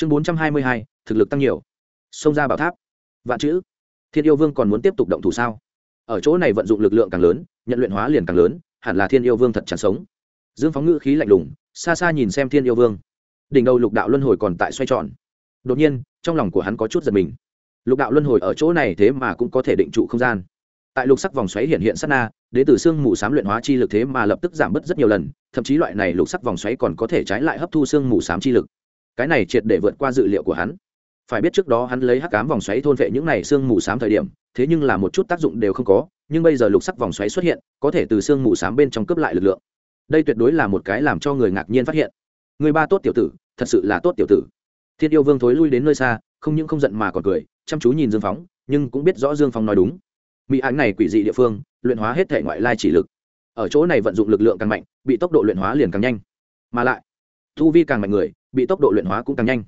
chương bốn trăm hai mươi hai, thực lực tăng nhiều. Xông ra bảo tháp. Vạn chữ. Thiên yêu vương còn muốn tiếp tục động thủ sao? Ở chỗ này vận dụng lực lượng càng lớn, nhận luyện hóa liền càng lớn, hẳn là thiên yêu vương thật chẳng sống. Dương phóng ngữ khí lạnh lùng, xa xa nhìn xem thiên yêu vương. Đỉnh đầu lục đạo luân hồi còn tại xoay tròn. Đột nhiên, trong lòng của hắn có chút giật mình. Lục đạo luân hồi ở chỗ này thế mà cũng có thể định trụ không gian. Tại lục sắc vòng xoáy hiện hiện sát na đế từ xương mù s á m luyện hóa chi lực thế mà lập tức giảm bớt rất nhiều lần, thậm chí loại này lục sắc vòng xoáy còn có thể trái lại hấp thu xương mù s á m chi lực cái này triệt để vượt qua dự liệu của hắn. Phải biết trước đó hắn lấy hắc cám vòng xoáy thôn vệ những này xương mù s á m thời điểm, thế nhưng là một chút tác dụng đều không có, nhưng bây giờ lục sắc vòng xoáy xuất hiện, có thể từ xương mù s á m bên trong cướp lại lực lượng. Đây tuyệt đối là một cái làm cho người ngạc nhiên phát hiện. Người ba tốt tiểu tử, thật sự là tốt tiểu tử. Thiên yêu vương thối lui đến nơi xa, không những không giận mà còn cười, chăm chú nhìn dương phóng, nhưng cũng biết rõ dương phóng nói đúng. Mỹ ánh này quỷ dị địa phương, luyện hóa hết thể ngoại lai chỉ lực. Ở chỗ này vận dụng lực lượng càng mạnh, bị tốc độ luyện hóa liền càng nhanh. Mà lại thu vi càng mạnh người bị tốc độ luyện hóa cũng càng nhanh.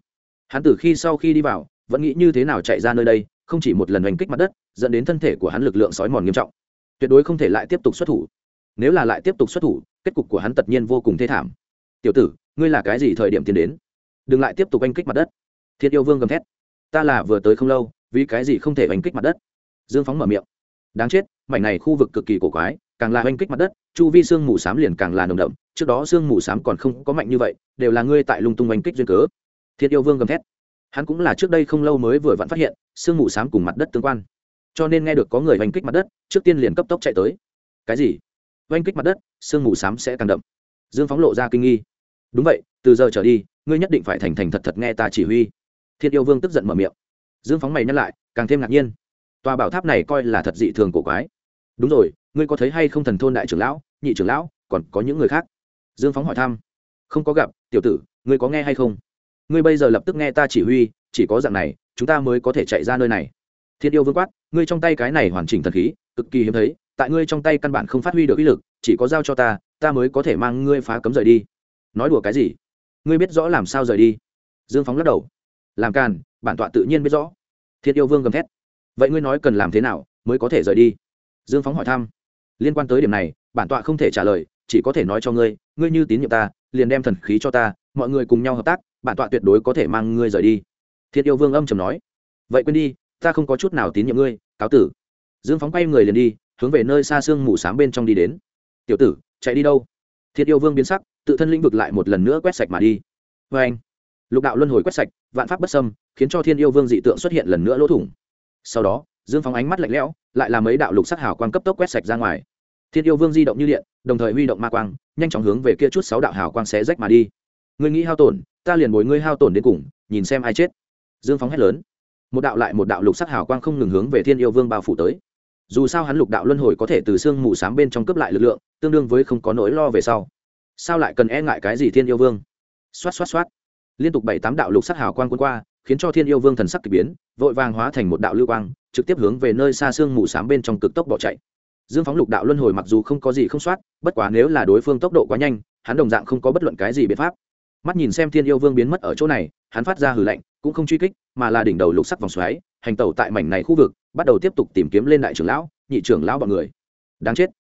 Hắn từ khi sau khi đi vào, vẫn nghĩ như thế nào chạy ra nơi đây, không chỉ một lần hành kích mặt đất, dẫn đến thân thể của hắn lực lượng sói mòn nghiêm trọng. Tuyệt đối không thể lại tiếp tục xuất thủ. Nếu là lại tiếp tục xuất thủ, kết cục của hắn tất nhiên vô cùng thê thảm. Tiểu tử, ngươi là cái gì thời điểm tiến đến? Đừng lại tiếp tục oanh kích mặt đất. Thiên yêu vương gầm thét. Ta là vừa tới không lâu, vì cái gì không thể oanh kích mặt đất? Dương phóng mở miệng. Đáng chết, mảnh này khu vực cực kỳ cổ quái, càng là oanh kích mặt đất, chu vi sương mù s á m liền càng là nồng đậm trước đó sương mù s á m còn không có mạnh như vậy, đều là ngươi tại lung tung oanh kích duyên cớ. Thiên yêu vương gầm thét. Hắn cũng là trước đây không lâu mới vừa vặn phát hiện, sương mù s á m cùng mặt đất tương quan. Cho nên nghe được có người oanh kích mặt đất, trước tiên liền cấp tốc chạy tới. Cái gì? Oanh kích mặt đất, sương mù s á m sẽ càng đậm. Dương phóng lộ ra kinh nghi. Đúng vậy, từ giờ trở đi, ngươi nhất định phải thành thành thật thật nghe ta chỉ huy. Thiên yêu vương tức giận mở miệng. Dương phóng mày nhắc lại, càng thêm ngạc nhiên. Tòa bảo tháp này coi là thật dị thường cổ quái. Đúng rồi, ngươi có thấy hay không thần thôn đại trưởng lão, nhị trưởng lão, còn có những người khác? Dương phóng hỏi thăm. Không có gặp, tiểu tử, ngươi có nghe hay không? Ngươi bây giờ lập tức nghe ta chỉ huy, chỉ có dạng này, chúng ta mới có thể chạy ra nơi này. Thiên yêu vương quát, ngươi trong tay cái này hoàn chỉnh thần khí, cực kỳ hiếm thấy, tại ngươi trong tay căn bản không phát huy được uy lực, chỉ có giao cho ta ta mới có thể mang ngươi phá cấm rời đi. Nói đùa cái gì? Ngươi biết rõ làm sao rời đi? Dương phóng lắc đầu. Làm càn, bản tọa tự nhiên biết rõ. Thiên yêu vương gầm thét. Vậy ngươi nói cần làm thế nào mới có thể rời đi? Dương phóng hỏi thăm. Liên quan tới điểm này, bản tọa không thể trả lời chỉ có thể nói cho ngươi ngươi như tín nhiệm ta, liền đem thần khí cho ta, mọi người cùng nhau hợp tác, bản tọa tuyệt đối có thể mang ngươi rời đi. Thiên yêu vương âm trầm nói. Vậy quên đi, ta không có chút nào tín nhiệm ngươi, cáo tử. Dương phóng quay người liền đi, hướng về nơi xa xương mù s á m bên trong đi đến. Tiểu tử, chạy đi đâu? Thiên yêu vương biến sắc, tự thân lĩnh vực lại một lần nữa quét sạch mà đi. Vê anh. Lục đạo luân hồi quét sạch, vạn pháp bất sâm khiến cho thiên yêu vương dị tượng xuất hiện lần nữa lỗ thủng. Sau đó, dương phóng ánh mắt lạnh lẽo, lại làm mấy đạo lục sắc hào quang cấp tốc quét sạch ra ngoài thiên yêu vương di động như điện, đồng thời huy động ma quang, nhanh chóng hướng về kia chút sáu đạo hào quang xé rách mà đi. Ngươi nghĩ hao tổn, ta liền bồi ngươi hao tổn đến cùng, nhìn xem ai chết. Dương phóng hét lớn. Một đạo lại một đạo lục sắc hào quang không ngừng hướng về thiên yêu vương bao phủ tới. Dù sao hắn lục đạo luân hồi có thể từ xương mù s á m bên trong cướp lại lực lượng, tương đương với không có nỗi lo về sau. Sao lại cần e ngại cái gì thiên yêu vương? Xoát xoát xoát. Liên tục bảy tám đạo lục sắc hào quang quân qua, khiến cho thiên yêu vương thần sắc k ỳ biến, vội vàng hóa thành một đạo lưu quang, trực tiếp hướng về nơi xa xương mù s á m bên trong cực tốc bỏ chạy dương phóng lục đạo luân hồi mặc dù không có gì không soát, bất quá nếu là đối phương tốc độ quá nhanh, hắn đồng dạng không có bất luận cái gì biện pháp. Mắt nhìn xem thiên yêu vương biến mất ở chỗ này, hắn phát ra hử lạnh, cũng không truy kích, mà là đỉnh đầu lục sắc vòng xoáy, hành tẩu tại mảnh này khu vực, bắt đầu tiếp tục tìm kiếm lên đại trưởng lão, nhị trưởng lão bọn người. Đáng chết.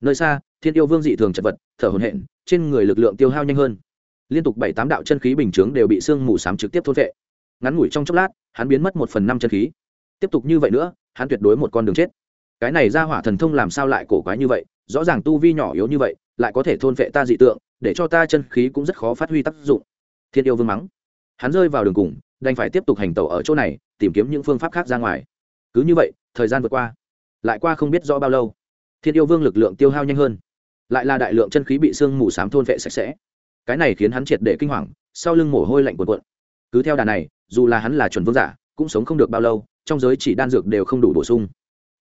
Nơi xa, thiên yêu vương dị thường chật vật, thở hồn hện trên người lực lượng tiêu hao nhanh hơn. Liên tục bảy tám đạo chân khí bình chướng đều bị sương mù sám trực tiếp thôn vệ ngắn ngủi trong chốc lát, hắn biến mất một phần năm chân khí. Tiếp tục như vậy nữa, hắn tuyệt đối một con đường chết cái này ra hỏa thần thông làm sao lại cổ quái như vậy? Rõ ràng tu vi nhỏ yếu như vậy, lại có thể thôn vệ ta dị tượng, để cho ta chân khí cũng rất khó phát huy tác dụng. Thiên yêu vương mắng. Hắn rơi vào đường cùng, đành phải tiếp tục hành tẩu ở chỗ này, tìm kiếm những phương pháp khác ra ngoài. Cứ như vậy, thời gian vượt qua. Lại qua không biết rõ bao lâu, thiên yêu vương lực lượng tiêu hao nhanh hơn. Lại là đại lượng chân khí bị sương mù s á m thôn vệ sạch sẽ. Cái này khiến hắn triệt để kinh hoàng, sau lưng mồ hôi lạnh cuộn cuộn. Cứ theo đà này, dù là hắn là chuẩn vương giả, cũng sống không được bao lâu, trong giới chỉ đan dược đều không đủ bổ sung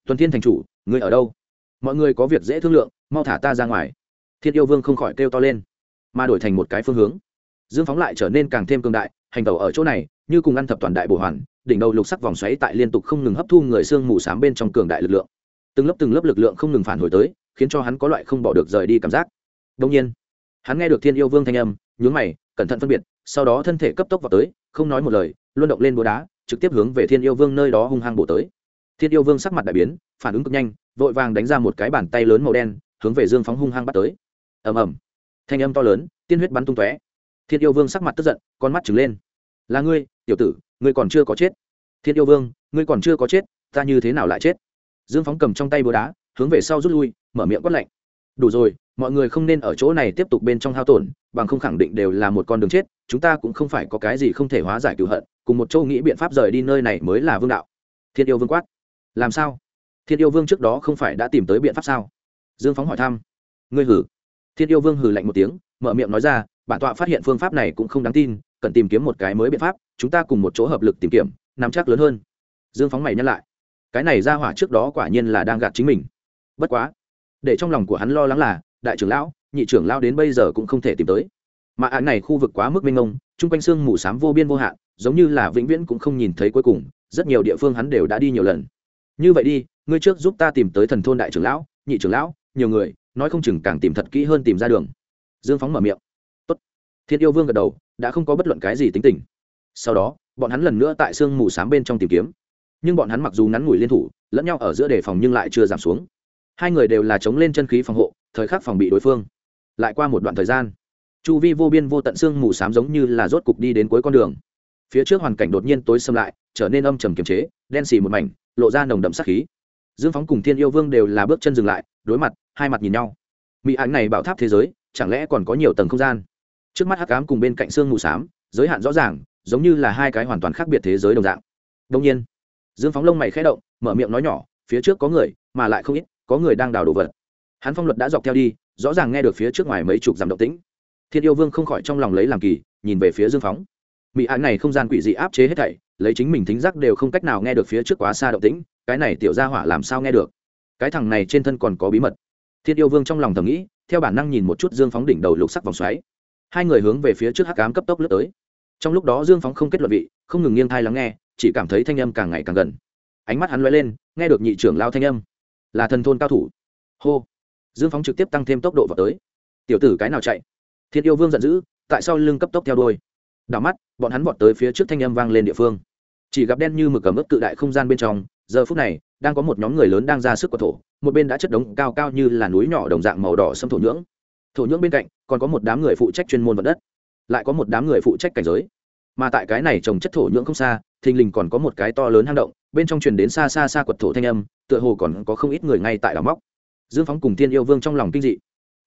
tuần thiên thành chủ người ở đâu? Mọi người có việc dễ thương lượng, mau thả ta ra ngoài. Thiên yêu vương không khỏi kêu to lên, mà đổi thành một cái phương hướng. Dương phóng lại trở nên càng thêm cương đại, hành tẩu ở chỗ này, như cùng ăn thập toàn đại bổ hoàn, đỉnh đầu lục sắc vòng xoáy tại liên tục không ngừng hấp thu người xương mù s á m bên trong cường đại lực lượng. Từng lớp từng lớp lực lượng không ngừng phản hồi tới, khiến cho hắn có loại không bỏ được rời đi cảm giác. Đông nhiên, hắn nghe được thiên yêu vương thanh âm nhún mày, cẩn thận phân biệt, sau đó thân thể cấp tốc vào tới, không nói một lời, luôn động lên búa đá, trực tiếp hướng về thiên yêu vương nơi đó hung hăng bổ tới thiên yêu vương sắc mặt đại biến, phản ứng cực nhanh, vội vàng đánh ra một cái bàn tay lớn màu đen, hướng về dương phóng hung hăng bắt tới. Ầm ầm. Thanh âm to lớn, tiên huyết bắn tung tóe. Thiên yêu vương sắc mặt tức giận, con mắt trừng lên. Là ngươi, tiểu tử, ngươi còn chưa có chết. Thiên yêu vương, ngươi còn chưa có chết, ta như thế nào lại chết? Dương phóng cầm trong tay búa đá, hướng về sau rút lui, mở miệng quát lạnh. Đủ rồi, mọi người không nên ở chỗ này tiếp tục bên trong hao tổn, bằng không khẳng định đều là một con đường chết, chúng ta cũng không phải có cái gì không thể hóa giải cựu hận, cùng một châu nghĩ biện pháp rời đi nơi này mới là vương đạo. Thiên yêu vương quát làm sao? Thiên yêu vương trước đó không phải đã tìm tới biện pháp sao? Dương phóng hỏi thăm. Ngươi hử? Thiên yêu vương hử lạnh một tiếng, mở miệng nói ra, bản tọa phát hiện phương pháp này cũng không đáng tin, cần tìm kiếm một cái mới biện pháp, chúng ta cùng một chỗ hợp lực tìm kiếm, nắm chắc lớn hơn. Dương phóng mày nhắc lại. Cái này ra hỏa trước đó quả nhiên là đang gạt chính mình. Bất quá, để trong lòng của hắn lo lắng là, đại trưởng lão, nhị trưởng lão đến bây giờ cũng không thể tìm tới. Mà án này khu vực quá mức mênh mông, chung quanh xương mù s á m vô biên vô hạn, giống như là vĩnh viễn cũng không nhìn thấy cuối cùng, rất nhiều địa phương hắn đều đã đi nhiều lần như vậy đi, ngươi trước giúp ta tìm tới thần thôn đại trưởng lão, nhị trưởng lão, nhiều người, nói không chừng càng tìm thật kỹ hơn tìm ra đường. Dương phóng mở miệng. Tốt. thiên yêu vương gật đầu, đã không có bất luận cái gì tính tình. Sau đó, bọn hắn lần nữa tại sương mù s á m bên trong tìm kiếm. Nhưng bọn hắn mặc dù ngắn ngủi liên thủ, lẫn nhau ở giữa đề phòng nhưng lại chưa giảm xuống. Hai người đều là chống lên chân khí phòng hộ, thời khắc phòng bị đối phương. Lại qua một đoạn thời gian, chu vi vô biên vô tận xương mù s á m giống như là rốt cục đi đến cuối con đường. Phía trước hoàn cảnh đột nhiên tối xâm lại, trở nên âm trầm kiềm chế, đen xì một mảnh lộ ra nồng đậm sát khí. Dương phóng cùng thiên yêu vương đều là bước chân dừng lại, đối mặt, hai mặt nhìn nhau. Mỹ ảnh này bảo tháp thế giới, chẳng lẽ còn có nhiều tầng không gian? Trước mắt hắc cám cùng bên cạnh xương mù s á m giới hạn rõ ràng, giống như là hai cái hoàn toàn khác biệt thế giới đồng dạng. Đông nhiên, dương phóng lông mày khẽ động, mở miệng nói nhỏ, phía trước có người, mà lại không ít, có người đang đào đồ vật. Hắn phong luật đã dọc theo đi, rõ ràng nghe được phía trước ngoài mấy chục dặm động tĩnh. Thiên yêu vương không khỏi trong lòng lấy làm kỳ, nhìn về phía dương phóng. Mỹ ảnh này không gian quỷ dị áp chế hết thảy lấy chính mình thính giác đều không cách nào nghe được phía trước quá xa động tĩnh, cái này tiểu ra hỏa làm sao nghe được? Cái thằng này trên thân còn có bí mật. Thiên yêu vương trong lòng thầm nghĩ, theo bản năng nhìn một chút dương phóng đỉnh đầu lục sắc vòng xoáy. Hai người hướng về phía trước hắc cám cấp tốc lướt tới. Trong lúc đó dương phóng không kết luận vị, không ngừng nghiêng thai lắng nghe, chỉ cảm thấy thanh âm càng ngày càng gần. Ánh mắt hắn lóe lên, nghe được nhị trưởng lao thanh âm. Là thần thôn cao thủ. Hô. Dương phóng trực tiếp tăng thêm tốc độ vào tới. Tiểu tử cái nào chạy? Thiên yêu vương giận dữ, tại sao lưng cấp tốc theo đôi đảo mắt, bọn hắn bọn tới phía trước thanh âm vang lên địa phương chỉ gặp đen như mực cầm ướp cự đại không gian bên trong, giờ phút này, đang có một nhóm người lớn đang ra sức của thổ, một bên đã chất đống cao cao như là núi nhỏ đồng dạng màu đỏ xâm thổ nhưỡng. Thổ nhưỡng bên cạnh, còn có một đám người phụ trách chuyên môn vật đất, lại có một đám người phụ trách cảnh giới. Mà tại cái này trồng chất thổ nhưỡng không xa, thình lình còn có một cái to lớn hang động, bên trong truyền đến xa xa xa quật thổ thanh âm, tựa hồ còn có không ít người ngay tại đảo móc. Dương phóng cùng thiên yêu vương trong lòng kinh dị.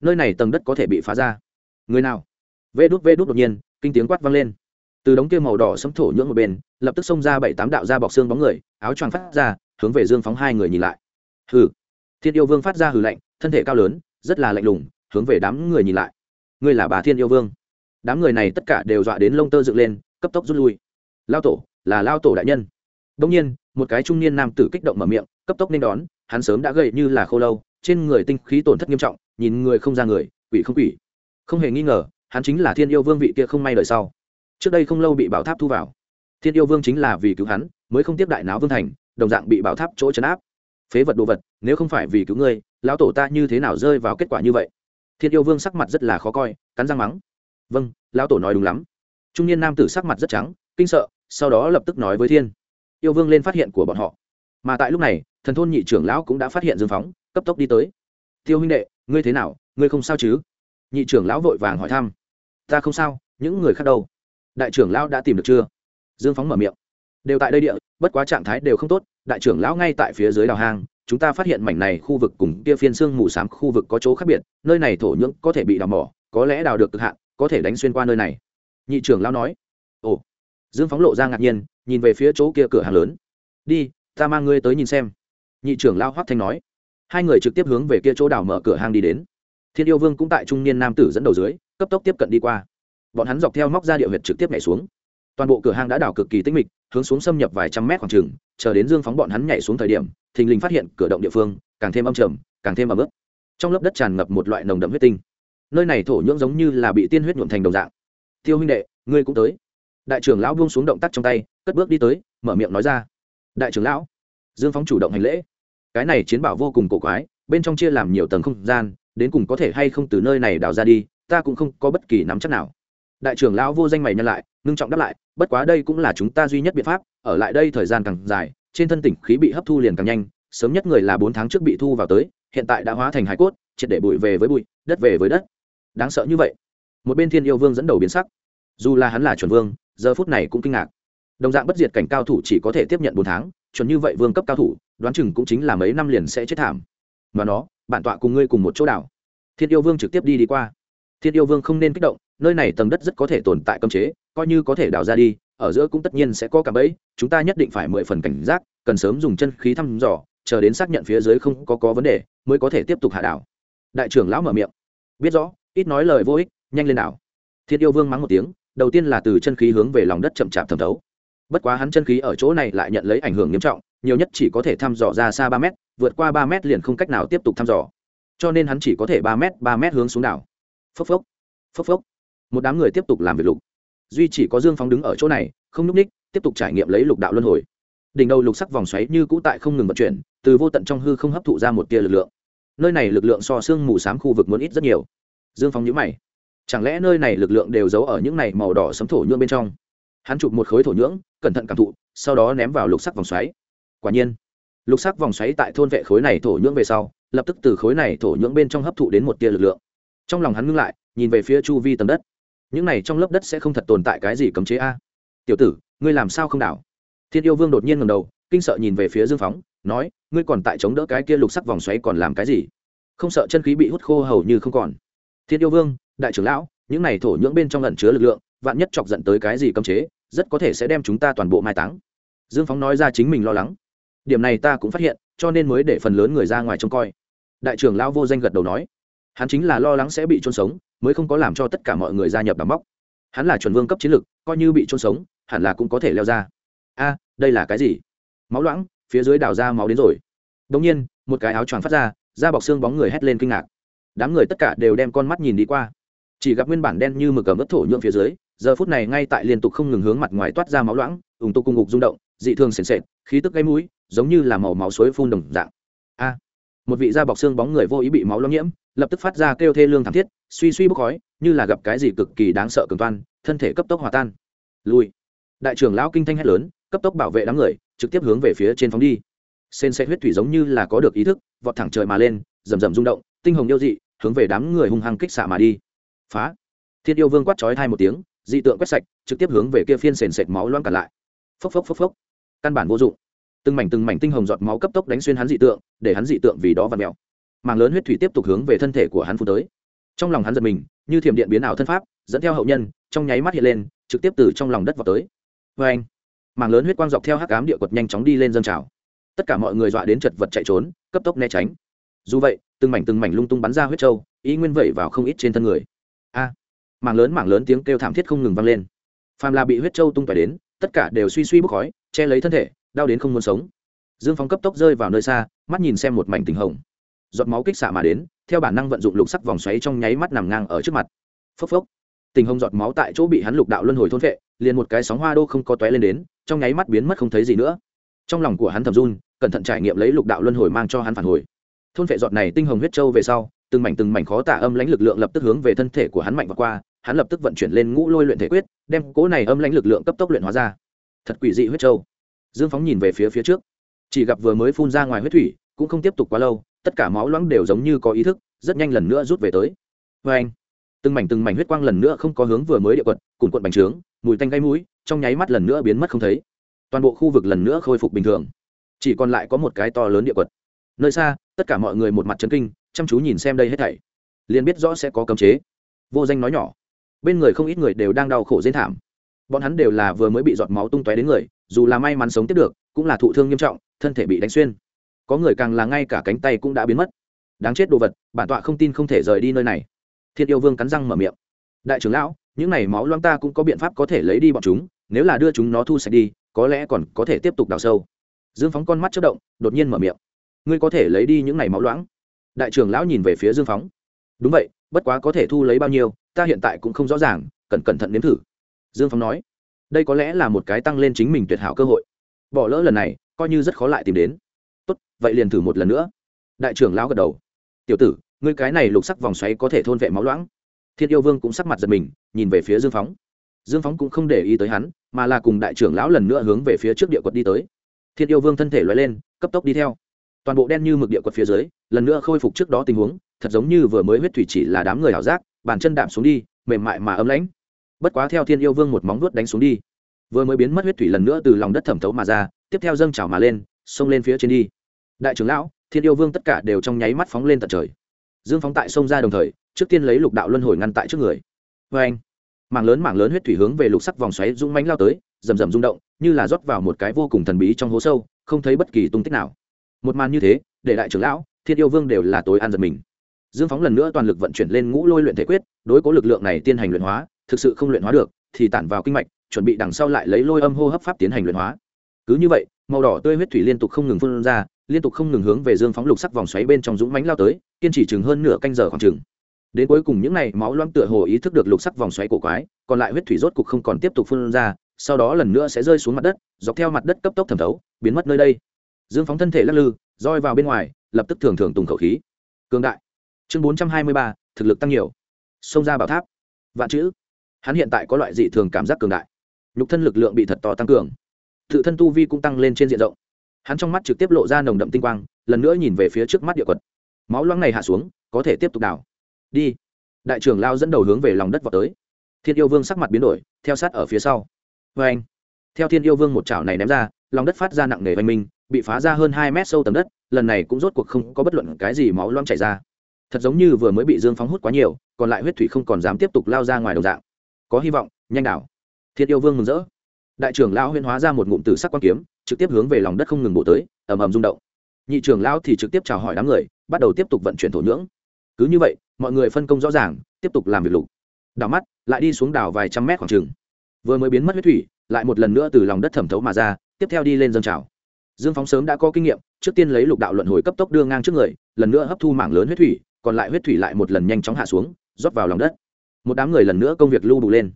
Nơi này tầng đất có thể bị phá ra. Người nào? Vê đút vê đút đột nhiên, kinh tiếng quát vang lên từ đống kia màu đỏ sấm thổ nhưỡng một bên, lập tức xông ra bảy tám đạo ra bọc xương bóng người, áo choàng phát ra, hướng về dương phóng hai người nhìn lại. Hừ. Thiên yêu vương phát ra hừ lạnh, thân thể cao lớn, rất là lạnh lùng, hướng về đám người nhìn lại. Ngươi là bà thiên yêu vương. Đám người này tất cả đều dọa đến lông tơ dựng lên, cấp tốc rút lui. Lao tổ, là lao tổ đại nhân. Đông nhiên, một cái trung niên nam tử kích động mở miệng, cấp tốc nên đón, hắn sớm đã gầy như là khô lâu, trên người tinh khí tổn thất nghiêm trọng, nhìn người không ra người, quỷ không quỷ. Không hề nghi ngờ, hắn chính là thiên yêu vương vị kia không may đời sau trước đây không lâu bị bảo tháp thu vào. Thiên yêu vương chính là vì cứu hắn, mới không tiếp đại náo vương thành, đồng dạng bị bảo tháp chỗ chấn áp. Phế vật đồ vật, nếu không phải vì cứu ngươi, lão tổ ta như thế nào rơi vào kết quả như vậy? Thiên yêu vương sắc mặt rất là khó coi, cắn răng mắng. Vâng lão tổ nói đúng lắm. Trung niên nam tử sắc mặt rất trắng, kinh sợ, sau đó lập tức nói với thiên yêu vương lên phát hiện của bọn họ. Mà tại lúc này, thần thôn nhị trưởng lão cũng đã phát hiện dương phóng, cấp tốc đi tới. Tiêu huynh đệ, ngươi thế nào, ngươi không sao chứ? Nhị trưởng lão vội vàng hỏi thăm. Ta không sao, những người khác đâu? Đại trưởng lão đã tìm được chưa? Dương phóng mở miệng. Đều tại đây địa, bất quá trạng thái đều không tốt, đại trưởng lão ngay tại phía dưới đào hang, chúng ta phát hiện mảnh này khu vực cùng kia phiên xương mù s á m khu vực có chỗ khác biệt, nơi này thổ nhưỡng có thể bị đào mỏ, có lẽ đào được cực hạn, có thể đánh xuyên qua nơi này. Nhị trưởng lão nói. Ồ. Dương phóng lộ ra ngạc nhiên, nhìn về phía chỗ kia cửa hàng lớn. Đi, ta mang ngươi tới nhìn xem. Nhị trưởng lão hoắc thanh nói. Hai người trực tiếp hướng về kia chỗ đào mở cửa hang đi đến. Thiên yêu vương cũng tại trung niên nam tử dẫn đầu dưới, cấp tốc tiếp cận đi qua bọn hắn dọc theo móc ra địa huyệt trực tiếp nhảy xuống. Toàn bộ cửa hang đã đào cực kỳ tinh mịch hướng xuống xâm nhập vài trăm mét khoảng trường, chờ đến dương phóng bọn hắn nhảy xuống thời điểm thình lình phát hiện cửa động địa phương càng thêm âm trầm càng thêm ấm ướt. Trong lớp đất tràn ngập một loại nồng đậm huyết tinh. Nơi này thổ nhưỡng giống như là bị tiên huyết nhuộm thành đồng dạng. Tiêu huynh đệ ngươi cũng tới. Đại trưởng lão buông xuống động tác trong tay cất bước đi tới mở miệng nói ra. Đại trưởng lão. Dương phóng chủ động hành lễ. Cái này chiến bảo vô cùng cổ quái bên trong chia làm nhiều tầng không gian đến cùng có thể hay không từ nơi này đào ra đi ta cũng không có bất kỳ nắm chắc nào đại trưởng lão vô danh mày nhân lại, ngưng trọng đáp lại, bất quá đây cũng là chúng ta duy nhất biện pháp, ở lại đây thời gian càng dài, trên thân tỉnh khí bị hấp thu liền càng nhanh, sớm nhất người là bốn tháng trước bị thu vào tới, hiện tại đã hóa thành hải cốt, triệt để bụi về với bụi, đất về với đất. Đáng sợ như vậy. Một bên thiên yêu vương dẫn đầu biến sắc. Dù là hắn là chuẩn vương, giờ phút này cũng kinh ngạc. Đồng dạng bất diệt cảnh cao thủ chỉ có thể tiếp nhận bốn tháng, chuẩn như vậy vương cấp cao thủ, đoán chừng cũng chính là mấy năm liền sẽ chết thảm. Và nó, bản tọa cùng ngươi cùng một chỗ đảo. Thiên yêu vương trực tiếp đi đi qua. Thiên yêu vương không nên kích động nơi này tầng đất rất có thể tồn tại cấm chế, coi như có thể đào ra đi, ở giữa cũng tất nhiên sẽ có cả bẫy, chúng ta nhất định phải mười phần cảnh giác, cần sớm dùng chân khí thăm dò, chờ đến xác nhận phía dưới không có có vấn đề, mới có thể tiếp tục hạ đảo. Đại trưởng lão mở miệng. Biết rõ, ít nói lời vô ích, nhanh lên đảo. Thiên yêu vương mắng một tiếng, đầu tiên là từ chân khí hướng về lòng đất chậm chạp thẩm thấu. Bất quá hắn chân khí ở chỗ này lại nhận lấy ảnh hưởng nghiêm trọng, nhiều nhất chỉ có thể thăm dò ra xa ba mét, vượt qua ba mét liền không cách nào tiếp tục thăm dò. Cho nên hắn chỉ có thể ba mét ba mét hướng xuống đảo. Phốc phốc phốc phốc một đám người tiếp tục làm việc lục. Duy chỉ có dương phóng đứng ở chỗ này, không n ú c ních, tiếp tục trải nghiệm lấy lục đạo luân hồi. Đỉnh đầu lục sắc vòng xoáy như cũ tại không ngừng vận chuyển, từ vô tận trong hư không hấp thụ ra một tia lực lượng. Nơi này lực lượng so sương mù s á m khu vực muốn ít rất nhiều. Dương phóng nhữ mày. Chẳng lẽ nơi này lực lượng đều giấu ở những này màu đỏ sấm thổ nhưỡng bên trong? Hắn chụp một khối thổ nhưỡng, cẩn thận cảm thụ, sau đó ném vào lục sắc vòng xoáy. Quả nhiên, lục sắc vòng xoáy tại thôn vệ khối này thổ nhưỡng về sau, lập tức từ khối này thổ nhưỡng bên trong hấp thụ đến một tia lực lượng. Trong lòng hắn ngưng lại, nhìn về phía chu vi tầm đất những này trong lớp đất sẽ không thật tồn tại cái gì cấm chế a. Tiểu tử, ngươi làm sao không đảo? Thiên yêu vương đột nhiên ngầm đầu, kinh sợ nhìn về phía dương phóng, nói, ngươi còn tại chống đỡ cái kia lục sắc vòng xoáy còn làm cái gì? Không sợ chân khí bị hút khô hầu như không còn. Thiên yêu vương, đại trưởng lão, những này thổ nhưỡng bên trong lẩn chứa lực lượng, vạn nhất chọc dẫn tới cái gì cấm chế, rất có thể sẽ đem chúng ta toàn bộ mai táng. Dương phóng nói ra chính mình lo lắng. Điểm này ta cũng phát hiện, cho nên mới để phần lớn người ra ngoài trông coi. Đại trưởng lão vô danh gật đầu nói. Hắn chính là lo lắng sẽ bị trôn sống mới không có làm cho tất cả mọi người gia nhập đắm bóc. hắn là chuẩn vương cấp chiến lực, coi như bị trôn sống hẳn là cũng có thể leo ra. A đây là cái gì? Máu loãng phía dưới đào ra máu đến rồi. Đông nhiên một cái áo choàng phát ra da bọc xương bóng người hét lên kinh ngạc. Đám người tất cả đều đem con mắt nhìn đi qua. Chỉ gặp nguyên bản đen như mực cầm ớt thổ nhuộm phía dưới giờ phút này ngay tại liên tục không ngừng hướng mặt ngoài toát ra máu loãng ủng tục cung ngục rung động dị thường sền sệt khí tức gây mũi giống như là màu máu suối phun đồng dạng. A một vị da bọc xương bóng người vô ý bị máu lo nhiễm lập tức phát ra kêu thê lương thảm thiết, suy suy bốc khói, như là gặp cái gì cực kỳ đáng sợ cường toan, thân thể cấp tốc hòa tan. Lui đại trưởng lão kinh thanh hét lớn, cấp tốc bảo vệ đám người, trực tiếp hướng về phía trên phóng đi. Sên xe huyết thủy giống như là có được ý thức, vọt thẳng trời mà lên, rầm rầm rung động, tinh hồng yêu dị, hướng về đám người hung hăng kích xạ mà đi. Phá. Thiên yêu vương quát chói thai một tiếng, dị tượng quét sạch, trực tiếp hướng về kia phiên sền sệt máu loang cả lại. Phốc phốc phốc phốc. Căn bản vô dụng. Từng mảnh từng mảnh tinh hồng giọt máu cấp tốc đánh xuyên hắn dị tượng, để hắn dị tượng vì đó và mèo màng lớn huyết thủy tiếp tục hướng về thân thể của hắn phun tới. Trong lòng hắn giật mình, như thiểm điện biến ảo thân pháp, dẫn theo hậu nhân, trong nháy mắt hiện lên, trực tiếp từ trong lòng đất vào tới. Vê anh màng lớn huyết quang dọc theo hắc ám địa quật nhanh chóng đi lên dâng trào. Tất cả mọi người dọa đến chật vật chạy trốn, cấp tốc né tránh. Dù vậy, từng mảnh từng mảnh lung tung bắn ra huyết trâu ý nguyên vẩy vào không ít trên thân người. A! Mảng lớn mảng lớn tiếng kêu thảm thiết không ngừng vang lên. Phàm là bị huyết trâu tung tỏi đến, tất cả đều suy suy bốc khói, che lấy thân thể, đau đến không muốn sống. Dương phong cấp tốc rơi vào nơi xa, mắt nhìn xem một mảnh tình hồng giọt máu kích xạ mà đến, theo bản năng vận dụng lục sắc vòng xoáy trong nháy mắt nằm ngang ở trước mặt. Phốc phốc. Tình hồng giọt máu tại chỗ bị hắn lục đạo luân hồi thôn vệ liền một cái sóng hoa đô không có tóe lên đến, trong nháy mắt biến mất không thấy gì nữa. Trong lòng của hắn thầm run, cẩn thận trải nghiệm lấy lục đạo luân hồi mang cho hắn phản hồi. Thôn vệ giọt này tinh hồng huyết châu về sau, từng mảnh từng mảnh khó tả âm lãnh lực lượng lập tức hướng về thân thể của hắn mạnh và qua, hắn lập tức vận chuyển lên ngũ lôi luyện thể quyết, đem cố này âm lãnh lực lượng cấp tốc luyện hóa ra. Thật quỷ dị huyết châu. Dương phóng nhìn về phía phía trước. Chỉ gặp vừa mới phun ra ngoài huyết thủy, cũng không tiếp tục quá lâu tất cả máu loãng đều giống như có ý thức, rất nhanh lần nữa rút về tới. Vê anh, từng mảnh từng mảnh huyết quang lần nữa không có hướng vừa mới địa quật cùng quận bành trướng, mùi tanh gây mũi, trong nháy mắt lần nữa biến mất không thấy. Toàn bộ khu vực lần nữa khôi phục bình thường. Chỉ còn lại có một cái to lớn địa quật. Nơi xa, tất cả mọi người một mặt chấn kinh, chăm chú nhìn xem đây hết thảy. Liền biết rõ sẽ có cấm chế. Vô danh nói nhỏ. Bên người không ít người đều đang đau khổ dễ thảm. Bọn hắn đều là vừa mới bị giọt máu tung tóe đến người, dù là may mắn sống tiếp được, cũng là thụ thương nghiêm trọng, thân thể bị đánh xuyên có người càng là ngay cả cánh tay cũng đã biến mất. Đáng chết đồ vật, bản tọa không tin không thể rời đi nơi này. Thiên yêu vương cắn răng mở miệng. Đại trưởng lão, những này máu loang ta cũng có biện pháp có thể lấy đi bọn chúng, nếu là đưa chúng nó thu sạch đi, có lẽ còn có thể tiếp tục đào sâu. Dương phóng con mắt chất động, đột nhiên mở miệng. Ngươi có thể lấy đi những này máu loãng đại trưởng lão nhìn về phía dương phóng. Đúng vậy, bất quá có thể thu lấy bao nhiêu, ta hiện tại cũng không rõ ràng, cần cẩn thận nếm thử. Dương phóng nói. Đây có lẽ là một cái tăng lên chính mình tuyệt hảo cơ hội. Bỏ lỡ lần này, coi như rất khó lại tìm đến vậy liền thử một lần nữa. Đại trưởng lão gật đầu. Tiểu tử, ngươi cái này lục sắc vòng xoáy có thể thôn vệ máu loãng. Thiên yêu vương cũng sắc mặt giật mình, nhìn về phía dương phóng. Dương phóng cũng không để ý tới hắn, mà là cùng đại trưởng lão lần nữa hướng về phía trước địa quật đi tới. Thiên yêu vương thân thể loay lên, cấp tốc đi theo. Toàn bộ đen như mực địa quật phía dưới, lần nữa khôi phục trước đó tình huống, thật giống như vừa mới huyết thủy chỉ là đám người ảo giác, bàn chân đạm xuống đi, mềm mại mà ấm lãnh. Bất quá theo thiên yêu vương một móng vuốt đánh xuống đi, vừa mới biến mất huyết thủy lần nữa từ lòng đất thẩm thấu mà ra, tiếp theo dâng trào mà lên, xông lên phía trên đi đại trưởng lão, thiên yêu vương tất cả đều trong nháy mắt phóng lên tận trời. Dương phóng tại sông ra đồng thời, trước tiên lấy lục đạo luân hồi ngăn tại trước người. Vê anh, mảng lớn mảng lớn huyết thủy hướng về lục sắc vòng xoáy rung mánh lao tới, rầm rầm rung động, như là rót vào một cái vô cùng thần bí trong hố sâu, không thấy bất kỳ tung tích nào. Một màn như thế, để đại trưởng lão, thiên yêu vương đều là tối an giật mình. Dương phóng lần nữa toàn lực vận chuyển lên ngũ lôi luyện thể quyết, đối cố lực lượng này tiến hành luyện hóa, thực sự không luyện hóa được, thì tản vào kinh mạch, chuẩn bị đằng sau lại lấy lôi âm hô hấp pháp tiến hành luyện hóa. Cứ như vậy, màu đỏ tươi huyết thủy liên tục không ngừng phun ra liên tục không ngừng hướng về dương phóng lục sắc vòng xoáy bên trong dũng mánh lao tới, kiên trì chừng hơn nửa canh giờ khoảng chừng. Đến cuối cùng những n à y máu loãng tựa hồ ý thức được lục sắc vòng xoáy cổ quái, còn lại huyết thủy rốt cục không còn tiếp tục phun ra, sau đó lần nữa sẽ rơi xuống mặt đất, dọc theo mặt đất cấp tốc thẩm thấu, biến mất nơi đây. Dương phóng thân thể lắc lư, roi vào bên ngoài, lập tức thường thường tùng khẩu khí. Cương đại. Chương bốn trăm hai mươi ba, thực lực tăng nhiều. Xông ra bảo tháp. Vạn chữ. Hắn hiện tại có loại dị thường cảm giác cường đại. Nhục thân lực lượng bị thật to tăng cường. Tự thân tu vi cũng tăng lên trên diện rộng hắn trong mắt trực tiếp lộ ra nồng đậm tinh quang, lần nữa nhìn về phía trước mắt địa quật. Máu loãng này hạ xuống, có thể tiếp tục đào. Đi. Đại trưởng lao dẫn đầu hướng về lòng đất vào tới. Thiên yêu vương sắc mặt biến đổi, theo sát ở phía sau. Vê anh. Theo thiên yêu vương một chảo này ném ra, lòng đất phát ra nặng nề oanh minh, bị phá ra hơn hai mét sâu tầm đất, lần này cũng rốt cuộc không có bất luận cái gì máu loang chảy ra. Thật giống như vừa mới bị dương phóng hút quá nhiều, còn lại huyết thủy không còn dám tiếp tục lao ra ngoài đồng dạng. Có hy vọng, nhanh đảo. Thiên yêu vương mừng rỡ. Đại trưởng lão huyên hóa ra một ngụm tử sắc quan kiếm trực tiếp hướng về lòng đất không ngừng bổ tới, ầm ầm rung động. Nhị trưởng lão thì trực tiếp chào hỏi đám người, bắt đầu tiếp tục vận chuyển thổ nhưỡng. Cứ như vậy, mọi người phân công rõ ràng, tiếp tục làm việc lục. Đảo mắt, lại đi xuống đảo vài trăm mét khoảng trường vừa mới biến mất huyết thủy, lại một lần nữa từ lòng đất thẩm thấu mà ra, tiếp theo đi lên dâng trào. Dương phóng sớm đã có kinh nghiệm, trước tiên lấy lục đạo luận hồi cấp tốc đưa ngang trước người, lần nữa hấp thu mảng lớn huyết thủy, còn lại huyết thủy lại một lần nhanh chóng hạ xuống, rót vào lòng đất. Một đám người lần nữa công việc lưu đủ lên.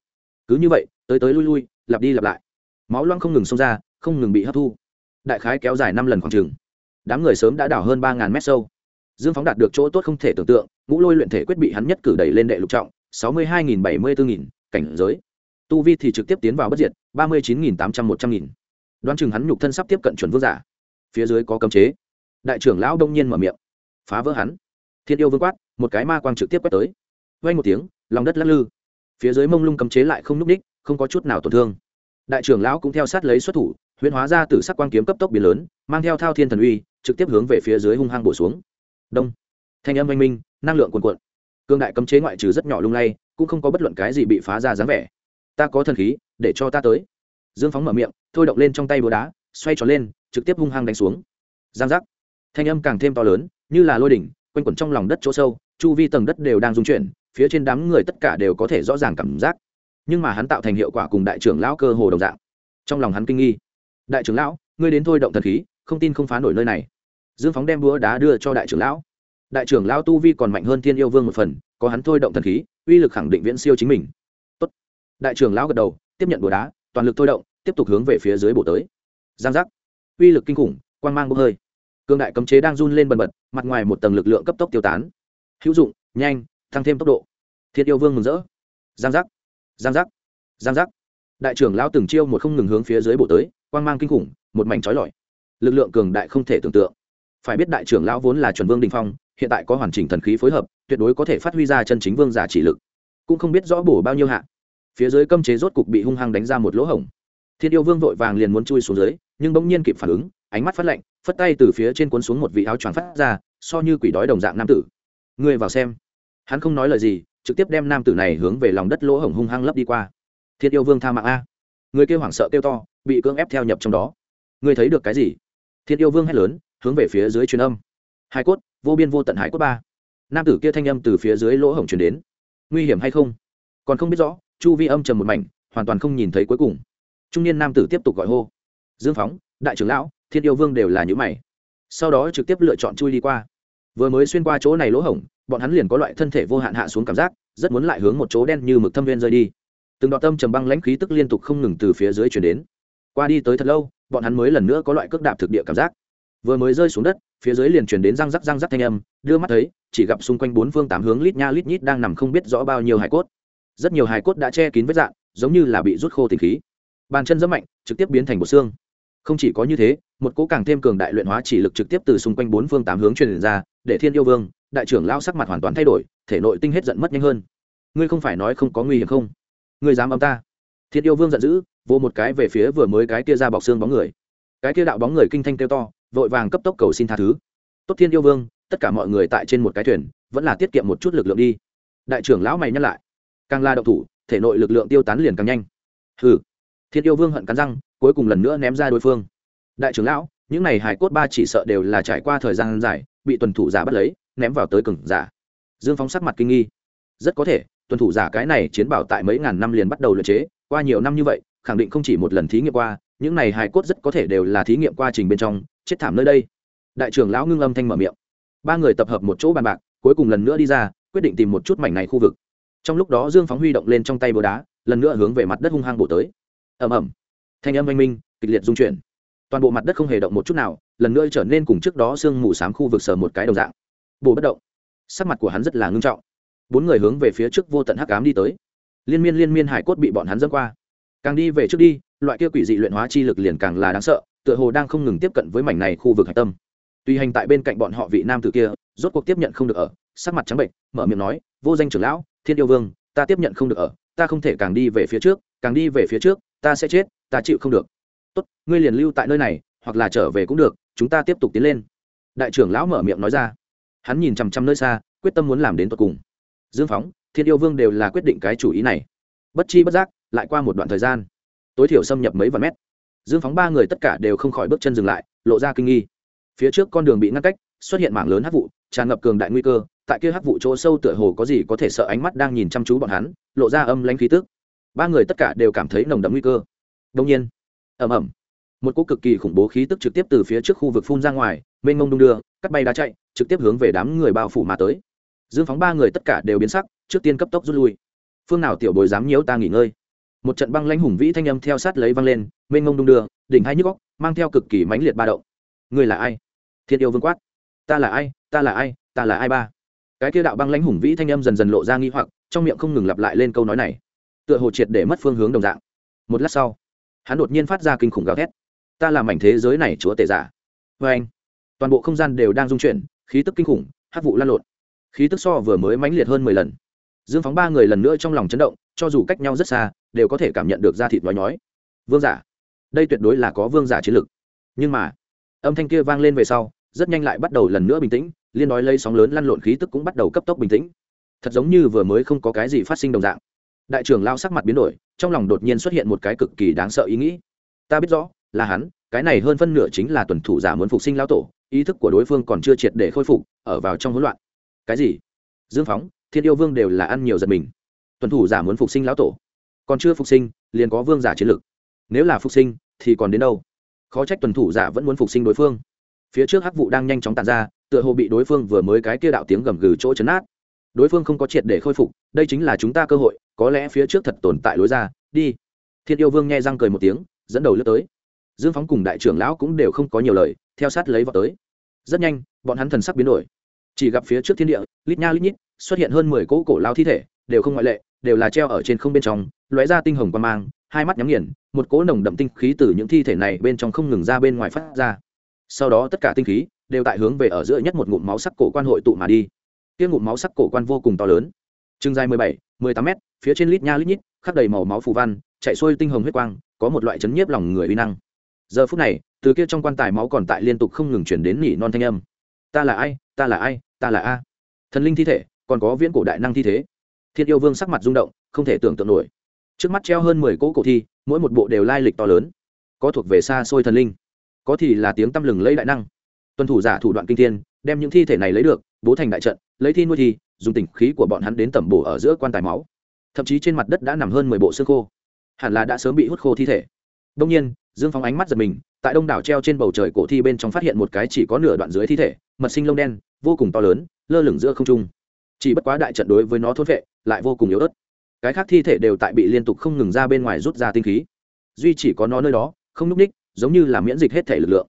Cứ như vậy, tới tới lui lui, lặp đi lặp lại. Máu loang không ngừng xông ra không ngừng bị hấp thu. Đại khái kéo dài năm lần khoảng trừng đám người sớm đã đào hơn ba ngàn mét sâu. Dương phóng đạt được chỗ tốt không thể tưởng tượng, ngũ lôi luyện thể quyết bị hắn nhất cử đẩy lên đệ lục trọng, sáu mươi hai nghìn bảy mươi bốn nghìn, cảnh giới. Tu vi thì trực tiếp tiến vào bất diệt, ba mươi chín nghìn tám trăm một trăm nghìn. Đoán chừng hắn nhục thân sắp tiếp cận chuẩn vương giả. Phía dưới có cấm chế. Đại trưởng lão đông nhiên mở miệng. Phá vỡ hắn. Thiên yêu vương quát, một cái ma quang trực tiếp quét tới. Vay một tiếng, lòng đất lắc lư. Phía dưới mông lung cấm chế lại không n ú c ních không có chút nào tổn thương. Đại trưởng lão cũng theo sát lấy xuất thủ huyễn hóa ra từ sắc quang kiếm cấp tốc biến lớn, mang theo thao thiên thần uy, trực tiếp hướng về phía dưới hung hăng bổ xuống. Đông. Thanh âm oanh minh, năng lượng cuồn cuộn. Cương đại cấm chế ngoại trừ rất nhỏ lung lay, cũng không có bất luận cái gì bị phá ra dáng vẻ. Ta có thần khí, để cho ta tới. Dương phóng mở miệng, thôi động lên trong tay búa đá, xoay tròn lên, trực tiếp hung hăng đánh xuống. Giang giác. Thanh âm càng thêm to lớn, như là lôi đỉnh, quanh quẩn trong lòng đất chỗ sâu, chu vi tầng đất đều đang rung chuyển, phía trên đám người tất cả đều có thể rõ ràng cảm giác. Nhưng mà hắn tạo thành hiệu quả cùng đại trưởng lão cơ hồ đồng dạng. Trong lòng hắn kinh nghi đại trưởng lão, ngươi đến thôi động thần khí, không tin không phá nổi nơi này. Dương phóng đem búa đá đưa cho đại trưởng lão. Đại trưởng lão tu vi còn mạnh hơn thiên yêu vương một phần, có hắn thôi động thần khí, uy lực khẳng định viễn siêu chính mình. Tốt. đại trưởng lão gật đầu, tiếp nhận búa đá, toàn lực thôi động, tiếp tục hướng về phía dưới bổ tới. Giang giác. Uy lực kinh khủng, quang mang bốc hơi. Cương đại cấm chế đang run lên bần bật, mặt ngoài một tầng lực lượng cấp tốc tiêu tán. Hữu dụng, nhanh, tăng thêm tốc độ. Thiết yêu vương mừng rỡ. Giang giác. Giang giác. Giang giác đại trưởng lão từng chiêu một không ngừng hướng phía dưới bổ tới, quang mang kinh khủng, một mảnh trói lọi. Lực lượng cường đại không thể tưởng tượng. Phải biết đại trưởng lão vốn là chuẩn vương đình phong, hiện tại có hoàn chỉnh thần khí phối hợp, tuyệt đối có thể phát huy ra chân chính vương giả chỉ lực. Cũng không biết rõ bổ bao nhiêu hạ. Phía dưới cấm chế rốt cục bị hung hăng đánh ra một lỗ hổng. Thiên yêu vương vội vàng liền muốn chui xuống dưới, nhưng bỗng nhiên kịp phản ứng, ánh mắt phát lạnh, phất tay từ phía trên cuốn xuống một vị áo choàng phát ra, so như quỷ đói đồng dạng nam tử. Ngươi vào xem. Hắn không nói lời gì, trực tiếp đem nam tử này hướng về lòng đất lỗ hổng hung hăng lấp đi qua thiên yêu vương tha mạng a. Người kêu hoảng sợ kêu to, bị cưỡng ép theo nhập trong đó. Ngươi thấy được cái gì? Thiên yêu vương hét lớn, hướng về phía dưới truyền âm. Hải cốt, vô biên vô tận hải cốt ba. Nam tử kia thanh âm từ phía dưới lỗ hổng truyền đến. Nguy hiểm hay không? Còn không biết rõ, chu vi âm trầm một mảnh, hoàn toàn không nhìn thấy cuối cùng. Trung niên nam tử tiếp tục gọi hô. Dương phóng, đại trưởng lão, thiên yêu vương đều là những mày. Sau đó trực tiếp lựa chọn chui đi qua. Vừa mới xuyên qua chỗ này lỗ hổng, bọn hắn liền có loại thân thể vô hạn hạ xuống cảm giác, rất muốn lại hướng một chỗ đen như mực thâm viên rơi đi từng đoạn tâm trầm băng lãnh khí tức liên tục không ngừng từ phía dưới chuyển đến. Qua đi tới thật lâu, bọn hắn mới lần nữa có loại cước đạp thực địa cảm giác. Vừa mới rơi xuống đất, phía dưới liền chuyển đến răng rắc răng rắc thanh âm, đưa mắt thấy, chỉ gặp xung quanh bốn phương tám hướng lít nha lít nhít đang nằm không biết rõ bao nhiêu hải cốt. Rất nhiều hải cốt đã che kín vết dạng, giống như là bị rút khô tình khí. Bàn chân rất mạnh, trực tiếp biến thành bộ xương. Không chỉ có như thế, một cỗ càng thêm cường đại luyện hóa chỉ lực trực tiếp từ xung quanh bốn phương tám hướng truyền ra, để thiên yêu vương, đại trưởng lao sắc mặt hoàn toàn thay đổi, thể nội tinh hết giận mất nhanh hơn. Ngươi không phải nói không có nguy hiểm không? Ngươi dám âm ta? Thiên yêu vương giận dữ vô một cái về phía vừa mới cái kia ra bọc xương bóng người. Cái kia đạo bóng người kinh thanh kêu to, vội vàng cấp tốc cầu xin tha thứ. Tốt thiên yêu vương, tất cả mọi người tại trên một cái thuyền, vẫn là tiết kiệm một chút lực lượng đi. Đại trưởng lão mày nhắc lại. Càng la động thủ, thể nội lực lượng tiêu tán liền càng nhanh. Hừ. Thiên yêu vương hận cắn răng, cuối cùng lần nữa ném ra đối phương. Đại trưởng lão, những này hải cốt ba chỉ sợ đều là trải qua thời gian dài, bị tuần thủ giả bắt lấy, ném vào tới cừng giả. Dương phóng sắc mặt kinh nghi. Rất có thể tuần thủ giả cái này chiến bảo tại mấy ngàn năm liền bắt đầu luyện chế, qua nhiều năm như vậy, khẳng định không chỉ một lần thí nghiệm qua, những này hài cốt rất có thể đều là thí nghiệm quá trình bên trong, chết thảm nơi đây. Đại trưởng lão ngưng âm thanh mở miệng. Ba người tập hợp một chỗ bàn bạc, cuối cùng lần nữa đi ra, quyết định tìm một chút mảnh này khu vực. Trong lúc đó dương phóng huy động lên trong tay búa đá, lần nữa hướng về mặt đất hung hăng bổ tới. Ẩm ẩm thanh âm oanh minh, kịch liệt dung chuyển. Toàn bộ mặt đất không hề động một chút nào, lần nữa trở nên cùng trước đó sương mù s á m khu vực sờ một cái đồng dạng. Bổ bất động. Sắc mặt của hắn rất là ngưng trọng bốn người hướng về phía trước vô tận hắc ám đi tới. Liên miên liên miên hải cốt bị bọn hắn dâng qua. Càng đi về trước đi, loại kia quỷ dị luyện hóa chi lực liền càng là đáng sợ, tựa hồ đang không ngừng tiếp cận với mảnh này khu vực hạch tâm. Tùy hành tại bên cạnh bọn họ vị nam tử kia, rốt cuộc tiếp nhận không được ở, sắc mặt trắng bệnh mở miệng nói, vô danh trưởng lão, thiên yêu vương, ta tiếp nhận không được ở, ta không thể càng đi về phía trước, càng đi về phía trước, ta sẽ chết, ta chịu không được. Tốt, ngươi liền lưu tại nơi này, hoặc là trở về cũng được, chúng ta tiếp tục tiến lên. Đại trưởng lão mở miệng nói ra. Hắn nhìn chằm chằm nơi xa, quyết tâm muốn làm đến tận cùng dương phóng, thiên yêu vương đều là quyết định cái chủ ý này. Bất chi bất giác, lại qua một đoạn thời gian, tối thiểu xâm nhập mấy vạn mét. Dương phóng ba người tất cả đều không khỏi bước chân dừng lại, lộ ra kinh nghi. Phía trước con đường bị ngăn cách, xuất hiện mảng lớn hắc vụ, tràn ngập cường đại nguy cơ, tại kia hắc vụ chỗ sâu tựa hồ có gì có thể sợ ánh mắt đang nhìn chăm chú bọn hắn, lộ ra âm lãnh khí tức. Ba người tất cả đều cảm thấy nồng đậm nguy cơ. Đông nhiên, ầm ầm, một cỗ cực kỳ khủng bố khí tức trực tiếp từ phía trước khu vực phun ra ngoài, mênh mông đung đưa, cắt bay đá chạy, trực tiếp hướng về đám người bao phủ mà tới dương phóng ba người tất cả đều biến sắc, trước tiên cấp tốc rút lui. Phương nào tiểu bồi dám nhiễu ta nghỉ ngơi? Một trận băng lãnh hùng vĩ thanh âm theo sát lấy văng lên, mênh ngông đung đưa, đỉnh hai nhức góc mang theo cực kỳ mãnh liệt ba động. Người là ai? Thiên yêu vương quát. Ta là ai? Ta là ai? Ta là ai ba? Cái kia đạo băng lãnh hùng vĩ thanh âm dần dần lộ ra nghi hoặc, trong miệng không ngừng lặp lại lên câu nói này. Tựa hồ triệt để mất phương hướng đồng dạng. Một lát sau, hắn đột nhiên phát ra kinh khủng gào thét. Ta làm mảnh thế giới này, chúa tể giả. Vê anh toàn bộ không gian đều đang dung chuyển, khí tức kinh khủng hát vụ lan lộn khí tức so vừa mới mãnh liệt hơn mười lần. Dương phóng ba người lần nữa trong lòng chấn động, cho dù cách nhau rất xa, đều có thể cảm nhận được da thịt nói nhói. Vương giả, đây tuyệt đối là có vương giả chiến lực. Nhưng mà, âm thanh kia vang lên về sau, rất nhanh lại bắt đầu lần nữa bình tĩnh, liên nói lây sóng lớn lăn lộn khí tức cũng bắt đầu cấp tốc bình tĩnh. Thật giống như vừa mới không có cái gì phát sinh đồng dạng. Đại trưởng lao sắc mặt biến đổi, trong lòng đột nhiên xuất hiện một cái cực kỳ đáng sợ ý nghĩ. Ta biết rõ, là hắn, cái này hơn phân nửa chính là tuần thủ giả muốn phục sinh lao tổ, ý thức của đối phương còn chưa triệt để khôi phục, ở vào trong hỗn loạn cái gì? Dương phóng, thiên yêu vương đều là ăn nhiều giật mình. Tuần thủ giả muốn phục sinh lão tổ. Còn chưa phục sinh, liền có vương giả chiến lực nếu là phục sinh, thì còn đến đâu? Khó trách tuần thủ giả vẫn muốn phục sinh đối phương. Phía trước hắc vụ đang nhanh chóng tàn ra, tựa hồ bị đối phương vừa mới cái kia đạo tiếng gầm gừ chỗ chấn át đối phương không có triệt để khôi phục, đây chính là chúng ta cơ hội, có lẽ phía trước thật tồn tại lối ra, đi. Thiên yêu vương nghe răng cười một tiếng, dẫn đầu lướt tới. Dương phóng cùng đại trưởng lão cũng đều không có nhiều lời, theo sát lấy vào tới. Rất nhanh, bọn hắn thần sắc biến đổi chỉ gặp phía trước thiên địa, lít nha lít nhít, xuất hiện hơn mười cỗ cổ lao thi thể, đều không ngoại lệ, đều là treo ở trên không bên trong, lóe ra tinh hồng quan mang, hai mắt nhắm nghiền, một cỗ nồng đậm tinh khí từ những thi thể này bên trong không ngừng ra bên ngoài phát ra. Sau đó tất cả tinh khí đều tại hướng về ở giữa nhất một ngụm máu sắc cổ quan hội tụ mà đi. Tiếng ngụm máu sắc cổ quan vô cùng to lớn. Chừng dài mười bảy, mười tám mét, phía trên lít nha lít nhít khắc đầy màu máu phù văn, chạy xuôi tinh hồng huyết quang, có một loại chấn nhiếp lòng người uy năng. Giờ phút này, từ kia trong quan tài máu còn tại liên tục không ngừng chuyển đến nỉ non thanh âm. Ta là ai? Ta là ai, ta là a. Thần linh thi thể, còn có viễn cổ đại năng thi thế. Thiên yêu vương sắc mặt rung động, không thể tưởng tượng nổi. Trước mắt treo hơn mười cỗ cổ thi, mỗi một bộ đều lai lịch to lớn. Có thuộc về xa xôi thần linh, có thì là tiếng tăm lừng lấy đại năng. Tuân thủ giả thủ đoạn kinh thiên, đem những thi thể này lấy được, bố thành đại trận, lấy thi nuôi thi, dùng tỉnh khí của bọn hắn đến tẩm bổ ở giữa quan tài máu. Thậm chí trên mặt đất đã nằm hơn mười bộ xương khô. Hẳn là đã sớm bị hút khô thi thể. Đông nhiên dương phóng ánh mắt giật mình, tại đông đảo treo trên bầu trời cổ thi bên trong phát hiện một cái chỉ có nửa đoạn dưới thi thể, mật sinh lông đen, vô cùng to lớn, lơ lửng giữa không trung. Chỉ bất quá đại trận đối với nó thốt vệ, lại vô cùng yếu ớt. Cái khác thi thể đều tại bị liên tục không ngừng ra bên ngoài rút ra tinh khí. Duy chỉ có nó nơi đó, không núp ních, giống như là miễn dịch hết thể lực lượng.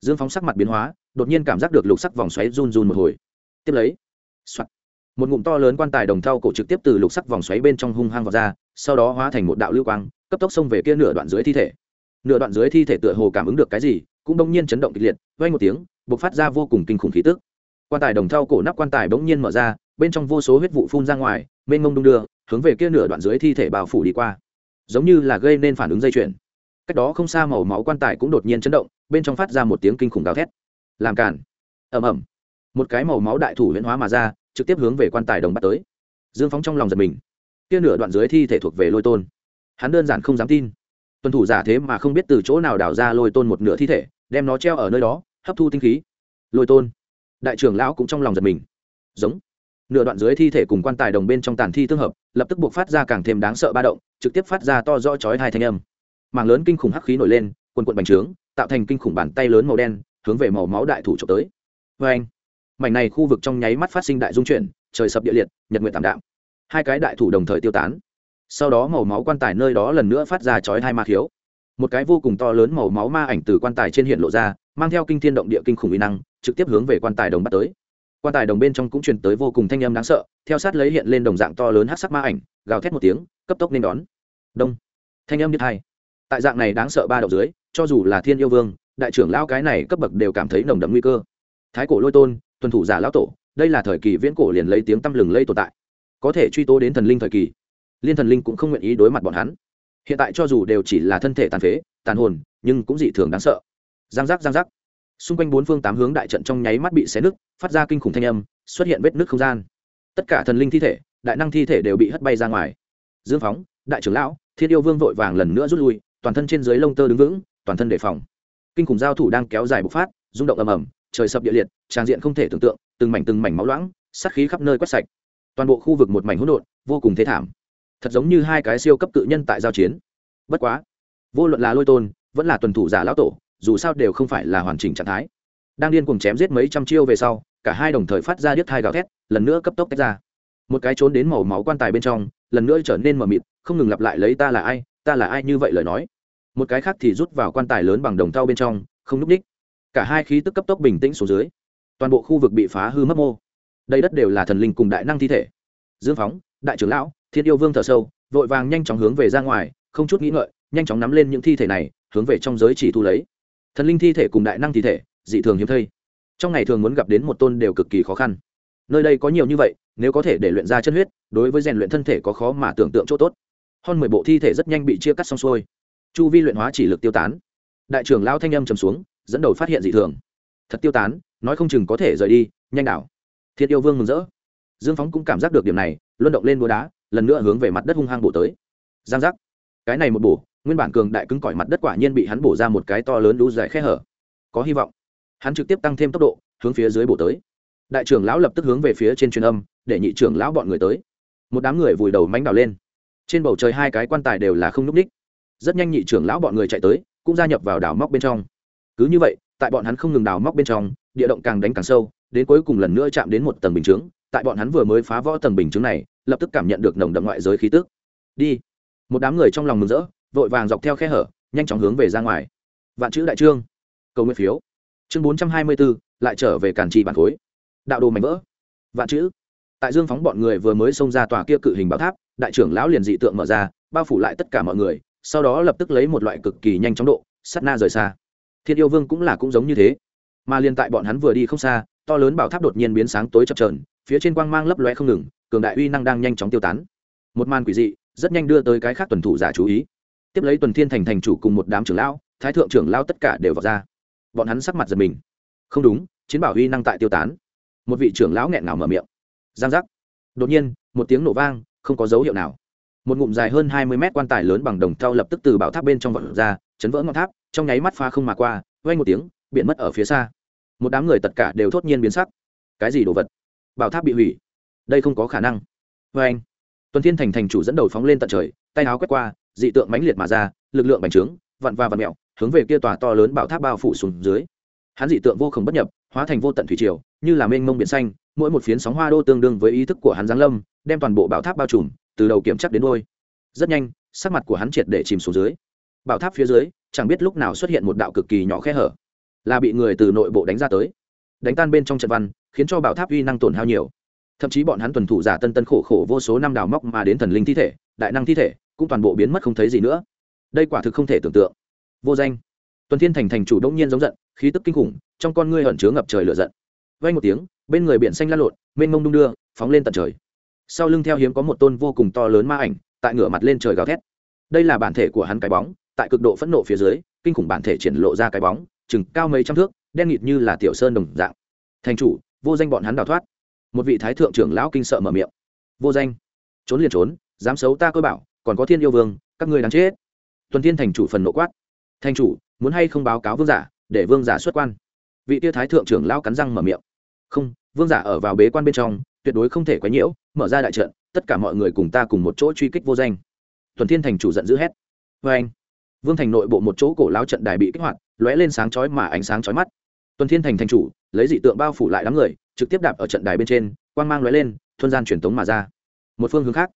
Dương phóng sắc mặt biến hóa, đột nhiên cảm giác được lục sắc vòng xoáy run run một hồi. Tiếp lấy、Soạn. một ngụm to lớn quan tài đồng thau cổ trực tiếp từ lục sắc vòng xoáy bên trong hung hăng vào ra, sau đó hóa thành một đạo lưu quang, cấp tốc xông về kia nửa đoạn dưới thi thể nửa đoạn dưới thi thể tựa hồ cảm ứng được cái gì, cũng đông nhiên chấn động kịch liệt vay một tiếng b ộ c phát ra vô cùng kinh khủng khí tức. Quan tài đồng thau cổ nắp quan tài bỗng nhiên mở ra, bên trong vô số huyết vụ phun ra ngoài, mênh mông đung đưa, hướng về kia nửa đoạn dưới thi thể bào phủ đi qua. Giống như là gây nên phản ứng dây chuyển. cách đó không xa màu máu quan tài cũng đột nhiên chấn động, bên trong phát ra một tiếng kinh khủng gào thét. Làm cản ầm ầm. Một cái màu máu đại thủ huyễn hóa mà ra, trực tiếp hướng về quan tài đồng bắt tới. Dương phóng trong lòng giật mình. Kia nửa đoạn dưới thi thể thuộc về lôi tôn. Hắn đơn giản không dám tin tuân thủ giả thế mà không biết từ chỗ nào đào ra lôi tôn một nửa thi thể, đem nó treo ở nơi đó, hấp thu tinh khí. Lôi tôn. Đại trưởng lão cũng trong lòng giật mình. Giống. Nửa đoạn dưới thi thể cùng quan tài đồng bên trong tàn thi tương hợp, lập tức buộc phát ra càng thêm đáng sợ ba động, trực tiếp phát ra to rõ chói hai thanh âm. Mảng lớn kinh khủng hắc khí nổi lên, quần quận bành trướng, tạo thành kinh khủng bàn tay lớn màu đen, hướng về màu máu đại thủ trộm tới. Vê anh mảnh này khu vực trong nháy mắt phát sinh đại dung chuyển, trời sập địa liệt, nhật nguyện tạm đạm. Hai cái đại thủ đồng thời tiêu tán sau đó màu máu quan tài nơi đó lần nữa phát ra chói hai ma khiếu. Một cái vô cùng to lớn màu máu ma ảnh từ quan tài trên hiện lộ ra, mang theo kinh thiên động địa kinh khủng uy năng, trực tiếp hướng về quan tài đồng bắt tới. Quan tài đồng bên trong cũng truyền tới vô cùng thanh âm đáng sợ, theo sát lấy hiện lên đồng dạng to lớn hát sắc ma ảnh, gào thét một tiếng, cấp tốc nên đón. Đông. Thanh âm nhất hai. Tại dạng này đáng sợ ba đầu dưới, cho dù là thiên yêu vương, đại trưởng lao cái này cấp bậc đều cảm thấy nồng đậm nguy cơ. Thái cổ lôi tôn, tuần thủ giả lão tổ, đây là thời kỳ viễn cổ liền lấy tiếng tăm lừng lây tồn tại. Có thể truy tố đến thần linh thời kỳ liên thần linh cũng không nguyện ý đối mặt bọn hắn. Hiện tại cho dù đều chỉ là thân thể tàn phế, tàn hồn, nhưng cũng dị thường đáng sợ. Giang giác giang giác. Xung quanh bốn phương tám hướng đại trận trong nháy mắt bị xé nứt, phát ra kinh khủng thanh âm, xuất hiện vết nứt không gian. Tất cả thần linh thi thể, đại năng thi thể đều bị hất bay ra ngoài. Dương phóng, đại trưởng lão, thiên yêu vương vội vàng lần nữa rút lui, toàn thân trên dưới lông tơ đứng vững, toàn thân đề phòng. Kinh khủng giao thủ đang kéo dài bộc phát, rung động ầm ầm, trời sập địa liệt, tràng diện không thể tưởng tượng, từng mảnh từng mảnh máu loãng, sát khí khắp nơi quét sạch. Toàn bộ khu vực một mảnh hỗn độn, vô cùng thế thảm thật giống như hai cái siêu cấp cự nhân tại giao chiến. Bất quá, vô luận là lôi tôn, vẫn là tuần thủ giả lão tổ, dù sao đều không phải là hoàn chỉnh trạng thái. Đang điên cuồng chém giết mấy trăm chiêu về sau, cả hai đồng thời phát ra điếc thai gào thét, lần nữa cấp tốc tách ra. Một cái trốn đến màu máu quan tài bên trong, lần nữa trở nên mờ mịt, không ngừng lặp lại lấy ta là ai, ta là ai như vậy lời nói. Một cái khác thì rút vào quan tài lớn bằng đồng thau bên trong, không núp ních. Cả hai khí tức cấp tốc bình tĩnh xuống dưới. Toàn bộ khu vực bị phá hư mất mô. Đây đất đều là thần linh cùng đại năng thi thể. Dương phóng, đại trưởng lão thiên yêu vương thở sâu, vội vàng nhanh chóng hướng về ra ngoài, không chút nghĩ ngợi, nhanh chóng nắm lên những thi thể này, hướng về trong giới chỉ thu lấy. Thần linh thi thể cùng đại năng thi thể, dị thường hiếm thây trong ngày thường muốn gặp đến một tôn đều cực kỳ khó khăn. Nơi đây có nhiều như vậy, nếu có thể để luyện ra chân huyết, đối với rèn luyện thân thể có khó mà tưởng tượng chỗ tốt. Hơn mười bộ thi thể rất nhanh bị chia cắt xong xuôi. Chu vi luyện hóa chỉ lực tiêu tán. Đại trưởng lao thanh âm trầm xuống, dẫn đầu phát hiện dị thường. Thật tiêu tán, nói không chừng có thể rời đi, nhanh đảo. Thiệt yêu vương mừng rỡ. Dương phóng cũng cảm giác được điểm này, luân động lên búa đá lần nữa hướng về mặt đất hung hăng bổ tới. Giang giác. Cái này một bổ, nguyên bản cường đại cứng cỏi mặt đất quả nhiên bị hắn bổ ra một cái to lớn đủ dài khe hở. Có hy vọng. Hắn trực tiếp tăng thêm tốc độ, hướng phía dưới bổ tới. Đại trưởng lão lập tức hướng về phía trên truyền âm, để nhị trưởng lão bọn người tới. Một đám người vùi đầu mánh đào lên. Trên bầu trời hai cái quan tài đều là không n ú c ních rất nhanh nhị trưởng lão bọn người chạy tới, cũng gia nhập vào đào móc bên trong. Cứ như vậy, tại bọn hắn không ngừng đào móc bên trong, địa động càng đánh càng sâu, đến cuối cùng lần nữa chạm đến một tầng bình chướng. Tại bọn hắn vừa mới phá võ tầng bình chướng này lập tức cảm nhận được nồng đậm ngoại giới khí tức. Đi. Một đám người trong lòng mừng rỡ, vội vàng dọc theo khe hở, nhanh chóng hướng về ra ngoài. Vạn chữ đại trương. Cầu nguyện phiếu. Chương bốn trăm hai mươi bốn lại trở về cản trì bản khối. Đạo đồ mảnh vỡ. Vạn chữ. Tại dương phóng bọn người vừa mới xông ra tòa kia cự hình bảo tháp, đại trưởng lão liền dị tượng mở ra, bao phủ lại tất cả mọi người, sau đó lập tức lấy một loại cực kỳ nhanh chóng độ sắt na rời xa. Thiên yêu vương cũng là cũng giống như thế. Mà liền tại bọn hắn vừa đi không xa, to lớn bảo tháp đột nhiên biến sáng tối chập trờn phía trên quang mang lấp loe không ngừng cường đại uy năng đang nhanh chóng tiêu tán. Một màn quỷ dị, rất nhanh đưa tới cái khác tuần thủ giả chú ý. Tiếp lấy tuần thiên thành thành chủ cùng một đám trưởng lão, thái thượng trưởng lão tất cả đều vào ra. Bọn hắn sắc mặt giật mình. Không đúng, chiến bảo uy năng tại tiêu tán. Một vị trưởng lão nghẹn ngào mở miệng. Giang giác. Đột nhiên, một tiếng nổ vang, không có dấu hiệu nào. Một ngụm dài hơn hai mươi mét quan tài lớn bằng đồng thau lập tức từ bảo tháp bên trong vọt ra, chấn vỡ ngọn tháp, trong nháy mắt pha không mà qua, vang một tiếng biển mất ở phía xa. Một đám người tất cả đều thốt nhiên biến sắc. Cái gì đồ vật? Bảo tháp bị hủy đây không có khả năng. Vê anh, tuần thiên thành thành chủ dẫn đầu phóng lên tận trời, tay áo quét qua, dị tượng mãnh liệt mà ra, lực lượng bành trướng, vặn và vặn mẹo, hướng về kia tòa to lớn bảo tháp bao phủ xuống dưới. Hắn dị tượng vô khổng bất nhập, hóa thành vô tận thủy triều, như là mênh mông biển xanh, mỗi một phiến sóng hoa đô tương đương với ý thức của hắn giáng lâm, đem toàn bộ bảo tháp bao trùm, từ đầu kiểm chắc đến đôi rất nhanh, sắc mặt của hắn triệt để chìm xuống dưới. Bảo tháp phía dưới, chẳng biết lúc nào xuất hiện một đạo cực kỳ nhỏ khe hở, là bị người từ nội bộ đánh ra tới. Đánh tan bên trong trận văn, khiến cho bảo tháp uy năng tổn hao nhiều thậm chí bọn hắn tuần thủ giả tân tân khổ khổ vô số năm đào móc mà đến thần linh thi thể, đại năng thi thể, cũng toàn bộ biến mất không thấy gì nữa. Đây quả thực không thể tưởng tượng. Vô danh. Tuần thiên thành thành chủ đông nhiên giống giận, khí tức kinh khủng, trong con ngươi hận chứa ngập trời lửa giận. Vay một tiếng, bên người biển xanh lan lộn, mênh mông đung đưa, phóng lên tận trời. Sau lưng theo hiếm có một tôn vô cùng to lớn ma ảnh, tại ngửa mặt lên trời gào thét. Đây là bản thể của hắn cái bóng, tại cực độ phẫn nộ phía dưới, kinh khủng bản thể triển lộ ra cái bóng, chừng cao mấy trăm thước, đen nghịt như là tiểu sơn đồng dạng. Thành chủ, vô danh bọn hắn đào thoát một vị thái thượng trưởng lão kinh sợ mở miệng. Vô danh. Trốn liền trốn, dám xấu ta cơ bảo, còn có thiên yêu vương, các ngươi đáng chết. Tuần thiên thành chủ phần nộ quát. Thành chủ, muốn hay không báo cáo vương giả, để vương giả xuất quan? Vị tia thái thượng trưởng lão cắn răng mở miệng. Không, vương giả ở vào bế quan bên trong, tuyệt đối không thể quấy nhiễu, mở ra đại trận, tất cả mọi người cùng ta cùng một chỗ truy kích vô danh. Tuần thiên thành chủ giận dữ hét. Vê anh. Vương thành nội bộ một chỗ cổ lão trận đài bị kích hoạt, lóe lên sáng chói mà ánh sáng chói mắt. Tuần thiên thành thành chủ, lấy dị tượng bao phủ lại đám người trực tiếp đạp ở trận đài bên trên, quang mang lóe lên, thuần gian truyền tống mà ra. Một phương hướng khác,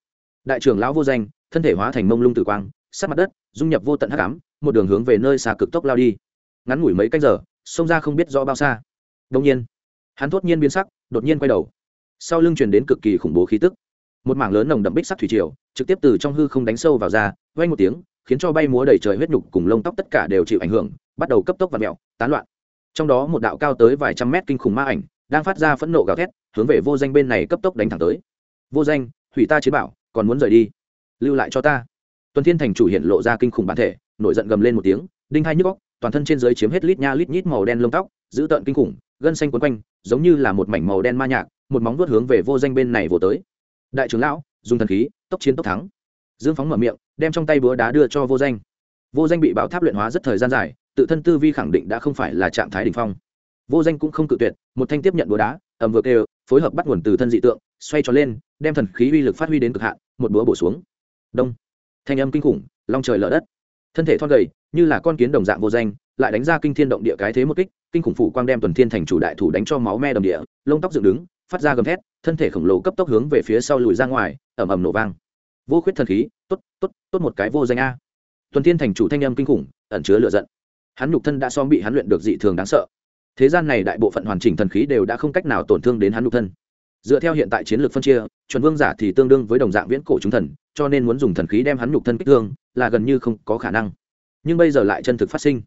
đại trưởng lão vô danh, thân thể hóa thành mông lung tử quang, sát mặt đất, dung nhập vô tận hắc ám, một đường hướng về nơi xa cực tốc lao đi. Ngắn ngủi mấy canh giờ xông ra không biết rõ bao xa. Đông nhiên, hắn thốt nhiên biến sắc, đột nhiên quay đầu. Sau lưng truyền đến cực kỳ khủng bố khí tức. Một mảng lớn nồng đậm bích sắc thủy triều, trực tiếp từ trong hư không đánh sâu vào ra vay một tiếng, khiến cho bay múa đầy trời huyết nhục cùng lông tóc tất cả đều chịu ảnh hưởng, bắt đầu cấp tốc và mẹo tán loạn. Trong đó một đạo cao tới vài trăm mét kinh khủng ma ảnh đang phát ra phẫn nộ gào thét, hướng về vô danh bên này cấp tốc đánh thẳng tới. Vô danh, hủy ta chiến bảo, còn muốn rời đi. Lưu lại cho ta. Tuần thiên thành chủ hiện lộ ra kinh khủng bản thể, nổi giận gầm lên một tiếng, đinh hai nhức góc toàn thân trên dưới chiếm hết lít nha lít nhít màu đen lông tóc giữ tợn kinh khủng, gân xanh quấn quanh, giống như là một mảnh màu đen ma nhạc, một móng vuốt hướng về vô danh bên này vồ tới. Đại trưởng lão, dùng thần khí, tốc chiến tốc thắng. Dương phóng mở miệng, đem trong tay búa đá đưa cho vô danh. Vô danh bị bảo tháp luyện hóa rất thời gian dài, tự thân tư vi khẳng định đã không phải là trạng thái đ ỉ n h phong vô danh cũng không cự tuyệt, một thanh tiếp nhận búa đá ẩm vừa kêu, phối hợp bắt nguồn từ thân dị tượng, xoay tròn lên, đem thần khí uy lực phát huy đến cực hạn, một búa bổ xuống. Đông. Thanh âm kinh khủng, long trời lở đất. Thân thể thon gầy, như là con kiến đồng dạng vô danh, lại đánh ra kinh thiên động địa cái thế một kích, kinh khủng phủ quang đem tuần thiên thành chủ đại thủ đánh cho máu me đầm địa, lông tóc dựng đứng, phát ra gầm thét, thân thể khổng lồ cấp tốc hướng về phía sau lùi ra ngoài ẩm ẩm nổ vang. Vô khuyết thần khí t ố t t ố t tốt một cái vô danh a. Tuần thiên thành chủ thanh âm kinh khủng, ẩn chứa lửa giận. Hắn nhục thân đã xóm bị hắn luyện được dị thường đáng sợ thế gian này đại bộ phận hoàn chỉnh thần khí đều đã không cách nào tổn thương đến hắn nhục thân. Dựa theo hiện tại chiến lược phân chia, chuẩn vương giả thì tương đương với đồng dạng viễn cổ chúng thần, cho nên muốn dùng thần khí đem hắn nhục thân kích thương, là gần như không có khả năng. Nhưng bây giờ lại chân thực phát sinh.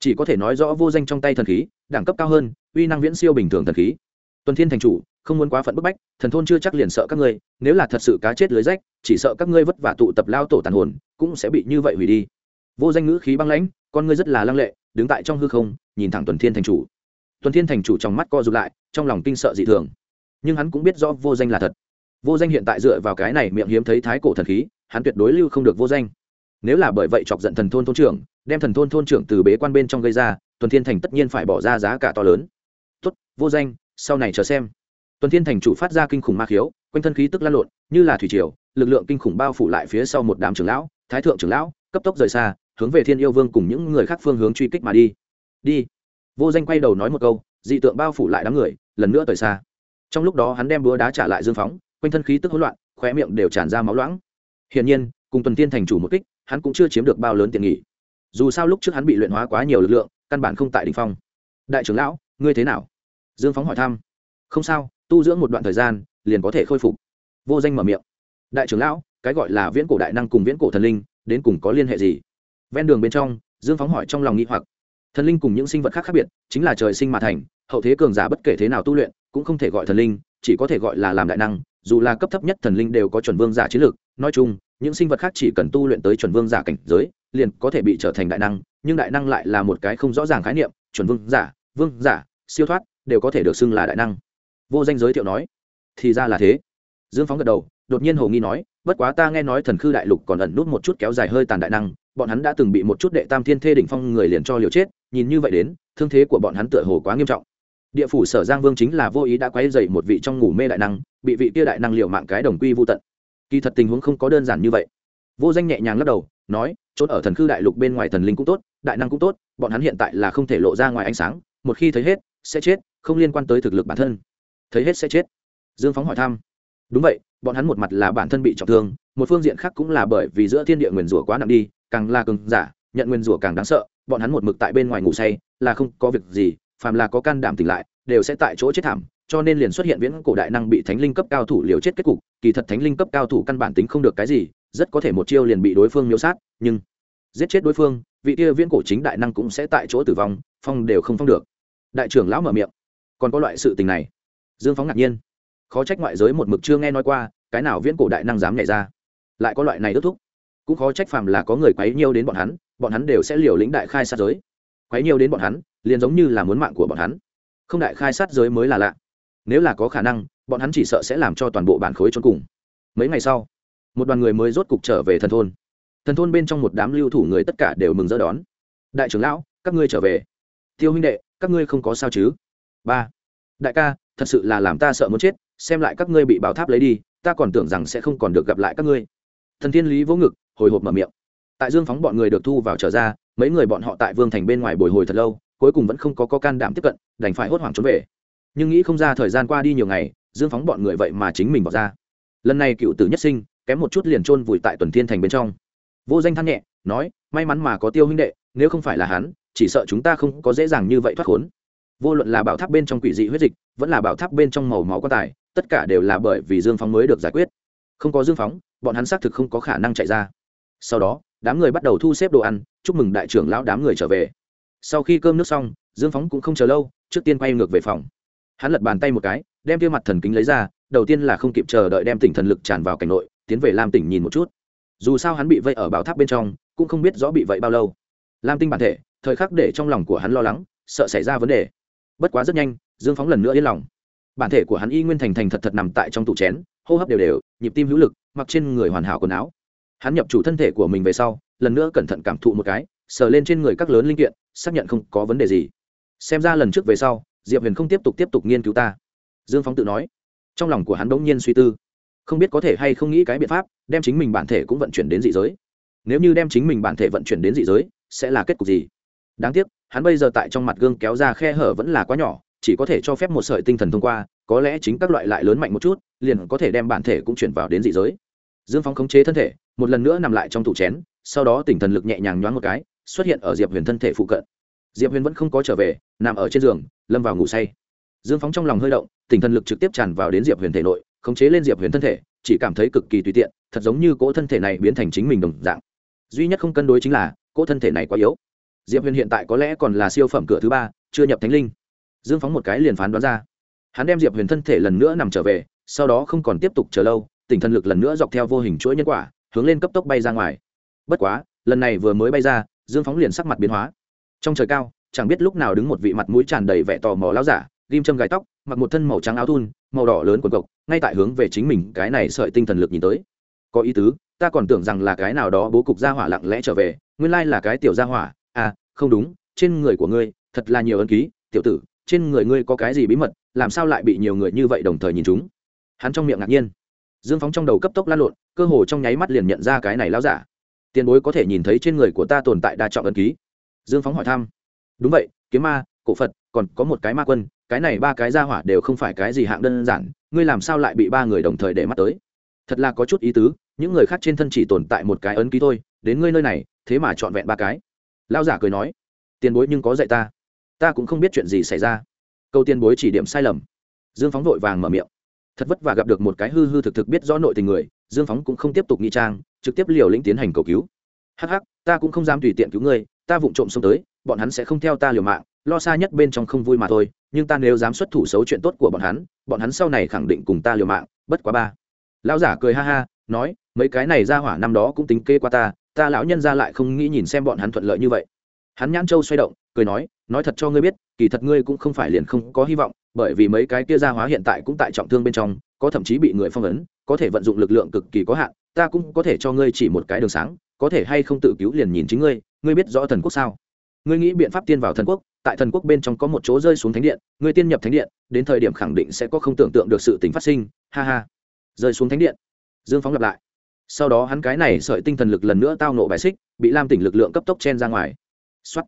Chỉ có thể nói rõ vô danh trong tay thần khí, đẳng cấp cao hơn, uy năng viễn siêu bình thường thần khí. Tuần thiên thành chủ, không muốn quá phận bức bách, thần thôn chưa chắc liền sợ các ngươi, nếu là thật sự cá chết lưới rách, chỉ sợ các ngươi vất vả tụ tập lao tổ tàn hồn, cũng sẽ bị như vậy hủy đi. Vô danh ngữ khí băng lãnh, con ngươi rất là lăng lệ, đứng tại trong hư không, nhìn thẳng tuần thiên thành chủ tuần thiên thành chủ trong mắt co rụt lại, trong lòng kinh sợ dị thường. Nhưng hắn cũng biết rõ vô danh là thật. Vô danh hiện tại dựa vào cái này miệng hiếm thấy thái cổ thần khí, hắn tuyệt đối lưu không được vô danh. Nếu là bởi vậy chọc giận thần thôn thôn trưởng, đem thần thôn thôn trưởng từ bế quan bên trong gây ra, tuần thiên thành tất nhiên phải bỏ ra giá cả to lớn. Tốt, vô danh, sau này chờ xem. Tuần thiên thành chủ phát ra kinh khủng ma khiếu, quanh thân khí tức lan lộn, như là thủy triều, lực lượng kinh khủng bao phủ lại phía sau một đám trưởng lão, thái thượng trưởng lão, cấp tốc rời xa, hướng về thiên yêu vương cùng những người khác phương hướng truy kích mà đi. Đi vô danh quay đầu nói một câu, dị tượng bao phủ lại đám người, lần nữa rời xa. Trong lúc đó hắn đem búa đá trả lại dương phóng, quanh thân khí tức hỗn loạn, khóe miệng đều tràn ra máu loãng. Hiển nhiên, cùng tuần thiên thành chủ một kích, hắn cũng chưa chiếm được bao lớn tiện nghỉ dù sao lúc trước hắn bị luyện hóa quá nhiều lực lượng, căn bản không tại đ ỉ n h phong. Đại trưởng lão, ngươi thế nào? Dương phóng hỏi thăm. Không sao, tu dưỡng một đoạn thời gian, liền có thể khôi phục. Vô danh mở miệng. Đại trưởng lão, cái gọi là viễn cổ đại năng cùng viễn cổ thần linh, đến cùng có liên hệ gì? Ven đường bên trong, dương phóng hỏi trong lòng nghĩ hoặc thần linh cùng những sinh vật khác khác biệt, chính là trời sinh mà thành, hậu thế cường giả bất kể thế nào tu luyện, cũng không thể gọi thần linh, chỉ có thể gọi là làm đại năng, dù là cấp thấp nhất thần linh đều có chuẩn vương giả chiến lược. Nói chung, những sinh vật khác chỉ cần tu luyện tới chuẩn vương giả cảnh giới, liền có thể bị trở thành đại năng, nhưng đại năng lại là một cái không rõ ràng khái niệm, chuẩn vương giả vương giả, siêu thoát, đều có thể được xưng là đại năng. Vô danh giới thiệu nói, thì ra là thế. Dương phóng gật đầu, đột nhiên hồ nghi nói, bất quá ta nghe nói thần khư đại lục còn ẩn nút một chút kéo dài hơi tàn đại năng bọn hắn đã từng bị một chút đệ tam thiên thê đỉnh phong người liền cho liều chết, nhìn như vậy đến, thương thế của bọn hắn tựa hồ quá nghiêm trọng. Địa phủ sở giang vương chính là vô ý đã quay dậy một vị trong ngủ mê đại năng, bị vị kia đại năng liều mạng cái đồng quy vô tận. Kỳ thật tình huống không có đơn giản như vậy. Vô danh nhẹ nhàng lắc đầu, nói trốn ở thần khư đại lục bên ngoài thần linh cũng tốt, đại năng cũng tốt, bọn hắn hiện tại là không thể lộ ra ngoài ánh sáng, một khi thấy hết, sẽ chết, không liên quan tới thực lực bản thân. Thấy hết sẽ chết. Dương phóng hỏi thăm. Đúng vậy, bọn hắn một mặt là bản thân bị trọng thương, một phương diện khác cũng là bởi vì giữa thiên địa nguyền rủa quá nặng đi càng là cường giả, nhận nguyên rủa càng đáng sợ, bọn hắn một mực tại bên ngoài ngủ say, là không có việc gì, phàm là có can đảm tỉnh lại, đều sẽ tại chỗ chết thảm, cho nên liền xuất hiện viễn cổ đại năng bị thánh linh cấp cao thủ liều chết kết cục, kỳ thật thánh linh cấp cao thủ căn bản tính không được cái gì, rất có thể một chiêu liền bị đối phương miêu sát, nhưng giết chết đối phương, vị kia viễn cổ chính đại năng cũng sẽ tại chỗ tử vong, phong đều không phong được. Đại trưởng lão mở miệng. Còn có loại sự tình này. Dương phóng ngạc nhiên. Khó trách ngoại giới một mực chưa nghe nói qua, cái nào viễn cổ đại năng dám nhảy ra. Lại có loại này ước thúc cũng khó trách phàm là có người quấy nhiêu đến bọn hắn bọn hắn đều sẽ liều lĩnh đại khai sát giới. Quấy nhiêu đến bọn hắn, liền giống như là muốn mạng của bọn hắn. Không đại khai sát giới mới là lạ. Nếu là có khả năng, bọn hắn chỉ sợ sẽ làm cho toàn bộ bản khối trốn cùng. Mấy ngày sau, một đoàn người mới rốt cục trở về thần thôn. Thần thôn bên trong một đám lưu thủ người tất cả đều mừng rỡ đón. Đại trưởng lão, các ngươi trở về. Tiêu huynh đệ, các ngươi không có sao chứ? Ba. Đại ca, thật sự là làm ta sợ muốn chết, xem lại các ngươi bị bảo tháp lấy đi, ta còn tưởng rằng sẽ không còn được gặp lại các ngươi. Thần thiên lý vỗ ngực hồi hộp mở miệng. Tại dương phóng bọn người được thu vào trở ra mấy người bọn họ tại vương thành bên ngoài bồi hồi thật lâu cuối cùng vẫn không có, có can đảm tiếp cận đành phải hốt hoảng trốn về. Nhưng nghĩ không ra thời gian qua đi nhiều ngày dương phóng bọn người vậy mà chính mình bỏ ra. Lần này cựu tử nhất sinh kém một chút liền trôn vùi tại tuần thiên thành bên trong. Vô danh than nhẹ nói may mắn mà có tiêu huynh đệ nếu không phải là hắn chỉ sợ chúng ta không có dễ dàng như vậy thoát khốn. Vô luận là bảo tháp bên trong quỷ dị huyết dịch vẫn là bảo tháp bên trong màu máu quan tài tất cả đều là bởi vì dương phóng mới được giải quyết. Không có dương phóng bọn hắn xác thực không có khả năng chạy ra sau đó, đám người bắt đầu thu xếp đồ ăn, chúc mừng đại trưởng lão đám người trở về. Sau khi cơm nước xong, dương phóng cũng không chờ lâu, trước tiên quay ngược về phòng. Hắn lật bàn tay một cái, đem tiêu mặt thần kính lấy ra, đầu tiên là không kịp chờ đợi đem tỉnh thần lực tràn vào cảnh nội, tiến về lam tỉnh nhìn một chút. Dù sao hắn bị vây ở bảo tháp bên trong, cũng không biết rõ bị vậy bao lâu. Lam tinh bản thể, thời khắc để trong lòng của hắn lo lắng, sợ xảy ra vấn đề. Bất quá rất nhanh, dương phóng lần nữa yên lòng. Bản thể của hắn y nguyên thành thành thật thật nằm tại trong tủ chén, hô hấp đều đều, nhịp tim hữu lực, mặc trên người hoàn hảo quần áo hắn nhập chủ thân thể của mình về sau, lần nữa cẩn thận cảm thụ một cái, sờ lên trên người các lớn linh kiện, xác nhận không có vấn đề gì. Xem ra lần trước về sau, diệp huyền không tiếp tục tiếp tục nghiên cứu ta. Dương phóng tự nói. Trong lòng của hắn bỗng nhiên suy tư. Không biết có thể hay không nghĩ cái biện pháp, đem chính mình bản thể cũng vận chuyển đến dị giới. Nếu như đem chính mình bản thể vận chuyển đến dị giới, sẽ là kết cục gì? Đáng tiếc, hắn bây giờ tại trong mặt gương kéo ra khe hở vẫn là quá nhỏ, chỉ có thể cho phép một sợi tinh thần thông qua, có lẽ chính các loại lại lớn mạnh một chút, liền có thể đem bản thể cũng chuyển vào đến dị giới dương phóng khống chế thân thể, một lần nữa nằm lại trong tủ chén, sau đó tỉnh thần lực nhẹ nhàng nhoáng một cái, xuất hiện ở diệp huyền thân thể phụ cận. Diệp huyền vẫn không có trở về, nằm ở trên giường, lâm vào ngủ say. Dương phóng trong lòng hơi động, tỉnh thần lực trực tiếp tràn vào đến diệp huyền thể nội, khống chế lên diệp huyền thân thể, chỉ cảm thấy cực kỳ tùy tiện, thật giống như cỗ thân thể này biến thành chính mình đồng dạng. Duy nhất không cân đối chính là, cỗ thân thể này quá yếu. Diệp huyền hiện tại có lẽ còn là siêu phẩm cửa thứ ba, chưa nhập thánh linh. Dương phóng một cái liền phán đoán ra. Hắn đem diệp huyền thân thể lần nữa nằm trở về, sau đó không còn tiếp tục chờ lâu tỉnh thần lực lần nữa dọc theo vô hình chuỗi nhân quả, hướng lên cấp tốc bay ra ngoài. Bất quá, lần này vừa mới bay ra, dương phóng liền sắc mặt biến hóa. Trong trời cao, chẳng biết lúc nào đứng một vị mặt mũi tràn đầy vẻ tò mò lao giả, ghim châm gáy tóc, mặc một thân màu trắng áo thun, màu đỏ lớn quần cộc, ngay tại hướng về chính mình cái này sợi tinh thần lực nhìn tới. Có ý tứ, ta còn tưởng rằng là cái nào đó bố cục gia hỏa lặng lẽ trở về, nguyên lai là cái tiểu gia hỏa. À không đúng, trên người của ngươi, thật là nhiều ân ký, tiểu tử, trên người ngươi có cái gì bí mật, làm sao lại bị nhiều người như vậy đồng thời nhìn chúng? Hắn trong miệng ngạc nhiên dương phóng trong đầu cấp tốc lan lộn, cơ hồ trong nháy mắt liền nhận ra cái này lao giả. Tiền bối có thể nhìn thấy trên người của ta tồn tại đa trọng ân ký. Dương phóng hỏi thăm. Đúng vậy, kiếm ma, cổ phật, còn có một cái ma quân, cái này ba cái gia hỏa đều không phải cái gì hạng đơn giản, ngươi làm sao lại bị ba người đồng thời để mắt tới? Thật là có chút ý tứ, những người khác trên thân chỉ tồn tại một cái ấn ký thôi, đến ngươi nơi này, thế mà trọn vẹn ba cái. Lao giả cười nói. Tiền bối nhưng có dạy ta. Ta cũng không biết chuyện gì xảy ra. Câu tiền bối chỉ điểm sai lầm. Dương phóng vội vàng mở miệng thật vất vả gặp được một cái hư hư thực thực biết rõ nội tình người, dương phóng cũng không tiếp tục nghi trang, trực tiếp liều lĩnh tiến hành cầu cứu. Hắc hắc, ta cũng không dám tùy tiện cứu ngươi, ta vụng trộm xông tới, bọn hắn sẽ không theo ta liều mạng, lo xa nhất bên trong không vui mà thôi, nhưng ta nếu dám xuất thủ xấu chuyện tốt của bọn hắn bọn hắn sau này khẳng định cùng ta liều mạng, bất quá ba. Lão giả cười ha ha, nói, mấy cái này ra hỏa năm đó cũng tính kê qua ta ta lão nhân ra lại không nghĩ nhìn xem bọn hắn thuận lợi như vậy. Hắn nhãn châu xoay động, cười nói nói thật cho ngươi biết, kỳ thật ngươi cũng không phải liền không có hy vọng, bởi vì mấy cái kia gia hóa hiện tại cũng tại trọng thương bên trong, có thậm chí bị người phong ấn, có thể vận dụng lực lượng cực kỳ có hạn, ta cũng có thể cho ngươi chỉ một cái đường sáng, có thể hay không tự cứu liền nhìn chính ngươi ngươi biết rõ thần quốc sao? Ngươi nghĩ biện pháp tiên vào thần quốc, tại thần quốc bên trong có một chỗ rơi xuống thánh điện, ngươi tiên nhập thánh điện, đến thời điểm khẳng định sẽ có không tưởng tượng được sự tình phát sinh, ha ha. Rơi xuống thánh điện, dương phóng lặp lại. Sau đó hắn cái này sợi tinh thần lực lần nữa tao nộ bài xích, bị lam tỉnh lực lượng cấp tốc chen ra ngoài. X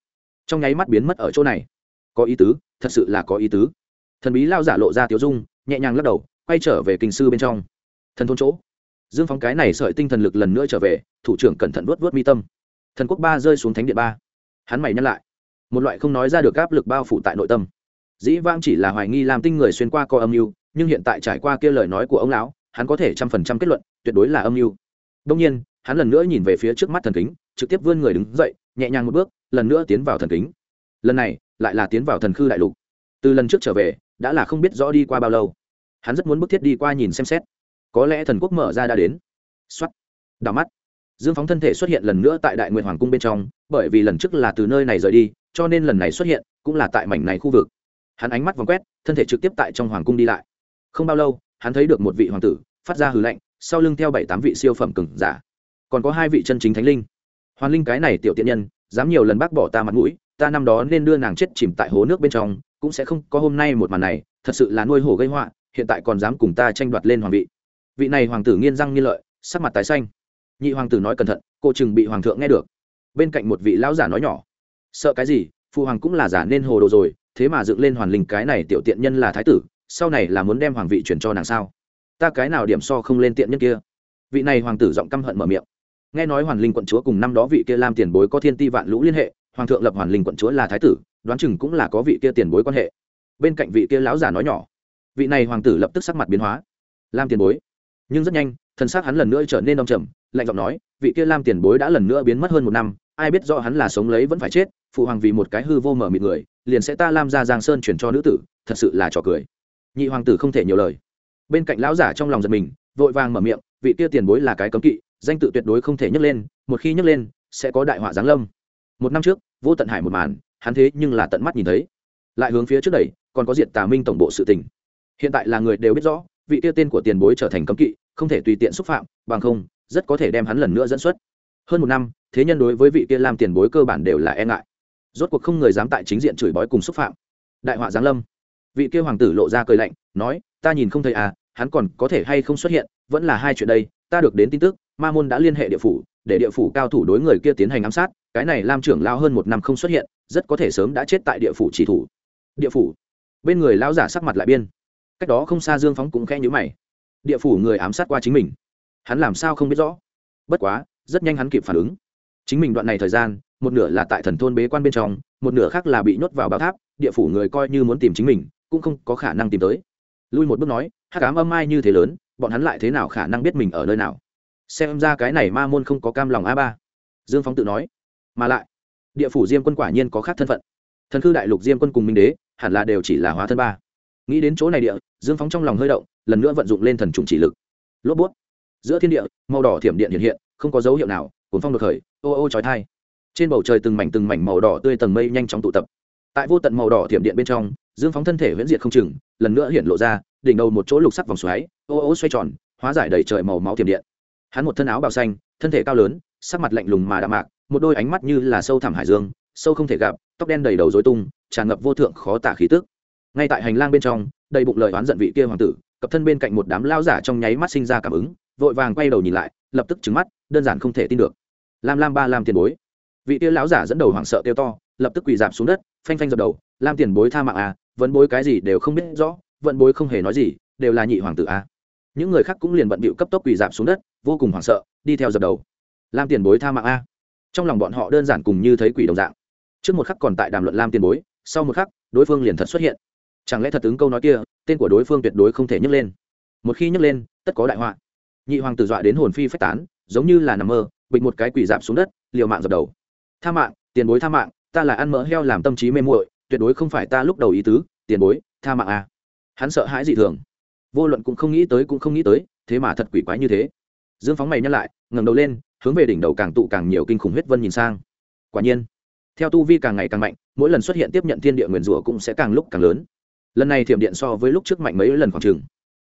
trong nháy mắt biến mất ở chỗ này. Có ý tứ, thật sự là có ý tứ. Thần bí lao giả lộ ra tiểu dung, nhẹ nhàng lắc đầu, quay trở về kinh sư bên trong. Thần thôn chỗ. Dương phóng cái này sợi tinh thần lực lần nữa trở về, thủ trưởng cẩn thận vớt vớt mi tâm. Thần quốc ba rơi xuống thánh điện ba. Hắn mày nhắc lại. Một loại không nói ra được áp lực bao phủ tại nội tâm. Dĩ vang chỉ là hoài nghi làm tinh người xuyên qua co âm mưu, nhưng hiện tại trải qua kia lời nói của ông lão, hắn có thể trăm phần trăm kết luận, tuyệt đối là âm mưu. Đông nhiên, hắn lần nữa nhìn về phía trước mắt thần kính, trực tiếp vươn người đứng dậy, nhẹ nhàng một bước lần nữa tiến vào thần kính. Lần này, lại là tiến vào thần khư đại lục. Từ lần trước trở về, đã là không biết rõ đi qua bao lâu. Hắn rất muốn bức thiết đi qua nhìn xem xét. Có lẽ thần quốc mở ra đã đến. X o á t đảo mắt. Dương phóng thân thể xuất hiện lần nữa tại đại nguyện hoàng cung bên trong, bởi vì lần trước là từ nơi này rời đi, cho nên lần này xuất hiện, cũng là tại mảnh này khu vực. Hắn ánh mắt vòng quét, thân thể trực tiếp tại trong hoàng cung đi lại. Không bao lâu, hắn thấy được một vị hoàng tử, phát ra hừ lạnh, sau lưng theo bảy tám vị siêu phẩm cừng giả. Còn có hai vị chân chính thánh linh. Hoàn linh cái này tiểu tiện nhân dám nhiều lần bác bỏ ta mặt mũi, ta năm đó nên đưa nàng chết chìm tại hố nước bên trong, cũng sẽ không có hôm nay một màn này, thật sự là nuôi hổ gây họa, hiện tại còn dám cùng ta tranh đoạt lên hoàng vị. Vị này hoàng tử nghiên răng nghiên lợi, sắc mặt tái xanh. Nhị hoàng tử nói cẩn thận, cô chừng bị hoàng thượng nghe được. Bên cạnh một vị lão giả nói nhỏ, sợ cái gì, phụ hoàng cũng là giả nên hồ đồ rồi, thế mà dựng lên hoàn linh cái này tiểu tiện nhân là thái tử, sau này là muốn đem hoàng vị chuyển cho nàng sao? Ta cái nào điểm so không lên tiện nhân kia? Vị này hoàng tử giọng căm hận mở miệng nghe nói hoàn linh quận chúa cùng năm đó vị kia lam tiền bối có thiên ti vạn lũ liên hệ, hoàng thượng lập hoàn linh quận chúa là thái tử, đoán chừng cũng là có vị kia tiền bối quan hệ. Bên cạnh vị kia lão giả nói nhỏ, vị này hoàng tử lập tức sắc mặt biến hóa. Lam tiền bối, nhưng rất nhanh thân xác hắn lần nữa trở nên đông trầm, lạnh giọng nói, vị kia lam tiền bối đã lần nữa biến mất hơn một năm, ai biết rõ hắn là sống lấy vẫn phải chết, phụ hoàng vì một cái hư vô mở mịt người, liền sẽ ta lam ra giang sơn chuyển cho nữ tử, thật sự là trò cười. Nhị hoàng tử không thể nhiều lời. Bên cạnh lão giả trong lòng giật mình, vội vàng mở miệng, vị kia tiền bối là cái cấm kỵ danh tự tuyệt đối không thể nhấc lên, một khi nhấc lên, sẽ có đại họa giáng lâm. Một năm trước, vô tận hải một màn, hắn thế nhưng là tận mắt nhìn thấy. Lại hướng phía trước đẩy, còn có diện tà minh tổng bộ sự tình. Hiện tại là người đều biết rõ, vị kia tên của tiền bối trở thành cấm kỵ, không thể tùy tiện xúc phạm, bằng không, rất có thể đem hắn lần nữa dẫn xuất. Hơn một năm, thế nhân đối với vị kia làm tiền bối cơ bản đều là e ngại. Rốt cuộc không người dám tại chính diện chửi bói cùng xúc phạm. Đại họa giáng lâm. Vị kia hoàng tử lộ ra cười lạnh, nói, ta nhìn không thấy à hắn còn có thể hay không xuất hiện, vẫn là hai chuyện đây, ta được đến tin tức ma môn đã liên hệ địa phủ, để địa phủ cao thủ đối người kia tiến hành ám sát, cái này lam trưởng lao hơn một năm không xuất hiện, rất có thể sớm đã chết tại địa phủ chỉ thủ. Địa phủ. Bên người lão giả sắc mặt lại biên. Cách đó không xa dương phóng cũng khẽ nhữ mày. Địa phủ người ám sát qua chính mình. Hắn làm sao không biết rõ? Bất quá, rất nhanh hắn kịp phản ứng. Chính mình đoạn này thời gian, một nửa là tại thần thôn bế quan bên trong, một nửa khác là bị nhốt vào báo tháp, địa phủ người coi như muốn tìm chính mình, cũng không có khả năng tìm tới. Lui một bước nói hát cám âm ai như thế lớn, bọn hắn lại thế nào khả năng biết mình ở nơi nào? Xem ra cái này ma môn không có cam lòng a ba. Dương phóng tự nói. Mà lại, địa phủ diêm quân quả nhiên có khác thân phận. Thần khư đại lục diêm quân cùng minh đế, hẳn là đều chỉ là hóa thân ba. Nghĩ đến chỗ này địa, dương phóng trong lòng hơi động, lần nữa vận dụng lên thần trùng chỉ lực. Lốp bút. Giữa thiên địa, màu đỏ thiểm điện hiện hiện, không có dấu hiệu nào, cuốn phong được khởi, ô ô trói thai trên bầu trời từng mảnh từng mảnh màu đỏ tươi tầng mây nhanh chóng tụ tập. Tại vô tận màu đỏ thiểm điện bên trong, dương phóng thân thể huyễn diệt không chừng, lần nữa hiện lộ ra, đỉnh đầu một chỗ lục sắc vòng xoáy, ô ô xoay tròn, hóa giải đầy trời màu máu thiểm điện hắn một thân áo bào xanh, thân thể cao lớn, sắc mặt lạnh lùng mà đạm mạc, một đôi ánh mắt như là sâu thẳm hải dương, sâu không thể gặp, tóc đen đầy đầu dối tung, tràn ngập vô thượng khó tả khí tức. Ngay tại hành lang bên trong, đầy bụng lời oán giận vị kia hoàng tử cập thân bên cạnh một đám lao giả trong nháy mắt sinh ra cảm ứng, vội vàng quay đầu nhìn lại, lập tức trứng mắt, đơn giản không thể tin được. Lam lam ba lam tiền bối. Vị kia lão giả dẫn đầu hoảng sợ kêu to, lập tức quỳ dạp xuống đất, phanh phanh dập đầu, lam tiền bối tha mạng à vẫn bối cái gì đều không biết rõ vận bối không hề nói gì, đều là nhị hoàng tử à những người khác cũng liền bận bịu cấp tốc quỳ dạp xuống đất, vô cùng hoảng sợ, đi theo dập đầu. Lam tiền bối tha mạng a. Trong lòng bọn họ đơn giản cùng như thấy quỷ đồng dạng. Trước một khắc còn tại đàm luận lam tiền bối, sau một khắc, đối phương liền thật xuất hiện. Chẳng lẽ thật ứng câu nói kia, tên của đối phương tuyệt đối không thể nhấc lên. Một khi nhấc lên, tất có đại họa. Nhị hoàng tử dọa đến hồn phi phách tán, giống như là nằm mơ, bịch một cái quỷ dạp xuống đất, liều mạng dập đầu. Tha mạng, tiền bối tha mạng, ta là ăn mỡ heo làm tâm trí mê muội, tuyệt đối không phải ta lúc đầu ý tứ, tiền bối, tha mạng a. Hắn sợ hãi dị thường vô luận cũng không nghĩ tới cũng không nghĩ tới, thế mà thật quỷ quái như thế. Dương phóng mày nhắc lại, ngẩng đầu lên, hướng về đỉnh đầu càng tụ càng nhiều kinh khủng huyết vân nhìn sang. Quả nhiên, theo tu vi càng ngày càng mạnh, mỗi lần xuất hiện tiếp nhận thiên địa nguyền rủa cũng sẽ càng lúc càng lớn. Lần này thiểm điện so với lúc trước mạnh mấy lần khoảng chừng.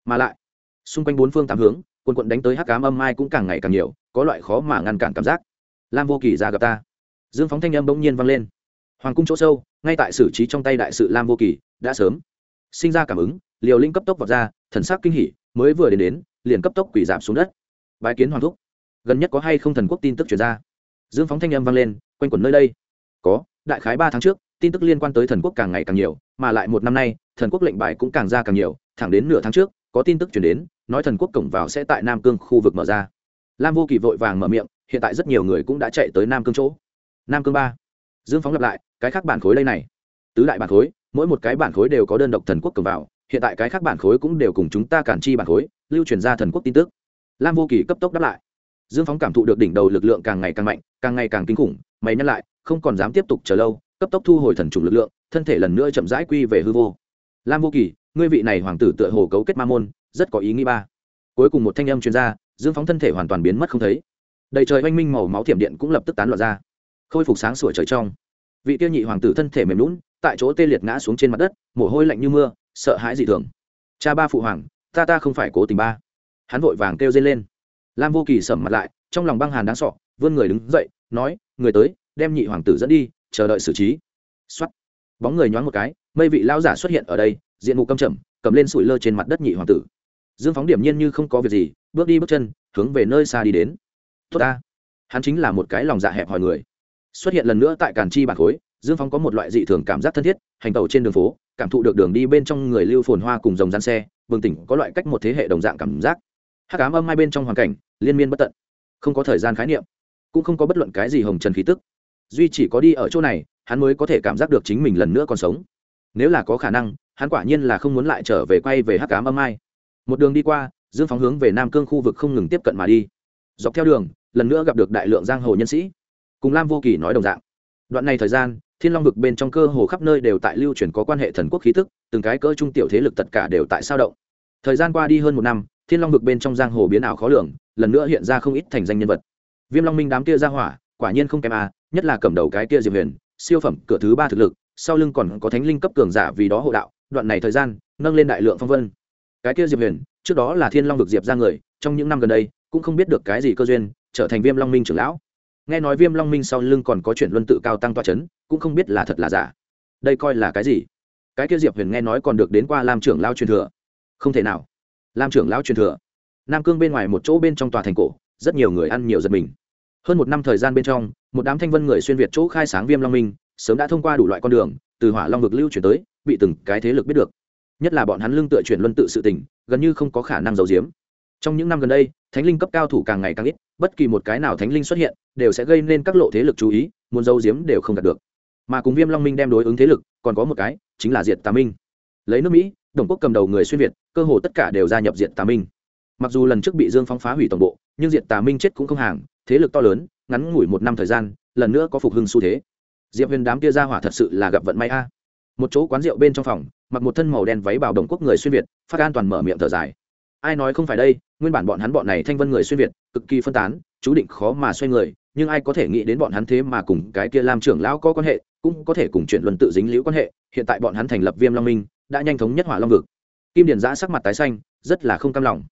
Mà lại, xung quanh bốn phương tám hướng quân quận đánh tới hắc cám âm mai cũng càng ngày càng nhiều, có loại khó mà ngăn cản cảm giác. Lam vô kỳ ra gặp ta. Dương phóng thanh âm bỗng nhiên vang lên. Hoàng cung chỗ sâu, ngay tại xử trí trong tay đại sự lam vô kỳ đã sớm sinh ra cảm ứng liều linh cấp tốc vào ra, thần sắc kinh hỉ, mới vừa đến đến, liền cấp tốc quỷ giảm xuống đất. Bái kiến hoàng thúc. Gần nhất có hay không thần quốc tin tức chuyển ra? Dương phóng thanh âm vang lên, quanh quẩn nơi đây. Có, đại khái ba tháng trước, tin tức liên quan tới thần quốc càng ngày càng nhiều, mà lại một năm nay, thần quốc lệnh bài cũng càng ra càng nhiều, thẳng đến nửa tháng trước, có tin tức chuyển đến, nói thần quốc cổng vào sẽ tại nam cương khu vực mở ra. Lam vô kỳ vội vàng mở miệng, hiện tại rất nhiều người cũng đã chạy tới nam cương chỗ. Nam cương ba. Dương phóng lặp lại, cái khác bản khối đây này. Tứ đại bản khối, mỗi một cái bản khối đều có đơn độc thần quốc cổng vào hiện tại cái khác bản khối cũng đều cùng chúng ta cản chi bản khối, lưu truyền ra thần quốc tin tức. Lam vô kỳ cấp tốc đáp lại. Dương phóng cảm thụ được đỉnh đầu lực lượng càng ngày càng mạnh, càng ngày càng kinh khủng, mày nhắc lại, không còn dám tiếp tục chờ lâu, cấp tốc thu hồi thần trùng lực lượng, thân thể lần nữa chậm rãi quy về hư vô. Lam vô kỳ, ngươi vị này hoàng tử tựa hồ cấu kết ma môn, rất có ý nghĩ ba. Cuối cùng một thanh âm chuyên gia dương phóng thân thể hoàn toàn biến mất không thấy. Đầy trời oanh minh màu máu thiểm điện cũng lập tức tán loạn ra. Khôi phục sáng sủa trời trong. Vị tiêu nhị hoàng tử thân thể mềm lún tại chỗ tê liệt ngã xuống trên mặt đất, mồ hôi lạnh như mưa sợ hãi dị thường. Cha ba phụ hoàng, ta ta không phải cố tình ba. Hắn vội vàng kêu dây lên. Lam vô kỳ sầm mặt lại, trong lòng băng hàn đáng sọ vươn người đứng dậy, nói, người tới, đem nhị hoàng tử dẫn đi, chờ đợi xử trí. Xuất bóng người nhoáng một cái, mây vị lao giả xuất hiện ở đây, diện mục căm chậm cầm lên sủi lơ trên mặt đất nhị hoàng tử. Dương phóng điểm nhiên như không có việc gì, bước đi bước chân, hướng về nơi xa đi đến. Tốt ta. Hắn chính là một cái lòng dạ hẹp hòi người. Xuất hiện lần nữa tại càn chi bản khối dương phóng có một loại dị thường cảm giác thân thiết, hành tàu trên đường phố, cảm thụ được đường đi bên trong người lưu phồn hoa cùng dòng gian xe bừng tỉnh có loại cách một thế hệ đồng dạng cảm giác. Hát cám âm hai bên trong hoàn cảnh, liên miên bất tận, không có thời gian khái niệm, cũng không có bất luận cái gì hồng trần khí tức. Duy chỉ có đi ở chỗ này, hắn mới có thể cảm giác được chính mình lần nữa còn sống. Nếu là có khả năng, hắn quả nhiên là không muốn lại trở về quay về hát cám âm ai một đường đi qua, dương phóng hướng về nam cương khu vực không ngừng tiếp cận mà đi. Dọc theo đường, lần nữa gặp được đại lượng giang hồ nhân sĩ, cùng lam vô kỳ nói đồng dạng. Đoạn này thời gian thiên long vực bên trong cơ hồ khắp nơi đều tại lưu truyền có quan hệ thần quốc khí tức, từng cái cỡ trung tiểu thế lực tất cả đều tại sao động. Thời gian qua đi hơn một năm, thiên long vực bên trong giang hồ biến ảo khó lường, lần nữa hiện ra không ít thành danh nhân vật. Viêm long minh đám kia ra hỏa, quả nhiên không kém à nhất là cầm đầu cái kia diệp huyền, siêu phẩm, cửa thứ ba thực lực, sau lưng còn có thánh linh cấp cường giả vì đó hộ đạo, đoạn này thời gian, nâng lên đại lượng phong vân. Cái kia diệp huyền, trước đó là thiên long vực diệp ra người, trong những năm gần đây, cũng không biết được cái gì cơ duyên, trở thành viêm long minh trưởng lão nghe nói viêm long minh sau lưng còn có chuyển luân tự cao tăng toa c h ấ n cũng không biết là thật là giả. Đây coi là cái gì? Cái kia diệp huyền nghe nói còn được đến qua lam trưởng lao truyền thừa. Không thể nào. Lam trưởng lão truyền thừa. Nam cương bên ngoài một chỗ bên trong tòa thành cổ, rất nhiều người ăn nhiều giật mình. Hơn một năm thời gian bên trong, một đám thanh vân người xuyên việt chỗ khai sáng viêm long minh, sớm đã thông qua đủ loại con đường, từ hỏa long vực lưu chuyển tới, bị từng cái thế lực biết được. Nhất là bọn hắn lương tựa chuyển luân tự sự tình, gần như không có khả năng giấu giếm. Trong những năm gần đây, thánh linh cấp cao thủ càng ngày càng ít bất kỳ một cái nào thánh linh xuất hiện, đều sẽ gây nên các lộ thế lực chú ý, muốn giấu giếm đều không đạt được. Mà cùng viêm long minh đem đối ứng thế lực, còn có một cái, chính là diệt tà minh. Lấy nước mỹ, đồng quốc cầm đầu người xuyên việt, cơ hồ tất cả đều gia nhập diệt tà minh. Mặc dù lần trước bị dương phong phá hủy toàn bộ, nhưng diệt tà minh chết cũng không hàng, thế lực to lớn, ngắn ngủi một năm thời gian, lần nữa có phục hưng xu thế. Diệp huyền đám kia ra hỏa thật sự là gặp vận may a. Một chỗ quán rượu bên trong phòng, mặc một thân màu đen váy bảo đồng quốc người xuyên việt, phát an toàn mở miệng thở dài. Ai nói không phải đây? Nguyên bản bọn hắn bọn này thanh vân người xuyên việt, cực kỳ phân tán, chú định khó mà xoay người, nhưng ai có thể nghĩ đến bọn hắn thế mà cùng cái kia làm trưởng lão có quan hệ, cũng có thể cùng chuyện luận tự dính liễu quan hệ, hiện tại bọn hắn thành lập viêm long minh, đã nhanh thống nhất hỏa long vực. Kim Điền giã sắc mặt tái xanh, rất là không cam lòng.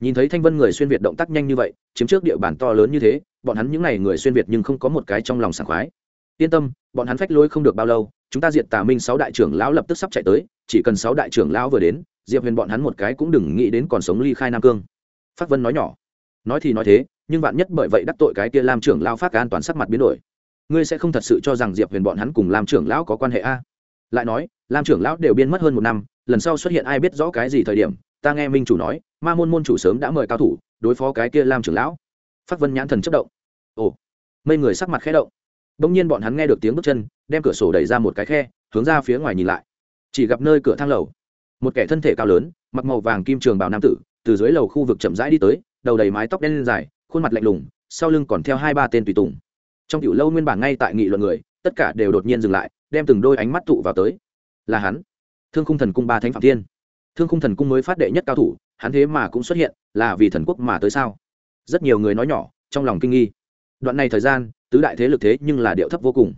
Nhìn thấy thanh vân người xuyên việt động tác nhanh như vậy, chiếm trước địa bàn to lớn như thế, bọn hắn những n à y người xuyên việt nhưng không có một cái trong lòng sảng khoái. Yên tâm, bọn hắn phách lôi không được bao lâu, chúng ta diệt tà minh sáu đại trưởng lão lập tức sắp chạy tới, chỉ cần sáu đại trưởng lão vừa đến, diệp huyền bọn hắn một cái cũng đừng nghĩ đến còn sống ly khai nam cương phát vân nói nhỏ. Nói thì nói thế, nhưng vạn nhất bởi vậy đắc tội cái kia Lam trưởng lão phát an toàn sắc mặt biến đổi, ngươi sẽ không thật sự cho rằng diệp huyền bọn hắn cùng Lam trưởng lão có quan hệ a? Lại nói, Lam trưởng lão đều biên mất hơn một năm, lần sau xuất hiện ai biết rõ cái gì thời điểm, ta nghe minh chủ nói, ma môn môn chủ sớm đã mời cao thủ, đối phó cái kia Lam trưởng lão. Phát vân nhãn thần chất động. Ồ, mấy người sắc mặt khẽ động. Đông nhiên bọn hắn nghe được tiếng bước chân, đem cửa sổ đẩy ra một cái khe, hướng ra phía ngoài nhìn lại. Chỉ gặp nơi cửa thang lầu, một kẻ thân thể cao lớn, mặc màu vàng kim trường bào nam tử từ dưới lầu khu vực chậm rãi đi tới, đầu đầy mái tóc đen lên dài, khuôn mặt lạnh lùng, sau lưng còn theo hai ba tên tùy tùng. Trong tiểu lâu nguyên bản ngay tại nghị luận người, tất cả đều đột nhiên dừng lại, đem từng đôi ánh mắt tụ vào tới. Là hắn. Thương khung thần cung ba thánh phạm thiên. Thương khung thần cung mới phát đệ nhất cao thủ, hắn thế mà cũng xuất hiện, là vì thần quốc mà tới sao? Rất nhiều người nói nhỏ, trong lòng kinh nghi. Đoạn này thời gian, tứ đại thế lực thế nhưng là điệu thấp vô cùng.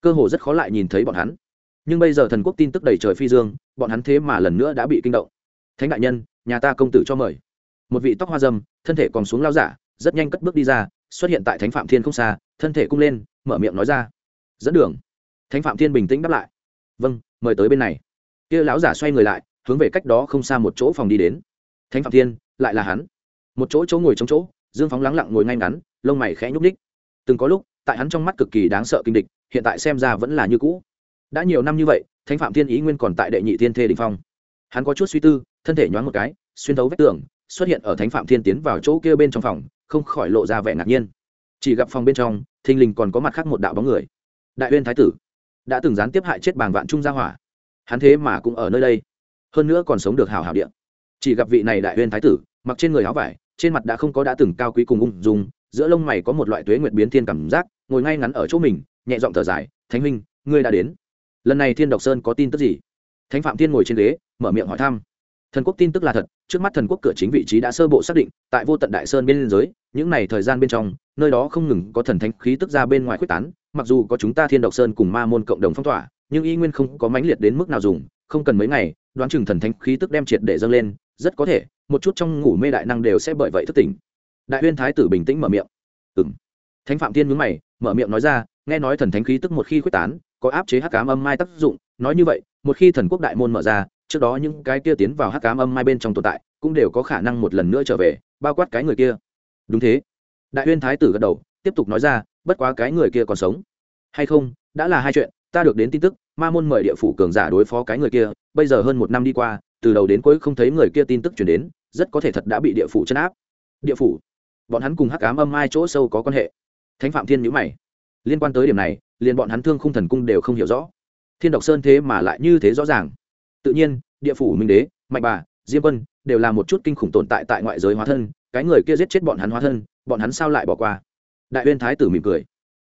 Cơ hồ rất khó lại nhìn thấy bọn hắn. Nhưng bây giờ thần quốc tin tức đầy trời phi dương, bọn hắn thế mà lần nữa đã bị kinh động. Thánh đại nhân nhà ta công tử cho mời. Một vị tóc hoa dâm, thân thể còn xuống lao giả, rất nhanh cất bước đi ra, xuất hiện tại thánh phạm thiên không xa, thân thể cung lên, mở miệng nói ra. Dẫn đường. Thánh phạm thiên bình tĩnh đáp lại. Vâng mời tới bên này. Kia lão giả xoay người lại, hướng về cách đó không xa một chỗ phòng đi đến. Thánh phạm thiên, lại là hắn. Một chỗ chỗ ngồi trong chỗ, dương phóng lắng lặng ngồi ngay ngắn, lông mày khẽ nhúc ních từng có lúc, tại hắn trong mắt cực kỳ đáng sợ kinh địch, hiện tại xem ra vẫn là như cũ. Đã nhiều năm như vậy, thánh phạm thiên ý nguyên còn tại đệ nhị thiên thê đình phong. Hắn có chút suy tư thân thể nhoáng một cái, xuyên thấu vách tường, xuất hiện ở thánh phạm thiên tiến vào chỗ kia bên trong phòng, không khỏi lộ ra vẻ ngạc nhiên. Chỉ gặp phòng bên trong, thình lình còn có mặt khác một đạo bóng người. Đại uyên thái tử, đã từng gián tiếp hại chết bàng vạn trung gia hỏa. Hắn thế mà cũng ở nơi đây. Hơn nữa còn sống được hào hào điện chỉ gặp vị này đại uyên thái tử, mặc trên người áo vải, trên mặt đã không có đã từng cao quý cùng ung dung, giữa lông mày có một loại tuế nguyệt biến thiên cảm giác, ngồi ngay ngắn ở chỗ mình, nhẹ giọng thở dài, thánh huynh, ngươi đã đến. Lần này thiên độc sơn có tin tức gì? Thánh phạm thiên ngồi trên ghế, mở miệng hỏi thăm thần quốc tin tức là thật, trước mắt thần quốc cửa chính vị trí đã sơ bộ xác định, tại vô tận đại sơn bên liên giới những này thời gian bên trong, nơi đó không ngừng có thần thánh khí tức ra bên ngoài quyết tán, mặc dù có chúng ta thiên độc sơn cùng ma môn cộng đồng phong tỏa, nhưng y nguyên không có mãnh liệt đến mức nào dùng, không cần mấy ngày, đoán chừng thần thánh khí tức đem triệt để dâng lên, rất có thể, một chút trong ngủ mê đại năng đều sẽ bởi vậy thức tỉnh. Đại huyên thái tử bình tĩnh mở miệng. Ừng thánh phạm tiên mướn mày, mở miệng nói ra, nghe nói thần thánh khí tức một khi quyết tán, có áp chế hắc cám âm mai tác dụng, nói như vậy, một khi thần quốc đại môn mở ra trước đó những cái kia tiến vào hắc cám âm mai bên trong tồn tại, cũng đều có khả năng một lần nữa trở về, bao quát cái người kia. Đúng thế. Đại huyên thái tử gật đầu, tiếp tục nói ra, bất quá cái người kia còn sống. Hay không, đã là hai chuyện, ta được đến tin tức, ma môn mời địa phủ cường giả đối phó cái người kia, bây giờ hơn một năm đi qua, từ đầu đến cuối không thấy người kia tin tức chuyển đến, rất có thể thật đã bị địa phủ chấn áp. Địa phủ? Bọn hắn cùng hắc cám âm mai chỗ sâu có quan hệ. Thánh phạm thiên nhữ mày. Liên quan tới điểm này, liền bọn hắn thương khung thần cung đều không hiểu rõ. Thiên độc sơn thế mà lại như thế rõ ràng tự nhiên, địa phủ minh đế, mạnh bà, diêm quân đều là một chút kinh khủng tồn tại tại ngoại giới hóa thân, cái người kia giết chết bọn hắn hóa thân, bọn hắn sao lại bỏ qua? Đại uyên thái tử mỉm cười.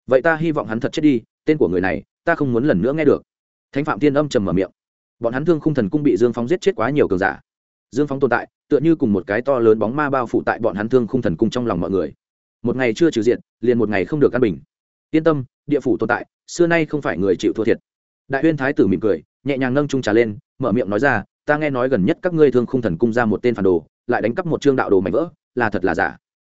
Vậy ta hy vọng hắn thật chết đi, tên của người này, ta không muốn lần nữa nghe được. Thánh phạm tiên âm trầm mở miệng. Bọn hắn thương khung thần cung bị dương phóng giết chết quá nhiều cường giả. Dương phóng tồn tại, tựa như cùng một cái to lớn bóng ma bao phủ tại bọn hắn thương khung thần cung trong lòng mọi người. Một ngày chưa trừ diện, liền một ngày không được căn bình. Yên tâm, địa phủ tồn tại, xưa nay không phải người chịu thua thiệt đại huyên thái tử mỉm cười, nhẹ nhàng nâng trung trà lên, mở miệng nói ra, ta nghe nói gần nhất các ngươi thương khung thần cung ra một tên phản đồ, lại đánh cắp một chương đạo đồ mảnh vỡ, là thật là giả.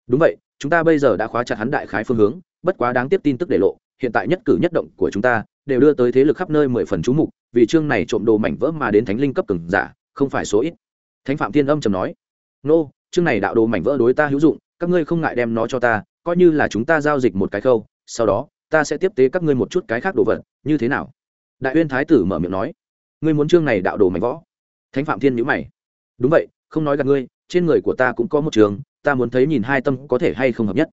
Đúng vậy, chúng ta bây giờ đã khóa chặt hắn đại khái phương hướng, bất quá đáng tiếc tin tức để lộ, hiện tại nhất cử nhất động của chúng ta, đều đưa tới thế lực khắp nơi mười phần chú mục, vì chương này trộm đồ mảnh vỡ mà đến thánh linh cấp cường giả, không phải số ít. Thánh phạm thiên âm trầm nói, nô chương này đạo đồ mảnh vỡ đối ta hữu dụng, các ngươi không ngại đem nó cho ta, coi như là chúng ta giao dịch một cái khâu, sau đó, ta sẽ tiếp tế các ngươi một chút cái khác đồ vật, như thế nào? Đại uyên thái tử mở miệng nói, ngươi muốn chương này đạo đồ mạnh võ? Thánh phạm thiên nhữ mày, đúng vậy, không nói gặp ngươi, trên người của ta cũng có một trường, ta muốn thấy nhìn hai tâm có thể hay không hợp nhất.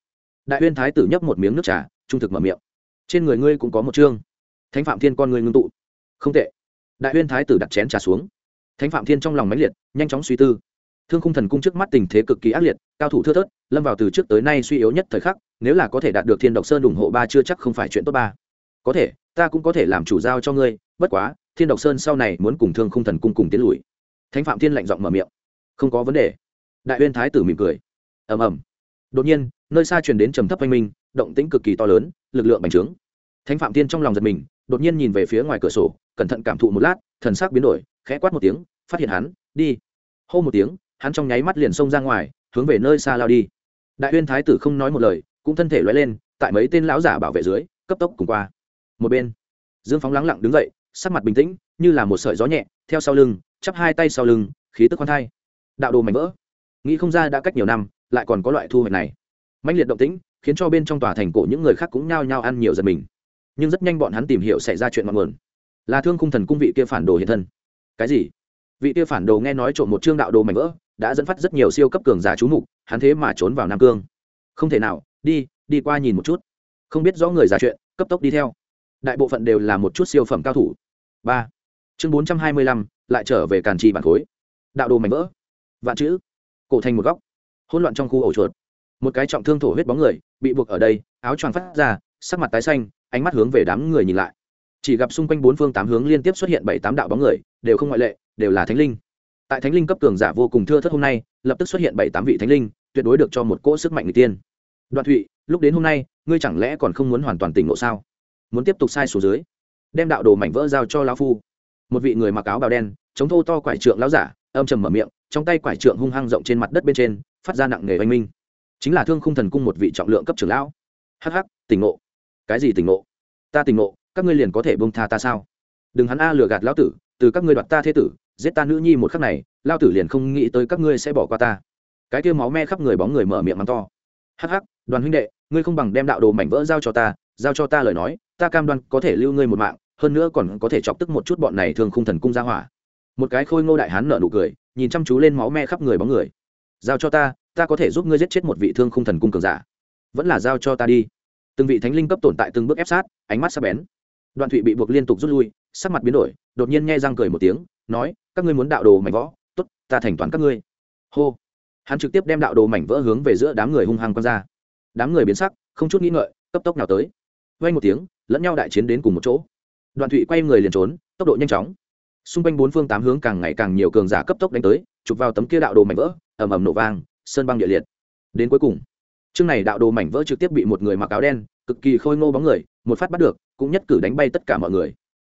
Đại uyên thái tử nhấp một miếng nước trà, trung thực mở miệng, trên người ngươi cũng có một chương thánh phạm thiên con ngươi ngưng tụ, không tệ. Đại uyên thái tử đặt chén trà xuống. Thánh phạm thiên trong lòng mãnh liệt, nhanh chóng suy tư. Thương khung thần cung trước mắt tình thế cực kỳ ác liệt, cao thủ thưa thớt, lâm vào từ trước tới nay suy yếu nhất thời khắc, nếu là có thể đạt được thiên độc sơn ủng hộ ba chưa chắc không phải chuyện tốt ba. Có thể ta cũng có thể làm chủ giao cho ngươi, bất quá, thiên độc sơn sau này muốn cùng thương khung thần cung cùng tiến lùi. Thánh phạm thiên lạnh giọng mở miệng. Không có vấn đề. Đại uyên thái tử mỉm cười. Ầm ầm. Đột nhiên, nơi xa truyền đến trầm thấp oanh minh, động tĩnh cực kỳ to lớn, lực lượng bành trướng. Thánh phạm thiên trong lòng giật mình, đột nhiên nhìn về phía ngoài cửa sổ, cẩn thận cảm thụ một lát, thần sắc biến đổi, khẽ quát một tiếng, phát hiện hắn, đi. Hô một tiếng, hắn trong nháy mắt liền xông ra ngoài, hướng về nơi xa lao đi. Đại uyên thái tử không nói một lời, cũng thân thể loay lên, tại mấy tên lão giả bảo vệ dưới, cấp tốc cùng qua một bên. Dương phóng lắng lặng đứng dậy, sắc mặt bình tĩnh, như là một sợi gió nhẹ, theo sau lưng, chắp hai tay sau lưng, khí tức khoan thai. Đạo đồ mảnh vỡ. Nghĩ không ra đã cách nhiều năm, lại còn có loại thu hoạch này. Mạnh liệt động tĩnh, khiến cho bên trong tòa thành cổ những người khác cũng nhao nhao ăn nhiều giật mình. Nhưng rất nhanh bọn hắn tìm hiểu xảy ra chuyện ngọn nguồn. Là thương khung thần cung vị kia phản đồ hiện thân. Cái gì? Vị kia phản đồ nghe nói trộm một chương đạo đồ mảnh vỡ, đã dẫn phát rất nhiều siêu cấp cường giả chú mục, hắn thế mà trốn vào nam cương. Không thể nào, đi đi qua nhìn một chút. Không biết rõ người ra chuyện, cấp tốc đi theo đại bộ phận đều là một chút siêu phẩm cao thủ. Ba. Chương bốn trăm hai mươi lăm, lại trở về càn trì bản khối. Đạo đồ mảnh vỡ. Vạn chữ. Cổ thành một góc. Hỗn loạn trong khu ổ chuột. Một cái trọng thương thổ huyết bóng người bị buộc ở đây, áo choàng phát ra, sắc mặt tái xanh, ánh mắt hướng về đám người nhìn lại. Chỉ gặp xung quanh bốn phương tám hướng liên tiếp xuất hiện bảy tám đạo bóng người, đều không ngoại lệ, đều là thánh linh. Tại thánh linh cấp cường giả vô cùng thưa thất hôm nay, lập tức xuất hiện bảy tám vị thánh linh, tuyệt đối được cho một cỗ sức mạnh người tiên. Đoạn thụy, lúc đến hôm nay, ngươi chẳng lẽ còn không muốn hoàn toàn tỉnh ngộ sao? Muốn tiếp tục sai số dưới đem đạo đồ mảnh vỡ giao cho lão phu. Một vị người mặc áo bào đen chống thô to quải trượng lão giả âm trầm mở miệng trong tay quải trượng hung hăng rộng trên mặt đất bên trên phát ra nặng nề oanh minh. Chính là thương khung thần cung một vị trọng lượng cấp trưởng lão. Hắc hắc, tỉnh ngộ. Cái gì tỉnh ngộ? Ta tỉnh ngộ các ngươi liền có thể bông tha ta sao? Đừng hắn a lừa gạt lão tử từ các ngươi đoạt ta thế tử giết ta nữ nhi một khắc này lao tử liền không nghĩ tới các ngươi sẽ bỏ qua ta. Cái kia máu me khắp người bóng người mở miệng mắng to. Hắc hắc đoàn huynh đệ ngươi không bằng đem đạo đồ mảnh vỡ giao cho ta giao cho ta lời nói, ta cam đoan có thể lưu ngươi một mạng, hơn nữa còn có thể chọc tức một chút bọn này thường khung thần cung ra hỏa. Một cái khôi ngô đại hán nở nụ cười, nhìn chăm chú lên máu me khắp người bóng người. Giao cho ta ta có thể giúp ngươi giết chết một vị thương khung thần cung cường giả. Vẫn là giao cho ta đi. Từng vị thánh linh cấp tồn tại từng bước ép sát, ánh mắt sắp bén. Đoạn thụy bị buộc liên tục rút lui, sắc mặt biến đổi, đột nhiên nghe răng cười một tiếng, nói, các ngươi muốn đạo đồ mảnh võ t ố t ta thành toán các ngươi. Hô. Hắn trực tiếp đem đạo đồ mảnh vỡ hướng về giữa đám người hung hăng q ra. Đám người biến sắc, không chút nghĩ ngợi, cấp tốc nào tới vay một tiếng, lẫn nhau đại chiến đến cùng một chỗ. Đoàn thụy quay người liền trốn, tốc độ nhanh chóng. Xung quanh bốn phương tám hướng càng ngày càng nhiều cường giả cấp tốc đánh tới, chụp vào tấm kia đạo đồ mảnh vỡ, ầm ầm nổ vang, sơn băng địa liệt. Đến cuối cùng, chương này đạo đồ mảnh vỡ trực tiếp bị một người mặc áo đen, cực kỳ khôi ngô bóng người, một phát bắt được, cũng nhất cử đánh bay tất cả mọi người.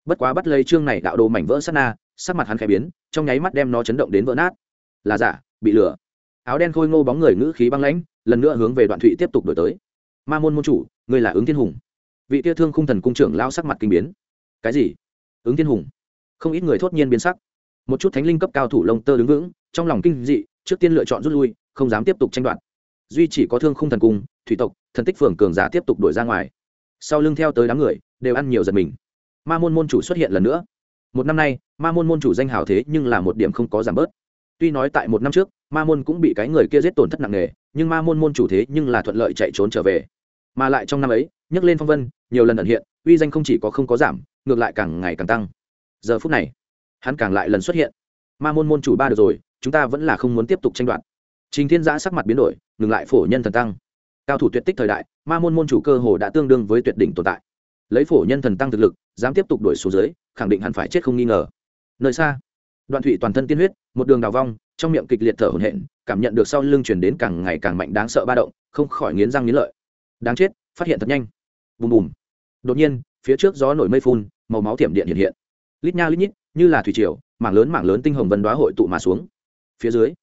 Bất quá bắt lấy chương này đạo đồ mảnh vỡ sát na, sắc mặt hắn khẽ biến, trong nháy mắt đem nó chấn động đến vỡ nát. Là giả, bị lửa áo đen khôi ngô bóng người ngữ khí băng lãnh, lần nữa hướng về đoạn thụy tiếp tục đổi tới. Ma môn môn chủ, ngươi là ứng thiên hùng vị tia thương khung thần cung trưởng lao sắc mặt kinh biến. Cái gì? Ứng thiên hùng. Không ít người thốt nhiên biến sắc. Một chút thánh linh cấp cao thủ lông tơ đứng vững, trong lòng kinh dị, trước tiên lựa chọn rút lui, không dám tiếp tục tranh đoạt. Duy chỉ có thương khung thần cung, thủy tộc, thần tích phường cường giả tiếp tục đuổi ra ngoài. Sau lưng theo tới đám người, đều ăn nhiều giật mình. Ma môn môn chủ xuất hiện lần nữa. Một năm nay, ma môn môn chủ danh hào thế nhưng là một điểm không có giảm bớt. Tuy nói tại một năm trước, ma môn cũng bị cái người kia giết tổn thất nặng nề, nhưng ma môn môn chủ thế nhưng là thuận lợi chạy trốn trở về. Mà lại trong năm ấy nhấc lên phong vân, nhiều lần ẩn hiện, uy danh không chỉ có không có giảm, ngược lại càng ngày càng tăng. Giờ phút này, hắn càng lại lần xuất hiện. Ma môn môn chủ ba được rồi, chúng ta vẫn là không muốn tiếp tục tranh đoạt. Trình thiên giã sắc mặt biến đổi, ngừng lại phổ nhân thần tăng. Cao thủ tuyệt tích thời đại, ma môn môn chủ cơ hồ đã tương đương với tuyệt đỉnh tồn tại. Lấy phổ nhân thần tăng thực lực, dám tiếp tục đuổi xuống dưới, khẳng định hẳn phải chết không nghi ngờ. Nơi xa, đoạn thụy toàn thân tiên huyết, một đường đào vong, trong miệng kịch liệt thở hổn hển, cảm nhận được sau lưng chuyển đến càng ngày càng mạnh đáng sợ ba động, không khỏi nghiến răng nghiến lợi. Đáng chết, phát hiện thật nhanh bùm bùm. Đột nhiên, phía trước gió nổi mây phun, màu máu thiểm điện hiện hiện. Lít nha lít nhít, như là thủy triều, mảng lớn mảng lớn tinh hồng vân đoá hội tụ mà xuống. Phía dưới,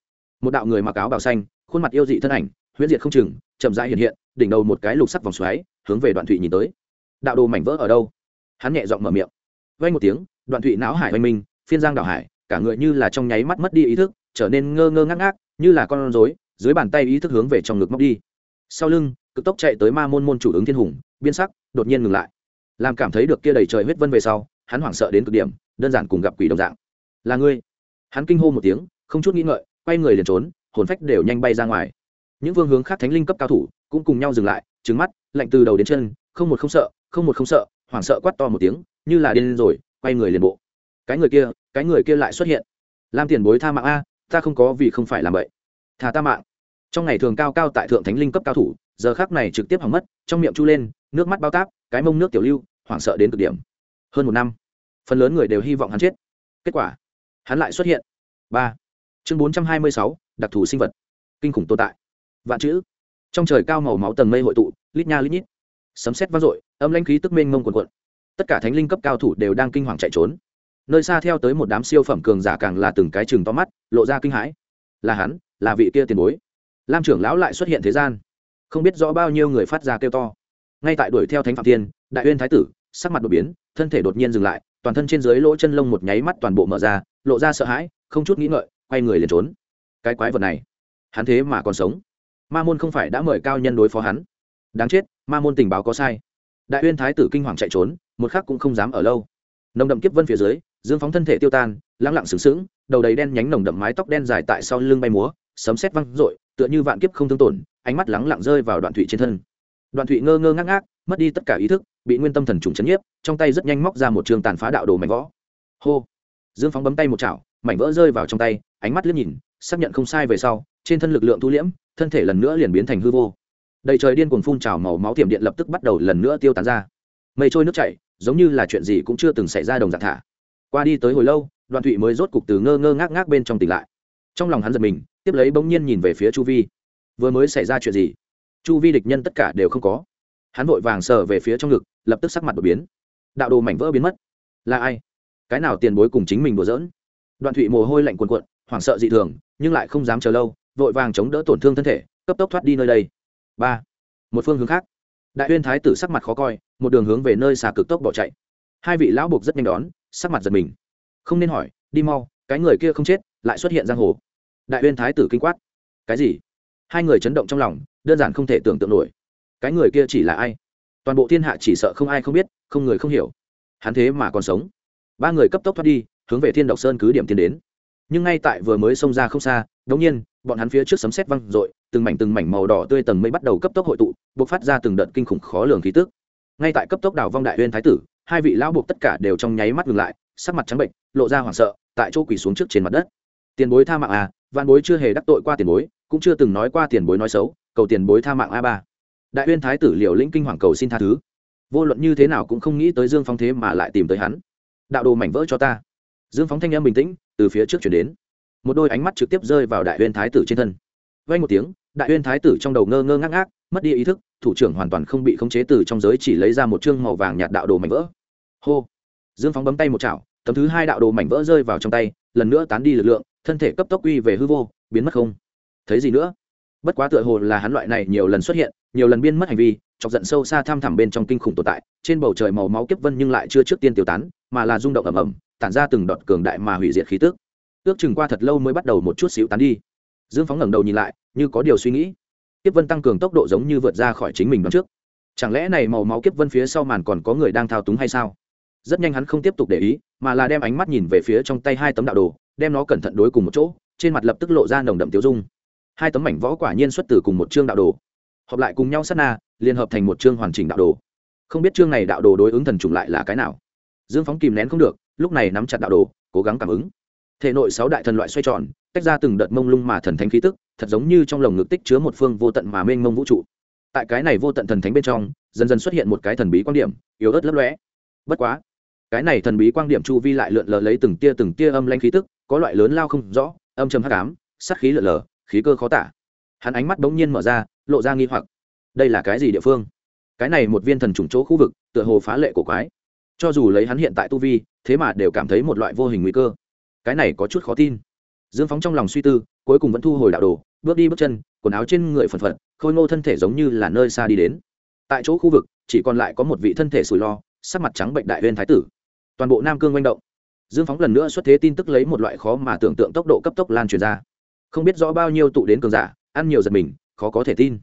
một đạo người mặc áo bào xanh, khuôn mặt yêu dị thân ảnh, huyễn diệt không chừng, chậm rãi hiện hiện, đỉnh đầu một cái lục sắc vòng xoáy, hướng về đoạn thụy nhìn tới. Đạo đồ mảnh vỡ ở đâu? Hắn nhẹ giọng mở miệng. Vay một tiếng, đoạn thụy não hải oanh minh, phiên giang đảo hải, cả người như là trong nháy mắt mất đi ý thức, trở nên ngơ ngơ ngác ngác, như là con rối, dưới bàn tay ý thức hướng về trong ngực móc đi. Sau lưng, cực tốc chạy tới ma môn môn chủ ứng thiên hùng biên sắc, đột nhiên ngừng lại. Làm cảm thấy được kia đầy trời huyết vân về sau, hắn hoảng sợ đến cực điểm, đơn giản cùng gặp quỷ đồng dạng. Là ngươi? Hắn kinh hô một tiếng, không chút nghĩ ngợi, quay người liền trốn, hồn phách đều nhanh bay ra ngoài. Những phương hướng khác thánh linh cấp cao thủ cũng cùng nhau dừng lại trứng mắt, lạnh từ đầu đến chân, không một không sợ, không một không sợ, hoảng sợ quát to một tiếng, như là điên rồi, quay người liền bộ. Cái người kia, cái người kia lại xuất hiện. Lam tiền bối tha mạng a, ta không có vì không phải làm vậy. Thà ta mạng. Trong ngày thường cao cao tại thượng thánh linh cấp cao thủ, giờ khác này trực tiếp hỏng mất, trong miệng chu lên nước mắt bao táp, cái mông nước tiểu lưu, hoảng sợ đến cực điểm. Hơn một năm, phần lớn người đều hy vọng hắn chết. Kết quả, hắn lại xuất hiện. Ba. Chương bốn trăm hai mươi sáu, đặc thù sinh vật. Kinh khủng tồn tại. Vạn chữ. Trong trời cao màu máu tầng mây hội tụ, lít nha lít nhít. Sấm xét vang dội, âm lãnh khí tức mênh mông quần quận tất cả thánh linh cấp cao thủ đều đang kinh hoàng chạy trốn. Nơi xa theo tới một đám siêu phẩm cường giả càng là từng cái chừng to mắt, lộ ra kinh hãi. Là hắn, là vị kia tiền bối. Lam trưởng lão lại xuất hiện thế gian. Không biết rõ bao nhiêu người phát ra kêu to ngay tại đuổi theo thánh phạm Thiên, đại uyên thái tử sắc mặt đột biến thân thể đột nhiên dừng lại toàn thân trên dưới lỗ chân lông một nháy mắt toàn bộ mở ra lộ ra sợ hãi không chút nghĩ ngợi quay người liền trốn. Cái quái vật này hắn thế mà còn sống. Ma môn không phải đã mời cao nhân đối phó hắn. Đáng chết ma môn tình báo có sai. Đại uyên thái tử kinh hoàng chạy trốn một khắc cũng không dám ở lâu. Nồng đậm kiếp vân phía dưới dương phóng thân thể tiêu tan lắng lặng sừng sững đầu đầy đen nhánh nồng đậm mái tóc đen dài tại sau lưng bay múa sấm sét văng rội tựa như vạn kiếp không thương tổn ánh mắt lắng lặng rơi vào đoạn thủy trên thân. Đoàn thụy ngơ ngơ ngác ngác, mất đi tất cả ý thức, bị nguyên tâm thần trùng chấn nhiếp, trong tay rất nhanh móc ra một trường tàn phá đạo đồ mảnh võ hô! Dương phóng bấm tay một chảo, mảnh vỡ rơi vào trong tay, ánh mắt liếc nhìn, xác nhận không sai về sau, trên thân lực lượng thu liễm, thân thể lần nữa liền biến thành hư vô. Đầy trời điên cuồng phun trào màu máu tiềm điện lập tức bắt đầu lần nữa tiêu tán ra. Mây trôi nước chảy, giống như là chuyện gì cũng chưa từng xảy ra đồng dạng thả. Qua đi tới hồi lâu đoàn thụy mới rốt cục từ ngơ ngơ ngác ngác bên trong tỉnh lại. Trong lòng hắn giật mình, tiếp lấy bỗng nhiên nhìn về phía chu vi. Vừa mới xảy ra chuyện gì? Chu vi địch nhân tất cả đều không có. Hắn vội vàng sờ về phía trong ngực, lập tức sắc mặt đột biến. Đạo đồ mảnh vỡ biến mất. Là ai? Cái nào tiền bối cùng chính mình đùa giỡn? Đoạn thụy mồ hôi lạnh cuồn cuộn, hoảng sợ dị thường, nhưng lại không dám chờ lâu, vội vàng chống đỡ tổn thương thân thể, cấp tốc thoát đi nơi đây. Ba. Một phương hướng khác. Đại uyên thái tử sắc mặt khó coi, một đường hướng về nơi xà cực tốc bỏ chạy. Hai vị lão buộc rất nhanh đón, sắc mặt giật mình. Không nên hỏi, đi mau, cái người kia không chết, lại xuất hiện giang hồ. Đại uyên thái tử kinh quát. Cái gì? Hai người chấn động trong lòng đơn giản không thể tưởng tượng nổi. Cái người kia chỉ là ai? Toàn bộ thiên hạ chỉ sợ không ai không biết, không người không hiểu. Hắn thế mà còn sống. Ba người cấp tốc thoát đi, hướng về thiên độc sơn cứ điểm tiến đến. Nhưng ngay tại vừa mới xông ra không xa đống nhiên, bọn hắn phía trước sấm sét văng rội từng mảnh từng mảnh màu đỏ tươi tầng mây bắt đầu cấp tốc hội tụ, bộc phát ra từng đợt kinh khủng khó lường khí tức. Ngay tại cấp tốc đảo vong đại uyên thái tử, hai vị lão buộc tất cả đều trong nháy mắt ngừng lại, sắc mặt trắng bệnh, lộ ra hoảng sợ, tại chỗ quỳ xuống trước trên mặt đất. Tiền bối tha mạng à văn bối chưa hề đắc tội qua tiền bối, cũng chưa từng nói qua tiền bối nói xấu cầu tiền bối tha mạng a ba. Đại uyên thái tử liều lĩnh kinh hoàng cầu xin tha thứ. Vô luận như thế nào cũng không nghĩ tới dương phong thế mà lại tìm tới hắn. Đạo đồ mảnh vỡ cho ta. Dương phóng thanh em bình tĩnh, từ phía trước chuyển đến. Một đôi ánh mắt trực tiếp rơi vào đại uyên thái tử trên thân. Vay một tiếng, đại uyên thái tử trong đầu ngơ ngơ ngác ngác, mất đi ý thức, thủ trưởng hoàn toàn không bị khống chế từ trong giới chỉ lấy ra một chương màu vàng nhạt đạo đồ mảnh vỡ. Hô! Dương phóng bấm tay một chảo, tấm thứ hai đạo đồ mảnh vỡ rơi vào trong tay, lần nữa tán đi lực lượng, thân thể cấp tốc quy về hư vô, biến mất không. Thấy gì nữa? Bất quá tựa hồ là hắn loại này nhiều lần xuất hiện, nhiều lần biên mất hành vi, chọc giận sâu xa tham thẳm bên trong kinh khủng tồn tại, trên bầu trời màu máu kiếp vân nhưng lại chưa trước tiên tiêu tán, mà là rung động ầm ầm, tản ra từng đợt cường đại mà hủy diệt khí tức. Ước chừng qua thật lâu mới bắt đầu một chút xíu tán đi. Dương phóng ngẩng đầu nhìn lại, như có điều suy nghĩ. Kiếp vân tăng cường tốc độ giống như vượt ra khỏi chính mình đón trước. Chẳng lẽ này màu máu kiếp vân phía sau màn còn có người đang thao túng hay sao? Rất nhanh hắn không tiếp tục để ý, mà là đem ánh mắt nhìn về phía trong tay hai tấm đạo đồ, đem nó cẩn thận đối cùng một chỗ, trên mặt lập tức lộ ra nồng đậm tiêu dung hai tấm mảnh võ quả nhiên xuất từ cùng một chương đạo đồ. Hợp lại cùng nhau sát na, liên hợp thành một chương hoàn chỉnh đạo đồ. Không biết chương này đạo đồ đối ứng thần trùng lại là cái nào. Dương phóng kìm nén không được, lúc này nắm chặt đạo đồ, cố gắng cảm ứng. Thể nội sáu đại thần loại xoay tròn, tách ra từng đợt mông lung mà thần thánh khí tức, thật giống như trong lồng ngực tích chứa một phương vô tận mà mênh mông vũ trụ. Tại cái này vô tận thần thánh bên trong, dần dần xuất hiện một cái thần bí quan điểm, yếu ớt lấp lóe. Bất quá, cái này thần bí quan điểm chu vi lại lượn lờ lấy từng tia từng tia âm lanh khí tức, có loại lớn lao không rõ, âm trầm hắc ám, sát khí lượn lờ khí cơ khó tả. Hắn ánh mắt bỗng nhiên mở ra, lộ ra nghi hoặc. Đây là cái gì địa phương? Cái này một viên thần trùng chỗ khu vực, tựa hồ phá lệ của quái. Cho dù lấy hắn hiện tại tu vi, thế mà đều cảm thấy một loại vô hình nguy cơ. Cái này có chút khó tin. Dương phóng trong lòng suy tư, cuối cùng vẫn thu hồi đạo đồ, bước đi bước chân, quần áo trên người phần phật, khôi ngô thân thể giống như là nơi xa đi đến. Tại chỗ khu vực, chỉ còn lại có một vị thân thể sủi lo, sắc mặt trắng bệnh đại huyên thái tử. Toàn bộ nam cương manh động. Dương phóng lần nữa xuất thế tin tức lấy một loại khó mà tưởng tượng tốc độ cấp tốc lan truyền ra không biết rõ bao nhiêu tụ đến cường giả, ăn nhiều giật mình, khó có thể tin.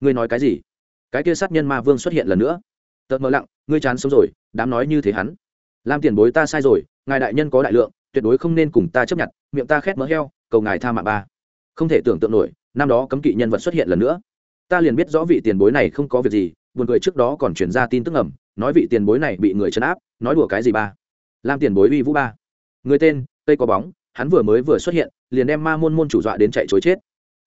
Ngươi nói cái gì? Cái kia sát nhân ma vương xuất hiện lần nữa. Tợt mơ lặng, ngươi chán sống rồi, đám nói như thế hắn. Làm tiền bối ta sai rồi, ngài đại nhân có đại lượng, tuyệt đối không nên cùng ta chấp nhận, miệng ta khét mỡ heo, cầu ngài tha mạng ba. Không thể tưởng tượng nổi, năm đó cấm kỵ nhân vật xuất hiện lần nữa. Ta liền biết rõ vị tiền bối này không có việc gì, buồn cười trước đó còn chuyển ra tin tức ẩm nói vị tiền bối này bị người chấn áp, nói đùa cái gì ba? Làm tiền bối uy vũ ba. Người tên, cây có bóng, hắn vừa mới vừa xuất hiện liền đem ma môn môn chủ dọa đến chạy chối chết.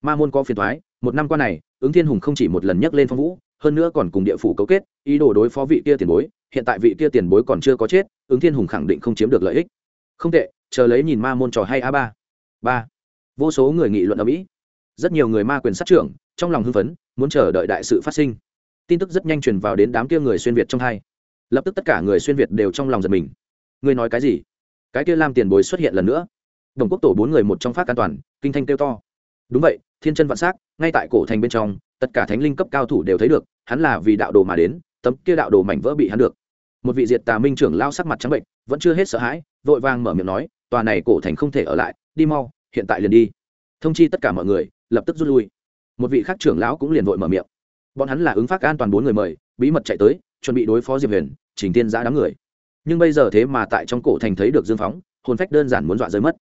Ma môn có phiền thoái một năm qua này, ứng thiên hùng không chỉ một lần nhắc lên phong vũ, hơn nữa còn cùng địa phủ cấu kết, ý đồ đối phó vị kia tiền bối, hiện tại vị kia tiền bối còn chưa có chết, ứng thiên hùng khẳng định không chiếm được lợi ích. Không tệ, chờ lấy nhìn ma môn trò hay a ba. Ba. Vô số người nghị luận ở mỹ. Rất nhiều người ma quyền sát trưởng, trong lòng hưng phấn, muốn chờ đợi đại sự phát sinh. Tin tức rất nhanh truyền vào đến đám kia người xuyên việt trong hai. Lập tức tất cả người xuyên việt đều trong lòng giật mình. Ngươi nói cái gì? Cái kia lam tiền bối xuất hiện lần nữa đồng quốc tổ bốn người một trong phát an toàn, kinh thanh kêu to. Đúng vậy, thiên chân vạn s á c, ngay tại cổ thành bên trong, tất cả thánh linh cấp cao thủ đều thấy được, hắn là vì đạo đồ mà đến, tấm kia đạo đồ mảnh vỡ bị hắn được. Một vị diệt tà minh trưởng lao sắc mặt trắng bệnh, vẫn chưa hết sợ hãi, vội vàng mở miệng nói, tòa này cổ thành không thể ở lại, đi mau, hiện tại liền đi. Thông chi tất cả mọi người, lập tức rút lui. Một vị khác trưởng lão cũng liền vội mở miệng. Bọn hắn là ứng phát an toàn bốn người mời, bí mật chạy tới, chuẩn bị đối phó diệp huyền, trình tiên giã đám người. Nhưng bây giờ thế mà tại trong cổ thành thấy được dương phóng, hồn phách đơn giản muốn dọa rơi mất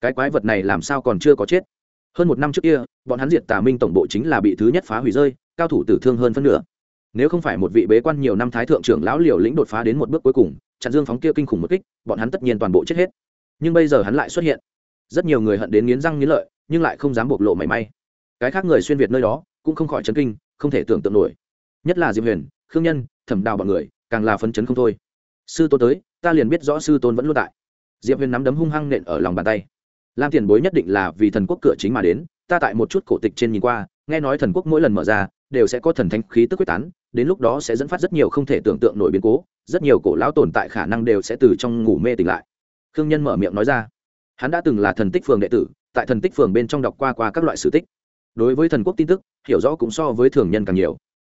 cái quái vật này làm sao còn chưa có chết? Hơn một năm trước kia, bọn hắn diệt tà minh tổng bộ chính là bị thứ nhất phá hủy rơi, cao thủ tử thương hơn phân nửa. Nếu không phải một vị bế quan nhiều năm thái thượng trưởng lão liều lĩnh đột phá đến một bước cuối cùng, chặn dương phóng kia kinh khủng một kích, bọn hắn tất nhiên toàn bộ chết hết. Nhưng bây giờ hắn lại xuất hiện. Rất nhiều người hận đến nghiến răng nghiến lợi, nhưng lại không dám bộc lộ mảy may. Cái khác người xuyên việt nơi đó, cũng không khỏi chấn kinh, không thể tưởng tượng nổi. Nhất là diệp huyền, khương nhân, thẩm đào bọn người, càng là phấn chấn không thôi. Sư tôn tới, ta liền biết rõ sư tôn vẫn luôn tại. Diệp huyền nắm đấm hung hăng nện ở lòng bàn tay lam tiền bối nhất định là vì thần quốc cửa chính mà đến, ta tại một chút cổ tịch trên nhìn qua, nghe nói thần quốc mỗi lần mở ra, đều sẽ có thần thánh khí tức quyết tán, đến lúc đó sẽ dẫn phát rất nhiều không thể tưởng tượng nổi biến cố, rất nhiều cổ lão tồn tại khả năng đều sẽ từ trong ngủ mê tỉnh lại. Khương nhân mở miệng nói ra, hắn đã từng là thần tích phường đệ tử, tại thần tích phường bên trong đọc qua qua các loại sử tích. Đối với thần quốc tin tức, hiểu rõ cũng so với thường nhân càng nhiều.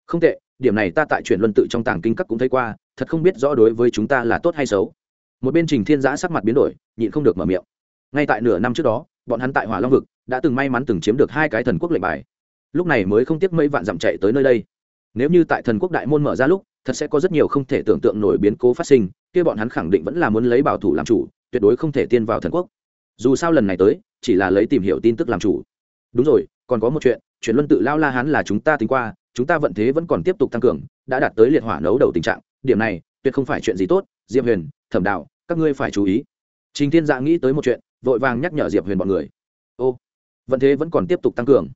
Không tệ, điểm này ta tại truyền luân tự trong tàng kinh các cũng thấy qua, thật không biết rõ đối với chúng ta là tốt hay xấu. Một bên trình thiên giã sắc mặt biến đổi, nhịn không được mở miệng ngay tại nửa năm trước đó, bọn hắn tại hỏa long vực đã từng may mắn từng chiếm được hai cái thần quốc lệnh bài. Lúc này mới không tiếc mấy vạn dặm chạy tới nơi đây. Nếu như tại thần quốc đại môn mở ra lúc, thật sẽ có rất nhiều không thể tưởng tượng nổi biến cố phát sinh, kia bọn hắn khẳng định vẫn là muốn lấy bảo thủ làm chủ, tuyệt đối không thể tiên vào thần quốc. Dù sao lần này tới, chỉ là lấy tìm hiểu tin tức làm chủ. Đúng rồi, còn có một chuyện chuyện luân tự lao la hán là chúng ta tính qua, chúng ta vận thế vẫn còn tiếp tục tăng cường, đã đạt tới liệt hỏa nấu đầu tình trạng, điểm này, tuyệt không phải chuyện gì tốt, diệp huyền, thẩm đạo, các ngươi phải chú ý. Trình thiên dạ nghĩ tới một chuyện vội vàng nhắc nhở diệp huyền bọn người. Ô vận thế vẫn còn tiếp tục tăng cường.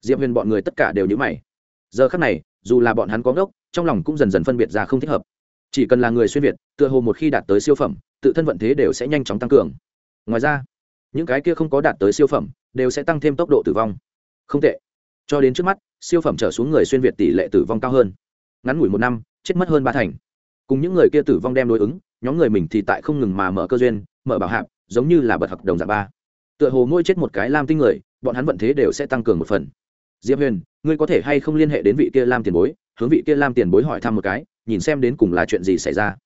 Diệp huyền bọn người tất cả đều nhữ mày. Giờ khắc này, dù là bọn hắn có ngốc, trong lòng cũng dần dần phân biệt ra không thích hợp. Chỉ cần là người xuyên việt, tựa hồ một khi đạt tới siêu phẩm, tự thân vận thế đều sẽ nhanh chóng tăng cường. Ngoài ra, những cái kia không có đạt tới siêu phẩm, đều sẽ tăng thêm tốc độ tử vong. Không tệ. Cho đến trước mắt, siêu phẩm trở xuống người xuyên việt tỷ lệ tử vong cao hơn. Ngắn ngủi một năm, chết mất hơn ba thành. Cùng những người kia tử vong đem đối ứng, nhóm người mình thì tại không ngừng mà mở cơ duyên, mở bảo hạp giống như là bật hợp đồng dạng ba. Tựa hồ mỗi chết một cái lam tinh người, bọn hắn vận thế đều sẽ tăng cường một phần. Diệp huyền, ngươi có thể hay không liên hệ đến vị kia lam tiền bối, hướng vị kia lam tiền bối hỏi thăm một cái, nhìn xem đến cùng là chuyện gì xảy ra.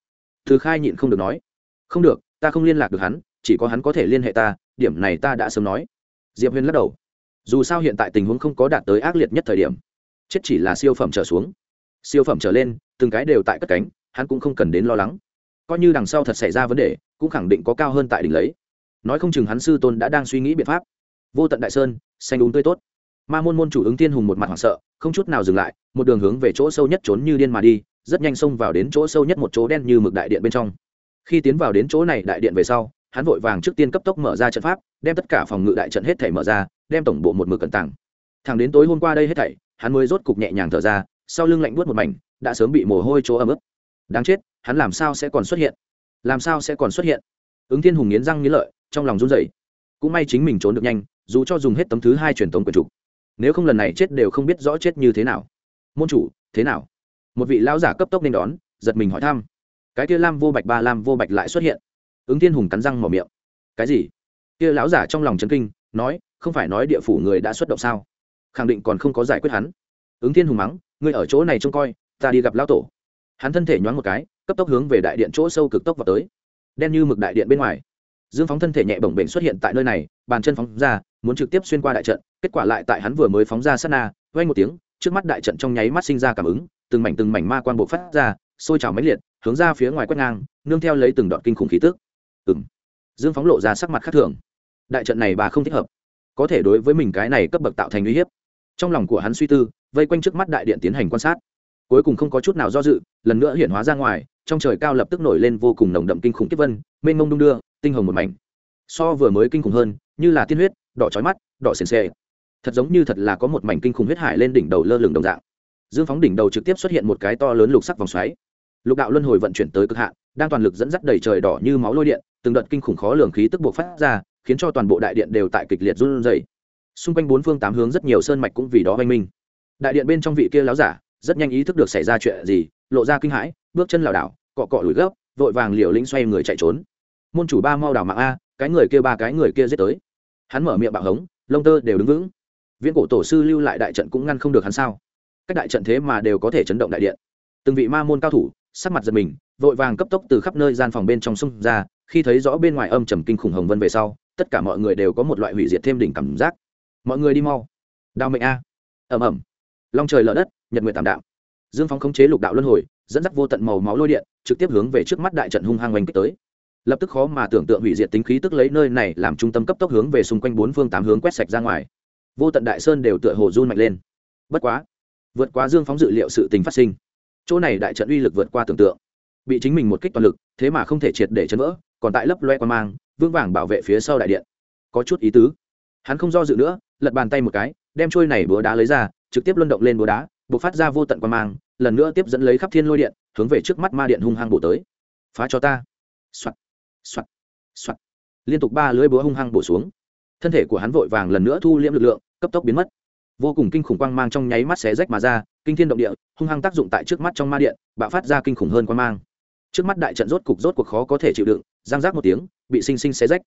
Thứ khai nhịn không được nói. Không được, ta không liên lạc được hắn, chỉ có hắn có thể liên hệ ta, điểm này ta đã sớm nói. Diệp huyền lắc đầu. Dù sao hiện tại tình huống không có đạt tới ác liệt nhất thời điểm. Chết chỉ là siêu phẩm trở xuống. Siêu phẩm trở lên, từng cái đều tại cất cánh, hắn cũng không cần đến lo lắng coi như đằng sau thật xảy ra vấn đề, cũng khẳng định có cao hơn tại đỉnh lấy. Nói không chừng hắn sư tôn đã đang suy nghĩ biện pháp. Vô tận đại sơn, xanh đúng tươi tốt. Ma môn môn chủ ứng tiên hùng một mặt hoảng sợ, không chút nào dừng lại, một đường hướng về chỗ sâu nhất trốn như điên mà đi, rất nhanh xông vào đến chỗ sâu nhất một chỗ đen như mực đại điện bên trong. Khi tiến vào đến chỗ này đại điện về sau, hắn vội vàng trước tiên cấp tốc mở ra trận pháp, đem tất cả phòng ngự đại trận hết thể mở ra, đem tổng bộ một mực cẩn tàng. Thẳng đến tối hôm qua đây hết thảy, hắn mới rốt cục nhẹ nhàng thở ra, sau lưng lạnh buốt một mảnh, đã sớm bị mồ hôi chỗ ấm ướt. Đáng chết hắn làm sao sẽ còn xuất hiện? Làm sao sẽ còn xuất hiện? Ứng thiên hùng nghiến răng nghiến lợi, trong lòng run rẩy. Cũng may chính mình trốn được nhanh, dù cho dùng hết tấm thứ hai truyền thống quyền trục nếu không lần này chết đều không biết rõ chết như thế nào. Môn chủ, thế nào? Một vị lão giả cấp tốc nên đón, giật mình hỏi thăm. Cái kia lam vô bạch ba, lam vô bạch lại xuất hiện. Ứng thiên hùng cắn răng mỏ miệng. Cái gì? Kia lão giả trong lòng chấn kinh, nói, không phải nói địa phủ người đã xuất động sao? Khẳng định còn không có giải quyết hắn. Ứng thiên hùng mắng, ngươi ở chỗ này trông coi, ta đi gặp lão tổ. Hắn thân thể nhoáng một cái cấp tốc hướng về đại điện chỗ sâu cực tốc vào tới. Đen như mực đại điện bên ngoài, dương phóng thân thể nhẹ bổng bệnh xuất hiện tại nơi này, bàn chân phóng ra, muốn trực tiếp xuyên qua đại trận, kết quả lại tại hắn vừa mới phóng ra sát na vay một tiếng, trước mắt đại trận trong nháy mắt sinh ra cảm ứng, từng mảnh từng mảnh ma quan bộ phát ra, sôi trào máy liệt, hướng ra phía ngoài quét ngang, nương theo lấy từng đoạn kinh khủng khí tức. Ừng dương phóng lộ ra sắc mặt khác thường. Đại trận này bà không thích hợp. Có thể đối với mình cái này cấp bậc tạo thành uy hiếp. Trong lòng của hắn suy tư, vây quanh trước mắt đại điện tiến hành quan sát cuối cùng không có chút nào do dự, lần nữa hiện hóa ra ngoài, trong trời cao lập tức nổi lên vô cùng nồng đậm kinh khủng kiếp vân, mênh mông đung đưa, tinh hồng một mảnh. So vừa mới kinh khủng hơn, như là tiên huyết, đỏ trói mắt, đỏ sền sệ thật giống như thật là có một mảnh kinh khủng huyết hải lên đỉnh đầu lơ lửng đồng dạng. Dương phóng đỉnh đầu trực tiếp xuất hiện một cái to lớn lục sắc vòng xoáy. Lục đạo luân hồi vận chuyển tới cực hạn, đang toàn lực dẫn dắt đầy trời đỏ như máu lôi điện, từng đợt kinh khủng khó lường khí tức buộc phát ra, khiến cho toàn bộ đại điện đều tại kịch liệt run rẩy. Xung quanh bốn phương tám hướng rất nhiều sơn mạch cũng vì đó oanh minh. Đại điện bên trong vị kia láo giả rất nhanh ý thức được xảy ra chuyện gì, lộ ra kinh hãi, bước chân lảo đảo, cọ cọ lùi gấp, vội vàng liều lĩnh xoay người chạy trốn. Môn chủ ba mau đảo mạng a, cái người kia ba cái người kia giết tới. Hắn mở miệng bạo hống, lông tơ đều đứng vững. Viễn cổ tổ sư lưu lại đại trận cũng ngăn không được hắn sao? Các đại trận thế mà đều có thể chấn động đại điện. Từng vị ma môn cao thủ, sắc mặt giật mình, vội vàng cấp tốc từ khắp nơi gian phòng bên trong sông ra, khi thấy rõ bên ngoài âm trầm kinh khủng hồng vân về sau, tất cả mọi người đều có một loại hủy diệt thêm đỉnh cảm giác. Mọi người đi mau. Đào mệnh a. Ẩm ẩm long trời lở đất nhật nguyện tạm đạo dương phóng khống chế lục đạo luân hồi, dẫn dắt vô tận màu máu lôi điện, trực tiếp hướng về trước mắt đại trận hung hăng oanh kích tới. Lập tức khó mà tưởng tượng hủy diệt tính khí tức lấy nơi này làm trung tâm cấp tốc hướng về xung quanh bốn phương tám hướng quét sạch ra ngoài. Vô tận đại sơn đều tựa hồ run mạnh lên. Bất quá, vượt quá dương phóng dự liệu sự tình phát sinh, chỗ này đại trận uy lực vượt qua tưởng tượng. Bị chính mình một kích toàn lực, thế mà không thể triệt để chấn vỡ, còn tại lấp loe qua mang vương vàng bảo vệ phía sau đại điện. Có chút ý tứ. Hắn không do dự nữa, lật bàn tay một cái, đem trôi này búa đá lấy ra, trực tiếp luân động lên búa đá buộc phát ra vô tận quan mang, lần nữa tiếp dẫn lấy khắp thiên lôi điện, hướng về trước mắt ma điện hung hăng bổ tới. Phá cho ta. Soạt soạt soạt. Liên tục ba lưỡi búa hung hăng bổ xuống. Thân thể của hắn vội vàng lần nữa thu liễm lực lượng, cấp tốc biến mất. Vô cùng kinh khủng quang mang trong nháy mắt xé rách mà ra, kinh thiên động địa, hung hăng tác dụng tại trước mắt trong ma điện, bạo phát ra kinh khủng hơn quang mang. Trước mắt đại trận rốt cục rốt cuộc khó có thể chịu đựng giang giác một tiếng, bị sinh sinh xé rách.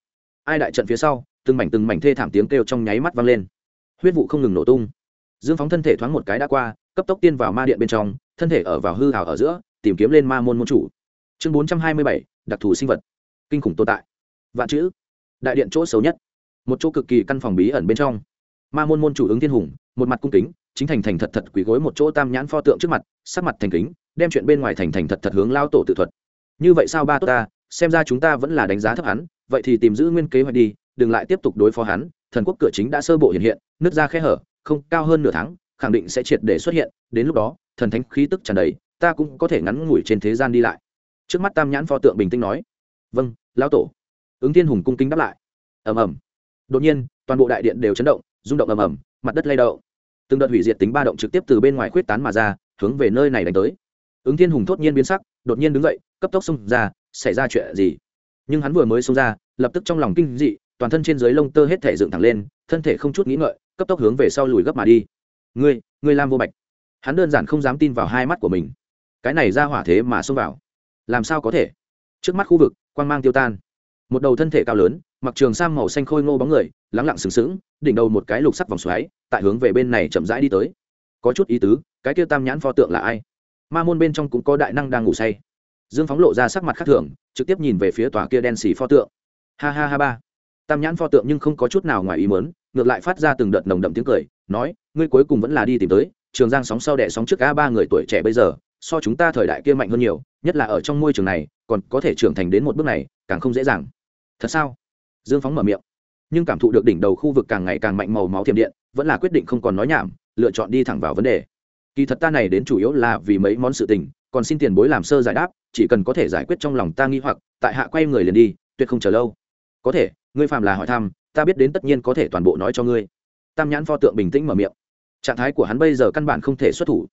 Ai đại trận phía sau, từng mảnh từng mảnh thê thảm tiếng kêu trong nháy mắt vang lên. Huyết vụ không ngừng nổ tung. Dương phóng thân thể thoáng một cái đã qua cấp tốc tiên vào ma điện bên trong, thân thể ở vào hư hào ở giữa, tìm kiếm lên ma môn môn chủ. Chương bốn trăm hai mươi bảy, đặc thù sinh vật. Kinh khủng tồn tại. Vạn chữ. Đại điện chỗ xấu nhất. Một chỗ cực kỳ căn phòng bí ẩn bên trong. Ma môn môn chủ ứng thiên hùng, một mặt cung kính, chính thành thành thật thật quỳ gối một chỗ tam nhãn pho tượng trước mặt, sắc mặt thành kính, đem chuyện bên ngoài thành thành thật thật hướng lao tổ tự thuật. Như vậy sao ba tốt ta, xem ra chúng ta vẫn là đánh giá thấp hắn, vậy thì tìm giữ nguyên kế hoạch đi, đừng lại tiếp tục đối phó hắn, thần quốc cửa chính đã sơ bộ hiện hiện nứt ra khe hở, không, cao hơn nửa tháng khẳng định sẽ triệt để xuất hiện, đến lúc đó, thần thánh khí tức tràn đầy, ta cũng có thể ngắn ngủi trên thế gian đi lại. Trước mắt tam nhãn pho tượng bình tĩnh nói. Vâng lão tổ. Ứng thiên hùng cung kính đáp lại. Ầm ầm. Đột nhiên, toàn bộ đại điện đều chấn động, rung động ầm ầm, mặt đất lay động. Từng đợt hủy diệt tính ba động trực tiếp từ bên ngoài khuyết tán mà ra, hướng về nơi này đánh tới. Ứng thiên hùng thốt nhiên biến sắc, đột nhiên đứng dậy, cấp tốc xông ra, xảy ra chuyện gì? Nhưng hắn vừa mới xông ra, lập tức trong lòng kinh dị, toàn thân trên dưới lông tơ hết thể dựng thẳng lên, thân thể không chút nghĩ ngợi, cấp tốc hướng về sau lùi gấp mà đi ngươi ngươi lam vô bạch. Hắn đơn giản không dám tin vào hai mắt của mình. Cái này ra hỏa thế mà xông vào. Làm sao có thể? Trước mắt khu vực, quang mang tiêu tan. Một đầu thân thể cao lớn, mặc trường sam màu xanh khôi ngô bóng người, lắng lặng sừng sững, đỉnh đầu một cái lục sắc vòng xoáy, tại hướng về bên này chậm rãi đi tới. Có chút ý tứ, cái kia tam nhãn pho tượng là ai? Ma môn bên trong cũng có đại năng đang ngủ say. Dương phóng lộ ra sắc mặt khác thường, trực tiếp nhìn về phía tòa kia đen xì pho tượng. Ha ha ha ba. Tam nhãn pho tượng nhưng không có chút nào ngoài ý mớn ngược lại phát ra từng đợt nồng đậm tiếng cười, nói ngươi cuối cùng vẫn là đi tìm tới, trường giang sóng sau đẻ sóng trước a ba người tuổi trẻ bây giờ, so chúng ta thời đại kia mạnh hơn nhiều, nhất là ở trong môi trường này, còn có thể trưởng thành đến một bước này, càng không dễ dàng. Thật sao? Dương phóng mở miệng. Nhưng cảm thụ được đỉnh đầu khu vực càng ngày càng mạnh màu máu thiểm điện, vẫn là quyết định không còn nói nhảm, lựa chọn đi thẳng vào vấn đề. Kỳ thật ta này đến chủ yếu là vì mấy món sự tình, còn xin tiền bối làm sơ giải đáp, chỉ cần có thể giải quyết trong lòng ta nghi hoặc, tại hạ quay người liền đi, tuyệt không chờ lâu. Có thể, ngươi phạm là hỏi thăm, ta biết đến tất nhiên có thể toàn bộ nói cho ngươi. Tam nhãn pho tượng bình tĩnh mở miệng trạng thái của hắn bây giờ căn bản không thể xuất thủ.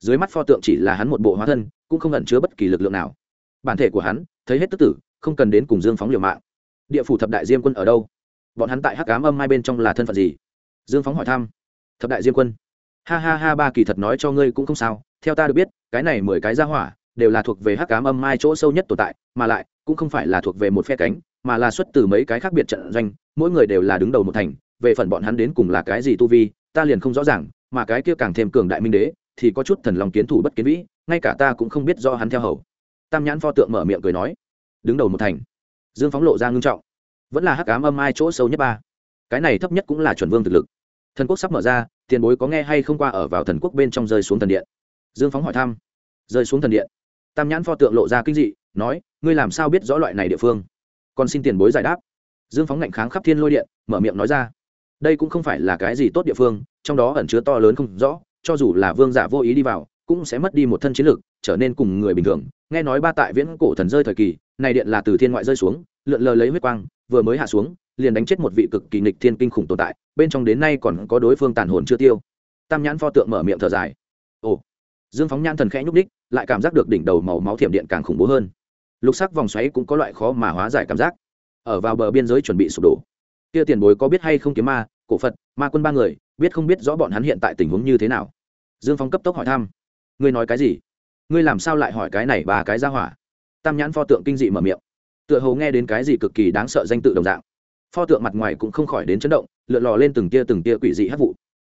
Dưới mắt pho tượng chỉ là hắn một bộ hóa thân, cũng không ẩn chứa bất kỳ lực lượng nào. Bản thể của hắn, thấy hết tức tử, không cần đến cùng dương phóng liều mạng. Địa phủ thập đại diêm quân ở đâu? Bọn hắn tại hắc cám âm mai bên trong là thân phận gì? Dương phóng hỏi thăm. Thập đại diêm quân. Ha ha ha, ba kỳ thật nói cho ngươi cũng không sao, theo ta được biết, cái này mười cái ra hỏa, đều là thuộc về hắc cám âm mai chỗ sâu nhất tồn tại, mà lại, cũng không phải là thuộc về một phe cánh, mà là xuất từ mấy cái khác biệt trận doanh, mỗi người đều là đứng đầu một thành, về phần bọn hắn đến cùng là cái gì tu vi ta liền không rõ ràng, mà cái kia càng thêm cường đại minh đế, thì có chút thần lòng kiến thủ bất kiến vĩ, ngay cả ta cũng không biết do hắn theo hầu. Tam nhãn pho tượng mở miệng cười nói, đứng đầu một thành. Dương phóng lộ ra ngưng trọng. Vẫn là hắc cám âm ai chỗ sâu nhất ba. Cái này thấp nhất cũng là chuẩn vương thực lực. Thần quốc sắp mở ra, tiền bối có nghe hay không qua ở vào thần quốc bên trong rơi xuống thần điện? Dương phóng hỏi thăm. Rơi xuống thần điện. Tam nhãn pho tượng lộ ra kinh dị, nói, ngươi làm sao biết rõ loại này địa phương? Còn xin tiền bối giải đáp. Dương phóng ngạnh kháng khắp thiên lôi điện, mở miệng nói ra đây cũng không phải là cái gì tốt địa phương, trong đó ẩn chứa to lớn không rõ, cho dù là vương giả vô ý đi vào, cũng sẽ mất đi một thân chiến lược trở nên cùng người bình thường. Nghe nói ba tại viễn cổ thần rơi thời kỳ, này điện là từ thiên ngoại rơi xuống, lượn lờ lấy huyết quang, vừa mới hạ xuống, liền đánh chết một vị cực kỳ nghịch thiên kinh khủng tồn tại, bên trong đến nay còn có đối phương tàn hồn chưa tiêu. Tam nhãn pho tượng mở miệng thở dài. Ồ, dương phóng nhãn thần khẽ nhúc đích lại cảm giác được đỉnh đầu màu máu thiểm điện càng khủng bố hơn. Lục sắc vòng xoáy cũng có loại khó mà hóa giải cảm giác. Ở vào bờ biên giới chuẩn bị sụp đổ. Kia tiền bối có biết hay không kiếm ma cổ phật, ma quân ba người, biết không biết rõ bọn hắn hiện tại tình huống như thế nào. Dương Phong cấp tốc hỏi thăm. Ngươi nói cái gì? Ngươi làm sao lại hỏi cái này và cái ra hỏa? Tam nhãn pho tượng kinh dị mở miệng. Tựa hầu nghe đến cái gì cực kỳ đáng sợ danh tự đồng dạng. Pho tượng mặt ngoài cũng không khỏi đến chấn động, lượn lò lên từng tia từng tia quỷ dị hát vụ.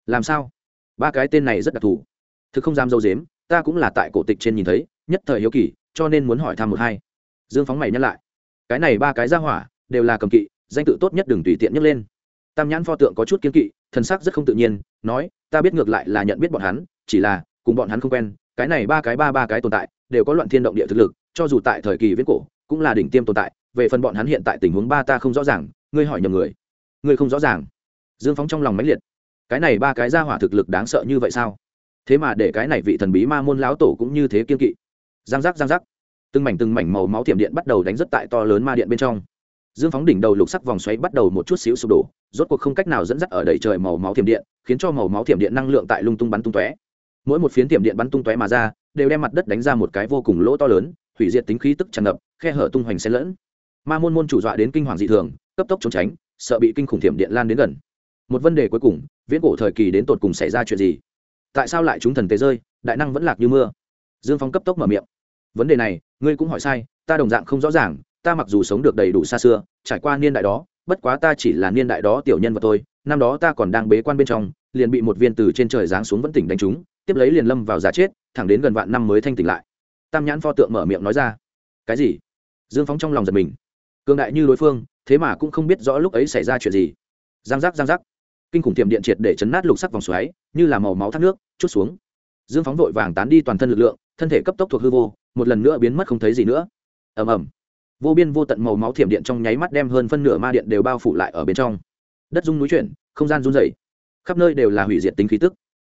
Làm sao? Ba cái tên này rất đặc thù. Thực không dám dâu dếm, ta cũng là tại cổ tịch trên nhìn thấy, nhất thời hiếu kỳ, cho nên muốn hỏi thăm một hai. Dương phóng mày nhắc lại. Cái này ba cái ra hỏa, đều là cầm kỵ, danh tự tốt nhất đừng tùy tiện nhấc lên tam nhãn pho tượng có chút kiên kỵ thân sắc rất không tự nhiên, nói, ta biết ngược lại là nhận biết bọn hắn, chỉ là, cùng bọn hắn không quen, cái này ba cái ba ba cái tồn tại, đều có loạn thiên động địa thực lực, cho dù tại thời kỳ viễn cổ, cũng là đỉnh tiêm tồn tại, về phần bọn hắn hiện tại tình huống ba ta không rõ ràng, ngươi hỏi nhầm người. Ngươi không rõ ràng. Dương phóng trong lòng mãnh liệt. Cái này ba cái ra hỏa thực lực đáng sợ như vậy sao? Thế mà để cái này vị thần bí ma môn lão tổ cũng như thế kiên kỵ. Giang giác giang giác. Từng mảnh từng mảnh màu máu thiểm điện bắt đầu đánh rất tại to lớn ma điện bên trong dương phóng đỉnh đầu lục sắc vòng xoáy bắt đầu một chút xíu sụp đổ, rốt cuộc không cách nào dẫn dắt ở đầy trời màu máu thiểm điện, khiến cho màu máu thiểm điện năng lượng tại lung tung bắn tung tóe. Mỗi một phiến thiểm điện bắn tung tóe mà ra, đều đem mặt đất đánh ra một cái vô cùng lỗ to lớn, hủy diệt tính khí tức tràn ngập, khe hở tung hoành xen lẫn. Ma môn môn chủ dọa đến kinh hoàng dị thường, cấp tốc trốn tránh, sợ bị kinh khủng thiểm điện lan đến gần. Một vấn đề cuối cùng, viễn cổ thời kỳ đến tột cùng xảy ra chuyện gì? Tại sao lại chúng thần tế rơi, đại năng vẫn lạc như mưa? Dương phong cấp tốc mở miệng. Vấn đề này, ngươi cũng hỏi sai, ta đồng dạng không rõ ràng ta mặc dù sống được đầy đủ xa xưa, trải qua niên đại đó, bất quá ta chỉ là niên đại đó tiểu nhân vật tôi năm đó ta còn đang bế quan bên trong, liền bị một viên từ trên trời giáng xuống vẫn tỉnh đánh trúng, tiếp lấy liền lâm vào giả chết, thẳng đến gần vạn năm mới thanh tỉnh lại. Tam nhãn pho tượng mở miệng nói ra. Cái gì? Dương phóng trong lòng giật mình. Cường đại như đối phương, thế mà cũng không biết rõ lúc ấy xảy ra chuyện gì. Giang giác giang giác. Kinh khủng tiệm điện triệt để chấn nát lục sắc vòng xoáy, như là màu máu thác nước, chút xuống. Dương phóng vội vàng tán đi toàn thân lực lượng, thân thể cấp tốc thuộc hư vô, một lần nữa biến mất không thấy gì nữa. Ầm ầm vô biên vô tận màu máu thiểm điện trong nháy mắt đem hơn phân nửa ma điện đều bao phủ lại ở bên trong. Đất rung núi chuyển, không gian run rẩy. Khắp nơi đều là hủy diệt tính khí tức.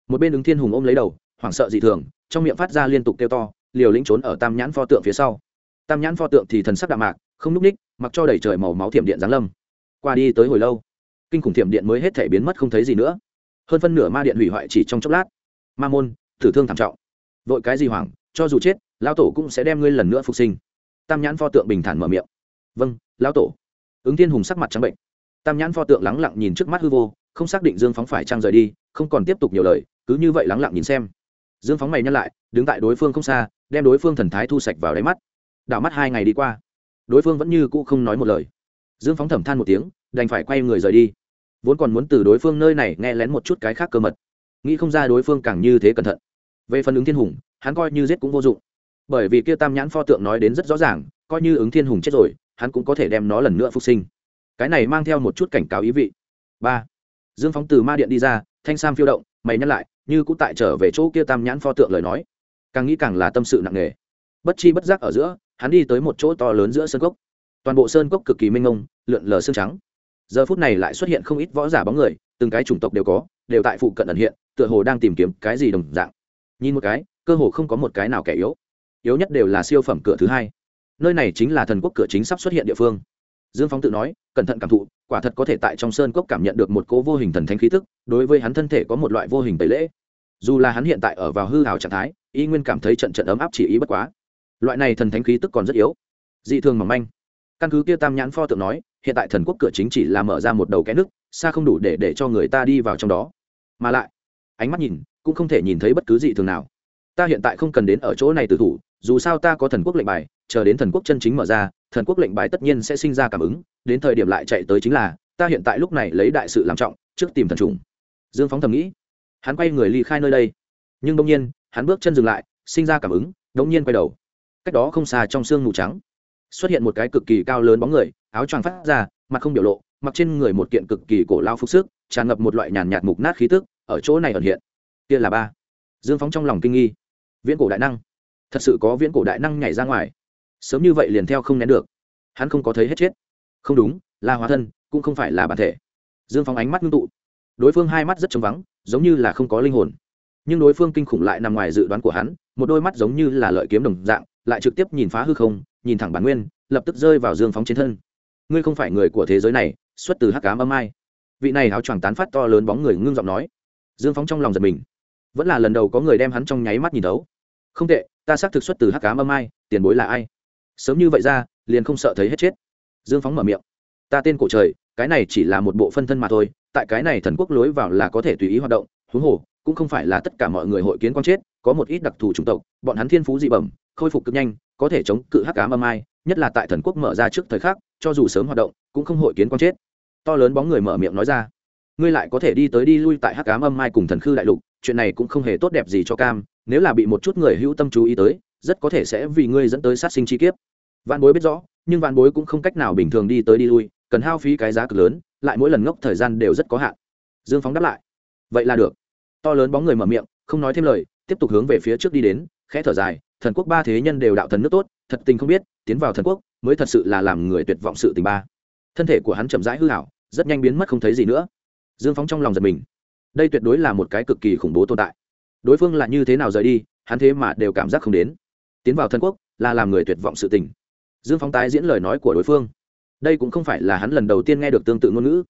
Một bên ứng thiên hùng ôm lấy đầu, hoảng sợ dị thường, trong miệng phát ra liên tục kêu to, liều lĩnh trốn ở tam nhãn pho tượng phía sau. Tam nhãn pho tượng thì thần sắc đạm mạc, không núp ních, mặc cho đầy trời màu máu thiểm điện giáng lâm. Qua đi tới hồi lâu, kinh khủng thiểm điện mới hết thể biến mất không thấy gì nữa. Hơn phân nửa ma điện hủy hoại chỉ trong chốc lát. Ma môn thử thương thảm trọng. Vội cái gì hoảng, cho dù chết lao tổ cũng sẽ đem ngươi lần nữa phục sinh tam nhãn pho tượng bình thản mở miệng. Vâng lão tổ. Ứng thiên hùng sắc mặt trắng bệnh. Tam nhãn pho tượng lắng lặng nhìn trước mắt hư vô, không xác định dương phóng phải trang rời đi, không còn tiếp tục nhiều lời, cứ như vậy lắng lặng nhìn xem. Dương phóng mày nhắc lại, đứng tại đối phương không xa, đem đối phương thần thái thu sạch vào đáy mắt. Đảo mắt hai ngày đi qua, đối phương vẫn như cũ không nói một lời. Dương phóng thẩm than một tiếng, đành phải quay người rời đi. Vốn còn muốn từ đối phương nơi này nghe lén một chút cái khác cơ mật. Nghĩ không ra đối phương càng như thế cẩn thận. Về phần ứng thiên hùng, hắn coi như giết cũng vô dụng bởi vì kia tam nhãn pho tượng nói đến rất rõ ràng coi như ứng thiên hùng chết rồi hắn cũng có thể đem nó lần nữa phục sinh. Cái này mang theo một chút cảnh cáo ý vị. Ba. Dương phóng từ ma điện đi ra thanh sam phiêu động mày nhắc lại như cũng tại trở về chỗ kia tam nhãn pho tượng lời nói. Càng nghĩ càng là tâm sự nặng nề. Bất chi bất giác ở giữa hắn đi tới một chỗ to lớn giữa sơn cốc. Toàn bộ sơn cốc cực kỳ minh ngông, lượn lờ xương trắng. Giờ phút này lại xuất hiện không ít võ giả bóng người từng cái chủng tộc đều có đều tại phụ cận ẩn hiện tựa hồ đang tìm kiếm cái gì đồng dạng. Nhìn một cái cơ hồ không có một cái nào kẻ yếu yếu nhất đều là siêu phẩm cửa thứ hai. Nơi này chính là thần quốc cửa chính sắp xuất hiện địa phương. Dương phóng tự nói, cẩn thận cảm thụ, quả thật có thể tại trong sơn cốc cảm nhận được một cố vô hình thần thánh khí tức, đối với hắn thân thể có một loại vô hình tẩy lễ. Dù là hắn hiện tại ở vào hư hào trạng thái, y nguyên cảm thấy trận trận ấm áp chỉ ý bất quá. Loại này thần thánh khí tức còn rất yếu. Dị thường mỏng manh. Căn cứ kia tam nhãn pho tượng nói, hiện tại thần quốc cửa chính chỉ là mở ra một đầu kẽ nước, xa không đủ để để cho người ta đi vào trong đó. Mà lại, ánh mắt nhìn, cũng không thể nhìn thấy bất cứ dị thường nào. Ta hiện tại không cần đến ở chỗ này tự thủ dù sao ta có thần quốc lệnh bài, chờ đến thần quốc chân chính mở ra, thần quốc lệnh bài tất nhiên sẽ sinh ra cảm ứng, đến thời điểm lại chạy tới chính là, ta hiện tại lúc này lấy đại sự làm trọng, trước tìm thần trùng. Dương phóng thầm nghĩ. Hắn quay người ly khai nơi đây. Nhưng đông nhiên, hắn bước chân dừng lại, sinh ra cảm ứng đông nhiên quay đầu. Cách đó không xa trong sương mù trắng, xuất hiện một cái cực kỳ cao lớn bóng người, áo choàng phát ra, mặt không biểu lộ, mặc trên người một kiện cực kỳ cổ lao phục sức, tràn ngập một loại nhàn nhạt mục nát khí tức, ở chỗ này ẩn hiện. Kia là ba. Dương phóng trong lòng kinh nghi. Viễn cổ đại năng thật sự có viễn cổ đại năng nhảy ra ngoài. Sớm như vậy liền theo không nén được. Hắn không có thấy hết chết. Không đúng là hóa thân cũng không phải là bản thể. Dương phóng ánh mắt ngưng tụ. Đối phương hai mắt rất trống vắng, giống như là không có linh hồn. Nhưng đối phương kinh khủng lại nằm ngoài dự đoán của hắn, một đôi mắt giống như là lợi kiếm đồng dạng, lại trực tiếp nhìn phá hư không, nhìn thẳng bản nguyên, lập tức rơi vào dương phóng trên thân. Ngươi không phải người của thế giới này, xuất từ hắc cám âm ai. Vị này áo choàng tán phát to lớn bóng người ngưng giọng nói. Dương phóng trong lòng giật mình. Vẫn là lần đầu có người đem hắn trong nháy mắt nhìn đấu không tệ, ta xác thực xuất từ hắc cám âm ai, tiền bối là ai? Sớm như vậy ra, liền không sợ thấy hết chết. Dương phóng mở miệng. Ta tên cổ trời, cái này chỉ là một bộ phân thân mà thôi, tại cái này thần quốc lối vào là có thể tùy ý hoạt động, huống hồ, cũng không phải là tất cả mọi người hội kiến quan chết, có một ít đặc thù chủng tộc, bọn hắn thiên phú dị bẩm, khôi phục cực nhanh, có thể chống cự hắc ám âm ai, nhất là tại thần quốc mở ra trước thời khắc, cho dù sớm hoạt động, cũng không hội kiến quan chết. To lớn bóng người mở miệng nói ra. Ngươi lại có thể đi tới đi lui tại hắc ám âm mai cùng thần khư đại lục, chuyện này cũng không hề tốt đẹp gì cho cam nếu là bị một chút người hữu tâm chú ý tới, rất có thể sẽ vì ngươi dẫn tới sát sinh chi kiếp. Vạn bối biết rõ, nhưng vạn bối cũng không cách nào bình thường đi tới đi lui, cần hao phí cái giá cực lớn, lại mỗi lần ngốc thời gian đều rất có hạn. Dương phóng đáp lại. Vậy là được. To lớn bóng người mở miệng, không nói thêm lời, tiếp tục hướng về phía trước đi đến, khẽ thở dài, thần quốc ba thế nhân đều đạo thần nước tốt, thật tình không biết, tiến vào thần quốc, mới thật sự là làm người tuyệt vọng sự tình ba. Thân thể của hắn chậm rãi hư hảo, rất nhanh biến mất không thấy gì nữa. Dương phóng trong lòng giật mình. Đây tuyệt đối là một cái cực kỳ khủng bố tồn tại đối phương là như thế nào rời đi, hắn thế mà đều cảm giác không đến. Tiến vào thần quốc là làm người tuyệt vọng sự tình. Dương phóng tái diễn lời nói của đối phương. Đây cũng không phải là hắn lần đầu tiên nghe được tương tự ngôn ngữ.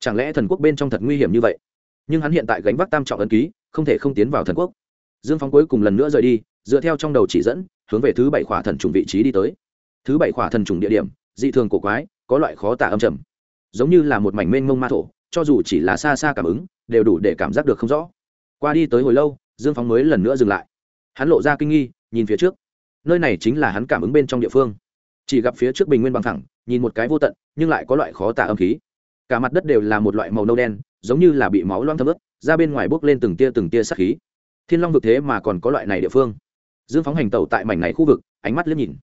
Chẳng lẽ thần quốc bên trong thật nguy hiểm như vậy? Nhưng hắn hiện tại gánh vác tam trọng ấn ký, không thể không tiến vào thần quốc. Dương phóng cuối cùng lần nữa rời đi, dựa theo trong đầu chỉ dẫn, hướng về thứ bảy khỏa thần trùng vị trí đi tới. Thứ bảy khỏa thần trùng địa điểm, dị thường cổ quái, có loại khó tả âm trầm. Giống như là một mảnh mênh mông ma thổ, cho dù chỉ là xa xa cảm ứng, đều đủ để cảm giác được không rõ. Qua đi tới hồi lâu dương phóng mới lần nữa dừng lại. Hắn lộ ra kinh nghi, nhìn phía trước. Nơi này chính là hắn cảm ứng bên trong địa phương. Chỉ gặp phía trước bình nguyên bằng thẳng, nhìn một cái vô tận, nhưng lại có loại khó tả âm khí. Cả mặt đất đều là một loại màu nâu đen, giống như là bị máu loang thấm ướt, ra bên ngoài bốc lên từng tia từng tia sắc khí. Thiên long vực thế mà còn có loại này địa phương. Dương phóng hành tẩu tại mảnh này khu vực, ánh mắt liếc nhìn.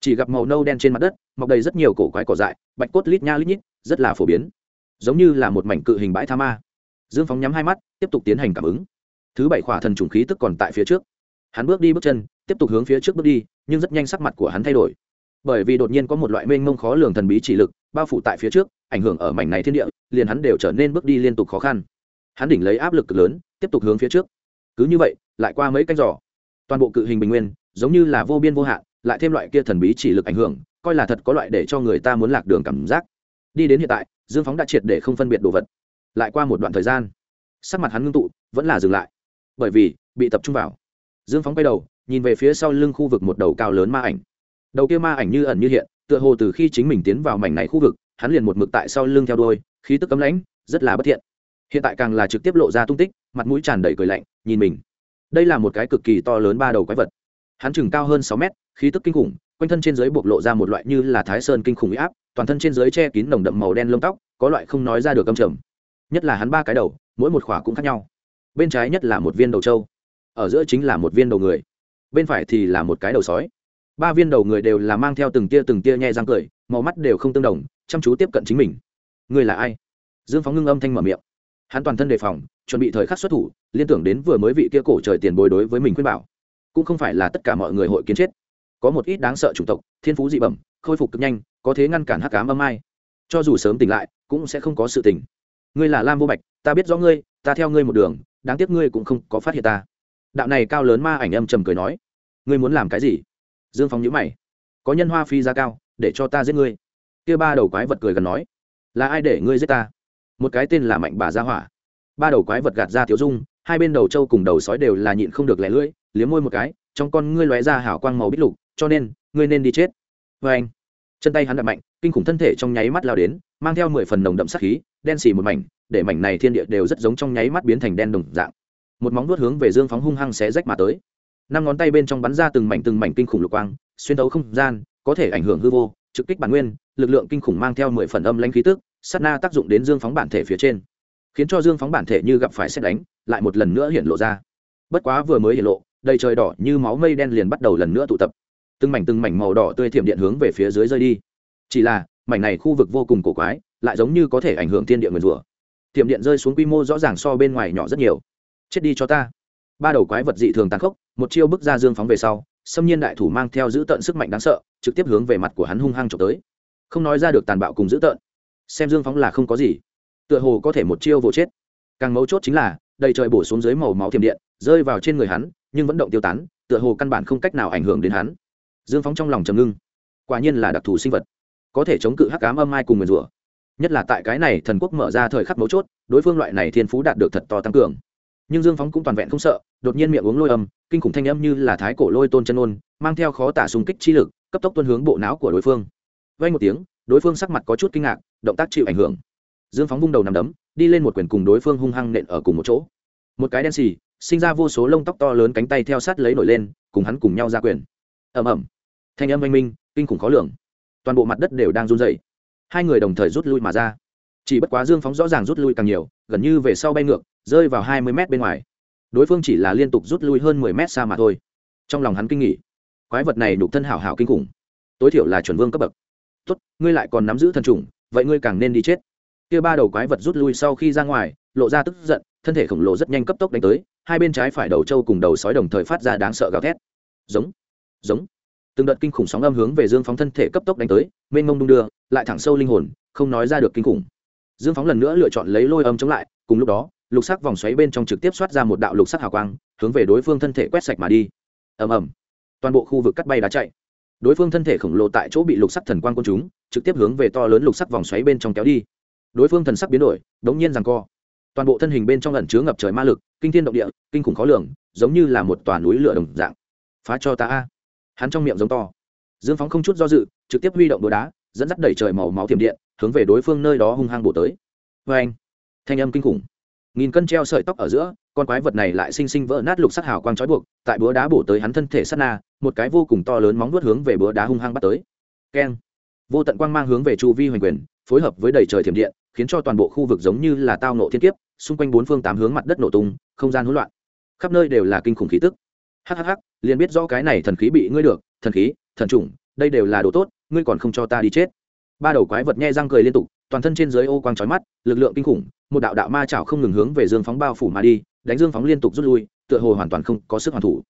Chỉ gặp màu nâu đen trên mặt đất, mọc đầy rất nhiều cổ quái cỏ dại, bạch cốt lít nha lít nhít, rất là phổ biến. Giống như là một mảnh cự hình bãi tha ma. Dương phóng nhắm hai mắt, tiếp tục tiến hành cảm ứng thứ bảy khỏa thần trùng khí tức còn tại phía trước. Hắn bước đi bước chân, tiếp tục hướng phía trước bước đi, nhưng rất nhanh sắc mặt của hắn thay đổi. Bởi vì đột nhiên có một loại mênh mông khó lường thần bí chỉ lực bao phủ tại phía trước, ảnh hưởng ở mảnh này thiên địa, liền hắn đều trở nên bước đi liên tục khó khăn. Hắn đỉnh lấy áp lực cực lớn, tiếp tục hướng phía trước. Cứ như vậy, lại qua mấy canh giỏ toàn bộ cự hình bình nguyên giống như là vô biên vô hạn, lại thêm loại kia thần bí chỉ lực ảnh hưởng, coi là thật có loại để cho người ta muốn lạc đường cảm giác. Đi đến hiện tại, dương phóng đã triệt để không phân biệt đồ vật. Lại qua một đoạn thời gian, sắc mặt hắn ngưng tụ, vẫn là dừng lại bởi vì bị tập trung vào. Dương phóng quay đầu, nhìn về phía sau lưng khu vực một đầu cao lớn ma ảnh. Đầu kia ma ảnh như ẩn như hiện, tựa hồ từ khi chính mình tiến vào mảnh này khu vực, hắn liền một mực tại sau lưng theo đôi khí tức cấm lãnh, rất là bất thiện. Hiện tại càng là trực tiếp lộ ra tung tích, mặt mũi tràn đầy cười lạnh, nhìn mình. Đây là một cái cực kỳ to lớn ba đầu quái vật. Hắn chừng cao hơn sáu mét, khí tức kinh khủng, quanh thân trên dưới bộc lộ ra một loại như là thái sơn kinh khủng huy áp, toàn thân trên dưới che kín nồng đậm màu đen lông tóc, có loại không nói ra được âm trầm. Nhất là hắn ba cái đầu, mỗi một khỏa cũng khác nhau bên trái nhất là một viên đầu trâu, ở giữa chính là một viên đầu người, bên phải thì là một cái đầu sói. Ba viên đầu người đều là mang theo từng tia từng tia nhẹ răng cười màu mắt đều không tương đồng, chăm chú tiếp cận chính mình. Người là ai? Dương phóng ngưng âm thanh mở miệng. Hắn toàn thân đề phòng, chuẩn bị thời khắc xuất thủ, liên tưởng đến vừa mới vị kia cổ trời tiền bối đối với mình khuyên bảo. Cũng không phải là tất cả mọi người hội kiến chết. Có một ít đáng sợ chủng tộc, thiên phú dị bẩm, khôi phục cực nhanh, có thế ngăn cản hắc cám âm ai. Cho dù sớm tỉnh lại, cũng sẽ không có sự tỉnh. Ngươi là lam vô bạch, ta biết rõ ngươi, ta theo ngươi một đường đáng tiếc ngươi cũng không có phát hiện ta. Đạo này cao lớn ma ảnh âm trầm cười nói. Ngươi muốn làm cái gì? Dương phong nhữ mày. Có nhân hoa phi ra cao, để cho ta giết ngươi. Kia ba đầu quái vật cười gần nói. Là ai để ngươi giết ta? Một cái tên là mạnh bà gia hỏa. Ba đầu quái vật gạt ra thiếu dung, hai bên đầu trâu cùng đầu sói đều là nhịn không được lẻ lưỡi, liếm môi một cái, trong con ngươi lóe ra hảo quang màu bít lục, cho nên, ngươi nên đi chết. Vê anh, chân tay hắn đập mạnh, kinh khủng thân thể trong nháy mắt lao đến, mang theo mười phần nồng đậm sắc khí, đen xì một mảnh để mảnh này thiên địa đều rất giống trong nháy mắt biến thành đen đồng dạng. Một móng vuốt hướng về dương phóng hung hăng xé rách mà tới. Năm ngón tay bên trong bắn ra từng mảnh từng mảnh kinh khủng lục quang, xuyên thấu không gian, có thể ảnh hưởng hư vô, trực kích bản nguyên, lực lượng kinh khủng mang theo mười phần âm lãnh khí tức, sát na tác dụng đến dương phóng bản thể phía trên. Khiến cho dương phóng bản thể như gặp phải xét đánh, lại một lần nữa hiện lộ ra. Bất quá vừa mới hiện lộ, đầy trời đỏ như máu mây đen liền bắt đầu lần nữa tụ tập. Từng mảnh từng mảnh màu đỏ tươi thiểm điện hướng về phía dưới rơi đi. Chỉ là, mảnh này khu vực vô cùng cổ quái, lại giống như có thể ảnh hưởng thiên địa nguyền rủa thiểm điện rơi xuống quy mô rõ ràng so bên ngoài nhỏ rất nhiều. Chết đi cho ta. Ba đầu quái vật dị thường tàn khốc, một chiêu bước ra dương phóng về sau, xâm nhiên đại thủ mang theo giữ tận sức mạnh đáng sợ, trực tiếp hướng về mặt của hắn hung hăng trộm tới. Không nói ra được tàn bạo cùng giữ tợn xem dương phóng là không có gì. Tựa hồ có thể một chiêu vỗ chết. Càng mấu chốt chính là, đầy trời bổ xuống dưới màu máu thiểm điện, rơi vào trên người hắn, nhưng vẫn động tiêu tán, tựa hồ căn bản không cách nào ảnh hưởng đến hắn. Dương phóng trong lòng trầm ngưng. Quả nhiên là đặc thù sinh vật. Có thể chống cự hắc cám âm ai cùng nguyền rủa nhất là tại cái này thần quốc mở ra thời khắc mấu chốt, đối phương loại này thiên phú đạt được thật to tăng cường. Nhưng dương phóng cũng toàn vẹn không sợ, đột nhiên miệng uống lôi âm, kinh khủng thanh âm như là thái cổ lôi tôn chân ôn, mang theo khó tả xung kích chi lực, cấp tốc tuân hướng bộ não của đối phương. Vay một tiếng, đối phương sắc mặt có chút kinh ngạc, động tác chịu ảnh hưởng. Dương phóng vung đầu nằm đấm, đi lên một quyền cùng đối phương hung hăng nện ở cùng một chỗ. Một cái đen xì, sinh ra vô số lông tóc to lớn cánh tay theo sát lấy nổi lên, cùng hắn cùng nhau ra quyền. Ẩm ẩm thanh âm oanh minh, kinh khủng khó lường. Toàn bộ mặt đất đều đang run dày hai người đồng thời rút lui mà ra. Chỉ bất quá dương phóng rõ ràng rút lui càng nhiều, gần như về sau bay ngược, rơi vào hai mươi mét bên ngoài. Đối phương chỉ là liên tục rút lui hơn mười mét xa mà thôi. Trong lòng hắn kinh nghỉ quái vật này đục thân hảo hảo kinh khủng. Tối thiểu là chuẩn vương cấp bậc. Tốt, ngươi lại còn nắm giữ thần trùng vậy ngươi càng nên đi chết. Kia ba đầu quái vật rút lui sau khi ra ngoài, lộ ra tức giận, thân thể khổng lồ rất nhanh cấp tốc đánh tới, hai bên trái phải đầu trâu cùng đầu sói đồng thời phát ra đáng sợ gào thét. Giống giống. Từng đợt kinh khủng sóng âm hướng về dương phóng thân thể cấp tốc đánh tới mênh mông đung đưa, lại thẳng sâu linh hồn, không nói ra được kinh khủng. Dương phóng lần nữa lựa chọn lấy lôi âm chống lại, cùng lúc đó, lục sắc vòng xoáy bên trong trực tiếp xoát ra một đạo lục sắc hào quang, hướng về đối phương thân thể quét sạch mà đi. Ầm ầm. Toàn bộ khu vực cắt bay đá chạy. Đối phương thân thể khổng lồ tại chỗ bị lục sắc thần quang quân chúng trực tiếp hướng về to lớn lục sắc vòng xoáy bên trong kéo đi. Đối phương thần sắc biến đổi, đống nhiên rằng co. Toàn bộ thân hình bên trong ẩn chứa ngập trời ma lực, kinh thiên động địa, kinh khủng khó lường, giống như là một tòa núi lửa đồng dạng. Phá cho ta a. Hắn trong miệng giống to. Dương phóng không chút do dự trực tiếp huy động đồ đá, dẫn dắt đẩy trời màu máu thiểm điện, hướng về đối phương nơi đó hung hăng bổ tới. Vê anh, thanh âm kinh khủng. Nghìn cân treo sợi tóc ở giữa, con quái vật này lại xinh xinh vỡ nát lục sắc hào quang trói buộc, tại búa đá bổ tới hắn thân thể sát na, một cái vô cùng to lớn móng vuốt hướng về búa đá hung hăng bắt tới. Keng. Vô tận quang mang hướng về chu vi hoành quyền, phối hợp với đầy trời thiểm điện, khiến cho toàn bộ khu vực giống như là tao nộ thiên kiếp, xung quanh bốn phương tám hướng mặt đất nổ tung, không gian hỗn loạn. Khắp nơi đều là kinh khủng khí tức. Hhh liền biết rõ cái này thần khí bị ngươi được, thần khí, thần trùng đây đều là đồ tốt ngươi còn không cho ta đi chết. Ba đầu quái vật nhe răng cười liên tục, toàn thân trên dưới ô quang trói mắt, lực lượng kinh khủng, một đạo đạo ma chảo không ngừng hướng về dương phóng bao phủ mà đi, đánh dương phóng liên tục rút lui, tựa hồ hoàn toàn không có sức hoàn thủ.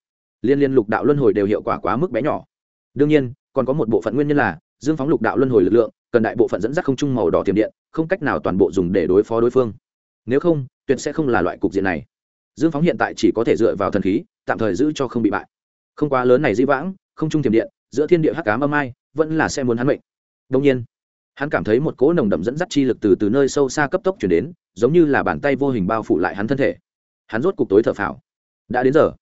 Liên liên lục đạo luân hồi đều hiệu quả quá mức bé nhỏ. Đương nhiên, còn có một bộ phận nguyên nhân là, dương phóng lục đạo luân hồi lực lượng, cần đại bộ phận dẫn dắt không trung màu đỏ tiềm điện, không cách nào toàn bộ dùng để đối phó đối phương. Nếu không, tuyệt sẽ không là loại cục diện này. Dương phóng hiện tại chỉ có thể dựa vào thần khí, tạm thời giữ cho không bị bại. Không quá lớn này di vãng, không trung tiềm điện, giữa thiên địa hắc cám âm ai vẫn là sẽ muốn hắn mệnh. Đông nhiên, hắn cảm thấy một cỗ nồng đậm dẫn dắt chi lực từ từ nơi sâu xa cấp tốc chuyển đến, giống như là bàn tay vô hình bao phủ lại hắn thân thể. Hắn rốt cục tối thở phào. Đã đến giờ,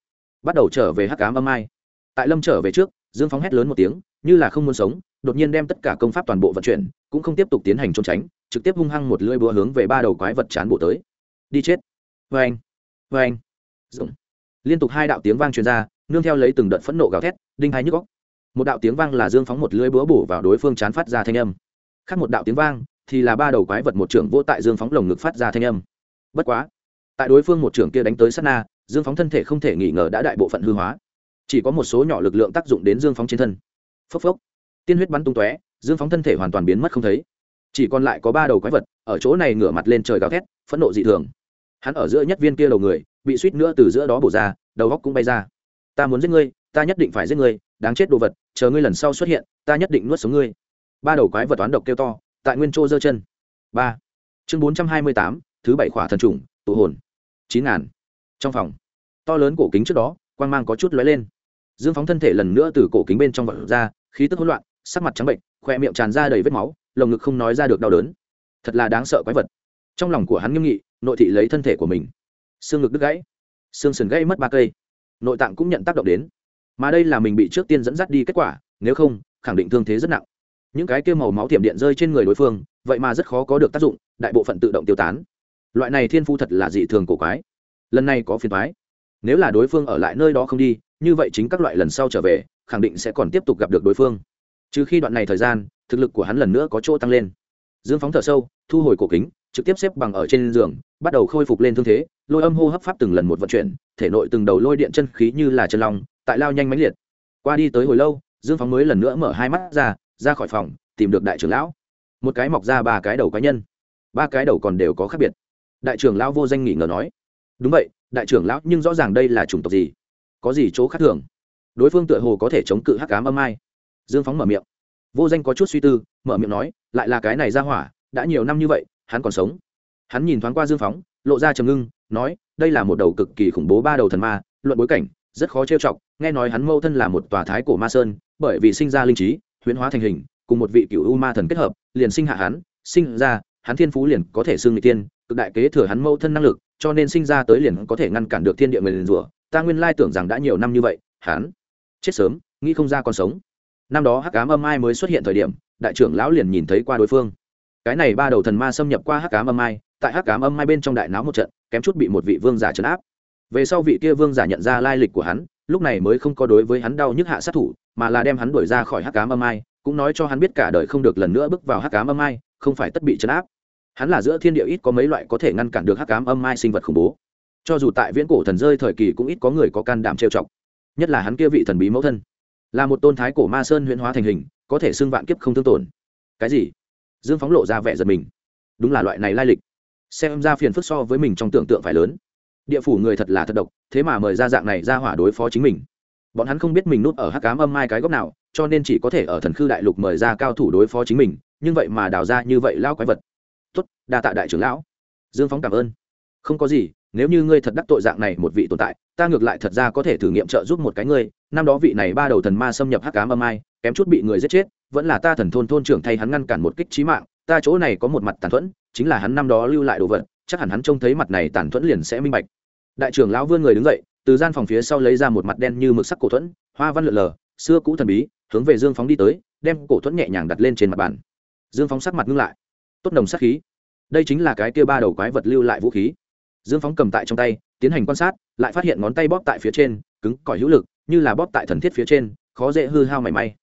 bắt đầu trở về hắc cám âm ai. Tại lâm trở về trước, dương phóng hét lớn một tiếng, như là không muốn sống, đột nhiên đem tất cả công pháp toàn bộ vận chuyển, cũng không tiếp tục tiến hành trốn tránh, trực tiếp hung hăng một lưỡi búa hướng về ba đầu quái vật chán bộ tới. Đi chết. Vê anh vê anh. Dũng. liên tục hai đạo tiếng vang truyền ra, nương theo lấy từng đợt phẫn nộ gào thét, đinh hai nhức góc một đạo tiếng vang là dương phóng một lưỡi búa bổ vào đối phương chán phát ra thanh âm. Khác một đạo tiếng vang thì là ba đầu quái vật một trưởng vô tại dương phóng lồng ngực phát ra thanh âm. Bất quá, tại đối phương một trưởng kia đánh tới sát na, dương phóng thân thể không thể nghi ngờ đã đại bộ phận hư hóa. Chỉ có một số nhỏ lực lượng tác dụng đến dương phóng trên thân. Phốc phốc, tiên huyết bắn tung tóe, dương phóng thân thể hoàn toàn biến mất không thấy. Chỉ còn lại có ba đầu quái vật ở chỗ này ngửa mặt lên trời gào thét, phẫn nộ dị thường. Hắn ở giữa nhất viên kia đầu người, bị suýt nữa từ giữa đó bổ ra, đầu góc cũng bay ra. Ta muốn giết ngươi, ta nhất định phải giết ngươi đáng chết đồ vật, chờ ngươi lần sau xuất hiện, ta nhất định nuốt sống ngươi. Ba đầu quái vật toán độc kêu to, tại nguyên châu giơ chân. Ba. Chương bốn trăm hai mươi tám, thứ bảy khỏa thần trùng, tụ hồn. Chín ngàn. Trong phòng, to lớn cổ kính trước đó, quang mang có chút lóe lên. Dương phóng thân thể lần nữa từ cổ kính bên trong vật ra, khí tức hỗn loạn, sắc mặt trắng bệnh, khoe miệng tràn ra đầy vết máu, lồng ngực không nói ra được đau đớn. Thật là đáng sợ quái vật. Trong lòng của hắn nghiêm nghị, nội thị lấy thân thể của mình. Xương ngực đứt gãy, xương sườn gãy mất ba cây. Nội tạng cũng nhận tác động đến mà đây là mình bị trước tiên dẫn dắt đi kết quả, nếu không, khẳng định thương thế rất nặng. Những cái kêu màu máu tiệm điện rơi trên người đối phương, vậy mà rất khó có được tác dụng, đại bộ phận tự động tiêu tán. Loại này thiên phu thật là dị thường cổ quái. Lần này có phiền thoái nếu là đối phương ở lại nơi đó không đi, như vậy chính các loại lần sau trở về, khẳng định sẽ còn tiếp tục gặp được đối phương. Trừ khi đoạn này thời gian, thực lực của hắn lần nữa có chỗ tăng lên. Dương phóng thở sâu, thu hồi cổ kính, trực tiếp xếp bằng ở trên giường, bắt đầu khôi phục lên thương thế lôi âm hô hấp pháp từng lần một vận chuyển, thể nội từng đầu lôi điện chân khí như là chân lòng tại lao nhanh mãnh liệt. Qua đi tới hồi lâu, dương phóng mới lần nữa mở hai mắt ra ra khỏi phòng, tìm được đại trưởng lão. Một cái mọc ra ba cái đầu cá nhân. Ba cái đầu còn đều có khác biệt. Đại trưởng lão vô danh nghỉ ngờ nói, đúng vậy, đại trưởng lão, nhưng rõ ràng đây là chủng tộc gì? Có gì chỗ khác thường? Đối phương tựa hồ có thể chống cự hắc cám âm ai. Dương phóng mở miệng. Vô danh có chút suy tư, mở miệng nói, lại là cái này ra hỏa, đã nhiều năm như vậy, hắn còn sống. Hắn nhìn thoáng qua dương phóng, lộ ra trầm ngưng nói, đây là một đầu cực kỳ khủng bố ba đầu thần ma, luận bối cảnh, rất khó trêu chọc, nghe nói hắn mâu thân là một tòa thái cổ ma sơn, bởi vì sinh ra linh trí, huyễn hóa thành hình, cùng một vị cựu u ma thần kết hợp, liền sinh hạ hắn, sinh ra, hắn thiên phú liền có thể xưng người tiên cực đại kế thừa hắn mâu thân năng lực, cho nên sinh ra tới liền có thể ngăn cản được thiên địa người liền rủa, ta nguyên lai tưởng rằng đã nhiều năm như vậy, hắn, chết sớm, nghĩ không ra còn sống. Năm đó hắc ám âm ai mới xuất hiện thời điểm, đại trưởng lão liền nhìn thấy qua đối phương. Cái này ba đầu thần ma xâm nhập qua hắc ám âm ai tại hắc ám âm ai bên trong đại náo một trận, kém chút bị một vị vương giả trấn áp. Về sau vị kia vương giả nhận ra lai lịch của hắn, lúc này mới không có đối với hắn đau nhức hạ sát thủ, mà là đem hắn đuổi ra khỏi hắc ám âm ai cũng nói cho hắn biết cả đời không được lần nữa bước vào hắc ám âm ai không phải tất bị trấn áp. Hắn là giữa thiên địa ít có mấy loại có thể ngăn cản được hắc ám âm ai sinh vật khủng bố. Cho dù tại viễn cổ thần rơi thời kỳ cũng ít có người có can đảm trêu chọc. Nhất là hắn kia vị thần bí mẫu thân, là một tôn thái cổ ma sơn huyễn hóa thành hình, có thể xưng vạn kiếp không thương tổn. Cái gì? Dương phóng lộ ra vẻ giật mình. Đúng là loại này lai lịch xem ra phiền phức so với mình trong tưởng tượng phải lớn. Địa phủ người thật là thật độc, thế mà mời ra dạng này ra hỏa đối phó chính mình. Bọn hắn không biết mình nút ở hắc cám âm mai cái góc nào, cho nên chỉ có thể ở thần khư đại lục mời ra cao thủ đối phó chính mình, nhưng vậy mà đào ra như vậy lao quái vật. Tuất đa tạ đại trưởng lão. Dương phóng cảm ơn. Không có gì, nếu như ngươi thật đắc tội dạng này một vị tồn tại, ta ngược lại thật ra có thể thử nghiệm trợ giúp một cái ngươi. Năm đó vị này ba đầu thần ma xâm nhập hắc cám âm ai kém chút bị người giết chết, vẫn là ta thần thôn thôn trưởng thay hắn ngăn cản một kích trí mạng, ta chỗ này có một mặt tàn thuẫn chính là hắn năm đó lưu lại đồ vật, chắc hẳn hắn trông thấy mặt này tàn thuẫn liền sẽ minh bạch. Đại trưởng lão vươn người đứng dậy, từ gian phòng phía sau lấy ra một mặt đen như mực sắc cổ thuẫn, hoa văn lượn lờ, xưa cũ thần bí, hướng về dương phóng đi tới, đem cổ thuẫn nhẹ nhàng đặt lên trên mặt bàn. Dương phóng sắc mặt ngưng lại. Tốt nồng sắc khí. Đây chính là cái kia ba đầu quái vật lưu lại vũ khí. Dương phóng cầm tại trong tay, tiến hành quan sát, lại phát hiện ngón tay bóp tại phía trên, cứng cỏi hữu lực, như là bóp tại thần thiết phía trên, khó dễ hư hao mảy may.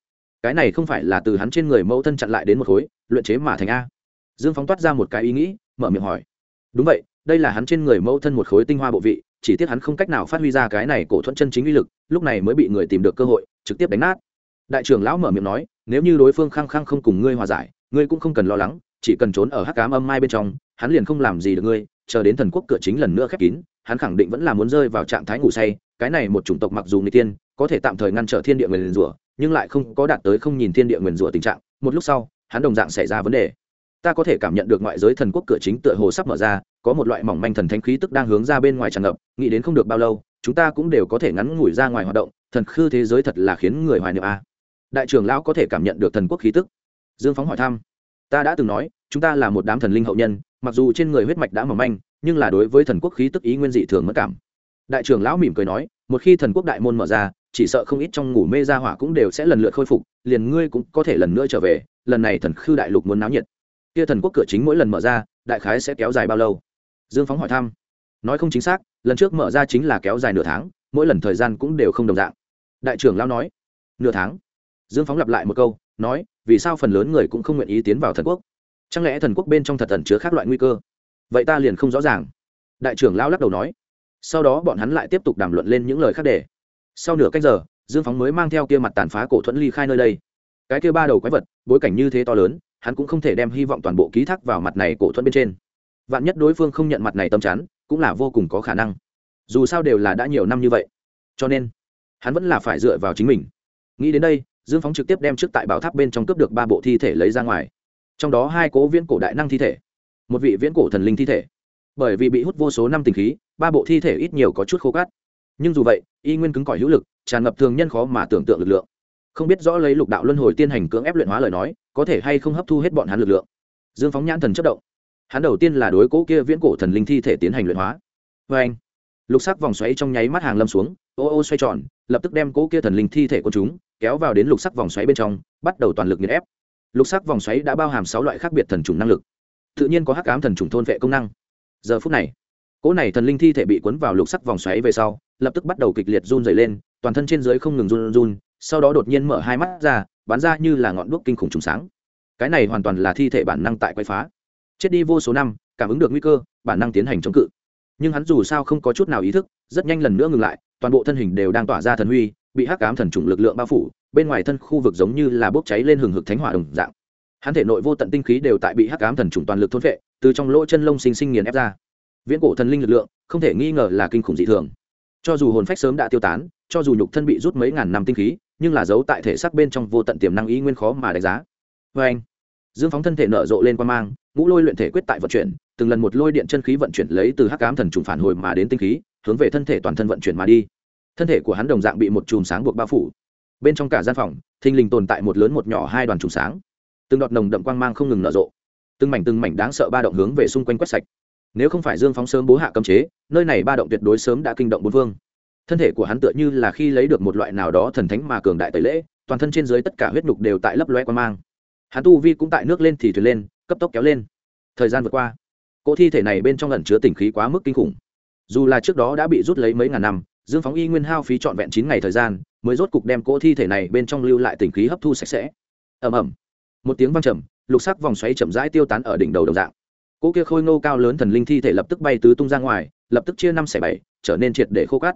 Cái này không phải là từ hắn trên người mẫu thân chặn lại đến một khối, luyện chế mà thành a dương phóng toát ra một cái ý nghĩ, mở miệng hỏi. Đúng vậy, đây là hắn trên người mẫu thân một khối tinh hoa bộ vị, chỉ tiếc hắn không cách nào phát huy ra cái này cổ thuận chân chính uy lực, lúc này mới bị người tìm được cơ hội, trực tiếp đánh nát. Đại trưởng lão mở miệng nói, nếu như đối phương khăng khăng không cùng ngươi hòa giải, ngươi cũng không cần lo lắng, chỉ cần trốn ở hắc cám âm mai bên trong, hắn liền không làm gì được ngươi, chờ đến thần quốc cửa chính lần nữa khép kín, hắn khẳng định vẫn là muốn rơi vào trạng thái ngủ say, cái này một chủng tộc mặc dù người tiên có thể tạm thời ngăn trở thiên địa nguyền rủa, nhưng lại không có đạt tới không nhìn thiên địa nguyền rủa tình trạng, một lúc sau, hắn đồng dạng xảy ra vấn đề ta có thể cảm nhận được ngoại giới thần quốc cửa chính tựa hồ sắp mở ra, có một loại mỏng manh thần thánh khí tức đang hướng ra bên ngoài tràn ngập, nghĩ đến không được bao lâu, chúng ta cũng đều có thể ngắn ngủi ra ngoài hoạt động, thần khư thế giới thật là khiến người hoài niệm a. Đại trưởng lão có thể cảm nhận được thần quốc khí tức. Dương phóng hỏi thăm. Ta đã từng nói, chúng ta là một đám thần linh hậu nhân, mặc dù trên người huyết mạch đã mỏng manh, nhưng là đối với thần quốc khí tức ý nguyên dị thường mất cảm. Đại trưởng lão mỉm cười nói, một khi thần quốc đại môn mở ra, chỉ sợ không ít trong ngủ mê ra hỏa cũng đều sẽ lần lượt khôi phục, liền ngươi cũng có thể lần nữa trở về, lần này thần khư đại lục muốn náo nhiệt kia thần quốc cửa chính mỗi lần mở ra, đại khái sẽ kéo dài bao lâu? Dương phóng hỏi thăm. Nói không chính xác, lần trước mở ra chính là kéo dài nửa tháng, mỗi lần thời gian cũng đều không đồng dạng. Đại trưởng lao nói. Nửa tháng? Dương phóng lặp lại một câu, nói, vì sao phần lớn người cũng không nguyện ý tiến vào thần quốc? Chẳng lẽ thần quốc bên trong thật thần chứa các loại nguy cơ? Vậy ta liền không rõ ràng. Đại trưởng lao lắc đầu nói. Sau đó bọn hắn lại tiếp tục đàm luận lên những lời khác để. Sau nửa cách giờ, dương phóng mới mang theo kia mặt tàn phá cổ thuẫn ly khai nơi đây. Cái kia ba đầu quái vật, bối cảnh như thế to lớn hắn cũng không thể đem hy vọng toàn bộ ký thác vào mặt này cổ thuẫn bên trên. Vạn nhất đối phương không nhận mặt này tâm chắn cũng là vô cùng có khả năng. Dù sao đều là đã nhiều năm như vậy. Cho nên, hắn vẫn là phải dựa vào chính mình. Nghĩ đến đây, dương phóng trực tiếp đem trước tại bảo tháp bên trong cướp được ba bộ thi thể lấy ra ngoài. Trong đó hai cố viễn cổ đại năng thi thể, một vị viễn cổ thần linh thi thể. Bởi vì bị hút vô số năm tình khí, ba bộ thi thể ít nhiều có chút khô cát. Nhưng dù vậy, y nguyên cứng cỏi hữu lực, tràn ngập thường nhân khó mà tưởng tượng lực lượng không biết rõ lấy lục đạo luân hồi tiên hành cưỡng ép luyện hóa lời nói, có thể hay không hấp thu hết bọn hắn lực lượng. Dương phóng nhãn thần chất động. Hắn đầu tiên là đối cố kia viễn cổ thần linh thi thể tiến hành luyện hóa. Vê anh, lục sắc vòng xoáy trong nháy mắt hàng lâm xuống, ô ô xoay tròn, lập tức đem cố kia thần linh thi thể của chúng, kéo vào đến lục sắc vòng xoáy bên trong, bắt đầu toàn lực nghiền ép. Lục sắc vòng xoáy đã bao hàm sáu loại khác biệt thần trùng năng lực. Tự nhiên có hắc ám thần trùng thôn vệ công năng. Giờ phút này cỗ này thần linh thi thể bị cuốn vào lục sắc vòng xoáy về sau, lập tức bắt đầu kịch liệt run dày lên, toàn thân trên dưới không ngừng run run sau đó đột nhiên mở hai mắt ra, bắn ra như là ngọn đuốc kinh khủng trùng sáng. Cái này hoàn toàn là thi thể bản năng tại quay phá. Chết đi vô số năm, cảm ứng được nguy cơ, bản năng tiến hành chống cự. Nhưng hắn dù sao không có chút nào ý thức, rất nhanh lần nữa ngừng lại, toàn bộ thân hình đều đang tỏa ra thần huy, bị hắc ám thần trùng lực lượng bao phủ, bên ngoài thân khu vực giống như là bốc cháy lên hừng hực thánh hỏa đồng dạng. Hắn thể nội vô tận tinh khí đều tại bị hắc ám thần trùng toàn lực thôn vệ từ trong lỗ chân lông sinh sinh nghiền ép ra. Viễn cổ thần linh lực lượng, không thể nghi ngờ là kinh khủng dị thường. Cho dù hồn phách sớm đã tiêu tán, cho dù nhục thân bị rút mấy ngàn năm tinh khí nhưng là giấu tại thể xác bên trong vô tận tiềm năng ý nguyên khó mà đánh giá. Vê anh, dương phóng thân thể nở rộ lên qua mang, ngũ lôi luyện thể quyết tại vận chuyển, từng lần một lôi điện chân khí vận chuyển lấy từ hắc ám thần trùng phản hồi mà đến tinh khí, hướng về thân thể toàn thân vận chuyển mà đi. Thân thể của hắn đồng dạng bị một chùm sáng buộc bao phủ. Bên trong cả gian phòng, thình lình tồn tại một lớn một nhỏ hai đoàn chùm sáng. Từng đọt nồng đậm quang mang không ngừng nở rộ. Từng mảnh từng mảnh đáng sợ ba động hướng về xung quanh quét sạch. Nếu không phải dương phóng sớm bố hạ cấm chế, nơi này ba động tuyệt đối sớm đã kinh động bốn vương thân thể của hắn tựa như là khi lấy được một loại nào đó thần thánh mà cường đại tẩy lễ, toàn thân trên dưới tất cả huyết nhục đều tại lấp loe quan mang. Hắn tu vi cũng tại nước lên thì thuyền lên, cấp tốc kéo lên. Thời gian vượt qua, cỗ thi thể này bên trong lần chứa tình khí quá mức kinh khủng. Dù là trước đó đã bị rút lấy mấy ngàn năm, dương phóng y nguyên hao phí trọn vẹn chín ngày thời gian, mới rốt cục đem cỗ thi thể này bên trong lưu lại tình khí hấp thu sạch sẽ. Ẩm ẩm một tiếng văng trầm, lục sắc vòng xoáy chậm rãi tiêu tán ở đỉnh đầu đồng dạng. Cỗ kia khôi ngô cao lớn thần linh thi thể lập tức bay tứ tung ra ngoài, lập tức chia năm xẻ bảy, trở nên triệt để khô cát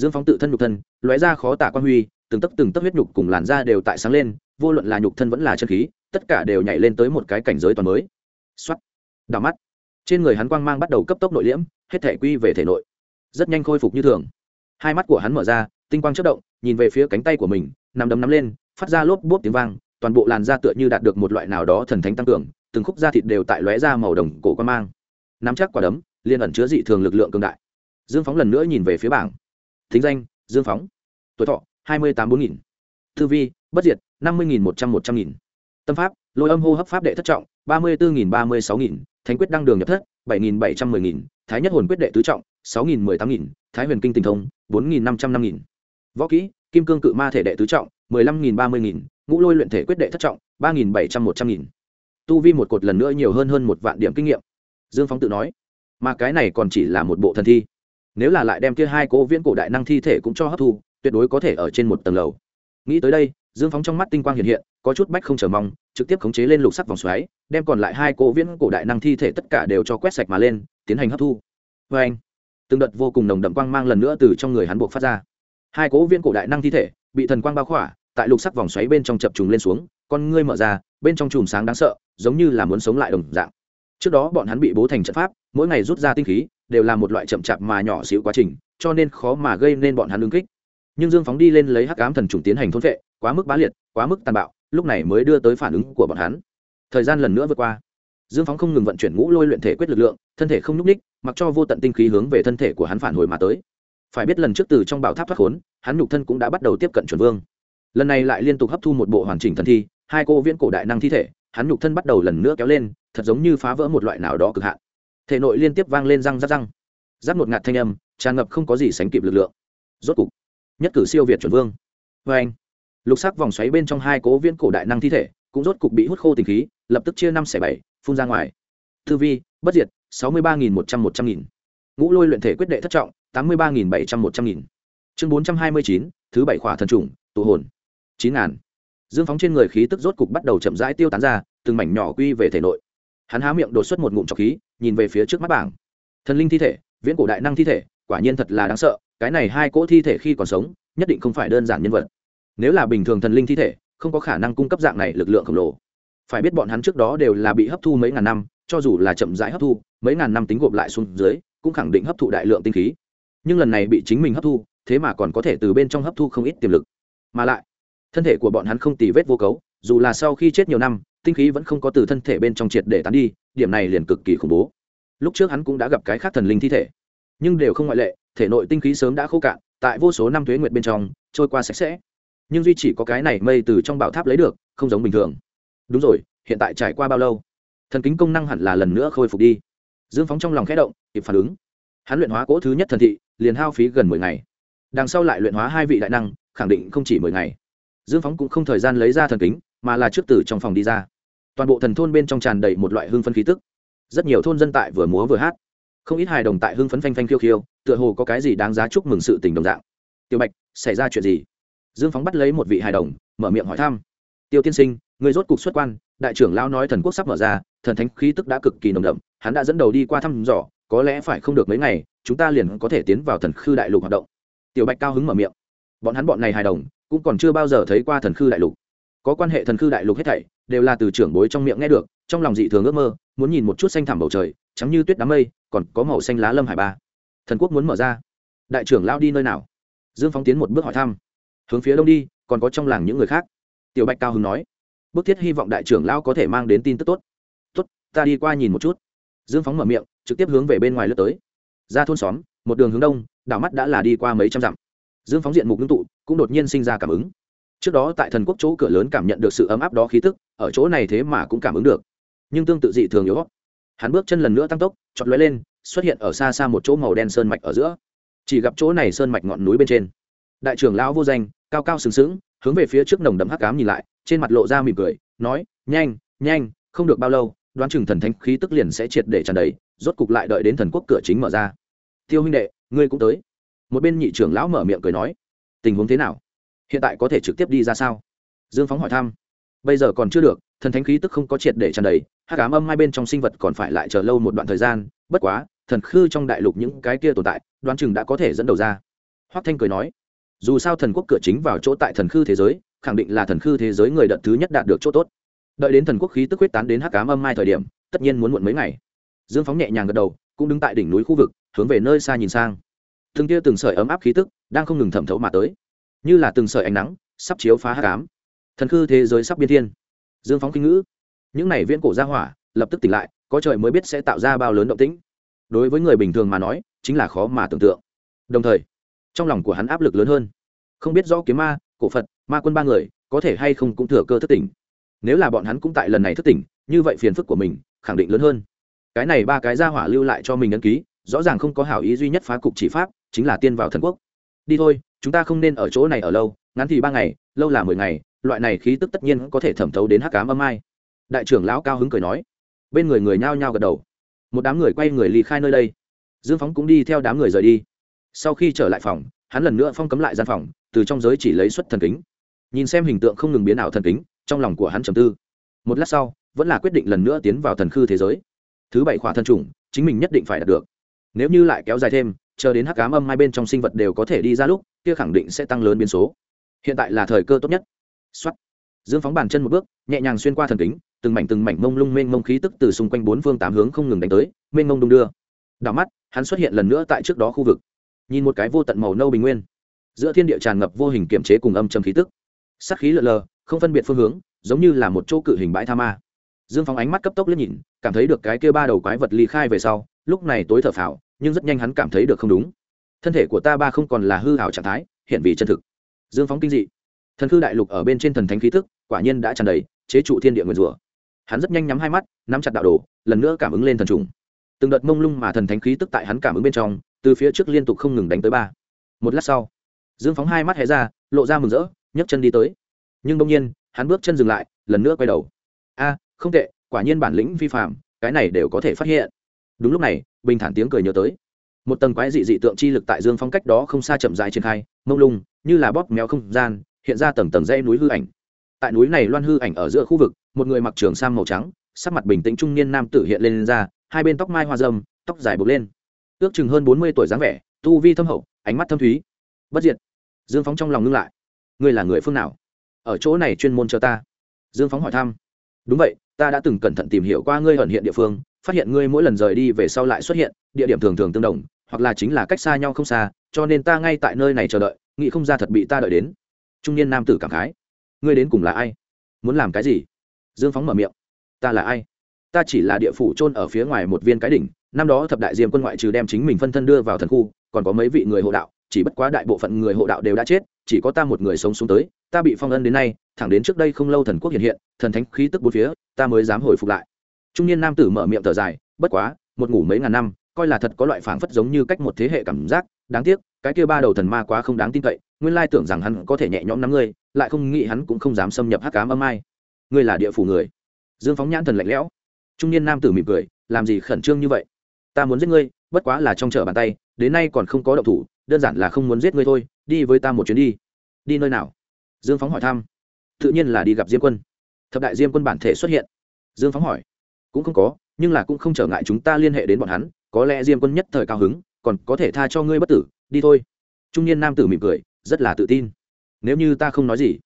dương phóng tự thân nhục thân, lóe ra khó tả quan huy, từng tấc từng tấc huyết nhục cùng làn da đều tại sáng lên, vô luận là nhục thân vẫn là chân khí, tất cả đều nhảy lên tới một cái cảnh giới toàn mới. Xuất đào mắt. Trên người hắn quang mang bắt đầu cấp tốc nội liễm, hết thể quy về thể nội. Rất nhanh khôi phục như thường. Hai mắt của hắn mở ra, tinh quang chất động, nhìn về phía cánh tay của mình, nằm đấm nắm lên, phát ra lốp bốp tiếng vang, toàn bộ làn da tựa như đạt được một loại nào đó thần thánh tăng cường, từng khúc da thịt đều tại lóe ra màu đồng cổ quan mang. Nắm chắc quả đấm liên ẩn chứa dị thường lực lượng cường đại. Dương phóng lần nữa nhìn về phía bảng thính danh, dương phóng. Tuổi thọ, hai mươi tám bốn nghìn. Thư vi, bất diệt, năm mươi nghìn một trăm một trăm nghìn. Tâm pháp, lôi âm hô hấp pháp đệ thất trọng, ba mươi bốn nghìn ba mươi sáu nghìn. Thánh quyết đăng đường nhập thất, bảy nghìn bảy trăm mười nghìn. Thái nhất hồn quyết đệ tứ trọng, sáu nghìn mười tám nghìn. Thái huyền kinh tình thông, bốn nghìn năm trăm năm nghìn. Võ kỹ, kim cương cự ma thể đệ tứ trọng, mười lăm nghìn ba mươi nghìn. Ngũ lôi luyện thể quyết đệ thất trọng, ba nghìn bảy trăm một trăm nghìn. Tu vi một cột lần nữa nhiều hơn hơn một vạn điểm kinh nghiệm. Dương phóng tự nói, mà cái này còn chỉ là một bộ thần thi nếu là lại đem kia hai cố viễn cổ đại năng thi thể cũng cho hấp thu, tuyệt đối có thể ở trên một tầng lầu. Nghĩ tới đây, dương phóng trong mắt tinh quang hiện hiện, có chút bách không chờ mong, trực tiếp khống chế lên lục sắc vòng xoáy, đem còn lại hai cố viễn cổ đại năng thi thể tất cả đều cho quét sạch mà lên, tiến hành hấp thu. Vê anh, từng đợt vô cùng nồng đậm quang mang lần nữa từ trong người hắn buộc phát ra. Hai cố viễn cổ đại năng thi thể bị thần quang bao khỏa, tại lục sắc vòng xoáy bên trong chập trùng lên xuống, con ngươi mở ra, bên trong chùm sáng đáng sợ, giống như là muốn sống lại đồng dạng. Trước đó bọn hắn bị bố thành trận pháp, mỗi ngày rút ra tinh khí đều là một loại chậm chạp mà nhỏ xíu quá trình, cho nên khó mà gây nên bọn hắn lương kích. Nhưng dương phóng đi lên lấy hắc ám thần trùng tiến hành thôn vệ, quá mức bá liệt, quá mức tàn bạo, lúc này mới đưa tới phản ứng của bọn hắn. Thời gian lần nữa vượt qua. Dương phóng không ngừng vận chuyển ngũ lôi luyện thể quyết lực lượng, thân thể không n ú c ních mặc cho vô tận tinh khí hướng về thân thể của hắn phản hồi mà tới. Phải biết lần trước từ trong bảo tháp thoát khốn, hắn nhục thân cũng đã bắt đầu tiếp cận chuẩn vương. Lần này lại liên tục hấp thu một bộ hoàn chỉnh thần thi, hai cô viễn cổ đại năng thi thể, hắn nhục thân bắt đầu lần nữa kéo lên, thật giống như phá vỡ một loại nào đó cực hạn thể nội liên tiếp vang lên răng rắc răng. Rắc một ngạt thanh âm, tràn ngập không có gì sánh kịp lực lượng. Rốt cục, nhất cử siêu việt chuẩn vương. Vê anh, lục sắc vòng xoáy bên trong hai cố viễn cổ đại năng thi thể cũng rốt cục bị hút khô tình khí, lập tức chia năm xẻ bảy, phun ra ngoài. Thư vi, bất diệt, sáu mươi ba nghìn một trăm một trăm nghìn. Ngũ lôi luyện thể quyết đệ thất trọng, tám mươi ba nghìn bảy trăm một trăm nghìn. Chương bốn trăm hai mươi chín, thứ bảy khỏa thần trùng, tụ hồn. chín ngàn. Dương phóng trên người khí tức rốt cục bắt đầu chậm rãi tiêu tán ra, từng mảnh nhỏ quy về thể nội. Hắn há miệng đột xuất một ngụm trọc khí nhìn về phía trước mắt bảng. Thần linh thi thể, viễn cổ đại năng thi thể, quả nhiên thật là đáng sợ, cái này hai cỗ thi thể khi còn sống, nhất định không phải đơn giản nhân vật. Nếu là bình thường thần linh thi thể, không có khả năng cung cấp dạng này lực lượng khổng lồ. Phải biết bọn hắn trước đó đều là bị hấp thu mấy ngàn năm, cho dù là chậm rãi hấp thu, mấy ngàn năm tính gộp lại xuống dưới, cũng khẳng định hấp thụ đại lượng tinh khí. Nhưng lần này bị chính mình hấp thu, thế mà còn có thể từ bên trong hấp thu không ít tiềm lực. Mà lại, thân thể của bọn hắn không tì vết vô cấu, dù là sau khi chết nhiều năm tinh khí vẫn không có từ thân thể bên trong triệt để tán đi, điểm này liền cực kỳ khủng bố. Lúc trước hắn cũng đã gặp cái khác thần linh thi thể, nhưng đều không ngoại lệ, thể nội tinh khí sớm đã khô cạn, tại vô số năm thuế nguyệt bên trong, trôi qua sạch sẽ. Nhưng duy chỉ có cái này mây từ trong bảo tháp lấy được, không giống bình thường. Đúng rồi, hiện tại trải qua bao lâu? Thần kính công năng hẳn là lần nữa khôi phục đi. Dương phóng trong lòng khẽ động, kịp phản ứng. Hắn luyện hóa cỗ thứ nhất thần thị, liền hao phí gần mười ngày. Đằng sau lại luyện hóa hai vị đại năng, khẳng định không chỉ mười ngày. Dương phóng cũng không thời gian lấy ra thần kính mà là trước từ trong phòng đi ra. Toàn bộ thần thôn bên trong tràn đầy một loại hương phân khí tức. Rất nhiều thôn dân tại vừa múa vừa hát. Không ít hài đồng tại hưng phấn phanh phanh khiêu khiêu, tựa hồ có cái gì đáng giá chúc mừng sự tình đồng dạng. Tiểu bạch, xảy ra chuyện gì? Dương phóng bắt lấy một vị hài đồng, mở miệng hỏi thăm. Tiêu tiên sinh, người rốt cục xuất quan, đại trưởng lão nói thần quốc sắp mở ra, thần thánh khí tức đã cực kỳ nồng đậm, hắn đã dẫn đầu đi qua thăm dò, có lẽ phải không được mấy ngày, chúng ta liền có thể tiến vào thần khư đại lục hoạt động. Tiểu bạch cao hứng mở miệng. Bọn hắn bọn này hài đồng, cũng còn chưa bao giờ thấy qua thần khư đại lục có quan hệ thần khư đại lục hết thảy, đều là từ trưởng bối trong miệng nghe được, trong lòng dị thường ước mơ, muốn nhìn một chút xanh thẳm bầu trời, trắng như tuyết đám mây, còn có màu xanh lá lâm hải ba. Thần quốc muốn mở ra. Đại trưởng lao đi nơi nào? Dương phóng tiến một bước hỏi thăm. Hướng phía đông đi, còn có trong làng những người khác. Tiểu bạch cao hứng nói. Bức thiết hy vọng đại trưởng lao có thể mang đến tin tức tốt. Tốt, ta đi qua nhìn một chút. Dương phóng mở miệng, trực tiếp hướng về bên ngoài lướt tới. Ra thôn xóm, một đường hướng đông, đảo mắt đã là đi qua mấy trăm dặm. Dương phóng diện mục ngưng tụ, cũng đột nhiên sinh ra cảm ứng trước đó tại thần quốc chỗ cửa lớn cảm nhận được sự ấm áp đó khí tức, ở chỗ này thế mà cũng cảm ứng được. Nhưng tương tự dị thường yếu hắn bước chân lần nữa tăng tốc chọn lóe lên, xuất hiện ở xa xa một chỗ màu đen sơn mạch ở giữa. Chỉ gặp chỗ này sơn mạch ngọn núi bên trên. Đại trưởng lão vô danh, cao cao sừng sững, hướng về phía trước nồng đậm hắc cám nhìn lại, trên mặt lộ ra mỉm cười, nói, nhanh nhanh, không được bao lâu, đoán chừng thần thánh khí tức liền sẽ triệt để tràn đầy, rốt cục lại đợi đến thần quốc cửa chính mở ra. Tiêu huynh đệ, ngươi cũng tới. Một bên nhị trưởng lão mở miệng cười nói, tình huống thế nào? Hiện tại có thể trực tiếp đi ra sao? Dương phóng hỏi thăm. Bây giờ còn chưa được, thần thánh khí tức không có triệt để tràn đầy hát cám âm hai bên trong sinh vật còn phải lại chờ lâu một đoạn thời gian, bất quá, thần khư trong đại lục những cái kia tồn tại, đoán chừng đã có thể dẫn đầu ra. Hoác thanh cười nói, dù sao thần quốc cửa chính vào chỗ tại thần khư thế giới, khẳng định là thần khư thế giới người đợt thứ nhất đạt được chỗ tốt. Đợi đến thần quốc khí tức huyết tán đến hắc cám âm mai thời điểm, tất nhiên muốn muộn mấy ngày. Dương phóng nhẹ nhàng gật đầu, cũng đứng tại đỉnh núi khu vực, hướng về nơi xa nhìn sang. Từng tia từng sợi ấm áp khí tức, đang không ngừng thẩm thấu mà tới như là từng sợi ánh nắng, sắp chiếu phá hát cám thần khư thế giới sắp biên thiên. Dương phóng kinh ngữ. Những này viễn cổ ra hỏa, lập tức tỉnh lại, có trời mới biết sẽ tạo ra bao lớn động tĩnh. Đối với người bình thường mà nói, chính là khó mà tưởng tượng. Đồng thời, trong lòng của hắn áp lực lớn hơn. Không biết rõ kiếm ma, cổ phật, ma quân ba người, có thể hay không cũng thừa cơ thất tỉnh. Nếu là bọn hắn cũng tại lần này thất tỉnh, như vậy phiền phức của mình, khẳng định lớn hơn. Cái này ba cái ra hỏa lưu lại cho mình ấn ký, rõ ràng không có hảo ý duy nhất phá cục chỉ pháp, chính là tiên vào thần quốc. Đi thôi chúng ta không nên ở chỗ này ở lâu, ngắn thì ba ngày, lâu là mười ngày, loại này khí tức tất nhiên có thể thẩm thấu đến hắc cám âm ai. Đại trưởng lão cao hứng cười nói. Bên người người nhao nhao gật đầu. Một đám người quay người ly khai nơi đây. Dương phóng cũng đi theo đám người rời đi. Sau khi trở lại phòng, hắn lần nữa phong cấm lại gian phòng, từ trong giới chỉ lấy xuất thần kính. Nhìn xem hình tượng không ngừng biến ảo thần kính, trong lòng của hắn trầm tư. Một lát sau, vẫn là quyết định lần nữa tiến vào thần khư thế giới. Thứ bảy khỏa thân trùng, chính mình nhất định phải đạt được. Nếu như lại kéo dài thêm, chờ đến hắc cám âm hai bên trong sinh vật đều có thể đi ra lúc kia khẳng định sẽ tăng lớn biến số. Hiện tại là thời cơ tốt nhất. Xuất dương phóng bàn chân một bước, nhẹ nhàng xuyên qua thần kính, từng mảnh từng mảnh mông lung mênh mông khí tức từ xung quanh bốn phương tám hướng không ngừng đánh tới, mênh mông đung đưa. Đảo mắt, hắn xuất hiện lần nữa tại trước đó khu vực. Nhìn một cái vô tận màu nâu bình nguyên. Giữa thiên địa tràn ngập vô hình kiểm chế cùng âm trầm khí tức. Sắc khí lợn lờ, không phân biệt phương hướng, giống như là một chỗ cự hình bãi tha ma. Dương phóng ánh mắt cấp tốc liếc nhìn, cảm thấy được cái kia ba đầu quái vật ly khai về sau, lúc này tối thở phào, nhưng rất nhanh hắn cảm thấy được không đúng thân thể của ta ba không còn là hư hảo trạng thái, hiện vì chân thực. Dương phóng kinh dị. Thần khư đại lục ở bên trên thần thánh khí thức, quả nhiên đã tràn đầy, chế trụ thiên địa nguyền rủa. Hắn rất nhanh nhắm hai mắt, nắm chặt đạo đồ, lần nữa cảm ứng lên thần trùng. Từng đợt mông lung mà thần thánh khí tức tại hắn cảm ứng bên trong, từ phía trước liên tục không ngừng đánh tới ba. Một lát sau, dương phóng hai mắt hé ra, lộ ra mừng rỡ, nhấc chân đi tới. Nhưng đông nhiên, hắn bước chân dừng lại, lần nữa quay đầu. A, không tệ, quả nhiên bản lĩnh vi phạm cái này đều có thể phát hiện. Đúng lúc này, bình thản tiếng cười nhớ tới một tầng quái dị dị tượng chi lực tại dương phong cách đó không xa chậm dài triển khai mông lung như là bóp méo không gian hiện ra tầng tầng dây núi hư ảnh. Tại núi này loan hư ảnh ở giữa khu vực một người mặc trường sam màu trắng sắc mặt bình tĩnh trung niên nam tử hiện lên, lên ra hai bên tóc mai hoa dâm tóc dài bục lên. Ước chừng hơn bốn mươi tuổi dáng vẻ tu vi thâm hậu ánh mắt thâm thúy. Bất diệt. Dương phóng trong lòng ngưng lại. Ngươi là người phương nào? Ở chỗ này chuyên môn cho ta. Dương phóng hỏi thăm. Đúng vậy ta đã từng cẩn thận tìm hiểu qua ngươi ẩn hiện địa phương phát hiện ngươi mỗi lần rời đi về sau lại xuất hiện địa điểm thường thường tương đồng hoặc là chính là cách xa nhau không xa, cho nên ta ngay tại nơi này chờ đợi, nghĩ không ra thật bị ta đợi đến. Trung niên nam tử cảm khái. Ngươi đến cùng là ai? Muốn làm cái gì? Dương phóng mở miệng. Ta là ai? Ta chỉ là địa phủ trôn ở phía ngoài một viên cái đỉnh, năm đó thập đại diêm quân ngoại trừ đem chính mình phân thân đưa vào thần khu, còn có mấy vị người hộ đạo, chỉ bất quá đại bộ phận người hộ đạo đều đã chết, chỉ có ta một người sống xuống tới, ta bị phong ân đến nay, thẳng đến trước đây không lâu thần quốc hiện hiện, thần thánh khí tức bốn phía, ta mới dám hồi phục lại. Trung niên nam tử mở miệng thở dài, bất quá, một ngủ mấy ngàn năm coi là thật có loại phảng phất giống như cách một thế hệ cảm giác, đáng tiếc, cái kia ba đầu thần ma quá không đáng tin cậy, nguyên lai tưởng rằng hắn có thể nhẹ nhõm nắm ngươi, lại không nghĩ hắn cũng không dám xâm nhập hắc cám âm ai. Ngươi là địa phủ người. Dương phóng nhãn thần lạnh lẽo. Trung niên nam tử mỉm cười, làm gì khẩn trương như vậy? Ta muốn giết ngươi, bất quá là trong chợ bàn tay, đến nay còn không có động thủ, đơn giản là không muốn giết ngươi thôi, đi với ta một chuyến đi. Đi nơi nào? Dương phóng hỏi thăm. Tự nhiên là đi gặp diêm quân. Thập đại diêm quân bản thể xuất hiện. Dương phóng hỏi. Cũng không có, nhưng là cũng không trở ngại chúng ta liên hệ đến bọn hắn có lẽ diêm quân nhất thời cao hứng, còn có thể tha cho ngươi bất tử, đi thôi. Trung niên nam tử mỉm cười, rất là tự tin. Nếu như ta không nói gì.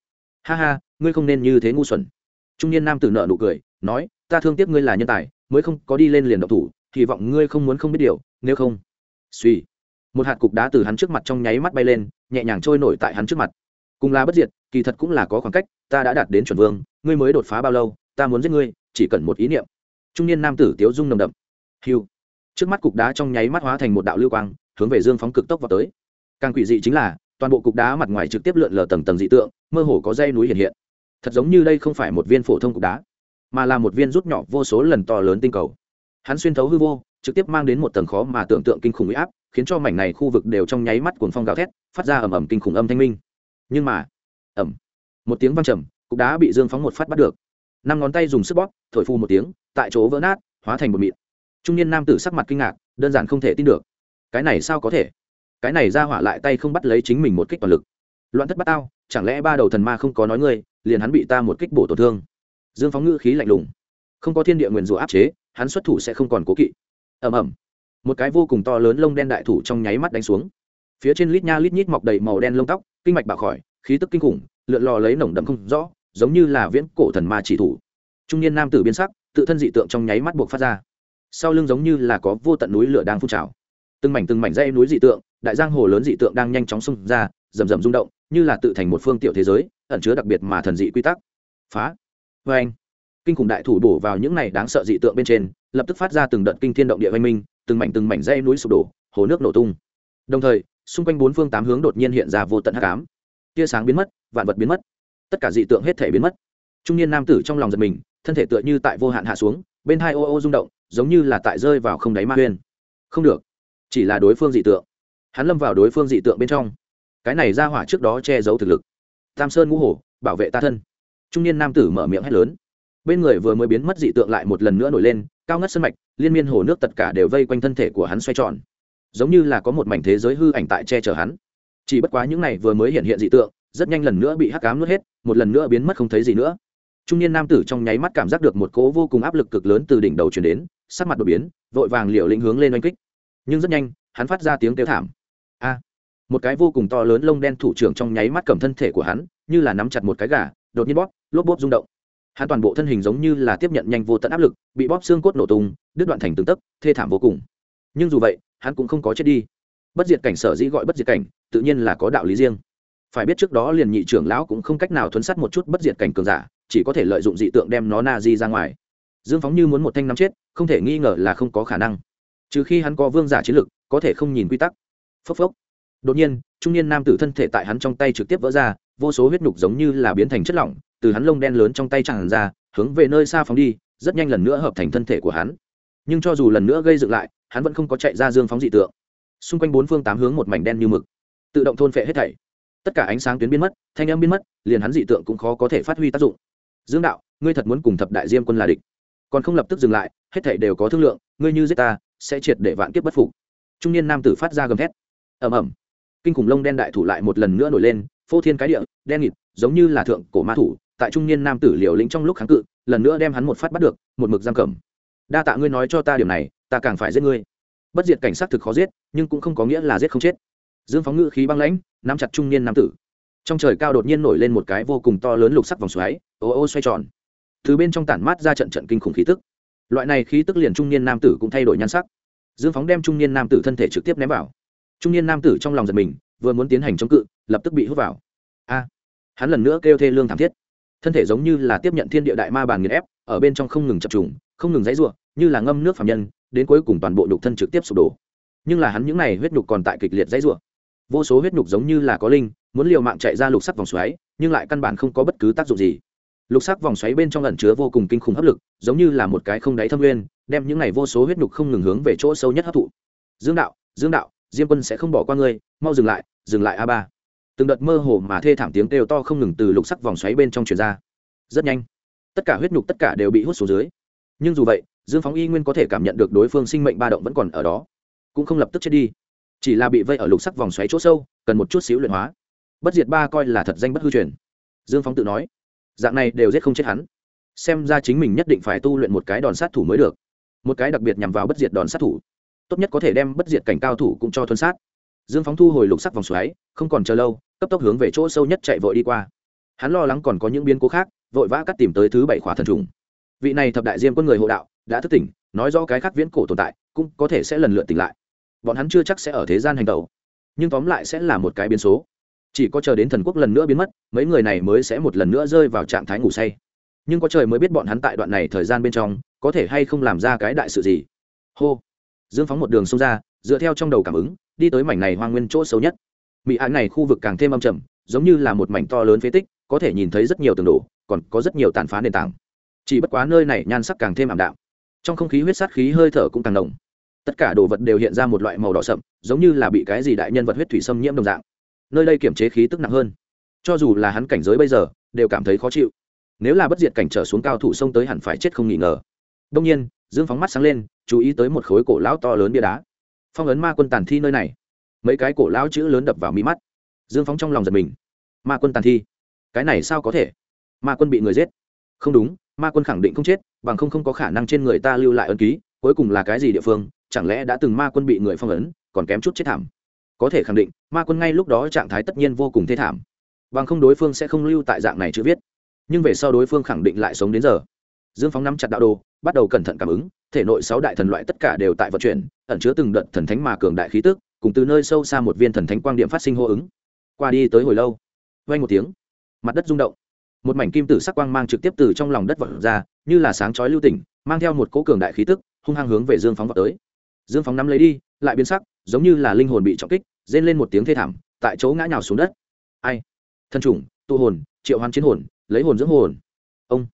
Ha ha, ngươi không nên như thế ngu xuẩn. Trung niên nam tử nợ nụ cười, nói, ta thương tiếc ngươi là nhân tài, mới không có đi lên liền độc thủ, hy vọng ngươi không muốn không biết điều, nếu không. Suy một hạt cục đá từ hắn trước mặt trong nháy mắt bay lên, nhẹ nhàng trôi nổi tại hắn trước mặt. Cùng là bất diệt, kỳ thật cũng là có khoảng cách, ta đã đạt đến chuẩn vương, ngươi mới đột phá bao lâu, ta muốn giết ngươi, chỉ cần một ý niệm. Trung niên nam tử tiếu dung nồng đậm. Hiu trước mắt cục đá trong nháy mắt hóa thành một đạo lưu quang, hướng về dương phóng cực tốc vào tới. Càng quỷ dị chính là, toàn bộ cục đá mặt ngoài trực tiếp lượn lờ tầng tầng dị tượng, mơ hồ có dây núi hiện hiện. Thật giống như đây không phải một viên phổ thông cục đá, mà là một viên rút nhỏ vô số lần to lớn tinh cầu. Hắn xuyên thấu hư vô, trực tiếp mang đến một tầng khó mà tưởng tượng kinh khủng huy áp, khiến cho mảnh này khu vực đều trong nháy mắt cuồng phong gào thét, phát ra ầm ầm kinh khủng âm thanh minh. Nhưng mà, ầm, một tiếng vang trầm, cục đá bị dương phóng một phát bắt được. Năm ngón tay dùng sức bóp, thổi phu một tiếng, tại chỗ vỡ nát, hóa thành một mịn trung niên nam tử sắc mặt kinh ngạc, đơn giản không thể tin được. Cái này sao có thể? Cái này ra hỏa lại tay không bắt lấy chính mình một kích toàn lực. Loạn thất bắt tao, chẳng lẽ ba đầu thần ma không có nói ngươi, liền hắn bị ta một kích bổ tổn thương. Dương phóng ngữ khí lạnh lùng. Không có thiên địa nguyền rủa áp chế, hắn xuất thủ sẽ không còn cố kỵ. Ầm ầm. Một cái vô cùng to lớn lông đen đại thủ trong nháy mắt đánh xuống. Phía trên lít nha lít nhít mọc đầy màu đen lông tóc, kinh mạch bạo khỏi, khí tức kinh khủng, lượn lò lấy nồng đậm không rõ, giống như là viễn cổ thần ma chỉ thủ. Trung niên nam tử biến sắc, tự thân dị tượng trong nháy mắt buộc phát ra sau lưng giống như là có vô tận núi lửa đang phun trào. Từng mảnh từng mảnh dây núi dị tượng, đại giang hồ lớn dị tượng đang nhanh chóng xông ra, rầm rầm rung động, như là tự thành một phương tiểu thế giới, ẩn chứa đặc biệt mà thần dị quy tắc. Phá! Vê anh, kinh khủng đại thủ bổ vào những này đáng sợ dị tượng bên trên, lập tức phát ra từng đợt kinh thiên động địa văn minh, từng mảnh từng mảnh dây núi sụp đổ, hồ nước nổ tung. Đồng thời, xung quanh bốn phương tám hướng đột nhiên hiện ra vô tận hắc ám. Tia sáng biến mất, vạn vật biến mất. Tất cả dị tượng hết thể biến mất. Trung niên nam tử trong lòng giật mình, thân thể tựa như tại vô hạn hạ xuống bên hai ô ô rung động, giống như là tại rơi vào không đáy ma huyên. Không được, chỉ là đối phương dị tượng. Hắn lâm vào đối phương dị tượng bên trong. Cái này ra hỏa trước đó che giấu thực lực. Tam sơn ngũ hổ, bảo vệ ta thân. Trung niên nam tử mở miệng hét lớn. Bên người vừa mới biến mất dị tượng lại một lần nữa nổi lên, cao ngất sân mạch, liên miên hồ nước tất cả đều vây quanh thân thể của hắn xoay tròn. Giống như là có một mảnh thế giới hư ảnh tại che chở hắn. Chỉ bất quá những này vừa mới hiện hiện dị tượng, rất nhanh lần nữa bị hắc cám nuốt hết, một lần nữa biến mất không thấy gì nữa trung niên nam tử trong nháy mắt cảm giác được một cỗ vô cùng áp lực cực lớn từ đỉnh đầu chuyển đến, sắc mặt đột biến, vội vàng liều lĩnh hướng lên oanh kích. Nhưng rất nhanh, hắn phát ra tiếng kêu thảm. A! Một cái vô cùng to lớn lông đen thủ trưởng trong nháy mắt cầm thân thể của hắn, như là nắm chặt một cái gà, đột nhiên bóp, lốp bóp rung động. Hắn toàn bộ thân hình giống như là tiếp nhận nhanh vô tận áp lực, bị bóp xương cốt nổ tung, đứt đoạn thành từng tấc, thê thảm vô cùng. Nhưng dù vậy, hắn cũng không có chết đi. Bất diệt cảnh sở dĩ gọi bất diệt cảnh, tự nhiên là có đạo lý riêng. Phải biết trước đó liền nhị trưởng lão cũng không cách nào thuấn sát một chút bất diệt cảnh cường giả chỉ có thể lợi dụng dị tượng đem nó na di ra ngoài. Dương phóng như muốn một thanh nắm chết, không thể nghi ngờ là không có khả năng. Trừ khi hắn có vương giả chiến lực, có thể không nhìn quy tắc. Phốc phốc. Đột nhiên, trung niên nam tử thân thể tại hắn trong tay trực tiếp vỡ ra, vô số huyết nhục giống như là biến thành chất lỏng, từ hắn lông đen lớn trong tay tràn ra, hướng về nơi xa phóng đi, rất nhanh lần nữa hợp thành thân thể của hắn. Nhưng cho dù lần nữa gây dựng lại, hắn vẫn không có chạy ra dương phóng dị tượng. Xung quanh bốn phương tám hướng một mảnh đen như mực. Tự động thôn phệ hết thảy. Tất cả ánh sáng tuyến biến mất, thanh âm biến mất, liền hắn dị tượng cũng khó có thể phát huy tác dụng dương đạo, ngươi thật muốn cùng thập đại diêm quân là địch. Còn không lập tức dừng lại, hết thảy đều có thương lượng, ngươi như giết ta, sẽ triệt để vạn kiếp bất phục. Trung niên nam tử phát ra gầm thét. Ầm ầm. Kinh khủng lông đen đại thủ lại một lần nữa nổi lên, phô thiên cái địa, đen nghịt, giống như là thượng cổ ma thủ, tại trung niên nam tử liều lĩnh trong lúc kháng cự, lần nữa đem hắn một phát bắt được, một mực giam cầm. Đa tạ ngươi nói cho ta điểm này, ta càng phải giết ngươi. Bất diệt cảnh sát thực khó giết, nhưng cũng không có nghĩa là giết không chết. Dương phóng ngự khí băng lãnh, nắm chặt trung niên nam tử trong trời cao đột nhiên nổi lên một cái vô cùng to lớn lục sắc vòng xoáy, ô ô xoay tròn. Từ bên trong tản mát ra trận trận kinh khủng khí tức. Loại này khí tức liền trung niên nam tử cũng thay đổi nhan sắc. Dương phóng đem trung niên nam tử thân thể trực tiếp ném vào. Trung niên nam tử trong lòng giật mình, vừa muốn tiến hành chống cự, lập tức bị hút vào. A! Hắn lần nữa kêu thê lương thảm thiết. Thân thể giống như là tiếp nhận thiên địa đại ma bàn nghiền ép, ở bên trong không ngừng chập trùng, không ngừng dãy r u ộ như là ngâm nước phạm nhân, đến cuối cùng toàn bộ nhục thân trực tiếp sụp đổ. Nhưng là hắn những n à y huyết nhục còn tại kịch liệt dãy r u ộ vô số huyết nhục giống như là có linh, muốn liều mạng chạy ra lục sắc vòng xoáy, nhưng lại căn bản không có bất cứ tác dụng gì. Lục sắc vòng xoáy bên trong lẩn chứa vô cùng kinh khủng hấp lực, giống như là một cái không đáy thâm nguyên, đem những n à y vô số huyết nhục không ngừng hướng về chỗ sâu nhất hấp thụ. Dương đạo dương đạo, diêm quân sẽ không bỏ qua ngươi, mau dừng lại dừng lại a ba. Từng đợt mơ hồ mà thê thảm tiếng kêu to không ngừng từ lục sắc vòng xoáy bên trong truyền ra. Rất nhanh, tất cả huyết nhục tất cả đều bị hút xuống dưới. Nhưng dù vậy, dương phóng y nguyên có thể cảm nhận được đối phương sinh mệnh ba động vẫn còn ở đó, cũng không lập tức chết đi chỉ là bị vây ở lục sắc vòng xoáy chỗ sâu, cần một chút xíu luyện hóa. Bất diệt ba coi là thật danh bất hư truyền. Dương phóng tự nói, dạng này đều giết không chết hắn. Xem ra chính mình nhất định phải tu luyện một cái đòn sát thủ mới được. Một cái đặc biệt nhằm vào bất diệt đòn sát thủ. Tốt nhất có thể đem bất diệt cảnh cao thủ cũng cho thuần sát. Dương phóng thu hồi lục sắc vòng xoáy, không còn chờ lâu, cấp tốc hướng về chỗ sâu nhất chạy vội đi qua. Hắn lo lắng còn có những biến cố khác, vội vã cắt tìm tới thứ bảy khóa thần trùng. Vị này thập đại diêm quân người hộ đạo, đã thức tỉnh, nói do cái khác viễn cổ tồn tại, cũng có thể sẽ lần lượt tỉnh lại bọn hắn chưa chắc sẽ ở thế gian hành tẩu. Nhưng tóm lại sẽ là một cái biến số. Chỉ có chờ đến thần quốc lần nữa biến mất, mấy người này mới sẽ một lần nữa rơi vào trạng thái ngủ say. Nhưng có trời mới biết bọn hắn tại đoạn này thời gian bên trong, có thể hay không làm ra cái đại sự gì. Hô. Dương phóng một đường xông ra, dựa theo trong đầu cảm ứng, đi tới mảnh này hoang nguyên chỗ xấu nhất. Mỹ án này khu vực càng thêm âm trầm, giống như là một mảnh to lớn phế tích, có thể nhìn thấy rất nhiều tường đổ, còn có rất nhiều tàn phá nền tảng. Chỉ bất quá nơi này nhan sắc càng thêm ảm đạm. Trong không khí huyết sát khí hơi thở cũng càng nồng tất cả đồ vật đều hiện ra một loại màu đỏ sậm, giống như là bị cái gì đại nhân vật huyết thủy xâm nhiễm đồng dạng. Nơi đây kiểm chế khí tức nặng hơn. Cho dù là hắn cảnh giới bây giờ, đều cảm thấy khó chịu. Nếu là bất diệt cảnh trở xuống cao thủ sông tới hẳn phải chết không nghỉ ngờ. Đông nhiên, dương phóng mắt sáng lên, chú ý tới một khối cổ lão to lớn bia đá. Phong ấn ma quân tàn thi nơi này. Mấy cái cổ lão chữ lớn đập vào mí mắt. Dương phóng trong lòng giật mình. Ma quân tàn thi? Cái này sao có thể? Ma quân bị người giết. Không đúng, ma quân khẳng định không chết, bằng không không có khả năng trên người ta lưu lại ân ký, cuối cùng là cái gì địa phương chẳng lẽ đã từng ma quân bị người phong ấn, còn kém chút chết thảm? Có thể khẳng định, ma quân ngay lúc đó trạng thái tất nhiên vô cùng thê thảm. Bằng không đối phương sẽ không lưu tại dạng này chữ viết. Nhưng về sau đối phương khẳng định lại sống đến giờ. Dương phóng nắm chặt đạo đồ, bắt đầu cẩn thận cảm ứng, thể nội sáu đại thần loại tất cả đều tại vận chuyển, ẩn chứa từng đợt thần thánh mà cường đại khí tức, cùng từ nơi sâu xa một viên thần thánh quang điểm phát sinh hô ứng. Qua đi tới hồi lâu vay một tiếng, mặt đất rung động. Một mảnh kim tử sắc quang mang trực tiếp từ trong lòng đất vật ra, như là sáng chói lưu tỉnh, mang theo một cỗ cường đại khí tức, hung hăng hướng về dương phóng vào tới dương phóng nắm lấy đi, lại biến sắc, giống như là linh hồn bị trọng kích, rên lên một tiếng thê thảm, tại chỗ ngã nhào xuống đất. Ai? Thân chủng, tụ hồn, triệu hoán chiến hồn, lấy hồn dưỡng hồn. Ông.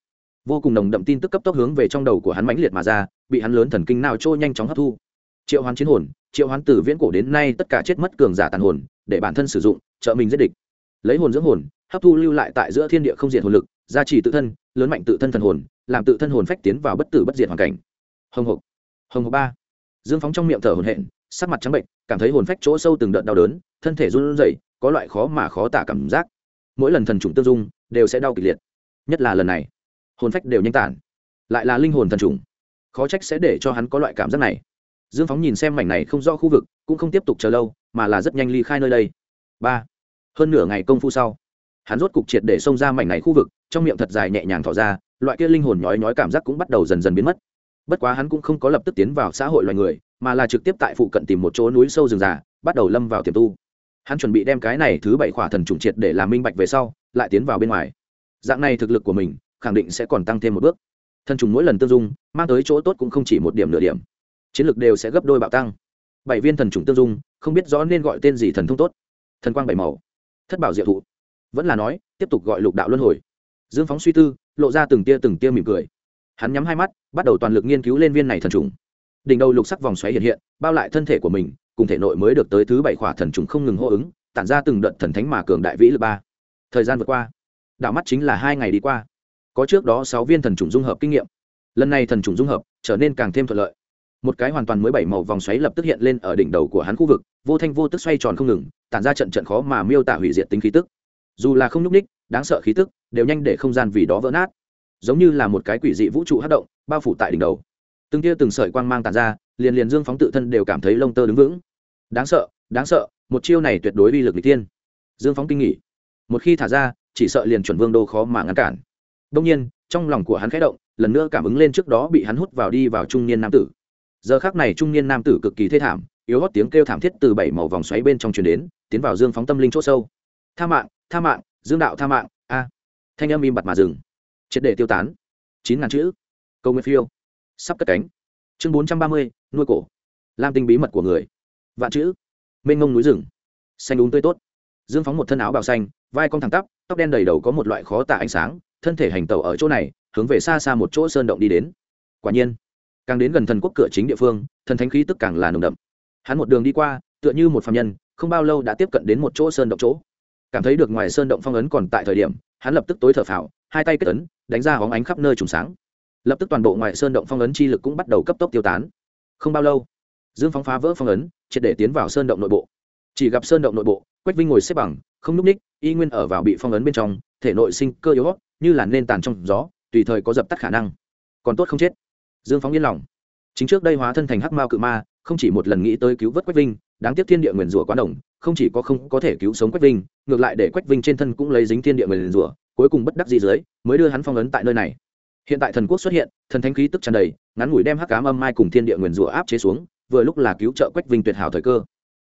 Vô cùng nồng đậm tin tức cấp tốc hướng về trong đầu của hắn mãnh liệt mà ra, bị hắn lớn thần kinh nào trôi nhanh chóng hấp thu. Triệu hoán chiến hồn, triệu hoán từ viễn cổ đến nay tất cả chết mất cường giả tàn hồn, để bản thân sử dụng, trợ mình giết địch. Lấy hồn dưỡng hồn, hấp thu lưu lại tại giữa thiên địa không diệt hồn lực, gia trì tự thân, lớn mạnh tự thân thần hồn, làm tự thân hồn phách tiến vào bất tử bất diệt hoàn cảnh. Hồng hộc. Hồng hộc ba dương phóng trong miệng thở hổn hển, sắc mặt trắng bệnh cảm thấy hồn phách chỗ sâu từng đợt đau đớn thân thể run rẩy có loại khó mà khó tả cảm giác. Mỗi lần thần trùng tương dung đều sẽ đau kịch liệt. Nhất là lần này hồn phách đều nhanh tản lại là linh hồn thần trùng. Khó trách sẽ để cho hắn có loại cảm giác này. Dương phóng nhìn xem mảnh này không rõ khu vực cũng không tiếp tục chờ lâu mà là rất nhanh ly khai nơi đây. Ba hơn nửa ngày công phu sau hắn rốt cục triệt để xông ra mảnh này khu vực trong miệng thật dài nhẹ nhàng thỏ ra loại kia linh hồn nhói nhói cảm giác cũng bắt đầu dần dần biến mất bất quá hắn cũng không có lập tức tiến vào xã hội loài người, mà là trực tiếp tại phụ cận tìm một chỗ núi sâu rừng già, bắt đầu lâm vào tiềm tu. Hắn chuẩn bị đem cái này thứ bảy khỏa thần trùng triệt để làm minh bạch về sau, lại tiến vào bên ngoài. Dạng này thực lực của mình, khẳng định sẽ còn tăng thêm một bước. Thần trùng mỗi lần tương dung, mang tới chỗ tốt cũng không chỉ một điểm nửa điểm. Chiến lược đều sẽ gấp đôi bạo tăng. Bảy viên thần trùng tương dung, không biết rõ nên gọi tên gì thần thông tốt. Thần quang bảy màu. Thất bảo diệu thụ. Vẫn là nói, tiếp tục gọi lục đạo luân hồi. Dương phóng suy tư, lộ ra từng tia từng tia mỉm cười hắn nhắm hai mắt, bắt đầu toàn lực nghiên cứu lên viên này thần trùng. Đỉnh đầu lục sắc vòng xoáy hiện hiện, bao lại thân thể của mình, cùng thể nội mới được tới thứ bảy khỏa thần trùng không ngừng hô ứng, tản ra từng đợt thần thánh mà cường đại vĩ lực ba. Thời gian vượt qua đạo mắt chính là hai ngày đi qua. Có trước đó sáu viên thần trùng dung hợp kinh nghiệm. Lần này thần trùng dung hợp, trở nên càng thêm thuận lợi. Một cái hoàn toàn mới bảy màu vòng xoáy lập tức hiện lên ở đỉnh đầu của hắn khu vực, vô thanh vô tức xoay tròn không ngừng, tản ra trận trận khó mà miêu tả hủy diệt tính khí tức. Dù là không nhúc ních đáng sợ khí tức, đều nhanh để không gian vì đó vỡ nát giống như là một cái quỷ dị vũ trụ hát động, bao phủ tại đỉnh đầu. Từng tia từng sợi quang mang tàn ra, liền liền dương phóng tự thân đều cảm thấy lông tơ đứng vững. Đáng sợ đáng sợ, một chiêu này tuyệt đối uy lực n g tiên dương phóng kinh nghỉ một khi thả ra, chỉ sợ liền chuẩn vương đô khó mà ngăn cản. Đông nhiên, trong lòng của hắn khẽ động, lần nữa cảm ứng lên trước đó bị hắn hút vào đi vào trung niên nam tử. Giờ khác này trung niên nam tử cực kỳ thê thảm, yếu hót tiếng kêu thảm thiết từ bảy màu vòng xoáy bên trong truyền đến, tiến vào dương phóng tâm linh c h ỗ sâu. Tha mạng tha mạng, dương đạo tha mạng, a. Thanh âm im bặt mà dừng triệt để tiêu tán. Chín ngàn chữ. Câu nguyên phiêu. Sắp cất cánh. Chương bốn trăm ba mươi, nuôi cổ. Lam tinh bí mật của người. Vạn chữ. Mênh ngông núi rừng. Xanh đúng tươi tốt. Dương phóng một thân áo bào xanh, vai cong thẳng tắp, tóc đen đầy đầu có một loại khó tả ánh sáng, thân thể hành tàu ở chỗ này, hướng về xa xa một chỗ sơn động đi đến. Quả nhiên, càng đến gần thần quốc cửa chính địa phương, thần thánh khí tức càng là nồng đậm. Hắn một đường đi qua, tựa như một phạm nhân, không bao lâu đã tiếp cận đến một chỗ sơn động chỗ cảm thấy được ngoài sơn động phong ấn còn tại thời điểm, hắn lập tức tối thở phào, hai tay kết ấn, đánh ra hóng ánh khắp nơi trùng sáng. Lập tức toàn bộ ngoài sơn động phong ấn chi lực cũng bắt đầu cấp tốc tiêu tán. Không bao lâu, dương phóng phá vỡ phong ấn, triệt để tiến vào sơn động nội bộ. Chỉ gặp sơn động nội bộ, quách vinh ngồi xếp bằng, không n ú c ních, y nguyên ở vào bị phong ấn bên trong, thể nội sinh cơ yếu như là nên tàn trong gió, tùy thời có dập tắt khả năng. Còn tốt không chết. Dương phóng yên lòng. Chính trước đây hóa thân thành hắc mao cự ma, không chỉ một lần nghĩ tới cứu vớt quách vinh, đáng tiếc thiên địa nguyền rủa quá đồng không chỉ có không có thể cứu sống quách vinh, ngược lại để quách vinh trên thân cũng lấy dính thiên địa nguyền rủa, cuối cùng bất đắc gì dưới, mới đưa hắn phong ấn tại nơi này. Hiện tại thần quốc xuất hiện, thần thánh khí tức tràn đầy, ngắn ngủi đem hắc cám âm mai cùng thiên địa nguyền rủa áp chế xuống, vừa lúc là cứu trợ quách vinh tuyệt hảo thời cơ.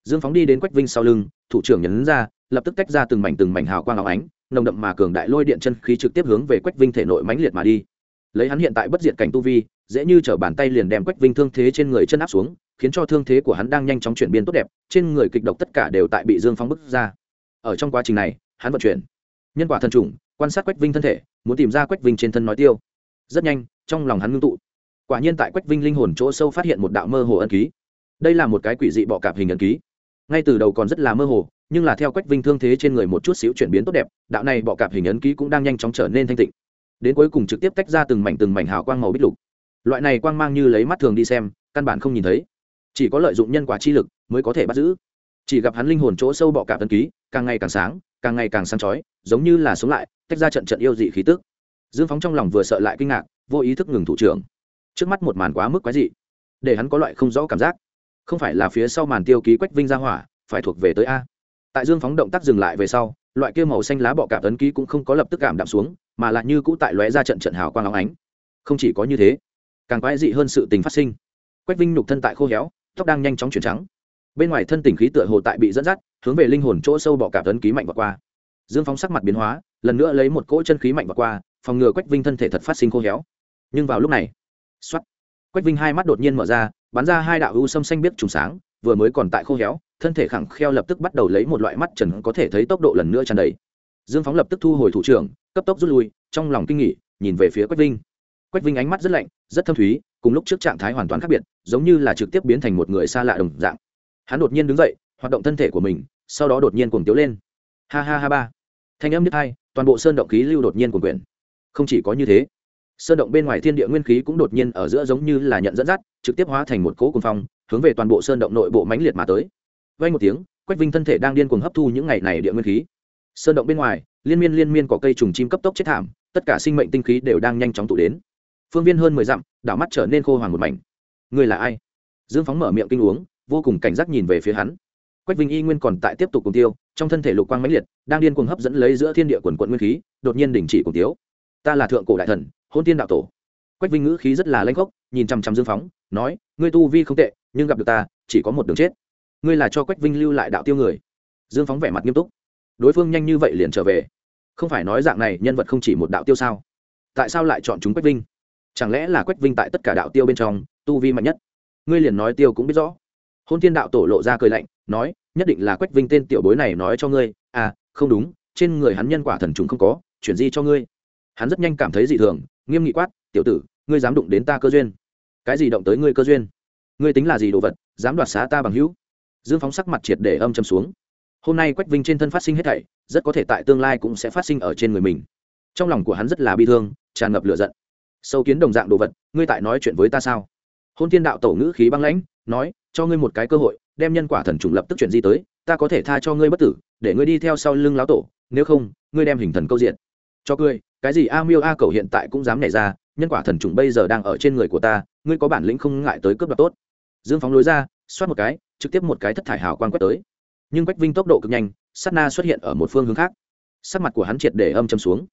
Dương phóng đi đến quách vinh sau lưng, thủ trưởng nhấn ra, lập tức tách ra từng mảnh từng mảnh hào quang áo ánh, nồng đậm mà cường đại lôi điện chân khí trực tiếp hướng về quách vinh thể nội mãnh liệt mà đi. Lấy hắn hiện tại bất diệt cảnh tu vi, dễ như t bàn tay liền đem quách vinh thương thế trên người chân áp xuống khiến cho thương thế của hắn đang nhanh chóng chuyển biến tốt đẹp, trên người kịch độc tất cả đều tại bị dương Phong bức ra. Ở trong quá trình này, hắn vận chuyển. Nhân quả thân trùng, quan sát quách vinh thân thể, muốn tìm ra quách vinh trên thân nói tiêu. Rất nhanh, trong lòng hắn ngưng tụ. Quả nhiên tại quách vinh linh hồn chỗ sâu phát hiện một đạo mơ hồ ân ký. Đây là một cái quỷ dị bọ cạp hình ân ký. Ngay từ đầu còn rất là mơ hồ, nhưng là theo quách vinh thương thế trên người một chút xíu chuyển biến tốt đẹp, đạo này bọ cạp hình ấn ký cũng đang nhanh chóng trở nên thanh tịnh. Đến cuối cùng trực tiếp tách ra từng mảnh từng mảnh hào quang màu bích lục. Loại này quang mang như lấy mắt thường đi xem, căn bản không nhìn thấy chỉ có lợi dụng nhân quả chi lực mới có thể bắt giữ. Chỉ gặp hắn linh hồn chỗ sâu bọ cạp tân ký, càng ngày càng sáng, càng ngày càng sáng chói, giống như là sống lại, tách ra trận trận yêu dị khí tức. Dương phóng trong lòng vừa sợ lại kinh ngạc, vô ý thức ngừng thủ trưởng. Trước mắt một màn quá mức quái dị, để hắn có loại không rõ cảm giác. Không phải là phía sau màn tiêu ký quách vinh ra hỏa, phải thuộc về tới a. Tại dương phóng động tác dừng lại về sau, loại kia màu xanh lá bọ cạp ấn ký cũng không có lập tức cảm đạm xuống, mà lại như cũ tại lóe ra trận trận hào quang óng ánh. Không chỉ có như thế, càng quái dị hơn sự tình phát sinh. Quách vinh nhục thân tại khô héo tóc đang nhanh chóng chuyển trắng. Bên ngoài thân tình khí tựa hồ tại bị dẫn dắt, hướng về linh hồn chỗ sâu bọ cả tấn ký mạnh và qua. Dương phóng sắc mặt biến hóa, lần nữa lấy một cỗ chân khí mạnh và qua, phòng ngừa quách vinh thân thể thật phát sinh khô héo. Nhưng vào lúc này xoắt quách vinh hai mắt đột nhiên mở ra, bắn ra hai đạo u sâm xanh biết trùng sáng, vừa mới còn tại khô héo, thân thể khẳng kheo lập tức bắt đầu lấy một loại mắt trần có thể thấy tốc độ lần nữa tràn đầy. Dương phóng lập tức thu hồi thủ trưởng, cấp tốc rút lui, trong lòng kinh nghỉ nhìn về phía quách vinh quách vinh ánh mắt rất lạnh, rất thâm thúy, cùng lúc trước trạng thái hoàn toàn khác biệt, giống như là trực tiếp biến thành một người xa lạ đồng dạng. Hắn đột nhiên đứng dậy, hoạt động thân thể của mình, sau đó đột nhiên cuồng tiếu lên. Ha ha ha ba. Thanh âm nhất hai, toàn bộ sơn động khí lưu đột nhiên cuồng quyển không chỉ có như thế, sơn động bên ngoài thiên địa nguyên khí cũng đột nhiên ở giữa giống như là nhận dẫn dắt, trực tiếp hóa thành một cỗ cuồng phong, hướng về toàn bộ sơn động nội bộ mãnh liệt mà tới. Vay một tiếng, quách vinh thân thể đang điên cuồng hấp thu những ngày này địa nguyên khí. Sơn động bên ngoài, liên miên liên miên có cây trùng chim cấp tốc chết thảm, tất cả sinh mệnh tinh khí đều đang nhanh chóng tụ đến phương viên hơn mười dặm, đảo mắt trở nên khô hoàng một mảnh. Người là ai? Dương phóng mở miệng kinh uống, vô cùng cảnh giác nhìn về phía hắn. Quách vinh y nguyên còn tại tiếp tục cùng tiêu, trong thân thể lục quang mãnh liệt, đang điên cuồng hấp dẫn lấy giữa thiên địa quần quận nguyên khí, đột nhiên đình chỉ cùng tiếu ta là thượng cổ đại thần, hôn tiên đạo tổ. Quách vinh ngữ khí rất là lanh khốc, nhìn chằm chằm dương phóng, nói, ngươi tu vi không tệ, nhưng gặp được ta, chỉ có một đường chết. Ngươi là cho quách vinh lưu lại đạo tiêu người. Dương phóng vẻ mặt nghiêm túc. Đối phương nhanh như vậy liền trở về. Không phải nói dạng này, nhân vật không chỉ một đạo tiêu sao? Tại sao lại chọn chúng quách vinh? Chẳng lẽ là quách vinh tại tất cả đạo tiêu bên trong, tu vi mạnh nhất? Ngươi liền nói tiêu cũng biết rõ. Hôn thiên đạo tổ lộ ra cười lạnh, nói, nhất định là quách vinh tên tiểu bối này nói cho ngươi. À không đúng, trên người hắn nhân quả thần trùng không có, chuyển di cho ngươi. Hắn rất nhanh cảm thấy dị thường, nghiêm nghị quát, tiểu tử, ngươi dám đụng đến ta cơ duyên? Cái gì động tới ngươi cơ duyên? Ngươi tính là gì đồ vật, dám đoạt xá ta bằng hữu? Dương phóng sắc mặt triệt để âm châm xuống. Hôm nay quách vinh trên thân phát sinh hết thảy, rất có thể tại tương lai cũng sẽ phát sinh ở trên người mình. Trong lòng của hắn rất là bi thương, tràn ngập lửa giận sâu kiến đồng dạng đồ vật, ngươi tại nói chuyện với ta sao? Hôn Thiên đạo tổ ngữ khí băng lãnh, nói, cho ngươi một cái cơ hội, đem nhân quả thần trùng lập tức chuyển di tới, ta có thể tha cho ngươi bất tử, để ngươi đi theo sau lưng lão tổ, nếu không, ngươi đem hình thần câu diện. Cho ngươi cái gì a miêu a cầu hiện tại cũng dám nảy ra, nhân quả thần trùng bây giờ đang ở trên người của ta, ngươi có bản lĩnh không ngại tới cướp đoạt tốt. Dương phóng lối ra, xoát một cái, trực tiếp một cái thất thải hào quang quét tới. Nhưng quách vinh tốc độ cực nhanh, sát na xuất hiện ở một phương hướng khác. Sắc mặt của hắn triệt để âm châm xuống.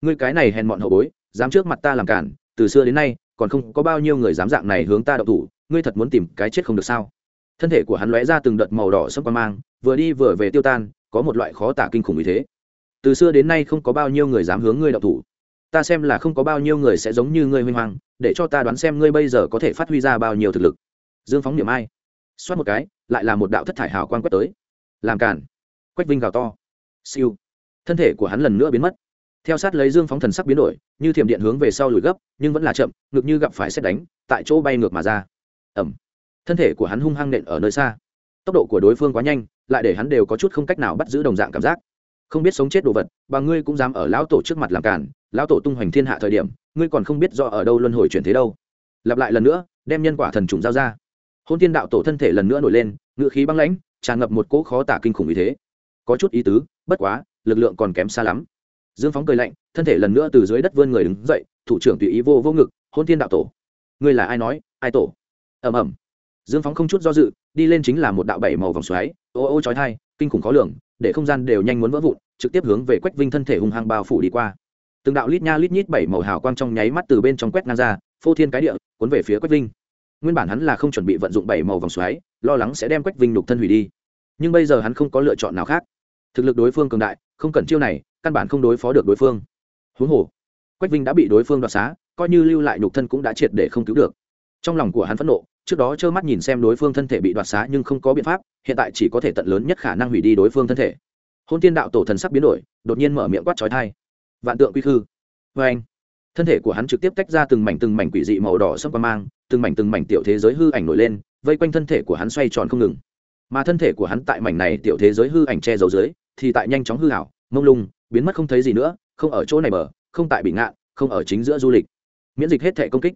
Ngươi cái này hèn mọn hậu bối dám trước mặt ta làm cản, từ xưa đến nay, còn không có bao nhiêu người dám dạng này hướng ta đậu thủ, ngươi thật muốn tìm cái chết không được sao? Thân thể của hắn lóe ra từng đợt màu đỏ sâm quan mang, vừa đi vừa về tiêu tan, có một loại khó tả kinh khủng như thế. Từ xưa đến nay không có bao nhiêu người dám hướng ngươi đậu thủ. Ta xem là không có bao nhiêu người sẽ giống như ngươi huy hoàng để cho ta đoán xem ngươi bây giờ có thể phát huy ra bao nhiêu thực lực. Dương phóng niệm ai? Xoát một cái, lại là một đạo thất thải hào quang quét tới. Làm cản. Quách vinh gào to. Siêu. Thân thể của hắn lần nữa biến mất theo sát lấy dương phóng thần sắc biến đổi, như thiểm điện hướng về sau lùi gấp, nhưng vẫn là chậm ngực như gặp phải xét đánh, tại chỗ bay ngược mà ra. Ẩm thân thể của hắn hung hăng nện ở nơi xa. Tốc độ của đối phương quá nhanh, lại để hắn đều có chút không cách nào bắt giữ đồng dạng cảm giác. Không biết sống chết đồ vật và ngươi cũng dám ở lão tổ trước mặt làm cản, lão tổ tung hoành thiên hạ thời điểm, ngươi còn không biết do ở đâu luân hồi chuyển thế đâu. Lặp lại lần nữa, đem nhân quả thần trùng giao ra. Hôn tiên đạo tổ thân thể lần nữa nổi lên, ngựa khí băng lãnh, tràn ngập một cỗ khó tả kinh khủng như thế. Có chút ý tứ, bất quá, lực lượng còn kém xa lắm dương phóng cười lạnh, thân thể lần nữa từ dưới đất vươn người đứng dậy, thủ trưởng tùy ý vô vô ngực, hôn thiên đạo tổ. Ngươi là ai nói? Ai tổ? Ẩm ẩm dương phóng không chút do dự, đi lên chính là một đạo bảy màu vòng xoáy, ô ô trói thai kinh khủng khó lường, để không gian đều nhanh muốn vỡ vụn, trực tiếp hướng về quách vinh thân thể hung hăng bao phủ đi qua. Từng đạo lít nha lít nhít bảy màu hào quang trong nháy mắt từ bên trong quét ngang ra, phô thiên cái địa, cuốn về phía quách vinh. Nguyên bản hắn là không chuẩn bị vận dụng bảy màu vòng xoáy, lo lắng sẽ đem quách vinh nhục thân hủy đi. Nhưng bây giờ hắn không có lựa chọn nào khác. Thực lực đối phương cường đại, không cần chiêu này căn bản không đối phó được đối phương. Huống hồ, quách vinh đã bị đối phương đoạt xá, coi như lưu lại nhục thân cũng đã triệt để không cứu được. Trong lòng của hắn phẫn nộ, trước đó trơ mắt nhìn xem đối phương thân thể bị đoạt xá nhưng không có biện pháp, hiện tại chỉ có thể tận lớn nhất khả năng hủy đi đối phương thân thể. Hôn tiên đạo tổ thần sắc biến đổi, đột nhiên mở miệng quát trói thai vạn tượng quy khư. Vê anh, thân thể của hắn trực tiếp tách ra từng mảnh từng mảnh quỷ dị màu đỏ sâm qua mang, từng mảnh từng mảnh tiểu thế giới hư ảnh nổi lên, vây quanh thân thể của hắn xoay tròn không ngừng. Mà thân thể của hắn tại mảnh này tiểu thế giới hư ảnh che giấu dưới, thì tại nhanh chóng hư hảo mông lung biến mất không thấy gì nữa, không ở chỗ này bờ, không tại bị ngạn, không ở chính giữa du lịch. Miễn dịch hết thể công kích.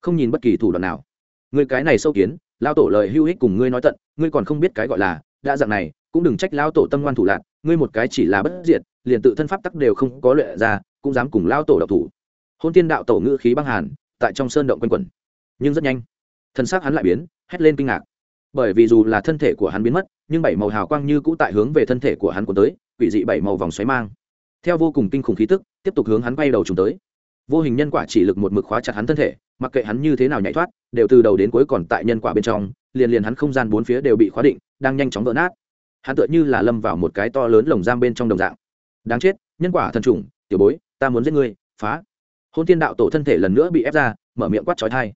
Không nhìn bất kỳ thủ đoạn nào. Người cái này sâu kiến lao tổ lời hưu hích cùng ngươi nói tận, ngươi còn không biết cái gọi là, đã dạng này, cũng đừng trách lao tổ tâm ngoan thủ lạc ngươi một cái chỉ là bất diệt, liền tự thân pháp tắc đều không có lệ ra, cũng dám cùng lao tổ độc thủ. Hôn tiên đạo tổ ngữ khí băng hàn, tại trong sơn động quanh quẩn. Nhưng rất nhanh thân xác hắn lại biến, hét lên kinh ngạc. Bởi vì dù là thân thể của hắn biến mất, nhưng bảy màu hào quang như cũ tại hướng về thân thể của hắn cuốn tới, quỷ dị bảy màu vòng xoáy mang theo vô cùng kinh khủng khí tức, tiếp tục hướng hắn bay đầu trùng tới. Vô hình nhân quả chỉ lực một mực khóa chặt hắn thân thể, mặc kệ hắn như thế nào nhảy thoát, đều từ đầu đến cuối còn tại nhân quả bên trong, liền liền hắn không gian bốn phía đều bị khóa định, đang nhanh chóng vỡ nát. Hắn tựa như là lâm vào một cái to lớn lồng giam bên trong đồng dạng. Đáng chết, nhân quả thần trùng, tiểu bối, ta muốn giết ngươi, phá. Hôn tiên đạo tổ thân thể lần nữa bị ép ra, mở miệng quát trói thai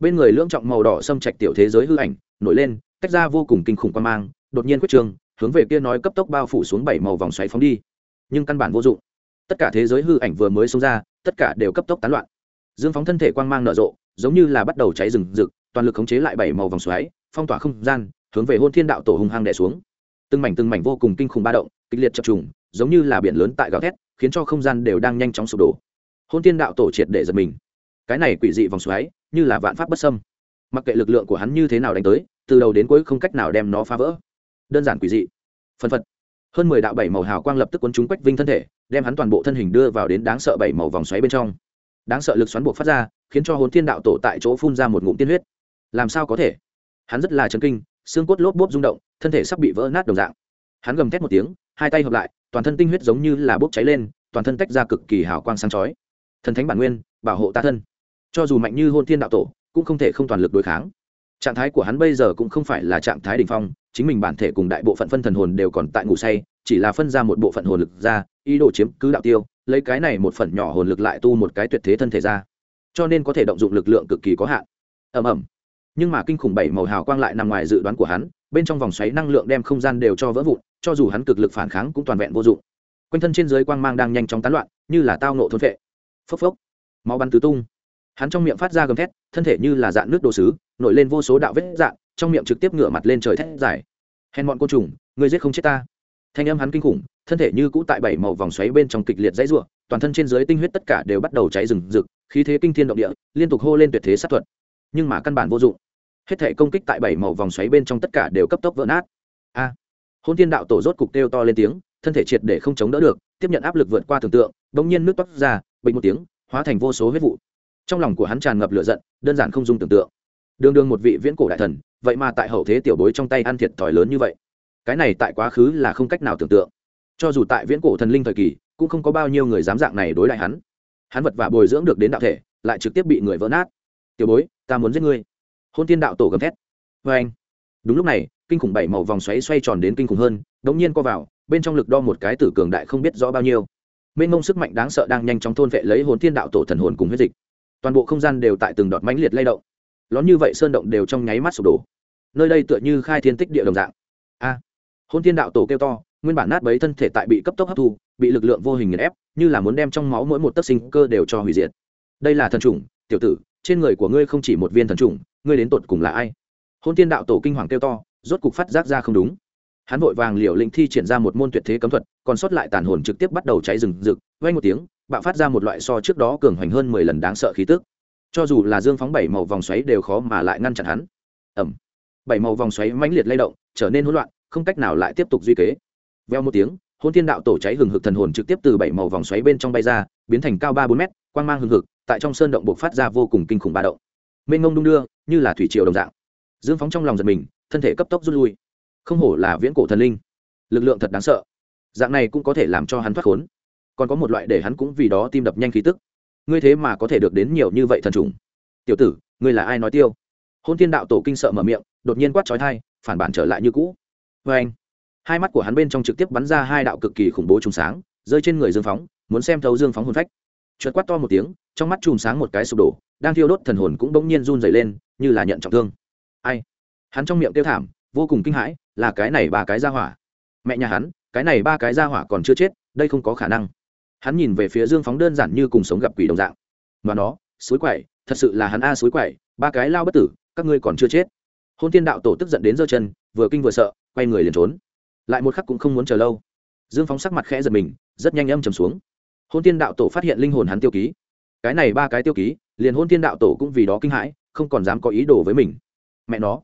bên người lưỡng trọng màu đỏ xâm trạch tiểu thế giới hư ảnh, nổi lên, tách ra vô cùng kinh khủng quan mang, đột nhiên quyết trường, hướng về kia nói cấp tốc bao phủ xuống bảy màu vòng xoáy phóng đi nhưng căn bản vô dụng. Tất cả thế giới hư ảnh vừa mới xông ra, tất cả đều cấp tốc tán loạn. Dương phóng thân thể quang mang nở rộ, giống như là bắt đầu cháy rừng rực, toàn lực khống chế lại bảy màu vòng xoáy, phong tỏa không gian, hướng về hôn thiên đạo tổ hùng hăng đẻ xuống. Từng mảnh từng mảnh vô cùng kinh khủng ba động, kịch liệt chập trùng, giống như là biển lớn tại gào thét, khiến cho không gian đều đang nhanh chóng sụp đổ. Hôn thiên đạo tổ triệt để giật mình. Cái này quỷ dị vòng xoáy, như là vạn pháp bất xâm. Mặc kệ lực lượng của hắn như thế nào đánh tới, từ đầu đến cuối không cách nào đem nó phá vỡ. Đơn giản quỷ dị. Phân phật hơn mười đạo bảy màu hào quang lập tức quấn chúng quách vinh thân thể, đem hắn toàn bộ thân hình đưa vào đến đáng sợ bảy màu vòng xoáy bên trong. Đáng sợ lực xoắn buộc phát ra, khiến cho hồn thiên đạo tổ tại chỗ phun ra một ngụm tiên huyết. Làm sao có thể? Hắn rất là chấn kinh, xương cốt lốp bốp rung động, thân thể sắp bị vỡ nát đồng dạng. Hắn gầm thét một tiếng, hai tay hợp lại, toàn thân tinh huyết giống như là bốc cháy lên, toàn thân tách ra cực kỳ hào quang sáng chói. Thần thánh bản nguyên, bảo hộ ta thân. Cho dù mạnh như hôn thiên đạo tổ, cũng không thể không toàn lực đối kháng trạng thái của hắn bây giờ cũng không phải là trạng thái đ ỉ n h phong, chính mình bản thể cùng đại bộ phận phân thần hồn đều còn tại ngủ say, chỉ là phân ra một bộ phận hồn lực ra, ý đồ chiếm cứ đạo tiêu, lấy cái này một phần nhỏ hồn lực lại tu một cái tuyệt thế thân thể ra. Cho nên có thể động dụng lực lượng cực kỳ có hạn. Ẩm ẩm nhưng mà kinh khủng bảy màu hào quang lại nằm ngoài dự đoán của hắn, bên trong vòng xoáy năng lượng đem không gian đều cho vỡ vụn, cho dù hắn cực lực phản kháng cũng toàn vẹn vô dụng. Quanh thân trên dưới quang mang đang nhanh chóng tán loạn, như là tao nộ thôn vệ phốc phốc. Máu bắn tứ tung hắn trong miệng phát ra gầm thét thân thể như là dạng nước đồ sứ nổi lên vô số đạo vết dạng, trong miệng trực tiếp ngửa mặt lên trời thét dài. Hèn bọn côn trùng người giết không chết ta. Thanh âm hắn kinh khủng thân thể như cũ tại bảy màu vòng xoáy bên trong kịch liệt dãy ruộng toàn thân trên dưới tinh huyết tất cả đều bắt đầu cháy rừng rực khí thế kinh thiên động địa liên tục hô lên tuyệt thế sát thuật. Nhưng mà căn bản vô dụng. Hết thể công kích tại bảy màu vòng xoáy bên trong tất cả đều cấp tốc vỡ nát. A! Hôn tiên đạo tổ rốt cục kêu to lên tiếng thân thể triệt để không chống đỡ được tiếp nhận áp lực vượt qua tưởng tượng bỗng nhiên nước toát ra bình một tiếng hóa thành vô số huyết vụ trong lòng của hắn tràn ngập lửa giận, đơn giản không dung tưởng tượng. Đường đường một vị viễn cổ đại thần, vậy mà tại hậu thế tiểu bối trong tay ăn thiệt thòi lớn như vậy. Cái này tại quá khứ là không cách nào tưởng tượng. Cho dù tại viễn cổ thần linh thời kỳ, cũng không có bao nhiêu người dám dạng này đối lại hắn. Hắn vật vả bồi dưỡng được đến đạo thể, lại trực tiếp bị người vỡ nát. Tiểu bối, ta muốn giết ngươi. Hôn tiên đạo tổ gầm thét. Vê anh. Đúng lúc này, kinh khủng bảy màu vòng xoáy xoay tròn đến kinh khủng hơn đ ỗ n g nhiên co vào, bên trong lực đo một cái tử cường đại không biết rõ bao nhiêu. Mênh mông sức mạnh đáng sợ đang nhanh chóng thôn vệ lấy hồn tiên đạo tổ thần hồn cùng huyết dịch toàn bộ không gian đều tại từng đọt mãnh liệt lay động. Lón như vậy sơn động đều trong nháy mắt sụp đổ. Nơi đây tựa như khai thiên tích địa đồng dạng. A! À, hôn tiên đạo tổ kêu to nguyên bản nát bấy thân thể tại bị cấp tốc hấp thu bị lực lượng vô hình nghiền ép như là muốn đem trong máu mỗi một tấc sinh cơ đều cho hủy diệt. Đây là thần trùng tiểu tử trên người của ngươi không chỉ một viên thần trùng ngươi đến tột cùng là ai? Hôn tiên đạo tổ kinh hoàng kêu to rốt cục phát giác ra không đúng hắn vội vàng liều lĩnh thi triển ra một môn tuyệt thế cấm thuật, còn sót lại tàn hồn trực tiếp bắt đầu cháy rừng rực vay một tiếng, bạo phát ra một loại so trước đó cường hoành hơn mười lần đáng sợ khí tức. Cho dù là dương phóng bảy màu vòng xoáy đều khó mà lại ngăn chặn hắn. Ẩm bảy màu vòng xoáy mãnh liệt lay động, trở nên hỗn loạn, không cách nào lại tiếp tục duy kế. Veo một tiếng, hôn thiên đạo tổ cháy hừng hực thần hồn trực tiếp từ bảy màu vòng xoáy bên trong bay ra, biến thành cao ba bốn mét, quang mang hừng hực, tại trong sơn động buộc phát ra vô cùng kinh khủng ba động. Mênh ngông đung đưa, như là thủy triều đồng dạng. Dương phóng trong lòng giật mình, thân thể cấp tốc rút lui không hổ là viễn cổ thần linh. Lực lượng thật đáng sợ. Dạng này cũng có thể làm cho hắn thoát khốn. Còn có một loại để hắn cũng vì đó tim đập nhanh khí tức. Ngươi thế mà có thể được đến nhiều như vậy thần trùng. Tiểu tử, ngươi là ai nói tiêu? Hôn thiên đạo tổ kinh sợ mở miệng, đột nhiên quát trói thai phản bản trở lại như cũ. Vê anh, hai mắt của hắn bên trong trực tiếp bắn ra hai đạo cực kỳ khủng bố trùng sáng, rơi trên người dương phóng, muốn xem thấu dương phóng hồn phách. Trượt quát to một tiếng, trong mắt chùm sáng một cái sụp đổ, đang thiêu đốt thần hồn cũng bỗng nhiên run dày lên, như là nhận trọng thương. Ai? Hắn trong miệng kêu thảm vô cùng kinh hãi, là cái này ba cái ra hỏa. Mẹ nhà hắn, cái này ba cái ra hỏa còn chưa chết, đây không có khả năng. Hắn nhìn về phía dương phóng đơn giản như cùng sống gặp quỷ đồng dạng. Mà nó, suối quậy, thật sự là hắn a suối quậy, ba cái lao bất tử, các ngươi còn chưa chết. Hôn tiên đạo tổ tức giận đến giơ chân, vừa kinh vừa sợ, quay người liền trốn. Lại một khắc cũng không muốn chờ lâu. Dương phóng sắc mặt khẽ giật mình, rất nhanh âm trầm xuống. Hôn tiên đạo tổ phát hiện linh hồn hắn tiêu ký. Cái này ba cái tiêu ký, liền hôn tiên đạo tổ cũng vì đó kinh hãi, không còn dám có ý đồ với mình. Mẹ nó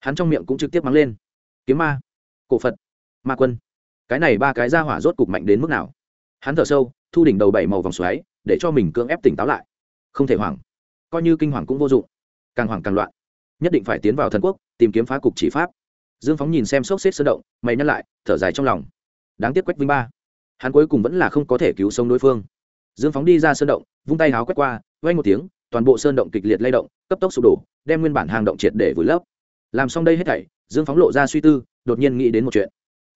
hắn trong miệng cũng trực tiếp mắng lên. Kiếm ma, cổ phật, ma quân. Cái này ba cái ra hỏa rốt cục mạnh đến mức nào? Hắn thở sâu, thu đỉnh đầu bảy màu vòng xoáy, để cho mình cưỡng ép tỉnh táo lại. Không thể hoảng. Coi như kinh hoàng cũng vô dụng. Càng hoảng càng loạn. Nhất định phải tiến vào thần quốc, tìm kiếm phá cục chỉ pháp. Dương phóng nhìn xem sốc xếp sơn động, mày nhắc lại, thở dài trong lòng. Đáng tiếc quách vinh ba. Hắn cuối cùng vẫn là không có thể cứu sống đối phương. Dương phóng đi ra sơn động, vung tay háo quét qua vay một tiếng, toàn bộ sơn động kịch liệt lay động, cấp tốc sụp đổ, đem nguyên bản hang động triệt để vùi lấp làm xong đây hết thảy, dương phóng lộ ra suy tư, đột nhiên nghĩ đến một chuyện.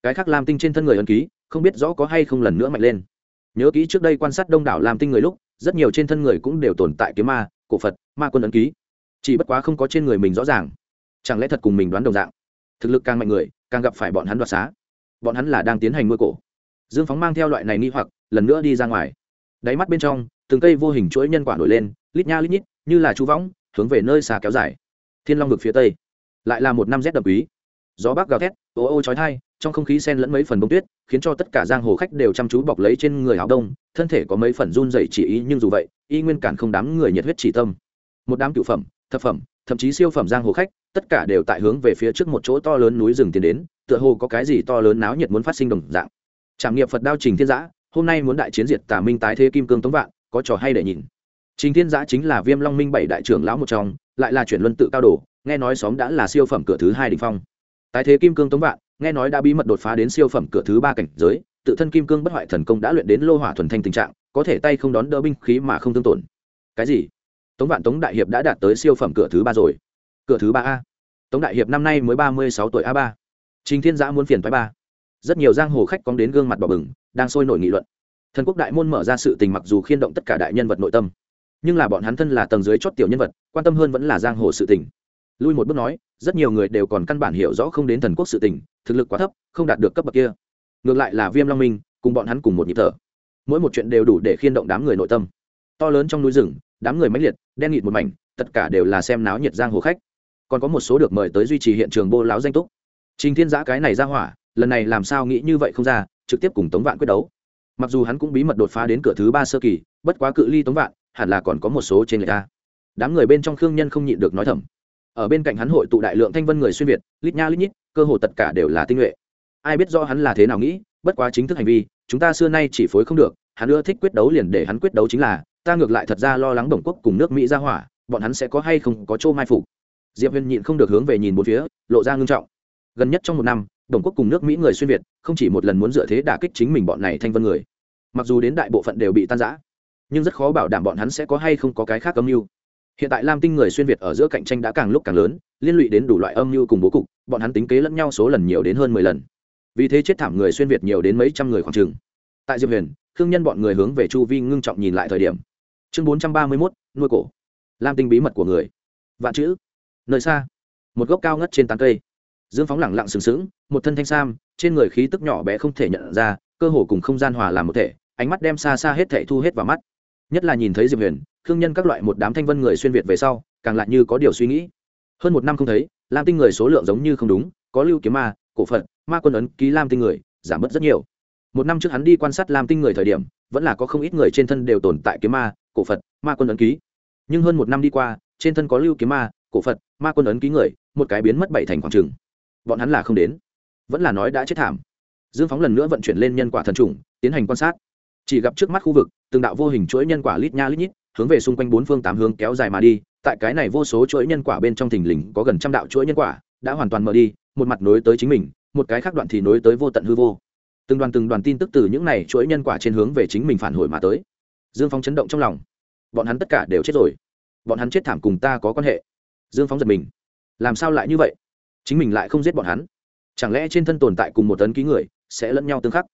Cái khác lam tinh trên thân người ân ký, không biết rõ có hay không lần nữa mạnh lên. Nhớ kỹ trước đây quan sát đông đảo lam tinh người lúc, rất nhiều trên thân người cũng đều tồn tại kiếm ma, cổ phật, ma quân ấn ký. Chỉ bất quá không có trên người mình rõ ràng. Chẳng lẽ thật cùng mình đoán đồng dạng? Thực lực càng mạnh người, càng gặp phải bọn hắn đoạt xá. Bọn hắn là đang tiến hành nuôi cổ. Dương phóng mang theo loại này nghi hoặc, lần nữa đi ra ngoài. Đáy mắt bên trong, từng cây vô hình chuỗi nhân quả nổi lên, lít nha lít nhít, như là chú võng, hướng về nơi xa kéo dài. Thiên long vực phía tây lại là một năm rét đậm quý. Gió bắc gào thét, ô ô chói thai trong không khí sen lẫn mấy phần bông tuyết, khiến cho tất cả giang hồ khách đều chăm chú bọc lấy trên người áo đông, thân thể có mấy phần run dày chỉ ý, nhưng dù vậy, y nguyên cản không đám người nhiệt huyết chỉ tâm. Một đám cựu phẩm, thập phẩm, thậm chí siêu phẩm giang hồ khách, tất cả đều tại hướng về phía trước một chỗ to lớn núi rừng tiến đến, tựa hồ có cái gì to lớn náo nhiệt muốn phát sinh đồng dạng. Trảm nghiệm phật đao trình thiên giã, hôm nay muốn đại chiến diệt tà minh tái thế kim cương tống vạn, có trò hay để nhìn. Trình thiên giã chính là viêm long minh bảy đại trưởng lão một trong, lại là chuyển luân tự cao đồ nghe nói xóm đã là siêu phẩm cửa thứ hai đ ỉ n h phong. Tái thế kim cương tống vạn, nghe nói đã bí mật đột phá đến siêu phẩm cửa thứ ba cảnh giới, tự thân kim cương bất hoại thần công đã luyện đến lô hỏa thuần thanh tình trạng, có thể tay không đón đỡ binh khí mà không tương tổn. Cái gì? Tống vạn tống đại hiệp đã đạt tới siêu phẩm cửa thứ ba rồi. Cửa thứ ba a. Tống đại hiệp năm nay mới ba mươi sáu tuổi a ba. Trình thiên giã muốn phiền thoái ba. Rất nhiều giang hồ khách cóng đến gương mặt bỏ bừng, đang sôi nổi nghị luận. Thần quốc đại môn mở ra sự tình mặc dù khiên động tất cả đại nhân vật nội tâm, nhưng là bọn hắn thân là tầng dưới chót tiểu nhân vật, quan tâm hơn vẫn là giang hồ sự tình lui một bước nói, rất nhiều người đều còn căn bản hiểu rõ không đến thần quốc sự tình, thực lực quá thấp, không đạt được cấp bậc kia. Ngược lại là viêm long minh, cùng bọn hắn cùng một nhịp thở. Mỗi một chuyện đều đủ để khiên động đám người nội tâm. To lớn trong núi rừng, đám người mãnh liệt, đen nghịt một mảnh, tất cả đều là xem náo nhiệt giang hồ khách. Còn có một số được mời tới duy trì hiện trường bô láo danh túc. Trình thiên giã cái này ra hỏa, lần này làm sao nghĩ như vậy không ra, trực tiếp cùng tống vạn quyết đấu. Mặc dù hắn cũng bí mật đột phá đến cửa thứ ba sơ kỳ, bất quá cự ly tống vạn, hẳn là còn có một số trên người ta. Đám người bên trong khương nhân không nhịn được nói thầm ở bên cạnh hắn hội tụ đại lượng thanh vân người xuyên việt, lít nha lít nhít, cơ hồ tất cả đều là tinh nhuệ. Ai biết do hắn là thế nào nghĩ, bất quá chính thức hành vi, chúng ta xưa nay chỉ phối không được, hắn ưa thích quyết đấu liền để hắn quyết đấu chính là, ta ngược lại thật ra lo lắng đồng quốc cùng nước mỹ ra hỏa, bọn hắn sẽ có hay không có chỗ mai phục. Diệp huyền nhịn không được hướng về nhìn bốn phía, lộ ra ngưng trọng. Gần nhất trong một năm, đồng quốc cùng nước mỹ người xuyên việt, không chỉ một lần muốn dựa thế đả kích chính mình bọn này thanh vân người, mặc dù đến đại bộ phận đều bị tan giã nhưng rất khó bảo đảm bọn hắn sẽ có hay không có cái khác âm mưu hiện tại lam tinh người xuyên việt ở giữa cạnh tranh đã càng lúc càng lớn, liên lụy đến đủ loại âm mưu cùng bố cục, bọn hắn tính kế lẫn nhau số lần nhiều đến hơn mười lần. Vì thế chết thảm người xuyên việt nhiều đến mấy trăm người khoảng chừng. Tại diệp huyền thương nhân bọn người hướng về chu vi ngưng trọng nhìn lại thời điểm. Chương bốn trăm ba mươi mốt, nuôi cổ. Lam tinh bí mật của người. Vạn chữ. Nơi xa. Một gốc cao ngất trên tán cây. Dương phóng lẳng lặng sừng sững, một thân thanh sam, trên người khí tức nhỏ bé không thể nhận ra, cơ hồ cùng không gian hòa làm một thể, ánh mắt đem xa xa hết thể thu hết vào mắt nhất là nhìn thấy diệp huyền thương nhân các loại một đám thanh vân người xuyên việt về sau, càng lại như có điều suy nghĩ. Hơn một năm không thấy, lam tinh người số lượng giống như không đúng, có lưu kiếm ma, cổ phận ma quân ấn, ký lam tinh người, giảm bớt rất nhiều. Một năm trước hắn đi quan sát lam tinh người thời điểm, vẫn là có không ít người trên thân đều tồn tại kiếm ma, cổ phật, ma quân ấn ký. Nhưng hơn một năm đi qua, trên thân có lưu kiếm ma, cổ phật, ma quân ấn ký người, một cái biến mất bảy thành khoảng trừng. Bọn hắn là không đến. Vẫn là nói đã chết thảm. Dương phóng lần nữa vận chuyển lên nhân quả thần trùng, tiến hành quan sát chỉ gặp trước mắt khu vực, từng đạo vô hình chuỗi nhân quả lít nha lít nhít, hướng về xung quanh bốn phương tám hướng kéo dài mà đi. Tại cái này vô số chuỗi nhân quả bên trong thình lình có gần trăm đạo chuỗi nhân quả đã hoàn toàn mở đi, một mặt nối tới chính mình, một cái khác đoạn thì nối tới vô tận hư vô. Từng đoàn từng đoàn tin tức từ những này chuỗi nhân quả trên hướng về chính mình phản hồi mà tới. Dương phong chấn động trong lòng. Bọn hắn tất cả đều chết rồi. Bọn hắn chết thảm cùng ta có quan hệ. Dương phong giật mình. Làm sao lại như vậy? Chính mình lại không giết bọn hắn. Chẳng lẽ trên thân tồn tại cùng một tấn ký người sẽ lẫn nhau tương khắc?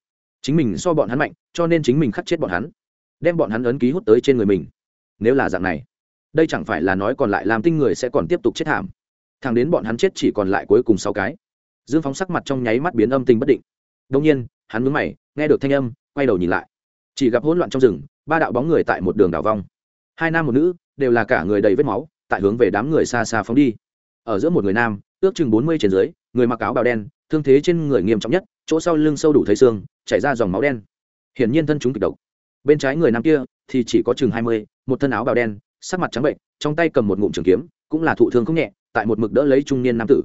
Chính mình so bọn hắn mạnh, cho nên chính mình khắc chết bọn hắn. Đem bọn hắn ấn ký hút tới trên người mình. Nếu là dạng này, đây chẳng phải là nói còn lại làm tinh người sẽ còn tiếp tục chết thảm. Thằng đến bọn hắn chết chỉ còn lại cuối cùng sáu cái. Dương phóng sắc mặt trong nháy mắt biến âm tình bất định. Đông nhiên, hắn mướn mày, nghe được thanh âm, quay đầu nhìn lại. Chỉ gặp hỗn loạn trong rừng, ba đạo bóng người tại một đường đảo vong hai nam một nữ, đều là cả người đầy vết máu, tại hướng về đám người xa xa phóng đi. Ở giữa một người nam ước chừng bốn mươi trên dưới, người mặc áo bào đen, thương thế trên người nghiêm trọng nhất, chỗ sau lưng sâu đủ thấy xương, chảy ra dòng máu đen. Hiển nhiên thân chúng kịch độc. Bên trái người nam kia thì chỉ có chừng hai mươi, một thân áo bào đen, sắc mặt trắng bệnh, trong tay cầm một ngụm trường kiếm, cũng là thụ thương không nhẹ, tại một mực đỡ lấy trung niên nam tử.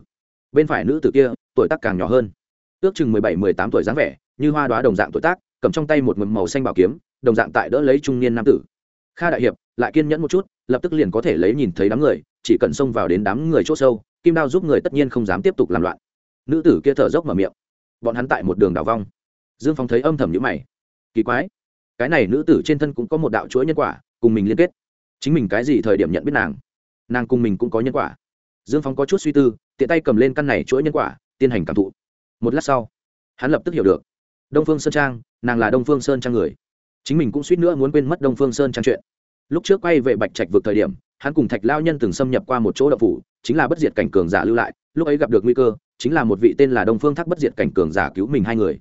Bên phải nữ tử kia, tuổi tác càng nhỏ hơn. Ước chừng mười bảy, mười tám tuổi dáng vẻ, như hoa đoá đồng dạng tuổi tác, cầm trong tay một mầm màu xanh bảo kiếm, đồng dạng tại đỡ lấy trung niên nam tử. Kha đại hiệp, lại kiên nhẫn một chút, lập tức liền có thể lấy nhìn thấy đám người, chỉ cần xông vào đến đám người c h ỗ sâu kim đao giúp người tất nhiên không dám tiếp tục làm loạn. Nữ tử kia thở dốc mở miệng. Bọn hắn tại một đường đào vong. Dương phong thấy âm thầm nhữ mày. Kỳ quái. Cái này nữ tử trên thân cũng có một đạo chuỗi nhân quả, cùng mình liên kết. Chính mình cái gì thời điểm nhận biết nàng? Nàng cùng mình cũng có nhân quả. Dương phong có chút suy tư, tiện tay cầm lên căn này chuỗi nhân quả, tiến hành cảm thụ. Một lát sau, hắn lập tức hiểu được. Đông phương sơn trang, nàng là đông phương sơn trang người. Chính mình cũng suýt nữa muốn quên mất đông phương sơn trang chuyện. Lúc trước quay về bạch trạch vượt thời điểm hắn cùng thạch lao nhân từng xâm nhập qua một chỗ đậu phủ, chính là bất diệt cảnh cường giả lưu lại, lúc ấy gặp được nguy cơ, chính là một vị tên là đông phương thác bất diệt cảnh cường giả cứu mình hai người.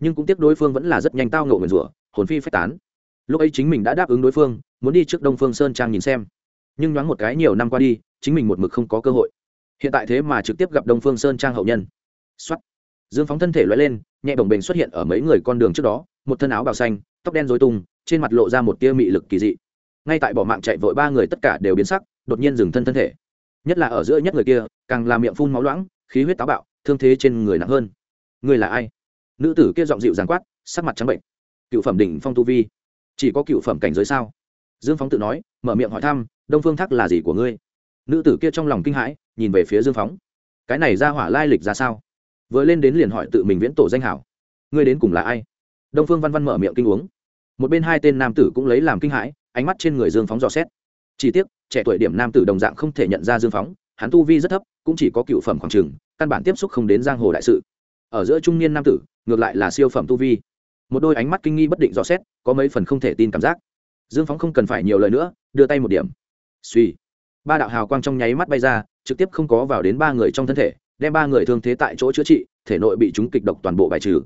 Nhưng cũng tiếc đối phương vẫn là rất nhanh tao ngộ nguyền rủa, hồn phi phách tán. Lúc ấy chính mình đã đáp ứng đối phương, muốn đi trước đông phương sơn trang nhìn xem. Nhưng nhoáng một cái nhiều năm qua đi, chính mình một mực không có cơ hội. Hiện tại thế mà trực tiếp gặp đông phương sơn trang hậu nhân. Xuất dương phóng thân thể loay lên, nhẹ bồng bềnh xuất hiện ở mấy người con đường trước đó, một thân áo bào xanh, tóc đen dối tung, trên mặt lộ ra một tia mị lực kỳ dị ngay tại bỏ mạng chạy vội, ba người tất cả đều biến sắc, đột nhiên dừng thân thân thể. Nhất là ở giữa nhất người kia, càng làm miệng phun máu loãng, khí huyết táo bạo, thương thế trên người nặng hơn. Người là ai? Nữ tử kia giọng dịu dàng quát, sắc mặt trắng bệnh. Cựu phẩm đỉnh phong tu vi. Chỉ có cựu phẩm cảnh giới sao? Dương phóng tự nói, mở miệng hỏi thăm, đông phương Thác là gì của ngươi? Nữ tử kia trong lòng kinh hãi, nhìn về phía dương phóng. Cái này ra hỏa lai lịch ra sao? Vừa lên đến liền hỏi tự mình viễn tổ danh hảo. Ngươi đến cùng là ai? Đông phương văn văn mở miệng kinh uống. Một bên hai tên nam tử cũng lấy làm kinh hãi ánh mắt trên người dương phóng dò xét. Chỉ tiếc, trẻ tuổi điểm nam tử đồng dạng không thể nhận ra dương phóng, hắn tu vi rất thấp, cũng chỉ có cựu phẩm khoảng trừng căn bản tiếp xúc không đến giang hồ đại sự. Ở giữa trung niên nam tử, ngược lại là siêu phẩm tu vi. Một đôi ánh mắt kinh nghi bất định rõ xét, có mấy phần không thể tin cảm giác. Dương phóng không cần phải nhiều lời nữa, đưa tay một điểm. Suy. Ba đạo hào quang trong nháy mắt bay ra, trực tiếp không có vào đến ba người trong thân thể, đem ba người thương thế tại chỗ chữa trị, thể nội bị chúng kịch độc toàn bộ bài trừ.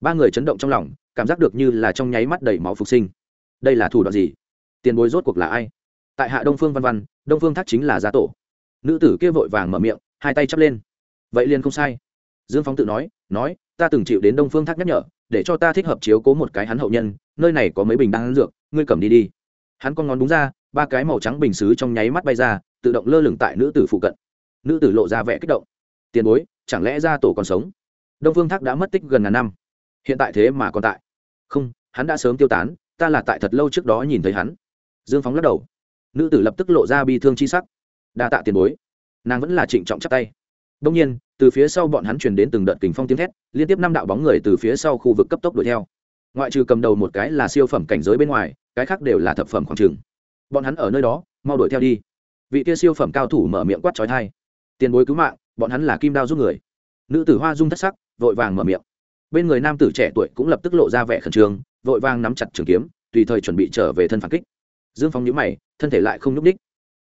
Ba người chấn động trong lòng, cảm giác được như là trong nháy mắt đầy máu phục sinh. Đây là thủ đoạn gì? Tiền bối rốt cuộc là ai? Tại hạ đông phương văn văn, đông phương thác chính là gia tổ. Nữ tử kia vội vàng mở miệng, hai tay chắp lên. Vậy liền không sai. Dương phóng tự nói nói, ta từng chịu đến đông phương thác nhắc nhở, để cho ta thích hợp chiếu cố một cái hắn hậu nhân, nơi này có mấy bình đan dược, ngươi cầm đi đi. Hắn con ngón đúng ra, ba cái màu trắng bình xứ trong nháy mắt bay ra, tự động lơ lửng tại nữ tử phụ cận. Nữ tử lộ ra vẻ kích động. Tiền bối, chẳng lẽ ra tổ còn sống? Đông phương thác đã mất tích gần ngàn năm. Hiện tại thế mà còn tại. Không, hắn đã sớm tiêu tán, ta là tại thật lâu trước đó nhìn thấy hắn dương phóng lắc đầu. Nữ tử lập tức lộ ra bi thương chi sắc. Đa tạ tiền bối. Nàng vẫn là trịnh trọng chắc tay. Đông nhiên, từ phía sau bọn hắn truyền đến từng đợt kình phong tiếng thét, liên tiếp năm đạo bóng người từ phía sau khu vực cấp tốc đuổi theo. Ngoại trừ cầm đầu một cái là siêu phẩm cảnh giới bên ngoài, cái khác đều là thập phẩm khoảng trường. Bọn hắn ở nơi đó, mau đuổi theo đi. Vị kia siêu phẩm cao thủ mở miệng quát trói thai tiền bối cứu mạng, bọn hắn là kim đao giúp người. Nữ tử hoa dung thất sắc, vội vàng mở miệng. Bên người nam tử trẻ tuổi cũng lập tức lộ ra vẻ khẩn trương, vội vàng nắm chặt trường kiếm, tùy thời chuẩn bị trở về thân phản kích dương phóng nhữ mày, thân thể lại không nhúc ních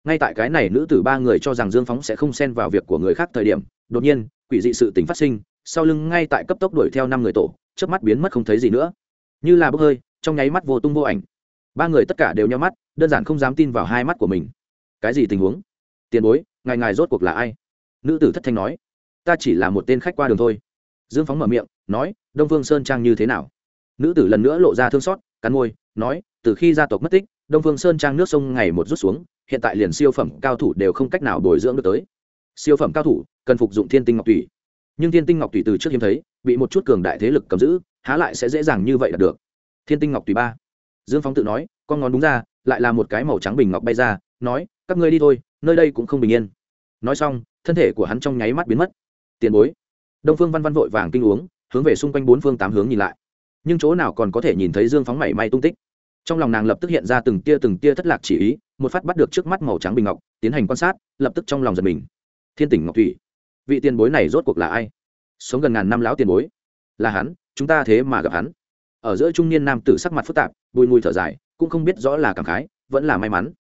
ngay tại cái này nữ tử ba người cho rằng dương phóng sẽ không xen vào việc của người khác thời điểm, đột nhiên, quỷ dị sự tính phát sinh, sau lưng ngay tại cấp tốc đuổi theo năm người tổ trước mắt biến mất không thấy gì nữa. Như là bốc hơi, trong nháy mắt vô tung vô ảnh. Ba người tất cả đều nhau mắt, đơn giản không dám tin vào hai mắt của mình. Cái gì tình huống? Tiền bối, ngài ngài rốt cuộc là ai? Nữ tử thất thanh nói. Ta chỉ là một tên khách qua đường thôi. Dương phóng mở miệng, nói, đông Vương sơn trang như thế nào? Nữ tử lần nữa lộ ra thương xót, cắn môi, nói, từ khi gia tộc mất tích đông phương sơn trang nước sông ngày một rút xuống hiện tại liền siêu phẩm cao thủ đều không cách nào bồi dưỡng được tới. Siêu phẩm cao thủ cần phục dụng thiên tinh ngọc Tủy, nhưng thiên tinh ngọc Tủy từ trước hiếm thấy bị một chút cường đại thế lực cầm giữ há lại sẽ dễ dàng như vậy đạt được. Thiên tinh ngọc Tủy ba. Dương phóng tự nói con ngón đúng ra lại là một cái màu trắng bình ngọc bay ra nói các ngươi đi thôi nơi đây cũng không bình yên. Nói xong thân thể của hắn trong nháy mắt biến mất. Tiền bối. Đông phương văn văn vội vàng kinh uống hướng về xung quanh bốn phương tám hướng nhìn lại. Nhưng chỗ nào còn có thể nhìn thấy dương phóng mảy may tung tích? Trong lòng nàng lập tức hiện ra từng tia từng tia thất lạc chỉ ý, một phát bắt được trước mắt màu trắng bình ngọc, tiến hành quan sát, lập tức trong lòng giật mình. Thiên tỉnh ngọc thủy, vị tiền bối này rốt cuộc là ai? Sống gần ngàn năm lão tiền bối. Là hắn, chúng ta thế mà gặp hắn. Ở giữa trung niên nam tử sắc mặt phức tạp, bùi mùi thở dài, cũng không biết rõ là cảm khái, vẫn là may mắn.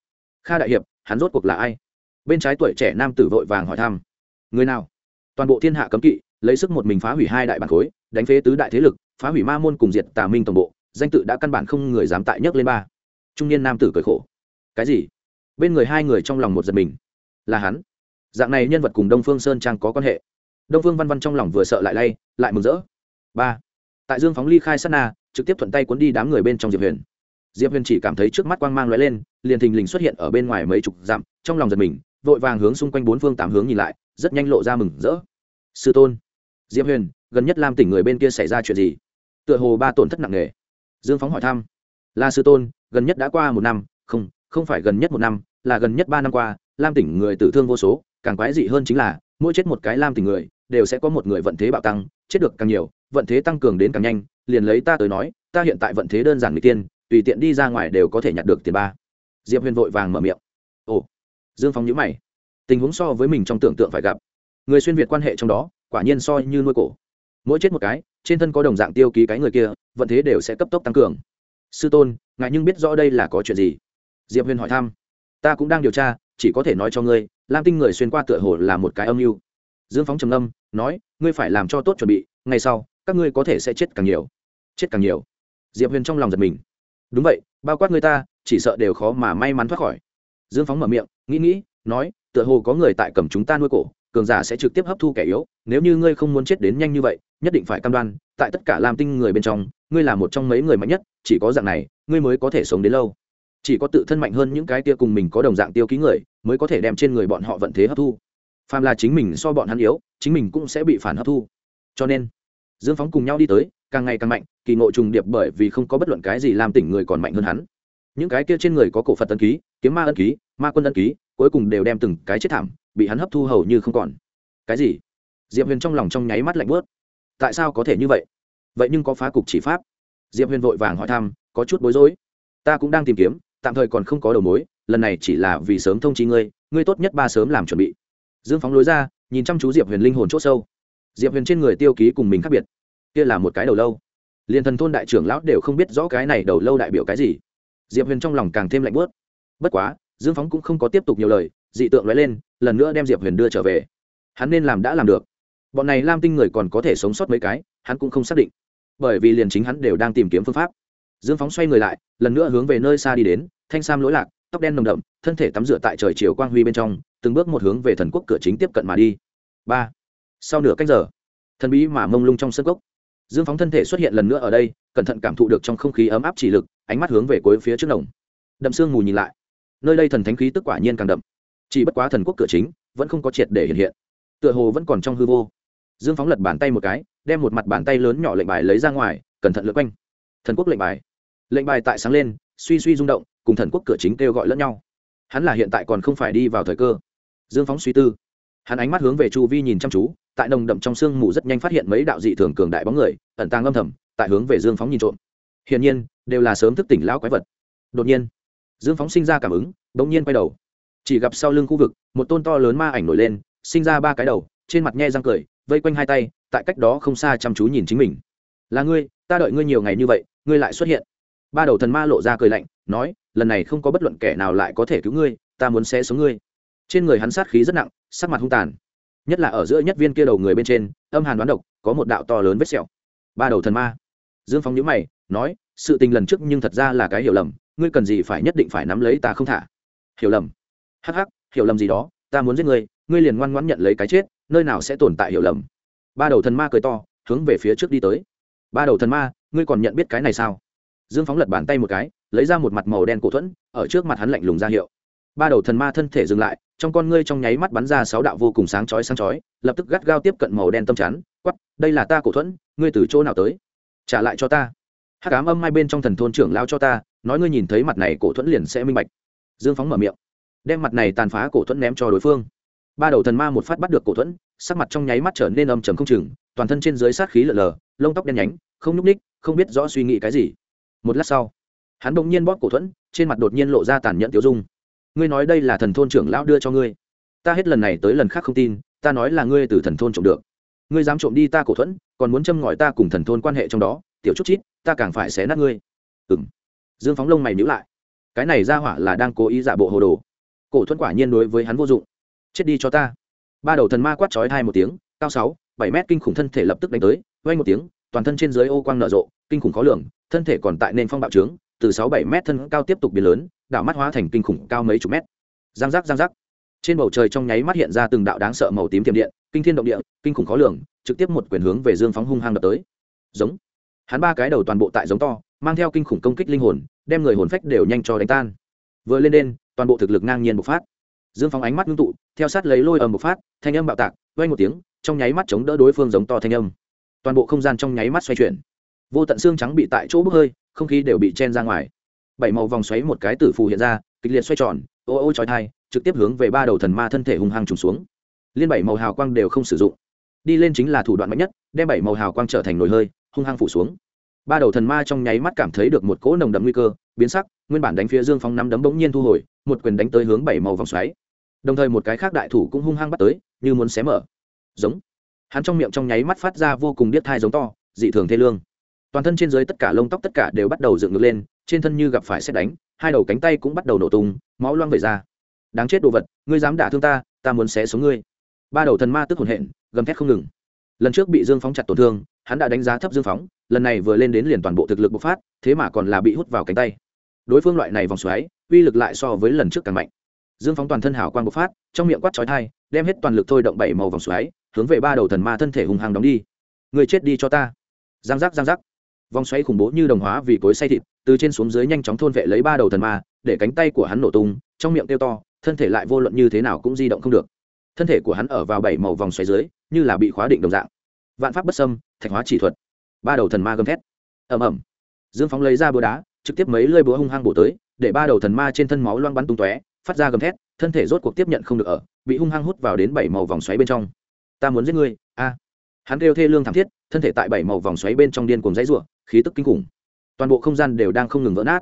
Kha đại hiệp, hắn rốt cuộc là ai? Bên trái tuổi trẻ nam tử vội vàng hỏi thăm. Người nào? Toàn bộ thiên hạ cấm kỵ, lấy sức một mình phá hủy hai đại bản khối, đánh phế tứ đại thế lực, phá hủy ma môn cùng diệt tà minh tổng bộ danh tự đã căn bản không người dám tại nhấc lên ba. Trung niên nam tử cười khổ. Cái gì? Bên người hai người trong lòng một giật mình. Là hắn. Dạng này nhân vật cùng đông phương sơn trang có quan hệ. Đông phương văn văn trong lòng vừa sợ lại lay, lại mừng rỡ. Ba. Tại dương phóng ly khai sát na, trực tiếp thuận tay cuốn đi đám người bên trong diệp huyền. Diệp huyền chỉ cảm thấy trước mắt quang mang lóe lên, liền thình lình xuất hiện ở bên ngoài mấy chục dặm, trong lòng giật mình, vội vàng hướng xung quanh bốn phương tám hướng nhìn lại, rất nhanh lộ ra mừng rỡ. Sư tôn. Diệp huyền, gần nhất lam tỉnh người bên kia xảy ra chuyện gì? Tựa hồ ba tổn thất nặng nề dương phóng hỏi thăm. Là sư tôn, gần nhất đã qua một năm, không không phải gần nhất một năm, là gần nhất ba năm qua, lam tỉnh người tử thương vô số, càng quái dị hơn chính là, mỗi chết một cái lam tỉnh người, đều sẽ có một người vận thế bạo tăng, chết được càng nhiều, vận thế tăng cường đến càng nhanh, liền lấy ta tới nói, ta hiện tại vận thế đơn giản người tiên, tùy tiện đi ra ngoài đều có thể nhặt được tiền ba. Diệp huyền vội vàng mở miệng. Ồ, dương phong nhữ mày. Tình huống so với mình trong tưởng tượng phải gặp. Người xuyên việt quan hệ trong đó, quả nhiên so như nuôi cổ. Mỗi chết một cái, trên thân có đồng dạng tiêu ký cái người kia vận thế đều sẽ cấp tốc tăng cường. Sư tôn, ngài nhưng biết rõ đây là có chuyện gì? Diệp huyền hỏi thăm. Ta cũng đang điều tra, chỉ có thể nói cho ngươi, lam tinh người xuyên qua tựa hồ là một cái âm mưu. Dương phóng trầm âm nói, ngươi phải làm cho tốt chuẩn bị ngay sau, các ngươi có thể sẽ chết càng nhiều. Chết càng nhiều. Diệp huyền trong lòng giật mình. Đúng vậy, bao quát người ta, chỉ sợ đều khó mà may mắn thoát khỏi. Dương phóng mở miệng, nghĩ nghĩ, nói, tựa hồ có người tại cầm chúng ta nuôi cổ, cường giả sẽ trực tiếp hấp thu kẻ yếu, nếu như ngươi không muốn chết đến nhanh như vậy, nhất định phải cam đoan, tại tất cả lam tinh người bên trong ngươi là một trong mấy người mạnh nhất, chỉ có dạng này, ngươi mới có thể sống đến lâu. Chỉ có tự thân mạnh hơn những cái tia cùng mình có đồng dạng tiêu ký người, mới có thể đem trên người bọn họ vận thế hấp thu. Phàm là chính mình so bọn hắn yếu, chính mình cũng sẽ bị phản hấp thu. Cho nên, dương phóng cùng nhau đi tới, càng ngày càng mạnh, kỳ ngộ trùng điệp bởi vì không có bất luận cái gì làm tỉnh người còn mạnh hơn hắn. Những cái kia trên người có cổ phật ân ký, kiếm ma ân ký, ma quân ân ký, cuối cùng đều đem từng cái chết thảm, bị hắn hấp thu hầu như không còn. Cái gì? Diệp huyền trong lòng trong nháy mắt lạnh bớt tại sao có thể như vậy? Vậy nhưng có phá cục chỉ pháp? Diệp huyền vội vàng hỏi thăm, có chút bối rối. Ta cũng đang tìm kiếm, tạm thời còn không có đầu mối, lần này chỉ là vì sớm thông trí ngươi ngươi tốt nhất ba sớm làm chuẩn bị. Dương phóng lối ra, nhìn chăm chú diệp huyền linh hồn c h ỗ sâu. Diệp huyền trên người tiêu ký cùng mình khác biệt. Kia là một cái đầu lâu. Liền thần thôn đại trưởng lão đều không biết rõ cái này đầu lâu đại biểu cái gì. Diệp huyền trong lòng càng thêm lạnh bớt bất quá, dương phóng cũng không có tiếp tục nhiều lời, dị tượng nói lên, lần nữa đem diệp huyền đưa trở về. Hắn nên làm đã làm được. Bọn này lam tinh người còn có thể sống sót mấy cái, hắn cũng không xác định bởi vì liền chính hắn đều đang tìm kiếm phương pháp. Dương phóng xoay người lại, lần nữa hướng về nơi xa đi đến, thanh sam lỗi lạc, tóc đen nồng đậm, thân thể tắm rửa tại trời chiều quang huy bên trong, từng bước một hướng về thần quốc cửa chính tiếp cận mà đi. Ba. Sau nửa cách giờ, thần bí mà mông lung trong sân cốc. Dương phóng thân thể xuất hiện lần nữa ở đây, cẩn thận cảm thụ được trong không khí ấm áp chỉ lực, ánh mắt hướng về cuối phía trước nồng. Đậm sương mù nhìn lại. Nơi đây thần thánh khí tức quả nhiên càng đậm. Chỉ bất quá thần quốc cửa chính, vẫn không có triệt để hiện hiện. Tựa hồ vẫn còn trong hư vô dương phóng lật bàn tay một cái, đem một mặt bàn tay lớn nhỏ lệnh bài lấy ra ngoài, cẩn thận lượt quanh. Thần quốc lệnh bài. Lệnh bài tại sáng lên, suy suy rung động, cùng thần quốc cửa chính kêu gọi lẫn nhau. Hắn là hiện tại còn không phải đi vào thời cơ. Dương phóng suy tư. Hắn ánh mắt hướng về chu vi nhìn chăm chú, tại nồng đậm trong sương mù rất nhanh phát hiện mấy đạo dị thường cường đại bóng người, ẩn tàng âm thầm, tại hướng về dương phóng nhìn trộm. Hiển nhiên, đều là sớm thức tỉnh lão quái vật. Đột nhiên, dương phóng sinh ra cảm ứng đ ỗ n g nhiên quay đầu. Chỉ gặp sau lưng khu vực, một tôn to lớn ma ảnh nổi lên, sinh ra ba cái đầu, trên mặt nhe răng cười vây quanh hai tay, tại cách đó không xa chăm chú nhìn chính mình. Là ngươi, ta đợi ngươi nhiều ngày như vậy, ngươi lại xuất hiện. Ba đầu thần ma lộ ra cười lạnh, nói, lần này không có bất luận kẻ nào lại có thể cứu ngươi, ta muốn xé xuống ngươi. Trên người hắn sát khí rất nặng, sắc mặt hung tàn. Nhất là ở giữa nhất viên kia đầu người bên trên, âm hàn đoán độc, có một đạo to lớn vết sẹo. Ba đầu thần ma. Dương phóng nhữ mày, nói, sự tình lần trước nhưng thật ra là cái hiểu lầm, ngươi cần gì phải nhất định phải nắm lấy ta không thả? Hiểu lầm. Hắc hắc, hiểu lầm gì đó, ta muốn giết ngươi ngươi liền ngoan ngoãn nhận lấy cái chết nơi nào sẽ tồn tại hiểu lầm. Ba đầu thần ma cười to, hướng về phía trước đi tới. Ba đầu thần ma, ngươi còn nhận biết cái này sao? Dương phóng lật bàn tay một cái, lấy ra một mặt màu đen cổ thuẫn, ở trước mặt hắn lạnh lùng ra hiệu. Ba đầu thần ma thân thể dừng lại, trong con ngươi trong nháy mắt bắn ra sáu đạo vô cùng sáng chói sáng chói, lập tức gắt gao tiếp cận màu đen tâm chắn, quắp, đây là ta cổ thuẫn, ngươi từ chỗ nào tới? Trả lại cho ta. Hắc ám âm hai bên trong thần thôn trưởng lao cho ta, nói ngươi nhìn thấy mặt này cổ thuẫn liền sẽ minh bạch. Dương phóng mở miệng, đem mặt này tàn phá cổ thuẫn ném cho đối phương ba đầu thần ma một phát bắt được cổ thuẫn, sắc mặt trong nháy mắt trở nên âm trầm không chừng, toàn thân trên dưới sát khí lở lờ, lông tóc đen nhánh, không nhúc ních không biết rõ suy nghĩ cái gì. Một lát sau, hắn bỗng nhiên bóp cổ thuẫn, trên mặt đột nhiên lộ ra tàn nhẫn tiêu dung. Ngươi nói đây là thần thôn trưởng lão đưa cho ngươi. Ta hết lần này tới lần khác không tin, ta nói là ngươi từ thần thôn trộm được. Ngươi dám trộm đi ta cổ thuẫn, còn muốn châm ngòi ta cùng thần thôn quan hệ trong đó, tiểu chút chít, ta càng phải xé nát ngươi. Ừng dương phóng lông mày nhữ lại. Cái này ra hỏa là đang cố ý giả bộ hồ đồ. Cổ thuẫn quả nhiên đối với hắn vô dụng chết đi cho ta. Ba đầu thần ma quát trói hai một tiếng, cao sáu, bảy mét kinh khủng thân thể lập tức đánh tới vay một tiếng, toàn thân trên dưới ô quang nở rộ, kinh khủng khó lường, thân thể còn tại nền phong bạo trướng, từ sáu, bảy mét thân cao tiếp tục biến lớn, đảo mắt hóa thành kinh khủng cao mấy chục mét. Giang giác giang giác. Trên bầu trời trong nháy mắt hiện ra từng đạo đáng sợ màu tím tiềm điện, kinh thiên động địa, kinh khủng khó lường, trực tiếp một quyền hướng về dương phóng hung hăng đập tới. Giống. Hắn ba cái đầu toàn bộ tại giống to, mang theo kinh khủng công kích linh hồn, đem người hồn phách đều nhanh cho đánh tan. Vừa lên đen toàn bộ thực lực ngang nhiên bộc phát dương phóng ánh mắt ngưng tụ, theo sát lấy lôi ầm một phát, thanh âm bạo tạc vay một tiếng, trong nháy mắt chống đỡ đối phương giống to thanh âm. Toàn bộ không gian trong nháy mắt xoay chuyển. Vô tận xương trắng bị tại chỗ bốc hơi, không khí đều bị chen ra ngoài. Bảy màu vòng xoáy một cái tử phù hiện ra, kịch liệt xoay tròn, ô ô trói thai trực tiếp hướng về ba đầu thần ma thân thể hung hăng trùng xuống. Liên bảy màu hào quang đều không sử dụng. Đi lên chính là thủ đoạn mạnh nhất, đem bảy màu hào quang trở thành nồi hơi, hung hăng phủ xuống. Ba đầu thần ma trong nháy mắt cảm thấy được một cỗ nồng đậm nguy cơ, biến sắc, nguyên bản đánh phía dương phong nắm đấm bỗng nhiên thu hồi một quyền đánh tới hướng bảy màu vòng xoáy. Đồng thời một cái khác đại thủ cũng hung hăng bắt tới, như muốn xé mở. Giống. Hắn trong miệng trong nháy mắt phát ra vô cùng điếc thai giống to, dị thường thê lương. Toàn thân trên dưới tất cả lông tóc tất cả đều bắt đầu dựng ngược lên, trên thân như gặp phải xét đánh, hai đầu cánh tay cũng bắt đầu nổ tung, máu loang về ra. Đáng chết đồ vật, ngươi dám đả thương ta ta muốn xé xuống ngươi. Ba đầu thần ma tức hồn hện, gầm thét không ngừng. Lần trước bị dương phóng chặt tổn thương, hắn đã đánh giá thấp dương phóng, lần này vừa lên đến liền toàn bộ thực lực bộc phát, thế mà còn là bị hút vào cánh tay đối phương loại này vòng xoáy, uy lực lại so với lần trước càng mạnh. Dương phóng toàn thân hào quang bộc phát, trong miệng quát trói thai đem hết toàn lực thôi động bảy màu vòng xoáy, hướng về ba đầu thần ma thân thể hùng hàng đóng đi. Người chết đi cho ta. Giang giác giang giác. Vòng xoáy khủng bố như đồng hóa vì cối say thịt, từ trên xuống dưới nhanh chóng thôn vệ lấy ba đầu thần ma, để cánh tay của hắn nổ tung, trong miệng kêu to, thân thể lại vô luận như thế nào cũng di động không được. Thân thể của hắn ở vào bảy màu vòng xoáy dưới, như là bị khóa định đồng dạng. Vạn pháp bất xâm, thạch hóa chỉ thuật. Ba đầu thần ma gầm thét. Ầm ầm. Dương phóng lấy ra búa đá trực tiếp mấy lơi búa hung hăng bổ tới, để ba đầu thần ma trên thân máu loang bắn tung tóe, phát ra gầm thét, thân thể rốt cuộc tiếp nhận không được ở, bị hung hăng hút vào đến bảy màu vòng xoáy bên trong. Ta muốn giết ngươi, a. Hắn kêu thê lương thảm thiết, thân thể tại bảy màu vòng xoáy bên trong điên cuồng dãy rủa, khí tức kinh khủng. Toàn bộ không gian đều đang không ngừng vỡ nát.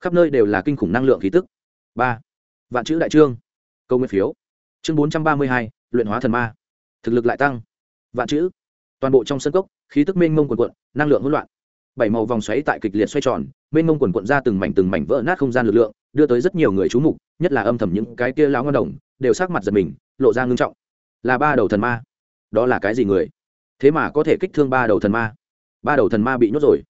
Khắp nơi đều là kinh khủng năng lượng khí tức. Ba. Vạn chữ đại trương. Câu nguyên phiếu. Chương bốn trăm ba mươi hai, luyện hóa thần ma. Thực lực lại tăng. Vạn chữ. Toàn bộ trong sân cốc, khí tức mênh mông quần quận năng lượng hỗn loạn. Bảy màu vòng xoáy tại kịch liệt xoay tròn mênh mông quần quận ra từng mảnh từng mảnh vỡ nát không gian lực lượng, đưa tới rất nhiều người trú mục, nhất là âm thầm những cái kia láo ngon đồng, đều sắc mặt giật mình, lộ ra ngưng trọng. Là ba đầu thần ma. Đó là cái gì người? Thế mà có thể kích thương ba đầu thần ma. Ba đầu thần ma bị nhốt rồi.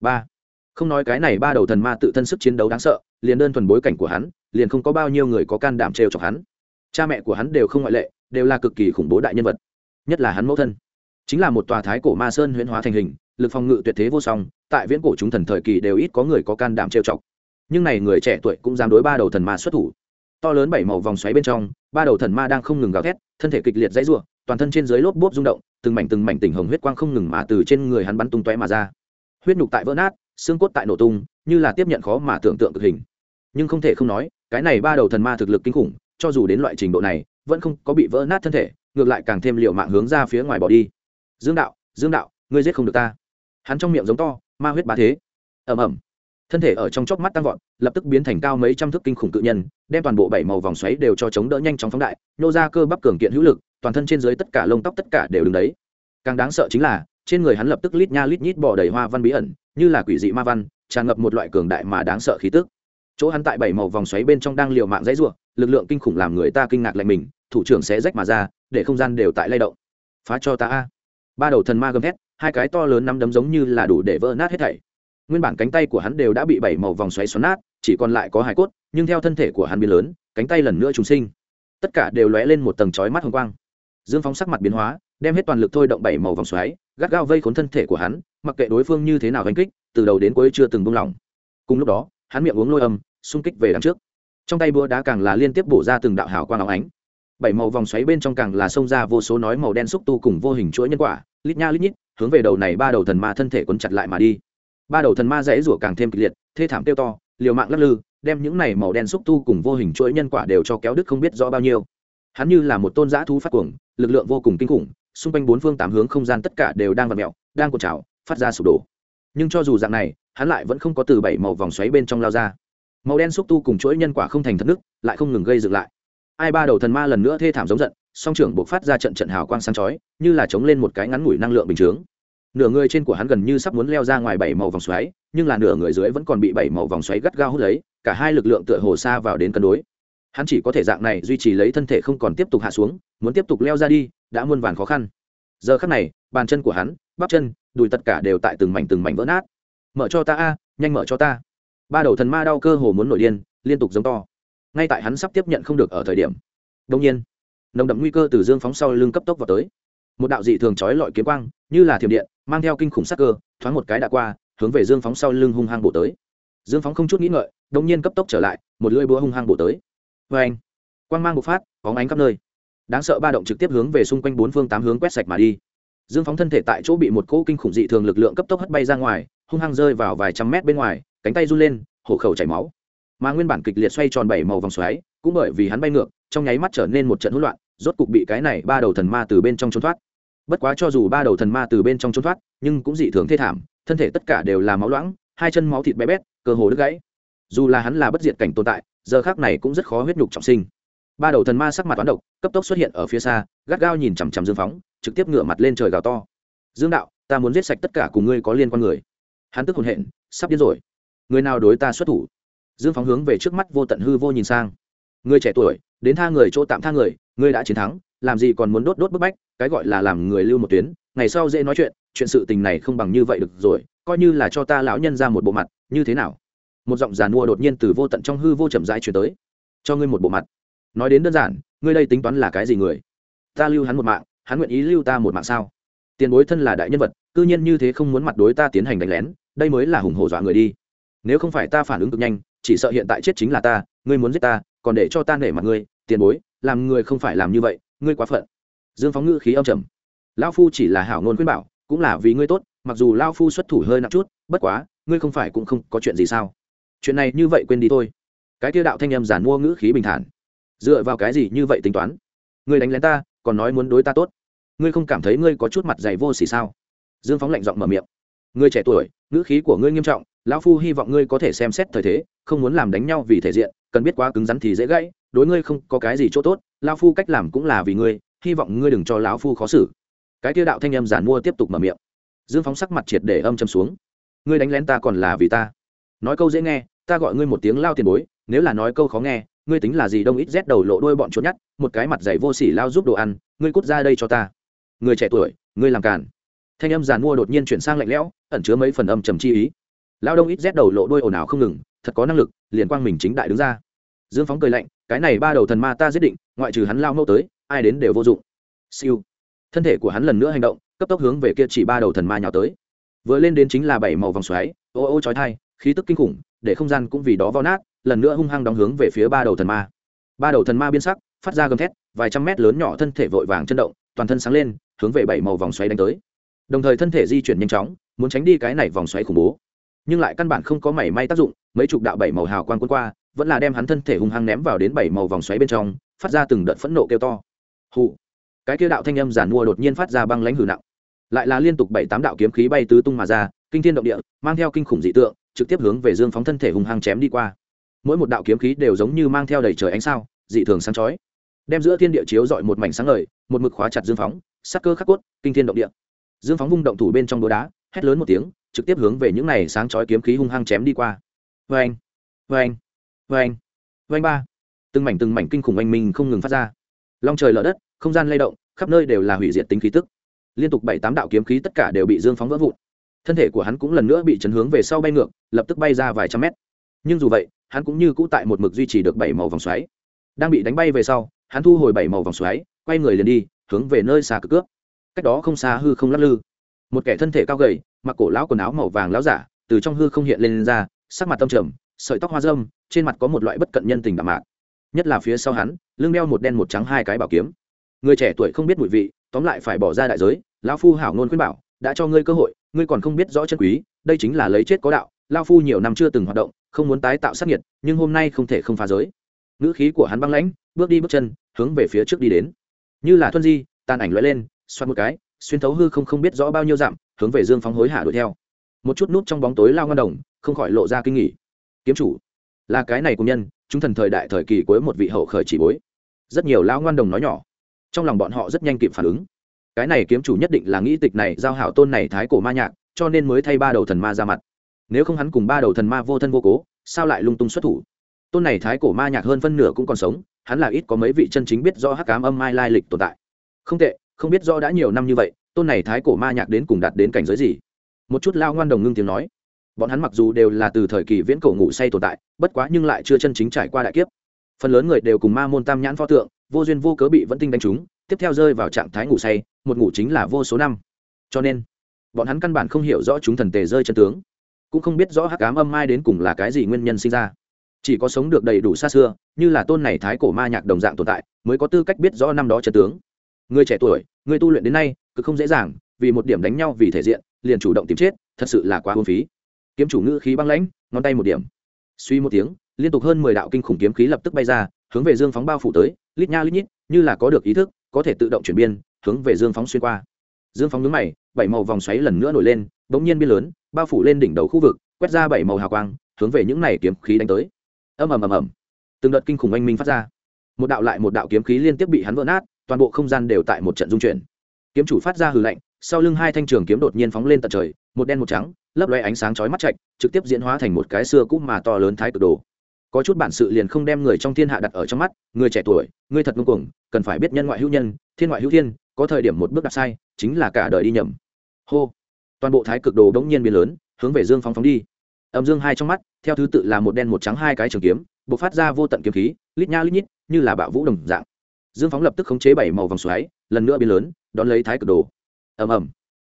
Ba. Không nói cái này ba đầu thần ma tự thân sức chiến đấu đáng sợ, liền đơn thuần bối cảnh của hắn, liền không có bao nhiêu người có can đảm trêu chọc hắn. Cha mẹ của hắn đều không ngoại lệ, đều là cực kỳ khủng bố đại nhân vật, nhất là hắn mẫu thân. Chính là một tòa thái cổ ma sơn huyễn hóa thành hình lực phòng ngự tuyệt thế vô song, tại viễn cổ chúng thần thời kỳ đều ít có người có can đảm trêu chọc. Nhưng này người trẻ tuổi cũng dám đối ba đầu thần ma xuất thủ. To lớn bảy màu vòng xoáy bên trong, ba đầu thần ma đang không ngừng gào thét, thân thể kịch liệt dãy rủa, toàn thân trên dưới lốp bốp rung động, từng mảnh từng mảnh tỉnh hồng huyết quang không ngừng mà từ trên người hắn bắn tung tóe mà ra. Huyết nhục tại vỡ nát, xương cốt tại nổ tung, như là tiếp nhận khó mà tưởng tượng cực hình. Nhưng không thể không nói, cái này ba đầu thần ma thực lực kinh khủng, cho dù đến loại trình độ này, vẫn không có bị vỡ nát thân thể, ngược lại càng thêm liệu mạng hướng ra phía ngoài bỏ đi. Dương đạo dương đạo, ngươi giết không được ta hắn trong miệng giống to, ma huyết bá thế. Ẩm ẩm thân thể ở trong chốc mắt tăng vọt, lập tức biến thành cao mấy trăm thước kinh khủng tự nhân, đem toàn bộ bảy màu vòng xoáy đều cho chống đỡ nhanh chóng phóng đại, nô ra cơ bắp cường kiện hữu lực, toàn thân trên dưới tất cả lông tóc tất cả đều đứng đấy. Càng đáng sợ chính là, trên người hắn lập tức lít nha lít nhít bỏ đầy hoa văn bí ẩn, như là quỷ dị ma văn, tràn ngập một loại cường đại mà đáng sợ khí tức. Chỗ hắn tại bảy màu vòng xoáy bên trong đang liều mạng dãy ruộng lực lượng kinh khủng làm người ta kinh ngạc lạnh mình, thủ trưởng sẽ rách mà ra, để không gian đều tại lay động. Phá cho ta a. Ba đầu thần ma gầm thét hai cái to lớn nắm đấm giống như là đủ để vỡ nát hết thảy. Nguyên bản cánh tay của hắn đều đã bị bảy màu vòng xoáy xoắn nát, chỉ còn lại có hai cốt, nhưng theo thân thể của hắn biến lớn, cánh tay lần nữa trùng sinh. Tất cả đều lóe lên một tầng chói mắt hồng quang. Dương phóng sắc mặt biến hóa, đem hết toàn lực thôi động bảy màu vòng xoáy, gắt gao vây khốn thân thể của hắn, mặc kệ đối phương như thế nào đánh kích, từ đầu đến cuối chưa từng buông lỏng. Cùng lúc đó, hắn miệng uống lôi âm, xung kích về đằng trước. Trong tay búa đá càng là liên tiếp bổ ra từng đạo hào quang óng ánh. Bảy màu vòng xoáy bên trong càng là xông ra vô số nói màu đen xúc tu cùng vô hình chuỗi nhân quả, lít nha lít nhít hướng về đầu này ba đầu thần ma thân thể quấn chặt lại mà đi. Ba đầu thần ma rẽ rủa càng thêm kịch liệt, thê thảm tiêu to, liều mạng lắc lư, đem những này màu đen xúc tu cùng vô hình chuỗi nhân quả đều cho kéo đứt không biết rõ bao nhiêu. Hắn như là một tôn giã thú phát cuồng, lực lượng vô cùng kinh khủng, xung quanh bốn phương tám hướng không gian tất cả đều đang vặt mẹo đang cột trào, phát ra sụp đổ. Nhưng cho dù dạng này, hắn lại vẫn không có từ bảy màu vòng xoáy bên trong lao ra. Màu đen xúc tu cùng chuỗi nhân quả không thành thật nước, lại không ngừng gây dựng lại. Ai ba đầu thần ma lần nữa thê thảm giống giận song trưởng buộc phát ra trận trận hào quang sáng chói, như là chống lên một cái ngắn ngủi năng lượng bình chướng nửa người trên của hắn gần như sắp muốn leo ra ngoài bảy màu vòng xoáy, nhưng là nửa người dưới vẫn còn bị bảy màu vòng xoáy gắt gao hút lấy, cả hai lực lượng tựa hồ xa vào đến cân đối. Hắn chỉ có thể dạng này duy trì lấy thân thể không còn tiếp tục hạ xuống, muốn tiếp tục leo ra đi, đã muôn vàn khó khăn. Giờ khắc này, bàn chân của hắn, bắp chân, đùi tất cả đều tại từng mảnh từng mảnh vỡ nát. Mở cho ta a, nhanh mở cho ta. Ba đầu thần ma đau cơ hồ muốn nổi điên, liên tục giống to. Ngay tại hắn sắp tiếp nhận không được ở thời điểm đông nhiên nồng đậm nguy cơ từ dương phóng sau lưng cấp tốc vào tới. Một đạo dị thường trói lọi kiếm quang, như là thiểm điện, mang theo kinh khủng sắc cơ, thoáng một cái đã qua, hướng về dương phóng sau lưng hung hăng bổ tới. Dương phóng không chút nghĩ ngợi đông nhiên cấp tốc trở lại, một lưỡi búa hung hăng bổ tới. Vê anh quang mang bộc phát, bóng ánh khắp nơi. Đáng sợ ba động trực tiếp hướng về xung quanh bốn phương tám hướng quét sạch mà đi. Dương phóng thân thể tại chỗ bị một cỗ kinh khủng dị thường lực lượng cấp tốc hất bay ra ngoài, hung hăng rơi vào vài trăm mét bên ngoài, cánh tay run lên, hổ khẩu chảy máu. Mà nguyên bản kịch liệt xoay tròn bảy màu vòng xoáy, cũng bởi vì hắn bay ngược, trong nháy mắt trở nên một trận hỗn loạn rốt cục bị cái này ba đầu thần ma từ bên trong trốn thoát. Bất quá cho dù ba đầu thần ma từ bên trong trốn thoát, nhưng cũng dị thường thê thảm, thân thể tất cả đều là máu loãng, hai chân máu thịt bé bét, cơ hồ đứt gãy. Dù là hắn là bất diệt cảnh tồn tại, giờ khác này cũng rất khó huyết nhục trọng sinh. Ba đầu thần ma sắc mặt toán độc, cấp tốc xuất hiện ở phía xa, gắt gao nhìn chằm chằm dương phóng, trực tiếp ngửa mặt lên trời gào to. Dương đạo, ta muốn giết sạch tất cả cùng ngươi có liên quan người. Hắn tức hồn hện, sắp điên rồi. Người nào đối ta xuất thủ? Dương phóng hướng về trước mắt vô tận hư vô nhìn sang. Người trẻ tuổi, đến tha người chỗ tạm tha người ngươi đã chiến thắng, làm gì còn muốn đốt đốt bức bách, cái gọi là làm người lưu một tuyến, ngày sau dễ nói chuyện chuyện sự tình này không bằng như vậy được rồi, coi như là cho ta lão nhân ra một bộ mặt, như thế nào? Một giọng giàn mua đột nhiên từ vô tận trong hư vô chậm rãi chuyển tới. Cho ngươi một bộ mặt. Nói đến đơn giản, ngươi đây tính toán là cái gì người? Ta lưu hắn một mạng, hắn nguyện ý lưu ta một mạng sao? Tiền bối thân là đại nhân vật, cư nhiên như thế không muốn mặt đối ta tiến hành đánh lén, đây mới là hùng hổ dọa người đi. Nếu không phải ta phản ứng cực nhanh, chỉ sợ hiện tại chết chính là ta, ngươi muốn giết ta, còn để cho ta nể mặt ngươi, tiền bối làm người không phải làm như vậy, ngươi quá phận. Dương phóng ngữ khí âm trầm. Lão phu chỉ là hảo ngôn khuyên bảo, cũng là vì ngươi tốt, mặc dù lao phu xuất thủ hơi nặng chút, bất quá, ngươi không phải cũng không có chuyện gì sao? Chuyện này như vậy quên đi thôi. Cái kia đạo thanh em giản mua ngữ khí bình thản. Dựa vào cái gì như vậy tính toán? Ngươi đánh lén ta, còn nói muốn đối ta tốt. Ngươi không cảm thấy ngươi có chút mặt dày vô xỉ sao? Dương phóng lạnh giọng mở miệng. Ngươi trẻ tuổi, ngữ khí của ngươi nghiêm trọng, lão phu hy vọng ngươi có thể xem xét thời thế, không muốn làm đánh nhau vì thể diện, cần biết quá cứng rắn thì dễ gãy đối ngươi không có cái gì chỗ tốt, lão phu cách làm cũng là vì ngươi, hy vọng ngươi đừng cho lão phu khó xử. Cái tiêu đạo thanh âm giản mua tiếp tục mở miệng. Dương phóng sắc mặt triệt để âm châm xuống. Ngươi đánh lén ta còn là vì ta. Nói câu dễ nghe, ta gọi ngươi một tiếng lao tiền bối, nếu là nói câu khó nghe, ngươi tính là gì đông ít rét đầu lộ đuôi bọn trốn nhát một cái mặt dày vô sỉ lao giúp đồ ăn, ngươi cút ra đây cho ta. Người trẻ tuổi, ngươi làm càn. Thanh âm giàn mua đột nhiên chuyển sang lạnh lẽo, ẩn chứa mấy phần âm trầm chi ý. Lao đông ít rét đầu lộ đuôi ồn ào không ngừng, thật có năng lực, liền quang mình chính đại đứng ra. Dương phóng cười lạnh cái này ba đầu thần ma ta giết định, ngoại trừ hắn lao mâu tới, ai đến đều vô dụng. Siêu. Thân thể của hắn lần nữa hành động, cấp tốc hướng về kia chỉ ba đầu thần ma nhào tới. Vừa lên đến chính là bảy màu vòng xoáy, ô ô chói thai khí tức kinh khủng, để không gian cũng vì đó vo nát, lần nữa hung hăng đóng hướng về phía ba đầu thần ma. Ba đầu thần ma biên sắc, phát ra gầm thét, vài trăm mét lớn nhỏ thân thể vội vàng chân động, toàn thân sáng lên, hướng về bảy màu vòng xoáy đánh tới. Đồng thời thân thể di chuyển nhanh chóng, muốn tránh đi cái này vòng xoáy khủng bố. Nhưng lại căn bản không có mảy may tác dụng, mấy chục đạo bảy màu hào quang quân qua vẫn là đem hắn thân thể hung hăng ném vào đến bảy màu vòng xoáy bên trong, phát ra từng đợt phẫn nộ kêu to. Hụ cái kia đạo thanh âm giản mua đột nhiên phát ra băng lãnh hử nặng. Lại là liên tục bảy tám đạo kiếm khí bay tứ tung mà ra, kinh thiên động địa, mang theo kinh khủng dị tượng, trực tiếp hướng về dương phóng thân thể hung hăng chém đi qua. Mỗi một đạo kiếm khí đều giống như mang theo đầy trời ánh sao, dị thường sáng chói. Đem giữa thiên địa chiếu dọi một mảnh sáng ngời, một mực khóa chặt dương phóng, sắc cơ khắc cốt, kinh thiên động địa. Dương phóng vung động thủ bên trong đố đá, hét lớn một tiếng, trực tiếp hướng về những này sáng chói kiếm khí hung hăng chém đi qua. Vê anh vê anh vê anh. Vê anh ba. Từng mảnh từng mảnh kinh khủng oanh minh không ngừng phát ra. Long trời lở đất không gian lay động khắp nơi đều là hủy diệt tính khí tức. Liên tục bảy tám đạo kiếm khí tất cả đều bị dương phóng vỡ vụn. Thân thể của hắn cũng lần nữa bị chấn hướng về sau bay ngược lập tức bay ra vài trăm mét. Nhưng dù vậy hắn cũng như cũ tại một mực duy trì được bảy màu vòng xoáy. Đang bị đánh bay về sau hắn thu hồi bảy màu vòng xoáy quay người liền đi hướng về nơi xa cực cướp cách đó không xa hư không lắc lư. Một kẻ thân thể cao gầy mặc cổ lão quần áo màu vàng láo giả từ trong hư không hiện lên, lên ra sắc mặt tâm trầm sợi tóc hoa dâm trên mặt có một loại bất cận nhân tình đạm mạc. Nhất là phía sau hắn, lưng đeo một đen một trắng hai cái bảo kiếm. Người trẻ tuổi không biết mùi vị, tóm lại phải bỏ ra đại giới, lão phu hảo ngôn khuyên bảo, đã cho ngươi cơ hội, ngươi còn không biết rõ chân quý, đây chính là lấy chết có đạo lao phu nhiều năm chưa từng hoạt động, không muốn tái tạo sát nhiệt nhưng hôm nay không thể không phá giới. Ngữ khí của hắn băng lãnh, bước đi bước chân, hướng về phía trước đi đến. Như là thuân di, tàn ảnh lóe lên, xoát một cái, xuyên thấu hư không không biết rõ bao nhiêu dặm, hướng về dương phóng hối hả đuổi theo. Một chút nút trong bóng tối lao ngân đồng, không khỏi lộ ra kinh nghỉ kiếm chủ là cái này của nhân, chúng thần thời đại thời kỳ cuối một vị hậu khởi chỉ bối. Rất nhiều lao ngoan đồng nói nhỏ, trong lòng bọn họ rất nhanh kịp phản ứng. Cái này kiếm chủ nhất định là nghĩ tịch này giao hảo tôn này thái cổ ma nhạc, cho nên mới thay ba đầu thần ma ra mặt. Nếu không hắn cùng ba đầu thần ma vô thân vô cố, sao lại lung tung xuất thủ? Tôn này thái cổ ma nhạc hơn phân nửa cũng còn sống, hắn là ít có mấy vị chân chính biết do hắc cám âm mai lai lịch tồn tại. Không tệ, không biết do đã nhiều năm như vậy, tôn này thái cổ ma nhạc đến cùng đạt đến cảnh giới gì? Một chút lao ngoan đồng ngưng tiếng nói bọn hắn mặc dù đều là từ thời kỳ viễn cổ ngủ say tồn tại, bất quá nhưng lại chưa chân chính trải qua đại kiếp. Phần lớn người đều cùng ma môn tam nhãn pho tượng, vô duyên vô cớ bị vẫn tinh đánh trúng, tiếp theo rơi vào trạng thái ngủ say, một ngủ chính là vô số năm. Cho nên, bọn hắn căn bản không hiểu rõ chúng thần tề rơi chân tướng, cũng không biết rõ hắc ám âm mai đến cùng là cái gì nguyên nhân sinh ra. Chỉ có sống được đầy đủ xa xưa, như là tôn này thái cổ ma nhạc đồng dạng tồn tại, mới có tư cách biết rõ năm đó chân tướng. Người trẻ tuổi, người tu luyện đến nay cứ không dễ dàng, vì một điểm đánh nhau vì thể diện, liền chủ động tìm chết, thật sự là quá hôn phí kiếm chủ ngữ khí băng lãnh, ngón tay một điểm. Suy một tiếng, liên tục hơn mười đạo kinh khủng kiếm khí lập tức bay ra, hướng về dương phóng bao phủ tới, lít nha lít nhít, như là có được ý thức, có thể tự động chuyển biên, hướng về dương phóng xuyên qua. Dương phóng nhướng mày, bảy màu vòng xoáy lần nữa nổi lên, bỗng nhiên biên lớn, bao phủ lên đỉnh đầu khu vực, quét ra bảy màu hào quang, hướng về những này kiếm khí đánh tới. Ầm ầm ầm ầm. Từng đợt kinh khủng oanh minh phát ra. Một đạo lại một đạo kiếm khí liên tiếp bị hắn vỡ nát, toàn bộ không gian đều tại một trận dung chuyển. Kiếm chủ phát ra hừ lạnh, sau lưng hai thanh trường kiếm đột nhiên phóng lên tận trời, một đen một trắng lấp loe ánh sáng chói mắt chạch trực tiếp diễn hóa thành một cái xưa cũ mà to lớn thái cực đồ. Có chút bản sự liền không đem người trong thiên hạ đặt ở trong mắt, người trẻ tuổi, người thật ngưng cuồng, cần phải biết nhân ngoại hữu nhân, thiên ngoại hữu thiên, có thời điểm một bước đặt sai, chính là cả đời đi nhầm. Hô! Toàn bộ thái cực đồ đống nhiên biến lớn, hướng về dương phóng phóng đi. Âm dương hai trong mắt, theo thứ tự là một đen một trắng hai cái trường kiếm b ộ c phát ra vô tận kiếm khí, lít nha lít nhít, như là bạo vũ đồng dạng. Dương phóng lập tức khống chế bảy màu vòng xoáy, lần nữa biến lớn, đón lấy thái cực đồ. Ầm ầm.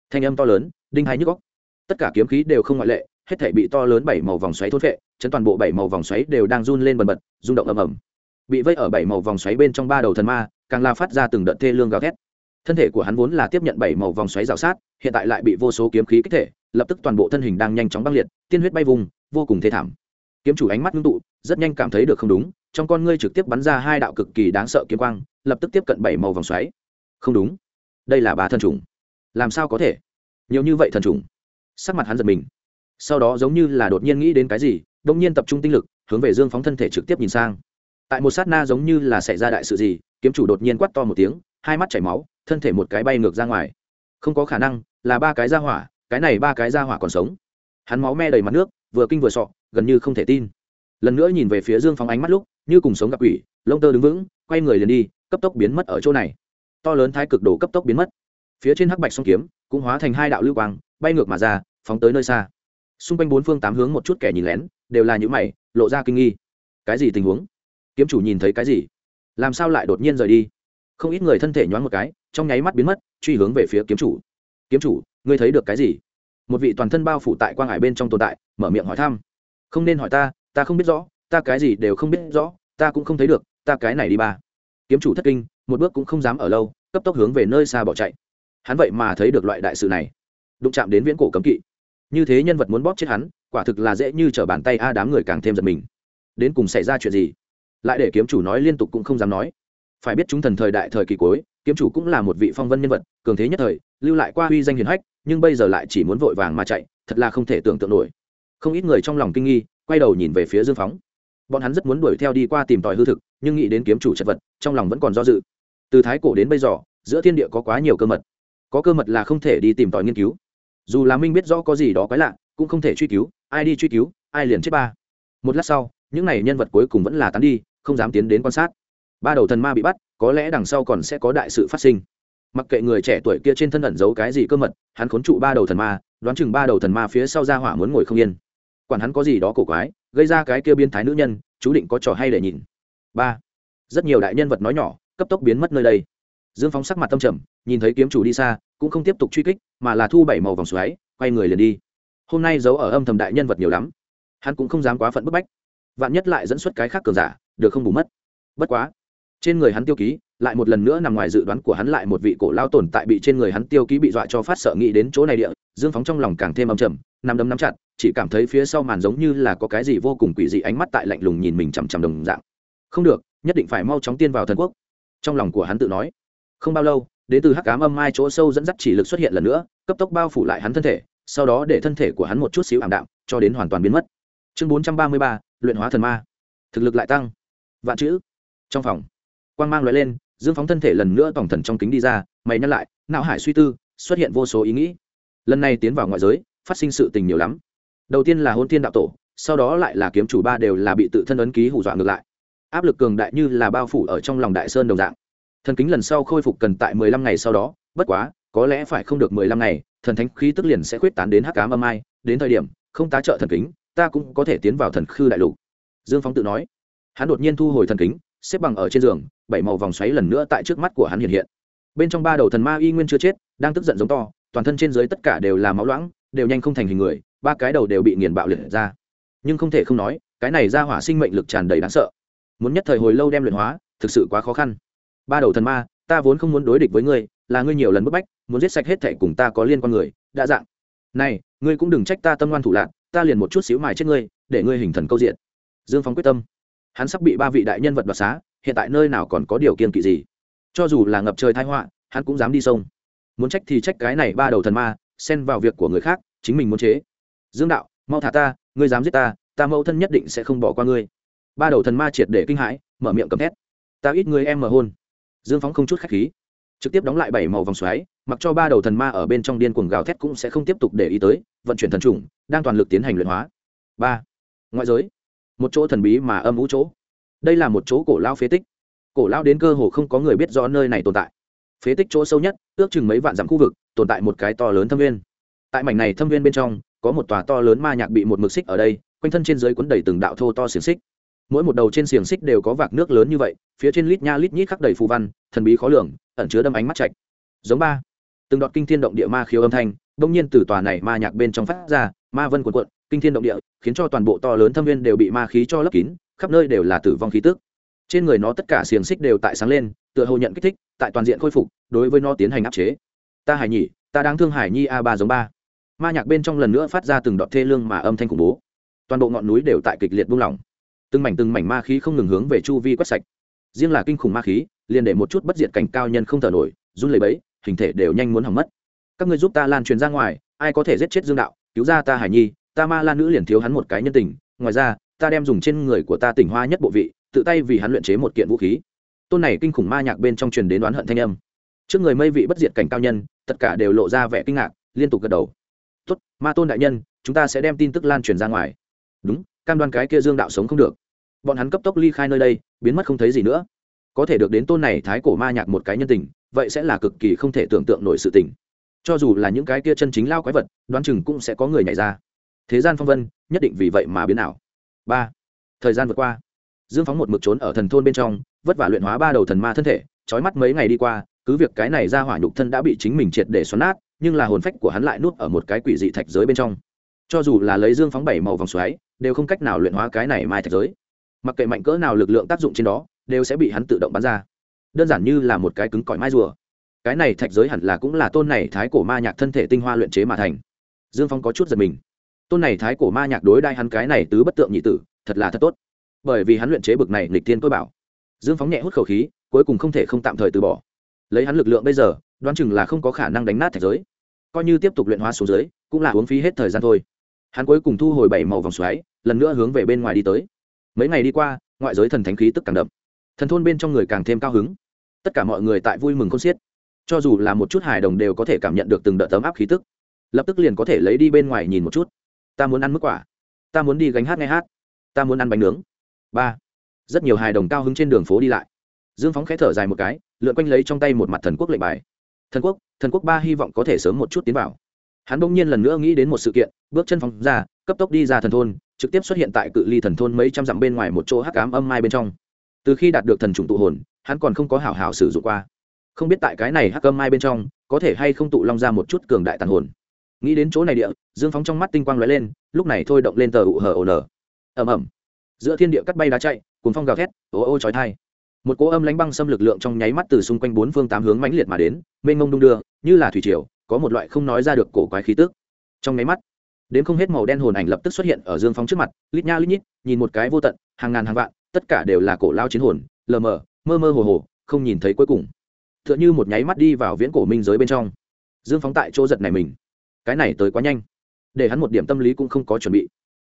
Thanh âm to lớn, đinh hai nhức góc tất cả kiếm khí đều không ngoại lệ, hết thể bị to lớn bảy màu vòng xoáy thốt vệ chấn toàn bộ bảy màu vòng xoáy đều đang run lên bần bật, rung động ầm ầm. Bị vây ở bảy màu vòng xoáy bên trong ba đầu thần ma, càng la phát ra từng đợt thê lương gào thét. Thân thể của hắn vốn là tiếp nhận bảy màu vòng xoáy rào sát, hiện tại lại bị vô số kiếm khí kích thể, lập tức toàn bộ thân hình đang nhanh chóng băng liệt, tiên huyết bay vùng, vô cùng thê thảm. Kiếm chủ ánh mắt ngưng tụ, rất nhanh cảm thấy được không đúng, trong con ngươi trực tiếp bắn ra hai đạo cực kỳ đáng sợ kiếm quang, lập tức tiếp cận bảy màu vòng xoáy. Không đúng. Đây là ba thần trùng làm sao có thể? Nhiều như vậy thần trùng sắc mặt hắn giật mình. Sau đó giống như là đột nhiên nghĩ đến cái gì đông nhiên tập trung tinh lực, hướng về dương phóng thân thể trực tiếp nhìn sang. Tại một sát na giống như là xảy ra đại sự gì, kiếm chủ đột nhiên quắt to một tiếng, hai mắt chảy máu, thân thể một cái bay ngược ra ngoài. Không có khả năng, là ba cái ra hỏa, cái này ba cái ra hỏa còn sống. Hắn máu me đầy mặt nước, vừa kinh vừa sọ, gần như không thể tin. Lần nữa nhìn về phía dương phóng ánh mắt lúc, như cùng sống gặp quỷ, lông tơ đứng vững, quay người liền đi, cấp tốc biến mất ở chỗ này. To lớn thái cực đổ cấp tốc biến mất. Phía trên hắc bạch song kiếm, cũng hóa thành hai đạo lưu quang bay ngược mà ra, phóng tới nơi xa. Xung quanh bốn phương tám hướng một chút kẻ nhìn lén, đều là những mày, lộ ra kinh nghi. Cái gì tình huống? Kiếm chủ nhìn thấy cái gì? Làm sao lại đột nhiên rời đi? Không ít người thân thể nhoáng một cái, trong nháy mắt biến mất, truy hướng về phía kiếm chủ. Kiếm chủ, ngươi thấy được cái gì? Một vị toàn thân bao phủ tại quang hải bên trong tồn tại, mở miệng hỏi thăm. Không nên hỏi ta ta không biết rõ, ta cái gì đều không biết rõ, ta cũng không thấy được, ta cái này đi ba. Kiếm chủ thất kinh, một bước cũng không dám ở lâu, cấp tốc hướng về nơi xa bỏ chạy. Hắn vậy mà thấy được loại đại sự này đụng chạm đến viễn cổ cấm kỵ. Như thế nhân vật muốn bóp chết hắn, quả thực là dễ như t r ở bàn tay a, đám người càng thêm giật mình. Đến cùng xảy ra chuyện gì? Lại để kiếm chủ nói liên tục cũng không dám nói. Phải biết chúng thần thời đại thời kỳ cuối, kiếm chủ cũng là một vị phong vân nhân vật, cường thế nhất thời, lưu lại qua uy danh hiền hách, nhưng bây giờ lại chỉ muốn vội vàng mà chạy, thật là không thể tưởng tượng nổi. Không ít người trong lòng kinh nghi, quay đầu nhìn về phía dương phóng. Bọn hắn rất muốn đuổi theo đi qua tìm tòi hư thực, nhưng nghĩ đến kiếm chủ chật vật, trong lòng vẫn còn do dự. Từ thái cổ đến bây giờ, giữa thiên địa có quá nhiều cơ mật. Có cơ mật là không thể đi tìm tòi nghiên cứu dù là minh biết rõ có gì đó quái lạ, cũng không thể truy cứu, ai đi truy cứu, ai liền chết ba. Một lát sau, những n à y nhân vật cuối cùng vẫn là tán đi, không dám tiến đến quan sát. Ba đầu thần ma bị bắt, có lẽ đằng sau còn sẽ có đại sự phát sinh. Mặc kệ người trẻ tuổi kia trên thân ẩn giấu cái gì cơ mật, hắn khốn trụ ba đầu thần ma, đoán chừng ba đầu thần ma phía sau ra hỏa muốn ngồi không yên. Quản hắn có gì đó cổ quái, gây ra cái kia biên thái nữ nhân, chú định có trò hay để nhìn. Ba. Rất nhiều đại nhân vật nói nhỏ, cấp tốc biến mất nơi đây. Dương phóng sắc mặt tâm trầm nhìn thấy kiếm chủ đi xa, cũng không tiếp tục truy kích, mà là thu bảy màu vòng xoáy, quay người liền đi. Hôm nay giấu ở âm thầm đại nhân vật nhiều lắm. Hắn cũng không dám quá phận bức bách. Vạn nhất lại dẫn xuất cái khác cường giả, được không bù mất. Bất quá, trên người hắn tiêu ký, lại một lần nữa nằm ngoài dự đoán của hắn lại một vị cổ lao tồn tại bị trên người hắn tiêu ký bị dọa cho phát sợ nghĩ đến chỗ này địa, dương phóng trong lòng càng thêm âm trầm nằm đấm nắm chặt, chỉ cảm thấy phía sau màn giống như là có cái gì vô cùng quỷ dị ánh mắt tại lạnh lùng nhìn mình chằm chằm đồng dạng. Không được, nhất định phải mau chóng tiên vào thần quốc. Trong lòng của hắn tự nói. Không bao lâu đến từ hắc cám âm mai chỗ sâu dẫn dắt chỉ lực xuất hiện lần nữa, cấp tốc bao phủ lại hắn thân thể, sau đó để thân thể của hắn một chút xíu ảm đạm, cho đến hoàn toàn biến mất. Chương bốn trăm ba mươi ba, luyện hóa thần ma. Thực lực lại tăng. Vạn chữ. Trong phòng, quang mang loại lên, dương phóng thân thể lần nữa tổng thần trong kính đi ra, mày nhắc lại, não hải suy tư, xuất hiện vô số ý nghĩ. Lần này tiến vào ngoại giới, phát sinh sự tình nhiều lắm. Đầu tiên là hôn thiên đạo tổ, sau đó lại là kiếm chủ ba đều là bị tự thân ấn ký hù dọa ngược lại. Áp lực cường đại như là bao phủ ở trong lòng đại sơn đồng dạng thần kính lần sau khôi phục cần tại mười lăm ngày sau đó, bất quá, có lẽ phải không được mười lăm ngày, thần thánh khí tức liền sẽ khuyết tán đến hắc cám âm ai, đến thời điểm, không tá trợ thần kính, ta cũng có thể tiến vào thần khư đại lục. Dương phóng tự nói. Hắn đột nhiên thu hồi thần kính, xếp bằng ở trên giường, bảy màu vòng xoáy lần nữa tại trước mắt của hắn hiện hiện. Bên trong ba đầu thần ma y nguyên chưa chết, đang tức giận giống to, toàn thân trên dưới tất cả đều là máu loãng, đều nhanh không thành hình người, ba cái đầu đều bị nghiền bạo liệt ra. Nhưng không thể không nói, cái này ra hỏa sinh mệnh lực tràn đầy đáng sợ. Muốn nhất thời hồi lâu đem luyện hóa, thực sự quá khó khăn ba đầu thần ma, ta vốn không muốn đối địch với ngươi, là ngươi nhiều lần bức bách, muốn giết sạch hết thệ cùng ta có liên quan người, đã dạng. Này, ngươi cũng đừng trách ta tâm ngoan thủ lạc ta liền một chút xíu mài chết ngươi, để ngươi hình thần câu diện. Dương phóng quyết tâm. Hắn sắp bị ba vị đại nhân vật đoạt xá, hiện tại nơi nào còn có điều kiên kỵ gì. Cho dù là ngập trời thái họa, hắn cũng dám đi sông. Muốn trách thì trách cái này ba đầu thần ma, xen vào việc của người khác, chính mình muốn chế. Dương đạo, mau thả ta, ngươi dám giết ta ta mẫu thân nhất định sẽ không bỏ qua ngươi. Ba đầu thần ma triệt để kinh hãi, mở miệng cầm thét. Ta ít người em mở hôn dương phóng không chút khách khí. Trực tiếp đóng lại bảy màu vòng xoáy, mặc cho ba đầu thần ma ở bên trong điên cuồng gào thét cũng sẽ không tiếp tục để ý tới, vận chuyển thần trùng đang toàn lực tiến hành luyện hóa. Ba. Ngoại giới. Một chỗ thần bí mà âm ú chỗ. Đây là một chỗ cổ lao phế tích. Cổ lao đến cơ hồ không có người biết rõ nơi này tồn tại. Phế tích chỗ sâu nhất, ước chừng mấy vạn dặm khu vực, tồn tại một cái to lớn thâm viên. Tại mảnh này thâm viên bên trong, có một tòa to lớn ma nhạc bị một mực xích ở đây, quanh thân trên dưới cuốn đầy từng đạo thô to xiềng xích mỗi một đầu trên xiềng xích đều có vạc nước lớn như vậy, phía trên lít nha lít nhít khắc đầy phù văn, thần bí khó lường, ẩn chứa đâm ánh mắt chạch giống ba. Từng đoạn kinh thiên động địa ma khiếu âm thanh đông nhiên từ tòa này ma nhạc bên trong phát ra, ma vân quần quận kinh thiên động địa, khiến cho toàn bộ to lớn thâm viên đều bị ma khí cho lấp kín, khắp nơi đều là tử vong khí tức. Trên người nó tất cả xiềng xích đều tại sáng lên, tựa hồ nhận kích thích, tại toàn diện khôi phục, đối với nó tiến hành áp chế. Ta hải nhỉ ta đang thương hải nhi a ba giống ba. Ma nhạc bên trong lần nữa phát ra từng đoạn thê lương mà âm thanh khủng bố. Toàn bộ ngọn núi đều tại kịch liệt buông lỏng từng mảnh từng mảnh ma khí không ngừng hướng về chu vi quét sạch. Riêng là kinh khủng ma khí, liền để một chút bất diệt cảnh cao nhân không thở nổi, run lẩy bẩy, hình thể đều nhanh muốn hỏng mất. Các ngươi giúp ta lan truyền ra ngoài, ai có thể giết chết dương đạo? Cứu ra ta hải nhi, ta ma lan nữ liền thiếu hắn một cái nhân tình. Ngoài ra, ta đem dùng trên người của ta tỉnh hoa nhất bộ vị, tự tay vì hắn luyện chế một kiện vũ khí. Tôn này kinh khủng ma nhạc bên trong truyền đến đoán hận thanh âm. Trước người mây vị bất diệt cảnh cao nhân, tất cả đều lộ ra vẻ kinh ngạc, liên tục gật đầu. Tốt, ma tôn đại nhân, chúng ta sẽ đem tin tức lan truyền ra ngoài. Đúng cam đoan cái kia dương đạo sống không được. Bọn hắn cấp tốc ly khai nơi đây, biến mất không thấy gì nữa. Có thể được đến tôn này thái cổ ma nhạc một cái nhân tình, vậy sẽ là cực kỳ không thể tưởng tượng nổi sự tình. Cho dù là những cái kia chân chính lao quái vật, đoán chừng cũng sẽ có người nhảy ra. Thế gian phong vân, nhất định vì vậy mà biến ảo. Ba, thời gian vượt qua. Dương phóng một mực trốn ở thần thôn bên trong, vất vả luyện hóa ba đầu thần ma thân thể, trói mắt mấy ngày đi qua, cứ việc cái này ra hỏa nhục thân đã bị chính mình triệt để xoắn nát, nhưng là hồn phách của hắn lại nuốt ở một cái quỷ dị thạch giới bên trong cho dù là lấy dương phóng bảy màu vòng xoáy, đều không cách nào luyện hóa cái này mai thạch giới. Mặc kệ mạnh cỡ nào lực lượng tác dụng trên đó, đều sẽ bị hắn tự động bắn ra. Đơn giản như là một cái cứng cỏi mai rùa. Cái này thạch giới hẳn là cũng là tôn này thái cổ ma nhạc thân thể tinh hoa luyện chế mà thành. Dương phong có chút giật mình. Tôn này thái cổ ma nhạc đối đai hắn cái này tứ bất tượng nhị tử, thật là thật tốt. Bởi vì hắn luyện chế bực này lịch tiên tôi bảo. Dương phóng nhẹ hút khẩu khí, cuối cùng không thể không tạm thời từ bỏ. Lấy hắn lực lượng bây giờ, đoán chừng là không có khả năng đánh nát thạch giới. Coi như tiếp tục luyện hóa xuống dưới, cũng là uống phí hết thời gian thôi hắn cuối cùng thu hồi bảy màu vòng xoáy, lần nữa hướng về bên ngoài đi tới. Mấy ngày đi qua, ngoại giới thần thánh khí tức càng đậm. Thần thôn bên trong người càng thêm cao hứng. Tất cả mọi người tại vui mừng con xiết. Cho dù là một chút hài đồng đều có thể cảm nhận được từng đợt tấm áp khí tức. Lập tức liền có thể lấy đi bên ngoài nhìn một chút. Ta muốn ăn mức quả. Ta muốn đi gánh hát nghe hát. Ta muốn ăn bánh nướng. Ba. Rất nhiều hài đồng cao hứng trên đường phố đi lại. Dương phóng khẽ thở dài một cái, lượn quanh lấy trong tay một mặt thần quốc lệnh bài. Thần quốc thần quốc ba hy vọng có thể sớm một chút tiến vào hắn bỗng nhiên lần nữa nghĩ đến một sự kiện, bước chân phóng ra, cấp tốc đi ra thần thôn, trực tiếp xuất hiện tại cự ly thần thôn mấy trăm dặm bên ngoài một chỗ hắc cám âm mai bên trong. Từ khi đạt được thần trùng tụ hồn, hắn còn không có hảo hảo sử dụng qua. Không biết tại cái này hắc âm mai bên trong, có thể hay không tụ long ra một chút cường đại tàn hồn. Nghĩ đến chỗ này địa, dương phóng trong mắt tinh quang lóe lên, lúc này thôi động lên tờ ụ hờ ồ nở ẩm ẩm giữa thiên địa cắt bay đá chạy cuốn phong gào thét, ô ô trói thai một cỗ âm lánh băng xâm lực lượng trong nháy mắt từ xung quanh bốn phương tám hướng mãnh liệt mà đến, mênh mông đung đưa, như là thủy triều có một loại không nói ra được cổ quái khí tức. Trong máy mắt, đến không hết màu đen hồn ảnh lập tức xuất hiện ở dương phóng trước mặt, lít nha lít nhít, nhìn một cái vô tận, hàng ngàn hàng vạn, tất cả đều là cổ lao chiến hồn, lờ mờ, mơ mơ hồ hồ, không nhìn thấy cuối cùng. T h ư ợ n h ư một nháy mắt đi vào viễn cổ minh giới bên trong. Dương phóng tại chỗ giật này mình. Cái này tới quá nhanh. Để hắn một điểm tâm lý cũng không có chuẩn bị.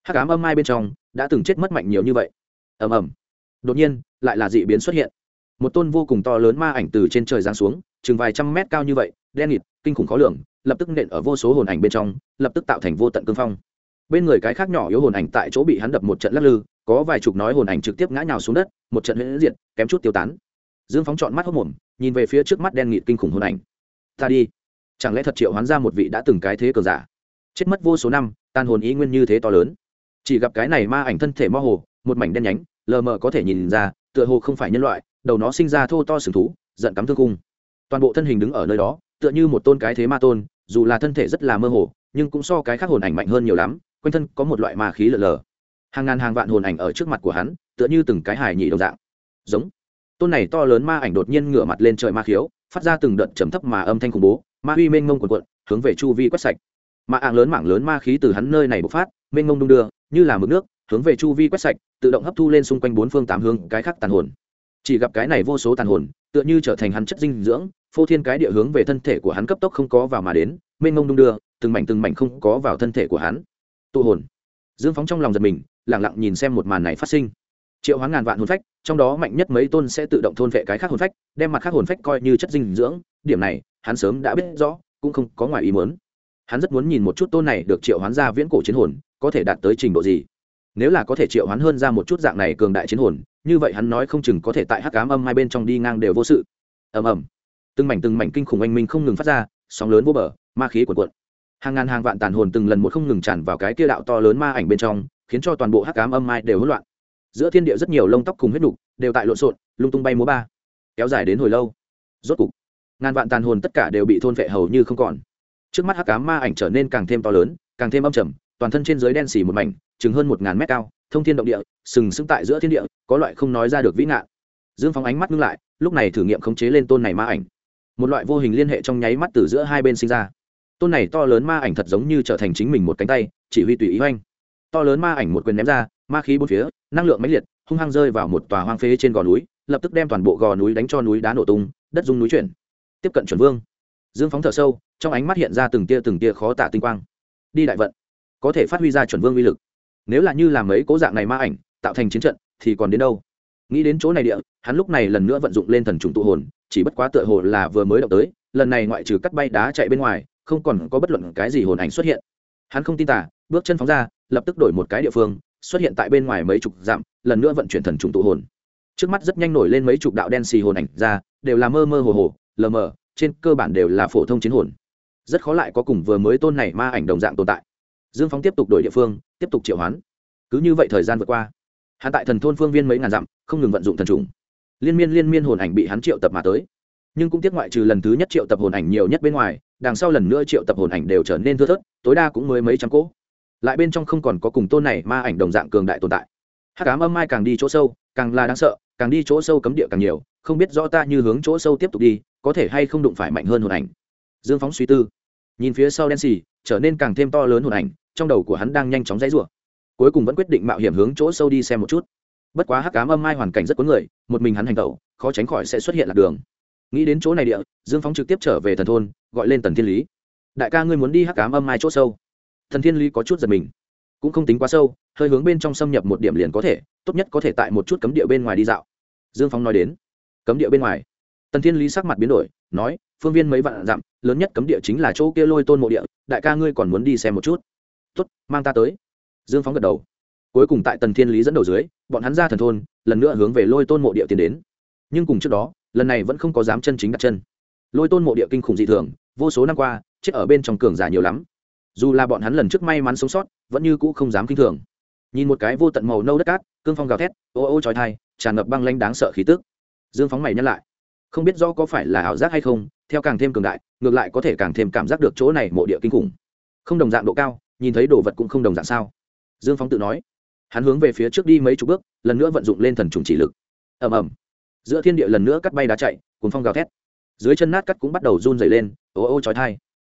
Hát cám âm mai bên trong, đã từng chết mất mạnh nhiều như vậy. Ầm ầm. Đột nhiên, lại là dị biến xuất hiện. Một tôn vô cùng to lớn ma ảnh từ trên trời giáng xuống, chừng vài trăm mét cao như vậy đen nghịt, kinh khủng khó lường, lập tức nện ở vô số hồn ảnh bên trong, lập tức tạo thành vô tận cương phong. Bên người cái khác nhỏ yếu hồn ảnh tại chỗ bị hắn đập một trận lắc lư, có vài chục nói hồn ảnh trực tiếp ngã nhào xuống đất, một trận huyễn diện kém chút tiêu tán. Dương phóng chọn mắt hốc mồm, nhìn về phía trước mắt đen nghịt kinh khủng hồn ảnh. Ta đi. Chẳng lẽ thật triệu hoán ra một vị đã từng cái thế cờ giả? Chết mất vô số năm, tan hồn ý nguyên như thế to lớn. Chỉ gặp cái này ma ảnh thân thể mơ hồ, một mảnh đen nhánh, lờ mờ có thể nhìn ra, tựa hồ không phải nhân loại, đầu nó sinh ra thô to sừng thú, giận cắm thương cung. Toàn bộ thân hình đứng ở nơi đó tựa như một tôn cái thế ma tôn, dù là thân thể rất là mơ hồ, nhưng cũng so cái khác hồn ảnh mạnh hơn nhiều lắm, quanh thân có một loại ma khí lờ lờ. Hàng ngàn hàng vạn hồn ảnh ở trước mặt của hắn, tựa như từng cái hài nhị đồng dạng. Giống. Tôn này to lớn ma ảnh đột nhiên ngửa mặt lên trời ma khiếu, phát ra từng đợt trầm thấp mà âm thanh khủng bố, ma uy mênh mông quần quận hướng về chu vi quét sạch. Ma ạng lớn mảng lớn ma khí từ hắn nơi này bộc phát, mênh mông đung đưa, như là mực nước, hướng về chu vi quét sạch, tự động hấp thu lên xung quanh bốn phương tám hướng cái khác tàn hồn. Chỉ gặp cái này vô số tàn hồn, tựa như trở thành hắn chất dinh dưỡng phô thiên cái địa hướng về thân thể của hắn cấp tốc không có vào mà đến, mênh mông đung đưa, từng mảnh từng mảnh không có vào thân thể của hắn. Tụ hồn. Dương phóng trong lòng giật mình lẳng lặng nhìn xem một màn này phát sinh. Triệu hoán ngàn vạn hồn phách, trong đó mạnh nhất mấy tôn sẽ tự động thôn vệ cái khác hồn phách, đem mặt khác hồn phách coi như chất dinh dưỡng, điểm này, hắn sớm đã biết rõ, cũng không có ngoài ý muốn. Hắn rất muốn nhìn một chút tôn này được triệu hoán ra viễn cổ chiến hồn, có thể đạt tới trình độ gì. Nếu là có thể triệu hoán hơn ra một chút dạng này cường đại chiến hồn, như vậy hắn nói không chừng có thể tại hắc cám âm hai bên trong đi ngang đều vô sự. Ầm ầm từng mảnh từng mảnh kinh khủng anh minh không ngừng phát ra, sóng lớn vô bờ, ma khí cuộn cuộn. Hàng ngàn hàng vạn tàn hồn từng lần một không ngừng tràn vào cái kia đạo to lớn ma ảnh bên trong, khiến cho toàn bộ hắc cám âm mai đều hỗn loạn. Giữa thiên địa rất nhiều lông tóc cùng huyết đục đều tại lộn xộn, lung tung bay múa ba, kéo dài đến hồi lâu. Rốt cục, ngàn vạn tàn hồn tất cả đều bị thôn vệ hầu như không còn. Trước mắt hắc cám ma ảnh trở nên càng thêm to lớn, càng thêm âm trầm, toàn thân trên dưới đen xì một mảnh, chừng hơn một ngàn mét cao, thông thiên động địa, sừng sững tại giữa thiên địa, có loại không nói ra được vĩ ngạn. Dương phóng ánh mắt ngưng lại, lúc này thử nghiệm khống chế lên tôn này ma ảnh một loại vô hình liên hệ trong nháy mắt từ giữa hai bên sinh ra. Tôn này to lớn ma ảnh thật giống như trở thành chính mình một cánh tay, chỉ huy tùy ý oanh to lớn ma ảnh một quyền ném ra, ma khí bốn phía, năng lượng mãnh liệt, hung hăng rơi vào một tòa hoang phế trên gò núi, lập tức đem toàn bộ gò núi đánh cho núi đá nổ tung, đất dung núi chuyển. Tiếp cận chuẩn vương. Dương phóng thở sâu, trong ánh mắt hiện ra từng tia từng tia khó tả tinh quang. Đi đại vận. Có thể phát huy ra chuẩn vương uy lực. Nếu là như làm mấy cố dạng này ma ảnh, tạo thành chiến trận, thì còn đến đâu? Nghĩ đến chỗ này địa, hắn lúc này lần nữa vận dụng lên thần trùng tụ hồn chỉ bất quá tựa hồ là vừa mới động tới, lần này ngoại trừ cắt bay đá chạy bên ngoài, không còn có bất luận cái gì hồn ảnh xuất hiện. Hắn không tin tả bước chân phóng ra, lập tức đổi một cái địa phương, xuất hiện tại bên ngoài mấy chục dặm, lần nữa vận chuyển thần trùng tụ hồn. Trước mắt rất nhanh nổi lên mấy chục đạo đen xì hồn ảnh ra, đều là mơ mơ hồ hồ, lờ mờ, trên cơ bản đều là phổ thông chiến hồn. Rất khó lại có cùng vừa mới tôn này ma ảnh đồng dạng tồn tại. Dương phóng tiếp tục đổi địa phương, tiếp tục triệu hoán. Cứ như vậy thời gian vượt qua, hắn tại thần thôn phương viên mấy ngàn dặm, không ngừng vận dụng thần trùng liên miên liên miên hồn ảnh bị hắn triệu tập mà tới. Nhưng cũng tiếc ngoại trừ lần thứ nhất triệu tập hồn ảnh nhiều nhất bên ngoài, đằng sau lần nữa triệu tập hồn ảnh đều trở nên thưa thớt, tối đa cũng mới mấy trăm cỗ. Lại bên trong không còn có cùng tôn này ma ảnh đồng dạng cường đại tồn tại. Hát cám âm mai càng đi chỗ sâu, càng là đáng sợ, càng đi chỗ sâu cấm địa càng nhiều, không biết rõ ta như hướng chỗ sâu tiếp tục đi, có thể hay không đụng phải mạnh hơn hồn ảnh. Dương phóng suy tư. Nhìn phía sau đen xì, trở nên càng thêm to lớn hồn ảnh, trong đầu của hắn đang nhanh chóng dãy rủa. Cuối cùng vẫn quyết định mạo hiểm hướng chỗ sâu đi xem một chút bất quá hắc cám âm mai hoàn cảnh rất có người, một mình hắn hành tẩu, khó tránh khỏi sẽ xuất hiện lạc đường. Nghĩ đến chỗ này địa, dương phóng trực tiếp trở về thần thôn, gọi lên tần thiên lý. Đại ca ngươi muốn đi hắc cám âm mai chỗ sâu? Thần thiên lý có chút giật mình. Cũng không tính quá sâu, hơi hướng bên trong xâm nhập một điểm liền có thể, tốt nhất có thể tại một chút cấm địa bên ngoài đi dạo. Dương phóng nói đến. Cấm địa bên ngoài? Tần thiên lý sắc mặt biến đổi, nói, phương viên mấy vạn dặm, lớn nhất cấm địa chính là chỗ kia lôi tôn mộ địa, đại ca ngươi còn muốn đi xem một chút? Tốt, mang ta tới. Dương phóng gật đầu cuối cùng tại tần thiên lý dẫn đầu dưới, bọn hắn ra thần thôn, lần nữa hướng về lôi tôn mộ địa tiến đến. Nhưng cùng trước đó, lần này vẫn không có dám chân chính đặt chân. Lôi tôn mộ địa kinh khủng dị thường, vô số năm qua, chết ở bên trong cường giả nhiều lắm. Dù là bọn hắn lần trước may mắn sống sót, vẫn như cũ không dám kinh thường. Nhìn một cái vô tận màu nâu đất cát, cương phong gào thét, ô ô trói thai tràn ngập băng lanh đáng sợ khí tức. Dương phóng mày nhắc lại. Không biết do có phải là ảo giác hay không, theo càng thêm cường đại, ngược lại có thể càng thêm cảm giác được chỗ này mộ địa kinh khủng. Không đồng dạng độ cao, nhìn thấy đồ vật cũng không đồng dạng sao. Dương phóng tự nói hắn hướng về phía trước đi mấy chục bước, lần nữa vận dụng lên thần trùng chỉ lực. Ầm ầm. Giữa thiên địa lần nữa cắt bay đá chạy cùng phong gào thét. Dưới chân nát cắt cũng bắt đầu run dày lên, ô ô trói thai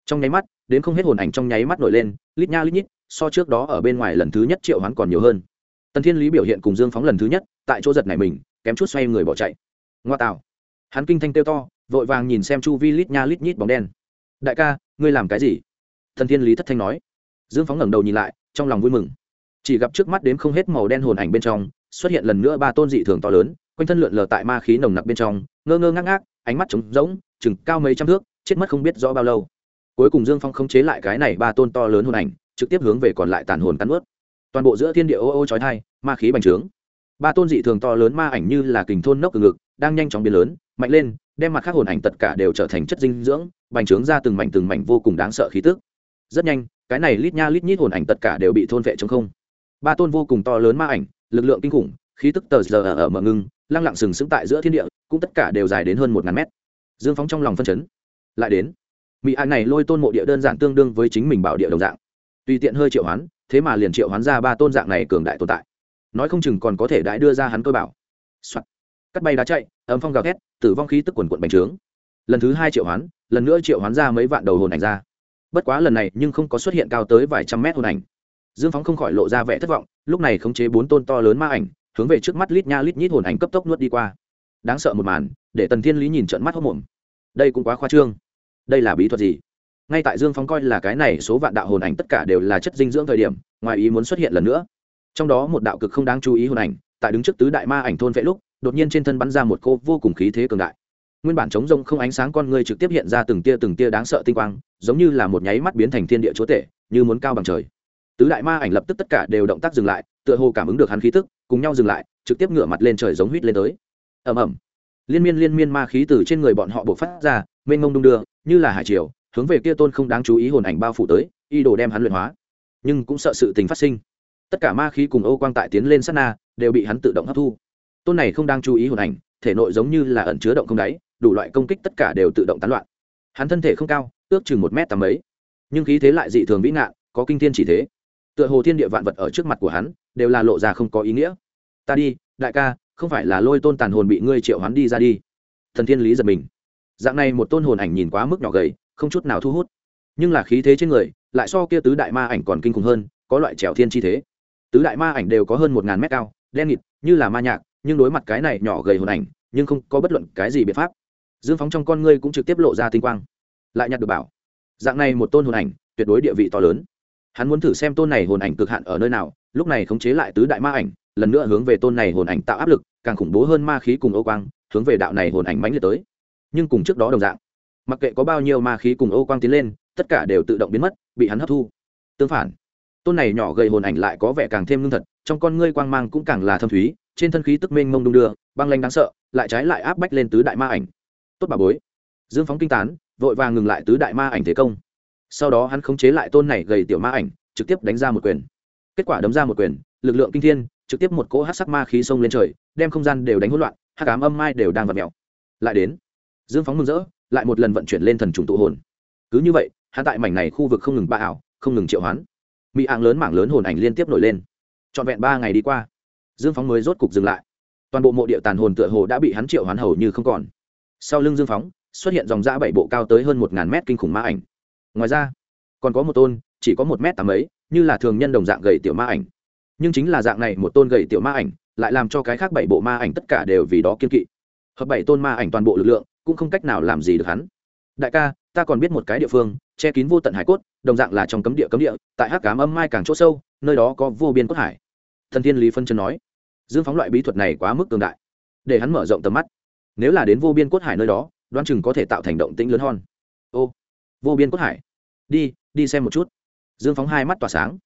trong nháy mắt, đến không hết hồn ảnh trong nháy mắt nổi lên, lít nha lít nhít, so trước đó ở bên ngoài lần thứ nhất triệu hắn còn nhiều hơn. Tần thiên lý biểu hiện cùng dương phóng lần thứ nhất, tại chỗ giật này mình, kém chút xoay người bỏ chạy. Ngoa tạo. Hắn kinh thanh kêu to, vội vàng nhìn xem chu vi lít nha lít nhít bóng đen. Đại ca, ngươi làm cái gì? Thần thiên lý thất thanh nói. Dương phóng ngẩng đầu nhìn lại, trong lòng vui mừng chỉ gặp trước mắt đến không hết màu đen hồn ảnh bên trong, xuất hiện lần nữa ba tôn dị thường to lớn, quanh thân lượn lờ tại ma khí nồng nặc bên trong, ngơ ngơ ngác ngác, ánh mắt trống rỗng, chừng cao mấy trăm thước, chết mất không biết rõ bao lâu. Cuối cùng dương phong không chế lại cái này ba tôn to lớn hồn ảnh, trực tiếp hướng về còn lại tàn hồn cắn ướt toàn bộ giữa thiên địa ô ô trói thai ma khí bành trướng. Ba tôn dị thường to lớn ma ảnh như là kình thôn nốc từ ngực, đang nhanh chóng biến lớn, mạnh lên, đem mặt khác hồn ảnh tất cả đều trở thành chất dinh dưỡng, bành trướng ra từng mảnh từng mảnh vô cùng đáng sợ khí tức. Rất nhanh, cái này lít nha lít nhít hồn ảnh tất cả đều bị thôn vệ trong không ba tôn vô cùng to lớn ma ảnh, lực lượng kinh khủng, khí tức tờ giờ ở mở ngưng, lăng lặng sừng sững tại giữa thiên địa, cũng tất cả đều dài đến hơn một ngàn mét. Dương phóng trong lòng phân chấn. Lại đến. Mỹ ảnh này lôi tôn mộ địa đơn giản tương đương với chính mình bảo địa đồng dạng. Tùy tiện hơi triệu hoán, thế mà liền triệu hoán ra ba tôn dạng này cường đại tồn tại. Nói không chừng còn có thể đãi đưa ra hắn cơ bảo、Soạn. Cắt bay đá chạy ấm phong gào thét, tử vong khí tức quần quận bành trướng. Lần thứ hai triệu hoán, lần nữa triệu hoán ra mấy vạn đầu hồn ảnh ra. Bất quá lần này nhưng không có xuất hiện cao tới vài trăm mét hồn ảnh dương phóng không khỏi lộ ra vẻ thất vọng, lúc này khống chế bốn tôn to lớn ma ảnh, hướng về trước mắt lít nha lít nhít hồn ảnh cấp tốc nuốt đi qua. Đáng sợ một màn, để tần thiên lý nhìn trận mắt hốc mồm đây cũng quá khoa trương. Đây là bí thuật gì? Ngay tại dương phóng coi là cái này, số vạn đạo hồn ảnh tất cả đều là chất dinh dưỡng thời điểm, ngoài ý muốn xuất hiện lần nữa. Trong đó một đạo cực không đáng chú ý hồn ảnh, tại đứng trước tứ đại ma ảnh thôn vệ lúc, đột nhiên trên thân bắn ra một cô vô cùng khí thế cường đại. Nguyên bản chống rông không ánh sáng con người trực tiếp hiện ra từng tia từng tia đáng sợ tinh quang, giống như là một nháy mắt biến thành thiên địa chúa tể, như muốn cao bằng trời tứ đại ma ảnh lập tức tất cả đều động tác dừng lại, tựa hồ cảm ứng được hắn khí tức, cùng nhau dừng lại, trực tiếp ngửa mặt lên trời giống huýt lên tới. Ầm ầm. Liên miên liên miên ma khí từ trên người bọn họ bộc phát ra, mênh mông đung đưa, như là hải triều, hướng về kia tôn không đáng chú ý hồn ảnh bao phủ tới y đồ đem hắn luyện hóa. Nhưng cũng sợ sự tình phát sinh. Tất cả ma khí cùng ô quang tại tiến lên sát na, đều bị hắn tự động hấp thu. Tôn này không đang chú ý hồn ảnh, thể nội giống như là ẩn chứa động không đáy, đủ loại công kích tất cả đều tự động tán loạn. Hắn thân thể không cao, ước chừng một mét tầm ấy nhưng khí thế lại dị thường vĩ ngạn, có kinh thiên chỉ thế tựa hồ thiên địa vạn vật ở trước mặt của hắn, đều là lộ ra không có ý nghĩa. Ta đi, đại ca, không phải là lôi tôn tàn hồn bị ngươi triệu hắn đi ra đi. Thần thiên lý giật mình. Dạng này một tôn hồn ảnh nhìn quá mức nhỏ gầy, không chút nào thu hút. Nhưng là khí thế trên người, lại so kia tứ đại ma ảnh còn kinh khủng hơn, có loại trèo thiên chi thế. Tứ đại ma ảnh đều có hơn một ngàn mét cao, đen nghịt, như là ma nhạc, nhưng đối mặt cái này nhỏ gầy hồn ảnh, nhưng không có bất luận cái gì biện pháp. Dương phóng trong con ngươi cũng trực tiếp lộ ra tinh quang. Lại nhặt được bảo. Dạng này một tôn hồn ảnh, tuyệt đối địa vị to lớn hắn muốn thử xem tôn này hồn ảnh cực hạn ở nơi nào, lúc này khống chế lại tứ đại ma ảnh, lần nữa hướng về tôn này hồn ảnh tạo áp lực, càng khủng bố hơn ma khí cùng ô quang, hướng về đạo này hồn ảnh mãnh liệt tới. Nhưng cùng trước đó đồng dạng, mặc kệ có bao nhiêu ma khí cùng ô quang tiến lên, tất cả đều tự động biến mất, bị hắn hấp thu. Tương phản, tôn này nhỏ gầy hồn ảnh lại có vẻ càng thêm lương thật, trong con ngươi quang mang cũng càng là thâm thúy, trên thân khí tức mênh mông đung đưa, băng lanh đáng sợ, lại trái lại áp bách lên tứ đại ma ảnh. Tốt bà bối. Dương phóng kinh tán, vội vàng ngừng lại tứ đại ma ảnh thế công sau đó hắn khống chế lại tôn này gầy tiểu ma ảnh, trực tiếp đánh ra một quyền. Kết quả đấm ra một quyền, lực lượng kinh thiên, trực tiếp một cỗ hát sắc ma khí xông lên trời, đem không gian đều đánh hỗn loạn hát cám âm mai đều đang vật mèo. Lại đến, dương phóng mừng rỡ, lại một lần vận chuyển lên thần trùng tụ hồn. Cứ như vậy, hắn tại mảnh này khu vực không ngừng ba ảo, không ngừng triệu hoán. Mỹ ạng lớn mảng lớn hồn ảnh liên tiếp nổi lên. Trọn vẹn ba ngày đi qua, dương phóng mới rốt cục dừng lại. Toàn bộ mộ địa tàn hồn tựa hồ đã bị hắn triệu hoán hầu như không còn. Sau lưng dương phóng, xuất hiện dòng giã bảy bộ cao tới hơn một ngàn mét kinh khủng ma ảnh ngoài ra, còn có một tôn, chỉ có một mét tám ấy như là thường nhân đồng dạng gầy tiểu ma ảnh. Nhưng chính là dạng này một tôn gầy tiểu ma ảnh, lại làm cho cái khác bảy bộ ma ảnh tất cả đều vì đó kiên kỵ. Hợp bảy tôn ma ảnh toàn bộ lực lượng, cũng không cách nào làm gì được hắn. Đại ca, ta còn biết một cái địa phương, che kín vô tận hải cốt, đồng dạng là trong cấm địa cấm địa, tại hắc cám âm mai càng chỗ sâu, nơi đó có vô biên cốt hải. Thần thiên lý phân chân nói, dương phóng loại bí thuật này quá mức cường đại, để hắn mở rộng tầm mắt. Nếu là đến vô biên cốt hải nơi đó đoan chừng có thể tạo thành động tĩnh lớn hon ô, vô biên cốt hải? Đi đi xem một chút. Dương phóng hai mắt tỏa sáng.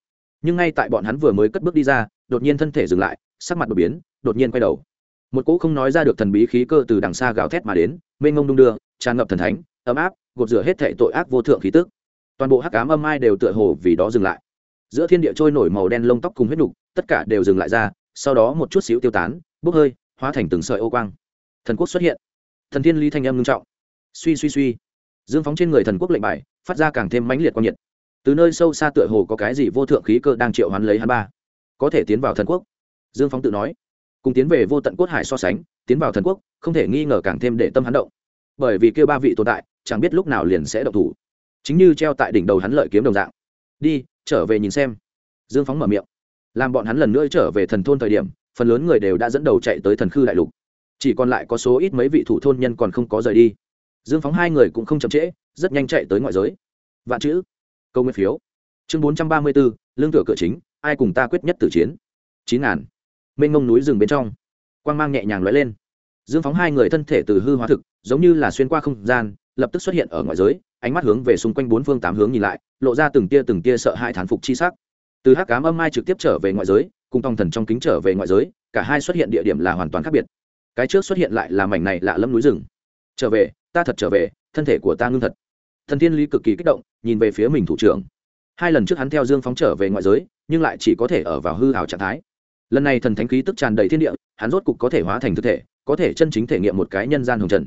Nhưng ngay tại bọn hắn vừa mới cất bước đi ra, đột nhiên thân thể dừng lại, sắc mặt đột biến, đột nhiên quay đầu. Một cỗ không nói ra được thần bí khí cơ từ đằng xa gào thét mà đến, mênh ngông đung đưa, tràn ngập thần thánh, ấm áp, gột rửa hết thệ tội ác vô thượng khí tức. Toàn bộ hắc ám âm ai đều tựa hồ vì đó dừng lại. Giữa thiên địa trôi nổi màu đen lông tóc cùng huyết nục, tất cả đều dừng lại ra, sau đó một chút xíu tiêu tán, bốc hơi, hóa thành từng sợi ô quang. Thần quốc xuất hiện. Thần thiên ly thanh âm ngưng trọng. Suy suy suy dương phóng trên người thần quốc lệnh bài, phát ra càng thêm mãnh liệt quang nhiệt. Từ nơi sâu xa tựa hồ có cái gì vô thượng khí cơ đang triệu hoán lấy hắn ba. Có thể tiến vào thần quốc. Dương phóng tự nói. Cùng tiến về vô tận cốt hải so sánh, tiến vào thần quốc, không thể nghi ngờ càng thêm để tâm hắn động. Bởi vì kêu ba vị tồn tại, chẳng biết lúc nào liền sẽ động thủ. Chính như treo tại đỉnh đầu hắn lợi kiếm đồng dạng. Đi, trở về nhìn xem. Dương phóng mở miệng. Làm bọn hắn lần nữa trở về thần thôn thời điểm, phần lớn người đều đã dẫn đầu chạy tới thần khư đại lục. Chỉ còn lại có số ít mấy vị thủ thôn nhân còn không có rời đi dương phóng hai người cũng không chậm trễ, rất nhanh chạy tới ngoại giới. Vạn chữ, câu nguyên phiếu. Chương bốn trăm ba mươi bốn lương tựa cửa chính, ai cùng ta quyết nhất tử chiến? Chín ngàn. Mênh ngông núi rừng bên trong. Quang mang nhẹ nhàng lóe lên. Dương phóng hai người thân thể từ hư hóa thực, giống như là xuyên qua không gian, lập tức xuất hiện ở ngoại giới, ánh mắt hướng về xung quanh bốn phương tám hướng nhìn lại, lộ ra từng tia từng tia sợ hai thán phục chi sắc. Từ hắc cám âm mai trực tiếp trở về ngoại giới, cùng tòng thần trong kính trở về ngoại giới, cả hai xuất hiện địa điểm là hoàn toàn khác biệt. Cái trước xuất hiện lại là mảnh này lạ lâm núi rừng. Trở về ta thật trở về, thân thể của ta ngưng thật. Thần thiên lý cực kỳ kích động, nhìn về phía mình thủ trưởng. Hai lần trước hắn theo dương phóng trở về ngoại giới, nhưng lại chỉ có thể ở vào hư hào trạng thái. Lần này thần thánh khí tức tràn đầy thiên địa, hắn rốt cục có thể hóa thành thực thể, có thể chân chính thể nghiệm một cái nhân gian hồng trần.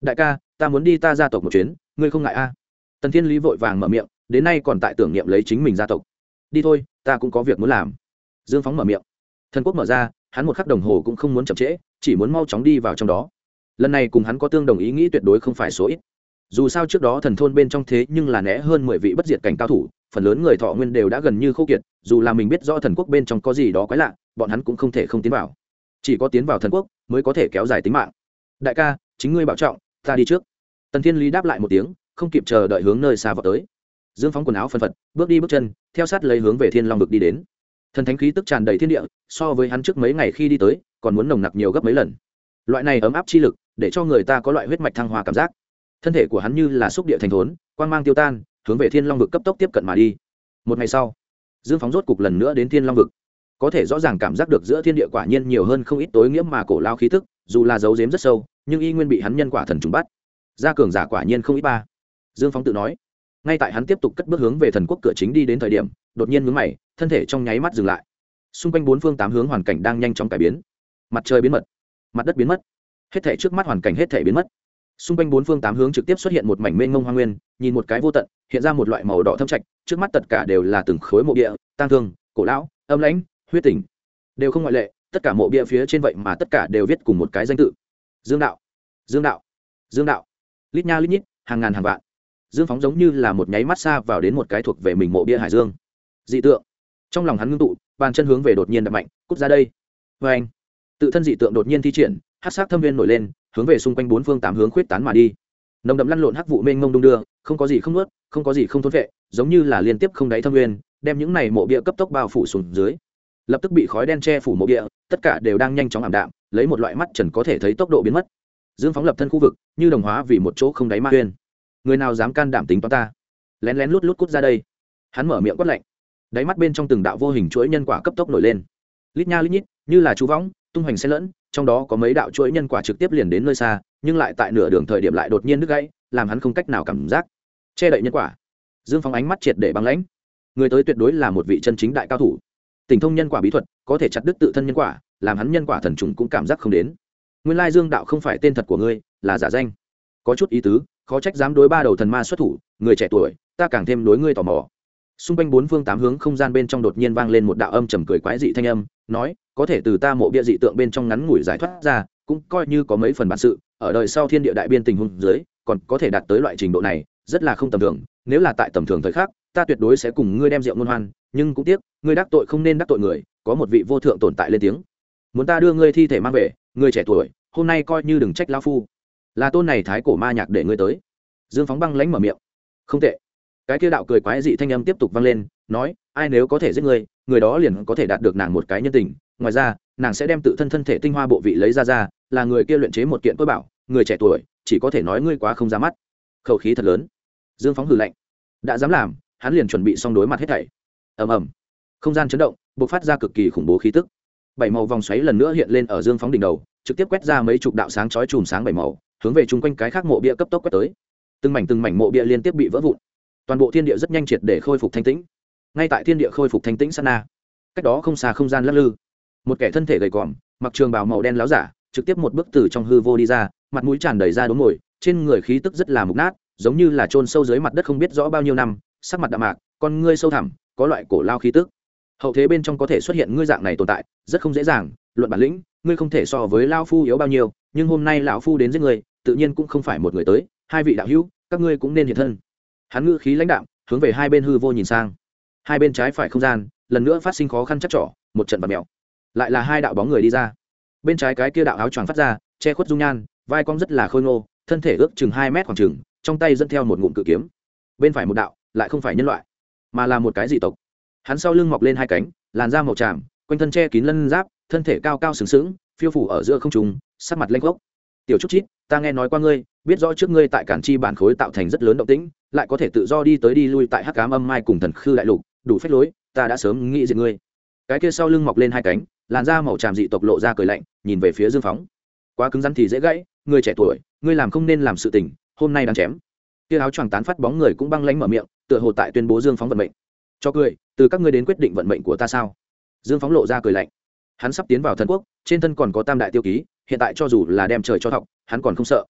Đại ca, ta muốn đi ta gia tộc một chuyến, ngươi không ngại a? Tần thiên lý vội vàng mở miệng, đến nay còn tại tưởng niệm lấy chính mình gia tộc. Đi thôi, ta cũng có việc muốn làm. Dương phóng mở miệng. Thần quốc mở ra, hắn một khắc đồng hồ cũng không muốn chậm trễ, chỉ muốn mau chóng đi vào trong đó lần này cùng hắn có tương đồng ý nghĩ tuyệt đối không phải số ít. Dù sao trước đó thần thôn bên trong thế nhưng là né hơn mười vị bất diệt cảnh cao thủ, phần lớn người thọ nguyên đều đã gần như khô kiệt, dù là mình biết rõ thần quốc bên trong có gì đó quái lạ, bọn hắn cũng không thể không tiến vào. Chỉ có tiến vào thần quốc mới có thể kéo dài tính mạng. Đại ca, chính ngươi bảo trọng, ta đi trước. Tần thiên lý đáp lại một tiếng, không kịp chờ đợi hướng nơi xa vào tới. Dương phóng quần áo phân phật, bước đi bước chân, theo sát lấy hướng về thiên long vực đi đến. Thần thánh khí tức tràn đầy thiên địa, so với hắn trước mấy ngày khi đi tới, còn muốn nồng nặc nhiều gấp mấy lần. Loại này ấm áp chi lực để cho người ta có loại huyết mạch thăng hoa cảm giác. Thân thể của hắn như là xúc địa thành thốn quang mang tiêu tan hướng về thiên long vực cấp tốc tiếp cận mà đi. Một ngày sau dương phóng rốt cục lần nữa đến thiên long vực. Có thể rõ ràng cảm giác được giữa thiên địa quả nhiên nhiều hơn không ít tối nghĩa mà cổ lao khí thức dù là dấu dếm rất sâu nhưng y nguyên bị hắn nhân quả thần trùng bắt. Gia cường giả quả nhiên không ít ba. Dương phóng tự nói. Ngay tại hắn tiếp tục cất bước hướng về thần quốc cửa chính đi đến thời điểm đột nhiên mướn mày thân thể trong nháy mắt dừng lại. Xung quanh bốn phương tám hướng hoàn cảnh đang nhanh chóng cải biến. Mặt trời biến mất, mặt đất biến mất hết thể trước mắt hoàn cảnh hết thể biến mất. Xung quanh bốn phương tám hướng trực tiếp xuất hiện một mảnh mênh mông hoa nguyên, nhìn một cái vô tận, hiện ra một loại màu đỏ thâm trạch, trước mắt tất cả đều là từng khối mộ địa tang thương, cổ lão, âm lãnh, huyết tình. Đều không ngoại lệ, tất cả mộ bia phía trên vậy mà tất cả đều viết cùng một cái danh tự. Dương đạo dương đạo dương đạo. Lít nha lít nhít, hàng ngàn hàng vạn. Dương phóng giống như là một nháy mắt xa vào đến một cái thuộc về mình mộ bia hải dương. Dị tượng. Trong lòng hắn ngưng tụ, bàn chân hướng về đột nhiên đập mạnh, cút ra đây. Vê anh tự thân dị tượng đột nhiên thi triển hát sát thâm viên nổi lên hướng về xung quanh bốn phương tám hướng khuyết tán mà đi. Nồng đậm lăn lộn hắc vụ mênh mông đung đưa không có gì không nuốt không có gì không thốn vệ giống như là liên tiếp không đáy thâm nguyên, đem những này mộ bia cấp tốc bao phủ xuống dưới. Lập tức bị khói đen che phủ mộ bia tất cả đều đang nhanh chóng ảm đạm lấy một loại mắt trần có thể thấy tốc độ biến mất. Dương phóng lập thân khu vực như đồng hóa vì một chỗ không đáy ma nguyên. người nào dám can đảm tính toán ta? Lén lén lút lút cút ra đây. Hắn mở miệng quát lạnh. Đáy mắt bên trong từng đạo vô hình chuỗi nhân quả cấp tốc nổi lên. Lít nha lít nhít như là chú võng tung hoành xen lẫn trong đó có mấy đạo chuỗi nhân quả trực tiếp liền đến nơi xa, nhưng lại tại nửa đường thời điểm lại đột nhiên đứt gãy, làm hắn không cách nào cảm giác. Che đậy nhân quả. Dương phóng ánh mắt triệt để băng lãnh. Người tới tuyệt đối là một vị chân chính đại cao thủ. Tình thông nhân quả bí thuật, có thể chặt đứt tự thân nhân quả, làm hắn nhân quả thần trùng cũng cảm giác không đến. Nguyên lai dương đạo không phải tên thật của ngươi, là giả danh. Có chút ý tứ, khó trách dám đối ba đầu thần ma xuất thủ, người trẻ tuổi, ta càng thêm đối ngươi tò mò. Xung quanh bốn phương tám hướng không gian bên trong đột nhiên vang lên một đạo âm trầm cười quái dị thanh âm nói, có thể từ ta mộ bia dị tượng bên trong ngắn ngủi giải thoát ra, cũng coi như có mấy phần bản sự, ở đời sau thiên địa đại biên tình huống dưới, còn có thể đạt tới loại trình độ này, rất là không tầm thường, nếu là tại tầm thường thời khắc, ta tuyệt đối sẽ cùng ngươi đem rượu ngôn hoan, nhưng cũng tiếc, ngươi đắc tội không nên đắc tội người, có một vị vô thượng tồn tại lên tiếng. Muốn ta đưa ngươi thi thể mang về, ngươi trẻ tuổi, hôm nay coi như đừng trách lao phu. Là tôn này thái cổ ma nhạc để ngươi tới. Dương phóng băng lánh mở miệng. Không tệ. Cái kia đạo cười quái dị thanh âm tiếp tục vang lên, nói, ai nếu có thể giết ngươi người đó liền có thể đạt được nàng một cái nhân tình. Ngoài ra, nàng sẽ đem tự thân thân thể tinh hoa bộ vị lấy ra ra, là người kia luyện chế một kiện tôi bảo, người trẻ tuổi, chỉ có thể nói ngươi quá không ra mắt. Khẩu khí thật lớn. Dương phóng hử lạnh. Đã dám làm, hắn liền chuẩn bị xong đối mặt hết thảy. Ầm ầm. Không gian chấn động b ộ c phát ra cực kỳ khủng bố khí tức. Bảy màu vòng xoáy lần nữa hiện lên ở dương phóng đỉnh đầu, trực tiếp quét ra mấy chục đạo sáng chói chùm sáng bảy màu, hướng về chung quanh cái khác mộ bia cấp tốc quét tới. Từng mảnh từng mảnh mộ bia liên tiếp bị vỡ vụn. Toàn bộ thiên địa rất nhanh triệt để khôi phục thanh tĩnh ngay tại thiên địa khôi phục thanh tĩnh sana cách đó không xa không gian lắc lư. Một kẻ thân thể gầy còm, mặc trường bào màu đen láo giả, trực tiếp một bước từ trong hư vô đi ra, mặt mũi tràn đầy ra đốm ngồi trên người khí tức rất là mục nát, giống như là chôn sâu dưới mặt đất không biết rõ bao nhiêu năm, sắc mặt đạm mạc, con ngươi sâu thẳm, có loại cổ lao khí tức. Hậu thế bên trong có thể xuất hiện ngươi dạng này tồn tại, rất không dễ dàng, luận bản lĩnh, ngươi không thể so với lao phu yếu bao nhiêu, nhưng hôm nay lão phu đến giết người tự nhiên cũng không phải một người tới, hai vị đạo hữu, các ngươi cũng nên hiện thân. Hắn ngữ khí lãnh đạo hướng về hai bên hư vô nhìn sang hai bên trái phải không gian, lần nữa phát sinh khó khăn chắc trỏ một trận vật mèo. Lại là hai đạo bóng người đi ra. Bên trái cái kia đạo áo choàng phát ra, che khuất dung nhan, vai cong rất là khôi ngô, thân thể ước chừng hai mét khoảng chừng, trong tay dẫn theo một ngụm cự kiếm. Bên phải một đạo, lại không phải nhân loại, mà là một cái dị tộc. Hắn sau lưng mọc lên hai cánh, làn da màu tràm, quanh thân che kín lân giáp, thân thể cao cao sừng sững, phiêu phủ ở giữa không trùng sắc mặt lanh gốc tiểu trúc chít, ta nghe nói qua ngươi, biết rõ trước ngươi tại cản chi bản khối tạo thành rất lớn động tĩnh, lại có thể tự do đi tới đi lui tại hắc cám âm mai cùng thần khư đại lục đủ phép lối, ta đã sớm nghĩ diệt ngươi. Cái kia sau lưng mọc lên hai cánh, làn da màu tràm dị tộc lộ ra cười lạnh, nhìn về phía dương phóng. Quá cứng rắn thì dễ gãy, người trẻ tuổi, ngươi làm không nên làm sự tình, hôm nay đang chém. Kia áo choàng tán phát bóng người cũng băng lánh mở miệng, tựa hồ tại tuyên bố dương phóng vận mệnh. Cho cười, từ các ngươi đến quyết định vận mệnh của ta sao? Dương phóng lộ ra cười lạnh. Hắn sắp tiến vào thần quốc, trên thân còn có tam đại tiêu ký, hiện tại cho dù là đem trời cho thọc, hắn còn không sợ.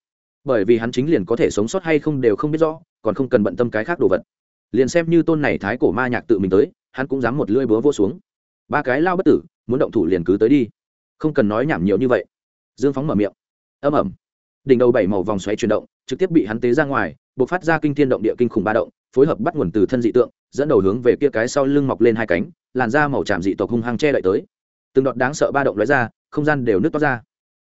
Bởi vì hắn chính liền có thể sống sót hay không đều không biết rõ, còn không cần bận tâm cái khác đồ vật liền xem như tôn này thái cổ ma nhạc tự mình tới, hắn cũng dám một lưỡi búa vô xuống. Ba cái lao bất tử, muốn động thủ liền cứ tới đi. Không cần nói nhảm nhiều như vậy. Dương phóng mở miệng. Âm ẩm đỉnh đầu bảy màu vòng xoáy chuyển động, trực tiếp bị hắn tế ra ngoài b ộ c phát ra kinh thiên động địa kinh khủng ba động, phối hợp bắt nguồn từ thân dị tượng, dẫn đầu hướng về kia cái sau lưng mọc lên hai cánh, làn da màu tràm dị tộc hung hăng che đậy tới. Từng đọt đáng sợ ba động lóe ra, không gian đều nứt toát ra.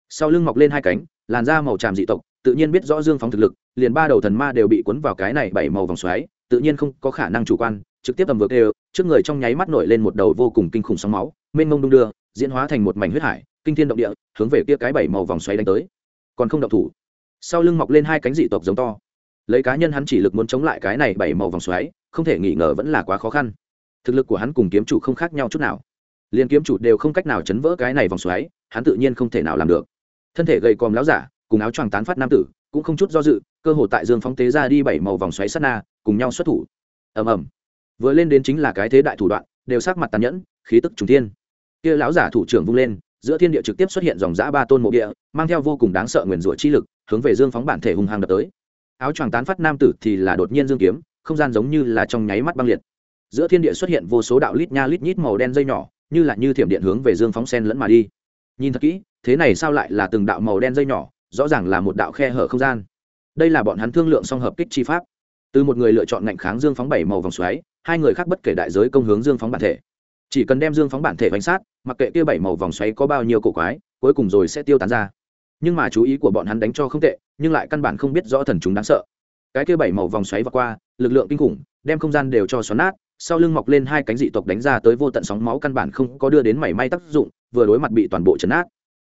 Sau lưng mọc lên hai cánh, làn da màu tràm dị tộc, tự nhiên biết rõ dương phóng thực lực, liền ba đầu thần ma đều bị cuốn vào cái này bảy màu vòng xoáy tự nhiên không có khả năng chủ quan, trực tiếp tầm vực đều, trước người trong nháy mắt nổi lên một đầu vô cùng kinh khủng sóng máu, mênh mông đung đưa, diễn hóa thành một mảnh huyết hải, kinh thiên động địa, hướng về kia cái bảy màu vòng xoáy đánh tới. Còn không động thủ. Sau lưng mọc lên hai cánh dị tộc giống to. Lấy cá nhân hắn chỉ lực muốn chống lại cái này bảy màu vòng xoáy, không thể nghi ngờ vẫn là quá khó khăn. Thực lực của hắn cùng kiếm chủ không khác nhau chút nào. Liền kiếm chủ đều không cách nào chấn vỡ cái này vòng xoáy, hắn tự nhiên không thể nào làm được. Thân thể gầy còm láo giả, cùng áo choàng tán phát nam tử, cũng không chút do dự, cơ hồ tại dương phóng tế ra đi bảy màu vòng xoáy sát na cùng nhau xuất thủ. Ầm ầm. Vừa lên đến chính là cái thế đại thủ đoạn, đều sắc mặt tàn nhẫn, khí tức trùng thiên. Kia lão giả thủ trưởng vung lên, giữa thiên địa trực tiếp xuất hiện dòng giã ba tôn mộ địa, mang theo vô cùng đáng sợ nguyền rủa chi lực, hướng về dương phóng bản thể hung hăng đập tới. Áo choàng tán phát nam tử thì là đột nhiên dương kiếm, không gian giống như là trong nháy mắt băng liệt. Giữa thiên địa xuất hiện vô số đạo lít nha lít nhít màu đen dây nhỏ, như là như thiểm điện hướng về dương phóng sen lẫn mà đi. Nhìn thật kỹ, thế này sao lại là từng đạo màu đen dây nhỏ, rõ ràng là một đạo khe hở không gian. Đây là bọn hắn thương lượng song hợp kích chi pháp từ một người lựa chọn ngạnh kháng dương phóng bảy màu vòng xoáy, hai người khác bất kể đại giới công hướng dương phóng bản thể. Chỉ cần đem dương phóng bản thể bánh sát, mặc kệ kia bảy màu vòng xoáy có bao nhiêu cổ quái, cuối cùng rồi sẽ tiêu tán ra. Nhưng mà chú ý của bọn hắn đánh cho không tệ, nhưng lại căn bản không biết rõ thần chúng đáng sợ. Cái kia bảy màu vòng xoáy vượt qua, lực lượng kinh khủng, đem không gian đều cho xoắn nát, sau lưng mọc lên hai cánh dị tộc đánh ra tới vô tận sóng máu căn bản không có đưa đến mảy may tác dụng, vừa đối mặt bị toàn bộ chấn át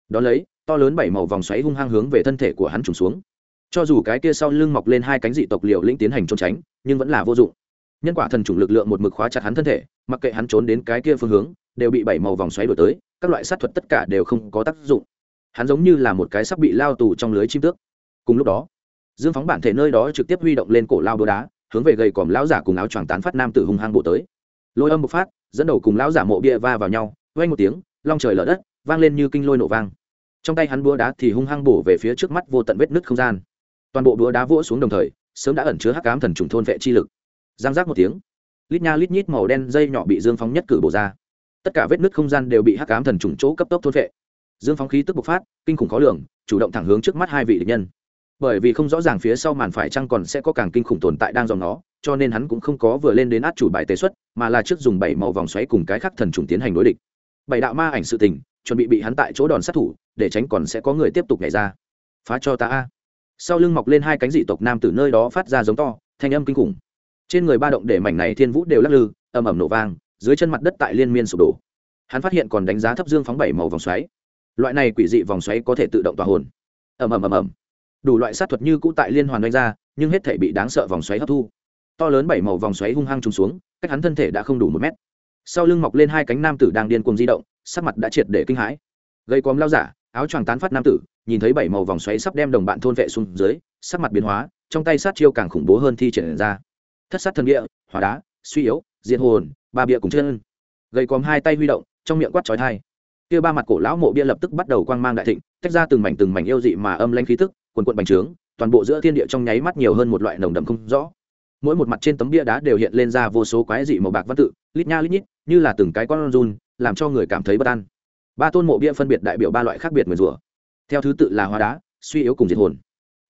đón lấy, to lớn bảy màu vòng xoáy hung hăng hướng về thân thể của hắn trùng xuống cho dù cái kia sau lưng mọc lên hai cánh dị tộc liều lĩnh tiến hành trốn tránh, nhưng vẫn là vô dụng. Nhân quả thần chủng lực lượng một mực khóa chặt hắn thân thể, mặc kệ hắn trốn đến cái kia phương hướng, đều bị bảy màu vòng xoáy đổi tới, các loại sát thuật tất cả đều không có tác dụng. Hắn giống như là một cái sắp bị lao tù trong lưới chim tước. Cùng lúc đó, dương phóng bản thể nơi đó trực tiếp huy động lên cổ lao đô đá, hướng về gầy còm lão giả cùng áo choàng tán phát nam tử hung hăng bộ tới. Lôi âm bộc phát, dẫn đầu cùng lão giả mộ bia va vào nhau, vang một tiếng, long trời lở đất, vang lên như kinh lôi nổ vang. Trong tay hắn búa đá thì hung hăng bổ về phía trước mắt vô tận vết nứt không gian toàn bộ đũa đá vỗ xuống đồng thời, sớm đã ẩn chứa hắc ám thần trùng thôn vệ chi lực. Giang giác một tiếng, lít nha lít nhít màu đen dây nhỏ bị dương phóng nhất cử bổ ra. Tất cả vết nứt không gian đều bị hắc ám thần trùng chỗ cấp tốc thôn vệ. Dương phóng khí tức bộc phát, kinh khủng khó lường, chủ động thẳng hướng trước mắt hai vị địch nhân. Bởi vì không rõ ràng phía sau màn phải chăng còn sẽ có càng kinh khủng tồn tại đang dòng nó cho nên hắn cũng không có vừa lên đến át chủ bài tế xuất, mà là trước dùng bảy màu vòng xoáy cùng cái khắc thần trùng tiến hành đối địch. Bảy đạo ma ảnh sự tình, chuẩn bị bị hắn tại chỗ đòn sát thủ, để tránh còn sẽ có người tiếp tục nhảy ra. Phá cho ta a sau lưng mọc lên hai cánh dị tộc nam từ nơi đó phát ra giống to, thanh âm kinh khủng. Trên người ba động để mảnh này thiên vũ đều lắc lư, ầm ầm nổ vang, dưới chân mặt đất tại liên miên sụp đổ. Hắn phát hiện còn đánh giá thấp dương phóng bảy màu vòng xoáy. Loại này quỷ dị vòng xoáy có thể tự động tỏa hồn. Ầm ầm ầm ầm. Đủ loại sát thuật như cũ tại liên hoàn đánh ra, nhưng hết thể bị đáng sợ vòng xoáy hấp thu. To lớn bảy màu vòng xoáy hung hăng trùng xuống, cách hắn thân thể đã không đủ một mét. Sau lưng mọc lên hai cánh nam tử đang điên cuồng di động, sắc mặt đã triệt để kinh hãi. Gây cóm lao giả, áo choàng tán phát nam tử nhìn thấy bảy màu vòng xoáy sắp đem đồng bạn thôn vệ xuống dưới, sắc mặt biến hóa, trong tay sát chiêu càng khủng bố hơn thi triển ra. Thất sát thần địa, hỏa đá, suy yếu diện hồn, ba bia cùng chân. Gây còm hai tay huy động, trong miệng quát trói thai kia ba mặt cổ lão mộ bia lập tức bắt đầu quang mang đại thịnh, tách ra từng mảnh từng mảnh yêu dị mà âm lanh khí tức, quần quận bành trướng, toàn bộ giữa thiên địa trong nháy mắt nhiều hơn một loại nồng đậm không rõ. Mỗi một mặt trên tấm bia đá đều hiện lên ra vô số quái dị màu bạc văn tự, lít nha lít nhít, như là từng cái con run, làm cho người cảm thấy bất an. Ba tôn mộ bia phân biệt đại biểu ba loại khác biệt người rùa theo thứ tự là hóa đá, suy yếu cùng diệt hồn.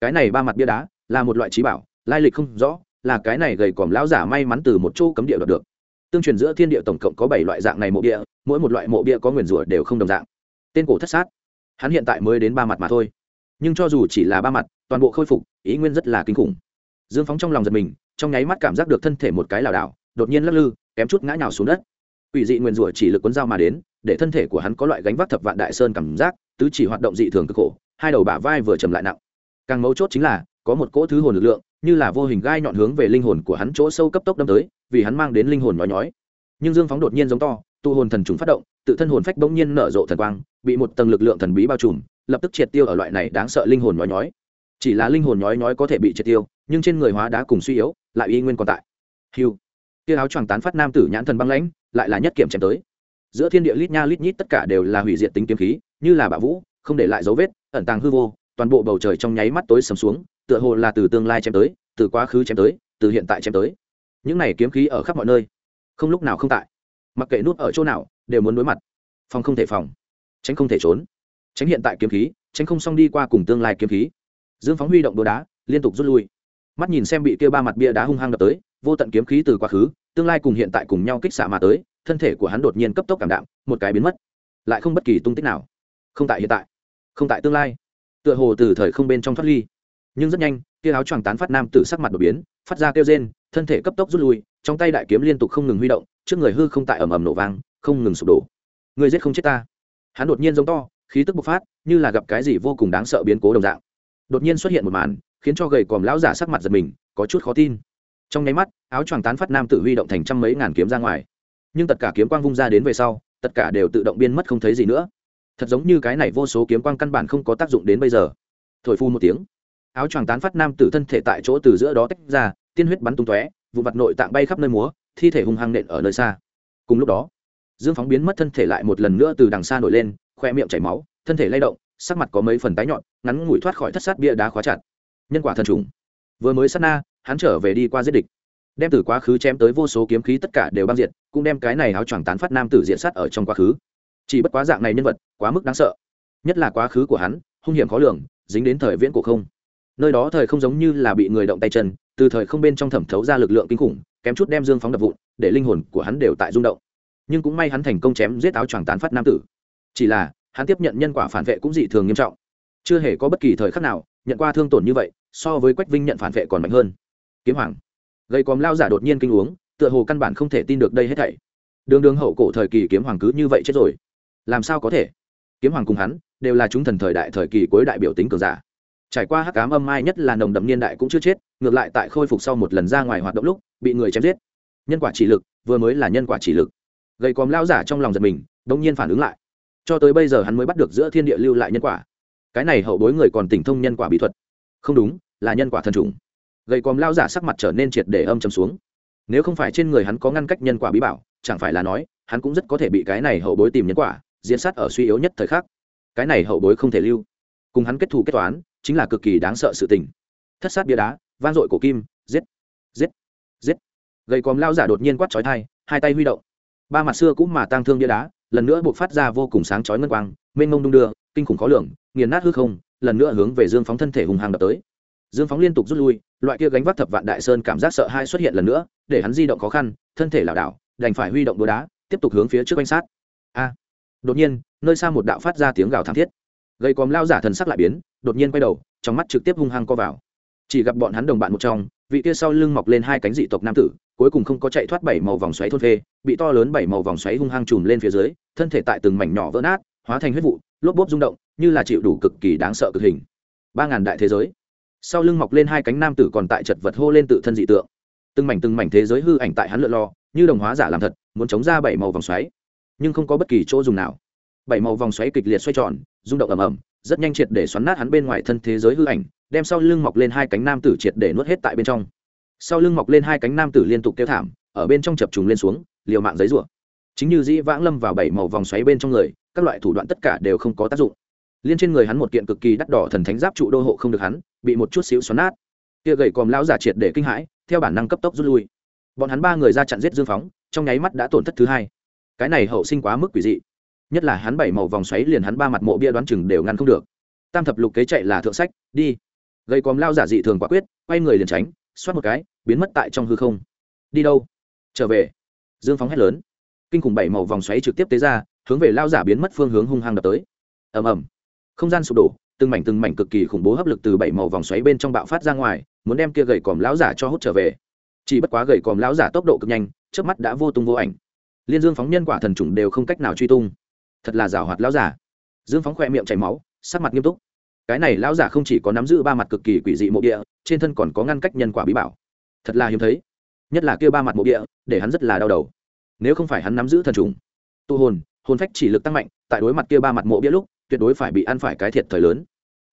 Cái này ba mặt bia đá là một loại trí bảo, lai lịch không rõ, là cái này gầy còm lão giả may mắn từ một chỗ cấm địa đoạt được. Tương truyền giữa thiên địa tổng cộng có bảy loại dạng này mộ bia, mỗi một loại mộ bia có nguyền rủa đều không đồng dạng. Tên cổ thất sát. Hắn hiện tại mới đến ba mặt mà thôi. Nhưng cho dù chỉ là ba mặt, toàn bộ khôi phục, ý nguyên rất là kinh khủng. Dương phóng trong lòng giật mình, trong nháy mắt cảm giác được thân thể một cái lảo đảo, đột nhiên lắc lư, kém chút ngã nhào xuống đất. Ủy dị nguyền rủa chỉ lực cuốn dao mà đến để thân thể của hắn có loại gánh vác thập vạn đại sơn cảm giác, tứ chỉ hoạt động dị thường cực khổ, hai đầu bả vai vừa trầm lại nặng. Càng mấu chốt chính là, có một cỗ thứ hồn lực lượng, như là vô hình gai nhọn hướng về linh hồn của hắn chỗ sâu cấp tốc đâm tới, vì hắn mang đến linh hồn nhói nhói. Nhưng dương phóng đột nhiên giống to, tu hồn thần trùng phát động, tự thân hồn phách bỗng nhiên nở rộ thần quang, bị một tầng lực lượng thần bí bao trùm, lập tức triệt tiêu ở loại này đáng sợ linh hồn nhói nhói. Chỉ là linh hồn nhói nhói có thể bị triệt tiêu, nhưng trên người hóa đá cùng suy yếu, lại y nguyên còn tại. Hiu kia áo choàng tán phát nam tử nhãn thần băng lãnh, lại là nhất kiểm chém tới giữa thiên địa lít nha lít nhít tất cả đều là hủy diệt tính kiếm khí, như là bạo vũ, không để lại dấu vết, ẩn tàng hư vô, toàn bộ bầu trời trong nháy mắt tối sầm xuống, tựa hồ là từ tương lai chém tới, từ quá khứ chém tới, từ hiện tại chém tới. Những này kiếm khí ở khắp mọi nơi, không lúc nào không tại. Mặc kệ nút ở chỗ nào, đều muốn đối mặt. Phòng không thể phòng, tránh không thể trốn. Tránh hiện tại kiếm khí, tránh không xong đi qua cùng tương lai kiếm khí. Dương phóng huy động đồ đá, liên tục rút lui. Mắt nhìn xem bị kia ba mặt bia đá hung hăng đập tới, vô tận kiếm khí từ quá khứ, tương lai cùng hiện tại cùng nhau kích xạ mà tới thân thể của hắn đột nhiên cấp tốc cảm đạm, một cái biến mất, lại không bất kỳ tung tích nào. Không tại hiện tại, không tại tương lai. Tựa hồ từ thời không bên trong thoát ly. Nhưng rất nhanh, kia áo choàng tán phát nam tử sắc mặt đột biến, phát ra kêu rên, thân thể cấp tốc rút lui, trong tay đại kiếm liên tục không ngừng huy động, trước người hư không tại ầm ầm nổ vang, không ngừng sụp đổ. Người giết không chết ta. Hắn đột nhiên giống to, khí tức bộc phát, như là gặp cái gì vô cùng đáng sợ biến cố đồng dạng. Đột nhiên xuất hiện một màn, khiến cho gầy còm lão giả sắc mặt giật mình, có chút khó tin. Trong nháy mắt, áo choàng tán phát nam tử huy động thành trăm mấy ngàn kiếm ra ngoài nhưng tất cả kiếm quang vung ra đến về sau, tất cả đều tự động biên mất không thấy gì nữa. Thật giống như cái này vô số kiếm quang căn bản không có tác dụng đến bây giờ. Thổi phu một tiếng, áo choàng tán phát nam tử thân thể tại chỗ từ giữa đó tách ra, tiên huyết bắn tung tóe, vụ mặt nội tạng bay khắp nơi múa, thi thể hung hăng nện ở nơi xa. Cùng lúc đó, dương phóng biến mất thân thể lại một lần nữa từ đằng xa nổi lên, khoe miệng chảy máu, thân thể lay động, sắc mặt có mấy phần tái nhọn, ngắn ngủi thoát khỏi thất sát bia đá khóa chặt. Nhân quả thần trùng. Vừa mới sát na, hắn trở về đi qua giết địch đem từ quá khứ chém tới vô số kiếm khí tất cả đều băng diệt, cũng đem cái này áo choàng tán phát nam tử diện sát ở trong quá khứ. Chỉ bất quá dạng này nhân vật, quá mức đáng sợ. Nhất là quá khứ của hắn, hung hiểm khó lường, dính đến thời viễn cổ không. Nơi đó thời không giống như là bị người động tay chân, từ thời không bên trong thẩm thấu ra lực lượng kinh khủng, kém chút đem dương phóng đập vụn, để linh hồn của hắn đều tại rung động. Nhưng cũng may hắn thành công chém giết áo choàng tán phát nam tử. Chỉ là, hắn tiếp nhận nhân quả phản vệ cũng dị thường nghiêm trọng. Chưa hề có bất kỳ thời khắc nào, nhận qua thương tổn như vậy, so với quách vinh nhận phản vệ còn mạnh hơn. Kiếm hoàng gây còm lao giả đột nhiên kinh uống, tựa hồ căn bản không thể tin được đây hết thảy. Đường đường hậu cổ thời kỳ kiếm hoàng cứ như vậy chết rồi. Làm sao có thể? Kiếm hoàng cùng hắn, đều là chúng thần thời đại thời kỳ cuối đại biểu tính cường giả. Trải qua hắc cám âm mai nhất là nồng đậm niên đại cũng chưa chết, ngược lại tại khôi phục sau một lần ra ngoài hoạt động lúc, bị người chém giết. Nhân quả chỉ lực, vừa mới là nhân quả chỉ lực. Gây còm lao giả trong lòng giật mình đông nhiên phản ứng lại. Cho tới bây giờ hắn mới bắt được giữa thiên địa lưu lại nhân quả. Cái này hậu bối người còn tỉnh thông nhân quả bí thuật. Không đúng, là nhân quả thần trùng gầy còm lao giả sắc mặt trở nên triệt để âm trầm xuống. Nếu không phải trên người hắn có ngăn cách nhân quả bí bảo, chẳng phải là nói, hắn cũng rất có thể bị cái này hậu bối tìm nhân quả, diễn sát ở suy yếu nhất thời khắc. Cái này hậu bối không thể lưu. Cùng hắn kết thù kết toán, chính là cực kỳ đáng sợ sự tình. Thất sát bia đá, vang dội cổ kim, giết giết giết. Gầy còm lao giả đột nhiên quát trói thai hai tay huy động. Ba mặt xưa cũng mà tang thương bia đá, lần nữa buộc phát ra vô cùng sáng chói ngân quang, mênh mông đung đưa, kinh khủng khó lường, nghiền nát hư không, lần nữa hướng về dương phóng thân thể hùng hàng đập tới dương phóng liên tục rút lui, loại kia gánh vác thập vạn đại sơn cảm giác sợ hai xuất hiện lần nữa, để hắn di động khó khăn, thân thể lảo đảo, đành phải huy động đũa đá, tiếp tục hướng phía trước quanh sát. A! Đột nhiên, nơi xa một đạo phát ra tiếng gào thảm thiết. Gây còm lao giả thần sắc lại biến, đột nhiên quay đầu, trong mắt trực tiếp hung hăng co vào. Chỉ gặp bọn hắn đồng bạn một trong, vị kia sau lưng mọc lên hai cánh dị tộc nam tử, cuối cùng không có chạy thoát bảy màu vòng xoáy thôn phê, bị to lớn bảy màu vòng xoáy hung hăng trùm lên phía dưới, thân thể tại từng mảnh nhỏ vỡ nát, hóa thành huyết vụ, lốp bốp rung động, như là chịu đủ cực kỳ đáng sợ cực hình. Ba ngàn đại thế giới sau lưng mọc lên hai cánh nam tử còn tại chật vật hô lên tự thân dị tượng. Từng mảnh từng mảnh thế giới hư ảnh tại hắn lượn lo như đồng hóa giả làm thật, muốn chống ra bảy màu vòng xoáy. Nhưng không có bất kỳ chỗ dùng nào. Bảy màu vòng xoáy kịch liệt xoay tròn, rung động ầm ầm, rất nhanh triệt để xoắn nát hắn bên ngoài thân thế giới hư ảnh, đem sau lưng mọc lên hai cánh nam tử triệt để nuốt hết tại bên trong. Sau lưng mọc lên hai cánh nam tử liên tục kêu thảm, ở bên trong chập trùng lên xuống, liều mạng giấy rủa. Chính như dĩ vãng lâm vào bảy màu vòng xoáy bên trong người, các loại thủ đoạn tất cả đều không có tác dụng liên trên người hắn một kiện cực kỳ đắt đỏ thần thánh giáp trụ đô hộ không được hắn, bị một chút xíu xoắn nát. Kia gầy còm lão giả triệt để kinh hãi, theo bản năng cấp tốc rút lui. Bọn hắn ba người ra chặn giết dương phóng, trong nháy mắt đã tổn thất thứ hai. Cái này hậu sinh quá mức quỷ dị. Nhất là hắn bảy màu vòng xoáy liền hắn ba mặt mộ bia đoán chừng đều ngăn không được. Tam thập lục kế chạy là thượng sách, đi. Gậy còm lao giả dị thường quả quyết, quay người liền tránh, xoát một cái, biến mất tại trong hư không. Đi đâu? Trở về. Dương phóng hét lớn. Kinh khủng bảy màu vòng xoáy trực tiếp tế ra, hướng về lao giả biến mất phương hướng hung hăng đập tới. Ầm ầm không gian sụp đổ, từng mảnh từng mảnh cực kỳ khủng bố hấp lực từ bảy màu vòng xoáy bên trong bạo phát ra ngoài, muốn đem kia gầy còm lão giả cho hút trở về. Chỉ bất quá gầy còm lão giả tốc độ cực nhanh trước mắt đã vô tung vô ảnh. Liên dương phóng nhân quả thần trùng đều không cách nào truy tung. Thật là giảo hoạt lão giả. Dương phóng khoe miệng chảy máu, sắc mặt nghiêm túc. Cái này lão giả không chỉ có nắm giữ ba mặt cực kỳ quỷ dị mộ địa, trên thân còn có ngăn cách nhân quả bí bảo. Thật là hiếm thấy. Nhất là kia ba mặt mộ địa, để hắn rất là đau đầu. Nếu không phải hắn nắm giữ thần trùng tu hồn hồn phách chỉ lực tăng mạnh, tại đối mặt kia ba mặt mộ bia lúc tuyệt đối phải bị ăn phải cái thiệt thời lớn.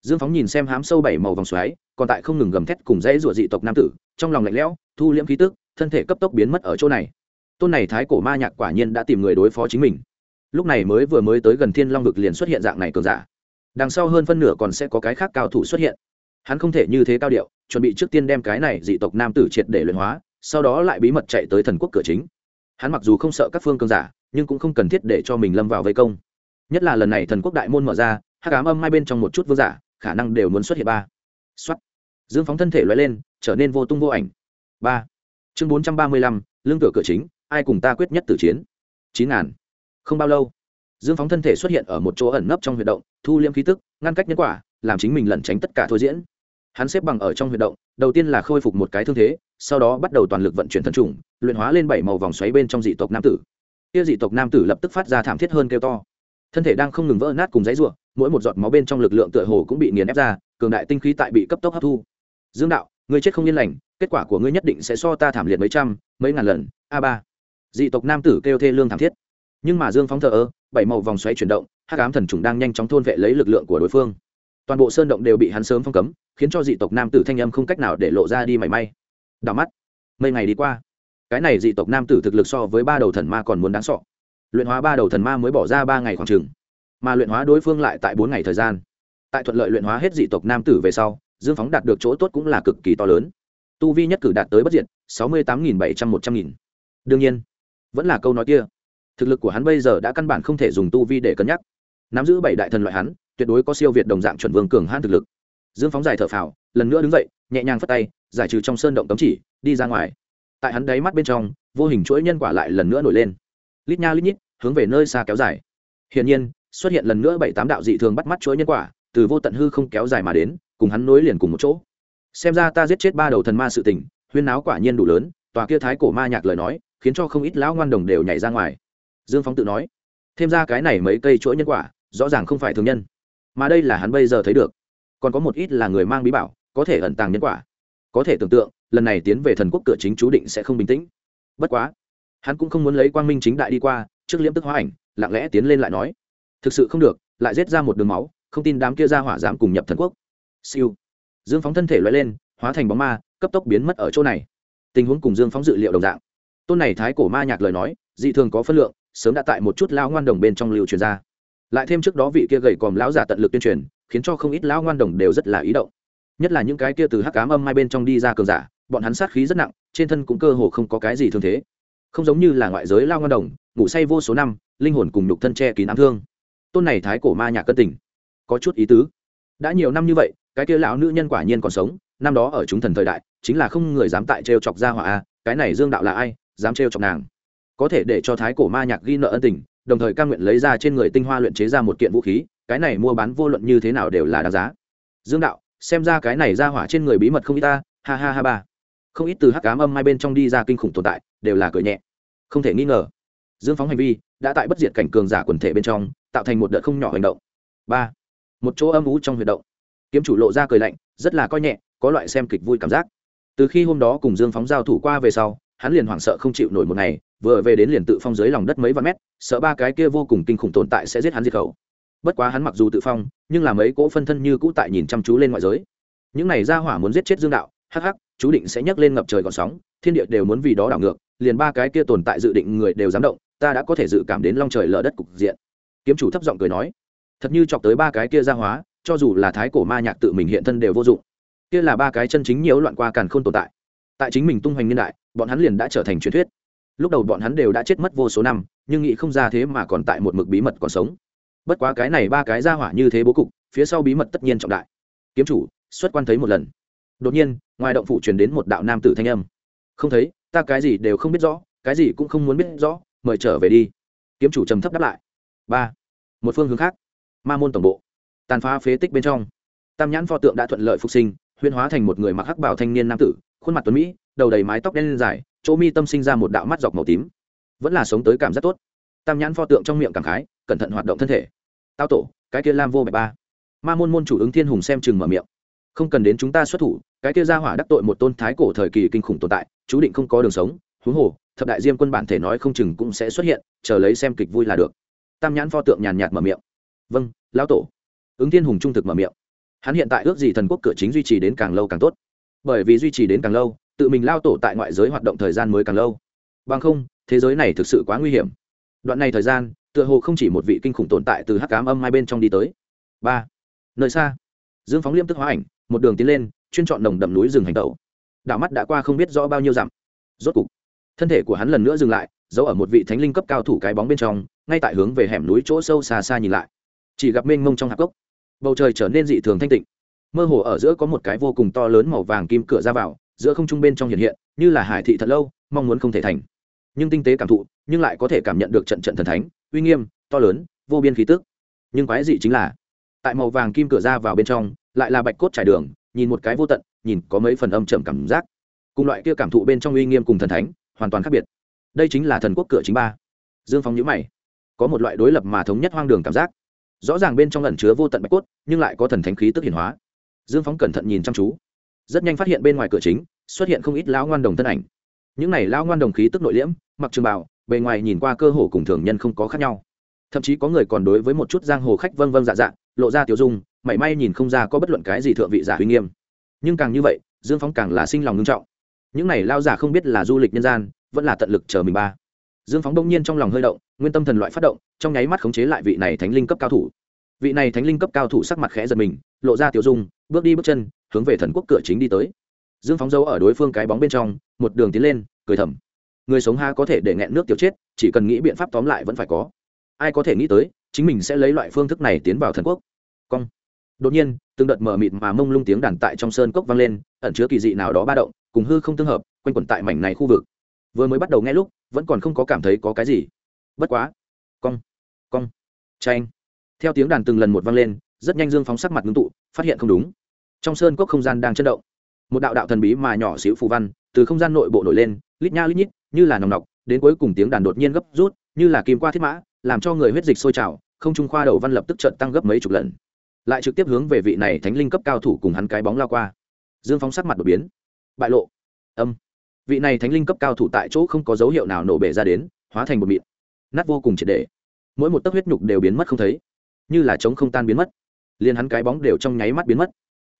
Dương phóng nhìn xem hám sâu bảy màu vòng xoáy, còn tại không ngừng gầm thét cùng dãy rủa dị tộc nam tử, trong lòng lạnh lẽo, thu liễm khí tức, thân thể cấp tốc biến mất ở chỗ này. Tôn này thái cổ ma nhạc quả nhiên đã tìm người đối phó chính mình. Lúc này mới vừa mới tới gần thiên long vực liền xuất hiện dạng này cường giả. Đằng sau hơn phân nửa còn sẽ có cái khác cao thủ xuất hiện. Hắn không thể như thế cao điệu, chuẩn bị trước tiên đem cái này dị tộc nam tử triệt để luyện hóa, sau đó lại bí mật chạy tới thần quốc cửa chính. Hắn mặc dù không sợ các phương cường giả, nhưng cũng không cần thiết để cho mình lâm vào vây công nhất là lần này thần quốc đại môn mở ra hát cám âm hai bên trong một chút vương giả, khả năng đều muốn xuất hiện ba. Xuất dương phóng thân thể loại lên, trở nên vô tung vô ảnh. Ba. Chương bốn trăm ba mươi lăm, lương cửa cửa chính, ai cùng ta quyết nhất tử chiến? Chín ngàn. Không bao lâu, dương phóng thân thể xuất hiện ở một chỗ ẩn nấp trong huyệt động, thu liễm khí tức, ngăn cách nhân quả, làm chính mình lẩn tránh tất cả thôi diễn. Hắn xếp bằng ở trong huyệt động, đầu tiên là khôi phục một cái thương thế, sau đó bắt đầu toàn lực vận chuyển thân trùng, luyện hóa lên bảy màu vòng xoáy bên trong dị tộc nam tử. Kia dị tộc nam tử lập tức phát ra thảm thiết hơn kêu to thân thể đang không ngừng vỡ nát cùng giấy ruộng mỗi một giọt máu bên trong lực lượng tựa hồ cũng bị nghiền ép ra, cường đại tinh khí tại bị cấp tốc hấp thu. Dương đạo, ngươi chết không yên lành, kết quả của ngươi nhất định sẽ so ta thảm liệt mấy trăm, mấy ngàn lần, a ba. Dị tộc nam tử kêu thê lương thảm thiết. Nhưng mà dương phóng thờ ơ, bảy màu vòng xoáy chuyển động, hắc ám thần trùng đang nhanh chóng thôn vệ lấy lực lượng của đối phương. Toàn bộ sơn động đều bị hắn sớm phong cấm, khiến cho dị tộc nam tử thanh âm không cách nào để lộ ra đi mảy may. Đảo mắt, mấy ngày đi qua, cái này dị tộc nam tử thực lực so với ba đầu thần ma còn muốn đáng sọ luyện hóa ba đầu thần ma mới bỏ ra ba ngày khoảng chừng. Mà luyện hóa đối phương lại tại bốn ngày thời gian. Tại thuận lợi luyện hóa hết dị tộc nam tử về sau, dương phóng đạt được chỗ tốt cũng là cực kỳ to lớn. Tu vi nhất cử đạt tới bất diệt, sáu mươi tám nghìn bảy trăm một trăm nghìn. Đương nhiên, vẫn là câu nói kia. Thực lực của hắn bây giờ đã căn bản không thể dùng tu vi để cân nhắc. Nắm giữ bảy đại thần loại hắn, tuyệt đối có siêu việt đồng dạng chuẩn vương cường hãn thực lực. Dương phóng dài thở phào, lần nữa đứng dậy, nhẹ nhàng phất tay, giải trừ trong sơn động cấm chỉ, đi ra ngoài. Tại hắn đáy mắt bên trong, vô hình chuỗi nhân quả lại lần nữa nổi lên. Lít nha lít nhít hướng về nơi xa kéo dài. Hiển nhiên, xuất hiện lần nữa bảy tám đạo dị thường bắt mắt chuỗi nhân quả, từ vô tận hư không kéo dài mà đến, cùng hắn nối liền cùng một chỗ. Xem ra ta giết chết ba đầu thần ma sự tình, huyên náo quả nhiên đủ lớn, tòa kia thái cổ ma nhạc lời nói, khiến cho không ít lão ngoan đồng đều nhảy ra ngoài. Dương phóng tự nói, thêm ra cái này mấy cây chuỗi nhân quả, rõ ràng không phải thường nhân. Mà đây là hắn bây giờ thấy được. Còn có một ít là người mang bí bảo, có thể ẩn tàng nhân quả. Có thể tưởng tượng, lần này tiến về thần quốc cửa chính chú định sẽ không bình tĩnh. Bất quá, hắn cũng không muốn lấy quang minh chính đại đi qua trước liễm tức hóa ảnh, lặng lẽ tiến lên lại nói, thực sự không được, lại giết ra một đường máu, không tin đám kia ra hỏa dám cùng nhập thần quốc. Siêu. Dương phóng thân thể loại lên, hóa thành bóng ma, cấp tốc biến mất ở chỗ này. Tình huống cùng dương phóng dự liệu đồng dạng. Tôn này thái cổ ma nhạc lời nói, dị thường có phân lượng, sớm đã tại một chút lao ngoan đồng bên trong lưu truyền ra. Lại thêm trước đó vị kia gầy còm lão giả tận lực tuyên truyền, khiến cho không ít lão ngoan đồng đều rất là ý động. Nhất là những cái kia từ hắc cám âm hai bên trong đi ra cường giả, bọn hắn sát khí rất nặng, trên thân cũng cơ hồ không có cái gì thương thế. Không giống như là ngoại giới lao ngoan đồng ngủ say vô số năm, linh hồn cùng nhục thân che kín ám thương. Tôn này thái cổ ma nhạc cân tình. Có chút ý tứ. Đã nhiều năm như vậy, cái kia lão nữ nhân quả nhiên còn sống, năm đó ở chúng thần thời đại, chính là không người dám tại trêu chọc ra hỏa a, cái này dương đạo là ai, dám trêu chọc nàng. Có thể để cho thái cổ ma nhạc ghi nợ ân tình, đồng thời ca nguyện lấy ra trên người tinh hoa luyện chế ra một kiện vũ khí, cái này mua bán vô luận như thế nào đều là đáng giá. Dương đạo, xem ra cái này ra hỏa trên người bí mật không ít ta, ha ha ha ba. Không ít từ hắc cám âm hai bên trong đi ra kinh khủng tồn tại, đều là cười nhẹ. Không thể nghi ngờ dương phóng hành vi, đã tại bất diệt cảnh cường giả quần thể bên trong, tạo thành một đợt không nhỏ hành động. Ba, một chỗ âm ú trong huyệt động. Kiếm chủ lộ ra cười lạnh, rất là coi nhẹ, có loại xem kịch vui cảm giác. Từ khi hôm đó cùng dương phóng giao thủ qua về sau, hắn liền hoảng sợ không chịu nổi một ngày, vừa về đến liền tự phong dưới lòng đất mấy vạn mét, sợ ba cái kia vô cùng kinh khủng tồn tại sẽ giết hắn diệt khẩu. Bất quá hắn mặc dù tự phong, nhưng là mấy cỗ phân thân như cũ tại nhìn chăm chú lên ngoại giới. Những này ra hỏa muốn giết chết dương đạo, hắc hắc, chú định sẽ nhấc lên ngập trời gọn sóng, thiên địa đều muốn vì đó đảo ngược, liền ba cái kia tồn tại dự định người đều dám động ta đã có thể dự cảm đến long trời lở đất cục diện. Kiếm chủ thấp giọng cười nói, thật như chọc tới ba cái kia ra hóa, cho dù là thái cổ ma nhạc tự mình hiện thân đều vô dụng. Kia là ba cái chân chính nhiễu loạn qua càn khôn tồn tại. Tại chính mình tung hoành niên đại, bọn hắn liền đã trở thành truyền thuyết. Lúc đầu bọn hắn đều đã chết mất vô số năm, nhưng nghĩ không ra thế mà còn tại một mực bí mật còn sống. Bất quá cái này ba cái ra hỏa như thế bố cục, phía sau bí mật tất nhiên trọng đại. Kiếm chủ, xuất quan thấy một lần. Đột nhiên, ngoài động phủ truyền đến một đạo nam tử thanh âm. Không thấy, ta cái gì đều không biết rõ, cái gì cũng không muốn biết rõ mời trở về đi. Kiếm chủ trầm thấp đáp lại. Ba. Một phương hướng khác. Ma môn tổng bộ. Tàn phá phế tích bên trong. Tam nhãn pho tượng đã thuận lợi phục sinh huyên hóa thành một người mặc hắc bảo thanh niên nam tử, khuôn mặt tuấn mỹ, đầu đầy mái tóc đen lên dài, chỗ mi tâm sinh ra một đạo mắt dọc màu tím. Vẫn là sống tới cảm giác tốt. Tam nhãn pho tượng trong miệng cảm khái, cẩn thận hoạt động thân thể. Tao tổ, cái kia lam vô bạch ba. Ma môn môn chủ ứng thiên hùng xem chừng mở miệng. Không cần đến chúng ta xuất thủ, cái kia ra hỏa đắc tội một tôn thái cổ thời kỳ kinh khủng tồn tại, chú định không có đường sống, huống hồ thập đại diêm quân bản thể nói không chừng cũng sẽ xuất hiện, chờ lấy xem kịch vui là được. Tam nhãn pho tượng nhàn nhạt mở miệng. Vâng lão tổ. Ứng thiên hùng trung thực mở miệng. Hắn hiện tại ước gì thần quốc cửa chính duy trì đến càng lâu càng tốt. Bởi vì duy trì đến càng lâu, tự mình lao tổ tại ngoại giới hoạt động thời gian mới càng lâu. Bằng không, thế giới này thực sự quá nguy hiểm. Đoạn này thời gian, tựa hồ không chỉ một vị kinh khủng tồn tại từ hắc cám âm hai bên trong đi tới. Ba. Nơi xa, dương phóng liêm tức hóa ảnh, một đường tiến lên, chuyên chọn nồng đậm núi rừng hành tẩu. Đảo mắt đã qua không biết rõ bao nhiêu dặm. Rốt cục thân thể của hắn lần nữa dừng lại, giấu ở một vị thánh linh cấp cao thủ cái bóng bên trong, ngay tại hướng về hẻm núi chỗ sâu xa xa nhìn lại. Chỉ gặp mênh mông trong hạp cốc, bầu trời trở nên dị thường thanh tịnh. Mơ hồ ở giữa có một cái vô cùng to lớn màu vàng kim cửa ra vào, giữa không trung bên trong hiện hiện, như là hải thị thật lâu, mong muốn không thể thành. Nhưng tinh tế cảm thụ, nhưng lại có thể cảm nhận được trận trận thần thánh, uy nghiêm, to lớn, vô biên khí tức. Nhưng quái dị chính là, tại màu vàng kim cửa ra vào bên trong, lại là bạch cốt trải đường, nhìn một cái vô tận, nhìn có mấy phần âm trầm cảm giác. Cùng loại kia cảm thụ bên trong uy nghiêm cùng thần thánh hoàn toàn khác biệt. Đây chính là thần quốc cửa chính ba. Dương phong nhữ mày. Có một loại đối lập mà thống nhất hoang đường cảm giác. Rõ ràng bên trong ẩn chứa vô tận bạch cốt, nhưng lại có thần thánh khí tức hiển hóa. Dương phóng cẩn thận nhìn chăm chú. Rất nhanh phát hiện bên ngoài cửa chính, xuất hiện không ít lão ngoan đồng thân ảnh. Những này lão ngoan đồng khí tức nội liễm, mặc trường bào, bề ngoài nhìn qua cơ hồ cùng thường nhân không có khác nhau. Thậm chí có người còn đối với một chút giang hồ khách vân vân dạ dạ lộ ra tiểu dung, mảy may nhìn không ra có bất luận cái gì thượng vị giả uy nghiêm. Nhưng càng như vậy, dương phóng càng là sinh lòng ngưng trọng những này lao giả không biết là du lịch nhân gian, vẫn là tận lực chờ mình ba. Dương phóng đông nhiên trong lòng hơi động, nguyên tâm thần loại phát động, trong nháy mắt khống chế lại vị này thánh linh cấp cao thủ. Vị này thánh linh cấp cao thủ sắc mặt khẽ giật mình, lộ ra tiểu dung, bước đi bước chân, hướng về thần quốc cửa chính đi tới. Dương phóng dấu ở đối phương cái bóng bên trong, một đường tiến lên, cười thầm. Người sống ha có thể để nghẹn nước tiểu chết, chỉ cần nghĩ biện pháp tóm lại vẫn phải có. Ai có thể nghĩ tới, chính mình sẽ lấy loại phương thức này tiến vào thần quốc. Cong đột nhiên, từng đợt mờ mịt mà mông lung tiếng đàn tại trong sơn cốc vang lên, ẩn chứa kỳ dị nào đó ba động, cùng hư không tương hợp, quanh quẩn tại mảnh này khu vực. Vừa mới bắt đầu nghe lúc, vẫn còn không có cảm thấy có cái gì. Bất quá. Cong cong tranh theo tiếng đàn từng lần một vang lên, rất nhanh dương phóng sắc mặt ngưng tụ, phát hiện không đúng. Trong sơn cốc không gian đang chấn động. Một đạo đạo thần bí mà nhỏ xíu phù văn, từ không gian nội bộ nổi lên, lít nha lít nhít, như là nòng nọc, đến cuối cùng tiếng đàn đột nhiên gấp rút, như là kim qua thiết mã, làm cho người huyết dịch sôi trào, không trung khoa đầu văn lập tức trận tăng gấp mấy chục lần lại trực tiếp hướng về vị này thánh linh cấp cao thủ cùng hắn cái bóng lao qua. Dương phóng sắc mặt đột biến. Bại lộ. Âm. Vị này thánh linh cấp cao thủ tại chỗ không có dấu hiệu nào nổ bể ra đến, hóa thành một mịn. Nát vô cùng triệt để. Mỗi một tấc huyết nhục đều biến mất không thấy. Như là trống không tan biến mất. Liền hắn cái bóng đều trong nháy mắt biến mất.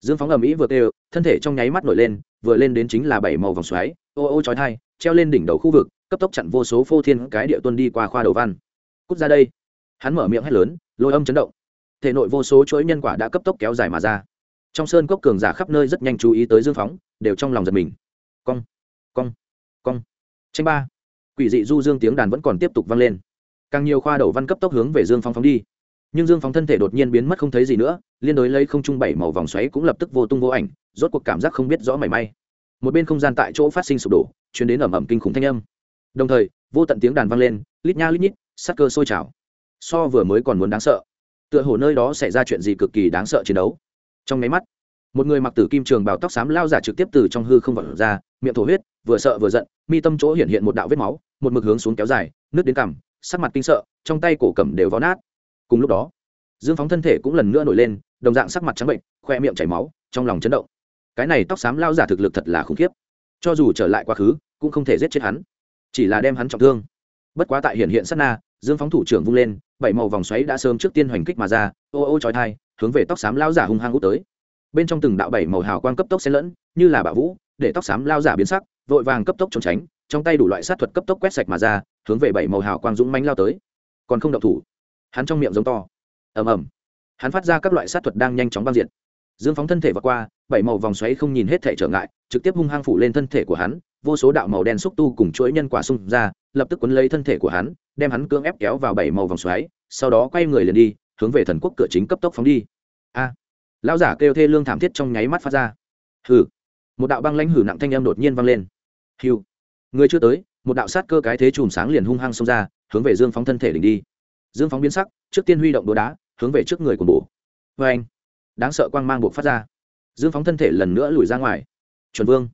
Dương phóng ầm ĩ vừa kêu, thân thể trong nháy mắt nổi lên, vừa lên đến chính là bảy màu vòng xoáy. Ô ô chói thai treo lên đỉnh đầu khu vực, cấp tốc chặn vô số phô thiên cái địa tuân đi qua khoa đầu văn. Cút ra đây. Hắn mở miệng hét lớn, lôi âm chấn động thể nội vô số chuỗi nhân quả đã cấp tốc kéo dài mà ra. Trong sơn cốc cường giả khắp nơi rất nhanh chú ý tới dương phóng, đều trong lòng giật mình. Cong cong cong. Tranh ba. Quỷ dị du dương tiếng đàn vẫn còn tiếp tục vang lên. Càng nhiều khoa đầu văn cấp tốc hướng về dương phóng phóng đi. Nhưng dương phóng thân thể đột nhiên biến mất không thấy gì nữa, liên đối lấy không trung bảy màu vòng xoáy cũng lập tức vô tung vô ảnh, rốt cuộc cảm giác không biết rõ mảy may. Một bên không gian tại chỗ phát sinh sụp đổ chuyển đến ẩm ẩm kinh khủng thanh âm. Đồng thời, vô tận tiếng đàn vang lên, lít nha lít nhít, sắc cơ sôi trào. So vừa mới còn muốn đáng sợ tựa hồ nơi đó xảy ra chuyện gì cực kỳ đáng sợ chiến đấu. Trong nháy mắt, một người mặc tử kim trường bào tóc xám lao giả trực tiếp từ trong hư không vọt ra, miệng thổ huyết, vừa sợ vừa giận, mi tâm chỗ hiện hiện một đạo vết máu, một mực hướng xuống kéo dài nước đến cằm, sắc mặt kinh sợ, trong tay cổ cầm đều vó nát. Cùng lúc đó, dương phóng thân thể cũng lần nữa nổi lên, đồng dạng sắc mặt trắng bệnh, khoe miệng chảy máu, trong lòng chấn động. Cái này tóc xám lao giả thực lực thật là khủng khiếp. Cho dù trở lại quá khứ, cũng không thể giết chết hắn, chỉ là đem hắn trọng thương. Bất quá tại hiện hiện sát na dương phóng thủ trưởng vung lên, bảy màu vòng xoáy đã sớm trước tiên hoành kích mà ra, ô ô trói thai hướng về tóc xám lao giả hung hăng út tới. Bên trong từng đạo bảy màu hào quang cấp tốc xen lẫn, như là bạo vũ, để tóc xám lao giả biến sắc, vội vàng cấp tốc trốn tránh, trong tay đủ loại sát thuật cấp tốc quét sạch mà ra, hướng về bảy màu hào quang dũng mánh lao tới. Còn không động thủ, hắn trong miệng giống to. Ầm ầm. Hắn phát ra các loại sát thuật đang nhanh chóng băng diện dương phóng thân thể vượt qua, bảy màu vòng xoáy không nhìn hết thể trở ngại, trực tiếp hung hăng phủ lên thân thể của hắn, vô số đạo màu đen xúc tu cùng chuỗi nhân quả xung ra, lập tức quấn lấy thân thể của hắn đem hắn cưỡng ép kéo vào bảy màu vòng xoáy, sau đó quay người liền đi, hướng về thần quốc cửa chính cấp tốc phóng đi. A. Lão giả kêu thê lương thảm thiết trong nháy mắt phát ra. Hừ. Một đạo băng lãnh hử nặng thanh âm đột nhiên vang lên. Hiu người chưa tới, một đạo sát cơ cái thế chùm sáng liền hung hăng xông ra, hướng về dương phóng thân thể đỉnh đi. Dương phóng biến sắc, trước tiên huy động đồ đá, hướng về trước người của bổ. Vê anh. Đáng sợ quang mang buộc phát ra. Dương phóng thân thể lần nữa lùi ra ngoài. Chuẩn vương.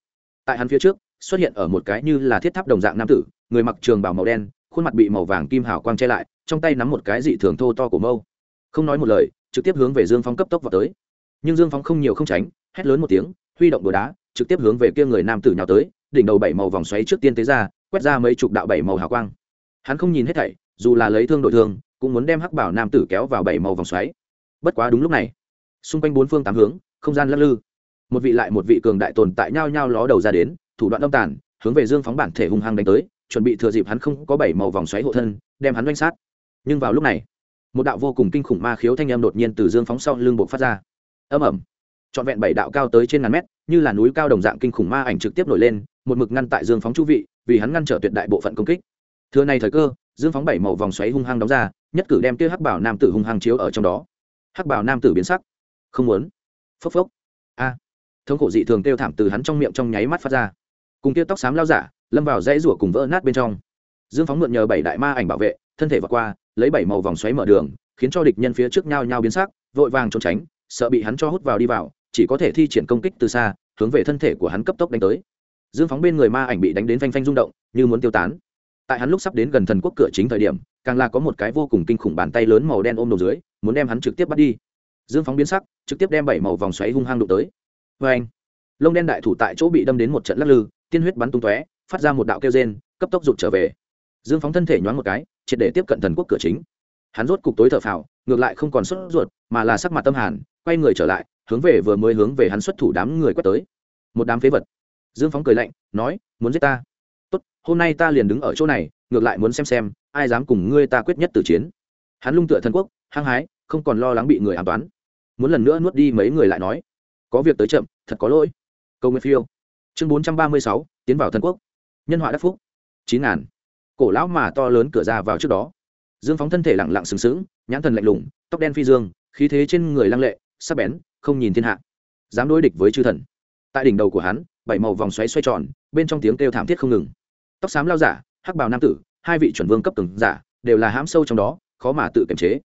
Tại hắn phía trước, xuất hiện ở một cái như là thiết tháp đồng dạng nam tử, người mặc trường bảo màu đen khuôn mặt bị màu vàng kim hào quang che lại, trong tay nắm một cái dị thường thô to của mâu. Không nói một lời, trực tiếp hướng về dương phóng cấp tốc vào tới. Nhưng dương phóng không nhiều không tránh, hét lớn một tiếng, huy động đồ đá, trực tiếp hướng về kia người nam tử nhào tới, đỉnh đầu bảy màu vòng xoáy trước tiên tế ra, quét ra mấy chục đạo bảy màu hào quang. Hắn không nhìn hết thảy, dù là lấy thương đội thương, cũng muốn đem hắc bảo nam tử kéo vào bảy màu vòng xoáy. Bất quá đúng lúc này, xung quanh bốn phương tám hướng, không gian lắc lư. Một vị lại một vị cường đại tồn tại nhau nhau ló đầu ra đến, thủ đoạn âm tàn, hướng về dương phóng bản thể hung hăng đánh tới chuẩn bị thừa dịp hắn không có bảy màu vòng xoáy hộ thân, đem hắn doanh sát. Nhưng vào lúc này, một đạo vô cùng kinh khủng ma khiếu thanh âm đột nhiên từ dương phóng sau lưng buộc phát ra. Âm ẩm trọn vẹn bảy đạo cao tới trên ngàn mét, như là núi cao đồng dạng kinh khủng ma ảnh trực tiếp nổi lên, một mực ngăn tại dương phóng chu vị, vì hắn ngăn trở tuyệt đại bộ phận công kích. Thừa này thời cơ, dương phóng bảy màu vòng xoáy hung hăng đóng ra, nhất cử đem kia hắc bảo nam tử hung hăng chiếu ở trong đó. Hắc bảo nam tử biến sắc. Không muốn. Phốc phốc. A. Thống khổ dị thường kêu thảm từ hắn trong miệng trong nháy mắt phát ra cùng kia tóc xám lao giả, lâm vào dãy rủa cùng vỡ nát bên trong. Dương phóng mượn nhờ bảy đại ma ảnh bảo vệ, thân thể vượt qua, lấy bảy màu vòng xoáy mở đường, khiến cho địch nhân phía trước nhau nhau biến sắc, vội vàng trốn tránh, sợ bị hắn cho hút vào đi vào, chỉ có thể thi triển công kích từ xa, hướng về thân thể của hắn cấp tốc đánh tới. Dương phóng bên người ma ảnh bị đánh đến phanh phanh rung động, như muốn tiêu tán. Tại hắn lúc sắp đến gần thần quốc cửa chính thời điểm, càng là có một cái vô cùng kinh khủng bàn tay lớn màu đen ôm đầu dưới, muốn đem hắn trực tiếp bắt đi. Dương phóng biến sắc, trực tiếp đem bảy màu vòng xoáy hung hăng đụng tới. Vê anh lông đen đại thủ tại chỗ bị đâm đến một trận lắc lư, tiên huyết bắn tung tóe, phát ra một đạo kêu rên, cấp tốc rụt trở về. Dương phóng thân thể nhoáng một cái, triệt để tiếp cận thần quốc cửa chính. Hắn rốt cục tối thở phào, ngược lại không còn sốt ruột, mà là sắc mặt tâm hàn, quay người trở lại, hướng về vừa mới hướng về hắn xuất thủ đám người quét tới. Một đám phế vật. Dương phóng cười lạnh, nói, muốn giết ta? Tốt, hôm nay ta liền đứng ở chỗ này, ngược lại muốn xem xem, ai dám cùng ngươi ta quyết nhất tử chiến. Hắn lung tựa thần quốc, hăng hái, không còn lo lắng bị người an toán. Muốn lần nữa nuốt đi mấy người lại nói, có việc tới chậm, thật có lỗi câu nguyện phiêu. Chương bốn trăm ba mươi sáu, tiến vào thần quốc. Nhân họa đắc phúc. chín ngàn. Cổ lão mà to lớn cửa ra vào trước đó. Dương phóng thân thể lẳng lặng sừng sững, nhãn thần lạnh lùng, tóc đen phi dương, khí thế trên người lăng lệ, sắc bén, không nhìn thiên hạ. Dám đối địch với chư thần. Tại đỉnh đầu của hắn, bảy màu vòng xoáy xoay tròn, bên trong tiếng kêu thảm thiết không ngừng. Tóc xám lao giả, hắc bào nam tử, hai vị chuẩn vương cấp từng giả, đều là hãm sâu trong đó, khó mà tự kiềm chế.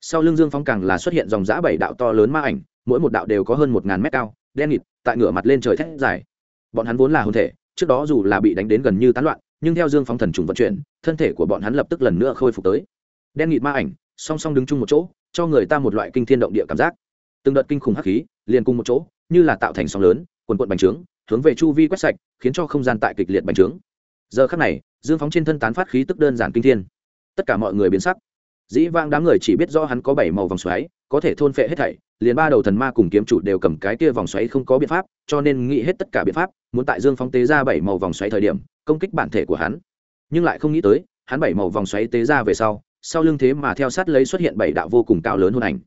Sau lưng dương phong càng là xuất hiện dòng giã bảy đạo to lớn ma ảnh, mỗi một đạo đều có hơn một ngàn mét cao đen nghịt, tại ngửa mặt lên trời thét dài. Bọn hắn vốn là hôn thể, trước đó dù là bị đánh đến gần như tán loạn, nhưng theo dương phong thần trùng vận chuyển, thân thể của bọn hắn lập tức lần nữa khôi phục tới. Đen nghịt ma ảnh, song song đứng chung một chỗ, cho người ta một loại kinh thiên động địa cảm giác. Từng đợt kinh khủng hắc khí, liền cùng một chỗ, như là tạo thành sóng lớn, quần quận bành trướng, hướng về chu vi quét sạch, khiến cho không gian tại kịch liệt bành trướng. Giờ khắc này, dương phóng trên thân tán phát khí tức đơn giản kinh thiên. Tất cả mọi người biến sắc. Dĩ vang đám người chỉ biết do hắn có bảy màu vòng xoáy có thể thôn phệ hết thảy, liền ba đầu thần ma cùng kiếm chủ đều cầm cái kia vòng xoáy không có biện pháp, cho nên nghĩ hết tất cả biện pháp, muốn tại dương phóng tế ra bảy màu vòng xoáy thời điểm, công kích bản thể của hắn. Nhưng lại không nghĩ tới, hắn bảy màu vòng xoáy tế ra về sau sau lưng thế mà theo sát lấy xuất hiện bảy đạo vô cùng cao lớn hồn ảnh.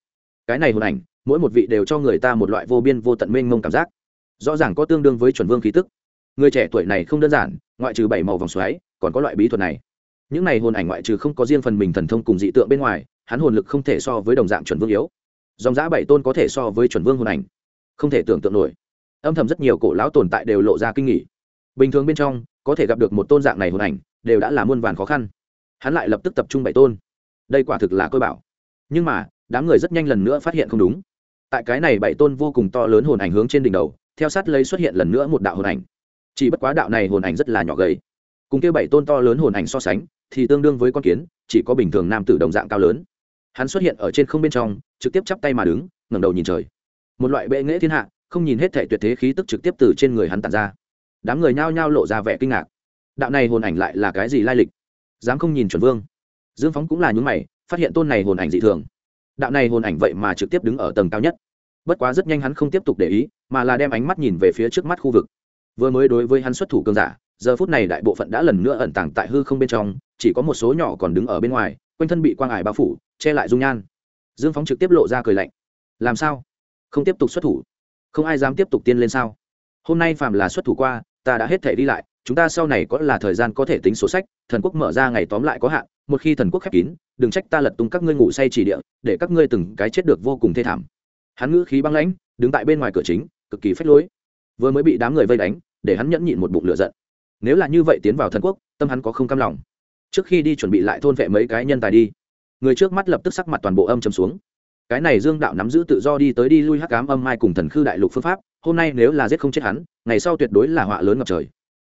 Cái này hồn ảnh, mỗi một vị đều cho người ta một loại vô biên vô tận mênh mông cảm giác. Rõ ràng có tương đương với chuẩn vương khí tức. Người trẻ tuổi này không đơn giản, ngoại trừ bảy màu vòng xoáy, còn có loại bí thuật này. Những này hồn ảnh ngoại trừ không có riêng phần mình thần thông cùng dị tượng bên ngoài hắn hồn lực không thể so với đồng dạng chuẩn vương yếu. Dòng giã bảy tôn có thể so với chuẩn vương hồn ảnh. Không thể tưởng tượng nổi. Âm thầm rất nhiều cổ lão tồn tại đều lộ ra kinh nghỉ bình thường bên trong, có thể gặp được một tôn dạng này hồn ảnh, đều đã là muôn vàn khó khăn. Hắn lại lập tức tập trung bảy tôn. Đây quả thực là cơ bảo nhưng mà, đám người rất nhanh lần nữa phát hiện không đúng. Tại cái này bảy tôn vô cùng to lớn hồn ảnh hướng trên đỉnh đầu, theo sát lấy xuất hiện lần nữa một đạo hồn ảnh. Chỉ bất quá đạo này hồn ảnh rất là nhỏ gầy. Cùng kêu bảy tôn to lớn hồn ảnh so sánh, thì tương đương với con kiến, chỉ có bình thường nam tử đồng dạng cao lớn hắn xuất hiện ở trên không bên trong, trực tiếp chắp tay mà đứng, ngẩng đầu nhìn trời. Một loại bệ nghễ thiên hạ, không nhìn hết thể tuyệt thế khí tức trực tiếp từ trên người hắn tàn ra. Đám người nhao nhao lộ ra vẻ kinh ngạc. Đạo này hồn ảnh lại là cái gì lai lịch? Dám không nhìn chuẩn vương. Dương phóng cũng là những mày, phát hiện tôn này hồn ảnh dị thường. Đạo này hồn ảnh vậy mà trực tiếp đứng ở tầng cao nhất. Bất quá rất nhanh hắn không tiếp tục để ý, mà là đem ánh mắt nhìn về phía trước mắt khu vực. Vừa mới đối với hắn xuất thủ cơn giả, giờ phút này đại bộ phận đã lần nữa ẩn tàng tại hư không bên trong, chỉ có một số nhỏ còn đứng ở bên ngoài quanh thân bị quang ải bao phủ, che lại dung nhan. Dương phóng trực tiếp lộ ra cười lạnh. Làm sao? Không tiếp tục xuất thủ. Không ai dám tiếp tục tiên lên sao? Hôm nay phàm là xuất thủ qua, ta đã hết thể đi lại, chúng ta sau này có là thời gian có thể tính sổ sách, thần quốc mở ra ngày tóm lại có hạn, một khi thần quốc khép kín, đừng trách ta lật tung các ngươi ngủ say chỉ địa, để các ngươi từng cái chết được vô cùng thê thảm. Hắn ngữ khí băng lãnh, đứng tại bên ngoài cửa chính, cực kỳ phách lối. Vừa mới bị đám người vây đánh, để hắn nhẫn nhịn một bụng lửa giận. Nếu là như vậy tiến vào thần quốc, tâm hắn có không cam lòng trước khi đi chuẩn bị lại thôn vệ mấy cái nhân tài đi. Người trước mắt lập tức sắc mặt toàn bộ âm chấm xuống. Cái này dương đạo nắm giữ tự do đi tới đi lui hắc cám âm mai cùng thần khư đại lục phương pháp, hôm nay nếu là giết không chết hắn, ngày sau tuyệt đối là họa lớn ngập trời.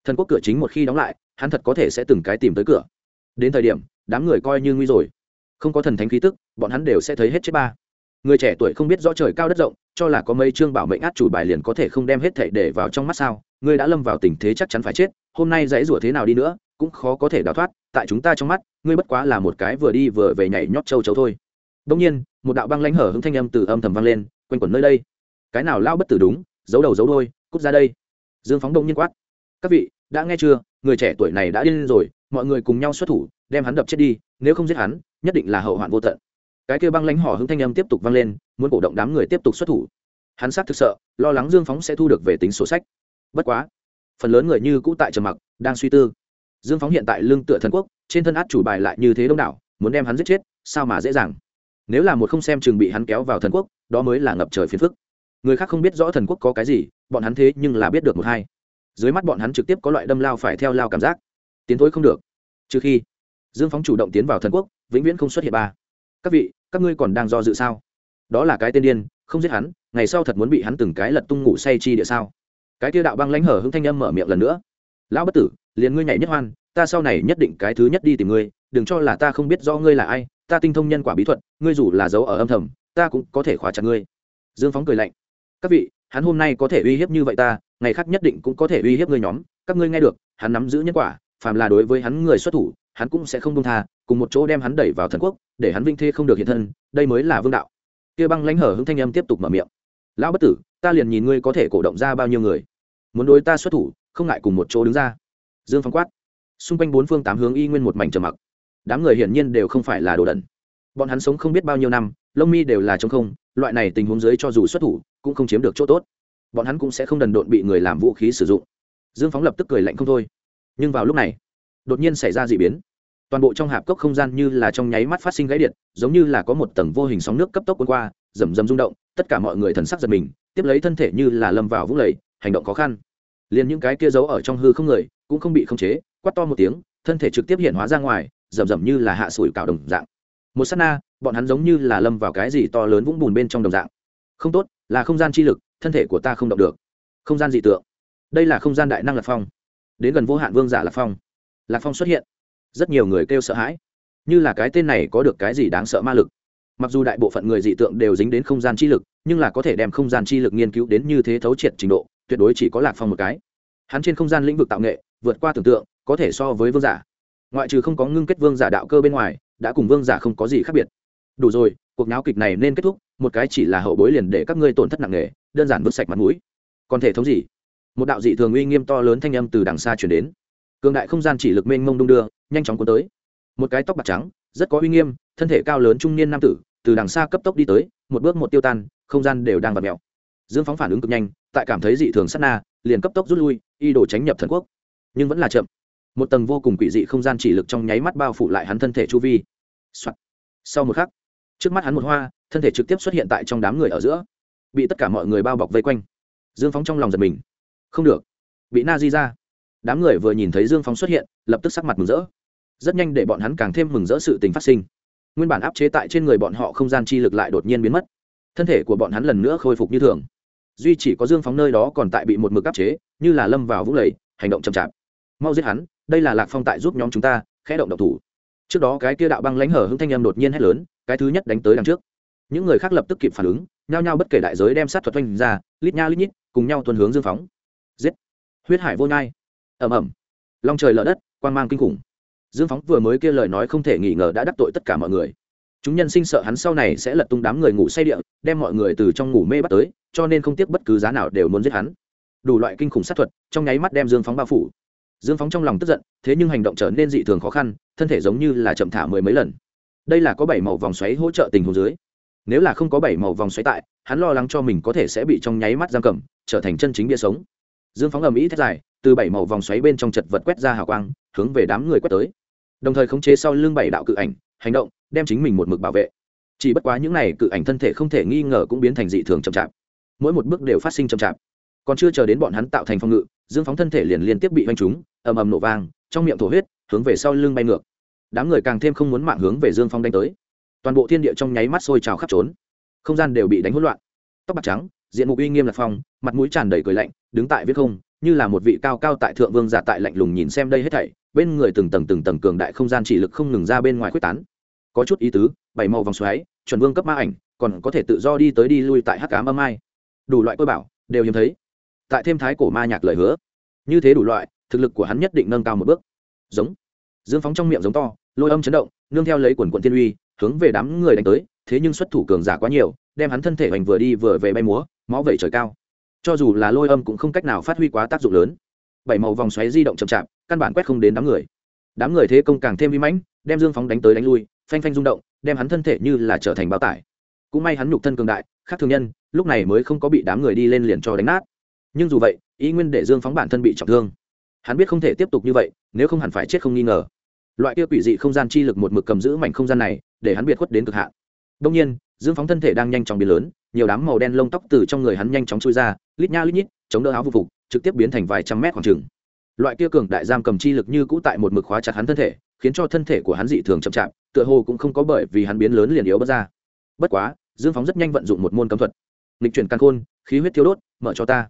Thần quốc cửa chính một khi đóng lại, hắn thật có thể sẽ từng cái tìm tới cửa. Đến thời điểm, đám người coi như nguy rồi. Không có thần thánh khí tức, bọn hắn đều sẽ thấy hết chết ba người trẻ tuổi không biết rõ trời cao đất rộng, cho là có mấy chương bảo mệnh át chủ bài liền có thể không đem hết thảy để vào trong mắt sao? Ngươi đã lâm vào tình thế chắc chắn phải chết, hôm nay dãy rủa thế nào đi nữa, cũng khó có thể đào thoát, tại chúng ta trong mắt, ngươi bất quá là một cái vừa đi vừa về nhảy nhót châu chấu thôi. Đông nhiên, một đạo băng lãnh hở hứng thanh âm từ âm thầm vang lên, quanh quẩn nơi đây. Cái nào lao bất tử đúng, giấu đầu giấu đôi cút ra đây. Dương phóng đông nhiên quát. Các vị, đã nghe chưa? Người trẻ tuổi này đã điên rồi, mọi người cùng nhau xuất thủ, đem hắn đập chết đi, nếu không giết hắn, nhất định là hậu hoạn vô tận cái kia băng lãnh hỏ hứng thanh âm tiếp tục vang lên, muốn cổ động đám người tiếp tục xuất thủ. Hắn sát thực sợ, lo lắng dương phóng sẽ thu được về tính sổ sách. Bất quá, phần lớn người như cũ tại trầm mặc, đang suy tư. Dương phóng hiện tại lương tựa thần quốc, trên thân át chủ bài lại như thế đông đảo, muốn đem hắn giết chết, sao mà dễ dàng? Nếu là một không xem chừng bị hắn kéo vào thần quốc, đó mới là ngập trời phiền phức. Người khác không biết rõ thần quốc có cái gì, bọn hắn thế nhưng là biết được một hai. Dưới mắt bọn hắn trực tiếp có loại đâm lao phải theo lao cảm giác. Tiến thối không được. Trừ khi, dương phóng chủ động tiến vào thần quốc, vĩnh viễn không xuất hiện ba. Các vị các ngươi còn đang do dự sao? Đó là cái tên điên, không giết hắn, ngày sau thật muốn bị hắn từng cái lật tung ngủ say chi địa sao? Cái kia đạo băng lãnh hở hưng thanh âm mở miệng lần nữa. Lão bất tử, liền ngươi nhảy nhất hoan, ta sau này nhất định cái thứ nhất đi tìm ngươi, đừng cho là ta không biết do ngươi là ai, ta tinh thông nhân quả bí thuật, ngươi dù là giấu ở âm thầm, ta cũng có thể khóa chặt ngươi. Dương phóng cười lạnh. Các vị, hắn hôm nay có thể uy hiếp như vậy ta, ngày khác nhất định cũng có thể uy hiếp ngươi nhóm, các ngươi nghe được, hắn nắm giữ nhân quả, phàm là đối với hắn người xuất thủ, hắn cũng sẽ không công tha, cùng một chỗ đem hắn đẩy vào thần quốc để hắn vinh thê không được hiện thân, đây mới là vương đạo. Kia băng lãnh hở hững thanh âm tiếp tục mở miệng. Lão bất tử, ta liền nhìn ngươi có thể cổ động ra bao nhiêu người. Muốn đối ta xuất thủ, không ngại cùng một chỗ đứng ra. Dương phong quát. Xung quanh bốn phương tám hướng y nguyên một mảnh trầm mặc. Đám người hiển nhiên đều không phải là đồ đần. Bọn hắn sống không biết bao nhiêu năm, lông mi đều là t không, loại này tình huống dưới cho dù xuất thủ, cũng không chiếm được chỗ tốt. Bọn hắn cũng sẽ không đần độn bị người làm vũ khí sử dụng. Dương phóng lập tức cười lạnh không thôi. Nhưng vào lúc này, đột nhiên xảy ra d ị biến toàn bộ trong hạp cốc không gian như là trong nháy mắt phát sinh gãy điện, giống như là có một tầng vô hình sóng nước cấp tốc quân qua, rầm rầm rung động, tất cả mọi người thần sắc giật mình, tiếp lấy thân thể như là lâm vào vũng lầy, hành động khó khăn. Liền những cái kia giấu ở trong hư không người, cũng không bị khống chế quắt to một tiếng, thân thể trực tiếp hiện hóa ra ngoài, rầm rầm như là hạ sủi cạo đồng dạng. Một s á t na, bọn hắn giống như là lâm vào cái gì to lớn vũng bùn bên trong đồng dạng. Không tốt, là không gian chi lực, thân thể của ta không động được. Không gian dị tượng. Đây là không gian đại năng lạc phong. Đến gần vô hạn vương giả lạc phong. Lạc phong xuất hiện rất nhiều người kêu sợ hãi. Như là cái tên này có được cái gì đáng sợ ma lực. Mặc dù đại bộ phận người dị tượng đều dính đến không gian chi lực, nhưng là có thể đem không gian chi lực nghiên cứu đến như thế thấu triệt trình độ, tuyệt đối chỉ có lạc phong một cái. Hắn trên không gian lĩnh vực tạo nghệ, vượt qua tưởng tượng, có thể so với vương giả. Ngoại trừ không có ngưng kết vương giả đạo cơ bên ngoài, đã cùng vương giả không có gì khác biệt. Đủ rồi, cuộc náo kịch này nên kết thúc, một cái chỉ là hậu bối liền để các ngươi tổn thất nặng nề, đơn giản vứt sạch mặt mũi. Còn thể thống gì? Một đạo dị thường uy nghiêm to lớn thanh âm từ đằng xa chuyển đến. Cường đại không gian chỉ lực mênh mông đung đưa nhanh chóng cuốn tới. Một cái tóc bạc trắng, rất có uy nghiêm, thân thể cao lớn trung niên nam tử, từ đằng xa cấp tốc đi tới, một bước một tiêu tan, không gian đều đang vặt mèo. Dương phóng phản ứng cực nhanh, tại cảm thấy dị thường sát na, liền cấp tốc rút lui y đồ tránh nhập thần quốc. Nhưng vẫn là chậm. Một tầng vô cùng quỷ dị không gian chỉ lực trong nháy mắt bao phủ lại hắn thân thể chu vi、Soạn. sau một khắc, trước mắt hắn một hoa, thân thể trực tiếp xuất hiện tại trong đám người ở giữa. Bị tất cả mọi người bao bọc vây quanh. Dương phóng trong lòng giật mình. Không được. Bị na di ra. Đám người vừa nhìn thấy dương phóng xuất hiện, lập tức sắc mặt mừng rỡ rất nhanh để bọn hắn càng thêm mừng rỡ sự tình phát sinh. Nguyên bản áp chế tại trên người bọn họ không gian chi lực lại đột nhiên biến mất. Thân thể của bọn hắn lần nữa khôi phục như thường. Duy chỉ có dương phóng nơi đó còn tại bị một mực áp chế, như là lâm vào vũng lầy, hành động chậm chạp. Mau giết hắn, đây là lạc phong tại giúp nhóm chúng ta, khẽ động độc thủ. Trước đó cái kia đạo băng lãnh hở hưng thanh em đột nhiên hét lớn, cái thứ nhất đánh tới đằng trước. Những người khác lập tức kịp phản ứng, nhao nhao bất kể đại giới đem sát thuật oanh ra, lít nha lít nhít, cùng nhau tuần hướng dương phóng. Giết! Huyết hải vô nhai. Ẩm ẩm long trời lở đất quan mang kinh khủng dương phóng vừa mới kia lời nói không thể nghi ngờ đã đắc tội tất cả mọi người. Chúng nhân sinh sợ hắn sau này sẽ lật tung đám người ngủ say địa, đem mọi người từ trong ngủ mê bắt tới, cho nên không tiếc bất cứ giá nào đều muốn giết hắn. Đủ loại kinh khủng sát thuật, trong nháy mắt đem dương phóng bao phủ. Dương phóng trong lòng tức giận, thế nhưng hành động trở nên dị thường khó khăn, thân thể giống như là chậm thả mười mấy lần. Đây là có bảy màu vòng xoáy hỗ trợ tình huống dưới. Nếu là không có bảy màu vòng xoáy tại, hắn lo lắng cho mình có thể sẽ bị trong nháy mắt giam cầm, trở thành chân chính bia sống. Dương phóng ầm ĩ thét dài, từ bảy màu vòng xoáy bên trong chật vật quét ra hào quang, hướng về đám người quét tới đồng thời khống chế sau lưng bảy đạo cự ảnh, hành động, đem chính mình một mực bảo vệ. Chỉ bất quá những này cự ảnh thân thể không thể nghi ngờ cũng biến thành dị thường chậm chạp. Mỗi một bước đều phát sinh chậm chạp. Còn chưa chờ đến bọn hắn tạo thành phòng ngự, dương phóng thân thể liền liên tiếp bị oanh trúng, ầm ầm nổ vang, trong miệng thổ huyết, hướng về sau lưng bay ngược. Đám người càng thêm không muốn mạng hướng về dương phong đánh tới. Toàn bộ thiên địa trong nháy mắt sôi trào khắp trốn. Không gian đều bị đánh hỗn loạn. Tóc bạc trắng, diện mục uy nghiêm lạc phong, mặt mũi tràn đầy cười lạnh, đứng tại viết không như là một vị cao cao tại thượng vương giả tại lạnh lùng nhìn xem đây hết thảy, bên người từng tầng từng tầng cường đại không gian chỉ lực không ngừng ra bên ngoài quyết tán. Có chút ý tứ, bảy màu vòng xoáy, chuẩn vương cấp ma ảnh, còn có thể tự do đi tới đi lui tại hắc cám âm ai đủ loại tôi bảo, đều hiếm thấy. Tại thêm thái cổ ma nhạc lời hứa. Như thế đủ loại, thực lực của hắn nhất định nâng cao một bước. Giống. Dương phóng trong miệng giống to, lôi âm chấn động, nương theo lấy quần quận tiên uy, hướng về đám người đánh tới, thế nhưng xuất thủ cường giả quá nhiều, đem hắn thân thể hoành vừa đi vừa về bay múa, máu vẩy trời cao cho dù là lôi âm cũng không cách nào phát huy quá tác dụng lớn. Bảy màu vòng xoáy di động chậm chạp, căn bản quét không đến đám người. Đám người thế công càng thêm vi mãnh, đem dương phóng đánh tới đánh lui, phanh phanh rung động, đem hắn thân thể như là trở thành bao tải. Cũng may hắn nhục thân cường đại, khác thường nhân, lúc này mới không có bị đám người đi lên liền cho đánh nát. Nhưng dù vậy, ý nguyên để dương phóng bản thân bị trọng thương. Hắn biết không thể tiếp tục như vậy, nếu không hẳn phải chết không nghi ngờ. Loại kia quỷ dị không gian chi lực một mực cầm giữ mảnh không gian này, để hắn biệt khuất đến cực hạn. Đông nhiên, dương phóng thân thể đang nhanh chóng biến lớn nhiều đám màu đen lông tóc từ trong người hắn nhanh chóng trôi ra, lít nha lít nhít, chống đỡ áo vụ phục, trực tiếp biến thành vài trăm mét khoảng trừng loại kia cường đại giam cầm chi lực như cũ tại một mực khóa chặt hắn thân thể, khiến cho thân thể của hắn dị thường chậm chạp, tựa hồ cũng không có bởi vì hắn biến lớn liền yếu bất ra. Bất quá, dương phóng rất nhanh vận dụng một môn cấm thuật. Lịch chuyển căn khôn, khí huyết thiếu đốt, mở cho ta.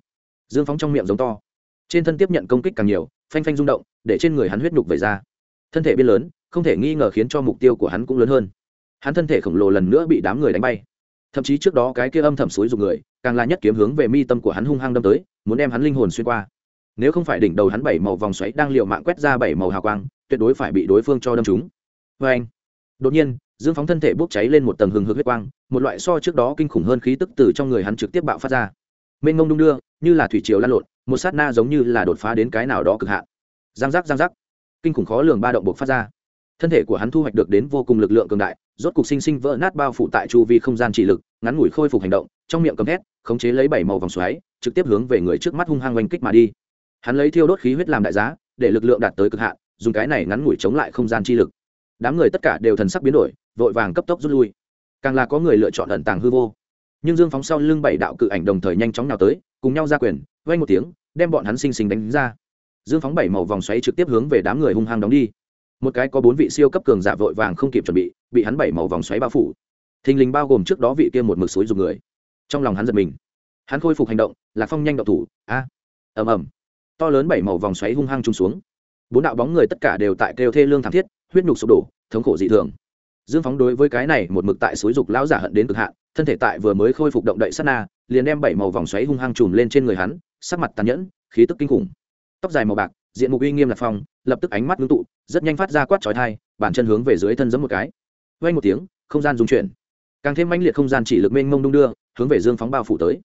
Dương phóng trong miệng giống to. Trên thân tiếp nhận công kích càng nhiều, phanh phanh rung động, để trên người hắn huyết nhục về ra. Thân thể biến lớn, không thể nghi ngờ khiến cho mục tiêu của hắn cũng lớn hơn. Hắn thân thể khổng lồ lần nữa bị đám người đánh bay thậm chí trước đó cái kia âm thầm suối dùng người, càng là nhất kiếm hướng về mi tâm của hắn hung hăng đâm tới, muốn đem hắn linh hồn xuyên qua. Nếu không phải đỉnh đầu hắn bảy màu vòng xoáy đang liệu mạng quét ra bảy màu hào quang, tuyệt đối phải bị đối phương cho đâm trúng. Vê anh, đột nhiên, dương phóng thân thể bốc cháy lên một tầng hừng hực huyết quang, một loại so trước đó kinh khủng hơn khí tức từ trong người hắn trực tiếp bạo phát ra. Mênh ngông đung đưa, như là thủy triều lan lộn, một sát na giống như là đột phá đến cái nào đó cực hạn. Giang giác giang giác. Kinh khủng khó lường ba động buộc phát ra. Thân thể của hắn thu hoạch được đến vô cùng lực lượng cường đại rốt cục sinh sinh vỡ nát bao phủ tại chu vi không gian trị lực, ngắn ngủi khôi phục hành động, trong miệng cầm thét, khống chế lấy bảy màu vòng xoáy, trực tiếp hướng về người trước mắt hung hăng oanh kích mà đi. Hắn lấy thiêu đốt khí huyết làm đại giá, để lực lượng đạt tới cực hạn, dùng cái này ngắn ngủi chống lại không gian chi lực. Đám người tất cả đều thần sắc biến đổi, vội vàng cấp tốc rút lui. Càng là có người lựa chọn ẩn tàng hư vô. Nhưng dương phóng sau lưng bảy đạo cự ảnh đồng thời nhanh chóng nào tới, cùng nhau ra quyền vay một tiếng, đem bọn hắn sinh sinh đánh ra. Dương phóng bảy màu vòng xoáy trực tiếp hướng về đám người hung hăng đóng đi một cái có bốn vị siêu cấp cường giả vội vàng không kịp chuẩn bị bị hắn bảy màu vòng xoáy bao phủ. Thình lình bao gồm trước đó vị kia một mực suối dùng người. Trong lòng hắn giật mình. Hắn khôi phục hành động lạc phong nhanh động thủ. A. Ầm ầm. To lớn bảy màu vòng xoáy hung hăng trung xuống. Bốn đạo bóng người tất cả đều tại kêu thê lương thảm thiết, huyết nhục sụp đổ, thống khổ dị thường. Dương phóng đối với cái này một mực tại suối dục lão giả hận đến cực hạn, thân thể tại vừa mới khôi phục động đậy sát na, liền đem bảy màu vòng xoáy hung hăng trùm lên trên người hắn, sắc mặt tàn nhẫn, khí tức kinh khủng. Tóc dài màu bạc diện mục uy nghiêm là phong, lập tức ánh mắt ngưng tụ, rất nhanh phát ra quát trói thai bản chân hướng về dưới thân giấm một cái. Vay một tiếng, không gian dung chuyển. Càng thêm mãnh liệt không gian chỉ lực mênh mông đung đưa, hướng về dương phóng bao phủ tới.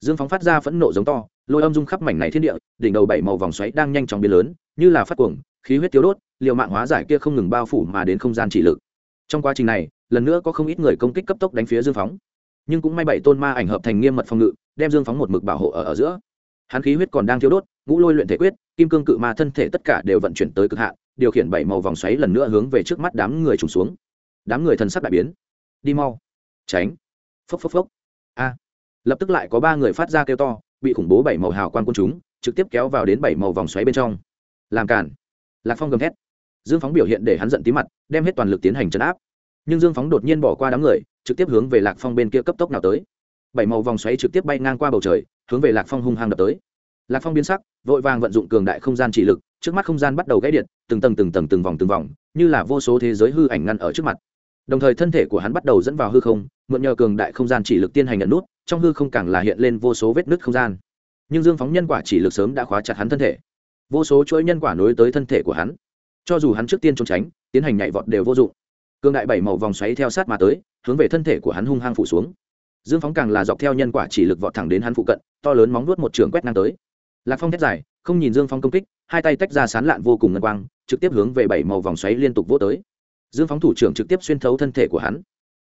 Dương phóng phát ra phẫn nộ giống to, lôi âm dung khắp mảnh này thiên địa, đỉnh đầu bảy màu vòng xoáy đang nhanh chóng biến lớn, như là phát cuồng, khí huyết tiêu đốt, liều mạng hóa giải kia không ngừng bao phủ mà đến không gian chỉ lực. Trong quá trình này, lần nữa có không ít người công kích cấp tốc đánh phía dương phóng. Nhưng cũng may bảy tôn ma ảnh hợp thành nghiêm mật phòng ngự, đem dương phóng một mực bảo hộ ở ở giữa hắn khí huyết còn đang thiếu đốt, ngũ lôi luyện thể quyết, kim cương cự ma thân thể tất cả đều vận chuyển tới cực hạn, điều khiển bảy màu vòng xoáy lần nữa hướng về trước mắt đám người trùng xuống. Đám người thần sắc đại biến. Đi mau. Tránh. Phốc phốc phốc. A. Lập tức lại có ba người phát ra kêu to, bị khủng bố bảy màu hào quan quân chúng, trực tiếp kéo vào đến bảy màu vòng xoáy bên trong. Làm cản lạc phong gầm thét. Dương phóng biểu hiện để hắn giận tí mặt, đem hết toàn lực tiến hành chấn áp. Nhưng dương phóng đột nhiên bỏ qua đám người, trực tiếp hướng về lạc phong bên kia cấp tốc nào tới. Bảy màu vòng xoáy trực tiếp bay ngang qua bầu trời hướng về lạc phong hung hăng đập tới. Lạc phong biến sắc, vội vàng vận dụng cường đại không gian chỉ lực, trước mắt không gian bắt đầu gãy điện, từng tầng từng tầng từng vòng từng vòng, như là vô số thế giới hư ảnh ngăn ở trước mặt. Đồng thời thân thể của hắn bắt đầu dẫn vào hư không, mượn nhờ cường đại không gian chỉ lực tiên hành nhận nút, trong hư không càng là hiện lên vô số vết nứt không gian. Nhưng dương phóng nhân quả chỉ lực sớm đã khóa chặt hắn thân thể. Vô số chuỗi nhân quả nối tới thân thể của hắn. Cho dù hắn trước tiên trốn tránh, tiến hành nhảy vọt đều vô dụng. Cường đại bảy màu vòng xoáy theo sát mà tới, hướng về thân thể của hắn hung hăng phủ xuống dương phóng càng là dọc theo nhân quả chỉ lực vọt thẳng đến hắn phụ cận, to lớn móng nuốt một trường quét ngang tới. Lạc phong thét dài, không nhìn dương phóng công kích, hai tay tách ra sán lạn vô cùng ngân quang, trực tiếp hướng về bảy màu vòng xoáy liên tục vô tới. Dương phóng thủ trưởng trực tiếp xuyên thấu thân thể của hắn.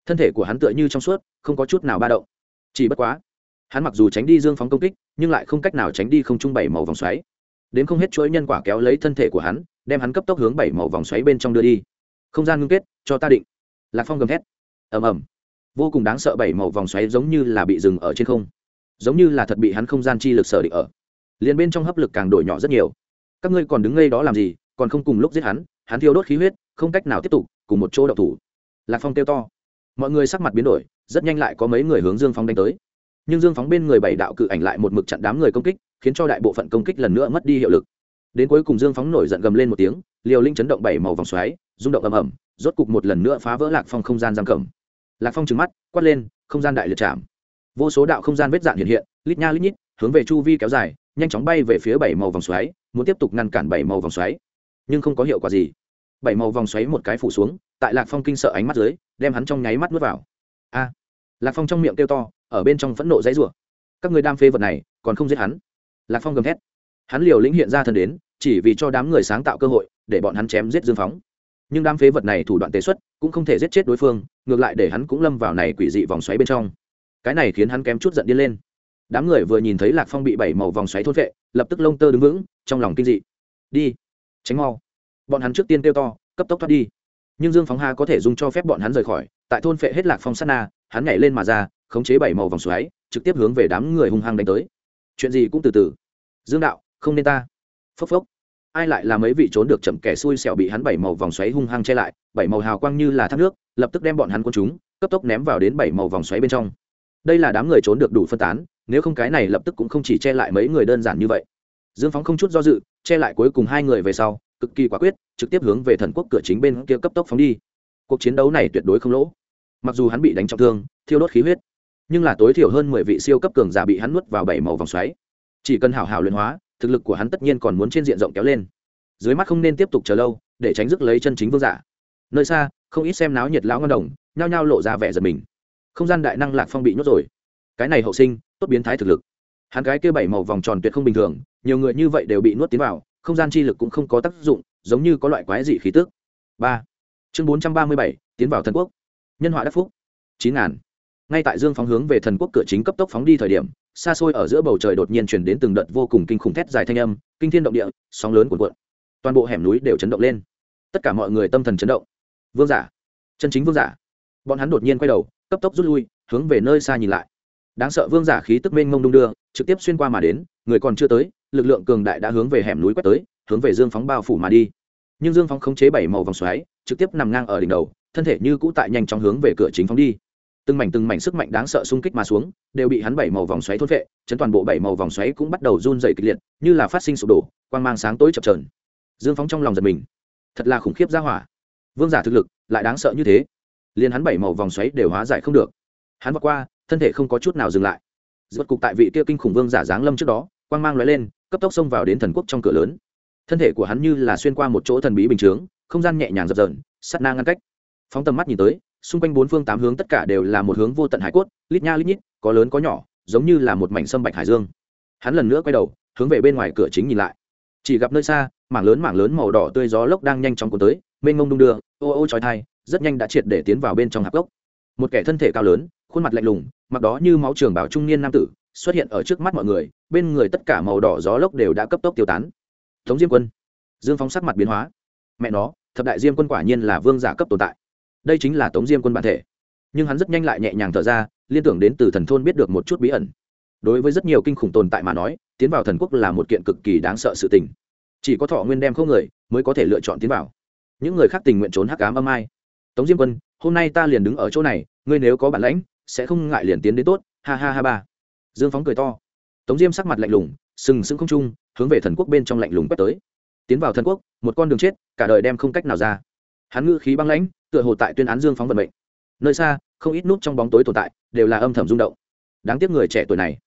Thân thể của hắn tựa như trong suốt, không có chút nào ba động. Chỉ bất quá, hắn mặc dù tránh đi dương phóng công kích, nhưng lại không cách nào tránh đi không trung bảy màu vòng xoáy. Đến không hết chuỗi nhân quả kéo lấy thân thể của hắn, đem hắn cấp tốc hướng bảy màu vòng xoáy bên trong đưa đi. Không gian ngưng kết, cho ta định. Lạc phong gầm thét. Ầm ầm vô cùng đáng sợ bảy màu vòng xoáy giống như là bị dừng ở trên không. Giống như là thật bị hắn không gian chi lực sở định ở. Liền bên trong hấp lực càng đổi nhỏ rất nhiều. Các ngươi còn đứng ngay đó làm gì, còn không cùng lúc giết hắn hắn thiêu đốt khí huyết, không cách nào tiếp tục, cùng một chỗ đậu thủ. Lạc phong kêu to. Mọi người sắc mặt biến đổi, rất nhanh lại có mấy người hướng dương phóng đánh tới. Nhưng dương phóng bên người bảy đạo cự ảnh lại một mực chặn đám người công kích, khiến cho đại bộ phận công kích lần nữa mất đi hiệu lực. Đến cuối cùng dương phóng nổi giận gầm lên một tiếng, liều linh chấn động bảy màu vòng xoáy, rung động ầm ầm, rốt cục một lần nữa phá vỡ lạc phong không gian giam cầm lạc phong trừng mắt, quát lên, không gian đại liệt chạm. Vô số đạo không gian vết dạn hiện hiện, lít nha lít nhít, hướng về chu vi kéo dài, nhanh chóng bay về phía bảy màu vòng xoáy, muốn tiếp tục ngăn cản bảy màu vòng xoáy. Nhưng không có hiệu quả gì. Bảy màu vòng xoáy một cái phủ xuống, tại lạc phong kinh sợ ánh mắt dưới, đem hắn trong nháy mắt nuốt vào. A! Lạc phong trong miệng kêu to, ở bên trong phẫn nộ dãy rủa. Các người đam phê vật này, còn không giết hắn. Lạc phong gầm thét. Hắn liều lĩnh hiện ra thân đến, chỉ vì cho đám người sáng tạo cơ hội, để bọn hắn chém giết dương phóng nhưng đám phế vật này thủ đoạn tế xuất, cũng không thể giết chết đối phương, ngược lại để hắn cũng lâm vào này quỷ dị vòng xoáy bên trong. Cái này khiến hắn kém chút giận điên lên. Đám người vừa nhìn thấy lạc phong bị bảy màu vòng xoáy thôn vệ, lập tức lông tơ đứng vững, trong lòng kinh dị. Đi, tránh mau. Bọn hắn trước tiên kêu to, cấp tốc thoát đi. Nhưng dương phóng ha có thể dùng cho phép bọn hắn rời khỏi, tại thôn phệ hết lạc phong sát na, hắn nhảy lên mà ra, khống chế bảy màu vòng xoáy, trực tiếp hướng về đám người hung hăng đánh tới. Chuyện gì cũng từ từ. Dương đạo, không nên ta. Phốc phốc ai lại là mấy vị trốn được chậm kẻ xui xẻo bị hắn bảy màu vòng xoáy hung hăng che lại, bảy màu hào quang như là thác nước, lập tức đem bọn hắn quân chúng, cấp tốc ném vào đến bảy màu vòng xoáy bên trong. Đây là đám người trốn được đủ phân tán, nếu không cái này lập tức cũng không chỉ che lại mấy người đơn giản như vậy. Dương phóng không chút do dự, che lại cuối cùng hai người về sau, cực kỳ quả quyết, trực tiếp hướng về thần quốc cửa chính bên kia cấp tốc phóng đi. Cuộc chiến đấu này tuyệt đối không lỗ. Mặc dù hắn bị đánh trọng thương, thiêu đốt khí huyết, nhưng là tối thiểu hơn mười vị siêu cấp cường giả bị hắn nuốt vào bảy màu vòng xoáy. Chỉ cần hảo hảo luyện hóa thực lực của hắn tất nhiên còn muốn trên diện rộng kéo lên. Dưới mắt không nên tiếp tục chờ lâu, để tránh rước lấy chân chính vương giả. Nơi xa, không ít xem náo nhiệt lão ngân đồng, nhao nhao lộ ra vẻ giật mình. Không gian đại năng lạc phong bị nhốt rồi. Cái này hậu sinh, tốt biến thái thực lực. Hắn cái kia bảy màu vòng tròn tuyệt không bình thường, nhiều người như vậy đều bị nuốt tiến vào, không gian chi lực cũng không có tác dụng, giống như có loại quái dị khí tức. Ba. Chương bốn trăm ba mươi bảy, tiến vào thần quốc. Nhân họa đắc phúc. Chín ngàn. Ngay tại dương phóng hướng về thần quốc cửa chính cấp tốc phóng đi thời điểm xa xôi ở giữa bầu trời đột nhiên chuyển đến từng đợt vô cùng kinh khủng thét dài thanh âm, kinh thiên động địa, sóng lớn cuộn cuộn. Toàn bộ hẻm núi đều chấn động lên. Tất cả mọi người tâm thần chấn động. Vương giả. Chân chính vương giả. Bọn hắn đột nhiên quay đầu, cấp tốc rút lui, hướng về nơi xa nhìn lại. Đáng sợ vương giả khí tức mênh mông đung đưa, trực tiếp xuyên qua mà đến, người còn chưa tới, lực lượng cường đại đã hướng về hẻm núi quét tới, hướng về dương phóng bao phủ mà đi. Nhưng dương phóng khống chế bảy màu vòng xoáy, trực tiếp nằm ngang ở đỉnh đầu, thân thể như cũ tại nhanh chóng hướng về cửa chính phóng đi từng mảnh từng mảnh sức mạnh đáng sợ xung kích mà xuống, đều bị hắn bảy màu vòng xoáy thốt vệ, chấn toàn bộ bảy màu vòng xoáy cũng bắt đầu run dày kịch liệt, như là phát sinh sụp đổ, quang mang sáng tối chập trờn dương phóng trong lòng giật mình. Thật là khủng khiếp ra hỏa. Vương giả thực lực lại đáng sợ như thế. Liền hắn bảy màu vòng xoáy đều hóa giải không được. Hắn vượt qua, thân thể không có chút nào dừng lại. Rốt cục tại vị kia kinh khủng vương giả giáng lâm trước đó, quang mang lóe lên, cấp tốc xông vào đến thần quốc trong cửa lớn. Thân thể của hắn như là xuyên qua một chỗ thần bí bình chướng, không gian nhẹ nhàng dập dờn, sắt na ngăn cách. Phóng tầm mắt nhìn tới xung quanh bốn phương tám hướng tất cả đều là một hướng vô tận hải cốt, lít nha lít nhít, có lớn có nhỏ, giống như là một mảnh sâm bạch hải dương. Hắn lần nữa quay đầu, hướng về bên ngoài cửa chính nhìn lại. Chỉ gặp nơi xa, mảng lớn mảng lớn màu đỏ tươi gió lốc đang nhanh chóng cuốn tới, mênh mông đung đưa, ô ô trói thai rất nhanh đã triệt để tiến vào bên trong hạp gốc. Một kẻ thân thể cao lớn, khuôn mặt lạnh lùng, mặc đó như máu trường bảo trung niên nam tử, xuất hiện ở trước mắt mọi người, bên người tất cả màu đỏ gió lốc đều đã cấp tốc tiêu tán. Tống diêm quân. Dương phóng sắc mặt biến hóa. Mẹ nó, thập đại diêm quân quả nhiên là vương giả cấp tồn tại đây chính là tống diêm quân bản thể nhưng hắn rất nhanh lại nhẹ nhàng thở ra liên tưởng đến từ thần thôn biết được một chút bí ẩn đối với rất nhiều kinh khủng tồn tại mà nói tiến vào thần quốc là một kiện cực kỳ đáng sợ sự tình chỉ có thọ nguyên đem không người mới có thể lựa chọn tiến vào những người khác tình nguyện trốn hắc ám âm ai tống diêm quân hôm nay ta liền đứng ở chỗ này ngươi nếu có bản lãnh sẽ không ngại liền tiến đến tốt ha ha ha ba dương phóng cười to tống diêm sắc mặt lạnh lùng sừng sững không trung hướng về thần quốc bên trong lạnh lùng quét tới tiến vào thần quốc một con đường chết cả đời đem không cách nào ra hắn ngữ khí băng lãnh, tựa hồ tại tuyên án dương phóng vận mệnh. Nơi xa, không ít nút trong bóng tối tồn tại, đều là âm thầm rung động. Đáng tiếc người trẻ tuổi này.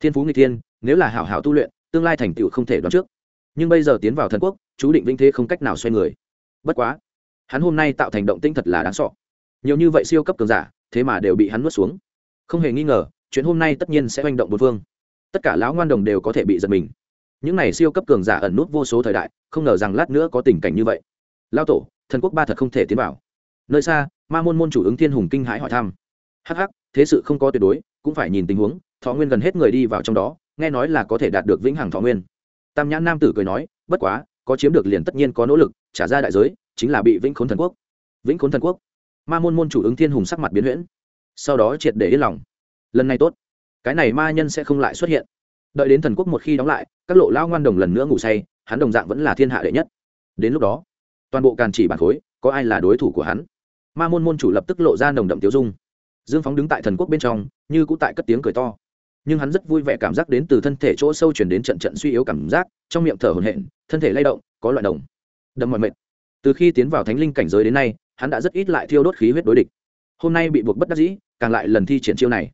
Thiên phú nghịch thiên, nếu là hảo hảo tu luyện, tương lai thành tựu không thể đoán trước. Nhưng bây giờ tiến vào thần quốc, chú định vinh thế không cách nào xoay người. Bất quá, hắn hôm nay tạo thành động tinh thật là đáng sọ nhiều như vậy siêu cấp cường giả, thế mà đều bị hắn nuốt xuống. Không hề nghi ngờ, chuyện hôm nay tất nhiên sẽ manh động một phương. Tất cả lão ngoan đồng đều có thể bị giật mình. Những này siêu cấp cường giả ẩn nút vô số thời đại, không ngờ rằng lát nữa có tình cảnh như vậy. Lao tổ thần quốc ba thật không thể tiến vào. Nơi xa, ma môn môn chủ ứng thiên hùng kinh hãi hỏi thăm. Hh thế sự không có tuyệt đối, cũng phải nhìn tình huống, thọ nguyên gần hết người đi vào trong đó, nghe nói là có thể đạt được vĩnh hằng thọ nguyên. Tam nhãn nam tử cười nói, bất quá, có chiếm được liền tất nhiên có nỗ lực, trả ra đại giới, chính là bị vĩnh khốn thần quốc. Vĩnh khốn thần quốc. Ma môn môn chủ ứng thiên hùng sắc mặt biến huyễn. Sau đó triệt để yên lòng. Lần này tốt. Cái này ma nhân sẽ không lại xuất hiện. Đợi đến thần quốc một khi đóng lại, các lộ lao ngoan đồng lần nữa ngủ say, hắn đồng dạng vẫn là thiên hạ đệ nhất. Đến lúc đó toàn bộ càn chỉ bản khối, có ai là đối thủ của hắn? Ma môn môn chủ lập tức lộ ra nồng đậm tiêu dung. Dương phóng đứng tại thần quốc bên trong, như cũng tại cất tiếng cười to. Nhưng hắn rất vui vẻ cảm giác đến từ thân thể chỗ sâu chuyển đến trận trận suy yếu cảm giác, trong miệng thở hổn hển, thân thể lay động, có loại đồng. Đậm mọi mệt. Từ khi tiến vào thánh linh cảnh giới đến nay, hắn đã rất ít lại thiêu đốt khí huyết đối địch. Hôm nay bị buộc bất đắc dĩ, càng lại lần thi triển chiêu này.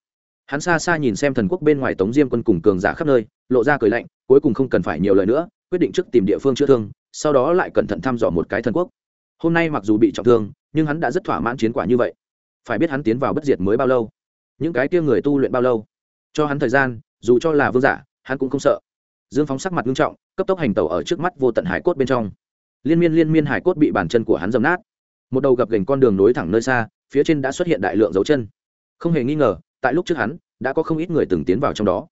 Hắn xa xa nhìn xem thần quốc bên ngoài tống diêm quân cùng cường giả khắp nơi, lộ ra cười lạnh, cuối cùng không cần phải nhiều lời nữa, quyết định trước tìm địa phương chữa thương sau đó lại cẩn thận thăm dò một cái thần quốc. Hôm nay mặc dù bị trọng thương, nhưng hắn đã rất thỏa mãn chiến quả như vậy. Phải biết hắn tiến vào bất diệt mới bao lâu? Những cái kia người tu luyện bao lâu? Cho hắn thời gian, dù cho là vương giả, hắn cũng không sợ. Dương phóng sắc mặt nghiêm trọng, cấp tốc hành tẩu ở trước mắt vô tận hải cốt bên trong. Liên miên liên miên hải cốt bị bàn chân của hắn dầm nát. Một đầu gập gành con đường nối thẳng nơi xa, phía trên đã xuất hiện đại lượng dấu chân. Không hề nghi ngờ, tại lúc trước hắn, đã có không ít người từng tiến vào trong đó.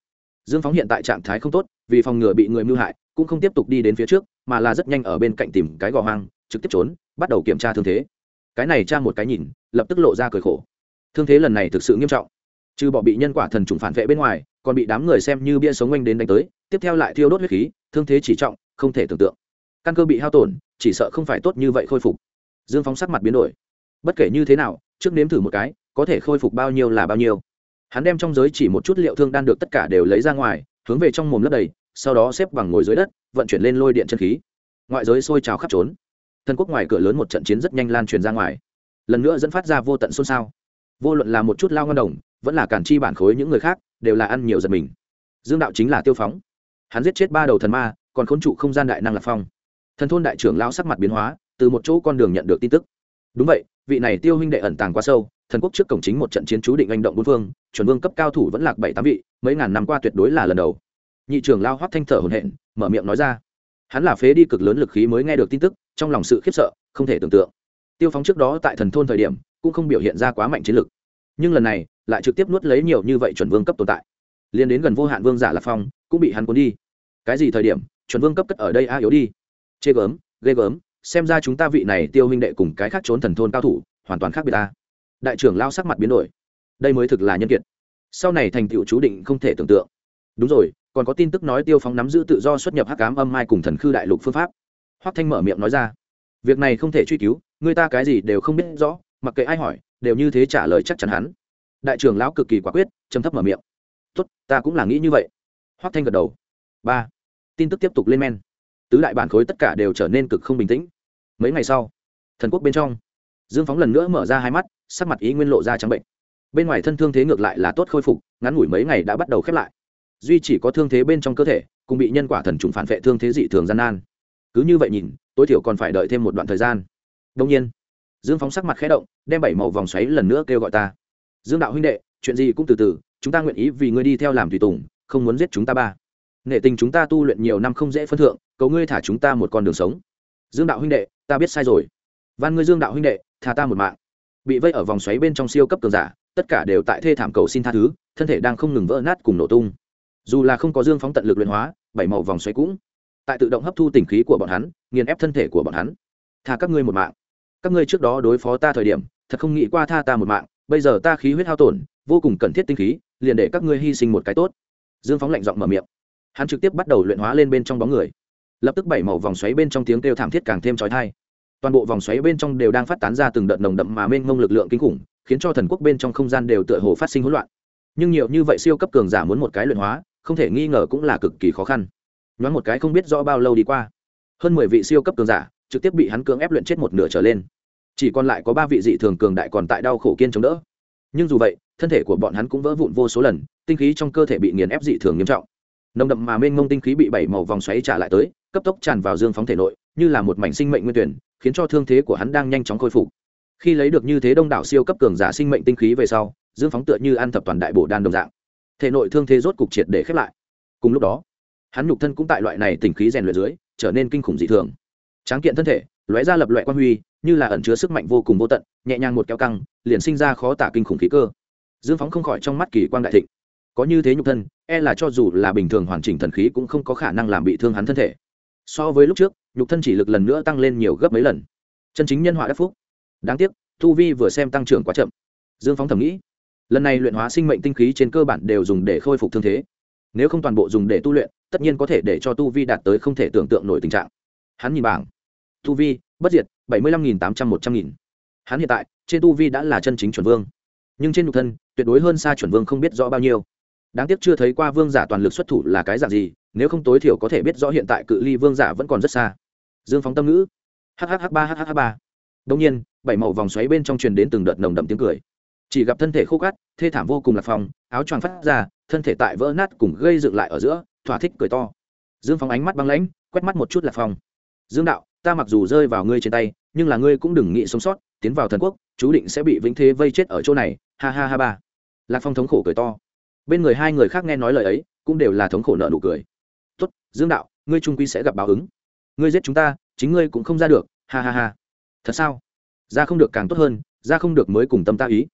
Dương phóng hiện tại trạng thái không tốt, vì phòng ngừa bị người mưu hại, cũng không tiếp tục đi đến phía trước mà là rất nhanh ở bên cạnh tìm cái gò hoang, trực tiếp trốn, bắt đầu kiểm tra thương thế. Cái này tra một cái nhìn, lập tức lộ ra cười khổ. Thương thế lần này thực sự nghiêm trọng. Trừ bỏ bị nhân quả thần trùng phản vệ bên ngoài, còn bị đám người xem như bia sống oanh đến đánh tới, tiếp theo lại thiêu đốt huyết khí, thương thế chỉ trọng, không thể tưởng tượng. Căn cơ bị hao tổn, chỉ sợ không phải tốt như vậy khôi phục. Dương phóng sắc mặt biến đổi. Bất kể như thế nào, trước nếm thử một cái, có thể khôi phục bao nhiêu là bao nhiêu. Hắn đem trong giới chỉ một chút liệu thương đan được tất cả đều lấy ra ngoài, hướng về trong mồm lấp đầy sau đó xếp bằng ngồi dưới đất, vận chuyển lên lôi điện chân khí. Ngoại giới sôi trào khắp trốn. Thần quốc ngoài cửa lớn một trận chiến rất nhanh lan truyền ra ngoài. Lần nữa dẫn phát ra vô tận xôn xao. Vô luận là một chút lao ngân đồng, vẫn là cản chi bản khối những người khác, đều là ăn nhiều giật mình. Dương đạo chính là tiêu phóng. Hắn giết chết ba đầu thần ma, còn khốn trụ không gian đại năng lạc phong. Thần thôn đại trưởng lao sắc mặt biến hóa, từ một chỗ con đường nhận được tin tức. Đúng vậy, vị này tiêu huynh đệ ẩn tàng quá sâu, thần quốc trước cổng chính một trận chiến chú định anh động bốn phương, chuẩn vương cấp cao thủ vẫn lạc bảy tám vị, mấy ngàn năm qua tuyệt đối là lần đầu nhị trưởng lao hoắt thanh thở hồn hển, mở miệng nói ra. Hắn là phế đi cực lớn lực khí mới nghe được tin tức trong lòng sự khiếp sợ không thể tưởng tượng. Tiêu phóng trước đó tại thần thôn thời điểm cũng không biểu hiện ra quá mạnh chiến lực. Nhưng lần này lại trực tiếp nuốt lấy nhiều như vậy chuẩn vương cấp tồn tại. Liên đến gần vô hạn vương giả lạc phong cũng bị hắn cuốn đi. Cái gì thời điểm chuẩn vương cấp cất ở đây a yếu đi. Chê gớm ghê gớm xem ra chúng ta vị này tiêu huynh đệ cùng cái khác trốn thần thôn cao thủ hoàn toàn khác biệt ta. Đại trưởng lao sắc mặt biến đổi. Đây mới thực là nhân kiệt. Sau này thành tựu chú định không thể tưởng tượng. Đúng rồi còn có tin tức nói tiêu phóng nắm giữ tự do xuất nhập hắc cám âm mai cùng thần khư đại lục phương pháp. Hoắc thanh mở miệng nói ra, việc này không thể truy cứu, người ta cái gì đều không biết rõ, mặc kệ ai hỏi, đều như thế trả lời chắc chắn hắn. Đại trưởng lão cực kỳ quả quyết chấm thấp mở miệng, tốt, ta cũng là nghĩ như vậy. Hoắc thanh gật đầu, ba, tin tức tiếp tục lên men. Tứ đại bản khối tất cả đều trở nên cực không bình tĩnh. Mấy ngày sau, thần quốc bên trong, dương phóng lần nữa mở ra hai mắt, sắc mặt ý nguyên lộ ra trắng bệnh. Bên ngoài thân thương thế ngược lại là tốt khôi phục, ngắn ngủi mấy ngày đã bắt đầu khép lại duy chỉ có thương thế bên trong cơ thể, cùng bị nhân quả thần trùng phản vệ thương thế dị thường gian nan. Cứ như vậy nhìn, tối thiểu còn phải đợi thêm một đoạn thời gian. Đông nhiên, dương phóng sắc mặt khẽ động, đem bảy màu vòng xoáy lần nữa kêu gọi ta. Dương đạo huynh đệ, chuyện gì cũng từ từ, chúng ta nguyện ý vì ngươi đi theo làm tùy tùng, không muốn giết chúng ta ba. Nể tình chúng ta tu luyện nhiều năm không dễ phân thượng, cầu ngươi thả chúng ta một con đường sống. Dương đạo huynh đệ, ta biết sai rồi. Van ngươi dương đạo huynh đệ thả ta một mạng. Bị vây ở vòng xoáy bên trong siêu cấp cường giả, tất cả đều tại thê thảm cầu xin tha thứ, thân thể đang không ngừng vỡ nát cùng nổ tung dù là không có dương phóng tận lực luyện hóa, bảy màu vòng xoáy cũng tại tự động hấp thu tình khí của bọn hắn, nghiền ép thân thể của bọn hắn. Tha các ngươi một mạng. Các ngươi trước đó đối phó ta thời điểm, thật không nghĩ qua tha ta một mạng, bây giờ ta khí huyết hao tổn, vô cùng cần thiết tinh khí, liền để các ngươi hy sinh một cái tốt. Dương phóng lạnh giọng mở miệng. Hắn trực tiếp bắt đầu luyện hóa lên bên trong bóng người. Lập tức bảy màu vòng xoáy bên trong tiếng kêu thảm thiết càng thêm trói thai toàn bộ vòng xoáy bên trong đều đang phát tán ra từng đợt nồng đậm mà mênh mông lực lượng kinh khủng, khiến cho thần quốc bên trong không gian đều tựa hồ phát sinh hỗn loạn. Nhưng nhiều như vậy siêu cấp cường giả muốn một cái luyện hóa không thể nghi ngờ cũng là cực kỳ khó khăn. Nhoáng một cái không biết rõ bao lâu đi qua. Hơn mười vị siêu cấp cường giả trực tiếp bị hắn cưỡng ép luyện chết một nửa trở lên. Chỉ còn lại có ba vị dị thường cường đại còn tại đau khổ kiên chống đỡ. Nhưng dù vậy, thân thể của bọn hắn cũng vỡ vụn vô số lần, tinh khí trong cơ thể bị nghiền ép dị thường nghiêm trọng. Nồng đậm mà mênh mông tinh khí bị bảy màu vòng xoáy trả lại tới, cấp tốc tràn vào dương phóng thể nội, như là một mảnh sinh mệnh nguyên tuyển, khiến cho thương thế của hắn đang nhanh chóng khôi phục. Khi lấy được như thế đông đảo siêu cấp cường giả sinh mệnh tinh khí về sau, dương phóng tựa như ăn thập toàn đại bổ đan đồng dạng thể nội thương thế rốt cục triệt để khép lại. Cùng lúc đó, hắn nhục thân cũng tại loại này tinh khí rèn luyện dưới, trở nên kinh khủng dị thường. Tráng kiện thân thể, lóe ra lập loại quan huy, như là ẩn chứa sức mạnh vô cùng vô tận, nhẹ nhàng một kéo căng, liền sinh ra khó tả kinh khủng khí cơ. Dương phóng không khỏi trong mắt kỳ quang đại thịnh. Có như thế nhục thân e là cho dù là bình thường hoàn chỉnh thần khí cũng không có khả năng làm bị thương hắn thân thể. So với lúc trước, nhục thân chỉ lực lần nữa tăng lên nhiều gấp mấy lần. Chân chính nhân họa đắc phúc. Đáng tiếc thu vi vừa xem tăng trưởng quá chậm. Dương phóng thầm nghĩ lần này luyện hóa sinh mệnh tinh khí trên cơ bản đều dùng để khôi phục thương thế. Nếu không toàn bộ dùng để tu luyện, tất nhiên có thể để cho tu vi đạt tới không thể tưởng tượng nổi tình trạng. Hắn nhìn bảng. Tu vi, bất diệt, bảy mươi lăm nghìn tám trăm một trăm nghìn. Hắn hiện tại, trên tu vi đã là chân chính chuẩn vương. Nhưng trên nhục thân, tuyệt đối hơn xa chuẩn vương không biết rõ bao nhiêu. Đáng tiếc chưa thấy qua vương giả toàn lực xuất thủ là cái dạng gì, nếu không tối thiểu có thể biết rõ hiện tại cự ly vương giả vẫn còn rất xa. Dương phóng tâm ngữ. Hhh ba hhh ba. Đông nhiên, bảy màu vòng xoáy bên trong truyền đến từng đợt nồng đậm tiếng cười chỉ gặp thân thể khô cát, thê thảm vô cùng lạc phong áo choàng phát ra, thân thể tại vỡ nát cùng gây dựng lại ở giữa, thỏa thích cười to. Dương phóng ánh mắt băng lãnh, quét mắt một chút lạc phong dương đạo, ta mặc dù rơi vào ngươi trên tay, nhưng là ngươi cũng đừng nghĩ sống sót, tiến vào thần quốc, chú định sẽ bị vĩnh thế vây chết ở chỗ này. Ha ha ha ba. Lạc phong thống khổ cười to. Bên người hai người khác nghe nói lời ấy, cũng đều là thống khổ nợ nụ cười. Tốt, dương đạo, ngươi trung quy sẽ gặp báo ứng. Ngươi giết chúng ta, chính ngươi cũng không ra được. Ha ha ha. Thật sao? Ra không được càng tốt hơn, ra không được mới cùng tâm ta ý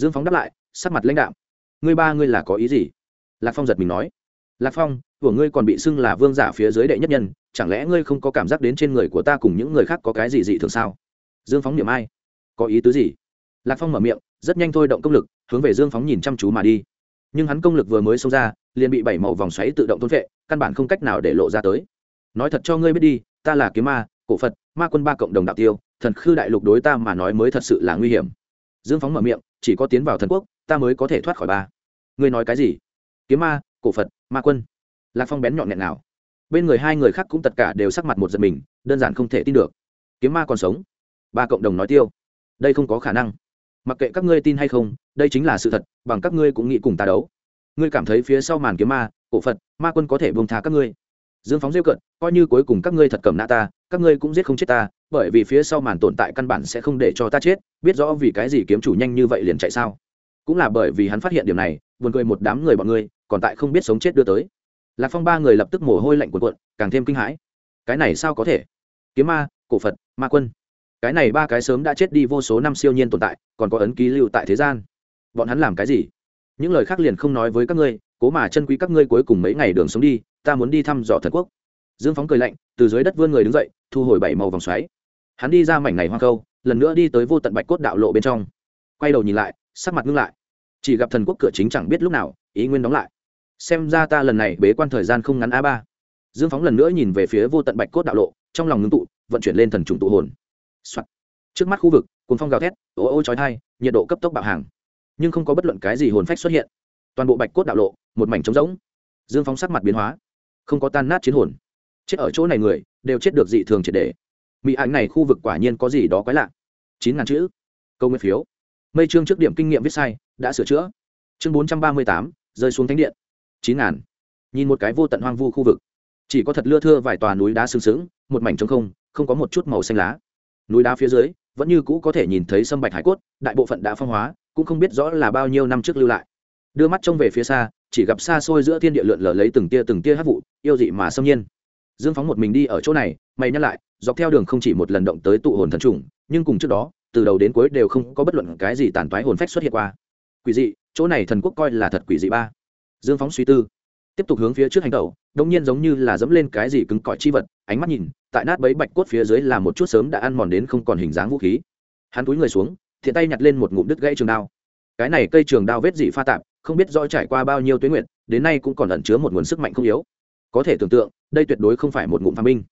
dương phóng đáp lại, sắc mặt lãnh đạo ngươi ba ngươi là có ý gì? Lạc phong giật mình nói. Lạc phong, của ngươi còn bị xưng là vương giả phía dưới đệ nhất nhân, chẳng lẽ ngươi không có cảm giác đến trên người của ta cùng những người khác có cái gì dị thường sao? Dương phóng niệm ai? Có ý tứ gì? Lạc phong mở miệng, rất nhanh thôi động công lực, hướng về dương phóng nhìn chăm chú mà đi. Nhưng hắn công lực vừa mới xông ra, liền bị bảy màu vòng xoáy tự động thôn vệ căn bản không cách nào để lộ ra tới. Nói thật cho ngươi biết đi, ta là kiếm ma, cổ phật, ma quân ba cộng đồng đạo tiêu, thần khư đại lục đối ta mà nói mới thật sự là nguy hiểm. Dương phóng mở miệng chỉ có tiến vào thần quốc, ta mới có thể thoát khỏi ba. Ngươi nói cái gì? Kiếm ma, cổ phật, ma quân. Lạc phong bén nhọn nghẹn nào. Bên người hai người khác cũng tất cả đều sắc mặt một giật mình, đơn giản không thể tin được. Kiếm ma còn sống? Ba cộng đồng nói tiêu. Đây không có khả năng. Mặc kệ các ngươi tin hay không, đây chính là sự thật, bằng các ngươi cũng nghĩ cùng ta đấu. Ngươi cảm thấy phía sau màn kiếm ma, cổ phật, ma quân có thể buông thả các ngươi. Dương phóng rêu cận, coi như cuối cùng các ngươi thật cầm nã ta, các ngươi cũng giết không chết ta bởi vì phía sau màn tồn tại căn bản sẽ không để cho ta chết, biết rõ vì cái gì kiếm chủ nhanh như vậy liền chạy sao? Cũng là bởi vì hắn phát hiện điểm này, buồn cười một đám người bọn ngươi, còn tại không biết sống chết đưa tới. Lạc phong ba người lập tức mồ hôi lạnh cuộn cuộn, càng thêm kinh hãi. Cái này sao có thể? Kiếm ma, cổ phật, ma quân. Cái này ba cái sớm đã chết đi vô số năm siêu nhiên tồn tại, còn có ấn ký lưu tại thế gian. Bọn hắn làm cái gì? Những lời khác liền không nói với các ngươi, cố mà chân quý các ngươi cuối cùng mấy ngày đường sống đi, ta muốn đi thăm dò thần quốc. Dương phóng cười lạnh, từ dưới đất vươn người đứng dậy, thu hồi bảy màu vòng xoáy hắn đi ra mảnh này hoa câu, lần nữa đi tới vô tận bạch cốt đạo lộ bên trong. Quay đầu nhìn lại, sắc mặt ngưng lại. Chỉ gặp thần quốc cửa chính chẳng biết lúc nào, ý nguyên đóng lại. Xem ra ta lần này bế quan thời gian không ngắn a ba. Dương phóng lần nữa nhìn về phía vô tận bạch cốt đạo lộ, trong lòng ngưng tụ, vận chuyển lên thần trùng tụ hồn、Soạn. trước mắt khu vực cùng phong gào thét, ô ô trói thai nhiệt độ cấp tốc bạo hàng. Nhưng không có bất luận cái gì hồn phách xuất hiện. Toàn bộ bạch cốt đạo lộ, một mảnh trống rỗng. Dương phóng sắc mặt biến hóa. Không có tan nát chiến hồn. Chết ở chỗ này người, đều chết được dị thường triệt đề mỹ ảnh này khu vực quả nhiên có gì đó quái lạ. Chín ngàn chữ. Câu nguyên phiếu. Mây chương trước điểm kinh nghiệm viết sai, đã sửa chữa. Chương bốn trăm ba mươi tám, rơi xuống thánh điện. Chín ngàn. Nhìn một cái vô tận hoang vu khu vực. Chỉ có thật lưa thưa vài tòa núi đá sừng sững, một mảnh trống không không có một chút màu xanh lá. Núi đá phía dưới, vẫn như cũ có thể nhìn thấy sâm bạch hải cốt, đại bộ phận đã phong hóa, cũng không biết rõ là bao nhiêu năm trước lưu lại. Đưa mắt trông về phía xa, chỉ gặp xa xôi giữa thiên địa lượn lờ lấy từng tia từng tia hát vụ, yêu dị mà xâm nhiên dương phóng một mình đi ở chỗ này, mày nhắc lại, dọc theo đường không chỉ một lần động tới tụ hồn thần trùng, nhưng cùng trước đó, từ đầu đến cuối đều không có bất luận cái gì tàn toái hồn phách xuất hiện qua. Quỷ dị, chỗ này thần quốc coi là thật quỷ dị ba. Dương phóng suy tư, tiếp tục hướng phía trước hành tẩu đông nhiên giống như là dẫm lên cái gì cứng cỏi chi vật, ánh mắt nhìn, tại nát bấy bạch cốt phía dưới là một chút sớm đã ăn mòn đến không còn hình dáng vũ khí. Hắn túi người xuống, thiện tay nhặt lên một ngụm đứt gãy trường đao. Cái này cây trường đao vết dị pha tạp, không biết rõ trải qua bao nhiêu tuyến nguyện đến nay cũng còn ẩn chứa một nguồn sức mạnh không yếu có thể tưởng tượng, đây tuyệt đối không phải một ngụm phàm binh.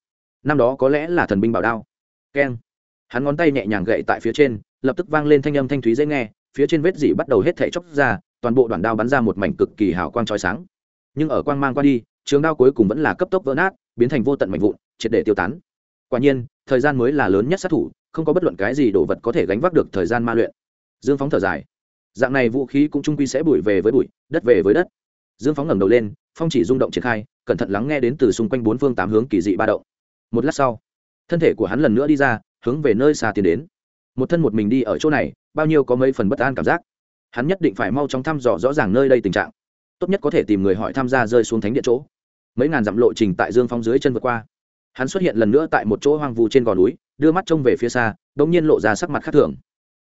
Năm đó có lẽ là thần binh bảo đao. Keng. Hắn ngón tay nhẹ nhàng gậy tại phía trên, lập tức vang lên thanh âm thanh thúy dễ nghe, phía trên vết dỉ bắt đầu hết thể chóc ra, toàn bộ đoạn đao bắn ra một mảnh cực kỳ hào quang trói sáng. Nhưng ở quang mang qua đi, trường đao cuối cùng vẫn là cấp tốc vỡ nát, biến thành vô tận mảnh vụn, triệt để tiêu tán. Quả nhiên, thời gian mới là lớn nhất sát thủ, không có bất luận cái gì đồ vật có thể gánh vác được thời gian ma luyện. Dương phóng thở dài. Dạng này vũ khí cũng trung quy sẽ bụi về với bụi, đất về với đất. Dương phóng ngẩng đầu lên, phong chỉ rung động triển khai cẩn thận lắng nghe đến từ xung quanh bốn phương tám hướng kỳ dị ba động. Một lát sau, thân thể của hắn lần nữa đi ra, hướng về nơi xa tiến đến. Một thân một mình đi ở chỗ này, bao nhiêu có mấy phần bất an cảm giác. Hắn nhất định phải mau chóng thăm dò rõ ràng nơi đây tình trạng. Tốt nhất có thể tìm người hỏi tham gia rơi xuống thánh địa chỗ. Mấy ngàn dặm lộ trình tại dương phong dưới chân vượt qua. Hắn xuất hiện lần nữa tại một chỗ hoang vu trên gò núi, đưa mắt trông về phía xa đ ỗ n g nhiên lộ ra sắc mặt khác thường.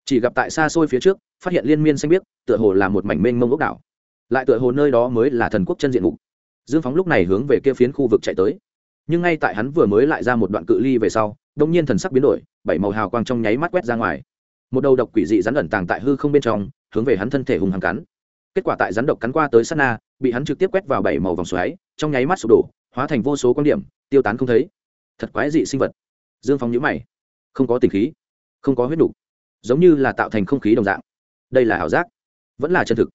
Chỉ gặp tại xa xôi phía trước, phát hiện liên miên xanh biếc, tựa hồ là một mảnh mênh mông ốc đảo. Lại tựa hồ nơi đó mới là thần quốc chân diện mục dương phóng lúc này hướng về kia phiến khu vực chạy tới. Nhưng ngay tại hắn vừa mới lại ra một đoạn cự ly về sau đ ỗ n g nhiên thần sắc biến đổi bảy màu hào quang trong nháy mắt quét ra ngoài. Một đầu độc quỷ dị rắn ẩn tàng tại hư không bên trong hướng về hắn thân thể hùng hăng cắn. Kết quả tại rắn độc cắn qua tới sát na bị hắn trực tiếp quét vào bảy màu vòng xoáy trong nháy mắt sụp đổ hóa thành vô số quan điểm tiêu tán không thấy. Thật quái dị sinh vật. Dương phong nhữ mày. Không có tình khí không có huyết đủ, giống như là tạo thành không khí đồng dạng. Đây là ảo giác vẫn là chân thực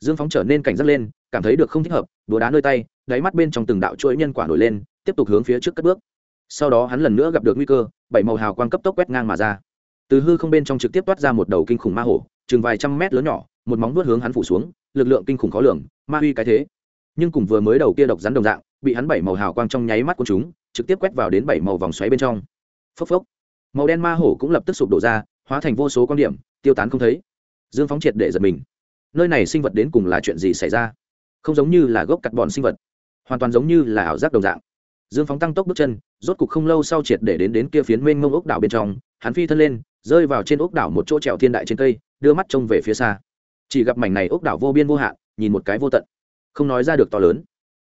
dương phóng trở nên cảnh giác lên, cảm thấy được không thích hợp đùa đá nơi tay, đáy mắt bên trong từng đạo chuỗi nhân quả nổi lên, tiếp tục hướng phía trước cất bước. Sau đó hắn lần nữa gặp được nguy cơ, bảy màu hào quang cấp tốc quét ngang mà ra. Từ hư không bên trong trực tiếp toát ra một đầu kinh khủng ma hổ, chừng vài trăm mét lớn nhỏ, một móng vuốt hướng hắn phủ xuống, lực lượng kinh khủng khó lường, ma uy cái thế. Nhưng cùng vừa mới đầu kia độc rắn đồng dạng, bị hắn bảy màu hào quang trong nháy mắt của chúng, trực tiếp quét vào đến bảy màu vòng xoáy bên trong. Phốc phốc. Màu đen ma hổ cũng lập tức sụp đổ ra, hóa thành vô số quan điểm, tiêu tán không thấy. Dương phóng triệt để giật mình nơi này sinh vật đến cùng là chuyện gì xảy ra? Không giống như là gốc cắt bọn sinh vật, hoàn toàn giống như là ảo giác đồng dạng. Dương phóng tăng tốc bước chân, rốt cục không lâu sau triệt để đến đến kia phiến mênh mông ốc đảo bên trong, hắn phi thân lên, rơi vào trên ốc đảo một chỗ trèo thiên đại trên cây, đưa mắt trông về phía xa. Chỉ gặp mảnh này ốc đảo vô biên vô hạn, nhìn một cái vô tận, không nói ra được to lớn.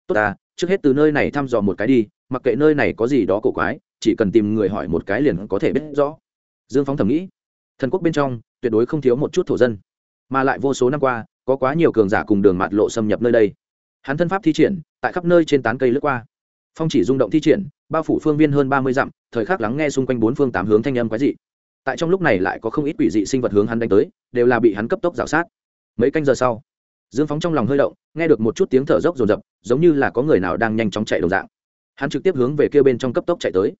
Tốt ta, trước hết từ nơi này thăm dò một cái đi, mặc kệ nơi này có gì đó cổ quái, chỉ cần tìm người hỏi một cái liền có thể biết rõ. Dương phóng thầm nghĩ. Thần quốc bên trong, tuyệt đối không thiếu một chút thổ dân mà lại vô số năm qua, có quá nhiều cường giả cùng đường mạt lộ xâm nhập nơi đây. Hắn thân pháp thi triển, tại khắp nơi trên tán cây lướt qua. Phong chỉ rung động thi triển, bao phủ phương viên hơn ba mươi dặm, thời khắc lắng nghe xung quanh bốn phương tám hướng thanh âm quái dị. Tại trong lúc này lại có không ít quỷ dị sinh vật hướng hắn đánh tới, đều là bị hắn cấp tốc rào sát. Mấy canh giờ sau, dương phóng trong lòng hơi động, nghe được một chút tiếng thở dốc rồn rập giống như là có người nào đang nhanh chóng chạy đồng dạng. Hắn trực tiếp hướng về kia bên trong cấp tốc chạy tới.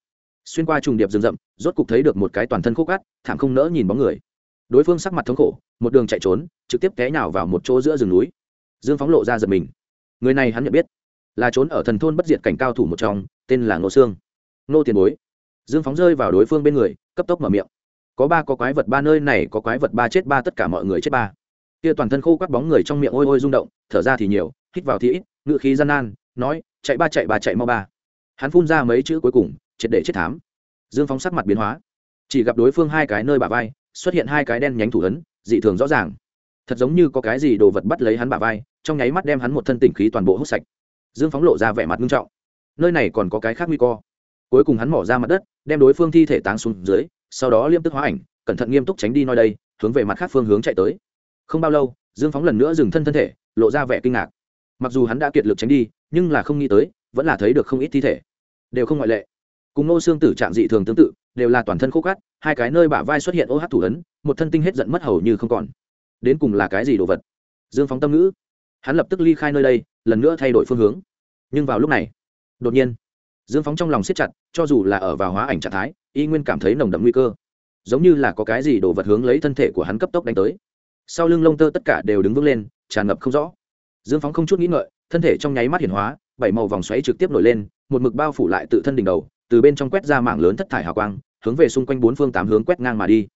Xuyên qua trùng điệp rừng rậm, rốt cục thấy được một cái toàn thân khúc gắt thảm không nỡ nhìn bóng người. Đối phương sắc mặt thống khổ một đường chạy trốn, trực tiếp té nhào vào một chỗ giữa rừng núi. Dương phóng lộ ra giật mình. Người này hắn nhận biết, là trốn ở thần thôn bất diệt cảnh cao thủ một trong, tên là ngô sương. Nô tiền bối. Dương phóng rơi vào đối phương bên người, cấp tốc mở miệng. Có ba có quái vật ba nơi này, có quái vật ba chết ba, tất cả mọi người chết ba. Kia toàn thân khô quắt bóng người trong miệng ôi ôi rung động, thở ra thì nhiều, hít vào thì ít ngự khí gian nan, nói, chạy ba chạy ba, chạy mau ba. Hắn phun ra mấy chữ cuối cùng, triệt để chết thám dương phóng sắc mặt biến hóa. Chỉ gặp đối phương hai cái nơi bà vai xuất hiện hai cái đen nhánh thủ ấn, dị thường rõ ràng. Thật giống như có cái gì đồ vật bắt lấy hắn bả vai, trong nháy mắt đem hắn một thân tỉnh khí toàn bộ hút sạch. Dương phóng lộ ra vẻ mặt nghiêm trọng. Nơi này còn có cái khác nguy cơ. Cuối cùng hắn mỏ ra mặt đất, đem đối phương thi thể táng xuống dưới, sau đó liêm tức hóa ảnh, cẩn thận nghiêm túc tránh đi nơi đây, hướng về mặt khác phương hướng chạy tới. Không bao lâu, dương phóng lần nữa dừng thân thân thể, lộ ra vẻ kinh ngạc. Mặc dù hắn đã kiệt lực tránh đi, nhưng là không nghĩ tới, vẫn là thấy được không ít thi thể. Đều không ngoại lệ. Cùng nô xương tử trạng dị thường tương tự đều là toàn thân khô cát hai cái nơi bả vai xuất hiện ô hát thủ ấn, một thân tinh hết giận mất hầu như không còn. Đến cùng là cái gì đồ vật? Dương phóng tâm ngữ. Hắn lập tức ly khai nơi đây, lần nữa thay đổi phương hướng. Nhưng vào lúc này, đột nhiên, dương phóng trong lòng siết chặt, cho dù là ở vào hóa ảnh trạng thái, y nguyên cảm thấy nồng đậm nguy cơ. Giống như là có cái gì đồ vật hướng lấy thân thể của hắn cấp tốc đánh tới. Sau lưng lông tơ tất cả đều đứng vững lên, tràn ngập không rõ. Dương phóng không chút nghĩ ngợi, thân thể trong nháy mắt hiển hóa, bảy màu vòng xoáy trực tiếp nổi lên, một mực bao phủ lại tự thân đỉnh đầu từ bên trong quét ra mảng lớn thất thải hào quang, hướng về xung quanh bốn phương tám hướng quét ngang mà đi.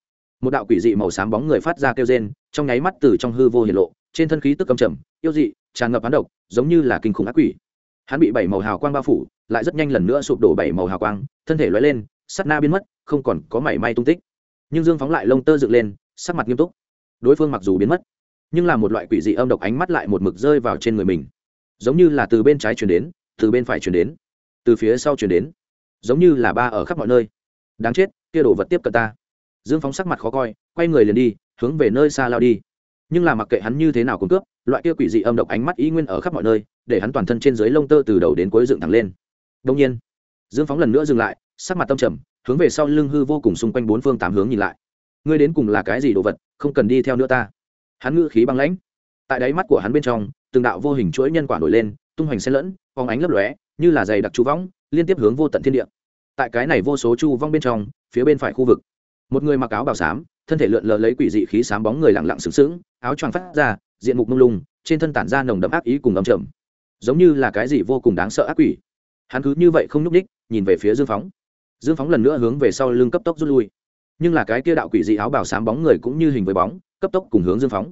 Một đạo quỷ dị màu xám bóng người phát ra kêu rên, trong nháy mắt từ trong hư vô hiển lộ, trên thân khí tức cầm trầm, yêu dị, tràn ngập hán độc, giống như là kinh khủng ác quỷ. Hắn bị bảy màu hào quang bao phủ, lại rất nhanh lần nữa sụp đổ bảy màu hào quang, thân thể lóe lên sắt na biến mất, không còn có mảy may tung tích. Nhưng dương phóng lại lông tơ dựng lên, sắc mặt nghiêm túc. Đối phương mặc dù biến mất, nhưng là một loại quỷ dị âm độc ánh mắt lại một mực rơi vào trên người mình. Giống như là từ bên trái chuyển đến, từ bên phải chuyển đến, từ phía sau chuyển đến giống như là ba ở khắp mọi nơi. Đáng chết, kia đồ vật tiếp cận ta. Dương phóng sắc mặt khó coi, quay người liền đi, hướng về nơi xa lao đi. Nhưng là mặc kệ hắn như thế nào cũng cướp, loại kia quỷ dị âm độc ánh mắt ý nguyên ở khắp mọi nơi, để hắn toàn thân trên dưới lông tơ từ đầu đến cuối dựng thẳng lên. Đông nhiên, dương phóng lần nữa dừng lại, sắc mặt tâm trầm, hướng về sau lưng hư vô cùng xung quanh bốn phương tám hướng nhìn lại. Ngươi đến cùng là cái gì đồ vật, không cần đi theo nữa ta. Hắn ngữ khí băng lãnh. Tại đáy mắt của hắn bên trong, từng đạo vô hình chuỗi nhân quả nổi lên, tung hoành xen lẫn, phóng ánh lấp lóe như là dày đặc chú võng, liên tiếp hướng vô tận thiên địa. Tại cái này vô số chu vong bên trong, phía bên phải khu vực, một người mặc áo bào xám, thân thể lượn lờ lấy quỷ dị khí xám bóng người lặng lặng sừng sững, áo choàng phát ra, diện mục mông lung, trên thân tản ra nồng đậm ác ý cùng ấm trầm. Giống như là cái gì vô cùng đáng sợ ác quỷ. Hắn cứ như vậy không nhúc ních nhìn về phía dương phóng. Dương phóng lần nữa hướng về sau lưng cấp tốc rút lui. Nhưng là cái kia đạo quỷ dị áo bào xám bóng người cũng như hình với bóng, cấp tốc cùng hướng dương phóng.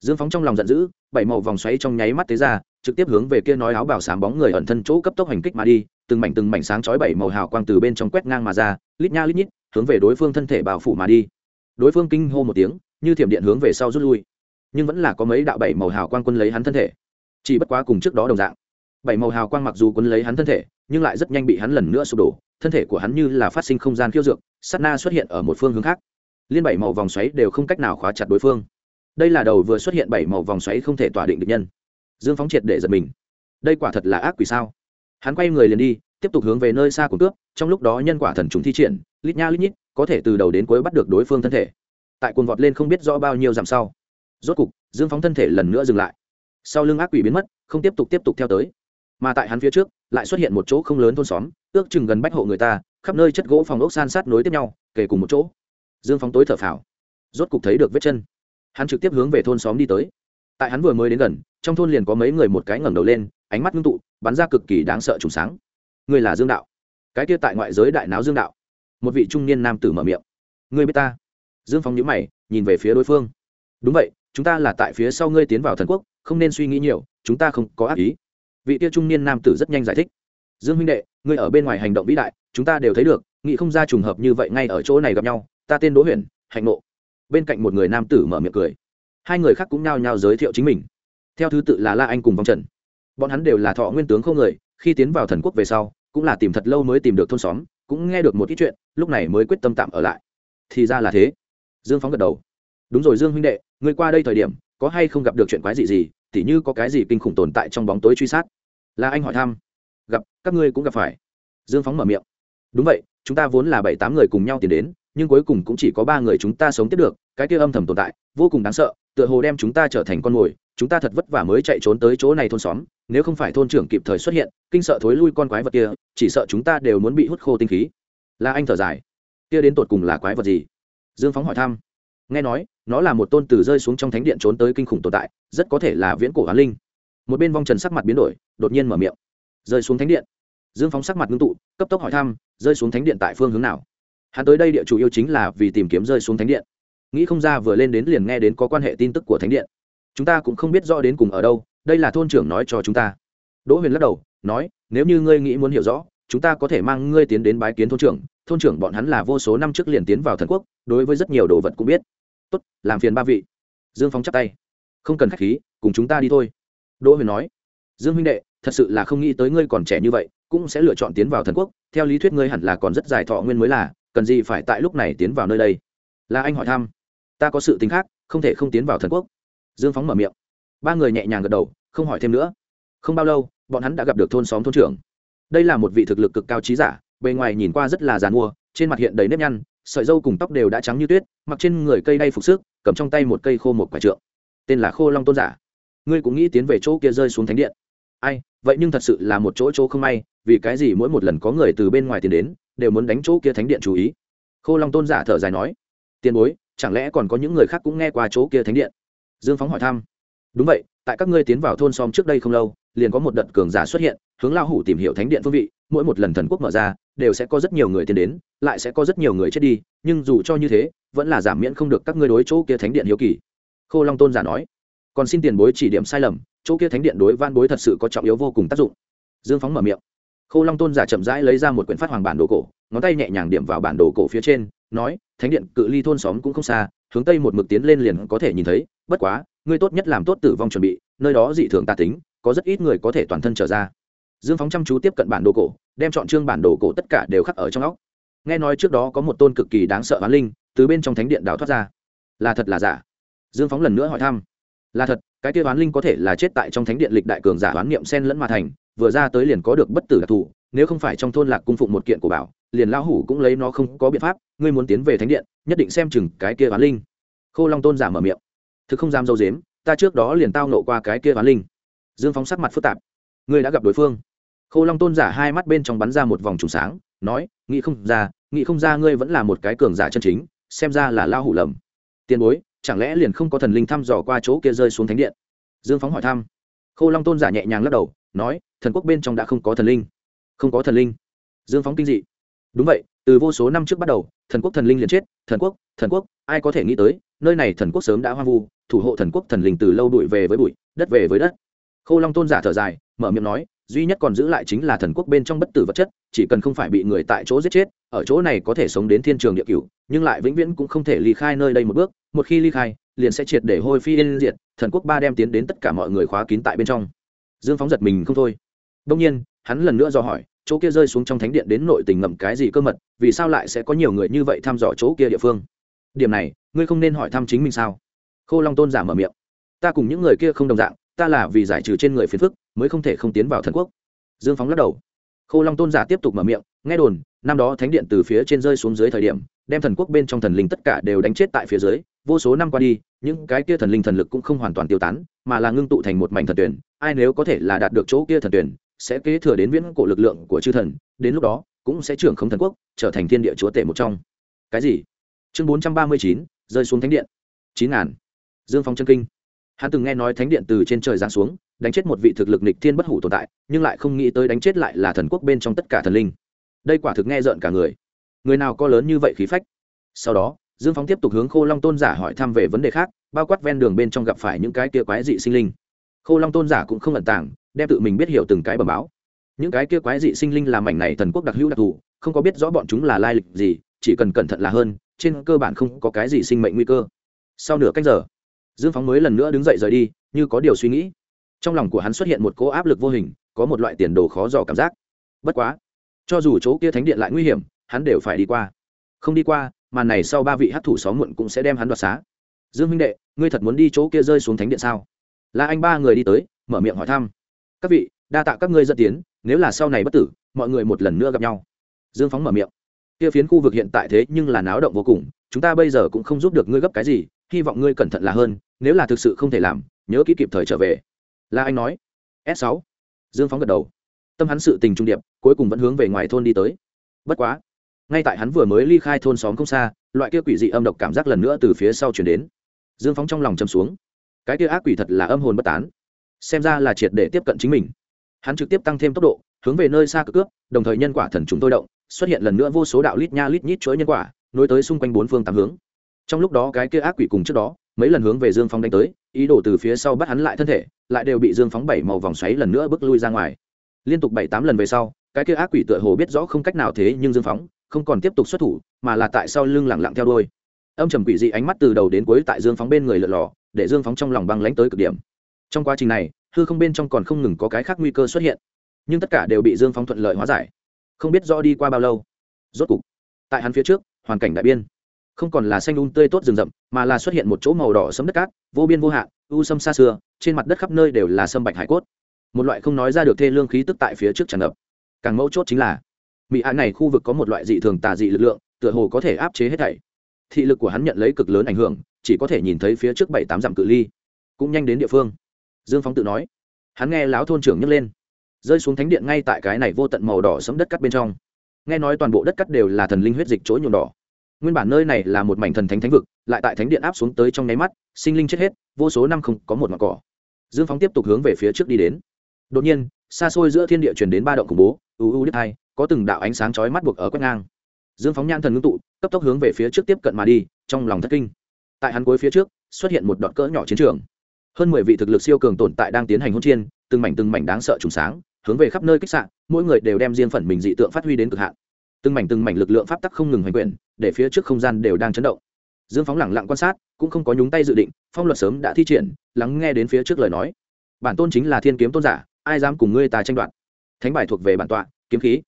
Dương phóng trong lòng giận dữ, bảy màu vòng xoáy trong nháy mắt tế ra trực tiếp hướng về kia nói áo bào sáng bóng người ẩn thân chỗ cấp tốc hành kích mà đi, từng mảnh từng mảnh sáng chói bảy màu hào quang từ bên trong quét ngang mà ra, lít nha lít nhít, hướng về đối phương thân thể bao phủ mà đi. Đối phương kinh hô một tiếng, như thiểm điện hướng về sau rút lui. Nhưng vẫn là có mấy đạo bảy màu hào quang quân lấy hắn thân thể. Chỉ bất quá cùng trước đó đồng dạng. Bảy màu hào quang mặc dù quân lấy hắn thân thể, nhưng lại rất nhanh bị hắn lần nữa sụp đổ, thân thể của hắn như là phát sinh không gian khiêu dược sắt na xuất hiện ở một phương hướng khác. Liên bảy màu vòng xoáy đều không cách nào khóa chặt đối phương. Đây là đầu vừa xuất hiện bảy màu vòng xoáy không thể tỏa định được nhân dương phóng triệt để giật mình. Đây quả thật là ác quỷ sao? Hắn quay người liền đi, tiếp tục hướng về nơi xa của cướp, trong lúc đó nhân quả thần trùng thi triển, lít nha lít nhít, có thể từ đầu đến cuối bắt được đối phương thân thể. Tại cuồng vọt lên không biết rõ bao nhiêu dặm sau, rốt cục, dương phóng thân thể lần nữa dừng lại. Sau lưng ác quỷ biến mất, không tiếp tục tiếp tục theo tới. Mà tại hắn phía trước, lại xuất hiện một chỗ không lớn thôn xóm, ước chừng gần bách hộ người ta, khắp nơi chất gỗ phòng ốc san sát nối tiếp nhau kể cùng một chỗ. Dương phóng tối thở phào, rốt cục thấy được vết chân. Hắn trực tiếp hướng về thôn xóm đi tới tại hắn vừa mới đến gần, trong thôn liền có mấy người một cái ngẩng đầu lên, ánh mắt ngưng tụ, bắn ra cực kỳ đáng sợ trùng sáng. Người là dương đạo. Cái kia tại ngoại giới đại náo dương đạo. Một vị trung niên nam tử mở miệng. Ngươi biết ta? Dương phóng nhữ mày, nhìn về phía đối phương. Đúng vậy, chúng ta là tại phía sau ngươi tiến vào thần quốc, không nên suy nghĩ nhiều, chúng ta không có ác ý. Vị kia trung niên nam tử rất nhanh giải thích. Dương huynh đệ, ngươi ở bên ngoài hành động vĩ đại, chúng ta đều thấy được, nghĩ không ra trùng hợp như vậy ngay ở chỗ này gặp nhau, ta tên đỗ huyền, hạnh nộ bên cạnh một người nam tử mở miệng cười hai người khác cũng nhao nhao giới thiệu chính mình. Theo thứ tự là la anh cùng vong trần. Bọn hắn đều là thọ nguyên tướng không người, khi tiến vào thần quốc về sau, cũng là tìm thật lâu mới tìm được thôn xóm, cũng nghe được một ít chuyện, lúc này mới quyết tâm tạm ở lại. Thì ra là thế. Dương phóng gật đầu. Đúng rồi dương huynh đệ, ngươi qua đây thời điểm, có hay không gặp được chuyện quái gì gì, tỉ như có cái gì kinh khủng tồn tại trong bóng tối truy sát? Là anh hỏi thăm. Gặp, các ngươi cũng gặp phải. Dương phóng mở miệng. Đúng vậy, chúng ta vốn là bảy tám người cùng nhau tiến đến, nhưng cuối cùng cũng chỉ có ba người chúng ta sống tiếp được, cái kia âm thầm tồn tại, vô cùng đáng sợ tựa hồ đem chúng ta trở thành con mồi, chúng ta thật vất vả mới chạy trốn tới chỗ này thôn xóm, nếu không phải thôn trưởng kịp thời xuất hiện, kinh sợ thối lui con quái vật kia, chỉ sợ chúng ta đều muốn bị hút khô tinh khí. Là anh thở dài. Kia đến tột cùng là quái vật gì? Dương phóng hỏi thăm. Nghe nói, nó là một tôn từ rơi xuống trong thánh điện trốn tới kinh khủng tồn tại, rất có thể là viễn cổ hoán linh. Một bên vong trần sắc mặt biến đổi, đột nhiên mở miệng. Rơi xuống thánh điện. Dương phóng sắc mặt ngưng tụ, cấp tốc hỏi thăm, rơi xuống thánh điện tại phương hướng nào? Hắn tới đây địa chủ yêu chính là vì tìm kiếm rơi xuống thánh điện nghĩ không ra vừa lên đến liền nghe đến có quan hệ tin tức của thánh điện. Chúng ta cũng không biết rõ đến cùng ở đâu, đây là thôn trưởng nói cho chúng ta. Đỗ huyền lắc đầu, nói, nếu như ngươi nghĩ muốn hiểu rõ, chúng ta có thể mang ngươi tiến đến bái kiến thôn trưởng. Thôn trưởng bọn hắn là vô số năm trước liền tiến vào thần quốc, đối với rất nhiều đồ vật cũng biết. Tốt, làm phiền ba vị. Dương phóng chắp tay. Không cần k h á c h khí, cùng chúng ta đi thôi. Đỗ huyền nói, dương huynh đệ, thật sự là không nghĩ tới ngươi còn trẻ như vậy, cũng sẽ lựa chọn tiến vào thần quốc. Theo lý thuyết ngươi hẳn là còn rất dài thọ nguyên mới là, cần gì phải tại lúc này tiến vào nơi đây? Là anh hỏi thăm ta có sự tính khác, không thể không tiến vào thần quốc. Dương phóng mở miệng. Ba người nhẹ nhàng gật đầu, không hỏi thêm nữa. Không bao lâu, bọn hắn đã gặp được thôn xóm thôn trưởng. Đây là một vị thực lực cực cao trí giả, bề ngoài nhìn qua rất là g mua trên mặt hiện đầy nếp nhăn, sợi dâu cùng tóc đều đã trắng như tuyết, mặc trên người cây đay phục sức, cầm trong tay một cây khô một quả trượng. Tên là khô long tôn giả. Ngươi cũng nghĩ tiến về chỗ kia rơi xuống thánh điện. Ai, vậy nhưng thật sự là một chỗ chỗ không may, vì cái gì mỗi một lần có người từ bên ngoài tiền đến, đều muốn đánh chỗ kia thánh điện chú ý. Khô long tôn giả thở dài nói. Tiền bối chẳng lẽ còn có những người khác cũng nghe qua chỗ kia thánh điện? Dương phóng hỏi thăm. Đúng vậy, tại các ngươi tiến vào thôn xóm trước đây không lâu, liền có một đợt cường giả xuất hiện, hướng lao hủ tìm hiểu thánh điện phương vị, mỗi một lần thần quốc mở ra, đều sẽ có rất nhiều người tiến đến, lại sẽ có rất nhiều người chết đi, nhưng dù cho như thế, vẫn là giảm miễn không được các ngươi đối chỗ kia thánh điện hiếu kỳ. Khô long tôn giả nói. Còn xin tiền bối chỉ điểm sai lầm, chỗ kia thánh điện đối van bối thật sự có trọng yếu vô cùng tác dụng. Dương phóng mở miệng. Khô long tôn giả chậm rãi lấy ra một quyển phát hoàng bản đồ cổ, ngón tay nhẹ nhàng điểm vào bản đồ cổ phía trên nói, thánh điện, cự ly thôn xóm cũng không xa, hướng tây một mực tiến lên liền có thể nhìn thấy, bất quá, ngươi tốt nhất làm tốt tử vong chuẩn bị, nơi đó dị thường tà tính, có rất ít người có thể toàn thân trở ra. Dương phóng chăm chú tiếp cận bản đồ cổ, đem chọn chương bản đồ cổ tất cả đều khắc ở trong óc. Nghe nói trước đó có một tôn cực kỳ đáng sợ hoán linh, từ bên trong thánh điện đào thoát ra. Là thật là giả? Dương phóng lần nữa hỏi thăm. Là thật, cái kia hoán linh có thể là chết tại trong thánh điện lịch đại cường giả hoán niệm sen lẫn mà thành, vừa ra tới liền có được bất tử đặc thù nếu không phải trong thôn lạc cung phụng một kiện của bảo, liền lão hủ cũng lấy nó không có biện pháp, ngươi muốn tiến về thánh điện, nhất định xem chừng cái kia ván linh. Khô long tôn giả mở miệng. Thực không dám dâu dếm, ta trước đó liền tao nộ qua cái kia ván linh. Dương phóng sắc mặt phức tạp. Ngươi đã gặp đối phương. Khô long tôn giả hai mắt bên trong bắn ra một vòng trùng sáng, nói, nghĩ không ra, nghĩ không ra ngươi vẫn là một cái cường giả chân chính, xem ra là lao hủ lầm. Tiền bối, chẳng lẽ liền không có thần linh thăm dò qua chỗ kia rơi xuống thánh điện? Dương phóng hỏi thăm. Khô long tôn giả nhẹ nhàng lắc đầu, nói, thần quốc bên trong đã không có thần linh không có thần linh. Dương phóng kinh dị. Đúng vậy, từ vô số năm trước bắt đầu, thần quốc thần linh liền chết, thần quốc thần quốc, ai có thể nghĩ tới, nơi này thần quốc sớm đã hoang vu, thủ hộ thần quốc thần linh từ lâu bụi về với bụi, đất về với đất. Khô long tôn giả thở dài, mở miệng nói, duy nhất còn giữ lại chính là thần quốc bên trong bất tử vật chất, chỉ cần không phải bị người tại chỗ giết chết, ở chỗ này có thể sống đến thiên trường địa cửu, nhưng lại vĩnh viễn cũng không thể ly khai nơi đây một bước, một khi ly khai, liền sẽ triệt để hôi phi yên diệt, thần quốc ba đem tiến đến tất cả mọi người khóa kín tại bên trong. Dương phóng giật mình không thôi. Đông nhiên hắn lần nữa do hỏi, chỗ kia rơi xuống trong thánh điện đến nội tình ngầm cái gì cơ mật, vì sao lại sẽ có nhiều người như vậy thăm dò chỗ kia địa phương? Điểm này, ngươi không nên hỏi thăm chính mình sao? Khô long tôn giả mở miệng. Ta cùng những người kia không đồng dạng, ta là vì giải trừ trên người phiền phức, mới không thể không tiến vào thần quốc. Dương phóng lắc đầu. Khô long tôn giả tiếp tục mở miệng, nghe đồn, năm đó thánh điện từ phía trên rơi xuống dưới thời điểm, đem thần quốc bên trong thần linh tất cả đều đánh chết tại phía dưới, vô số năm qua đi, những cái kia thần linh thần lực cũng không hoàn toàn tiêu tán, mà là ngưng tụ thành một mảnh thần tuyển, ai nếu có thể là đạt được chỗ kia thần tuyển sẽ kế thừa đến viễn cổ lực lượng của chư thần, đến lúc đó, cũng sẽ trưởng không thần quốc, trở thành thiên địa chúa tể một trong. Cái gì? Chương bốn trăm ba mươi chín, rơi xuống thánh điện. Chín ngàn. Dương phong chân kinh. Hắn từng nghe nói thánh điện từ trên trời giáng xuống, đánh chết một vị thực lực nịch thiên bất hủ tồn tại, nhưng lại không nghĩ tới đánh chết lại là thần quốc bên trong tất cả thần linh. Đây quả thực nghe rợn cả người. Người nào có lớn như vậy khí phách? Sau đó, dương phóng tiếp tục hướng khô long tôn giả hỏi thăm về vấn đề khác, bao quát ven đường bên trong gặp phải những cái kia quái dị sinh linh. Khô long tôn giả cũng không ẩn tàng đem tự mình biết hiểu từng cái bẩm báo. Những cái kia quái dị sinh linh làm mảnh này thần quốc đặc hữu đặc thù, không có biết rõ bọn chúng là lai lịch gì, chỉ cần cẩn thận là hơn, trên cơ bản không có cái gì sinh mệnh nguy cơ. Sau nửa cách giờ, dương phóng mới lần nữa đứng dậy rời đi, như có điều suy nghĩ. Trong lòng của hắn xuất hiện một cỗ áp lực vô hình, có một loại tiền đồ khó dò cảm giác. Bất quá, cho dù chỗ kia thánh điện lại nguy hiểm, hắn đều phải đi qua. Không đi qua, màn này sau ba vị hát thủ xóm muộn cũng sẽ đem hắn đoạt xá. Dương minh đệ, ngươi thật muốn đi chỗ kia rơi xuống thánh điện sao? Là anh ba người đi tới, mở miệng hỏi thăm các vị, đa tạ các ngươi dẫn tiến, nếu là sau này bất tử, mọi người một lần nữa gặp nhau. Dương phóng mở miệng. Kia phiến khu vực hiện tại thế nhưng là náo động vô cùng, chúng ta bây giờ cũng không giúp được ngươi gấp cái gì, hy vọng ngươi cẩn thận là hơn, nếu là thực sự không thể làm, nhớ kỹ kịp thời trở về. Là anh nói. S 6 dương phóng gật đầu. Tâm hắn sự tình trung điệp, cuối cùng vẫn hướng về ngoài thôn đi tới. Bất quá, ngay tại hắn vừa mới ly khai thôn xóm không xa, loại kia quỷ dị âm độc cảm giác lần nữa từ phía sau chuyển đến. Dương phóng trong lòng châm xuống. Cái kia ác quỷ thật là âm hồn bất tán xem ra là triệt để tiếp cận chính mình. Hắn trực tiếp tăng thêm tốc độ, hướng về nơi xa cực cướp đồng thời nhân quả thần chúng tôi động, xuất hiện lần nữa vô số đạo lít nha lít nhít chuỗi nhân quả, nối tới xung quanh bốn phương tám hướng. Trong lúc đó cái kia ác quỷ cùng trước đó, mấy lần hướng về dương phóng đánh tới, ý đồ từ phía sau bắt hắn lại thân thể, lại đều bị dương phóng bảy màu vòng xoáy lần nữa bước lui ra ngoài. Liên tục bảy tám lần về sau, cái kia ác quỷ tựa hồ biết rõ không cách nào thế nhưng dương phóng không còn tiếp tục xuất thủ, mà là tại sau lưng lẳng lặng theo đôi âm trầm quỷ dị ánh mắt từ đầu đến cuối tại dương phóng bên người lượn lò để dương phóng trong lòng băng lánh tới cực điểm trong quá trình này, hư không bên trong còn không ngừng có cái khác nguy cơ xuất hiện. Nhưng tất cả đều bị dương phóng thuận lợi hóa giải. Không biết rõ đi qua bao lâu. Rốt cục, tại hắn phía trước, hoàn cảnh đại biên. Không còn là xanh un tươi tốt rừng rậm, mà là xuất hiện một chỗ màu đỏ sấm đất cát, vô biên vô hạn, u sâm xa xưa, trên mặt đất khắp nơi đều là sâm bạch hải cốt. Một loại không nói ra được thê lương khí tức tại phía trước tràn ngập. Càng mẫu chốt chính là mỹ hạ này khu vực có một loại dị thường tà dị lực lượng, tựa hồ có thể áp chế hết thảy. Thị lực của hắn nhận lấy cực lớn ảnh hưởng, chỉ có thể nhìn thấy phía trước bảy tám dặm cự ly, cũng nhanh đến địa phương dương phóng tự nói. Hắn nghe lão thôn trưởng nhấc lên. Rơi xuống thánh điện ngay tại cái này vô tận màu đỏ sấm đất cắt bên trong. Nghe nói toàn bộ đất cắt đều là thần linh huyết dịch chỗ nhuộm đỏ. Nguyên bản nơi này là một mảnh thần thánh thánh vực, lại tại thánh điện áp xuống tới trong nháy mắt, sinh linh chết hết, vô số năm không có một mặt cỏ. Dương phóng tiếp tục hướng về phía trước đi đến. Đột nhiên, xa xôi giữa thiên địa chuyển đến ba động khủng bố, u u đứt hai, có từng đạo ánh sáng chói mắt buộc ở quét ngang. Dương phóng nhan thần ngưng tụ, cấp tốc hướng về phía trước tiếp cận mà đi, trong lòng thất kinh. Tại hắn cuối phía trước, xuất hiện một đoạn cỡ nhỏ chiến trường hơn mười vị thực lực siêu cường tồn tại đang tiến hành hôn chiên từng mảnh từng mảnh đáng sợ trùng sáng, hướng về khắp nơi kích sạn mỗi người đều đem riêng phần mình dị tượng phát huy đến cực hạn. Từng mảnh từng mảnh lực lượng pháp tắc không ngừng hoành quyển để phía trước không gian đều đang chấn động. Dương phóng lẳng lặng quan sát, cũng không có nhúng tay dự định, phong luật sớm đã thi triển, lắng nghe đến phía trước lời nói. Bản tôn chính là thiên kiếm tôn giả, ai dám cùng ngươi ta tranh đoạt? Thánh bài thuộc về bản tọa, kiếm khí.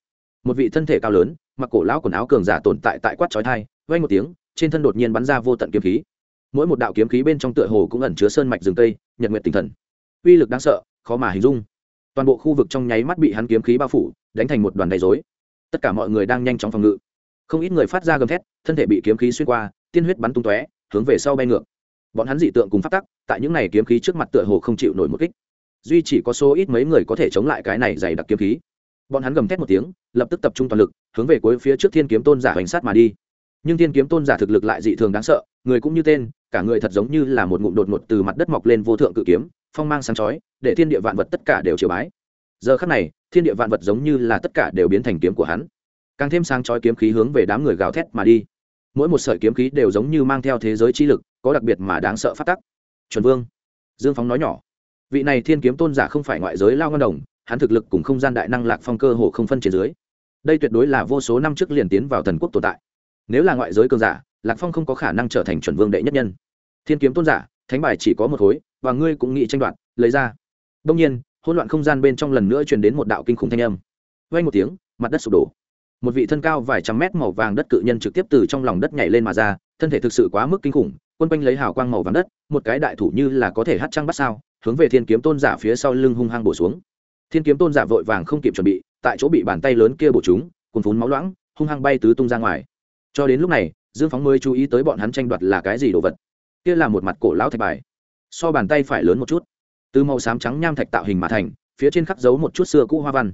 Một vị thân thể cao lớn, mặc cổ lão quần áo cường giả tồn tại tại quát trói thai vay một tiếng, trên thân đột nhiên bắn ra vô tận kiếm khí mỗi một đạo kiếm khí bên trong tựa hồ cũng ẩn chứa sơn mạch rừng tây nhật nguyện tinh thần. Uy lực đáng sợ, khó mà hình dung. Toàn bộ khu vực trong nháy mắt bị hắn kiếm khí bao phủ, đánh thành một đoàn đầy dối tất cả mọi người đang nhanh chóng phòng ngự. Không ít người phát ra gầm thét, thân thể bị kiếm khí xuyên qua, tiên huyết bắn tung tóe, hướng về sau bay ngược. Bọn hắn dị tượng cùng phát tắc, tại những này kiếm khí trước mặt tựa hồ không chịu nổi một kích. Duy chỉ có số ít mấy người có thể chống lại cái này dày đặc kiếm khí. Bọn hắn gầm thét một tiếng, lập tức tập trung toàn lực, hướng về cuối phía trước thiên kiếm tôn giả hành sát mà đi. Nhưng thiên kiếm tôn giả thực lực lại dị thường đáng sợ, người cũng như tên cả người thật giống như là một ngụm đột ngột từ mặt đất mọc lên vô thượng cự kiếm, phong mang sáng chói, để thiên địa vạn vật tất cả đều chiều bái. Giờ khắc này, thiên địa vạn vật giống như là tất cả đều biến thành kiếm của hắn. Càng thêm sáng chói kiếm khí hướng về đám người gào thét mà đi. Mỗi một sợi kiếm khí đều giống như mang theo thế giới trí lực, có đặc biệt mà đáng sợ phát tắc. Chuẩn vương, dương phóng nói nhỏ, vị này thiên kiếm tôn giả không phải ngoại giới lao ngân đồng, hắn thực lực cùng không gian đại năng lạc phong cơ hồ không phân trên dưới. Đây tuyệt đối là vô số năm trước liền tiến vào thần quốc tồn tại. Nếu là ngoại giới cường giả lạc phong không có khả năng trở thành chuẩn vương đệ nhất nhân. Thiên kiếm tôn giả, thánh bài chỉ có một khối, và ngươi cũng nghĩ tranh đoạt, lấy ra. Đông nhiên, hỗn loạn không gian bên trong lần nữa truyền đến một đạo kinh khủng thanh âm. Vay một tiếng, mặt đất sụp đổ. Một vị thân cao vài trăm mét màu vàng đất cự nhân trực tiếp từ trong lòng đất nhảy lên mà ra, thân thể thực sự quá mức kinh khủng, quân quanh lấy hào quang màu vàng đất, một cái đại thủ như là có thể hát trăng bắt sao, hướng về thiên kiếm tôn giả phía sau lưng hung hăng bổ xuống. Thiên kiếm tôn giả vội vàng không kịp chuẩn bị, tại chỗ bị bàn tay lớn kia bổ chúng cùng phún máu loãng, hung hăng bay tứ tung ra ngoài. Cho đến lúc này dương phóng mới chú ý tới bọn hắn tranh đoạt là cái gì đồ vật. Kia là một mặt cổ lão thạch bài. So bàn tay phải lớn một chút. Từ màu xám trắng nham thạch tạo hình mà thành, phía trên khắc dấu một chút xưa cũ hoa văn.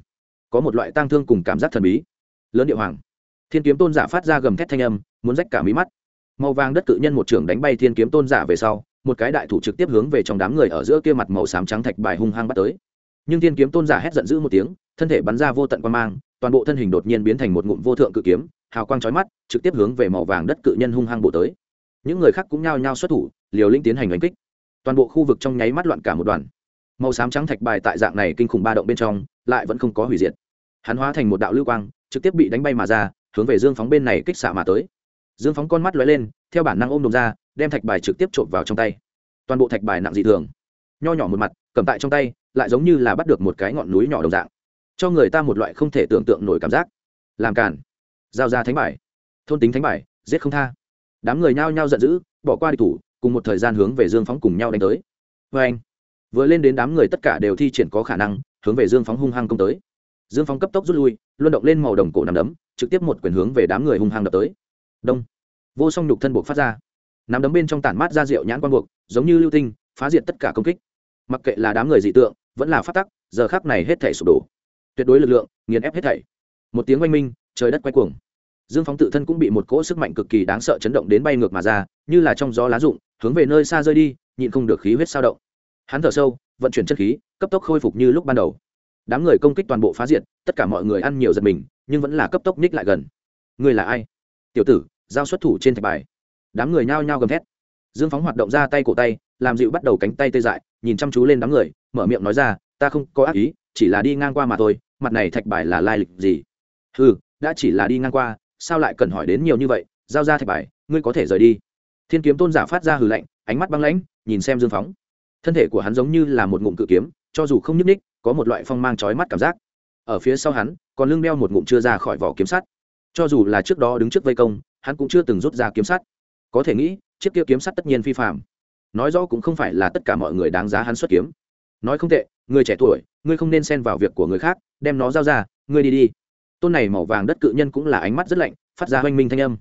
Có một loại tang thương cùng cảm giác thần bí. Lớn địa hoàng. Thiên kiếm tôn giả phát ra gầm thét thanh âm, muốn rách cả mí mắt. Màu vàng đất cự nhân một trưởng đánh bay thiên kiếm tôn giả về sau, một cái đại thủ trực tiếp hướng về trong đám người ở giữa kia mặt màu xám trắng thạch bài hung hăng bắt tới. Nhưng thiên kiếm tôn giả hét giận dữ một tiếng, thân thể bắn ra vô tận quan mang, toàn bộ thân hình đột nhiên biến thành một ngụm vô thượng cự kiếm hào quang chói mắt, trực tiếp hướng về màu vàng đất cự nhân hung hăng bổ tới. Những người khác cũng nhao nhao xuất thủ, liều lĩnh tiến hành đánh kích. Toàn bộ khu vực trong nháy mắt loạn cả một đoàn. Màu xám trắng thạch bài tại dạng này kinh khủng ba động bên trong, lại vẫn không có hủy diệt. Hắn hóa thành một đạo lưu quang, trực tiếp bị đánh bay mà ra, hướng về dương phóng bên này kích xạ mà tới. Dương phóng con mắt lóe lên, theo bản năng ôm đồm ra, đem thạch bài trực tiếp trộm vào trong tay. Toàn bộ thạch bài nặng dị thường. Nho nhỏ một mặt, cầm tại trong tay, lại giống như là bắt được một cái ngọn núi nhỏ đồng dạng. Cho người ta một loại không thể tưởng tượng nổi cảm giác. Làm cản giao ra thánh bài. Thôn tính thánh bài, giết không tha. Đám người nhao nhao giận dữ, bỏ qua địch thủ, cùng một thời gian hướng về dương phóng cùng nhau đánh tới. Vê anh, vừa lên đến đám người tất cả đều thi triển có khả năng, hướng về dương phóng hung hăng công tới. Dương phóng cấp tốc rút lui luân động lên màu đồng cổ nằm đấm, trực tiếp một quyền hướng về đám người hung hăng đập tới. Đông. Vô song nhục thân buộc phát ra. Nằm đấm bên trong tản mát ra rượu nhãn quan buộc, giống như lưu tinh, phá diệt tất cả công kích. Mặc kệ là đám người dị tượng, vẫn là phát tắc, giờ khác này hết thể sụp đổ. Tuyệt đối lực lượng, nghiền ép hết thảy. Một tiếng oanh minh, trời đất quay cuồng dương phóng tự thân cũng bị một cỗ sức mạnh cực kỳ đáng sợ chấn động đến bay ngược mà ra, như là trong gió lá rụng, hướng về nơi xa rơi đi, nhịn không được khí huyết sao động. Hắn thở sâu, vận chuyển chất khí, cấp tốc khôi phục như lúc ban đầu. Đám người công kích toàn bộ phá diệt, tất cả mọi người ăn nhiều giật mình, nhưng vẫn là cấp tốc ních lại gần. Người là ai? Tiểu tử, giao xuất thủ trên thạch bài. Đám người nhao nhao gầm thét. Dương phóng hoạt động ra tay cổ tay, làm dịu bắt đầu cánh tay tê dại, nhìn chăm chú lên đám người, mở miệng nói ra, ta không có ác ý, chỉ là đi ngang qua mà thôi, mặt này thạch bài là lai lịch gì? Ừ đã chỉ là đi ngang qua sao lại cần hỏi đến nhiều như vậy, giao ra thạch bài, ngươi có thể rời đi. Thiên kiếm tôn giả phát ra hừ lạnh, ánh mắt băng lãnh, nhìn xem dương phóng. Thân thể của hắn giống như là một ngụm cự kiếm, cho dù không nhúc ních có một loại phong mang trói mắt cảm giác. Ở phía sau hắn, còn lưng đeo một ngụm chưa ra khỏi vỏ kiếm sắt. Cho dù là trước đó đứng trước vây công, hắn cũng chưa từng rút ra kiếm sắt. Có thể nghĩ, chiếc kia kiếm sắt tất nhiên phi phạm nói rõ cũng không phải là tất cả mọi người đáng giá hắn xuất kiếm. Nói không tệ, người trẻ tuổi, ngươi không nên xen vào việc của người khác, đem nó giao ra, ngươi đi đi tôn này màu vàng đất cự nhân cũng là ánh mắt rất lạnh, phát ra oanh minh thanh âm.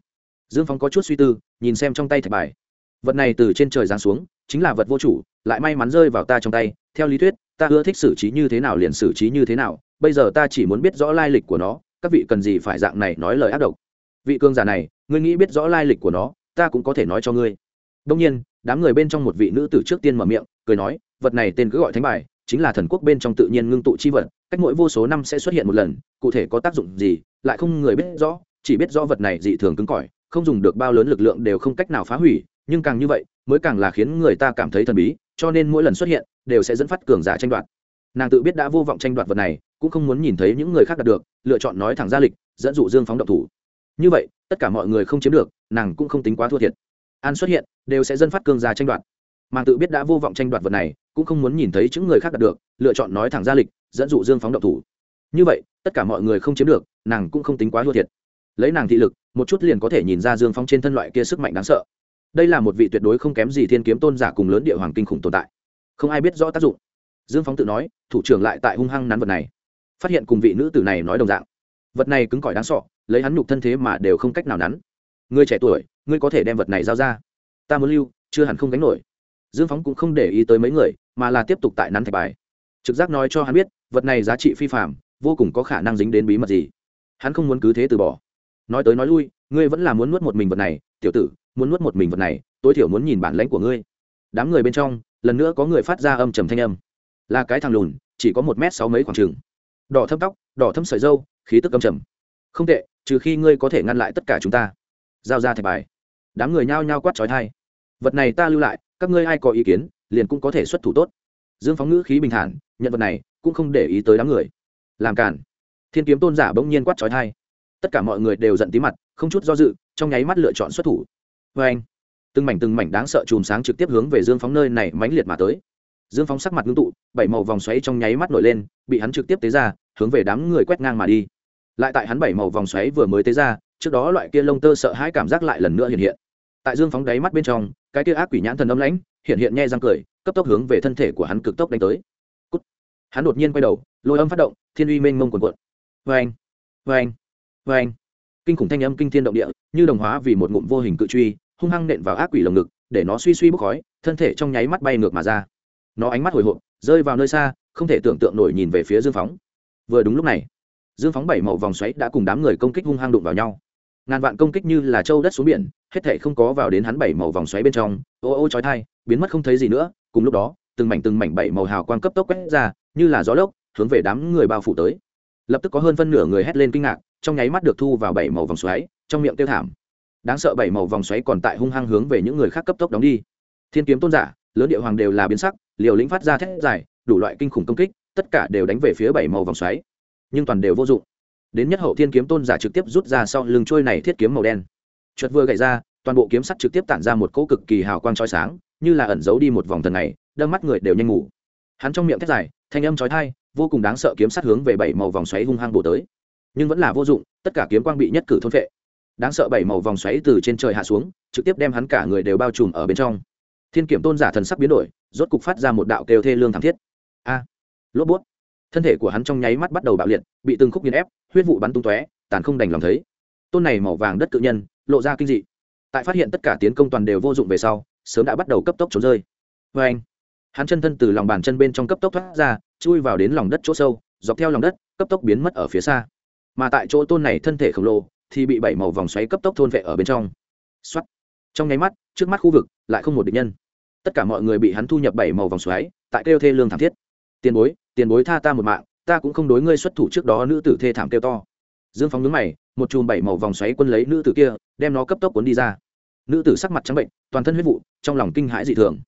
Dương phóng có chút suy tư, nhìn xem trong tay thạch bài. Vật này từ trên trời giáng xuống, chính là vật vô chủ, lại may mắn rơi vào ta trong tay. Theo lý thuyết, ta ưa thích xử trí như thế nào liền xử trí như thế nào, bây giờ ta chỉ muốn biết rõ lai lịch của nó, các vị cần gì phải dạng này nói lời ác độc. Vị cương giả này, ngươi nghĩ biết rõ lai lịch của nó, ta cũng có thể nói cho ngươi. Đông nhiên, đám người bên trong một vị nữ tử trước tiên mở miệng, cười nói, vật này tên cứ gọi thánh bài, chính là thần quốc bên trong tự nhiên ngưng tụ chi vật cách mỗi vô số năm sẽ xuất hiện một lần, cụ thể có tác dụng gì, lại không người biết rõ, chỉ biết rõ vật này dị thường cứng cỏi, không dùng được bao lớn lực lượng đều không cách nào phá hủy, nhưng càng như vậy, mới càng là khiến người ta cảm thấy thần bí, cho nên mỗi lần xuất hiện, đều sẽ dẫn phát cường giả tranh đoạt. Nàng tự biết đã vô vọng tranh đoạt vật này, cũng không muốn nhìn thấy những người khác đạt được, lựa chọn nói thẳng ra lịch, dẫn dụ dương phóng độc thủ. Như vậy, tất cả mọi người không chiếm được, nàng cũng không tính quá thua thiệt. An xuất hiện, đều sẽ dân phát cường giả tranh đoạt. Mang tự biết đã vô vọng tranh đoạt vật này, cũng không muốn nhìn thấy những người khác đạt được, lựa chọn nói thẳng ra lịch dẫn dụ dương phóng động thủ. Như vậy, tất cả mọi người không chiếm được, nàng cũng không tính quá thua thiệt. Lấy nàng thị lực, một chút liền có thể nhìn ra dương phóng trên thân loại kia sức mạnh đáng sợ. Đây là một vị tuyệt đối không kém gì thiên kiếm tôn giả cùng lớn địa hoàng kinh khủng tồn tại. Không ai biết rõ tác dụng. Dương phóng tự nói, thủ trưởng lại tại hung hăng nắn vật này. Phát hiện cùng vị nữ tử này nói đồng dạng. Vật này cứng cỏi đáng sọ lấy hắn nhục thân thế mà đều không cách nào nắn. Người trẻ tuổi, ngươi có thể đem vật này giao ra. Ta muốn lưu, chưa hẳn không gánh nổi. Dương phóng cũng không để ý tới mấy người, mà là tiếp tục tại nắn thạch bài trực giác nói cho hắn biết, vật này giá trị phi phạm vô cùng có khả năng dính đến bí mật gì. Hắn không muốn cứ thế từ bỏ. Nói tới nói lui, ngươi vẫn là muốn nuốt một mình vật này, tiểu tử, muốn nuốt một mình vật này, tối thiểu muốn nhìn bản lãnh của ngươi. Đám người bên trong, lần nữa có người phát ra âm trầm thanh âm. Là cái thằng lùn, chỉ có một m sáu mấy khoảng trừng đỏ thâm tóc, đỏ thâm sợi dâu khí tức âm trầm. Không tệ, trừ khi ngươi có thể ngăn lại tất cả chúng ta. Giao ra thẻ bài. Đám người nhao nhao quát trói thai vật này ta lưu lại, các ngươi ai có ý kiến, liền cũng có thể xuất thủ tốt dương phóng ngữ khí bình thản nhận vật này cũng không để ý tới đám người. Làm cản thiên kiếm tôn giả bỗng nhiên quát trói thai tất cả mọi người đều giận tí mặt, không chút do dự, trong nháy mắt lựa chọn xuất thủ. Vê anh, từng mảnh từng mảnh đáng sợ chùm sáng trực tiếp hướng về dương phóng nơi này mãnh liệt mà tới. Dương phóng sắc mặt ngưng tụ, bảy màu vòng xoáy trong nháy mắt nổi lên, bị hắn trực tiếp tế ra, hướng về đám người quét ngang mà đi. Lại tại hắn bảy màu vòng xoáy vừa mới tế ra, trước đó loại kia lông tơ sợ hãi cảm giác lại lần nữa hiện hiện. Tại dương phóng đáy mắt bên trong, cái kia ác quỷ nhãn thần âm lãnh, hiện hiện nhe răng cười cấp tốc hướng về thân thể của hắn cực tốc đánh tới. Cút. hắn đột nhiên quay đầu, lôi âm phát động, thiên uy mênh mông quần quận vê anh vê anh vê anh kinh khủng thanh âm kinh thiên động địa, như đồng hóa vì một ngụm vô hình cự truy, hung hăng nện vào ác quỷ lồng ngực, để nó suy suy bốc khói, thân thể trong nháy mắt bay ngược mà ra. Nó ánh mắt hồi hộp, rơi vào nơi xa, không thể tưởng tượng nổi nhìn về phía dương phóng. Vừa đúng lúc này, dương phóng bảy màu vòng xoáy đã cùng đám người công kích hung hăng đụng vào nhau. Ngàn vạn công kích như là trâu đất xuống biển, hết thể không có vào đến hắn bảy màu vòng xoáy bên trong. Ô ô chói thai biến mất không thấy gì nữa cùng lúc đó, từng mảnh từng mảnh bảy màu hào quang cấp tốc quét ra, như là gió lốc, hướng về đám người bao phủ tới. Lập tức có hơn phân nửa người hét lên kinh ngạc, trong nháy mắt được thu vào bảy màu vòng xoáy, trong miệng tiêu thảm. Đáng sợ bảy màu vòng xoáy còn tại hung hăng hướng về những người khác cấp tốc đóng đi. Thiên kiếm tôn giả, lớn địa hoàng đều là biến sắc, liều lĩnh phát ra thét dài, đủ loại kinh khủng công kích, tất cả đều đánh về phía bảy màu vòng xoáy. Nhưng toàn đều vô dụng. Đến nhất hậu thiên kiếm tôn giả trực tiếp rút ra sau lưng trôi này thiết kiếm màu đen. Chợt vừa gậy ra, toàn bộ kiếm sắt trực tiếp tản ra một cỗ cực kỳ hào quang chói sáng như là ẩn giấu đi một vòng thần này đâm mắt người đều nhanh ngủ. Hắn trong miệng thét dài thanh âm chói tai vô cùng đáng sợ kiếm sát hướng về bảy màu vòng xoáy hung hăng bổ tới. Nhưng vẫn là vô dụng tất cả kiếm quang bị nhất cử thôn phệ. Đáng sợ bảy màu vòng xoáy từ trên trời hạ xuống trực tiếp đem hắn cả người đều bao trùm ở bên trong. Thiên kiểm tôn giả thần sắc biến đổi rốt cục phát ra một đạo kêu thê lương thảm thiết. A! À, lốp bút. Thân thể của hắn trong nháy mắt bắt đầu bạo liệt bị từng khúc nghiền ép huyết vụ bắn tung tóe tàn không đành lòng thấy. Tôn này màu vàng đất cự nhân lộ ra kinh dị. Tại phát hiện tất cả tiến công toàn đều vô dụng về sau sớm đã bắt đầu cấp tốc trốn rơi. Vê anh, hắn chân thân từ lòng bàn chân bên trong cấp tốc thoát ra, chui vào đến lòng đất chỗ sâu, dọc theo lòng đất, cấp tốc biến mất ở phía xa. Mà tại chỗ tôn này thân thể khổng lồ, thì bị bảy màu vòng xoáy cấp tốc thôn vệ ở bên trong. Xuất trong nháy mắt, trước mắt khu vực lại không một địch nhân. Tất cả mọi người bị hắn thu nhập bảy màu vòng xoáy, tại kêu thê lương thảm thiết. Tiền bối tiền bối tha ta một mạng, ta cũng không đối ngươi xuất thủ trước đó nữ tử thê thảm kêu to. Dương phóng nhướng mày, một chùm bảy màu vòng xoáy quân lấy nữ tử kia, đem nó cấp tốc cuốn đi ra nữ tử sắc mặt trắng bệnh, toàn thân huyết vụ, trong lòng kinh hãi dị thường.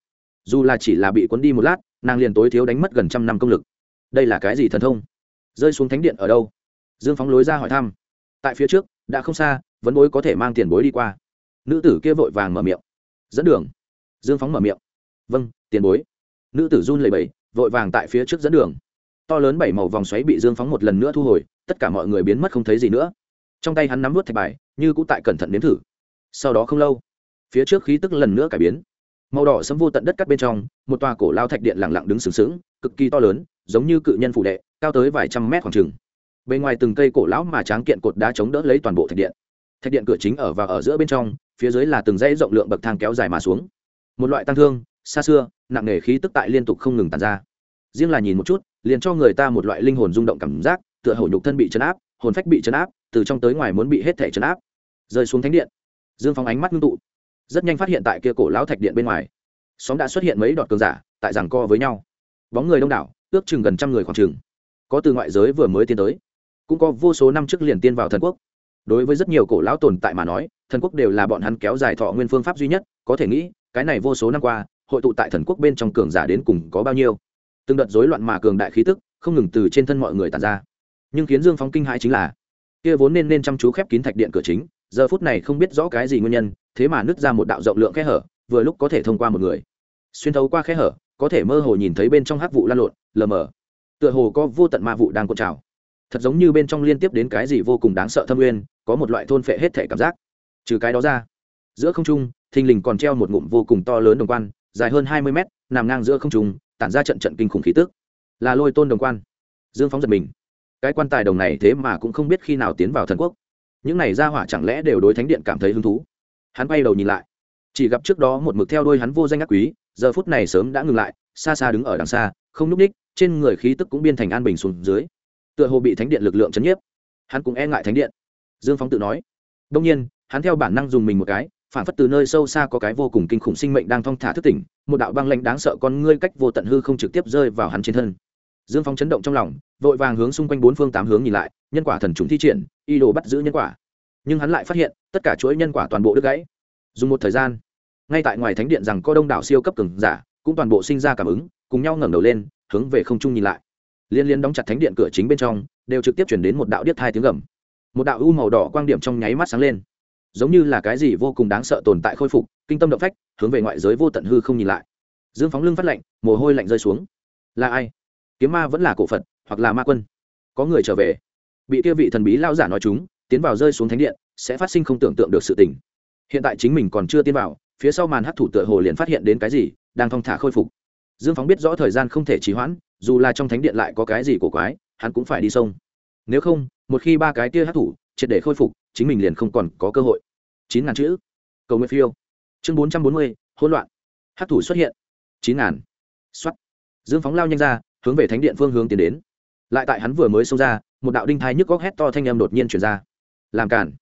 Dù là chỉ là bị cuốn đi một lát, nàng liền tối thiếu đánh mất gần trăm năm công lực. Đây là cái gì thần thông? Rơi xuống thánh điện ở đâu? Dương phóng lối ra hỏi thăm. Tại phía trước, đã không xa vẫn bối có thể mang tiền bối đi qua. Nữ tử kia vội vàng mở miệng. Dẫn đường. Dương phóng mở miệng. Vâng tiền bối. Nữ tử run lầy bẫy vội vàng tại phía trước dẫn đường. To lớn bảy màu vòng xoáy bị dương phóng một lần nữa thu hồi, tất cả mọi người biến mất không thấy gì nữa. Trong tay hắn nắm vút thạch bài, như cũng tại cẩn thận nếm thử sau đó không lâu, phía trước khí tức lần nữa cải biến. Màu đỏ sấm vô tận đất cắt bên trong, một tòa cổ lao thạch điện lẳng lặng đứng sừng sững, cực kỳ to lớn, giống như cự nhân phủ đệ, cao tới vài trăm mét khoảng trừng bên ngoài từng cây cổ lão mà tráng kiện cột đá chống đỡ lấy toàn bộ thạch điện. Thạch điện cửa chính ở và ở giữa bên trong, phía dưới là từng dãy rộng lượng bậc thang kéo dài mà xuống. Một loại tăng thương, xa xưa, nặng nề khí tức tại liên tục không ngừng tàn ra. Riêng là nhìn một chút, liền cho người ta một loại linh hồn rung động cảm giác, tựa hổ nhục thân bị chấn áp, hồn phách bị chấn áp, từ trong tới ngoài muốn bị hết thể chấn áp. Rơi xuống thánh điện dương phóng ánh mắt ngưng tụ. Rất nhanh phát hiện tại kia cổ lão thạch điện bên ngoài, xóm đã xuất hiện mấy đọt cường giả, tại giảng co với nhau. Bóng người đông đảo, ước chừng gần trăm người khoảng chừng. Có từ ngoại giới vừa mới tiến tới, cũng có vô số năm trước liền tiên vào thần quốc. Đối với rất nhiều cổ lão tồn tại mà nói, thần quốc đều là bọn hắn kéo dài thọ nguyên phương pháp duy nhất, có thể nghĩ, cái này vô số năm qua, hội tụ tại thần quốc bên trong cường giả đến cùng có bao nhiêu. Từng đợt rối loạn mà cường đại khí tức, không ngừng từ trên thân mọi người tàn ra. Nhưng khiến dương phóng kinh hãi chính là, kia vốn nên nên chăm chú khép kín thạch điện cửa chính giờ phút này không biết rõ cái gì nguyên nhân, thế mà nứt ra một đạo rộng lượng khe hở, vừa lúc có thể thông qua một người. Xuyên thấu qua khe hở, có thể mơ hồ nhìn thấy bên trong hắc vụ lan lộn, lờ mờ. Tựa hồ có vô tận ma vụ đang cuộn trào. Thật giống như bên trong liên tiếp đến cái gì vô cùng đáng sợ thâm uyên có một loại thôn phệ hết thể cảm giác. Trừ cái đó ra, giữa không trung, thình lình còn treo một ngụm vô cùng to lớn đồng quan, dài hơn hai mươi mét, nằm ngang giữa không trung, tản ra trận trận kinh khủng khí tức. Là lôi tôn đồng quan. Dương phóng giật mình. Cái quan tài đồng này thế mà cũng không biết khi nào tiến vào thần quốc những này ra hỏa chẳng lẽ đều đối thánh điện cảm thấy hứng thú? Hắn quay đầu nhìn lại. Chỉ gặp trước đó một mực theo đôi hắn vô danh ác quý, giờ phút này sớm đã ngừng lại, xa xa đứng ở đằng xa, không núp ních, trên người khí tức cũng biên thành an bình xuống dưới. Tựa hồ bị thánh điện lực lượng chấn nhiếp. Hắn cũng e ngại thánh điện. Dương phóng tự nói. Đông nhiên, hắn theo bản năng dùng mình một cái, phản phất từ nơi sâu xa có cái vô cùng kinh khủng sinh mệnh đang thong thả thức tỉnh, một đạo băng lãnh đáng sợ con ngươi cách vô tận hư không trực tiếp rơi vào hắn trên thân. Dương phóng chấn động trong lòng vội vàng hướng xung quanh bốn phương tám hướng nhìn lại, nhân quả thần trùng thi triển, y đồ bắt giữ nhân quả. Nhưng hắn lại phát hiện, tất cả chuỗi nhân quả toàn bộ đứt gãy. Dùng một thời gian, ngay tại ngoài thánh điện rằng có đông đảo siêu cấp cường giả, cũng toàn bộ sinh ra cảm ứng, cùng nhau ngẩng đầu lên, hướng về không trung nhìn lại. Liên liên đóng chặt thánh điện cửa chính bên trong, đều trực tiếp chuyển đến một đạo điếc hai tiếng gầm. Một đạo u màu đỏ quang điểm trong nháy mắt sáng lên. Giống như là cái gì vô cùng đáng sợ tồn tại khôi phục, kinh tâm động phách, hướng về ngoại giới vô tận hư không nhìn lại. Dương phóng lưng phát lạnh, mồ hôi lạnh rơi xuống. Là ai? Kiếm ma vẫn là cổ phật hoặc là ma quân. Có người trở về. Bị kia vị thần bí lao giả nói chúng, tiến vào rơi xuống thánh điện, sẽ phát sinh không tưởng tượng được sự tình. Hiện tại chính mình còn chưa tiến vào, phía sau màn hấp thủ tựa hồ liền phát hiện đến cái gì, đang thong thả khôi phục. Dương phóng biết rõ thời gian không thể trì hoãn, dù là trong thánh điện lại có cái gì cổ quái, hắn cũng phải đi sông. Nếu không, một khi ba cái kia hấp thủ, triệt để khôi phục, chính mình liền không còn có cơ hội. Chín ngàn chữ. Cầu nguyện phiêu. Chương bốn trăm bốn mươi, hỗn loạn. Hấp thủ xuất hiện. Chín ngàn. Xuất dương phóng lao nhanh ra, hướng về thánh điện phương hướng tiến đến lại tại hắn vừa mới xông ra, một đạo đinh thai nhức góc hét to thanh em đột nhiên chuyển ra. Làm cản.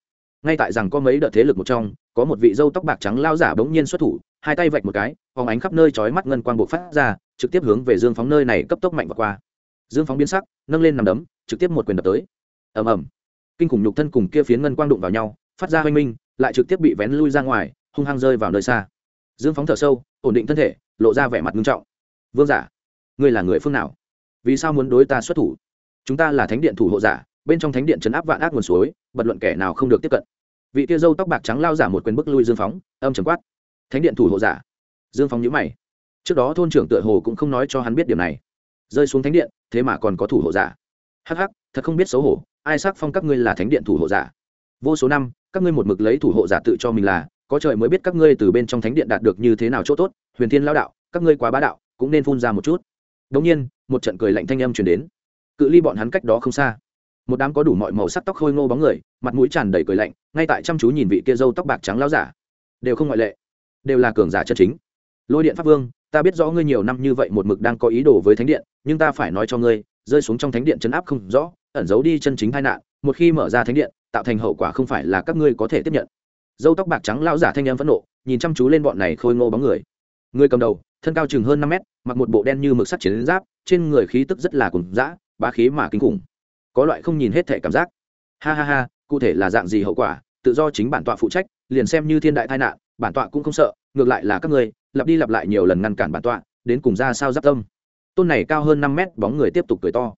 Ngay tại rằng có mấy đợt thế lực một trong, có một vị dâu tóc bạc trắng lao giả bỗng nhiên xuất thủ, hai tay vạch một cái, phóng ánh khắp nơi chói mắt ngân quang bộ phát ra, trực tiếp hướng về dương phóng nơi này cấp tốc mạnh và qua. Dương phóng biến sắc, nâng lên nằm đấm, trực tiếp một quyền đập tới. Ầm ầm. Kinh khủng nhục thân cùng kia phiến ngân quang đụng vào nhau, phát ra hoanh minh, lại trực tiếp bị vén lui ra ngoài, hung hăng rơi vào nơi xa. Dương phóng thở sâu, ổn định thân thể, lộ ra vẻ mặt nghiêm trọng. Vương giả, ngươi là người phương nào? Vì sao muốn đối ta xuất thủ? Chúng ta là thánh điện thủ hộ giả, bên trong thánh điện chấn áp vạn ác nguồn suối bật luận kẻ nào không được tiếp cận. Vị tia dâu tóc bạc trắng lao giả một quyền bức lui dương phóng, âm trầm quát. Thánh điện thủ hộ giả. Dương phóng nhữ mày. Trước đó thôn trưởng tựa hồ cũng không nói cho hắn biết điểm này. Rơi xuống thánh điện, thế mà còn có thủ hộ giả. Hắc hắc, thật không biết xấu hổ, ai xác phong các ngươi là thánh điện thủ hộ giả? Vô số năm, các ngươi một mực lấy thủ hộ giả tự cho mình là, có trời mới biết các ngươi từ bên trong thánh điện đạt được như thế nào chỗ tốt, huyền thiên lao đạo, các ngươi quá bá đạo, cũng nên phun ra một chút. Đống nhiên một trận cười lạnh thanh âm truyền đến. Cự ly bọn hắn cách đó không xa. Một đám có đủ mọi màu sắc tóc khôi ngô bóng người, mặt mũi tràn đầy cười lạnh, ngay tại chăm chú nhìn vị kia dâu tóc bạc trắng lao giả. Đều không ngoại lệ, đều là cường giả chân chính. Lôi điện pháp vương, ta biết rõ ngươi nhiều năm như vậy một mực đang có ý đồ với thánh điện, nhưng ta phải nói cho ngươi, rơi xuống trong thánh điện chấn áp không rõ, ẩn giấu đi chân chính tai nạn, một khi mở ra thánh điện, tạo thành hậu quả không phải là các ngươi có thể tiếp nhận. Dâu tóc bạc trắng lao giả thanh em phẫn nộ, nhìn chăm chú lên bọn này khôi ngô bóng người. Người cầm đầu, thân cao chừng hơn năm mét mặc một bộ đen như mực sắt chiến giáp, trên người khí tức rất là cùng dã, bá khí mà kinh khủng. Có loại không nhìn hết thể cảm giác. Ha ha ha, cụ thể là dạng gì hậu quả, tự do chính bản tọa phụ trách, liền xem như thiên đại tai nạn, bản tọa cũng không sợ, ngược lại là các ngươi, lặp đi lặp lại nhiều lần ngăn cản bản tọa, đến cùng ra sao giáp tâm. Tôn này cao hơn năm mét, bóng người tiếp tục cười to.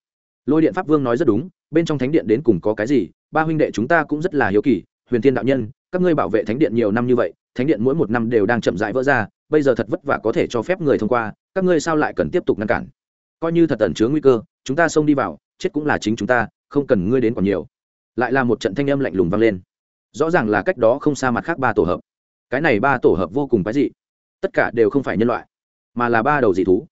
Lôi điện pháp vương nói rất đúng, bên trong thánh điện đến cùng có cái gì, ba huynh đệ chúng ta cũng rất là hiếu kỳ, huyền thiên đạo nhân, các ngươi bảo vệ thánh điện nhiều năm như vậy, thánh điện mỗi một năm đều đang chậm rãi vỡ ra bây giờ thật vất vả có thể cho phép người thông qua, các ngươi sao lại cần tiếp tục ngăn cản? Coi như thật tẩn chứa nguy cơ, chúng ta xông đi vào, chết cũng là chính chúng ta, không cần ngươi đến còn nhiều. Lại là một trận thanh âm lạnh lùng vang lên. Rõ ràng là cách đó không xa mặt khác ba tổ hợp. Cái này ba tổ hợp vô cùng quái dị. Tất cả đều không phải nhân loại, mà là ba đầu dị thú.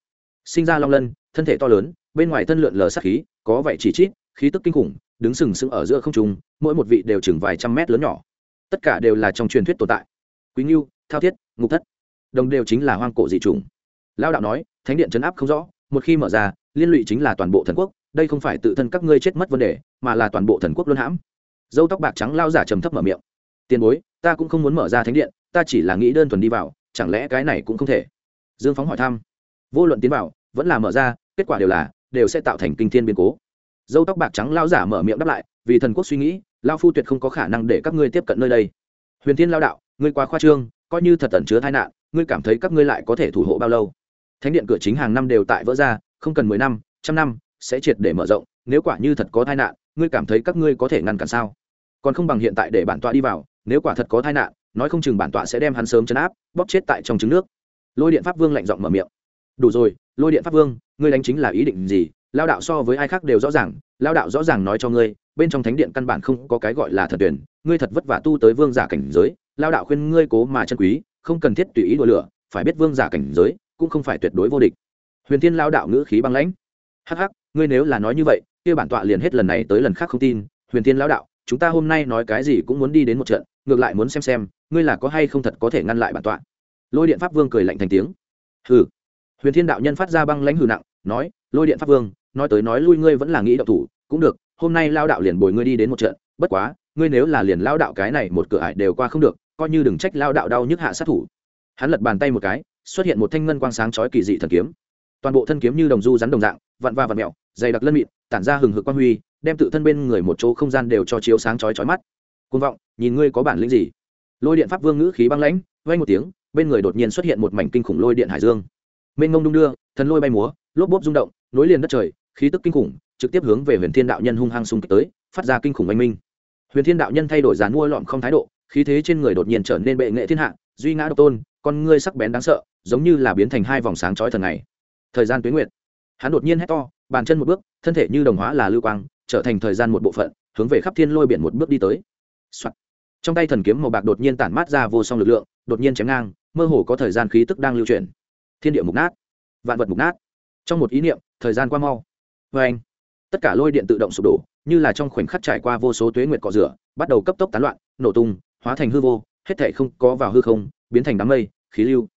Sinh ra long lân, thân thể to lớn, bên ngoài thân lượn lờ sát khí, có vẻ chỉ chít, khí tức kinh khủng, đứng sừng sững ở giữa không trung, mỗi một vị đều chừng vài trăm mét lớn nhỏ. Tất cả đều là trong truyền thuyết tồn tại. Quý ngưu, thao thiết, ngục thất đồng đều chính là hoang cổ dị chủng. Lao đạo nói, thánh điện chấn áp không rõ, một khi mở ra, liên lụy chính là toàn bộ thần quốc, đây không phải tự thân các ngươi chết mất vấn đề, mà là toàn bộ thần quốc luân hãm. Dâu tóc bạc trắng lao giả trầm thấp mở miệng. Tiền bối, ta cũng không muốn mở ra thánh điện, ta chỉ là nghĩ đơn thuần đi vào, chẳng lẽ cái này cũng không thể? Dương phóng hỏi thăm. Vô luận tiến vào, vẫn là mở ra, kết quả đều là, đều sẽ tạo thành kinh thiên biến cố. Dâu tóc bạc trắng lao giả mở miệng đáp lại, vì thần quốc suy nghĩ lao phu tuyệt không có khả năng để các ngươi tiếp cận nơi đây. Huyền thiên lao đạo, ngươi quá khoa trương, coi như thật tẩn chứa tai nạn ngươi cảm thấy các ngươi lại có thể thủ hộ bao lâu? Thánh điện cửa chính hàng năm đều tại vỡ ra, không cần mười năm, trăm năm, sẽ triệt để mở rộng, nếu quả như thật có tai nạn, ngươi cảm thấy các ngươi có thể ngăn cản sao? Còn không bằng hiện tại để bản tọa đi vào, nếu quả thật có tai nạn, nói không chừng bản tọa sẽ đem hắn sớm chấn áp, bóp chết tại trong trứng nước. Lôi điện pháp vương lạnh giọng mở miệng. Đủ rồi, lôi điện pháp vương, ngươi đánh chính là ý định gì? Lao đạo so với ai khác đều rõ ràng, lao đạo rõ ràng nói cho ngươi, bên trong thánh điện căn bản không có cái gọi là thần tuyển, ngươi thật vất vả tu tới vương giả cảnh giới, lao đạo khuyên ngươi cố mà chân quý không cần thiết tùy ý đùa lửa, phải biết vương giả cảnh giới cũng không phải tuyệt đối vô địch. Huyền thiên lao đạo ngữ khí băng lãnh. Hắc hắc, ngươi nếu là nói như vậy, kia bản tọa liền hết lần này tới lần khác không tin. Huyền thiên lao đạo, chúng ta hôm nay nói cái gì cũng muốn đi đến một trận, ngược lại muốn xem xem, ngươi là có hay không thật có thể ngăn lại bản tọa. Lôi điện pháp vương cười lạnh thành tiếng. Hừ. Huyền thiên đạo nhân phát ra băng lãnh hừ nặng, nói, lôi điện pháp vương, nói tới nói lui ngươi vẫn là nghĩ đạo thủ, cũng được, hôm nay lao đạo liền bồi ngươi đi đến một trận, bất quá, ngươi nếu là liền lao đạo cái này một cửa ải đều qua không được coi như đừng trách lao đạo đau nhức hạ sát thủ. Hắn lật bàn tay một cái, xuất hiện một thanh ngân quang sáng chói kỳ dị thần kiếm. Toàn bộ thân kiếm như đồng du rắn đồng dạng, vặn va vặn mẹo, dày đặc lân mịn, tản ra hừng hực quang huy, đem tự thân bên người một chỗ không gian đều cho chiếu sáng chói chói mắt. Côn vọng, nhìn ngươi có bản lĩnh gì? Lôi điện pháp vương ngữ khí băng lãnh vay một tiếng, bên người đột nhiên xuất hiện một mảnh kinh khủng lôi điện hải dương. Mênh ngông đung đưa, thần lôi bay múa, lốp bốp rung động, nối liền đất trời, khí tức kinh khủng, trực tiếp hướng về huyền thiên đạo nhân hung hăng xung kích tới, phát ra kinh khủng oanh minh. Huyền thiên đạo nhân thay đổi dàn mua lọn không thái độ khí thế trên người đột nhiên trở nên bệ nghệ thiên hạ, duy ngã độc tôn, con ngươi sắc bén đáng sợ, giống như là biến thành hai vòng sáng chói thần này thời gian tuyến nguyệt. Hắn đột nhiên hét to, bàn chân một bước, thân thể như đồng hóa là lưu quang, trở thành thời gian một bộ phận, hướng về khắp thiên lôi biển một bước đi tới、Soạn. trong tay thần kiếm màu bạc đột nhiên tản mát ra vô song lực lượng, đột nhiên chém ngang, mơ hồ có thời gian khí tức đang lưu chuyển. Thiên địa mục nát. Vạn vật mục nát. Trong một ý niệm, thời gian qua mau. Vê anh tất cả lôi điện tự động sụp đổ, như là trong khoảnh khắc trải qua vô số tuế nguyệt cọ rửa, bắt đầu cấp tốc tán loạn, nổ tung hóa thành hư vô hết thể không có vào hư không biến thành đám mây khí lưu.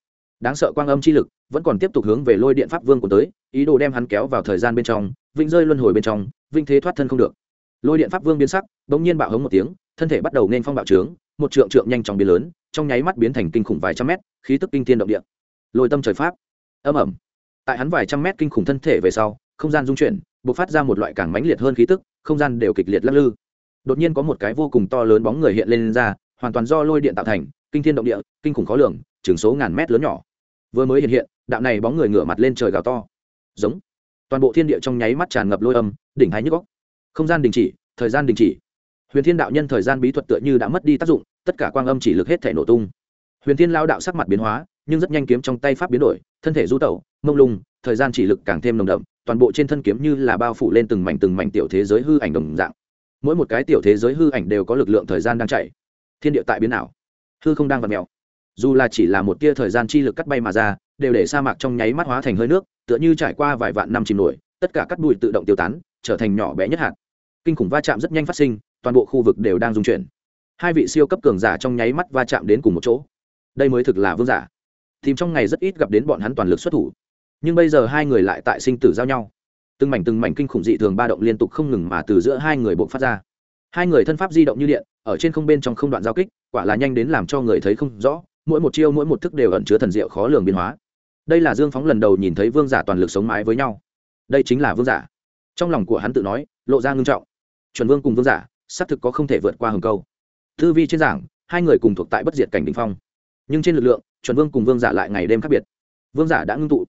Đáng sợ quang âm chi lực vẫn còn tiếp tục hướng về lôi điện pháp vương của tới ý đồ đem hắn kéo vào thời gian bên trong vinh rơi luân hồi bên trong vinh thế thoát thân không được. Lôi điện pháp vương biến sắc bỗng nhiên bạo hống một tiếng thân thể bắt đầu nên phong bạo trướng một trượng trượng nhanh chóng biến lớn trong nháy mắt biến thành kinh khủng vài trăm mét khí tức kinh thiên động địa. Lôi tâm trời pháp. Âm ẩm tại hắn vài trăm mét kinh khủng thân thể về sau không gian dung chuyển b ộ c phát ra một loại càng mãnh liệt hơn khí tức không gian đều kịch liệt lắc lư. Đột nhiên có một cái vô cùng to lớn bóng người hiện lên, lên ra hoàn toàn do lôi điện tạo thành, kinh thiên động địa, kinh khủng khó lường chừng số ngàn mét lớn nhỏ. Vừa mới hiện hiện đạo này bóng người ngửa mặt lên trời gào to. Giống. Toàn bộ thiên địa trong nháy mắt tràn ngập lôi âm, đỉnh hai nhức góc không gian đình chỉ, thời gian đình chỉ. Huyền thiên đạo nhân thời gian bí thuật tựa như đã mất đi tác dụng, tất cả quang âm chỉ lực hết thể nổ tung. Huyền thiên lao đạo sắc mặt biến hóa, nhưng rất nhanh kiếm trong tay pháp biến đổi, thân thể du tẩu, mông lung, thời gian chỉ lực càng thêm nồng đậm, toàn bộ trên thân kiếm như là bao phủ lên từng mảnh từng mảnh tiểu thế giới hư ảnh đồng dạng. Mỗi một cái tiểu thế giới hư ảnh đều có lực lượng thời gian đang chạy thiên địa tại biến ảo. Hư không đang vặt mèo. Dù là chỉ là một tia thời gian chi lực cắt bay mà ra, đều để sa mạc trong nháy mắt hóa thành hơi nước, tựa như trải qua vài vạn năm chìm nổi, tất cả các bụi tự động tiêu tán, trở thành nhỏ bé nhất hạt. Kinh khủng va chạm rất nhanh phát sinh, toàn bộ khu vực đều đang dung chuyển. Hai vị siêu cấp cường giả trong nháy mắt va chạm đến cùng một chỗ. Đây mới thực là vương giả. Tìm trong ngày rất ít gặp đến bọn hắn toàn lực xuất thủ. Nhưng bây giờ hai người lại tại sinh tử giao nhau. Từng mảnh từng mảnh kinh khủng dị thường ba động liên tục không ngừng mà từ giữa hai người buộc phát ra hai người thân pháp di động như điện, ở trên không bên trong không đoạn giao kích, quả là nhanh đến làm cho người thấy không rõ, mỗi một chiêu mỗi một thức đều ẩn chứa thần diệu khó lường biến hóa. Đây là dương phóng lần đầu nhìn thấy vương giả toàn lực sống mái với nhau. Đây chính là vương giả. Trong lòng của hắn tự nói, lộ ra ngưng trọng. Chuẩn vương cùng vương giả, xác thực có không thể vượt qua hầm câu. Thư vi trên giảng, hai người cùng thuộc tại bất diệt cảnh đ ỉ n h phong. Nhưng trên lực lượng, chuẩn vương cùng vương giả lại ngày đêm khác biệt. Vương giả đã ngưng tụ.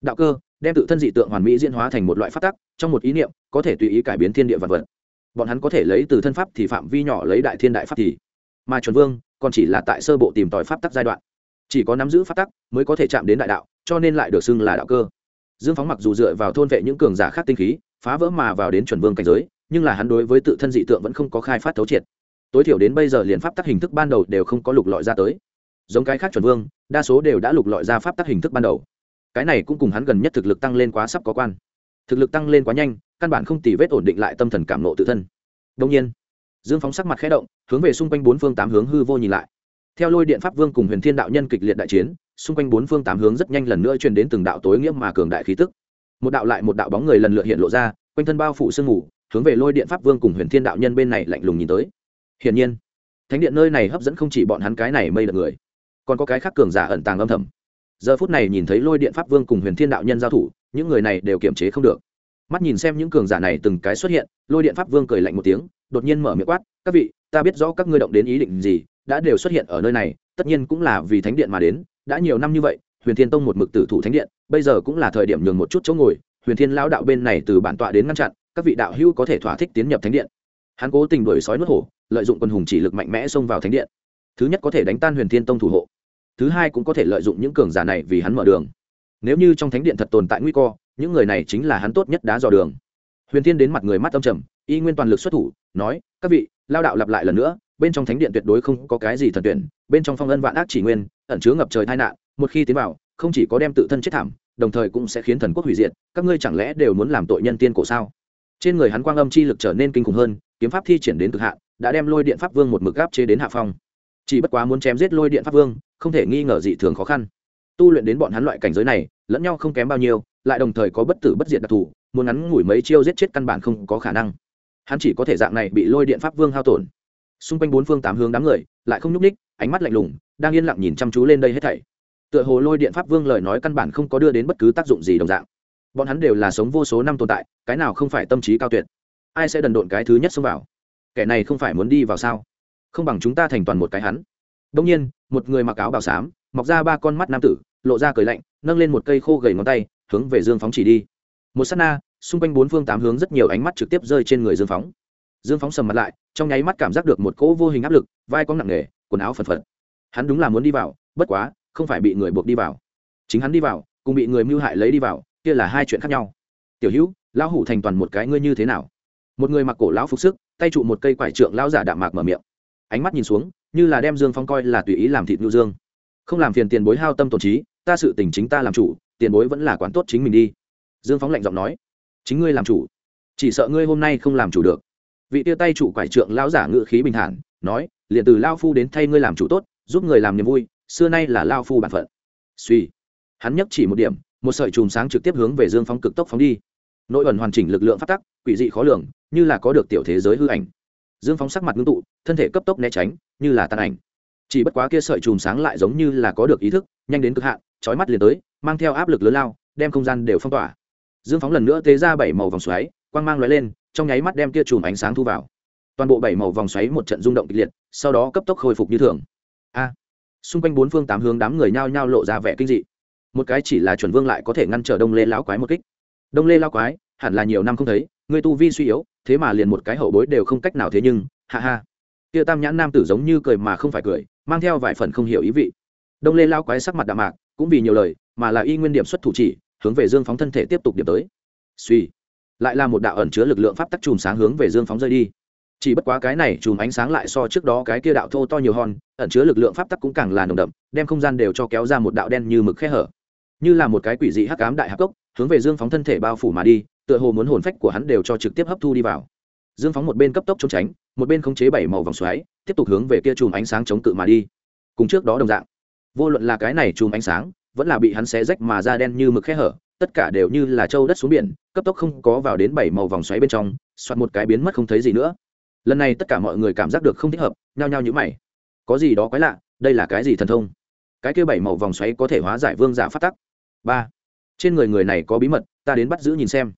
Đạo cơ, đem tự thân dị tượng hoàn mỹ diễn hóa thành một loại phát tắc, trong một ý niệm, có thể tùy ý cải biến thiên địa vật vật bọn hắn có thể lấy từ thân pháp thì phạm vi nhỏ lấy đại thiên đại pháp thì. Mà chuẩn vương còn chỉ là tại sơ bộ tìm tòi pháp tắc giai đoạn. Chỉ có nắm giữ pháp tắc mới có thể chạm đến đại đạo, cho nên lại được xưng là đạo cơ. Dương phóng mặc dù dựa vào thôn vệ những cường giả khác tinh khí, phá vỡ mà vào đến chuẩn vương cảnh giới, nhưng là hắn đối với tự thân dị tượng vẫn không có khai phát thấu triệt. Tối thiểu đến bây giờ liền pháp tắc hình thức ban đầu đều không có lục lọi ra tới. Giống cái khác chuẩn vương, đa số đều đã lục lọi ra pháp tắc hình thức ban đầu. Cái này cũng cùng hắn gần nhất thực lực tăng lên quá sắp có quan. Thực lực tăng lên quá nhanh căn bản không tì vết ổn định lại tâm thần cảm nộ tự thân. Đông nhiên, dương phóng sắc mặt khẽ động, hướng về xung quanh bốn phương tám hướng hư vô nhìn lại. Theo lôi điện pháp vương cùng huyền thiên đạo nhân kịch liệt đại chiến, xung quanh bốn phương tám hướng rất nhanh lần nữa truyền đến từng đạo tối nghĩa mà cường đại khí tức. Một đạo lại một đạo bóng người lần lượt hiện lộ ra, quanh thân bao phủ sương mù, hướng về lôi điện pháp vương cùng huyền thiên đạo nhân bên này lạnh lùng nhìn tới. Hiển nhiên, thánh điện nơi này hấp dẫn không chỉ bọn hắn cái này mây được người, còn có cái khác cường giả ẩn tàng âm thầm. Giờ phút này nhìn thấy lôi điện pháp vương cùng huyền thiên đạo nhân giao thủ, những người này đều kiềm chế không được mắt nhìn xem những cường giả này từng cái xuất hiện, lôi điện pháp vương cười lạnh một tiếng, đột nhiên mở miệng quát, các vị, ta biết rõ các ngươi động đến ý định gì, đã đều xuất hiện ở nơi này, tất nhiên cũng là vì thánh điện mà đến, đã nhiều năm như vậy, huyền thiên tông một mực tử thủ thánh điện, bây giờ cũng là thời điểm nhường một chút chỗ ngồi, huyền thiên lão đạo bên này từ bản tọa đến ngăn chặn, các vị đạo hữu có thể thỏa thích tiến nhập thánh điện. Hắn cố tình đuổi sói nuốt hổ, lợi dụng quân hùng chỉ lực mạnh mẽ xông vào thánh điện. Thứ nhất có thể đánh tan huyền thiên tông thủ hộ, thứ hai cũng có thể lợi dụng những cường giả này vì hắn mở đường. Nếu như trong thánh điện thật tồn tại nguy cơ những người này chính là hắn tốt nhất đá dò đường. Huyền thiên đến mặt người mắt âm trầm, y nguyên toàn lực xuất thủ, nói, các vị, lao đạo lặp lại lần nữa, bên trong thánh điện tuyệt đối không có cái gì thần tuyển, bên trong phong ân vạn ác chỉ nguyên, ẩn chứa ngập trời tai nạn, một khi tiến vào, không chỉ có đem tự thân chết thảm, đồng thời cũng sẽ khiến thần quốc hủy diệt, các ngươi chẳng lẽ đều muốn làm tội nhân tiên cổ sao? Trên người hắn quang âm chi lực trở nên kinh khủng hơn, kiếm pháp thi triển đến cực hạn, đã đem lôi điện pháp vương một mực gáp chế đến hạ phong. Chỉ bất quá muốn chém giết lôi điện pháp vương, không thể nghi ngờ dị thường khó khăn. Tu luyện đến bọn hắn loại cảnh giới này, lẫn nhau không kém bao nhiêu lại đồng thời có bất tử bất diệt đặc thù, muốn ngắn ngủi mấy chiêu giết chết căn bản không có khả năng. Hắn chỉ có thể dạng này bị lôi điện pháp vương hao tổn. Xung quanh bốn phương tám hướng đám người lại không nhúc ních ánh mắt lạnh lùng, đang yên lặng nhìn chăm chú lên đây hết thảy. Tựa hồ lôi điện pháp vương lời nói căn bản không có đưa đến bất cứ tác dụng gì đồng dạng. Bọn hắn đều là sống vô số năm tồn tại, cái nào không phải tâm trí cao tuyệt? Ai sẽ đần độn cái thứ nhất xông vào? Kẻ này không phải muốn đi vào sao? Không bằng chúng ta thành toàn một cái hắn. Đông nhiên, một người mặc áo bào xám, mọc ra ba con mắt nam tử, lộ ra cười lạnh, nâng lên một cây khô gầy ngón tay hướng về dương phóng chỉ đi. Một s á t na, xung quanh bốn phương tám hướng rất nhiều ánh mắt trực tiếp rơi trên người dương phóng. Dương phóng sầm mặt lại, trong nháy mắt cảm giác được một cỗ vô hình áp lực, vai có nặng nề, quần áo phật phật. Hắn đúng là muốn đi vào, bất quá, không phải bị người buộc đi vào. Chính hắn đi vào, cùng bị người mưu hại lấy đi vào, kia là hai chuyện khác nhau. Tiểu hữu, lão hủ thành toàn một cái ngươi như thế nào? Một người mặc cổ lão phục sức, tay trụ một cây quải trượng lão giả đạm mạc mở miệng. Ánh mắt nhìn xuống, như là đem dương phong coi là tùy ý làm thịt ngưu dương. Không làm phiền tiền bối hao tâm tổn trí, ta sự tình chính ta làm chủ tiền bối vẫn là quán tốt chính mình đi. Dương phóng lạnh giọng nói, chính ngươi làm chủ, chỉ sợ ngươi hôm nay không làm chủ được. Vị tia tay chủ quải trượng lão giả ngự khí bình thản, nói, liền từ lao phu đến thay ngươi làm chủ tốt, giúp người làm niềm vui, xưa nay là lao phu bản phận. Suy, hắn nhắc chỉ một điểm, một sợi chùm sáng trực tiếp hướng về dương phóng cực tốc phóng đi. Nội ẩn hoàn chỉnh lực lượng phát tắc, quỷ dị khó lường, như là có được tiểu thế giới hư ảnh. Dương phóng sắc mặt ngưng tụ, thân thể cấp tốc né tránh, như là tàn ảnh chỉ bất quá kia sợi chùm sáng lại giống như là có được ý thức, nhanh đến cực hạn trói mắt liền tới, mang theo áp lực lớn lao, đem không gian đều phong tỏa. Dương phóng lần nữa tế ra bảy màu vòng xoáy, quang mang l lên, trong nháy mắt đem kia chùm ánh sáng thu vào. Toàn bộ bảy màu vòng xoáy một trận rung động kịch liệt, sau đó cấp tốc khôi phục như thường. A! À, xung quanh bốn phương tám hướng đám người nhao nhao lộ ra vẻ kinh dị. Một cái chỉ là chuẩn vương lại có thể ngăn trở đông lê lão quái một kích. Đông lê lão quái, hẳn là nhiều năm không thấy, người tu vi suy yếu, thế mà liền một cái hậu bối đều không cách nào thế nhưng, ha ha. Kia tam nhãn nam tử giống như cười mà không phải cười mang theo vài phần không hiểu ý vị. Đông lê lao quái sắc mặt đạm mạc, cũng vì nhiều lời, mà là y nguyên điểm xuất thủ chỉ, hướng về dương phóng thân thể tiếp tục điểm tới. Suy lại là một đạo ẩn chứa lực lượng pháp tắc chùm sáng hướng về dương phóng rơi đi. Chỉ bất quá cái này chùm ánh sáng lại so trước đó cái kia đạo thô to nhiều hòn, ẩn chứa lực lượng pháp tắc cũng càng là nồng đậm, đem không gian đều cho kéo ra một đạo đen như mực khe hở. Như là một cái quỷ dị hắc ám đại hắc cốc, hướng về dương phóng thân thể bao phủ mà đi, tựa hồ muốn hồn phách của hắn đều cho trực tiếp hấp thu đi vào. Dương phóng một bên cấp tốc trốn tránh, một bên khống chế bảy màu vòng xoáy tiếp tục hướng về kia chùm ánh sáng chống cự mà đi. Cùng trước đó đồng dạng, vô luận là cái này chùm ánh sáng, vẫn là bị hắn xé rách mà ra đen như mực khe hở, tất cả đều như là trâu đất xuống biển, cấp tốc không có vào đến bảy màu vòng xoáy bên trong, soạt một cái biến mất không thấy gì nữa. Lần này tất cả mọi người cảm giác được không thích hợp, nhao nhao nhữ mày. Có gì đó quái lạ, đây là cái gì thần thông? Cái kia bảy màu vòng xoáy có thể hóa giải vương giả phát tắc. Ba. Trên người người này có bí mật, ta đến bắt giữ nhìn xem.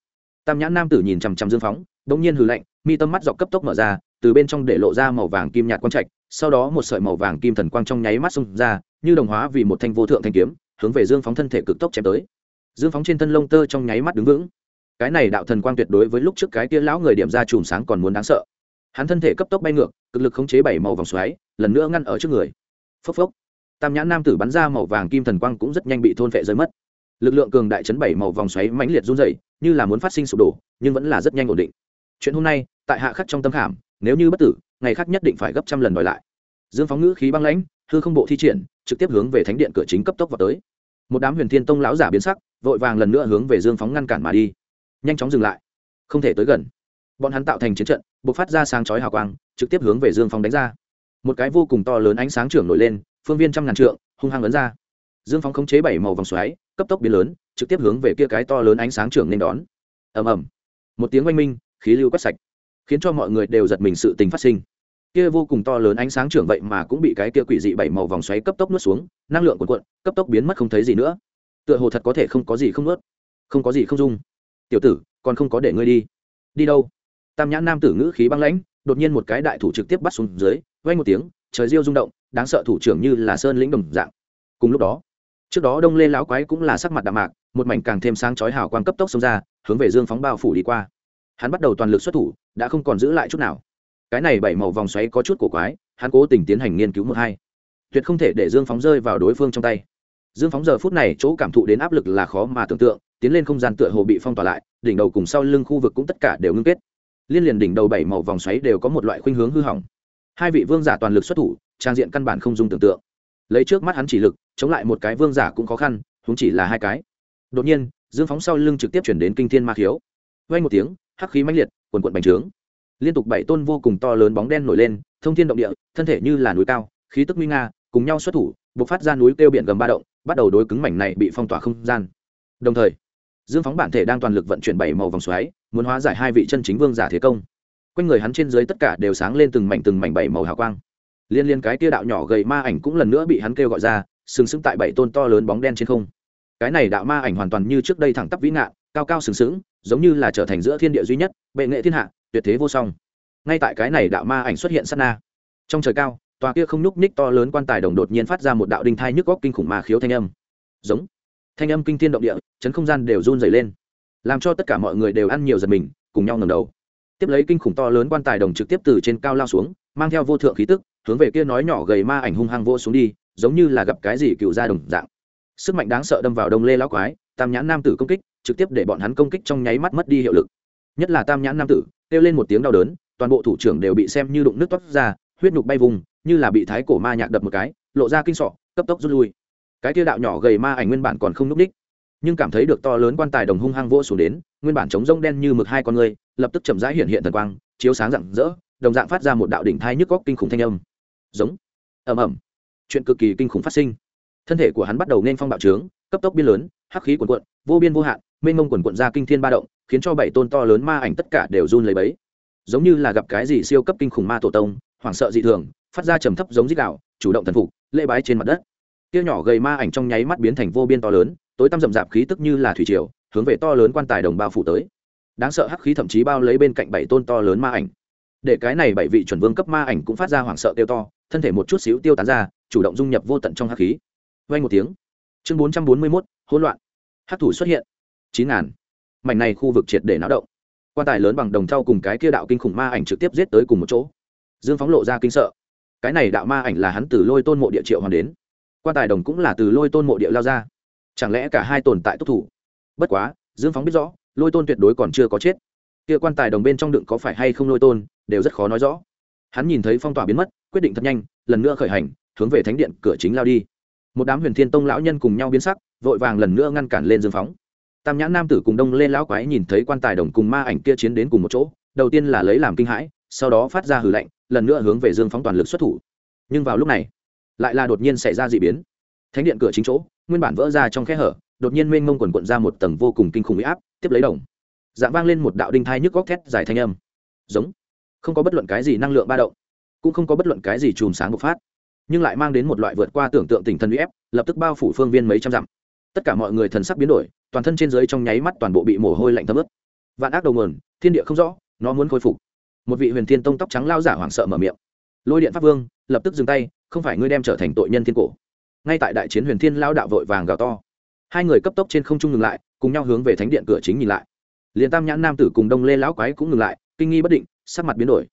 Tam nhãn nam tử nhìn chằm chằm dương phóng đ ỗ n g nhiên hừ lạnh, mi tâm mắt dọc cấp tốc mở ra từ bên trong để lộ ra màu vàng kim nhạt quang trạch, sau đó một sợi màu vàng kim thần quang trong nháy mắt xông ra, như đồng hóa vì một thanh vô thượng thanh kiếm, hướng về dương phóng thân thể cực tốc chém tới. Dương phóng trên thân lông tơ trong nháy mắt đứng vững. Cái này đạo thần quang tuyệt đối với lúc trước cái tia lão người điểm ra chùm sáng còn muốn đáng sợ. Hắn thân thể cấp tốc bay ngược, cực lực khống chế bảy màu vòng xoáy, lần nữa ngăn ở trước người. Phốc phốc. Tam nhãn nam tử bắn ra màu vàng kim thần quang cũng rất nhanh bị thôn vệ rơi mất. Lực lượng cường đại chấn bảy màu vòng xoáy mãnh liệt run dày như là muốn phát sinh sụp đổ, nhưng vẫn là rất nhanh ổn định. Chuyện hôm nay, tại hạ khắc trong tâm khảm nếu như bất tử, ngày khác nhất định phải gấp trăm lần đòi lại. Dương phóng ngữ khí băng lãnh, hư không bộ thi triển, trực tiếp hướng về thánh điện cửa chính cấp tốc vào tới. Một đám huyền thiên tông lão giả biến sắc, vội vàng lần nữa hướng về dương phóng ngăn cản mà đi. Nhanh chóng dừng lại. Không thể tới gần. Bọn hắn tạo thành chiến trận buộc phát ra sáng chói hào quang, trực tiếp hướng về dương phóng đánh ra. Một cái vô cùng to lớn ánh sáng trưởng nổi lên, phương viên trăm ngàn trượng, hung hăng ấn ra. Dương phóng khống chế bảy màu vòng xoáy, cấp tốc biến lớn, trực tiếp hướng về kia cái to lớn ánh sáng trưởng nên đón. Ầm ầm. Một tiếng oanh minh, khí lưu quét sạch khiến cho mọi người đều giật mình sự tình phát sinh. Kia vô cùng to lớn ánh sáng trưởng vậy mà cũng bị cái kia quỷ dị bảy màu vòng xoáy cấp tốc nuốt xuống, năng lượng cuộn cuộn, cấp tốc biến mất không thấy gì nữa. Tựa hồ thật có thể không có gì không nuốt, không có gì không dung. Tiểu tử, còn không có để ngươi đi. Đi đâu? Tam nhãn nam tử ngữ khí băng lãnh, đột nhiên một cái đại thủ trực tiếp bắt xuống dưới vay một tiếng, trời diêu rung động, đáng sợ thủ trưởng như là sơn lĩnh đồng dạng. Cùng lúc đó, trước đó đông lê lão quái cũng là sắc mặt đạm mạc, một mảnh càng thêm sáng chói hào quang cấp tốc xông ra, hướng về dương phóng bao phủ đi qua hắn bắt đầu toàn lực xuất thủ, đã không còn giữ lại chút nào. Cái này bảy màu vòng xoáy có chút cổ quái, hắn cố tình tiến hành nghiên cứu một hai. Tuyệt không thể để dương phóng rơi vào đối phương trong tay. Dương phóng giờ phút này chỗ cảm thụ đến áp lực là khó mà tưởng tượng, tiến lên không gian tựa hồ bị phong tỏa lại, đỉnh đầu cùng sau lưng khu vực cũng tất cả đều ngưng kết. Liên liền đỉnh đầu bảy màu vòng xoáy đều có một loại khuynh hướng hư hỏng. Hai vị vương giả toàn lực xuất thủ, trang diện căn bản không dung tưởng tượng. Lấy trước mắt hắn chỉ lực, chống lại một cái vương giả cũng khó khăn húng chỉ là hai cái. Đột nhiên, dương phóng sau lưng trực tiếp chuyển đến kinh thiên ma khiếu vang một tiếng, hắc khí mãnh liệt quần quận bành trướng. Liên tục bảy tôn vô cùng to lớn bóng đen nổi lên, thông thiên động địa, thân thể như là núi cao, khí tức nguy nga, cùng nhau xuất thủ buộc phát ra núi kêu biển gầm ba động, bắt đầu đối cứng mảnh này bị phong tỏa không gian. Đồng thời, dương phóng bản thể đang toàn lực vận chuyển bảy màu vòng xoáy, muốn hóa giải hai vị chân chính vương giả thế công. Quanh người hắn trên dưới tất cả đều sáng lên từng mảnh từng mảnh bảy màu hào quang. Liên liên cái tia đạo nhỏ gầy ma ảnh cũng lần nữa bị hắn kêu gọi ra, sừng sững tại bảy tôn to lớn bóng đen trên không. Cái này đạo ma ảnh hoàn toàn như trước đây thẳng tắp vĩ ngạn cao cao sừng sững, giống như là trở thành giữa thiên địa duy nhất, bệ nghệ thiên hạ, tuyệt thế vô song. Ngay tại cái này đạo ma ảnh xuất hiện sát na. Trong trời cao, tòa kia không nhúc ních to lớn quan tài đồng đột nhiên phát ra một đạo đinh thai nhức góc kinh khủng ma khiếu thanh âm. Giống. Thanh âm kinh thiên động địa, chấn không gian đều run dày lên. Làm cho tất cả mọi người đều ăn nhiều giật mình, cùng nhau ngầm đầu. Tiếp lấy kinh khủng to lớn quan tài đồng trực tiếp từ trên cao lao xuống, mang theo vô thượng khí tức, hướng về kia nói nhỏ gầy ma ảnh hung hăng vô xuống đi, giống như là gặp cái gì cựu ra đồng dạng. Sức mạnh đáng sợ đâm vào đông lê lão quái tam nhãn nam tử công kích, trực tiếp để bọn hắn công kích trong nháy mắt mất đi hiệu lực. Nhất là tam nhãn nam tử, kêu lên một tiếng đau đớn, toàn bộ thủ trưởng đều bị xem như đụng nước toát ra, huyết nhục bay vùng, như là bị thái cổ ma nhạc đập một cái, lộ ra kinh sọ, cấp tốc rút lui. Cái tia đạo nhỏ gầy ma ảnh nguyên bản còn không núp đích, nhưng cảm thấy được to lớn quan tài đồng hung hăng vỗ xuống đến, nguyên bản chống rông đen như mực hai con người, lập tức chậm rãi hiện hiện thần quang, chiếu sáng rạng rỡ, đồng dạng phát ra một đạo đỉnh thai nhức góc kinh khủng thanh âm. Giống. Ầm ầm. Chuyện cực kỳ kinh khủng phát sinh. Thân thể của hắn bắt đầu nên phong bạo trướng, cấp tốc biên lớn hắc khí quần quận, vô biên vô hạn, mênh mông quần quận ra kinh thiên ba động, khiến cho bảy tôn to lớn ma ảnh tất cả đều run lấy bấy giống như là gặp cái gì siêu cấp kinh khủng ma tổ tông, hoảng sợ dị thường, phát ra trầm thấp giống dít đạo chủ động thần phục, lễ bái trên mặt đất. Kia nhỏ gầy ma ảnh trong nháy mắt biến thành vô biên to lớn, tối tăm rậm rạp khí tức như là thủy triều, hướng về to lớn quan tài đồng bao phủ tới. Đáng sợ hắc khí thậm chí bao lấy bên cạnh bảy tôn to lớn ma ảnh. Để cái này bảy vị chuẩn vương cấp ma ảnh cũng phát ra hoảng sợ tiêu to, thân thể một chút xíu tiêu tán ra, chủ động dung nhập vô tận trong hắc khí. Vay một tiếng. Chương bốn trăm bốn mươi mốt, hỗn loạn hắc thủ xuất hiện. Chín ngàn. Mảnh này khu vực triệt để náo động. Quan tài lớn bằng đồng thau cùng cái kia đạo kinh khủng ma ảnh trực tiếp giết tới cùng một chỗ. Dương phóng lộ ra kinh sợ. Cái này đạo ma ảnh là hắn từ lôi tôn mộ địa triệu hoàn đến. Quan tài đồng cũng là từ lôi tôn mộ địa lao ra. Chẳng lẽ cả hai tồn tại tốc thủ? Bất quá, dương phóng biết rõ, lôi tôn tuyệt đối còn chưa có chết. Kia quan tài đồng bên trong đựng có phải hay không lôi tôn, đều rất khó nói rõ. Hắn nhìn thấy phong tỏa biến mất, quyết định thật nhanh, lần nữa khởi hành, hướng về thánh điện cửa chính lao đi một đám huyền thiên tông lão nhân cùng nhau biến sắc, vội vàng lần nữa ngăn cản lên dương phóng. Tam nhãn nam tử cùng đông lên lão quái nhìn thấy quan tài đồng cùng ma ảnh kia chiến đến cùng một chỗ, đầu tiên là lấy làm kinh hãi, sau đó phát ra hử lạnh, lần nữa hướng về dương phóng toàn lực xuất thủ. Nhưng vào lúc này, lại là đột nhiên xảy ra d ị biến. Thánh điện cửa chính chỗ, nguyên bản vỡ ra trong khe hở, đột nhiên mênh mông quần quận ra một tầng vô cùng kinh khủng huy áp, tiếp lấy đồng. Dạng vang lên một đạo đinh thai nhức góc thét dài thanh âm. Giống. Không có bất luận cái gì năng lượng ba động, cũng không có bất luận cái gì chùm sáng bộc phát nhưng lại mang đến một loại vượt qua tưởng tượng tình thần uy ép, lập tức bao phủ phương viên mấy trăm dặm. Tất cả mọi người thần sắc biến đổi, toàn thân trên dưới trong nháy mắt toàn bộ bị mồ hôi lạnh thấm ướt. Vạn ác đầu nguồn, thiên địa không rõ, nó muốn khôi phục. Một vị huyền thiên tông tóc trắng lao giả hoảng sợ mở miệng. Lôi điện pháp vương, lập tức dừng tay, không phải ngươi đem trở thành tội nhân thiên cổ. Ngay tại đại chiến huyền thiên lao đạo vội vàng gào to. Hai người cấp tốc trên không trung ngừng lại, cùng nhau hướng về thánh điện cửa chính nhìn lại. Liền tam nhãn nam tử cùng đông lê lão quái cũng ngừng lại, kinh nghi bất định, sắc mặt biến đổi.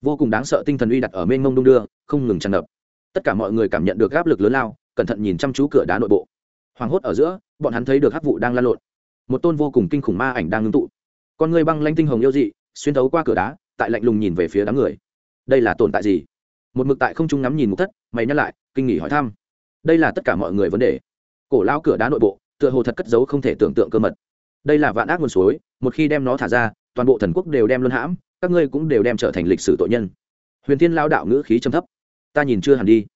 Vô cùng đáng sợ tinh thần uy đặt ở mênh mông đung đưa, không ngừng tràn ngập tất cả mọi người cảm nhận được áp lực lớn lao, cẩn thận nhìn chăm chú cửa đá nội bộ. Hoảng hốt ở giữa, bọn hắn thấy được hắc vụ đang lan lộn. Một tôn vô cùng kinh khủng ma ảnh đang ngưng tụ. Con người băng lanh tinh hồng yêu dị, xuyên thấu qua cửa đá, tại lạnh lùng nhìn về phía đám người. Đây là tồn tại gì? Một mực tại không trung ngắm nhìn một thất, mày nhắc lại, kinh nghỉ hỏi thăm. Đây là tất cả mọi người vấn đề. Cổ lao cửa đá nội bộ, tựa hồ thật cất giấu không thể tưởng tượng cơ mật. Đây là vạn ác nguồn suối, một khi đem nó thả ra, toàn bộ thần quốc đều đem luân hãm, các ngươi cũng đều đem trở thành lịch sử tội nhân. Huyền thiên lao đạo ngữ khí trầm thấp ta nhìn chưa hẳn đi.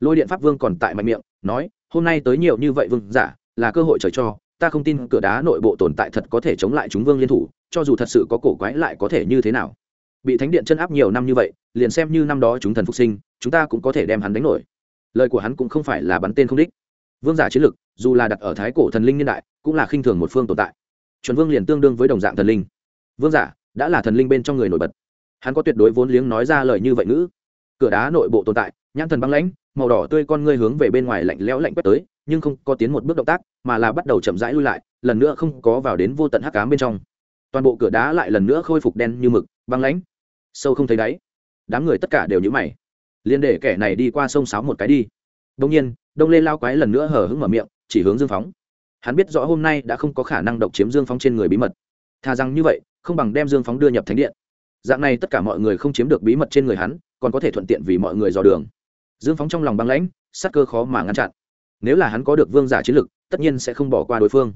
Lôi điện pháp vương còn tại mạnh miệng, nói, hôm nay tới nhiều như vậy vương giả, là cơ hội trời cho, ta không tin cửa đá nội bộ tồn tại thật có thể chống lại chúng vương liên thủ, cho dù thật sự có cổ quái lại có thể như thế nào. Bị thánh điện chân áp nhiều năm như vậy, liền xem như năm đó chúng thần phục sinh, chúng ta cũng có thể đem hắn đánh nổi. Lời của hắn cũng không phải là bắn tên không đích. Vương giả chiến lực, dù là đặt ở thái cổ thần linh niên đại, cũng là khinh thường một phương tồn tại. Chuẩn vương liền tương đương với đồng dạng thần linh. Vương giả, đã là thần linh bên trong người nổi bật. Hắn có tuyệt đối vốn liếng nói ra lời như vậy ngữ cửa đá nội bộ tồn tại, nhãn thần băng lãnh, màu đỏ tươi con ngươi hướng về bên ngoài lạnh lẽo lạnh quét tới, nhưng không có tiến một bước động tác, mà là bắt đầu chậm rãi lui lại, lần nữa không có vào đến vô tận hắc cám bên trong. Toàn bộ cửa đá lại lần nữa khôi phục đen như mực, băng lãnh. Sâu không thấy đáy. Đám người tất cả đều nhữ mày. Liên để kẻ này đi qua sông sáo một cái đi. Đông nhiên, đông lê lao quái lần nữa hở hứng mở miệng, chỉ hướng dương phóng. Hắn biết rõ hôm nay đã không có khả năng độc chiếm dương phóng trên người bí mật. Thà rằng như vậy, không bằng đem dương phóng đưa nhập thánh điện dạng này tất cả mọi người không chiếm được bí mật trên người hắn, còn có thể thuận tiện vì mọi người dò đường. Dương phóng trong lòng băng lãnh sắc cơ khó mà ngăn chặn. Nếu là hắn có được vương giả chiến lực, tất nhiên sẽ không bỏ qua đối phương.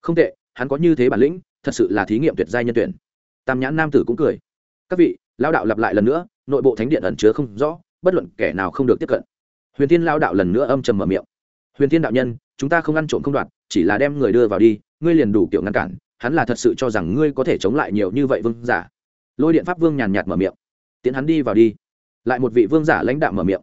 Không tệ, hắn có như thế bản lĩnh, thật sự là thí nghiệm tuyệt giai nhân tuyển. Tam nhãn nam tử cũng cười. Các vị lao đạo lặp lại lần nữa, nội bộ thánh điện ẩn chứa không rõ, bất luận kẻ nào không được tiếp cận. Huyền tiên lao đạo lần nữa âm trầm mở miệng. Huyền tiên đạo nhân, chúng ta không ăn trộm không đoạt, chỉ là đem người đưa vào đi, ngươi liền đủ kiểu ngăn cản, hắn là thật sự cho rằng ngươi có thể chống lại nhiều như vậy vương giả lôi điện pháp vương nhàn nhạt mở miệng. Tiến hắn đi vào đi. Lại một vị vương giả lãnh đạo mở miệng.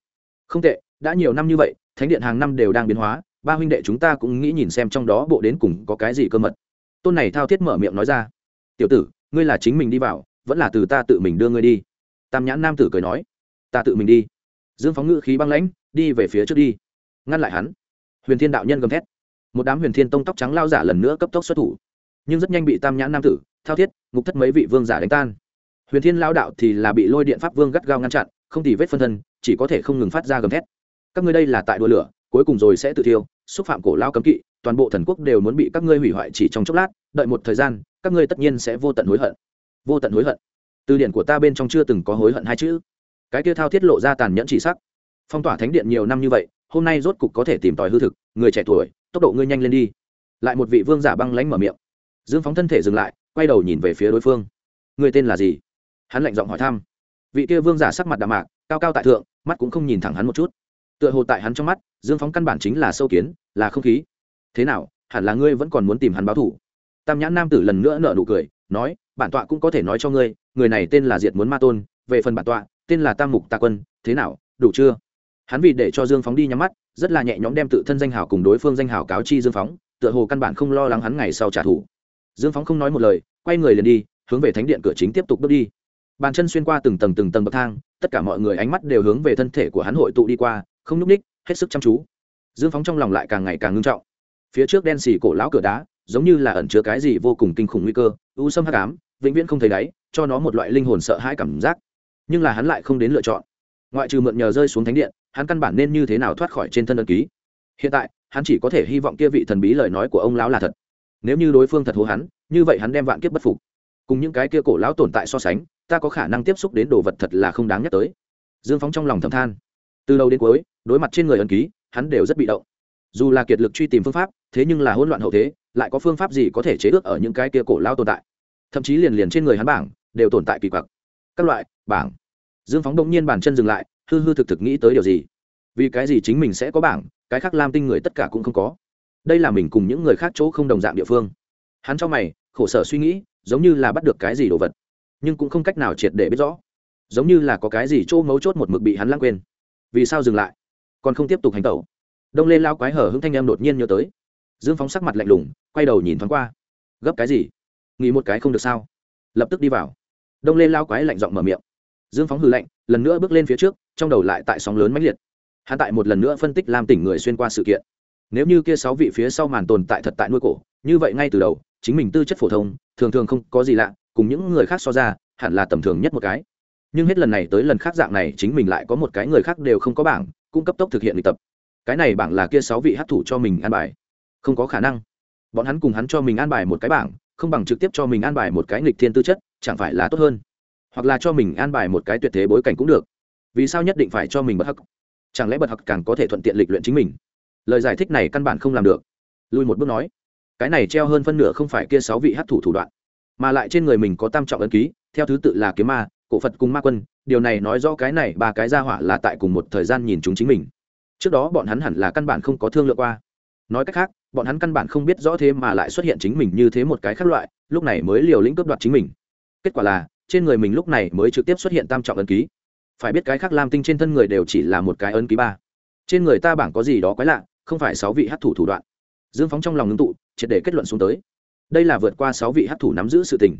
Không tệ, đã nhiều năm như vậy, thánh điện hàng năm đều đang biến hóa, ba huynh đệ chúng ta cũng nghĩ nhìn xem trong đó bộ đến cùng có cái gì cơ mật. Tôn này thao thiết mở miệng nói ra. Tiểu tử, ngươi là chính mình đi vào, vẫn là từ ta tự mình đưa ngươi đi. Tam nhãn nam tử cười nói. Ta tự mình đi. Dương phóng ngự khí băng lãnh, đi về phía trước đi. Ngăn lại hắn. Huyền thiên đạo nhân gầm thét. Một đám huyền thiên tông tóc trắng lao giả lần nữa cấp tốc xuất thủ. Nhưng rất nhanh bị tam nhãn nam tử, thao thiết, ngục thất mấy vị vương giả đánh tan huyền thiên lao đạo thì là bị lôi điện pháp vương gắt gao ngăn chặn, không thì vết phân thân, chỉ có thể không ngừng phát ra gầm thét. Các ngươi đây là tại đua lửa, cuối cùng rồi sẽ tự thiêu, xúc phạm cổ lao cấm kỵ, toàn bộ thần quốc đều muốn bị các ngươi hủy hoại chỉ trong chốc lát, đợi một thời gian, các ngươi tất nhiên sẽ vô tận hối hận. Vô tận hối hận. Từ điển của ta bên trong chưa từng có hối hận hai chữ. Cái kia thao thiết lộ ra tàn nhẫn chỉ sắc. Phong tỏa thánh điện nhiều năm như vậy, hôm nay rốt cục có thể tìm tòi hư thực, người trẻ tuổi, tốc độ ngươi nhanh lên đi. Lại một vị vương giả băng lánh mở miệng. Dương phóng thân thể dừng lại, quay đầu nhìn về phía đối phương. Người tên là gì? Hắn lạnh giọng hỏi thăm. Vị kia vương giả sắc mặt đạm mạc, cao cao tại thượng, mắt cũng không nhìn thẳng hắn một chút. Tựa hồ tại hắn trong mắt, dương phóng căn bản chính là sâu kiến, là không khí. Thế nào, hẳn là ngươi vẫn còn muốn tìm hắn báo thủ tam nhãn nam tử lần nữa nợ nụ cười, nói, bản tọa cũng có thể nói cho ngươi, người này tên là diệt muốn ma tôn, về phần bản tọa, tên là tam mục tạ quân, thế nào, đủ chưa? Hắn vì để cho dương phóng đi nhắm mắt, rất là nhẹ nhõm đem tự thân danh hào cùng đối phương danh hào cáo chi dương phóng, tựa hồ căn bản không lo lắng hắn ngày sau trả thù. Dương phóng không nói một lời, quay người liền đi, hướng về thánh điện cửa chính tiếp tục bước đi bàn chân xuyên qua từng tầng từng tầng bậc thang, tất cả mọi người ánh mắt đều hướng về thân thể của hắn hội tụ đi qua, không nhúc ních hết sức chăm chú. Dương phóng trong lòng lại càng ngày càng ngưng trọng. Phía trước đen xì cổ lão cửa đá, giống như là ẩn chứa cái gì vô cùng kinh khủng nguy cơ, u sâm hắc ám, vĩnh viễn không thấy đáy, cho nó một loại linh hồn sợ hãi cảm giác. Nhưng là hắn lại không đến lựa chọn. Ngoại trừ mượn nhờ rơi xuống thánh điện, hắn căn bản nên như thế nào thoát khỏi trên thân ân ký? Hiện tại, hắn chỉ có thể hy vọng kia vị thần bí lời nói của ông lão là thật. Nếu như đối phương thật hố hắn, như vậy hắn đem vạn kiếp bất phục. Cùng những cái kia cổ lão tồn tại so sánh ta có khả năng tiếp xúc đến đồ vật thật là không đáng nhắc tới. Dương phóng trong lòng thầm than. Từ đầu đến cuối, đối mặt trên người ân ký, hắn đều rất bị động. Dù là kiệt lực truy tìm phương pháp, thế nhưng là hỗn loạn hậu thế, lại có phương pháp gì có thể chế ước ở những cái kia cổ lao tồn tại? Thậm chí liền liền trên người hắn bảng, đều tồn tại kỳ quặc. Các loại, bảng. Dương phóng đông nhiên bàn chân dừng lại, hư hư thực thực nghĩ tới điều gì? Vì cái gì chính mình sẽ có bảng, cái khác lam tinh người tất cả cũng không có. Đây là mình cùng những người khác chỗ không đồng dạng địa phương. Hắn cho mày, khổ sở suy nghĩ, giống như là bắt được cái gì đồ vật nhưng cũng không cách nào triệt để biết rõ. Giống như là có cái gì chỗ mấu chốt một mực bị hắn lãng quên. Vì sao dừng lại? Còn không tiếp tục hành tẩu. Đông lên lao quái hở hưng thanh em đột nhiên nhớ tới. Dương phóng sắc mặt lạnh lùng, quay đầu nhìn thoáng qua. Gấp cái gì? Nghĩ một cái không được sao? Lập tức đi vào. Đông lên lao quái lạnh giọng mở miệng. Dương phóng hư lạnh, lần nữa bước lên phía trước, trong đầu lại tại sóng lớn mãnh liệt. Hắn tại một lần nữa phân tích làm tỉnh người xuyên qua sự kiện. Nếu như kia sáu vị phía sau màn tồn tại thật tại nuôi cổ, như vậy ngay từ đầu, chính mình tư chất phổ thông, thường thường không có gì lạ cùng những người khác so ra, hẳn là tầm thường nhất một cái. Nhưng hết lần này tới lần khác dạng này, chính mình lại có một cái người khác đều không có bảng, cũng cấp tốc thực hiện luyện tập. Cái này bảng là kia sáu vị hát thủ cho mình an bài. Không có khả năng. Bọn hắn cùng hắn cho mình an bài một cái bảng, không bằng trực tiếp cho mình an bài một cái nghịch thiên tư chất, chẳng phải là tốt hơn? Hoặc là cho mình an bài một cái tuyệt thế bối cảnh cũng được. Vì sao nhất định phải cho mình bật hắc? Chẳng lẽ bật hắc càng có thể thuận tiện lịch luyện chính mình? Lời giải thích này căn bản không làm được. Lui một bước nói, cái này treo hơn phân nửa không phải kia sáu vị hát thủ thủ đoạn mà lại trên người mình có tam trọng ấn ký, theo thứ tự là kiếm ma, cổ phật cùng ma quân, điều này nói rõ cái này ba cái ra hỏa là tại cùng một thời gian nhìn chúng chính mình. Trước đó bọn hắn hẳn là căn bản không có thương lượng qua. Nói cách khác, bọn hắn căn bản không biết rõ thế mà lại xuất hiện chính mình như thế một cái khác loại, lúc này mới liều lĩnh cướp đoạt chính mình. Kết quả là, trên người mình lúc này mới trực tiếp xuất hiện tam trọng ấn ký. Phải biết cái khác lam tinh trên thân người đều chỉ là một cái ấn ký ba. Trên người ta bảng có gì đó quái lạ, không phải sáu vị hát thủ thủ đoạn. Dương phóng trong lòng ngưng tụ, triệt để kết luận xuống tới đây là vượt qua sáu vị hát thủ nắm giữ sự tình.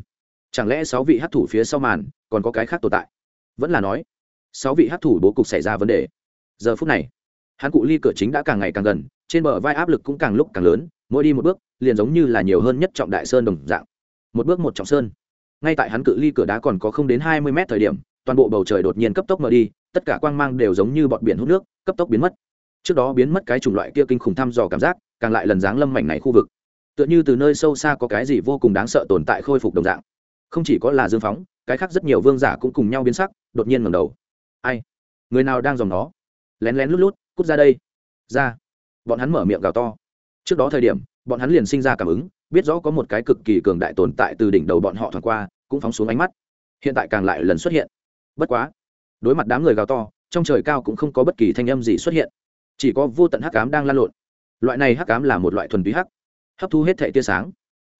Chẳng lẽ sáu vị hát thủ phía sau màn còn có cái khác tồn tại? Vẫn là nói, sáu vị hát thủ bố cục xảy ra vấn đề. Giờ phút này, hắn cụ ly cửa chính đã càng ngày càng gần, trên bờ vai áp lực cũng càng lúc càng lớn, mỗi đi một bước, liền giống như là nhiều hơn nhất trọng đại sơn đồng dạng. Một bước một trọng sơn. Ngay tại hắn cự ly cửa đá còn có không đến hai mươi mét thời điểm, toàn bộ bầu trời đột nhiên cấp tốc mở đi, tất cả quang mang đều giống như bọn biển hút nước, cấp tốc biến mất. Trước đó biến mất cái chủng loại kia kinh khủng thăm dò cảm giác, càng lại lần giáng lâm mảnh này khu vực tựa như từ nơi sâu xa có cái gì vô cùng đáng sợ tồn tại khôi phục đồng dạng. Không chỉ có là dương phóng, cái khác rất nhiều vương giả cũng cùng nhau biến sắc, đột nhiên ngầm đầu. Ai? Người nào đang dòng nó? Lén lén lút lút, cút ra đây. Ra. Bọn hắn mở miệng gào to. Trước đó thời điểm, bọn hắn liền sinh ra cảm ứng, biết rõ có một cái cực kỳ cường đại tồn tại từ đỉnh đầu bọn họ thoảng qua, cũng phóng xuống ánh mắt. Hiện tại càng lại lần xuất hiện. Bất quá. Đối mặt đám người gào to, trong trời cao cũng không có bất kỳ thanh âm gì xuất hiện. Chỉ có vô tận hắc cám đang lan lộn. Loại này hắc cám là một loại thuần túy hắc hấp thu hết thệ tia sáng.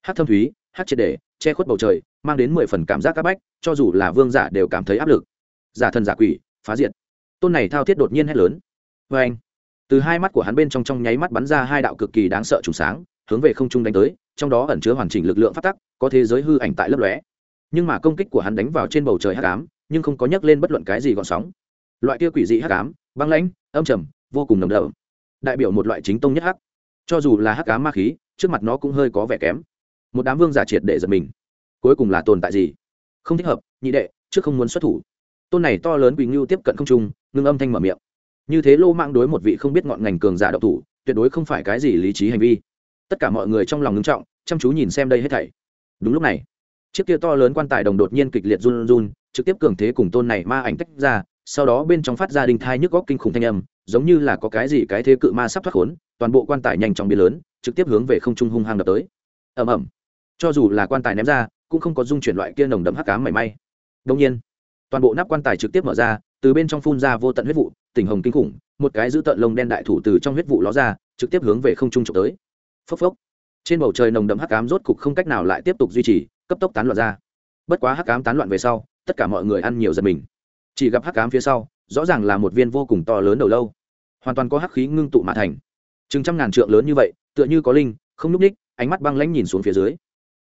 Hắc thâm thúy hắc triệt đề, che khuất bầu trời mang đến mười phần cảm giác áp bách cho dù là vương giả đều cảm thấy áp lực. Giả thần giả quỷ phá diệt. Tôn này thao thiết đột nhiên hét lớn. Vê anh từ hai mắt của hắn bên trong trong nháy mắt bắn ra hai đạo cực kỳ đáng sợ trùng sáng hướng về không trung đánh tới trong đó ẩn chứa hoàn chỉnh lực lượng phát tắc có thế giới hư ảnh tại lấp lóe. Nhưng mà công kích của hắn đánh vào trên bầu trời hắc ám nhưng không có nhắc lên bất luận cái gì gọn sóng. Loại kia quỷ dị hắc ám băng lãnh âm trầm vô cùng nồng đậm. Đại biểu một loại chính tông nhất hắc. Cho dù là hắc ám ma khí trước mặt nó cũng hơi có vẻ kém. Một đám vương giả triệt để giật mình. Cuối cùng là tồn tại gì? Không thích hợp, nhị đệ, trước không muốn xuất thủ. Tôn này to lớn quỳnh ngưu tiếp cận không trung, ngưng âm thanh mở miệng. Như thế lô mạng đối một vị không biết ngọn ngành cường giả độc thủ, tuyệt đối không phải cái gì lý trí hành vi. Tất cả mọi người trong lòng ngưng trọng, chăm chú nhìn xem đây hết thảy. Đúng lúc này, chiếc kia to lớn quan tài đồng đột nhiên kịch liệt run run, trực tiếp cường thế cùng tôn này ma ảnh tách ra, sau đó bên trong phát ra đình thai nhức góc kinh khủng thanh âm, giống như là có cái gì cái thế cự ma sắp thoát khốn, toàn bộ quan tài nhanh chóng biến lớn trực tiếp hướng về không trung hung hăng đập tới. Ầm ầm. Cho dù là quan tài ném ra, cũng không có dung chuyển loại kia nồng đậm hắc ám mảy may. Đông nhiên, toàn bộ nắp quan tài trực tiếp mở ra, từ bên trong phun ra vô tận huyết vụ tỉnh hồng kinh khủng, một cái giữ tận lông đen đại thủ từ trong huyết vụ ló ra, trực tiếp hướng về không trung trộm tới. Phốc phốc. Trên bầu trời nồng đậm hắc ám rốt cục không cách nào lại tiếp tục duy trì, cấp tốc tán loạn ra. Bất quá hắc ám tán loạn về sau, tất cả mọi người ăn nhiều giật mình. Chỉ gặp hắc ám phía sau, rõ ràng là một viên vô cùng to lớn đầu lâu. Hoàn toàn có hắc khí ngưng tụ mà thành. Chừng trăm ngàn trượng lớn như vậy tựa như có linh, không núp ních, ánh mắt băng lãnh nhìn xuống phía dưới.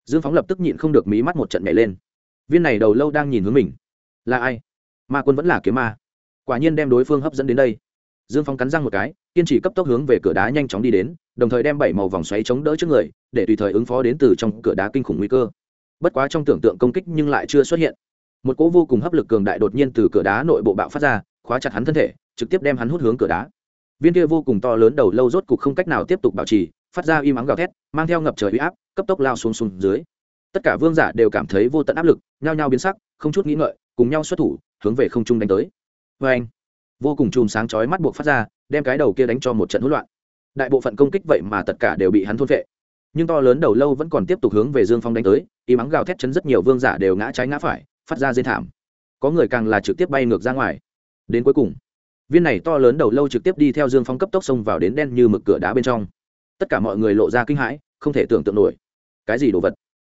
Dương phóng lập tức nhịn không được mí mắt một trận nhảy lên. Viên này đầu lâu đang nhìn hướng mình. Là ai? Ma quân vẫn là kiếm ma. Quả nhiên đem đối phương hấp dẫn đến đây. Dương phóng cắn răng một cái, kiên trì cấp tốc hướng về cửa đá nhanh chóng đi đến, đồng thời đem bảy màu vòng xoáy chống đỡ trước người, để tùy thời ứng phó đến từ trong cửa đá kinh khủng nguy cơ. Bất quá trong tưởng tượng công kích nhưng lại chưa xuất hiện. Một cỗ vô cùng hấp lực cường đại đột nhiên từ cửa đá nội bộ bạo phát ra, khóa chặt hắn thân thể, trực tiếp đem hắn hút hướng cửa đá. Viên kia vô cùng to lớn đầu lâu rốt cục không cách nào tiếp tục bảo trì phát ra y mắng gào thét, mang theo ngập trời uy áp, cấp tốc lao xuống xuống dưới. Tất cả vương giả đều cảm thấy vô tận áp lực, nhao nhao biến sắc, không chút nghĩ ngợi, cùng nhau xuất thủ, hướng về không trung đánh tới. Vê anh, vô cùng chùm sáng chói mắt buộc phát ra, đem cái đầu kia đánh cho một trận hỗn loạn. Đại bộ phận công kích vậy mà tất cả đều bị hắn thôn vệ nhưng to lớn đầu lâu vẫn còn tiếp tục hướng về dương phong đánh tới y mắng gào thét chấn rất nhiều vương giả đều ngã trái ngã phải, phát ra dên thảm. Có người càng là trực tiếp bay ngược ra ngoài. Đến cuối cùng, viên này to lớn đầu lâu trực tiếp đi theo dương phong cấp tốc xông vào đến đen như mực cửa đá bên trong tất cả mọi người lộ ra kinh hãi, không thể tưởng tượng nổi. Cái gì đồ vật?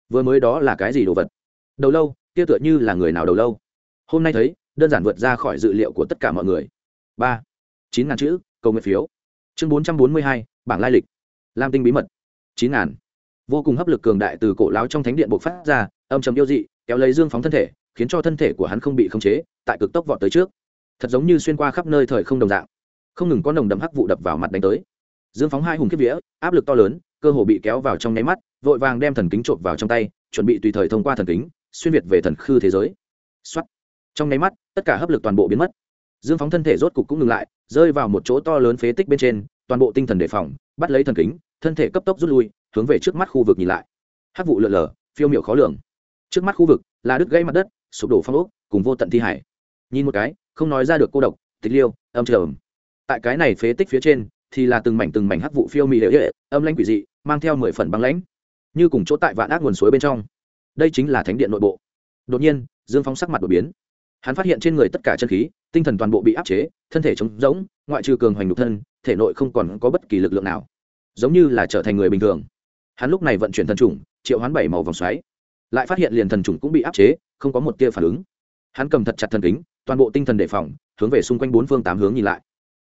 Vừa mới đó là cái gì đồ vật? Đầu lâu, kia tựa như là người nào đầu lâu? Hôm nay thấy, đơn giản vượt ra khỏi dự liệu của tất cả mọi người. Ba, chín ngàn chữ cầu nguyện phiếu. Chương bốn trăm bốn mươi hai, bảng lai lịch. Lam tinh bí mật. Chín ngàn. Vô cùng hấp lực cường đại từ cổ láo trong thánh điện bộc phát ra, âm trầm yêu dị, kéo lấy dương phóng thân thể, khiến cho thân thể của hắn không bị khống chế, tại cực tốc vọt tới trước. Thật giống như xuyên qua khắp nơi thời không đồng dạng. Không ngừng có nồng đậm hắc vụ đập vào mặt đánh tới dương phóng hai hùng kiếp vía, áp lực to lớn, cơ hồ bị kéo vào trong nháy mắt, vội vàng đem thần kính trộm vào trong tay, chuẩn bị tùy thời thông qua thần kính, xuyên việt về thần khư thế giới. Xuất trong nháy mắt, tất cả hấp lực toàn bộ biến mất. Dương phóng thân thể rốt cục cũng ngừng lại, rơi vào một chỗ to lớn phế tích bên trên, toàn bộ tinh thần đề phòng, bắt lấy thần kính, thân thể cấp tốc rút lui, hướng về trước mắt khu vực nhìn lại. Hát vụ lượn lờ, phiêu miệu khó lường. Trước mắt khu vực là đứt gây mặt đất, sụp đổ phong ốc, cùng vô tận thi hải. Nhìn một cái, không nói ra được cô độc, tịch liêu, âm trầm. Tại cái này phế tích phía trên thì là từng mảnh từng mảnh hắc vụ phiêu mị hệ hệ âm lãnh quỷ dị, mang theo mười phần băng lãnh, như cùng chỗ tại vạn ác nguồn suối bên trong. Đây chính là thánh điện nội bộ. Đột nhiên, dương phong sắc mặt đột biến. Hắn phát hiện trên người tất cả chân khí, tinh thần toàn bộ bị áp chế, thân thể trống rỗng, ngoại trừ cường hoành nhục thân, thể nội không còn có bất kỳ lực lượng nào. Giống như là trở thành người bình thường. Hắn lúc này vận chuyển thần trùng, triệu hoán bảy màu vòng xoáy. Lại phát hiện liền thần trùng cũng bị áp chế, không có một tia phản ứng. Hắn cầm thật chặt thần kính, toàn bộ tinh thần đề phòng, hướng về xung quanh bốn phương tám hướng nhìn lại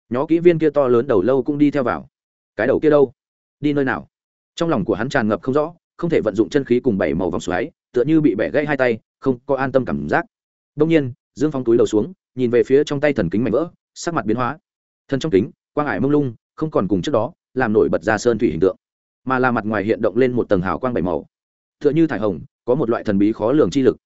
nhó kỹ viên kia to lớn đầu lâu cũng đi theo vào. Cái đầu kia đâu? Đi nơi nào? Trong lòng của hắn tràn ngập không rõ, không thể vận dụng chân khí cùng bảy màu vòng xoáy, tựa như bị bẻ gãy hai tay, không có an tâm cảm giác. Đông nhiên, dương phong túi đầu xuống, nhìn về phía trong tay thần kính mảnh vỡ, sắc mặt biến hóa. Thân trong kính, quang ải mông lung, không còn cùng trước đó, làm nổi bật ra sơn thủy hình tượng, mà là mặt ngoài hiện động lên một tầng hào quang bảy màu. T h ư ợ n h ư thải hồng, có một loại thần bí khó lường chi lực.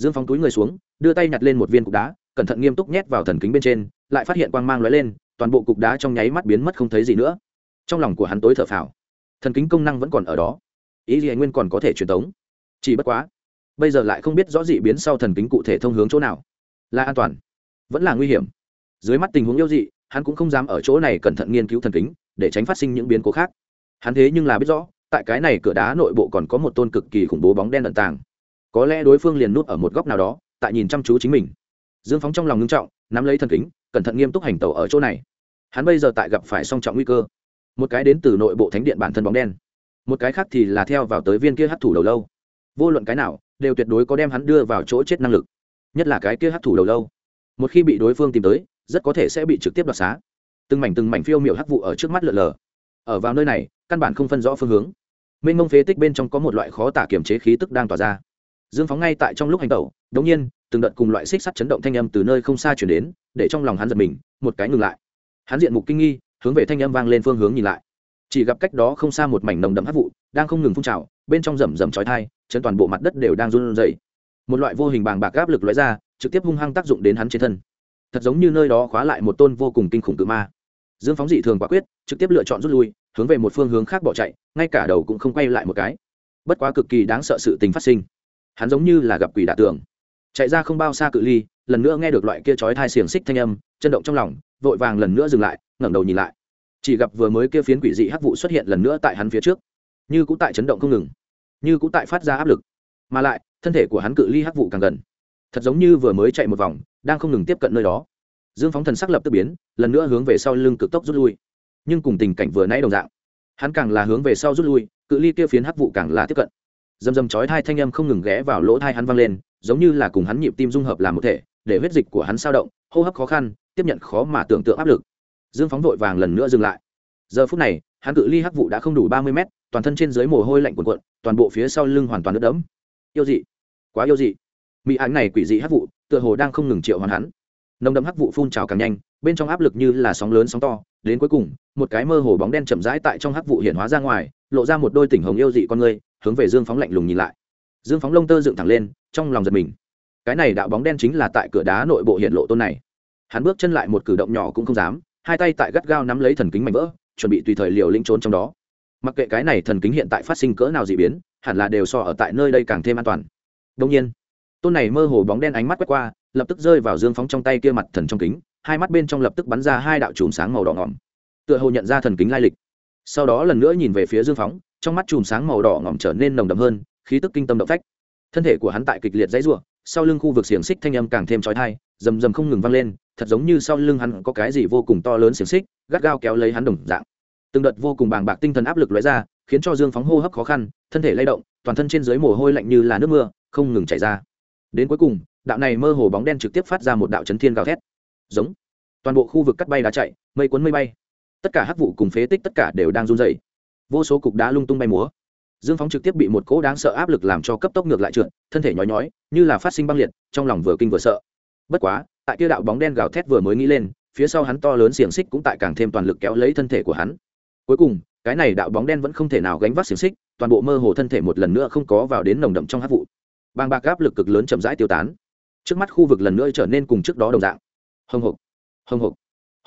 Dương phong túi người xuống, đưa tay nhặt lên một viên cục đá, cẩn thận nghiêm túc nhét vào thần kính bên trên, lại phát hiện quang mang lóe lên toàn bộ cục đá trong nháy mắt biến mất không thấy gì nữa. Trong lòng của hắn tối thở phào. Thần kính công năng vẫn còn ở đó. Ý gì nguyên còn có thể truyền tống. Chỉ bất quá, bây giờ lại không biết rõ dị biến sau thần kính cụ thể thông hướng chỗ nào. Là an toàn, vẫn là nguy hiểm. Dưới mắt tình huống yêu dị, hắn cũng không dám ở chỗ này cẩn thận nghiên cứu thần kính, để tránh phát sinh những biến cố khác. Hắn thế nhưng là biết rõ, tại cái này cửa đá nội bộ còn có một tôn cực kỳ khủng bố bóng đen ẩn tàng. Có lẽ đối phương liền nút ở một góc nào đó, tại nhìn chăm chú chính mình. Dương phóng trong lòng ngưng trọng, nắm lấy thần kính, cẩn thận nghiêm túc hành tẩu ở chỗ này hắn bây giờ tại gặp phải song trọng nguy cơ. Một cái đến từ nội bộ thánh điện bản thân bóng đen. Một cái khác thì là theo vào tới viên kia hấp thủ đầu lâu. Vô luận cái nào, đều tuyệt đối có đem hắn đưa vào chỗ chết năng lực. Nhất là cái kia hấp thủ đầu lâu. Một khi bị đối phương tìm tới, rất có thể sẽ bị trực tiếp đoạt xá. Từng mảnh từng mảnh phiêu miểu hắc vụ ở trước mắt lượn lờ. Ở vào nơi này, căn bản không phân rõ phương hướng. Mênh mông phế tích bên trong có một loại khó tả kiểm chế khí tức đang tỏa ra. Dương phóng ngay tại trong lúc hành tẩu, đống nhiên, từng đợt cùng loại xích sắt chấn động thanh âm từ nơi không xa chuyển đến, để trong lòng hắn giật mình, một cái ngừng lại hắn diện mục kinh nghi, hướng về thanh âm vang lên phương hướng nhìn lại. Chỉ gặp cách đó không xa một mảnh nồng đậm hấp vụ, đang không ngừng phun trào, bên trong rầm rầm chói thai chân toàn bộ mặt đất đều đang run rẩy. Một loại vô hình bàng bạc áp lực lóe ra, trực tiếp hung hăng tác dụng đến hắn trên thân. Thật giống như nơi đó khóa lại một tôn vô cùng kinh khủng cự ma. Dương phóng dị thường quả quyết, trực tiếp lựa chọn rút lui, hướng về một phương hướng khác bỏ chạy, ngay cả đầu cũng không quay lại một cái. Bất quá cực kỳ đáng sợ sự tình phát sinh. Hắn giống như là gặp quỷ đả tường. Chạy ra không bao xa cự ly, lần nữa nghe được loại kia chói thai xiềng xích thanh âm chân động trong lòng vội vàng lần nữa dừng lại, ngẩng đầu nhìn lại. Chỉ gặp vừa mới kia phiến quỷ dị hắc vụ xuất hiện lần nữa tại hắn phía trước. Như cũng tại chấn động không ngừng, như cũng tại phát ra áp lực. Mà lại, thân thể của hắn cự ly hắc vụ càng gần. Thật giống như vừa mới chạy một vòng, đang không ngừng tiếp cận nơi đó. Dương phóng thần sắc lập tức biến, lần nữa hướng về sau lưng cực tốc rút lui. Nhưng cùng tình cảnh vừa nãy đồng dạng, hắn càng là hướng về sau rút lui, cự ly kia phiến hắc vụ càng là tiếp cận. Dầm dầm chói thai thanh âm không ngừng ghé vào lỗ thai hắn vang lên, giống như là cùng hắn nhịp tim dung hợp làm một thể, để huyết dịch của hắn sao động, hô hấp khó khăn tiếp nhận khó mà tưởng tượng áp lực. Dương phóng vội vàng lần nữa dừng lại. Giờ phút này, hắn cự ly hắc vụ đã không đủ ba mươi mét, toàn thân trên dưới mồ hôi lạnh cuồn cuộn, toàn bộ phía sau lưng hoàn toàn đất đẫm. Yêu dị. Quá yêu dị. Mỹ ảnh này quỷ dị hắc vụ, tựa hồ đang không ngừng triệu hoàn hắn. Nồng đậm hắc vụ phun trào càng nhanh, bên trong áp lực như là sóng lớn sóng to, đến cuối cùng, một cái mơ hồ bóng đen chậm rãi tại trong hắc vụ hiện hóa ra ngoài, lộ ra một đôi tỉnh hồng yêu dị con người, hướng về dương phóng lạnh lùng nhìn lại. Dương phóng lông tơ dựng thẳng lên, trong lòng giật mình. Cái này đạo bóng đen chính là tại cửa đá nội bộ hiện lộ tôn này hắn bước chân lại một cử động nhỏ cũng không dám, hai tay tại gắt gao nắm lấy thần kính mảnh vỡ, chuẩn bị tùy thời liều lĩnh trốn trong đó. Mặc kệ cái này thần kính hiện tại phát sinh cỡ nào dị biến, hẳn là đều so ở tại nơi đây càng thêm an toàn. Đông nhiên, tôn này mơ hồ bóng đen ánh mắt quét qua, lập tức rơi vào dương phóng trong tay kia mặt thần trong kính, hai mắt bên trong lập tức bắn ra hai đạo chùm sáng màu đỏ ngỏm. Tựa hồ nhận ra thần kính lai lịch. Sau đó lần nữa nhìn về phía dương phóng, trong mắt chùm sáng màu đỏ ngỏm trở nên nồng đậm hơn, khí tức kinh tâm động phách. Thân thể của hắn tại kịch liệt dãy ruộng sau lưng khu vực xiềng xích thanh âm càng thêm trói thai rầm rầm không ngừng vang lên thật giống như sau lưng hắn có cái gì vô cùng to lớn xiềng xích, gắt gao kéo lấy hắn đồng dạng. Từng đợt vô cùng bàng bạc tinh thần áp lực lóe ra, khiến cho dương phóng hô hấp khó khăn, thân thể lay động, toàn thân trên dưới mồ hôi lạnh như là nước mưa, không ngừng chảy ra. Đến cuối cùng, đạo này mơ hồ bóng đen trực tiếp phát ra một đạo chấn thiên gào thét. Giống. Toàn bộ khu vực cắt bay đá chạy, mây cuốn mây bay. Tất cả hắc vụ cùng phế tích tất cả đều đang run dày vô số cục đá lung tung bay múa. Dương phóng trực tiếp bị một cỗ đáng sợ áp lực làm cho cấp tốc ngược lại trượt, thân thể nhói nhói, như là phát sinh băng liệt, trong lòng vừa kinh vừa sợ. Bất quá tại kia đạo bóng đen gào thét vừa mới nghĩ lên, phía sau hắn to lớn xiềng xích cũng tại càng thêm toàn lực kéo lấy thân thể của hắn. Cuối cùng, cái này đạo bóng đen vẫn không thể nào gánh vác xiềng xích, toàn bộ mơ hồ thân thể một lần nữa không có vào đến nồng đậm trong hát vụ. Bàng bạc áp lực cực lớn chậm rãi tiêu tán. Trước mắt khu vực lần nữa trở nên cùng trước đó đồng dạng. Hồng hộc hồng hộc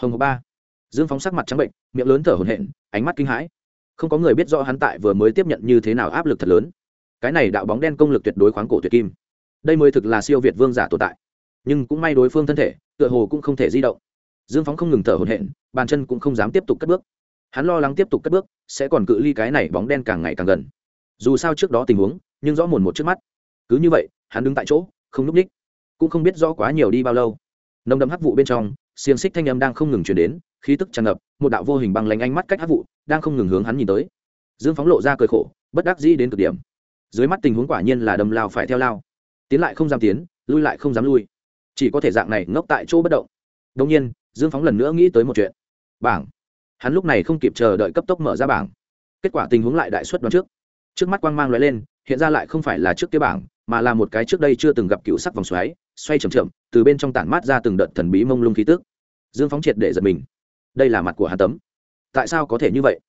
hồng hộc ba. Dương phóng sắc mặt trắng bệnh, miệng lớn thở hổn hển, ánh mắt kinh hãi. Không có người biết rõ hắn tại vừa mới tiếp nhận như thế nào áp lực thật lớn. Cái này đạo bóng đen công lực tuyệt đối khoáng cổ tuyệt kim. Đây mới thực là siêu việt vương giả tồn tại nhưng cũng may đối phương thân thể, tựa hồ cũng không thể di động. Dương phóng không ngừng thở hổn hển, bàn chân cũng không dám tiếp tục cất bước. Hắn lo lắng tiếp tục cất bước, sẽ còn cự ly cái này bóng đen càng ngày càng gần. Dù sao trước đó tình huống, nhưng rõ mồn một trước mắt. Cứ như vậy, hắn đứng tại chỗ, không núp ních, cũng không biết rõ quá nhiều đi bao lâu. Nồng đậm hắc vụ bên trong, xiềng xích thanh âm đang không ngừng chuyển đến, khí tức tràn ngập, một đạo vô hình bằng lánh ánh mắt cách hắc vụ, đang không ngừng hướng hắn nhìn tới. Dương phóng lộ ra cười khổ, bất đắc dĩ đến cực điểm. Dưới mắt tình huống quả nhiên là đầm lao phải theo lao. Tiến lại không dám tiến, lui lại không dám lui chỉ có thể dạng này ngốc tại chỗ bất động. Đông nhiên, dương phóng lần nữa nghĩ tới một chuyện. Bảng. Hắn lúc này không kịp chờ đợi cấp tốc mở ra bảng. Kết quả tình huống lại đại xuất đoán trước. Trước mắt quang mang l lên, hiện ra lại không phải là trước kia bảng, mà là một cái trước đây chưa từng gặp cựu sắc vòng xoáy, xoay chầm chậm, từ bên trong tản mát ra từng đợt thần bí mông lung khí tức. Dương phóng triệt để giật mình. Đây là mặt của hắn tấm. Tại sao có thể như vậy?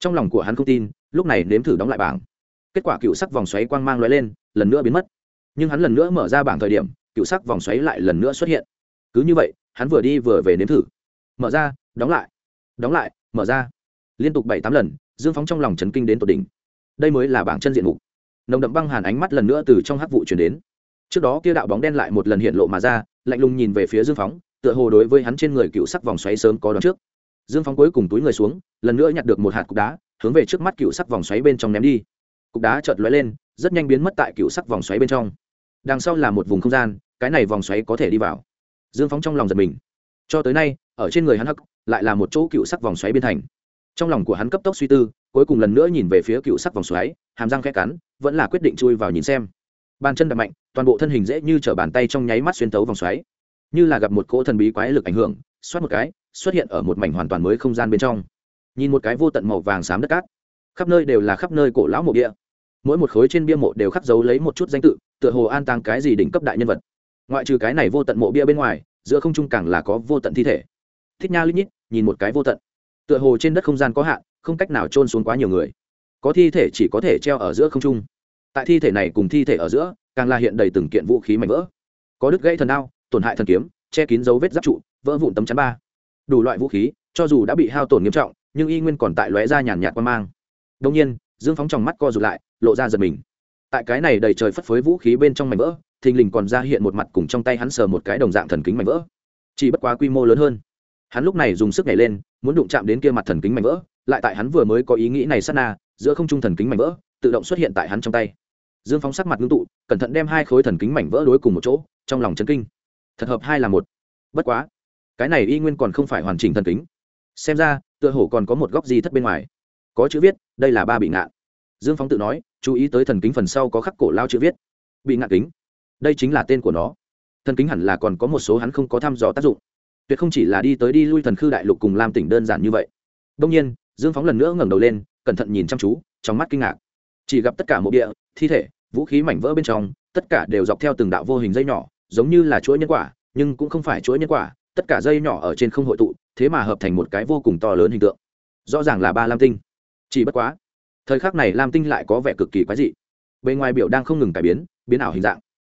Trong lòng của hắn không tin, lúc này nếm thử đóng lại bảng. Kết quả cựu sắc vòng xoáy quang mang l lên, lần nữa biến mất. Nhưng hắn lần nữa mở ra bảng thời điểm cựu sắc vòng xoáy lại lần nữa xuất hiện. Cứ như vậy, hắn vừa đi vừa về nếm thử. Mở ra, đóng lại. Đóng lại, mở ra. Liên tục bảy tám lần, dương phóng trong lòng chấn kinh đến tột đỉnh. Đây mới là bảng chân diện mục. Nồng đậm băng hàn ánh mắt lần nữa từ trong hắc vụ chuyển đến. Trước đó kia đạo bóng đen lại một lần hiện lộ mà ra, lạnh lùng nhìn về phía dương phóng, tựa hồ đối với hắn trên người cựu sắc vòng xoáy sớm có đón trước. Dương phóng cuối cùng túi người xuống, lần nữa nhặt được một hạt cục đá, hướng về trước mắt cựu sắc vòng xoáy bên trong ném đi. Cục đá chợt lóe lên, rất nhanh biến mất tại cựu sắc vòng xoáy bên trong đằng sau là một vùng không gian, cái này vòng xoáy có thể đi vào. Dương phóng trong lòng giật mình. Cho tới nay, ở trên người hắn hắc, lại là một chỗ cựu sắc vòng xoáy biên thành. Trong lòng của hắn cấp tốc suy tư, cuối cùng lần nữa nhìn về phía cựu sắc vòng xoáy, hàm răng khẽ cắn, vẫn là quyết định chui vào nhìn xem. Bàn chân đập mạnh, toàn bộ thân hình dễ như t bàn tay trong nháy mắt xuyên tấu vòng xoáy. Như là gặp một cỗ thần bí quái lực ảnh hưởng, xoát một cái, xuất hiện ở một mảnh hoàn toàn mới không gian bên trong. Nhìn một cái vô tận màu vàng xám đất cát. Khắp nơi đều là khắp nơi cổ lão mộ địa mỗi một khối trên bia mộ đều khắc dấu lấy một chút danh tự, tựa hồ an tàng cái gì đỉnh cấp đại nhân vật. Ngoại trừ cái này vô tận mộ bia bên ngoài, giữa không trung càng là có vô tận thi thể. Thích nha lít nhít, nhìn một cái vô tận. Tựa hồ trên đất không gian có hạn, không cách nào trôn xuống quá nhiều người. Có thi thể chỉ có thể treo ở giữa không trung. Tại thi thể này cùng thi thể ở giữa, càng là hiện đầy từng kiện vũ khí mạnh vỡ. Có đứt gãy thần đao, tổn hại thần kiếm, che kín dấu vết giáp trụ, vỡ vụn tấm chắn ba. Đủ loại vũ khí, cho dù đã bị hao tổn nghiêm trọng, nhưng y nguyên còn tại lóe ra nhàn nhạt qua mang. Đông nhiên, dương phóng trong mắt co rụt lại lộ ra giật mình. Tại cái này đầy trời phất phới vũ khí bên trong mảnh vỡ, thình lình còn ra hiện một mặt cùng trong tay hắn sờ một cái đồng dạng thần kính mảnh vỡ. Chỉ bất quá quy mô lớn hơn. Hắn lúc này dùng sức nhảy lên, muốn đụng chạm đến kia mặt thần kính mảnh vỡ, lại tại hắn vừa mới có ý nghĩ này sát na, giữa không trung thần kính mảnh vỡ, tự động xuất hiện tại hắn trong tay. Dương phóng sắc mặt ngưng tụ, cẩn thận đem hai khối thần kính mảnh vỡ đối cùng một chỗ, trong lòng chấn kinh. Thật hợp hai là một. Bất quá, cái này y nguyên còn không phải hoàn chỉnh thần kính. Xem ra, tựa hổ còn có một góc gì thất bên ngoài. Có chữ viết, đây là ba bị ngạn. Dương phóng tự nói chú ý tới thần kính phần sau có khắc cổ lao chữ viết. Bị ngạn kính. Đây chính là tên của nó. Thần kính hẳn là còn có một số hắn không có thăm dò tác dụng. Tuyệt không chỉ là đi tới đi lui thần khư đại lục cùng lam tỉnh đơn giản như vậy. Đông nhiên, dương phóng lần nữa ngẩng đầu lên, cẩn thận nhìn chăm chú, trong mắt kinh ngạc. Chỉ gặp tất cả mộ địa, thi thể, vũ khí mảnh vỡ bên trong, tất cả đều dọc theo từng đạo vô hình dây nhỏ, giống như là chuỗi nhân quả, nhưng cũng không phải chuỗi nhân quả, tất cả dây nhỏ ở trên không hội tụ, thế mà hợp thành một cái vô cùng to lớn hình tượng. Rõ ràng là ba lam tinh. Chỉ bất quá thời khắc này lam tinh lại có vẻ cực kỳ quái dị. Bề ngoài biểu đang không ngừng cải biến biến ảo hình dạng.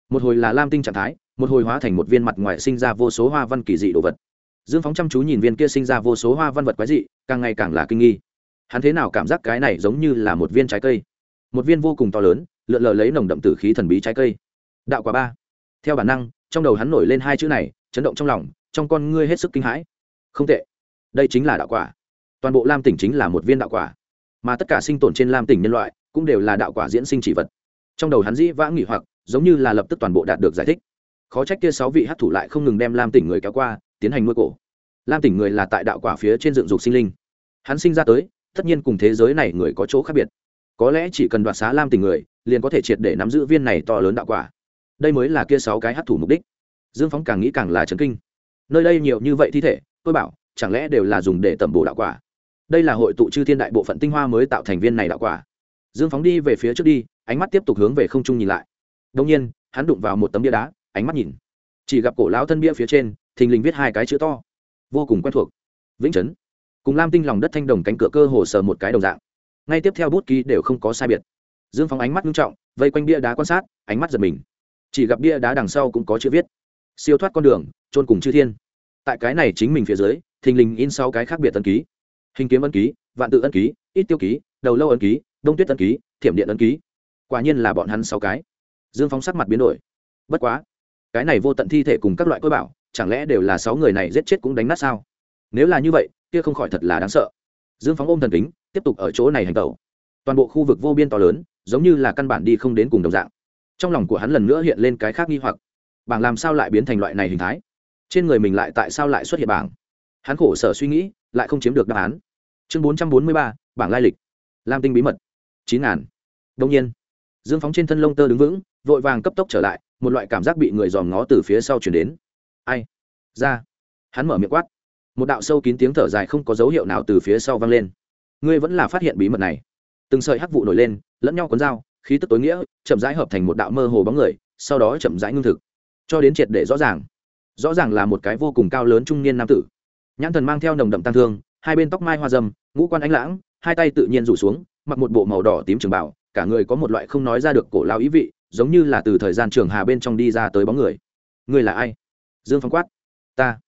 Một hồi là lam tinh trạng thái, một hồi hóa thành một viên mặt ngoài sinh ra vô số hoa văn kỳ dị đồ vật. Dương phóng chăm chú nhìn viên kia sinh ra vô số hoa văn vật quái dị, càng ngày càng là kinh nghi. Hắn thế nào cảm giác cái này giống như là một viên trái cây? Một viên vô cùng to lớn, lượn lờ lấy nồng đậm tử khí thần bí trái cây. Đạo quả ba. Theo bản năng, trong đầu hắn nổi lên hai chữ này, chấn động trong lòng, trong con ngươi hết sức kinh hãi. Không tệ. Đây chính là đạo quả. Toàn bộ lam tỉnh chính là một viên đạo quả mà tất cả sinh tồn trên lam tỉnh nhân loại cũng đều là đạo quả diễn sinh chỉ vật. Trong đầu hắn dĩ vãng nghỉ hoặc, giống như là lập tức toàn bộ đạt được giải thích. Khó trách kia sáu vị hát thủ lại không ngừng đem lam tỉnh người kéo qua, tiến hành nuôi cổ. Lam tỉnh người là tại đạo quả phía trên dựng dục sinh linh. Hắn sinh ra tới, tất nhiên cùng thế giới này người có chỗ khác biệt. Có lẽ chỉ cần đoạt xá lam tỉnh người, liền có thể triệt để nắm giữ viên này to lớn đạo quả. Đây mới là kia sáu cái hát thủ mục đích. Dương phóng càng nghĩ càng là chấn kinh. Nơi đây nhiều như vậy thi thể, tôi bảo, chẳng lẽ đều là dùng để tẩm bổ đạo quả? Đây là hội tụ chư thiên đại bộ phận tinh hoa mới tạo thành viên này đạo quả. Dương phóng đi về phía trước đi, ánh mắt tiếp tục hướng về không trung nhìn lại. Đông nhiên, hắn đụng vào một tấm bia đá, ánh mắt nhìn. Chỉ gặp cổ lão thân bia phía trên, thình lình viết hai cái chữ to. Vô cùng quen thuộc. Vĩnh trấn cùng lam tinh lòng đất thanh đồng cánh cửa cơ hồ sờ một cái đồng dạng. Ngay tiếp theo bút ký đều không có sai biệt. Dương phóng ánh mắt nghiêm trọng, vây quanh bia đá quan sát, ánh mắt giật mình. Chỉ gặp bia đá đằng sau cũng có chữ viết. Siêu thoát con đường trôn cùng chư thiên. Tại cái này chính mình phía dưới, thình lình in sau cái khác biệt tân ký hình kiếm ấn ký, vạn tự ấn ký, ít tiêu ký, đầu lâu ấn ký, đông tuyết ấn ký, thiểm điện ấn ký. Quả nhiên là bọn hắn sáu cái. Dương phóng sắc mặt biến đổi. Bất quá, cái này vô tận thi thể cùng các loại cối bảo, chẳng lẽ đều là sáu người này giết chết cũng đánh nát sao? Nếu là như vậy, kia không khỏi thật là đáng sợ. Dương phóng ôm thần kính, tiếp tục ở chỗ này hành tẩu. Toàn bộ khu vực vô biên to lớn, giống như là căn bản đi không đến cùng đồng dạng. Trong lòng của hắn lần nữa hiện lên cái khác nghi hoặc. Bảng làm sao lại biến thành loại này hình thái? Trên người mình lại tại sao lại xuất hiện bảng? Hắn khổ sở suy nghĩ lại không chiếm được đáp án. Chương bốn trăm bốn mươi ba, bảng lai lịch. Lam tinh bí mật. chín ngàn. Đông nhiên, dương phóng trên thân lông tơ đứng vững, vội vàng cấp tốc trở lại, một loại cảm giác bị người dòm ngó từ phía sau chuyển đến. Ai? Ra. Hắn mở miệng quát. Một đạo sâu kín tiếng thở dài không có dấu hiệu nào từ phía sau vang lên. Ngươi vẫn là phát hiện bí mật này. Từng sợi hắc vụ nổi lên, lẫn nhau cuốn dao, khí tức tối nghĩa, chậm rãi hợp thành một đạo mơ hồ bóng người, sau đó chậm rãi ngưng thực. Cho đến triệt để rõ ràng. Rõ ràng là một cái vô cùng cao lớn trung niên nam tử nhãn thần mang theo nồng đậm tăng thương, hai bên tóc mai hoa dâm, ngũ quan ánh lãng, hai tay tự nhiên rủ xuống, mặc một bộ màu đỏ tím trường bảo cả người có một loại không nói ra được cổ lao ý vị, giống như là từ thời gian trường hà bên trong đi ra tới bóng người. Người là ai? Dương phong quát. Ta.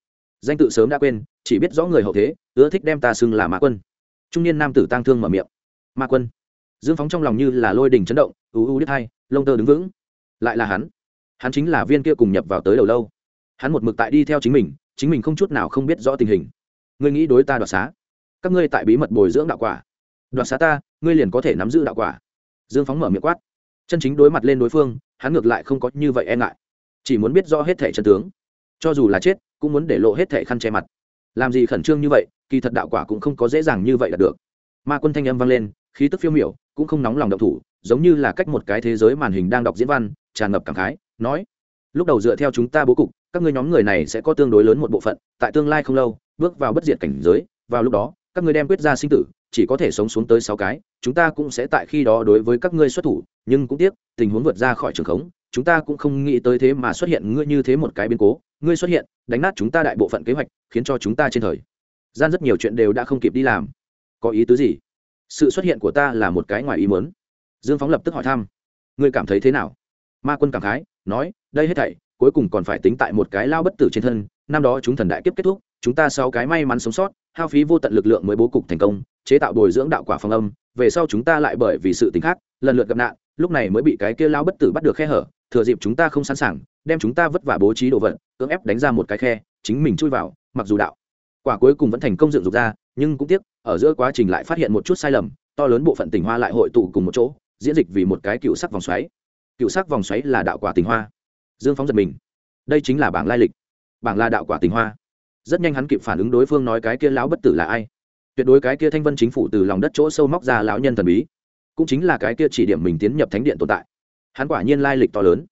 Danh tự sớm đã quên, chỉ biết rõ người hậu thế, ưa thích đem ta xưng là mã quân. Trung niên nam tử tăng thương mở miệng. Ma quân. Dương phóng trong lòng như là lôi đình chấn động, ú u đít hai, lông tơ đứng vững. Lại là hắn. Hắn chính là viên kia cùng nhập vào tới đầu lâu. Hắn một mực tại đi theo chính mình chính mình không chút nào không biết rõ tình hình. Ngươi nghĩ đối ta đoạt xá? Các ngươi tại bí mật bồi dưỡng đạo quả. Đoạt xá ta, ngươi liền có thể nắm giữ đạo quả. Dương phóng mở miệng quát. Chân chính đối mặt lên đối phương, hắn ngược lại không có như vậy e ngại. Chỉ muốn biết rõ hết thẻ chân tướng. Cho dù là chết, cũng muốn để lộ hết thẻ khăn che mặt. Làm gì khẩn trương như vậy, kỳ thật đạo quả cũng không có dễ dàng như vậy đạt được. Ma quân thanh âm vang lên, khí tức phiêu miểu, cũng không nóng lòng độc thủ, giống như là cách một cái thế giới màn hình đang đọc diễn văn, tràn ngập cảm khái, nói, lúc đầu dựa theo chúng ta bố cục các ngươi nhóm người này sẽ có tương đối lớn một bộ phận, tại tương lai không lâu, bước vào bất diệt cảnh giới, vào lúc đó, các ngươi đem quyết ra sinh tử, chỉ có thể sống xuống tới sáu cái, chúng ta cũng sẽ tại khi đó đối với các ngươi xuất thủ, nhưng cũng tiếc, tình huống vượt ra khỏi trường khống, chúng ta cũng không nghĩ tới thế mà xuất hiện ngươi như thế một cái biến cố, ngươi xuất hiện, đánh nát chúng ta đại bộ phận kế hoạch, khiến cho chúng ta trên thời gian rất nhiều chuyện đều đã không kịp đi làm. Có ý tứ gì? Sự xuất hiện của ta là một cái ngoài ý muốn. Dương phóng lập tức hỏi thăm. Ngươi cảm thấy thế nào? Ma quân cảm khái, nói, đây hết thảy cuối cùng còn phải tính tại một cái lao bất tử trên thân, năm đó chúng thần đại kiếp kết thúc, chúng ta sau cái may mắn sống sót, hao phí vô tận lực lượng mới bố cục thành công, chế tạo bồi dưỡng đạo quả phong âm, về sau chúng ta lại bởi vì sự tính khác, lần lượt gặp nạn, lúc này mới bị cái kia lao bất tử bắt được khe hở, thừa dịp chúng ta không sẵn sàng, đem chúng ta vất vả bố trí đồ vật, cưỡng ép đánh ra một cái khe, chính mình chui vào, mặc dù đạo quả cuối cùng vẫn thành công dựng dục ra, nhưng cũng tiếc, ở giữa quá trình lại phát hiện một chút sai lầm, to lớn bộ phận tình hoa lại hội tụ cùng một chỗ, diễn dịch vì một cái cựu sắc vòng xoáy. Cựu sắc vòng xoáy là đạo quả tình hoa dương phóng giật mình. Đây chính là bảng lai lịch. Bảng là đạo quả tình hoa. Rất nhanh hắn kịp phản ứng đối phương nói cái kia lão bất tử là ai. Tuyệt đối cái kia thanh vân chính phủ từ lòng đất chỗ sâu móc ra lão nhân thần bí. Cũng chính là cái kia chỉ điểm mình tiến nhập thánh điện tồn tại. Hắn quả nhiên lai lịch to lớn.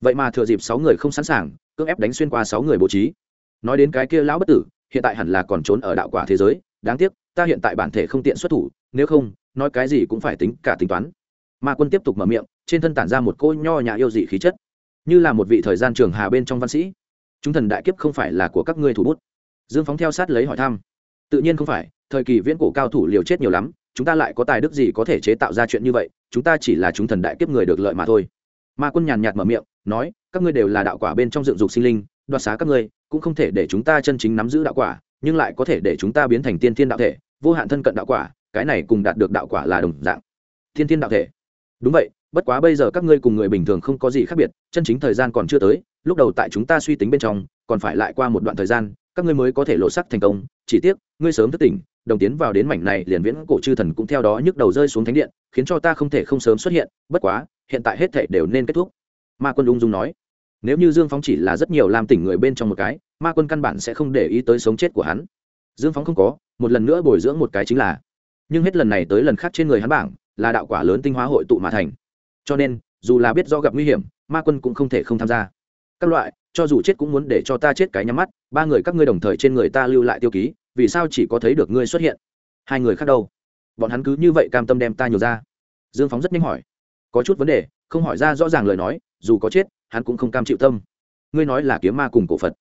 Vậy mà thừa dịp sáu người không sẵn sàng, cưỡng ép đánh xuyên qua sáu người bố trí. Nói đến cái kia lão bất tử, hiện tại hẳn là còn trốn ở đạo quả thế giới. Đáng tiếc, ta hiện tại bản thể không tiện xuất thủ, nếu không, nói cái gì cũng phải tính cả tính toán. Ma quân tiếp tục mở miệng, trên thân tản ra một cô nho nhà yêu dị khí chất như là một vị thời gian trường hà bên trong văn sĩ. Chúng thần đại kiếp không phải là của các ngươi thủ bút. Dương phóng theo sát lấy hỏi thăm. Tự nhiên không phải, thời kỳ viễn cổ cao thủ liều chết nhiều lắm, chúng ta lại có tài đức gì có thể chế tạo ra chuyện như vậy, chúng ta chỉ là chúng thần đại kiếp người được lợi mà thôi. Ma quân nhàn nhạt mở miệng, nói, các ngươi đều là đạo quả bên trong dựng dục sinh linh, đoạt xá các ngươi, cũng không thể để chúng ta chân chính nắm giữ đạo quả, nhưng lại có thể để chúng ta biến thành tiên thiên đạo thể, vô hạn thân cận đạo quả, cái này cùng đạt được đạo quả là đồng dạng. Thiên thiên đạo thể. Đúng vậy bất quá bây giờ các ngươi cùng người bình thường không có gì khác biệt, chân chính thời gian còn chưa tới, lúc đầu tại chúng ta suy tính bên trong, còn phải lại qua một đoạn thời gian, các ngươi mới có thể lộ sắc thành công. Chỉ tiếc, ngươi sớm thức tỉnh, đồng tiến vào đến mảnh này liền viễn cổ chư thần cũng theo đó nhức đầu rơi xuống thánh điện, khiến cho ta không thể không sớm xuất hiện, bất quá, hiện tại hết thể đều nên kết thúc. Ma quân ung dung nói. Nếu như dương phóng chỉ là rất nhiều làm tỉnh người bên trong một cái, ma quân căn bản sẽ không để ý tới sống chết của hắn. Dương phóng không có, một lần nữa bồi dưỡng một cái chính là, nhưng hết lần này tới lần khác trên người hắn bảng, là đạo quả lớn tinh hóa hội tụ mà thành cho nên, dù là biết do gặp nguy hiểm, ma quân cũng không thể không tham gia. Các loại, cho dù chết cũng muốn để cho ta chết cái nhắm mắt, ba người các ngươi đồng thời trên người ta lưu lại tiêu ký, vì sao chỉ có thấy được ngươi xuất hiện? Hai người khác đâu? Bọn hắn cứ như vậy cam tâm đem ta nhiều ra. Dương phóng rất nhanh hỏi. Có chút vấn đề, không hỏi ra rõ ràng lời nói, dù có chết, hắn cũng không cam chịu tâm. Ngươi nói là kiếm ma cùng cổ phật.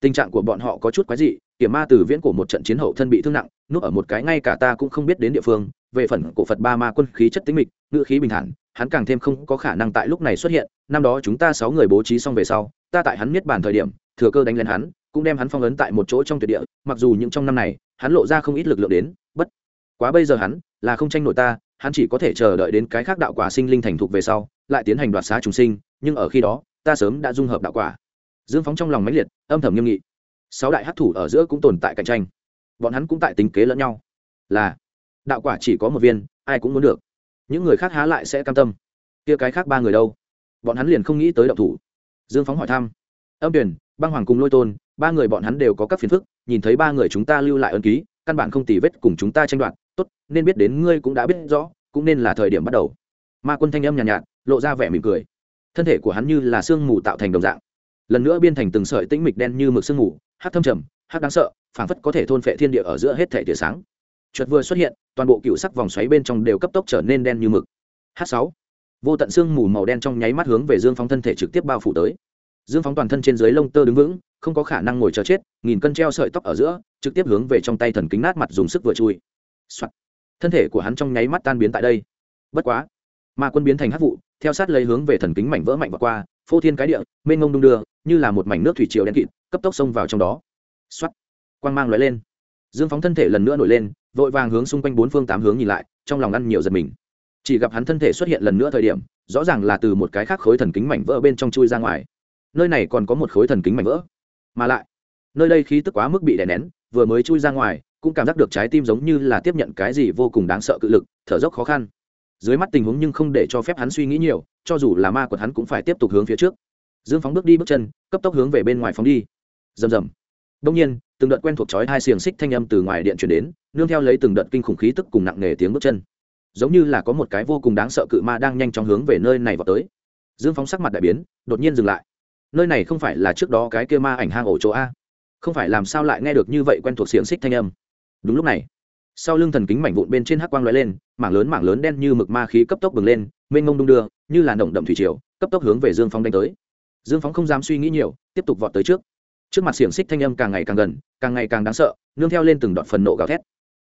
Tình trạng của bọn họ có chút quái dị, kiếm ma từ viễn cổ một trận chiến hậu thân bị thương nặng, núp ở một cái ngay cả ta cũng không biết đến địa phương. Về phần cổ phật ba ma quân khí chất tính mịch, ngữ khí bình thản hắn càng thêm không có khả năng tại lúc này xuất hiện, năm đó chúng ta sáu người bố trí xong về sau, ta tại hắn miết bàn thời điểm, thừa cơ đánh lên hắn, cũng đem hắn phong ấn tại một chỗ trong tuyệt địa, mặc dù những trong năm này, hắn lộ ra không ít lực lượng đến, bất quá bây giờ hắn là không tranh nổi ta, hắn chỉ có thể chờ đợi đến cái khác đạo quả sinh linh thành thục về sau, lại tiến hành đoạt xá trùng sinh, nhưng ở khi đó, ta sớm đã dung hợp đạo quả. Dương phóng trong lòng mãnh liệt, âm thầm nghiêm nghị. Sáu đại hát thủ ở giữa cũng tồn tại cạnh tranh. Bọn hắn cũng tại tính kế lẫn nhau. Là, đạo quả chỉ có một viên, ai cũng muốn được những người khác há lại sẽ cam tâm. Kia cái khác ba người đâu? Bọn hắn liền không nghĩ tới động thủ. Dương phóng hỏi thăm. Âm tuyển băng hoàng cùng lôi tôn ba người bọn hắn đều có các phiền phức nhìn thấy ba người chúng ta lưu lại ân ký căn bản không tì vết cùng chúng ta tranh đoạt tốt nên biết đến ngươi cũng đã biết rõ cũng nên là thời điểm bắt đầu. Ma quân thanh âm nhàn nhạt, nhạt lộ ra vẻ mỉm cười. Thân thể của hắn như là sương mù tạo thành đồng dạng. Lần nữa biên thành từng sợi tĩnh mịch đen như mực sương mù hát thâm trầm hát đáng sợ phảng phất có thể thôn phệ thiên địa ở giữa hết thể tia sáng chợt vừa xuất hiện, toàn bộ cựu sắc vòng xoáy bên trong đều cấp tốc trở nên đen như mực. H sáu. Vô tận xương mù màu đen trong nháy mắt hướng về dương phóng thân thể trực tiếp bao phủ tới. Dương phóng toàn thân trên dưới lông tơ đứng vững, không có khả năng ngồi chờ chết, nghìn cân treo sợi tóc ở giữa, trực tiếp hướng về trong tay thần kính nát mặt dùng sức vừa chui、Soạn. thân thể của hắn trong nháy mắt tan biến tại đây. Bất quá, ma quân biến thành hát vụ, theo sát lấy hướng về thần kính mảnh vỡ mạnh và qua, phô thiên cái địa, mênh ngông đung đưa, như là một mảnh nước thủy triều đen kịt, cấp tốc xông vào trong đó. X quang mang lóe lên. Dương phóng thân thể lần nữa nổi lên vội vàng hướng xung quanh bốn phương tám hướng nhìn lại, trong lòng ăn nhiều giật mình. Chỉ gặp hắn thân thể xuất hiện lần nữa thời điểm, rõ ràng là từ một cái khác khối thần kính mảnh vỡ bên trong chui ra ngoài. Nơi này còn có một khối thần kính mảnh vỡ. Mà lại, nơi đây khí tức quá mức bị đè nén, vừa mới chui ra ngoài, cũng cảm giác được trái tim giống như là tiếp nhận cái gì vô cùng đáng sợ cự lực, thở dốc khó khăn. Dưới mắt tình huống nhưng không để cho phép hắn suy nghĩ nhiều, cho dù là ma quật hắn cũng phải tiếp tục hướng phía trước. Dương phóng bước đi bước chân, cấp tốc hướng về bên ngoài phóng đi. Rầm rầm. Đông nhiên, từng đợt quen thuộc chói hai xiềng xích thanh âm từ ngoài điện chuyển đến nương theo lấy từng đợt kinh khủng khí tức cùng nặng nề tiếng bước chân. Giống như là có một cái vô cùng đáng sợ cự ma đang nhanh chóng hướng về nơi này vào tới. Dương phóng sắc mặt đại biến, đột nhiên dừng lại. Nơi này không phải là trước đó cái kia ma ảnh hang ổ chỗ a. Không phải làm sao lại nghe được như vậy quen thuộc xiềng xích thanh âm. Đúng lúc này, sau lưng thần kính mảnh vụn bên trên hắc quang lóe lên, mảng lớn mảng lớn đen như mực ma khí cấp tốc bừng lên, mênh mông đung đưa, như là nồng đậm thủy triều, cấp tốc hướng về dương phóng đánh tới. Dương phóng không dám suy nghĩ nhiều, tiếp tục vọt tới trước. Trước mặt xiềng xích thanh âm càng ngày càng gần, càng ngày càng đáng sợ, nương theo lên từng đoạn phần nộ gào thét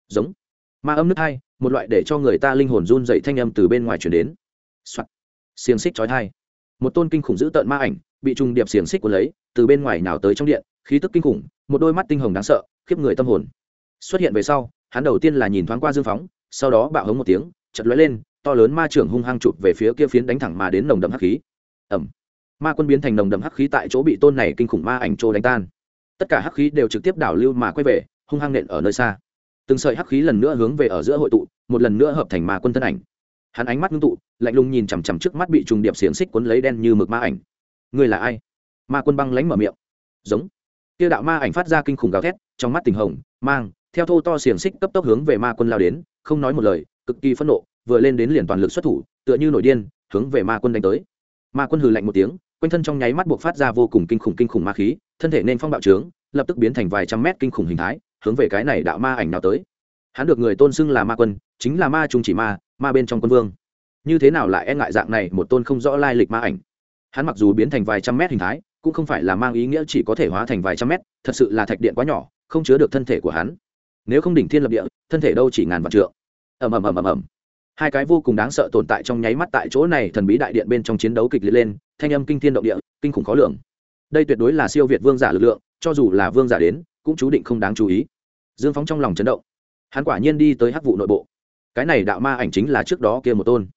giống. Ma âm nước hai một loại để cho người ta linh hồn run dậy thanh âm từ bên ngoài chuyển đến、Soạn. xiềng xích trói thai một tôn kinh khủng dữ tợn ma ảnh bị trùng điệp xiềng xích của lấy, từ bên ngoài nào tới trong điện, khí tức kinh khủng, một đôi mắt tinh hồng đáng sợ, khiếp người tâm hồn. Xuất hiện về sau, hắn đầu tiên là nhìn thoáng qua dương phóng, sau đó bạo hống một tiếng chật lóe lên, to lớn ma trưởng hung hăng chụp về phía kia phiến đánh thẳng mà đến nồng đậm hắc khí. Ẩm ma quân biến thành nồng đậm hắc khí tại chỗ bị tôn này kinh khủng ma ảnh trô đánh tan. Tất cả hắc khí đều trực tiếp đảo lưu mà quay về, hung hăng nện ở nơi xa từng sợi hắc khí lần nữa hướng về ở giữa hội tụ, một lần nữa hợp thành ma quân thân ảnh. Hắn ánh mắt ngưng tụ, lạnh lùng nhìn chằm chằm trước mắt bị trùng điệp xiềng xích cuốn lấy đen như mực ma ảnh. Người là ai? Ma quân băng lánh mở miệng. Giống. Tiêu đạo ma ảnh phát ra kinh khủng gào thét, trong mắt tình hồng, mang, theo thô to xiềng xích cấp tốc hướng về ma quân lao đến, không nói một lời, cực kỳ phẫn nộ, vừa lên đến liền toàn lực xuất thủ, tựa như nổi điên, hướng về ma quân đánh tới. Ma quân hừ lạnh một tiếng, quanh thân trong nháy mắt buộc phát ra vô cùng kinh khủng kinh khủng ma khí, thân thể nên phong bạo trướng, lập tức biến thành vài trăm mét kinh khủng hình thái hướng về cái này đạo ma ảnh nào tới. Hắn được người tôn xưng là ma quân, chính là ma trung chỉ ma ma bên trong quân vương. Như thế nào lại e ngại dạng này một tôn không rõ lai lịch ma ảnh? Hắn mặc dù biến thành vài trăm mét hình thái, cũng không phải là mang ý nghĩa chỉ có thể hóa thành vài trăm mét, thật sự là thạch điện quá nhỏ, không chứa được thân thể của hắn. Nếu không đỉnh thiên lập địa, thân thể đâu chỉ ngàn vạn trượng. Ầm ầm ầm ầm ầm. Hai cái vô cùng đáng sợ tồn tại trong nháy mắt tại chỗ này thần bí đại điện bên trong chiến đấu kịch liệt lên, thanh âm kinh thiên động địa, kinh khủng khó lường. Đây tuyệt đối là siêu việt vương giả lực lượng, cho dù là vương giả đến, cũng chú định không đáng chú ý dương phóng trong lòng chấn động. Hắn quả nhiên đi tới hắc vụ nội bộ. Cái này đạo ma ảnh chính là trước đó kia một tôn.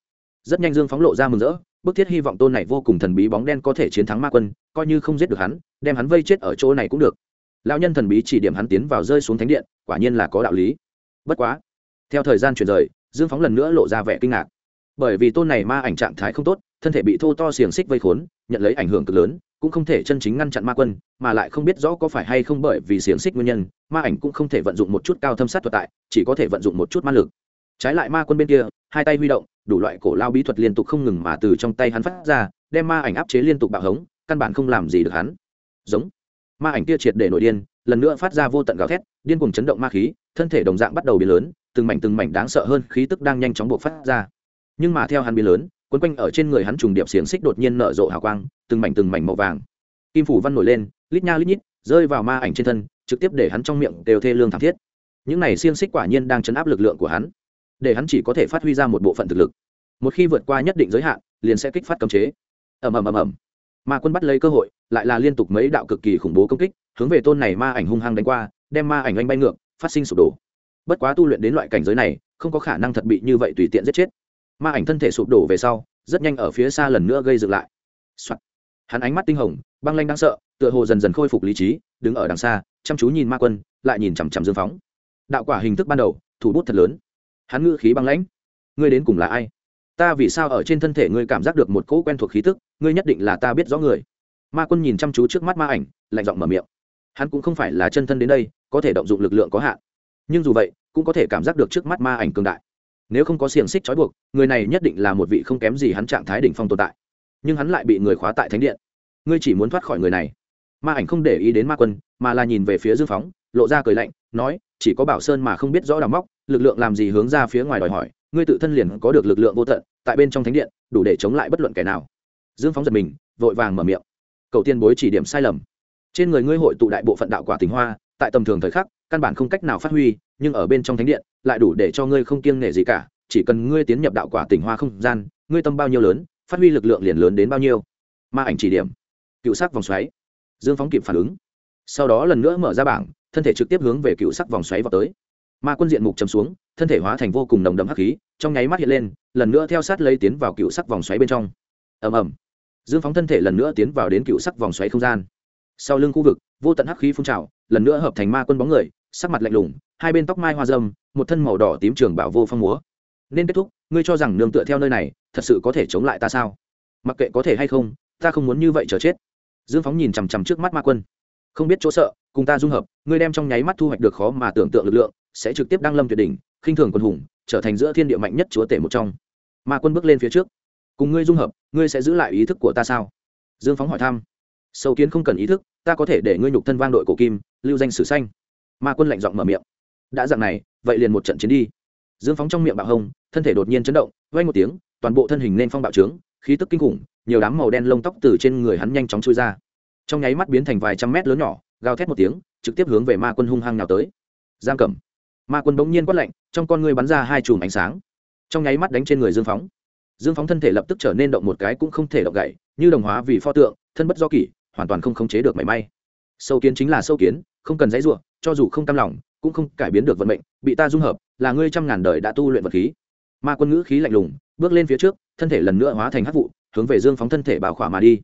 Rất nhanh dương phóng lộ ra mừng rỡ, bức thiết hy vọng tôn này vô cùng thần bí bóng đen có thể chiến thắng ma quân, coi như không giết được hắn, đem hắn vây chết ở chỗ này cũng được. Lão nhân thần bí chỉ điểm hắn tiến vào rơi xuống thánh điện, quả nhiên là có đạo lý. Bất quá, theo thời gian chuyển rời, dương phóng lần nữa lộ ra vẻ kinh ngạc. Bởi vì tôn này ma ảnh trạng thái không tốt, thân thể bị thô to xiềng xích vây khốn, nhận lấy ảnh hưởng cực lớn cũng không thể chân chính ngăn chặn ma quân, mà lại không biết rõ có phải hay không bởi vì xiềng xích nguyên nhân, ma ảnh cũng không thể vận dụng một chút cao thâm sát thuật tại, chỉ có thể vận dụng một chút ma lực. Trái lại ma quân bên kia, hai tay huy động, đủ loại cổ lao bí thuật liên tục không ngừng mà từ trong tay hắn phát ra, đem ma ảnh áp chế liên tục bạo hống, căn bản không làm gì được hắn. Giống. Ma ảnh kia triệt để nổi điên, lần nữa phát ra vô tận gào thét, điên cuồng chấn động ma khí, thân thể đồng dạng bắt đầu biến lớn, từng mảnh từng mảnh đáng sợ hơn khí tức đang nhanh chóng buộc phát ra. Nhưng mà theo hắn biến lớn quấn quanh ở trên người hắn trùng điệp xiềng xích đột nhiên nở rộ hào quang, từng mảnh từng mảnh màu vàng. Kim phủ văn nổi lên, lít nha lít nhít, rơi vào ma ảnh trên thân, trực tiếp để hắn trong miệng đều thê lương thảm thiết. Những này xiềng xích quả nhiên đang chấn áp lực lượng của hắn, để hắn chỉ có thể phát huy ra một bộ phận thực lực. Một khi vượt qua nhất định giới hạn, liền sẽ kích phát cấm chế. Ầm ầm ầm ầm. Ma quân bắt lấy cơ hội, lại là liên tục mấy đạo cực kỳ khủng bố công kích, hướng về tôn này ma ảnh hung hăng đánh qua, đem ma ảnh anh bay ngược, phát sinh sụp đổ. Bất quá tu luyện đến loại cảnh giới này, không có khả năng thật bị như vậy tùy tiện giết chết ma ảnh thân thể sụp đổ về sau, rất nhanh ở phía xa lần nữa gây dựng lại、Soạn. hắn ánh mắt tinh hồng, băng lanh đáng sợ, tựa hồ dần dần khôi phục lý trí, đứng ở đằng xa, chăm chú nhìn ma quân, lại nhìn chằm chằm dương phóng. Đạo quả hình thức ban đầu, thủ bút thật lớn. Hắn ngữ khí băng lãnh. Ngươi đến cùng là ai? Ta vì sao ở trên thân thể ngươi cảm giác được một cỗ quen thuộc khí tức, ngươi nhất định là ta biết rõ người. Ma quân nhìn chăm chú trước mắt ma ảnh, lạnh giọng mở miệng. Hắn cũng không phải là chân thân đến đây, có thể động dụng lực lượng có hạn. Nhưng dù vậy, cũng có thể cảm giác được trước mắt ma ảnh cường đại nếu không có xiềng xích trói buộc, người này nhất định là một vị không kém gì hắn trạng thái đỉnh phong tồn tại. Nhưng hắn lại bị người khóa tại thánh điện. Ngươi chỉ muốn thoát khỏi người này. Ma ảnh không để ý đến ma quân, mà là nhìn về phía dương phóng, lộ ra cười lạnh, nói, chỉ có bảo sơn mà không biết rõ đào móc, lực lượng làm gì hướng ra phía ngoài đòi hỏi, ngươi tự thân liền có được lực lượng vô tận, tại bên trong thánh điện, đủ để chống lại bất luận kẻ nào. Dương phóng giật mình, vội vàng mở miệng. Cầu tiên bối chỉ điểm sai lầm. Trên người ngươi hội tụ đại bộ phận đạo quả tình hoa, tại tầm thường thời khắc, căn bản không cách nào phát huy nhưng ở bên trong thánh điện, lại đủ để cho ngươi không kiêng nể gì cả, chỉ cần ngươi tiến nhập đạo quả tỉnh hoa không gian, ngươi tâm bao nhiêu lớn, phát huy lực lượng liền lớn đến bao nhiêu. Ma ảnh chỉ điểm. Cựu sắc vòng xoáy. Dương phóng kịp phản ứng. Sau đó lần nữa mở ra bảng, thân thể trực tiếp hướng về cựu sắc vòng xoáy vào tới. Ma quân diện mục chấm xuống, thân thể hóa thành vô cùng nồng đậm hắc khí, trong nháy mắt hiện lên, lần nữa theo sát lấy tiến vào cựu sắc vòng xoáy bên trong. Ầm ầm. Dương phóng thân thể lần nữa tiến vào đến cựu sắc vòng xoáy không gian. Sau lưng khu vực, vô tận hắc khí phun trào, lần nữa hợp thành ma quân bóng người sắc mặt lạnh lùng, hai bên tóc mai hoa dâm một thân màu đỏ tím trường bảo vô phong múa. Nên kết thúc, ngươi cho rằng nương tựa theo nơi này, thật sự có thể chống lại ta sao? Mặc kệ có thể hay không, ta không muốn như vậy chờ chết. Dương phóng nhìn chằm chằm trước mắt ma quân. Không biết chỗ sợ, cùng ta dung hợp, ngươi đem trong nháy mắt thu hoạch được khó mà tưởng tượng lực lượng, sẽ trực tiếp đăng lâm tuyệt đỉnh, khinh thường quân hùng, trở thành giữa thiên địa mạnh nhất chúa tể một trong. Ma quân bước lên phía trước. Cùng ngươi dung hợp, ngươi sẽ giữ lại ý thức của ta sao? Dương phóng hỏi thăm. Sâu kiến không cần ý thức, ta có thể để ngươi nhục thân vang đội cổ kim, lưu danh sử xanh ma quân lạnh giọng mở miệng. Đã dạng này, vậy liền một trận chiến đi. Dương phóng trong miệng bạo hông thân thể đột nhiên chấn động vay một tiếng, toàn bộ thân hình nên phong bạo trướng, khí tức kinh khủng, nhiều đám màu đen lông tóc từ trên người hắn nhanh chóng trôi ra. Trong nháy mắt biến thành vài trăm mét lớn nhỏ, gào thét một tiếng, trực tiếp hướng về ma quân hung hăng nào tới. Giang cầm ma quân bỗng nhiên quát lạnh, trong con người bắn ra hai chùm ánh sáng. Trong nháy mắt đánh trên người dương phóng. Dương phóng thân thể lập tức trở nên động một cái cũng không thể động gậy, như đồng hóa vì pho tượng, thân bất do kỷ, hoàn toàn không khống chế được mảy may. Sâu kiến chính là sâu kiến, không cần dãy ruộng cho dù không cam lòng, cũng không cải biến được vận mệnh, bị ta dung hợp, là ngươi trăm ngàn đời đã tu luyện vật khí. Ma quân ngữ khí lạnh lùng, bước lên phía trước, thân thể lần nữa hóa thành hắc vụ, hướng về dương phóng thân thể bảo khỏa mà đi.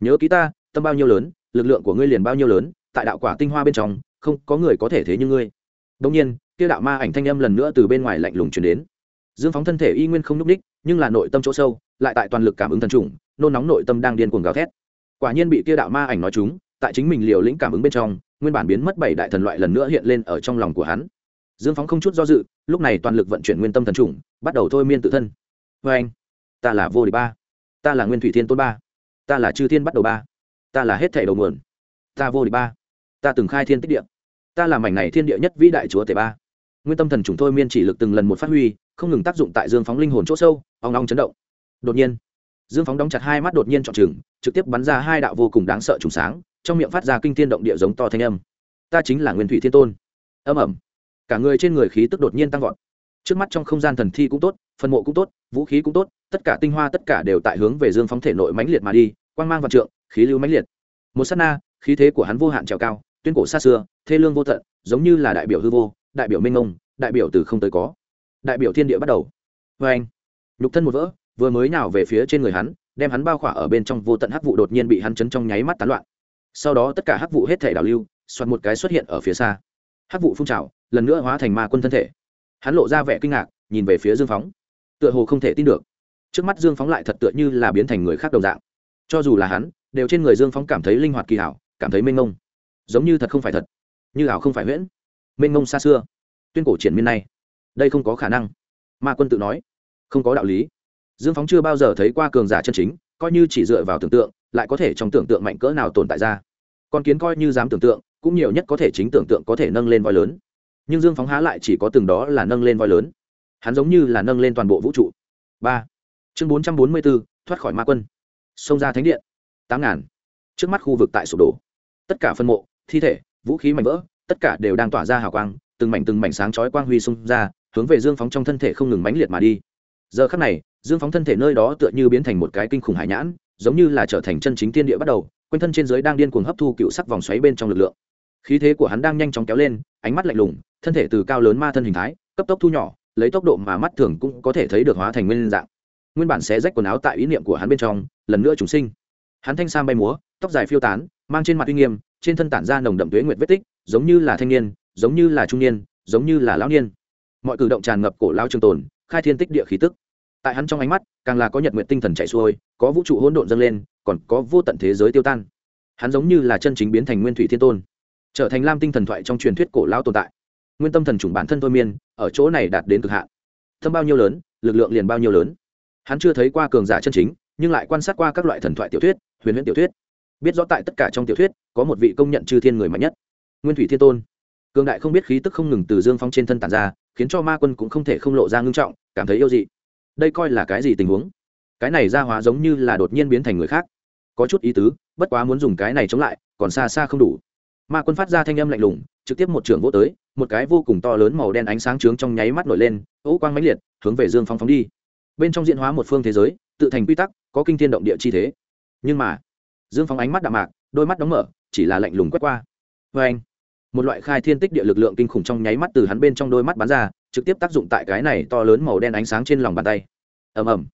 Nhớ ký ta, tâm bao nhiêu lớn, lực lượng của ngươi liền bao nhiêu lớn, tại đạo quả tinh hoa bên trong, không có người có thể thế như ngươi. Đông nhiên, kia đạo ma ảnh thanh âm lần nữa từ bên ngoài lạnh lùng chuyển đến. Dương phóng thân thể y nguyên không n ú c ních, nhưng là nội tâm chỗ sâu, lại tại toàn lực cảm ứng thần trùng, nôn nóng nội tâm đang điên cuồng gào thét. Quả nhiên bị kia đạo ma ảnh nói chúng, tại chính mình liều lĩnh cảm ứng bên trong nguyên bản biến mất bảy đại thần loại lần nữa hiện lên ở trong lòng của hắn. Dương phóng không chút do dự, lúc này toàn lực vận chuyển nguyên tâm thần trùng, bắt đầu thôi miên tự thân. Vê anh, ta là vô địch ba, ta là nguyên thủy thiên tôn ba, ta là chư thiên bắt đầu ba, ta là hết thảy đầu nguồn, ta vô địch ba, ta từng khai thiên tích địa, ta là mảnh này thiên địa nhất vĩ đại chúa tể ba. Nguyên tâm thần trùng thôi miên chỉ lực từng lần một phát huy, không ngừng tác dụng tại dương phóng linh hồn chỗ sâu, ong ong chấn động. Đột nhiên, dương phóng đóng chặt hai mắt đột nhiên chọn chừng trực tiếp bắn ra hai đạo vô cùng đáng sợ trùng sáng trong miệng phát ra kinh thiên động địa giống to thanh âm. Ta chính là nguyên thủy thiên tôn. Âm ẩm cả người trên người khí tức đột nhiên tăng vọt. Trước mắt trong không gian thần thi cũng tốt phần mộ cũng tốt, vũ khí cũng tốt, tất cả tinh hoa tất cả đều tại hướng về dương phóng thể nội mãnh liệt mà đi, quang mang vạn trượng, khí lưu mãnh liệt. Một s á t na, khí thế của hắn vô hạn trèo cao, tuyên cổ xa xưa, thê lương vô tận, giống như là đại biểu hư vô, đại biểu minh ông đại biểu từ không tới có. Đại biểu thiên địa bắt đầu. Vê anh nhục thân một vỡ, vừa mới nào về phía trên người hắn, đem hắn bao khỏa ở bên trong vô tận hắc vụ đột nhiên bị hắn chấn trong nháy mắt tán loạn sau đó tất cả hắc vụ hết thể đảo lưu xoặt một cái xuất hiện ở phía xa. Hắc vụ phun trào, lần nữa hóa thành ma quân thân thể. Hắn lộ ra vẻ kinh ngạc, nhìn về phía dương phóng. Tựa hồ không thể tin được. Trước mắt dương phóng lại thật tựa như là biến thành người khác đồng dạng. Cho dù là hắn, đều trên người dương phóng cảm thấy linh hoạt kỳ hảo cảm thấy mênh mông. Giống như thật không phải thật. Như ảo không phải huyễn. Mênh mông xa xưa. Tuyên cổ triển miên này. Đây không có khả năng. Ma quân tự nói. Không có đạo lý. Dương phóng chưa bao giờ thấy qua cường giả chân chính, coi như chỉ dựa vào tưởng tượng lại có thể trong tưởng tượng mạnh cỡ nào tồn tại ra. Con kiến coi như dám tưởng tượng, cũng nhiều nhất có thể chính tưởng tượng có thể nâng lên voi lớn. Nhưng dương phóng há lại chỉ có từng đó là nâng lên voi lớn. Hắn giống như là nâng lên toàn bộ vũ trụ. Ba. Chương bốn trăm bốn mươi bốn, thoát khỏi ma quân. Xông ra thánh điện. Tám ngàn. Trước mắt khu vực tại sụp đổ. Tất cả phân mộ, thi thể, vũ khí mảnh vỡ, tất cả đều đang tỏa ra hào quang, từng mảnh từng mảnh sáng chói quang huy xung ra, hướng về dương phóng trong thân thể không ngừng mãnh liệt mà đi. Giờ khắc này, dương phóng thân thể nơi đó tựa như biến thành một cái kinh khủng hải nhãn giống như là trở thành chân chính tiên địa bắt đầu, quanh thân trên giới đang điên cuồng hấp thu cựu sắc vòng xoáy bên trong lực lượng. Khí thế của hắn đang nhanh chóng kéo lên, ánh mắt lạnh lùng, thân thể từ cao lớn ma thân hình thái, cấp tốc thu nhỏ, lấy tốc độ mà mắt thường cũng có thể thấy được hóa thành nguyên dạng. Nguyên bản xé rách quần áo tại ý niệm của hắn bên trong, lần nữa chúng sinh. Hắn thanh sam bay múa, tóc dài phiêu tán, mang trên mặt uy nghiêm, trên thân tản ra nồng đậm tuế nguyệt vết tích, giống như là thanh niên, giống như là trung niên, giống như là lão niên. Mọi cử động tràn ngập cổ lao trường tồn, khai thiên tích địa khí tức tại hắn trong ánh mắt, càng là có nhật nguyện tinh thần chạy xuôi, có vũ trụ hỗn độn dâng lên, còn có vô tận thế giới tiêu tan. Hắn giống như là chân chính biến thành nguyên thủy thiên tôn, trở thành lam tinh thần thoại trong truyền thuyết cổ lao tồn tại. Nguyên tâm thần chủng bản thân thôi miên, ở chỗ này đạt đến cực hạn. Thâm bao nhiêu lớn, lực lượng liền bao nhiêu lớn. Hắn chưa thấy qua cường giả chân chính, nhưng lại quan sát qua các loại thần thoại tiểu thuyết, huyền huyễn tiểu thuyết. Biết rõ tại tất cả trong tiểu thuyết, có một vị công nhận chư thiên người mạnh nhất. Nguyên thủy thiên tôn. Cường đại không biết khí tức không ngừng từ dương phong trên thân tàn ra, khiến cho ma quân cũng không thể không lộ ra ngưng trọng, cảm thấy yêu dị đây coi là cái gì tình huống? Cái này ra hóa giống như là đột nhiên biến thành người khác. Có chút ý tứ, bất quá muốn dùng cái này chống lại, còn xa xa không đủ. Ma quân phát ra thanh âm lạnh lùng, trực tiếp một trường vô tới, một cái vô cùng to lớn màu đen ánh sáng trướng trong nháy mắt nổi lên, ố quang mãnh liệt, hướng về dương phong phóng đi. Bên trong diễn hóa một phương thế giới, tự thành quy tắc, có kinh thiên động địa chi thế. Nhưng mà, dương phong ánh mắt đạm mạc, đôi mắt đóng mở, chỉ là lạnh lùng quét qua. Vê anh một loại khai thiên tích địa lực lượng kinh khủng trong nháy mắt từ hắn bên trong đôi mắt bắn ra trực tiếp tác dụng tại cái này to lớn màu đen ánh sáng trên lòng bàn tay. Ầm ầm.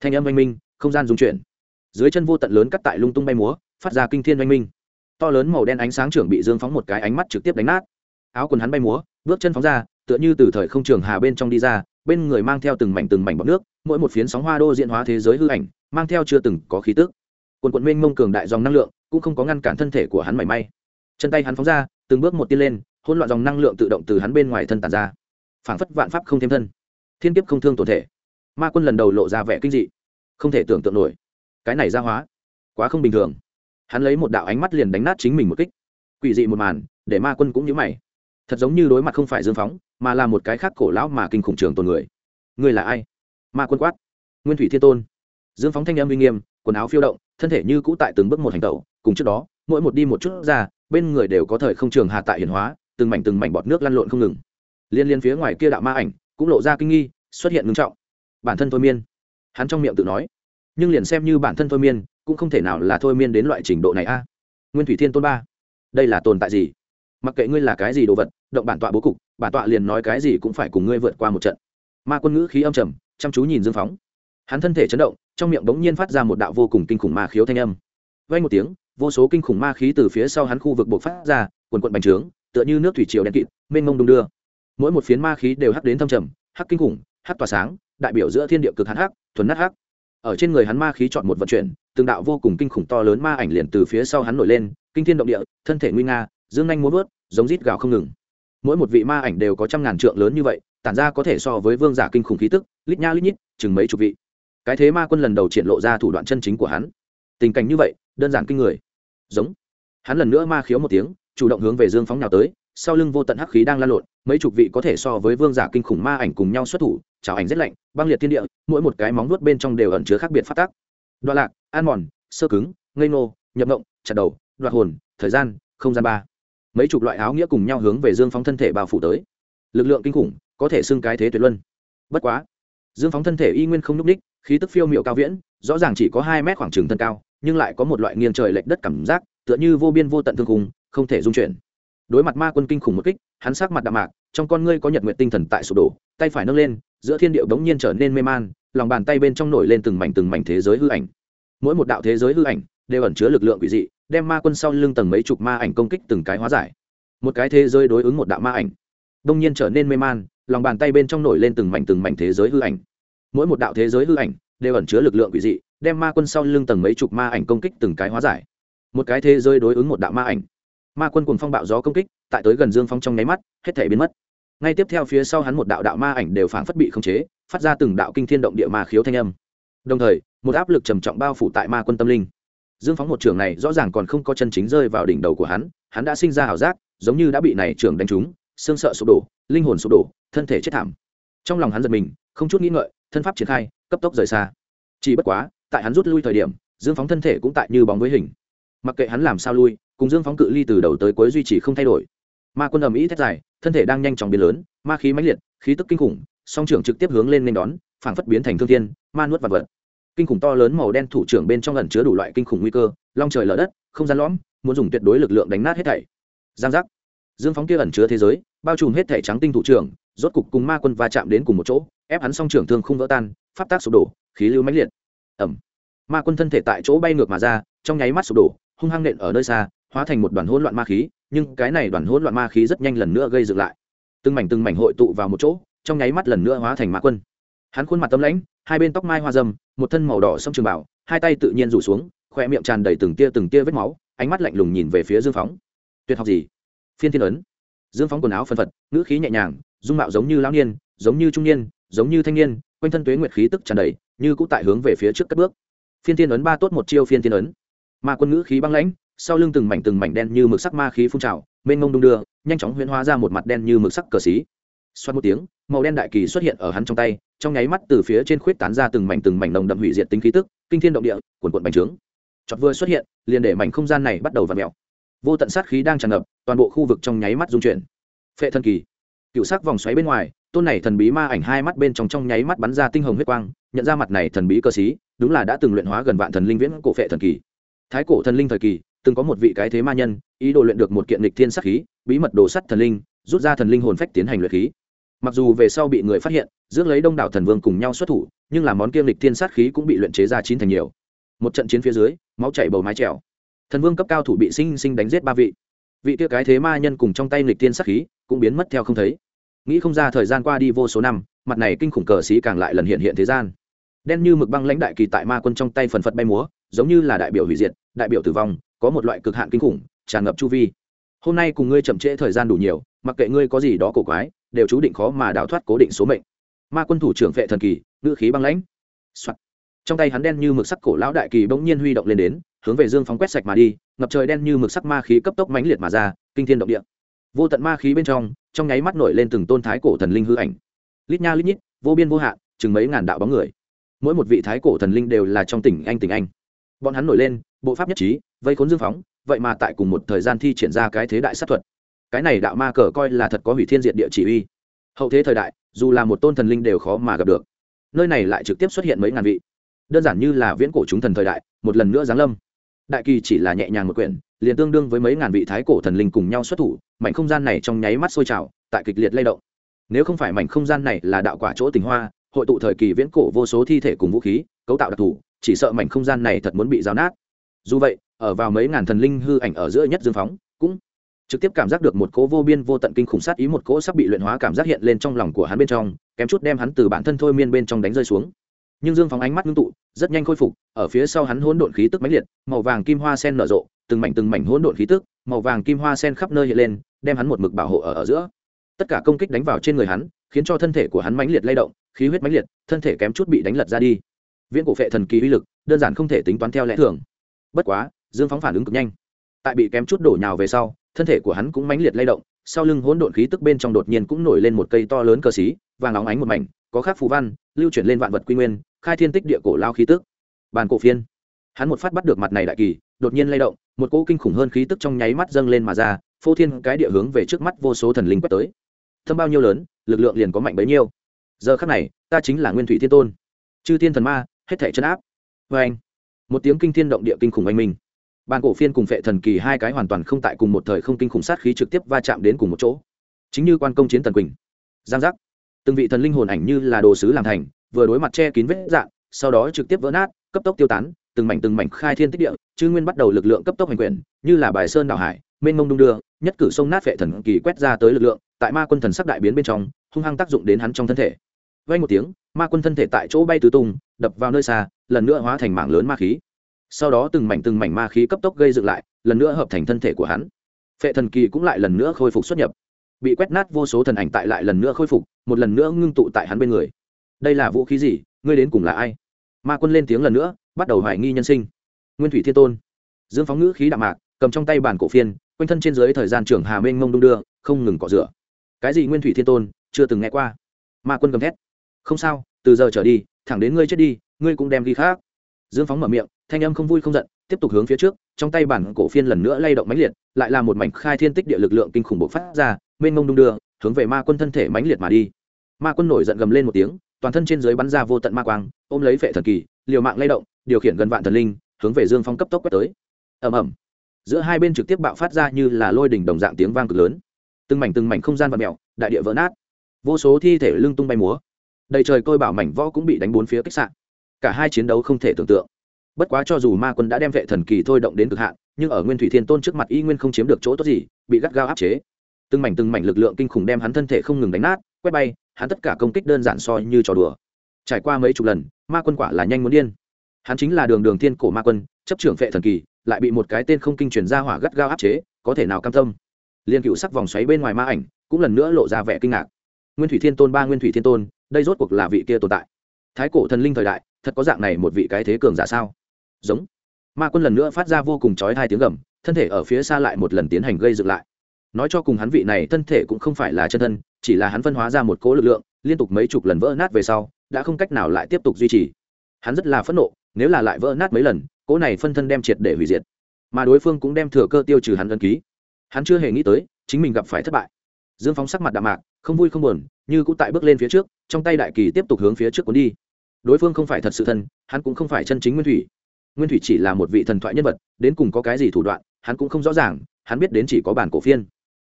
Thanh âm oanh minh, không gian dung chuyển. Dưới chân vô tận lớn cắt tại lung tung bay múa, phát ra kinh thiên oanh minh. To lớn màu đen ánh sáng trưởng bị dương phóng một cái ánh mắt trực tiếp đánh nát. Áo quần hắn bay múa, bước chân phóng ra, tựa như từ thời không trường hà bên trong đi ra, bên người mang theo từng mảnh từng mảnh bọc nước, mỗi một phiến sóng hoa đô diện hóa thế giới hư ảnh, mang theo chưa từng có khí tức. Quần quận mênh mông cường đại dòng năng lượng cũng không có ngăn cản thân thể của hắn mảy may. Chân tay hắn phóng ra, từng bước một tiên lên, hỗn loạn dòng năng lượng tự động từ hắn bên ngoài thân tàn ra phảng phất vạn pháp không thêm thân. Thiên kiếp không thương tổn thể. Ma quân lần đầu lộ ra vẻ kinh dị. Không thể tưởng tượng nổi. Cái này ra hóa, quá không bình thường. Hắn lấy một đạo ánh mắt liền đánh nát chính mình một kích. Quỷ dị một màn, để ma quân cũng nhớ mày. Thật giống như đối mặt không phải dương phóng, mà là một cái khác cổ lão mà kinh khủng trường tồn người. Người là ai? Ma quân quát. Nguyên thủy thiên tôn. Dương phóng thanh em uy nghiêm, quần áo phiêu động, thân thể như cũ tại từng bước một hành tẩu. Cùng trước đó, mỗi một đi một chút ra, bên người đều có thời không trường hà tại hiển hóa, từng mảnh từng mảnh bọt nước lăn lộn không ngừng liên liên phía ngoài kia đạo ma ảnh cũng lộ ra kinh nghi, xuất hiện ngưng trọng. Bản thân thôi miên. Hắn trong miệng tự nói. Nhưng liền xem như bản thân thôi miên, cũng không thể nào là thôi miên đến loại trình độ này a. Nguyên thủy thiên tôn ba, đây là tồn tại gì? Mặc kệ ngươi là cái gì đồ vật, động bản tọa bố cục, bản tọa liền nói cái gì cũng phải cùng ngươi vượt qua một trận. Ma quân ngữ khí âm trầm, chăm chú nhìn dương phóng. Hắn thân thể chấn động, trong miệng bỗng nhiên phát ra một đạo vô cùng kinh khủng ma khiếu thanh âm. Vay một tiếng, vô số kinh khủng ma khí từ phía sau hắn khu vực bộc phát ra, quần quận bành trướng, tựa như nước thủy triều đen kịt, mênh mông đung đưa mỗi một phiến ma khí đều hắc đến thâm trầm, hắc kinh khủng, hắc tỏa sáng, đại biểu giữa thiên địa cực hắn hắc, thuần nát hắc. Ở trên người hắn ma khí chọn một vận chuyển, từng đạo vô cùng kinh khủng to lớn ma ảnh liền từ phía sau hắn nổi lên, kinh thiên động địa, thân thể nguy nga, dương nhanh muốn vớt giống rít gào không ngừng. Mỗi một vị ma ảnh đều có trăm ngàn trượng lớn như vậy, tản ra có thể so với vương giả kinh khủng khí tức, lít nha lít nhít, chừng mấy chục vị. Cái thế ma quân lần đầu triển lộ ra thủ đoạn chân chính của hắn. Tình cảnh như vậy, đơn giản kinh người. Giống. Hắn lần nữa ma khiếu một tiếng, chủ động hướng về dương phóng nào tới sau lưng vô tận hắc khí đang lan lộn, mấy chục vị có thể so với vương giả kinh khủng ma ảnh cùng nhau xuất thủ, chào ảnh rét lạnh, băng liệt thiên địa, mỗi một cái móng nuốt bên trong đều ẩn chứa khác biệt phát tác. Đoạn lạc, an mòn, sơ cứng, ngây ngô, nhập động chặt đầu, đoạt hồn, thời gian, không gian ba. Mấy chục loại áo nghĩa cùng nhau hướng về dương phóng thân thể bao phủ tới. Lực lượng kinh khủng, có thể xưng cái thế tuyệt luân. Bất quá, dương phóng thân thể y nguyên không n ú c ních khí tức phiêu m i ệ u cao viễn, rõ ràng chỉ có hai mét khoảng trừng thân cao, nhưng lại có một loại nghiêng trời lệch đất cảm giác, tựa như vô biên vô tận thương khùng không thể dung chuyển đối mặt ma quân kinh khủng một kích, hắn sát mặt đạm mạc, trong con ngươi có nhật nguyện tinh thần tại sụp đổ, tay phải nâng lên, giữa thiên điệu đống nhiên trở nên mê man, lòng bàn tay bên trong nổi lên từng mảnh từng mảnh thế giới hư ảnh. Mỗi một đạo thế giới hư ảnh đều ẩn chứa lực lượng quỷ dị, đem ma quân sau lưng tầng mấy chục ma ảnh công kích từng cái hóa giải. Một cái thế giới đối ứng một đạo ma ảnh đông nhiên trở nên mê man, lòng bàn tay bên trong nổi lên từng mảnh từng mảnh thế giới hư ảnh. Mỗi một đạo thế giới hư ảnh đều ẩn chứa lực lượng quỷ dị, đem ma quân sau lưng tầng mấy chục ma ảnh công kích từng cái hóa giải. Một cái thế giới đối ứng một đạo ma ảnh ma quân cùng phong bạo gió công kích, tại tới gần dương phong trong nháy mắt, hết thể biến mất. Ngay tiếp theo phía sau hắn một đạo đạo ma ảnh đều phảng phất bị khống chế, phát ra từng đạo kinh thiên động địa ma khiếu thanh âm. Đồng thời, một áp lực trầm trọng bao phủ tại ma quân tâm linh. Dương phóng một trường này rõ ràng còn không có chân chính rơi vào đỉnh đầu của hắn hắn đã sinh ra ảo giác, giống như đã bị này trường đánh trúng, xương sợ sụp đổ, linh hồn sụp đổ, thân thể chết thảm. Trong lòng hắn giật mình, không chút nghĩ ngợi, thân pháp triển khai, cấp tốc rời xa. Chỉ bất quá, tại hắn rút lui thời điểm, dương phóng thân thể cũng tại như bóng với hình. Mặc kệ hắn làm sao lui cùng dương phóng cự ly từ đầu tới cuối duy trì không thay đổi. Ma quân ầm ĩ thét dài, thân thể đang nhanh chóng biến lớn, ma khí mãnh liệt, khí tức kinh khủng, song trưởng trực tiếp hướng lên nên đón, phảng phất biến thành thương thiên, ma nuốt vật vật. Kinh khủng to lớn màu đen thủ trưởng bên trong ẩn chứa đủ loại kinh khủng nguy cơ, long trời lở đất, không gian lõm, muốn dùng tuyệt đối lực lượng đánh nát hết thảy. Giang giác. Dương phóng kia ẩn chứa thế giới, bao trùm hết thảy trắng tinh thủ trưởng, rốt cục cùng ma quân va chạm đến cùng một chỗ, ép hắn song trưởng thương không vỡ tan, pháp tác sụp đổ, khí lưu mãnh liệt. Ẩm ma quân thân thể tại chỗ bay ngược mà ra, trong nháy mắt sụp đổ, hung hăng nện ở nơi xa hóa thành một đoàn hỗn loạn ma khí, nhưng cái này đoàn hỗn loạn ma khí rất nhanh lần nữa gây dựng lại. Từng mảnh từng mảnh hội tụ vào một chỗ, trong nháy mắt lần nữa hóa thành ma quân. Hắn khuôn mặt tấm lãnh, hai bên tóc mai hoa dâm, một thân màu đỏ sông trường bảo hai tay tự nhiên rủ xuống khoe miệng tràn đầy từng tia từng tia vết máu, ánh mắt lạnh lùng nhìn về phía dương phóng. Tuyệt học gì? Phiên thiên ấn. Dương phóng quần áo phân phật, ngữ khí nhẹ nhàng, dung mạo giống như lão niên, giống như trung niên, giống như thanh niên, quanh thân tuế nguyệt khí tức tràn đầy, như cũ tại hướng về phía trước cất bước. Phiên thiên ấn ba tốt một chiêu phiên thiên ấn. Ma quân ngữ khí băng lãnh sau lưng từng mảnh từng mảnh đen như mực sắc ma khí phun trào, mênh mông đung đưa, nhanh chóng huyễn hóa ra một mặt đen như mực sắc cờ xí. Xoát một tiếng, màu đen đại kỳ xuất hiện ở hắn trong tay, trong nháy mắt từ phía trên khuyết tán ra từng mảnh từng mảnh nồng đậm hủy diệt tính khí tức, kinh thiên động địa, cuồn cuộn bành trướng. Chọt vừa xuất hiện, liền để mảnh không gian này bắt đầu v ặ mẹo vô tận sát khí đang tràn ngập, toàn bộ khu vực trong nháy mắt dung chuyển. Phệ thần kỳ. Cựu sắc vòng xoáy bên ngoài, tôn này thần bí ma ảnh hai mắt bên trong trong nháy mắt bắn ra tinh hồng huyết quang, nhận ra mặt này thần bí cơ sĩ đúng là đã từng luyện hóa gần vạn thần linh viễn cổ phệ thần kỳ. Thái cổ thần linh thời kỳ từng có một vị cái thế ma nhân, ý đồ luyện được một kiện lịch thiên sắc khí, bí mật đồ sắt thần linh, rút ra thần linh hồn phách tiến hành luyện khí. Mặc dù về sau bị người phát hiện, rước lấy đông đảo thần vương cùng nhau xuất thủ, nhưng là món kiêm lịch thiên sát khí cũng bị luyện chế ra chín thành nhiều. Một trận chiến phía dưới, máu chảy bầu mái trèo. Thần vương cấp cao thủ bị sinh sinh đánh giết ba vị. Vị tiêu cái thế ma nhân cùng trong tay lịch thiên sát khí cũng biến mất theo không thấy. Nghĩ không ra thời gian qua đi vô số năm, mặt này kinh khủng cờ sĩ càng lại lần hiện hiện thế gian. Đen như mực băng lãnh đại kỳ tại ma quân trong tay phần phật bay múa, giống như là đại biểu hủy diệt, đại biểu tử vong có một loại cực hạn kinh khủng, tràn ngập chu vi. Hôm nay cùng ngươi chậm trễ thời gian đủ nhiều, mặc kệ ngươi có gì đó cổ quái, đều chú định khó mà đào thoát cố định số mệnh. Ma quân thủ trưởng vệ thần kỳ, ngữ khí băng lãnh、Soạn. trong tay hắn đen như mực sắc cổ lão đại kỳ bỗng nhiên huy động lên đến, hướng về dương phóng quét sạch mà đi, ngập trời đen như mực sắc ma khí cấp tốc mãnh liệt mà ra, kinh thiên động địa. Vô tận ma khí bên trong trong nháy mắt nổi lên từng tôn thái cổ thần linh hư ảnh. Lít nha lít nhít, vô biên vô hạn, chừng mấy ngàn đạo bóng người. Mỗi một vị thái cổ thần linh đều là trong tỉnh anh tỉnh anh. Bọn hắn nổi lên bộ pháp nhất trí, vây khốn dương phóng, vậy mà tại cùng một thời gian thi triển ra cái thế đại sát thuật. Cái này đạo ma cờ coi là thật có hủy thiên diệt địa chỉ uy. Hậu thế thời đại, dù là một tôn thần linh đều khó mà gặp được. Nơi này lại trực tiếp xuất hiện mấy ngàn vị. Đơn giản như là viễn cổ chúng thần thời đại, một lần nữa giáng lâm. Đại kỳ chỉ là nhẹ nhàng một quyển, liền tương đương với mấy ngàn vị thái cổ thần linh cùng nhau xuất thủ, mảnh không gian này trong nháy mắt sôi trào, tại kịch liệt lay động. Nếu không phải mảnh không gian này là đạo quả chỗ tình hoa, hội tụ thời kỳ viễn cổ vô số thi thể cùng vũ khí, cấu tạo đặc thù, chỉ sợ mảnh không gian này thật muốn bị rào nát dù vậy, ở vào mấy ngàn thần linh hư ảnh ở giữa nhất dương phóng, cũng trực tiếp cảm giác được một cỗ vô biên vô tận kinh khủng sát ý, một cỗ sắp bị luyện hóa cảm giác hiện lên trong lòng của hắn bên trong, kém chút đem hắn từ bản thân thôi miên bên trong đánh rơi xuống. Nhưng dương phóng ánh mắt ngưng tụ, rất nhanh khôi phục, ở phía sau hắn hỗn độn khí tức mãnh liệt, màu vàng kim hoa sen nở rộ, từng mảnh từng mảnh hỗn độn khí tức, màu vàng kim hoa sen khắp nơi hiện lên, đem hắn một mực bảo hộ ở ở giữa. Tất cả công kích đánh vào trên người hắn, khiến cho thân thể của hắn mãnh liệt lay động, khí huyết mãnh liệt, thân thể kém chút bị đánh lật ra đi. Viễn cổ phệ thần kỳ uy lực, đơn giản không thể tính toán theo lẽ thường bất quá, dương phóng phản ứng cực nhanh. Tại bị kém chút đổ nhào về sau, thân thể của hắn cũng mãnh liệt lay động, sau lưng hỗn độn khí tức bên trong đột nhiên cũng nổi lên một cây to lớn cờ xí, vàng óng ánh một mảnh, có khắc phù văn, lưu chuyển lên vạn vật quy nguyên, khai thiên tích địa cổ lao khí tức. Bàn cổ phiên. Hắn một phát bắt được mặt này đại kỳ, đột nhiên lay động, một cỗ kinh khủng hơn khí tức trong nháy mắt dâng lên mà ra, phô thiên cái địa hướng về trước mắt vô số thần linh quét tới. Thâm bao nhiêu lớn, lực lượng liền có mạnh bấy nhiêu. Giờ khắc này, ta chính là nguyên thủy thiên tôn. Chư thiên thần ma, hết thể chân áp. Vê anh một tiếng kinh thiên động địa kinh khủng anh minh. Bàn cổ phiên cùng phệ thần kỳ hai cái hoàn toàn không tại cùng một thời không kinh khủng sát khí trực tiếp va chạm đến cùng một chỗ. Chính như quan công chiến tần quỳnh. Giang giác. Từng vị thần linh hồn ảnh như là đồ sứ làm thành, vừa đối mặt che kín vết dạng, sau đó trực tiếp vỡ nát, cấp tốc tiêu tán, từng mảnh từng mảnh khai thiên tích địa, chư nguyên bắt đầu lực lượng cấp tốc hành quyền như là bài sơn đảo hải, mênh mông đung đưa, nhất cử sông nát phệ thần kỳ quét ra tới lực lượng, tại ma quân thần sắc đại biến bên trong, hung hăng tác dụng đến hắn trong thân thể vay một tiếng, ma quân thân thể tại chỗ bay tứ tung, đập vào nơi xa, lần nữa hóa thành mảng lớn ma khí. Sau đó từng mảnh từng mảnh ma khí cấp tốc gây dựng lại, lần nữa hợp thành thân thể của hắn. Phệ thần kỳ cũng lại lần nữa khôi phục xuất nhập. Bị quét nát vô số thần ảnh tại lại lần nữa khôi phục, một lần nữa ngưng tụ tại hắn bên người. Đây là vũ khí gì? Ngươi đến cùng là ai? Ma quân lên tiếng lần nữa, bắt đầu hoài nghi nhân sinh. Nguyên thủy thiên tôn. Dương phóng ngữ khí đạm mạc, cầm trong tay bản cổ phiên, quanh thân trên dưới thời gian trưởng hà mênh mông đung đưa, không ngừng cọ rửa. Cái gì nguyên thủy thiên tôn, chưa từng nghe qua. Ma quân cầm thét không sao, từ giờ trở đi, thẳng đến ngươi chết đi, ngươi cũng đem ghi khác. Dương phóng mở miệng, thanh âm không vui không giận, tiếp tục hướng phía trước, trong tay bản cổ phiên lần nữa lay động mãnh liệt, lại là một mảnh khai thiên tích địa lực lượng kinh khủng bộc phát ra, mênh mông đung đưa, hướng về ma quân thân thể mãnh liệt mà đi. Ma quân nổi giận gầm lên một tiếng, toàn thân trên dưới bắn ra vô tận ma quang, ôm lấy vệ thần kỳ, liều mạng lay động, điều khiển gần vạn thần linh, hướng về dương phong cấp tốc quét tới. Ầm ầm. Giữa hai bên trực tiếp bạo phát ra như là lôi đỉnh đồng dạng tiếng vang cực lớn. Từng mảnh từng mảnh không gian và mẹo đại địa vỡ nát. Vô số thi thể lưng tung bay múa đầy trời côi bảo mảnh võ cũng bị đánh bốn phía kích sạn. Cả hai chiến đấu không thể tưởng tượng. Bất quá cho dù ma quân đã đem vệ thần kỳ thôi động đến cực hạn, nhưng ở nguyên thủy thiên tôn trước mặt y nguyên không chiếm được chỗ tốt gì, bị gắt gao áp chế. Từng mảnh từng mảnh lực lượng kinh khủng đem hắn thân thể không ngừng đánh nát, quét bay, hắn tất cả công kích đơn giản so như trò đùa. Trải qua mấy chục lần, ma quân quả là nhanh muốn điên. Hắn chính là đường đường thiên cổ ma quân, chấp trưởng vệ thần kỳ, lại bị một cái tên không kinh truyền ra hỏa gắt gao áp chế, có thể nào cam tâm? Liên cựu sắc vòng xoáy bên ngoài ma ảnh cũng lần nữa lộ ra vẻ kinh ngạc. Nguyên thủy thiên tôn ba, nguyên thủy thiên tôn đây rốt cuộc là vị kia tồn tại. Thái cổ thần linh thời đại, thật có dạng này một vị cái thế cường giả sao? Giống. Ma quân lần nữa phát ra vô cùng chói hai tiếng gầm, thân thể ở phía xa lại một lần tiến hành gây dựng lại. Nói cho cùng hắn vị này thân thể cũng không phải là chân thân, chỉ là hắn phân hóa ra một cố lực lượng, liên tục mấy chục lần vỡ nát về sau, đã không cách nào lại tiếp tục duy trì. Hắn rất là phẫn nộ, nếu là lại vỡ nát mấy lần, cỗ này phân thân đem triệt để hủy diệt. Mà đối phương cũng đem thừa cơ tiêu trừ hắn ân ký. Hắn chưa hề nghĩ tới, chính mình gặp phải thất bại. Dương phóng sắc mặt đạm mạc, không vui không buồn như cũng tại bước lên phía trước, trong tay đại kỳ tiếp tục hướng phía trước cuốn đi. Đối phương không phải thật sự thân, hắn cũng không phải chân chính nguyên thủy. Nguyên thủy chỉ là một vị thần thoại nhân vật, đến cùng có cái gì thủ đoạn, hắn cũng không rõ ràng, hắn biết đến chỉ có bản cổ phiên.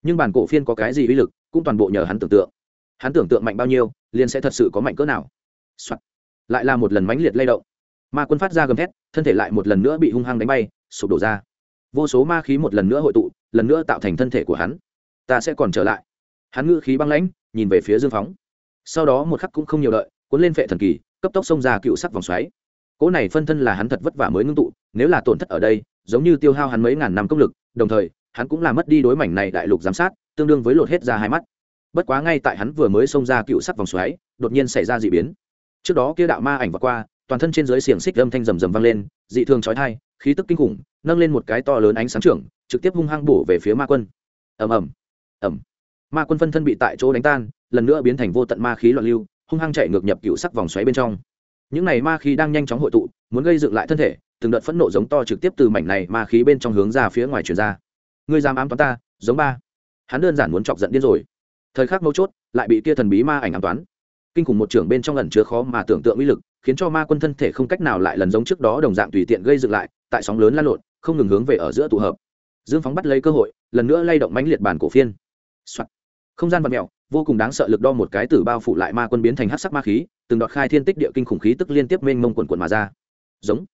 Nhưng bản cổ phiên có cái gì uy lực, cũng toàn bộ nhờ hắn tưởng tượng. Hắn tưởng tượng mạnh bao nhiêu, liền sẽ thật sự có mạnh cỡ nào、Soạn. lại là một lần mãnh liệt lay động. Ma quân phát ra gầm thét, thân thể lại một lần nữa bị hung hăng đánh bay, sụp đổ ra. Vô số ma khí một lần nữa hội tụ, lần nữa tạo thành thân thể của hắn. Ta sẽ còn trở lại. Hắn ngữ khí băng lãnh nhìn về phía dương phóng. Sau đó một khắc cũng không nhiều đợi, cuốn lên vệ thần kỳ, cấp tốc xông ra cựu sắc vòng xoáy. Cỗ này phân thân là hắn thật vất vả mới ngưng tụ, nếu là tổn thất ở đây, giống như tiêu hao hắn mấy ngàn năm công lực, đồng thời, hắn cũng làm mất đi đối mảnh này đại lục giám sát, tương đương với lột hết ra hai mắt. Bất quá ngay tại hắn vừa mới xông ra cựu sắc vòng xoáy, đột nhiên xảy ra d ị biến. Trước đó kia đạo ma ảnh vượt qua, toàn thân trên dưới xiềng xích âm thanh rầm rầm vang lên, dị thường trói thai khí tức kinh khủng, nâng lên một cái to lớn ánh sáng trưởng, trực tiếp hung hăng bổ về phía ma quân. Ầm ầm. Ầm ma quân phân thân bị tại chỗ đánh tan, lần nữa biến thành vô tận ma khí loạn lưu, hung hăng chạy ngược nhập cựu sắc vòng xoáy bên trong. Những này ma khí đang nhanh chóng hội tụ, muốn gây dựng lại thân thể, từng đợt phẫn nộ giống to trực tiếp từ mảnh này ma khí bên trong hướng ra phía ngoài truyền ra. Ngươi dám ám toán ta, giống ba. Hắn đơn giản muốn chọc giận điên rồi. Thời khắc mấu chốt, lại bị kia thần bí ma ảnh ám toán. Kinh khủng một trưởng bên trong lần chứa khó mà tưởng tượng uy lực, khiến cho ma quân thân thể không cách nào lại lần giống trước đó đồng dạng tùy tiện gây dựng lại, tại sóng lớn lan lộn, không ngừng hướng về ở giữa tụ hợp. Dương phóng bắt lấy cơ hội, lần nữa lay động mãnh liệt bản cổ phiên、Soạn không gian vật mẹo vô cùng đáng sợ lực đo một cái tử bao phủ lại ma quân biến thành hát sắc ma khí, từng đọt khai thiên tích địa kinh khủng khí tức liên tiếp mênh mông quần quần mà ra. Giống.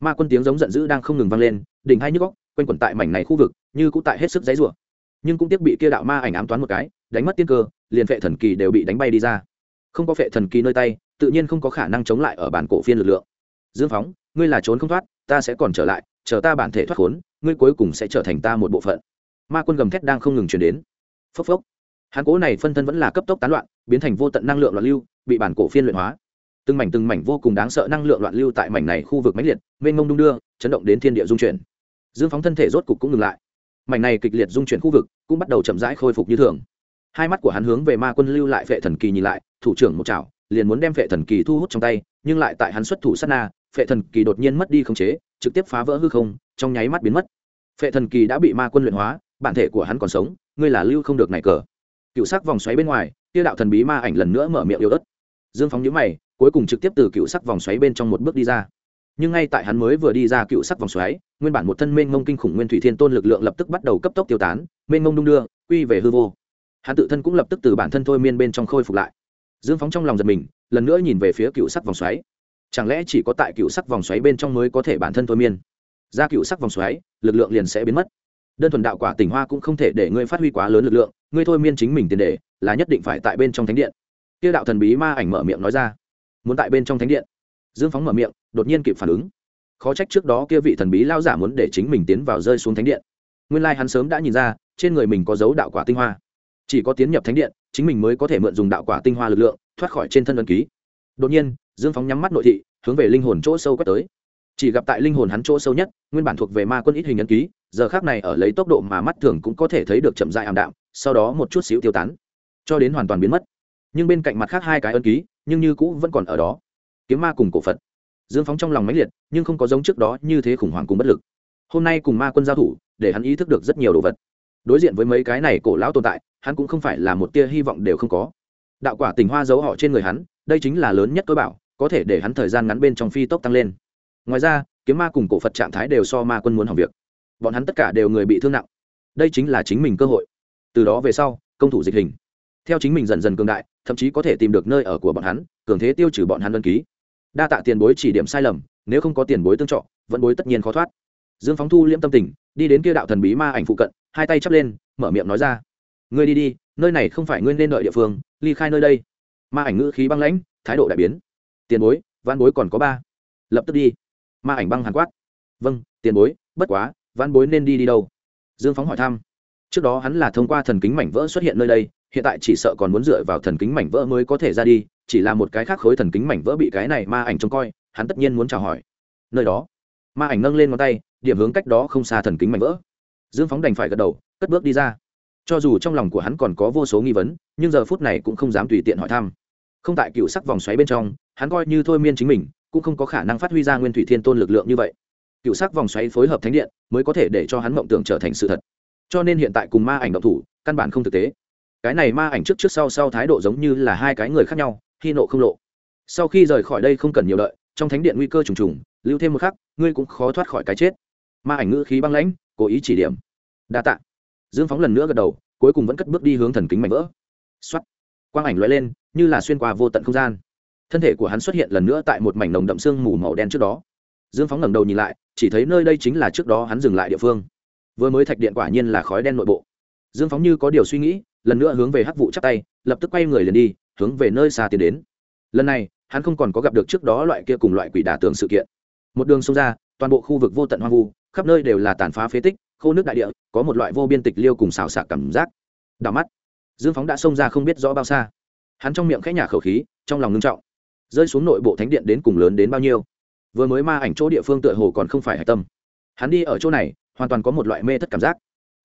Ma quân tiếng giống giận dữ đang không ngừng vang lên, đỉnh hai nhức góc quanh quẩn tại mảnh này khu vực, như cũng tại hết sức dãy rủa. Nhưng cũng tiếc bị kia đạo ma ảnh ám toán một cái, đánh mất tiên cơ, liền phệ thần kỳ đều bị đánh bay đi ra. Không có phệ thần kỳ nơi tay, tự nhiên không có khả năng chống lại ở bản cổ phiên lực lượng. Dương phóng, ngươi là trốn không thoát, ta sẽ còn trở lại, chờ ta bản thể thoát khốn, ngươi cuối cùng sẽ trở thành ta một bộ phận. Ma quân gầm thét đang không ngừng chuyển đến. Phốc phốc hắn cố này phân thân vẫn là cấp tốc tán loạn, biến thành vô tận năng lượng loạn lưu, bị bản cổ phiên luyện hóa. Từng mảnh từng mảnh vô cùng đáng sợ năng lượng loạn lưu tại mảnh này khu vực mãnh liệt, mênh mông đung đưa, chấn động đến thiên địa dung chuyển. Dương phóng thân thể rốt cục cũng ngừng lại. Mảnh này kịch liệt dung chuyển khu vực cũng bắt đầu chậm rãi khôi phục như thường. Hai mắt của hắn hướng về ma quân lưu lại vệ thần kỳ nhìn lại, thủ trưởng một chảo, liền muốn đem vệ thần kỳ thu hút trong tay, nhưng lại tại hắn xuất thủ sát na vệ thần kỳ đột nhiên mất đi khống chế, trực tiếp phá vỡ hư không, trong nháy mắt biến mất. Vệ thần kỳ đã bị ma quân luyện hóa, bản thể của hắn còn sống, ngươi là lưu không được này cờ cựu sắc vòng xoáy bên ngoài Tia đạo thần bí ma ảnh lần nữa mở miệng yếu ớt. Dương phóng nhíu mày, cuối cùng trực tiếp từ cựu sắc vòng xoáy bên trong một bước đi ra. Nhưng ngay tại hắn mới vừa đi ra cựu sắc vòng xoáy, nguyên bản một thân mênh mông kinh khủng nguyên thủy thiên tôn lực lượng lập tức bắt đầu cấp tốc tiêu tán, mênh mông đung đưa, quy về hư vô. Hắn tự thân cũng lập tức từ bản thân thôi miên bên trong khôi phục lại. Dương phóng trong lòng giật mình, lần nữa nhìn về phía cựu sắc vòng xoáy. Chẳng lẽ chỉ có tại cựu sắc vòng xoáy bên trong mới có thể bản thân thôi miên? Ra cựu sắc vòng xoáy, lực lượng liền sẽ biến mất. Đơn thuần đạo quả tỉnh hoa cũng không thể để ngươi phát huy quá lớn lực lượng ngươi thôi miên chính mình tiền đề, là nhất định phải tại bên trong thánh điện. Kia đạo thần bí ma ảnh mở miệng nói ra. Muốn tại bên trong thánh điện. Dương phóng mở miệng, đột nhiên kịp phản ứng. Khó trách trước đó kia vị thần bí lao giả muốn để chính mình tiến vào rơi xuống thánh điện. Nguyên lai hắn sớm đã nhìn ra, trên người mình có dấu đạo quả tinh hoa. Chỉ có tiến nhập thánh điện, chính mình mới có thể mượn dùng đạo quả tinh hoa lực lượng, thoát khỏi trên thân ân ký. Đột nhiên, dương phóng nhắm mắt nội thị, hướng về linh hồn chỗ sâu quét tới chỉ gặp tại linh hồn hắn chỗ sâu nhất, nguyên bản thuộc về ma quân ít hình ấn ký, giờ khác này ở lấy tốc độ mà mắt thường cũng có thể thấy được chậm dại ảm đạm, sau đó một chút xíu tiêu tán, cho đến hoàn toàn biến mất. Nhưng bên cạnh mặt khác hai cái ấn ký, nhưng như cũ vẫn còn ở đó. Kiếm ma cùng cổ phật. Dương phóng trong lòng mãnh liệt, nhưng không có giống trước đó như thế khủng hoảng cùng bất lực. Hôm nay cùng ma quân giao thủ, để hắn ý thức được rất nhiều đồ vật. Đối diện với mấy cái này cổ lão tồn tại, hắn cũng không phải là một tia hy vọng đều không có. Đạo quả tình hoa giấu họ trên người hắn, đây chính là lớn nhất tôi bảo, có thể để hắn thời gian ngắn bên trong phi tốc tăng lên ngoài ra, kiếm ma cùng cổ phật trạng thái đều so ma quân muốn hỏng việc. Bọn hắn tất cả đều người bị thương nặng. Đây chính là chính mình cơ hội. Từ đó về sau, công thủ dịch hình. Theo chính mình dần dần cường đại, thậm chí có thể tìm được nơi ở của bọn hắn, cường thế tiêu trừ bọn hắn đơn ký. Đa tạ tiền bối chỉ điểm sai lầm, nếu không có tiền bối tương trọ vẫn bối tất nhiên khó thoát. Dương phóng thu liễm tâm tình, đi đến kia đạo thần bí ma ảnh phụ cận, hai tay chắp lên, mở miệng nói ra. Ngươi đi đi, nơi này không phải ngươi nên đợi địa phương, ly khai nơi đây. Ma ảnh ngữ khí băng lãnh, thái độ đại biến. Tiền bối, văn bối còn có ba. Lập tức đi ma ảnh băng hàn quát. Vâng tiền bối, bất quá văn bối nên đi đi đâu? Dương phóng hỏi thăm. Trước đó hắn là thông qua thần kính mảnh vỡ xuất hiện nơi đây, hiện tại chỉ sợ còn muốn dựa vào thần kính mảnh vỡ mới có thể ra đi, chỉ là một cái khác khối thần kính mảnh vỡ bị cái này ma ảnh trông coi, hắn tất nhiên muốn chào hỏi. Nơi đó, ma ảnh nâng lên ngón tay, điểm hướng cách đó không xa thần kính mảnh vỡ. Dương phóng đành phải gật đầu, cất bước đi ra. Cho dù trong lòng của hắn còn có vô số nghi vấn, nhưng giờ phút này cũng không dám tùy tiện hỏi thăm. Không tại cựu sắc vòng xoáy bên trong, hắn coi như thôi miên chính mình cũng không có khả năng phát huy ra nguyên thủy thiên tôn lực lượng như vậy. Cựu sắc vòng xoáy phối hợp thánh điện mới có thể để cho hắn mộng tưởng trở thành sự thật. Cho nên hiện tại cùng ma ảnh động thủ căn bản không thực tế. Cái này ma ảnh trước trước sau sau thái độ giống như là hai cái người khác nhau khi nộ không lộ. Sau khi rời khỏi đây không cần nhiều lợi, trong thánh điện nguy cơ trùng trùng lưu thêm một khắc ngươi cũng khó thoát khỏi cái chết. Ma ảnh ngữ khí băng lãnh cố ý chỉ điểm. Đa tạ. Dương phóng lần nữa gật đầu cuối cùng vẫn cất bước đi hướng thần kính mảnh vỡ. X quang ảnh l lên như là xuyên qua vô tận không gian thân thể của hắn xuất hiện lần nữa tại một mảnh nồng đậm sương mù màu đen trước đó. Dương phóng ngẩng đầu nhìn lại, chỉ thấy nơi đây chính là trước đó hắn dừng lại địa phương. Vừa mới thạch điện quả nhiên là khói đen nội bộ. Dương phóng như có điều suy nghĩ, lần nữa hướng về hắc vụ chắc tay, lập tức quay người liền đi, hướng về nơi xa tiến đến. Lần này, hắn không còn có gặp được trước đó loại kia cùng loại quỷ đả tường sự kiện. Một đường sông ra, toàn bộ khu vực vô tận hoang vu, khắp nơi đều là tàn phá phế tích, khô nước đại địa, có một loại vô biên tịch liêu cùng xào xạc cảm giác. Đảo mắt, dương phóng đã xông ra không biết rõ bao xa. Hắn trong miệng khẽ nhả khẩu khí, trong lòng ngưng trọng rơi xuống nội bộ thánh điện đến cùng lớn đến bao nhiêu. Vừa mới ma ảnh chỗ địa phương tựa hồ còn không phải hạch tâm. Hắn đi ở chỗ này, hoàn toàn có một loại mê thất cảm giác.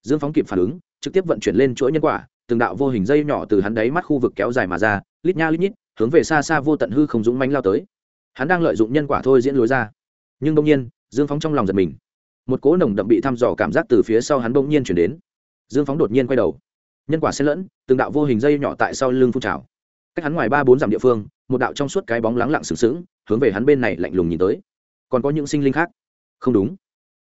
Dương phóng kịp phản ứng, trực tiếp vận chuyển lên chuỗi nhân quả, từng đạo vô hình dây nhỏ từ hắn đáy mắt khu vực kéo dài mà ra, lít nha lít nhít, hướng về xa xa vô tận hư không dũng mánh lao tới. Hắn đang lợi dụng nhân quả thôi diễn lối ra. Nhưng đông nhiên, dương phóng trong lòng giật mình. Một cỗ nồng đậm bị thăm dò cảm giác từ phía sau hắn bỗng nhiên chuyển đến. Dương phóng đột nhiên quay đầu. Nhân quả xen lẫn, từng đạo vô hình dây nhỏ tại sau lưng phun trào. Cách hắn ngoài ba bốn dặm địa phương một đạo trong suốt cái bóng lắng lặng sừng sững, hướng về hắn bên này lạnh lùng nhìn tới. Còn có những sinh linh khác? Không đúng.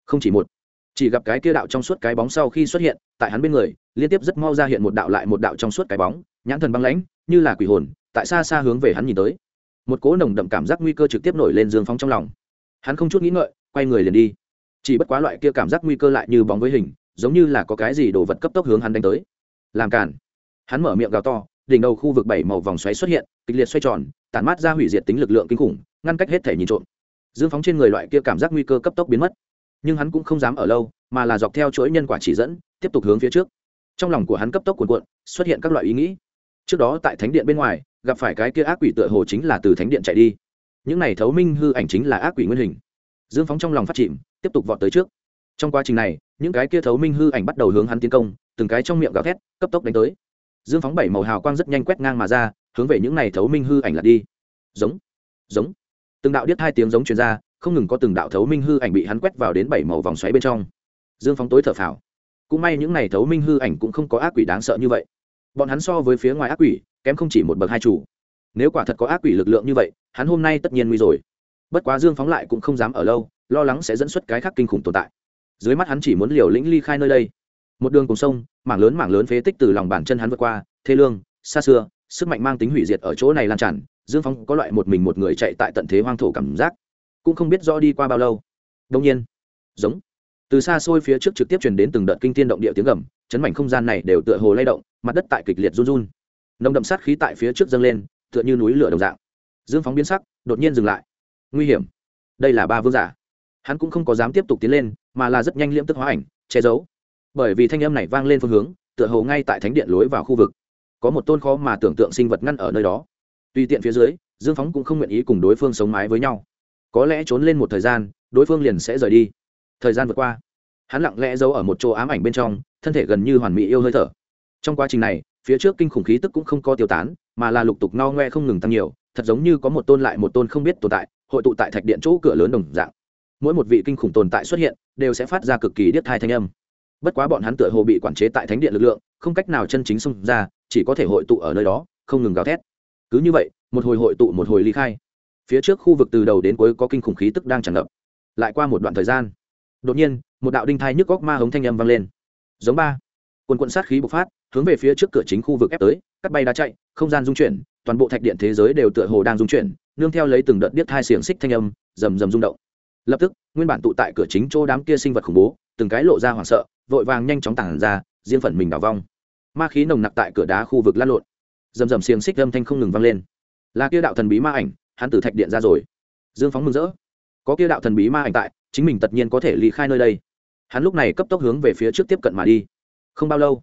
Không chỉ một. Chỉ gặp cái kia đạo trong suốt cái bóng sau khi xuất hiện, tại hắn bên người, liên tiếp rất mau ra hiện một đạo lại một đạo trong suốt cái bóng, nhãn thần băng lãnh, như là quỷ hồn, tại xa xa hướng về hắn nhìn tới. Một cỗ nồng đậm cảm giác nguy cơ trực tiếp nổi lên dương phóng trong lòng. Hắn không chút nghĩ ngợi, quay người liền đi. Chỉ bất quá loại kia cảm giác nguy cơ lại như bóng với hình, giống như là có cái gì đồ vật cấp tốc hướng hắn đánh tới. Làm cản hắn mở miệng gào to đỉnh đầu khu vực bảy màu vòng xoáy xuất hiện, kịch liệt xoay tròn, tản mát ra hủy diệt tính lực lượng kinh khủng, ngăn cách hết thể nhìn trộm. Dương phóng trên người loại kia cảm giác nguy cơ cấp tốc biến mất. Nhưng hắn cũng không dám ở lâu, mà là dọc theo chuỗi nhân quả chỉ dẫn, tiếp tục hướng phía trước. Trong lòng của hắn cấp tốc cuồn cuộn, xuất hiện các loại ý nghĩ. Trước đó tại thánh điện bên ngoài, gặp phải cái kia ác quỷ tựa hồ chính là từ thánh điện chạy đi. Những này thấu minh hư ảnh chính là ác quỷ nguyên hình. Dương phóng trong lòng phát chìm, tiếp tục vọt tới trước. Trong quá trình này, những cái kia thấu minh hư ảnh bắt đầu hướng hắn tiến công, từng cái trong miệng gào thét, cấp tốc đánh tới dương phóng bảy màu hào quang rất nhanh quét ngang mà ra, hướng về những này thấu minh hư ảnh là đi. Giống giống. Từng đạo điếc hai tiếng giống truyền ra, không ngừng có từng đạo thấu minh hư ảnh bị hắn quét vào đến bảy màu vòng xoáy bên trong. Dương phóng tối thở phào. Cũng may những này thấu minh hư ảnh cũng không có ác quỷ đáng sợ như vậy. Bọn hắn so với phía ngoài ác quỷ, kém không chỉ một bậc hai chủ. Nếu quả thật có ác quỷ lực lượng như vậy, hắn hôm nay tất nhiên nguy rồi. Bất quá dương phóng lại cũng không dám ở lâu, lo lắng sẽ dẫn xuất cái khác kinh khủng tồn tại. Dưới mắt hắn chỉ muốn liều lĩnh ly khai nơi đây một đường cùng sông, mảng lớn mảng lớn phế tích từ lòng bàn chân hắn vượt qua thế lương, xa xưa, sức mạnh mang tính hủy diệt ở chỗ này lan tràn, dương Phong có loại một mình một người chạy tại tận thế hoang thổ cảm giác, cũng không biết rõ đi qua bao lâu. Đông nhiên, giống, từ xa xôi phía trước trực tiếp truyền đến từng đợt kinh thiên động địa tiếng gầm, chấn mảnh không gian này đều tựa hồ lay động, mặt đất tại kịch liệt run run. Nồng đậm sát khí tại phía trước dâng lên, tựa như núi lửa đồng dạng. Dương phóng biến sắc, đột nhiên dừng lại. Nguy hiểm. Đây là ba vương giả. Hắn cũng không có dám tiếp tục tiến lên, mà là rất nhanh liễm tức hóa ảnh, che giấu bởi vì thanh âm này vang lên phương hướng, tựa hồ ngay tại thánh điện lối vào khu vực. Có một tôn khó mà tưởng tượng sinh vật ngăn ở nơi đó. Tùy tiện phía dưới, dương phóng cũng không nguyện ý cùng đối phương sống mái với nhau. Có lẽ trốn lên một thời gian, đối phương liền sẽ rời đi. Thời gian vượt qua, hắn lặng lẽ giấu ở một chỗ ám ảnh bên trong, thân thể gần như hoàn mỹ yêu hơi thở. Trong quá trình này, phía trước kinh khủng khí tức cũng không có tiêu tán, mà là lục tục no ngoe không ngừng tăng nhiều, thật giống như có một tôn lại một tôn không biết tồn tại, hội tụ tại thạch điện chỗ cửa lớn đồng dạng. Mỗi một vị kinh khủng tồn tại xuất hiện, đều sẽ phát ra cực kỳ điếc thai thanh âm bất quá bọn hắn tựa hồ bị quản chế tại thánh điện lực lượng, không cách nào chân chính xông ra, chỉ có thể hội tụ ở nơi đó, không ngừng gào thét. Cứ như vậy, một hồi hội tụ một hồi ly khai. Phía trước khu vực từ đầu đến cuối có kinh khủng khí tức đang tràn ngập. Lại qua một đoạn thời gian, đột nhiên, một đạo đinh thai nhức góc ma hống thanh âm vang lên. Giống ba. Quần quận sát khí bộc phát, hướng về phía trước cửa chính khu vực ép tới, cắt bay đá chạy, không gian dung chuyển, toàn bộ thạch điện thế giới đều tựa hồ đang dung chuyển, nương theo lấy từng đợt điếc hai xiềng xích thanh âm, rầm rầm rung động. Lập tức, nguyên bản tụ tại cửa chính chỗ đám kia sinh vật khủng bố từng cái lộ ra hoảng sợ, vội vàng nhanh chóng tản ra, riêng phần mình đào vong. Ma khí nồng nặc tại cửa đá khu vực lăn lộn. Rầm rầm xiềng xích âm thanh không ngừng vang lên. Là kia đạo thần bí ma ảnh, hắn từ thạch điện ra rồi. Dương phóng mừng rỡ. Có kia đạo thần bí ma ảnh tại, chính mình tất nhiên có thể ly khai nơi đây. Hắn lúc này cấp tốc hướng về phía trước tiếp cận mà đi. Không bao lâu,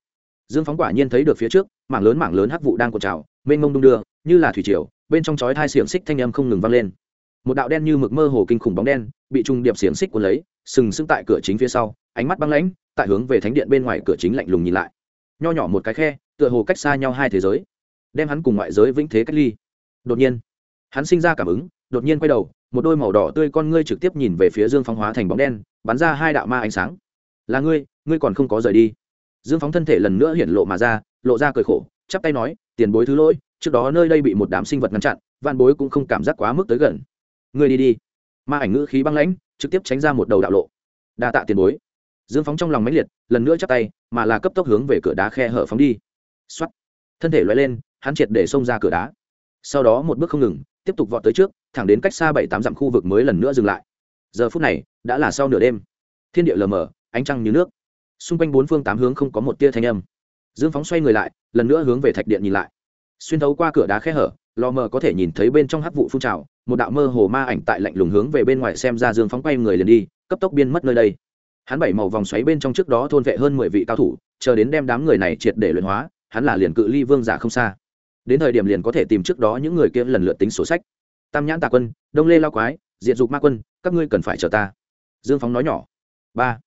dương phóng quả nhiên thấy được phía trước, mảng lớn mảng lớn hắc vụ đang cột trào, mênh mông đung đưa, như là thủy triều, bên trong chói hai xiềng xích thanh âm không ngừng vang lên. Một đạo đen như mực mơ hồ kinh khủng bóng đen, bị trung điệp xiềng xích cuốn lấy, sừng sững tại cửa chính phía sau ánh mắt băng lãnh, tại hướng về thánh điện bên ngoài cửa chính lạnh lùng nhìn lại. Nho nhỏ một cái khe, tựa hồ cách xa nhau hai thế giới. Đem hắn cùng ngoại giới vĩnh thế cách ly. Đột nhiên, hắn sinh ra cảm ứng, đột nhiên quay đầu, một đôi màu đỏ tươi con ngươi trực tiếp nhìn về phía dương phóng hóa thành bóng đen, bắn ra hai đạo ma ánh sáng. Là ngươi ngươi còn không có rời đi. Dương phóng thân thể lần nữa hiện lộ mà ra, lộ ra cười khổ, chắp tay nói, tiền bối thứ lỗi, trước đó nơi đây bị một đám sinh vật ngăn chặn, vạn bối cũng không cảm giác quá mức tới gần. Ngươi đi đi. Ma ảnh ngữ khí băng lãnh, trực tiếp tránh ra một đầu đạo lộ. Đa tạ tiền bối dương phóng trong lòng mãnh liệt, lần nữa chắp tay, mà là cấp tốc hướng về cửa đá khe hở phóng đi. X thân thể loay lên, hắn triệt để xông ra cửa đá. Sau đó một bước không ngừng, tiếp tục vọt tới trước, thẳng đến cách xa bảy tám dặm khu vực mới lần nữa dừng lại. Giờ phút này, đã là sau nửa đêm. Thiên địa lờ mờ, ánh trăng như nước. Xung quanh bốn phương tám hướng không có một tia thanh âm. Dương phóng xoay người lại, lần nữa hướng về thạch điện nhìn lại. Xuyên thấu qua cửa đá khe hở lò mờ có thể nhìn thấy bên trong hắc vụ phun trào, một đạo mơ hồ ma ảnh tại lạnh lùng hướng về bên ngoài xem ra dương phóng quay người liền đi, cấp tốc biên mất nơi đây hắn bảy màu vòng xoáy bên trong trước đó thôn vệ hơn mười vị cao thủ, chờ đến đem đám người này triệt để luyện hóa, hắn là liền cự ly vương giả không xa. Đến thời điểm liền có thể tìm trước đó những người kia lần lượt tính sổ sách. Tam nhãn tà quân, đông lê lao quái diện dục ma quân, các ngươi cần phải chờ ta. Dương phóng nói nhỏ. Ba.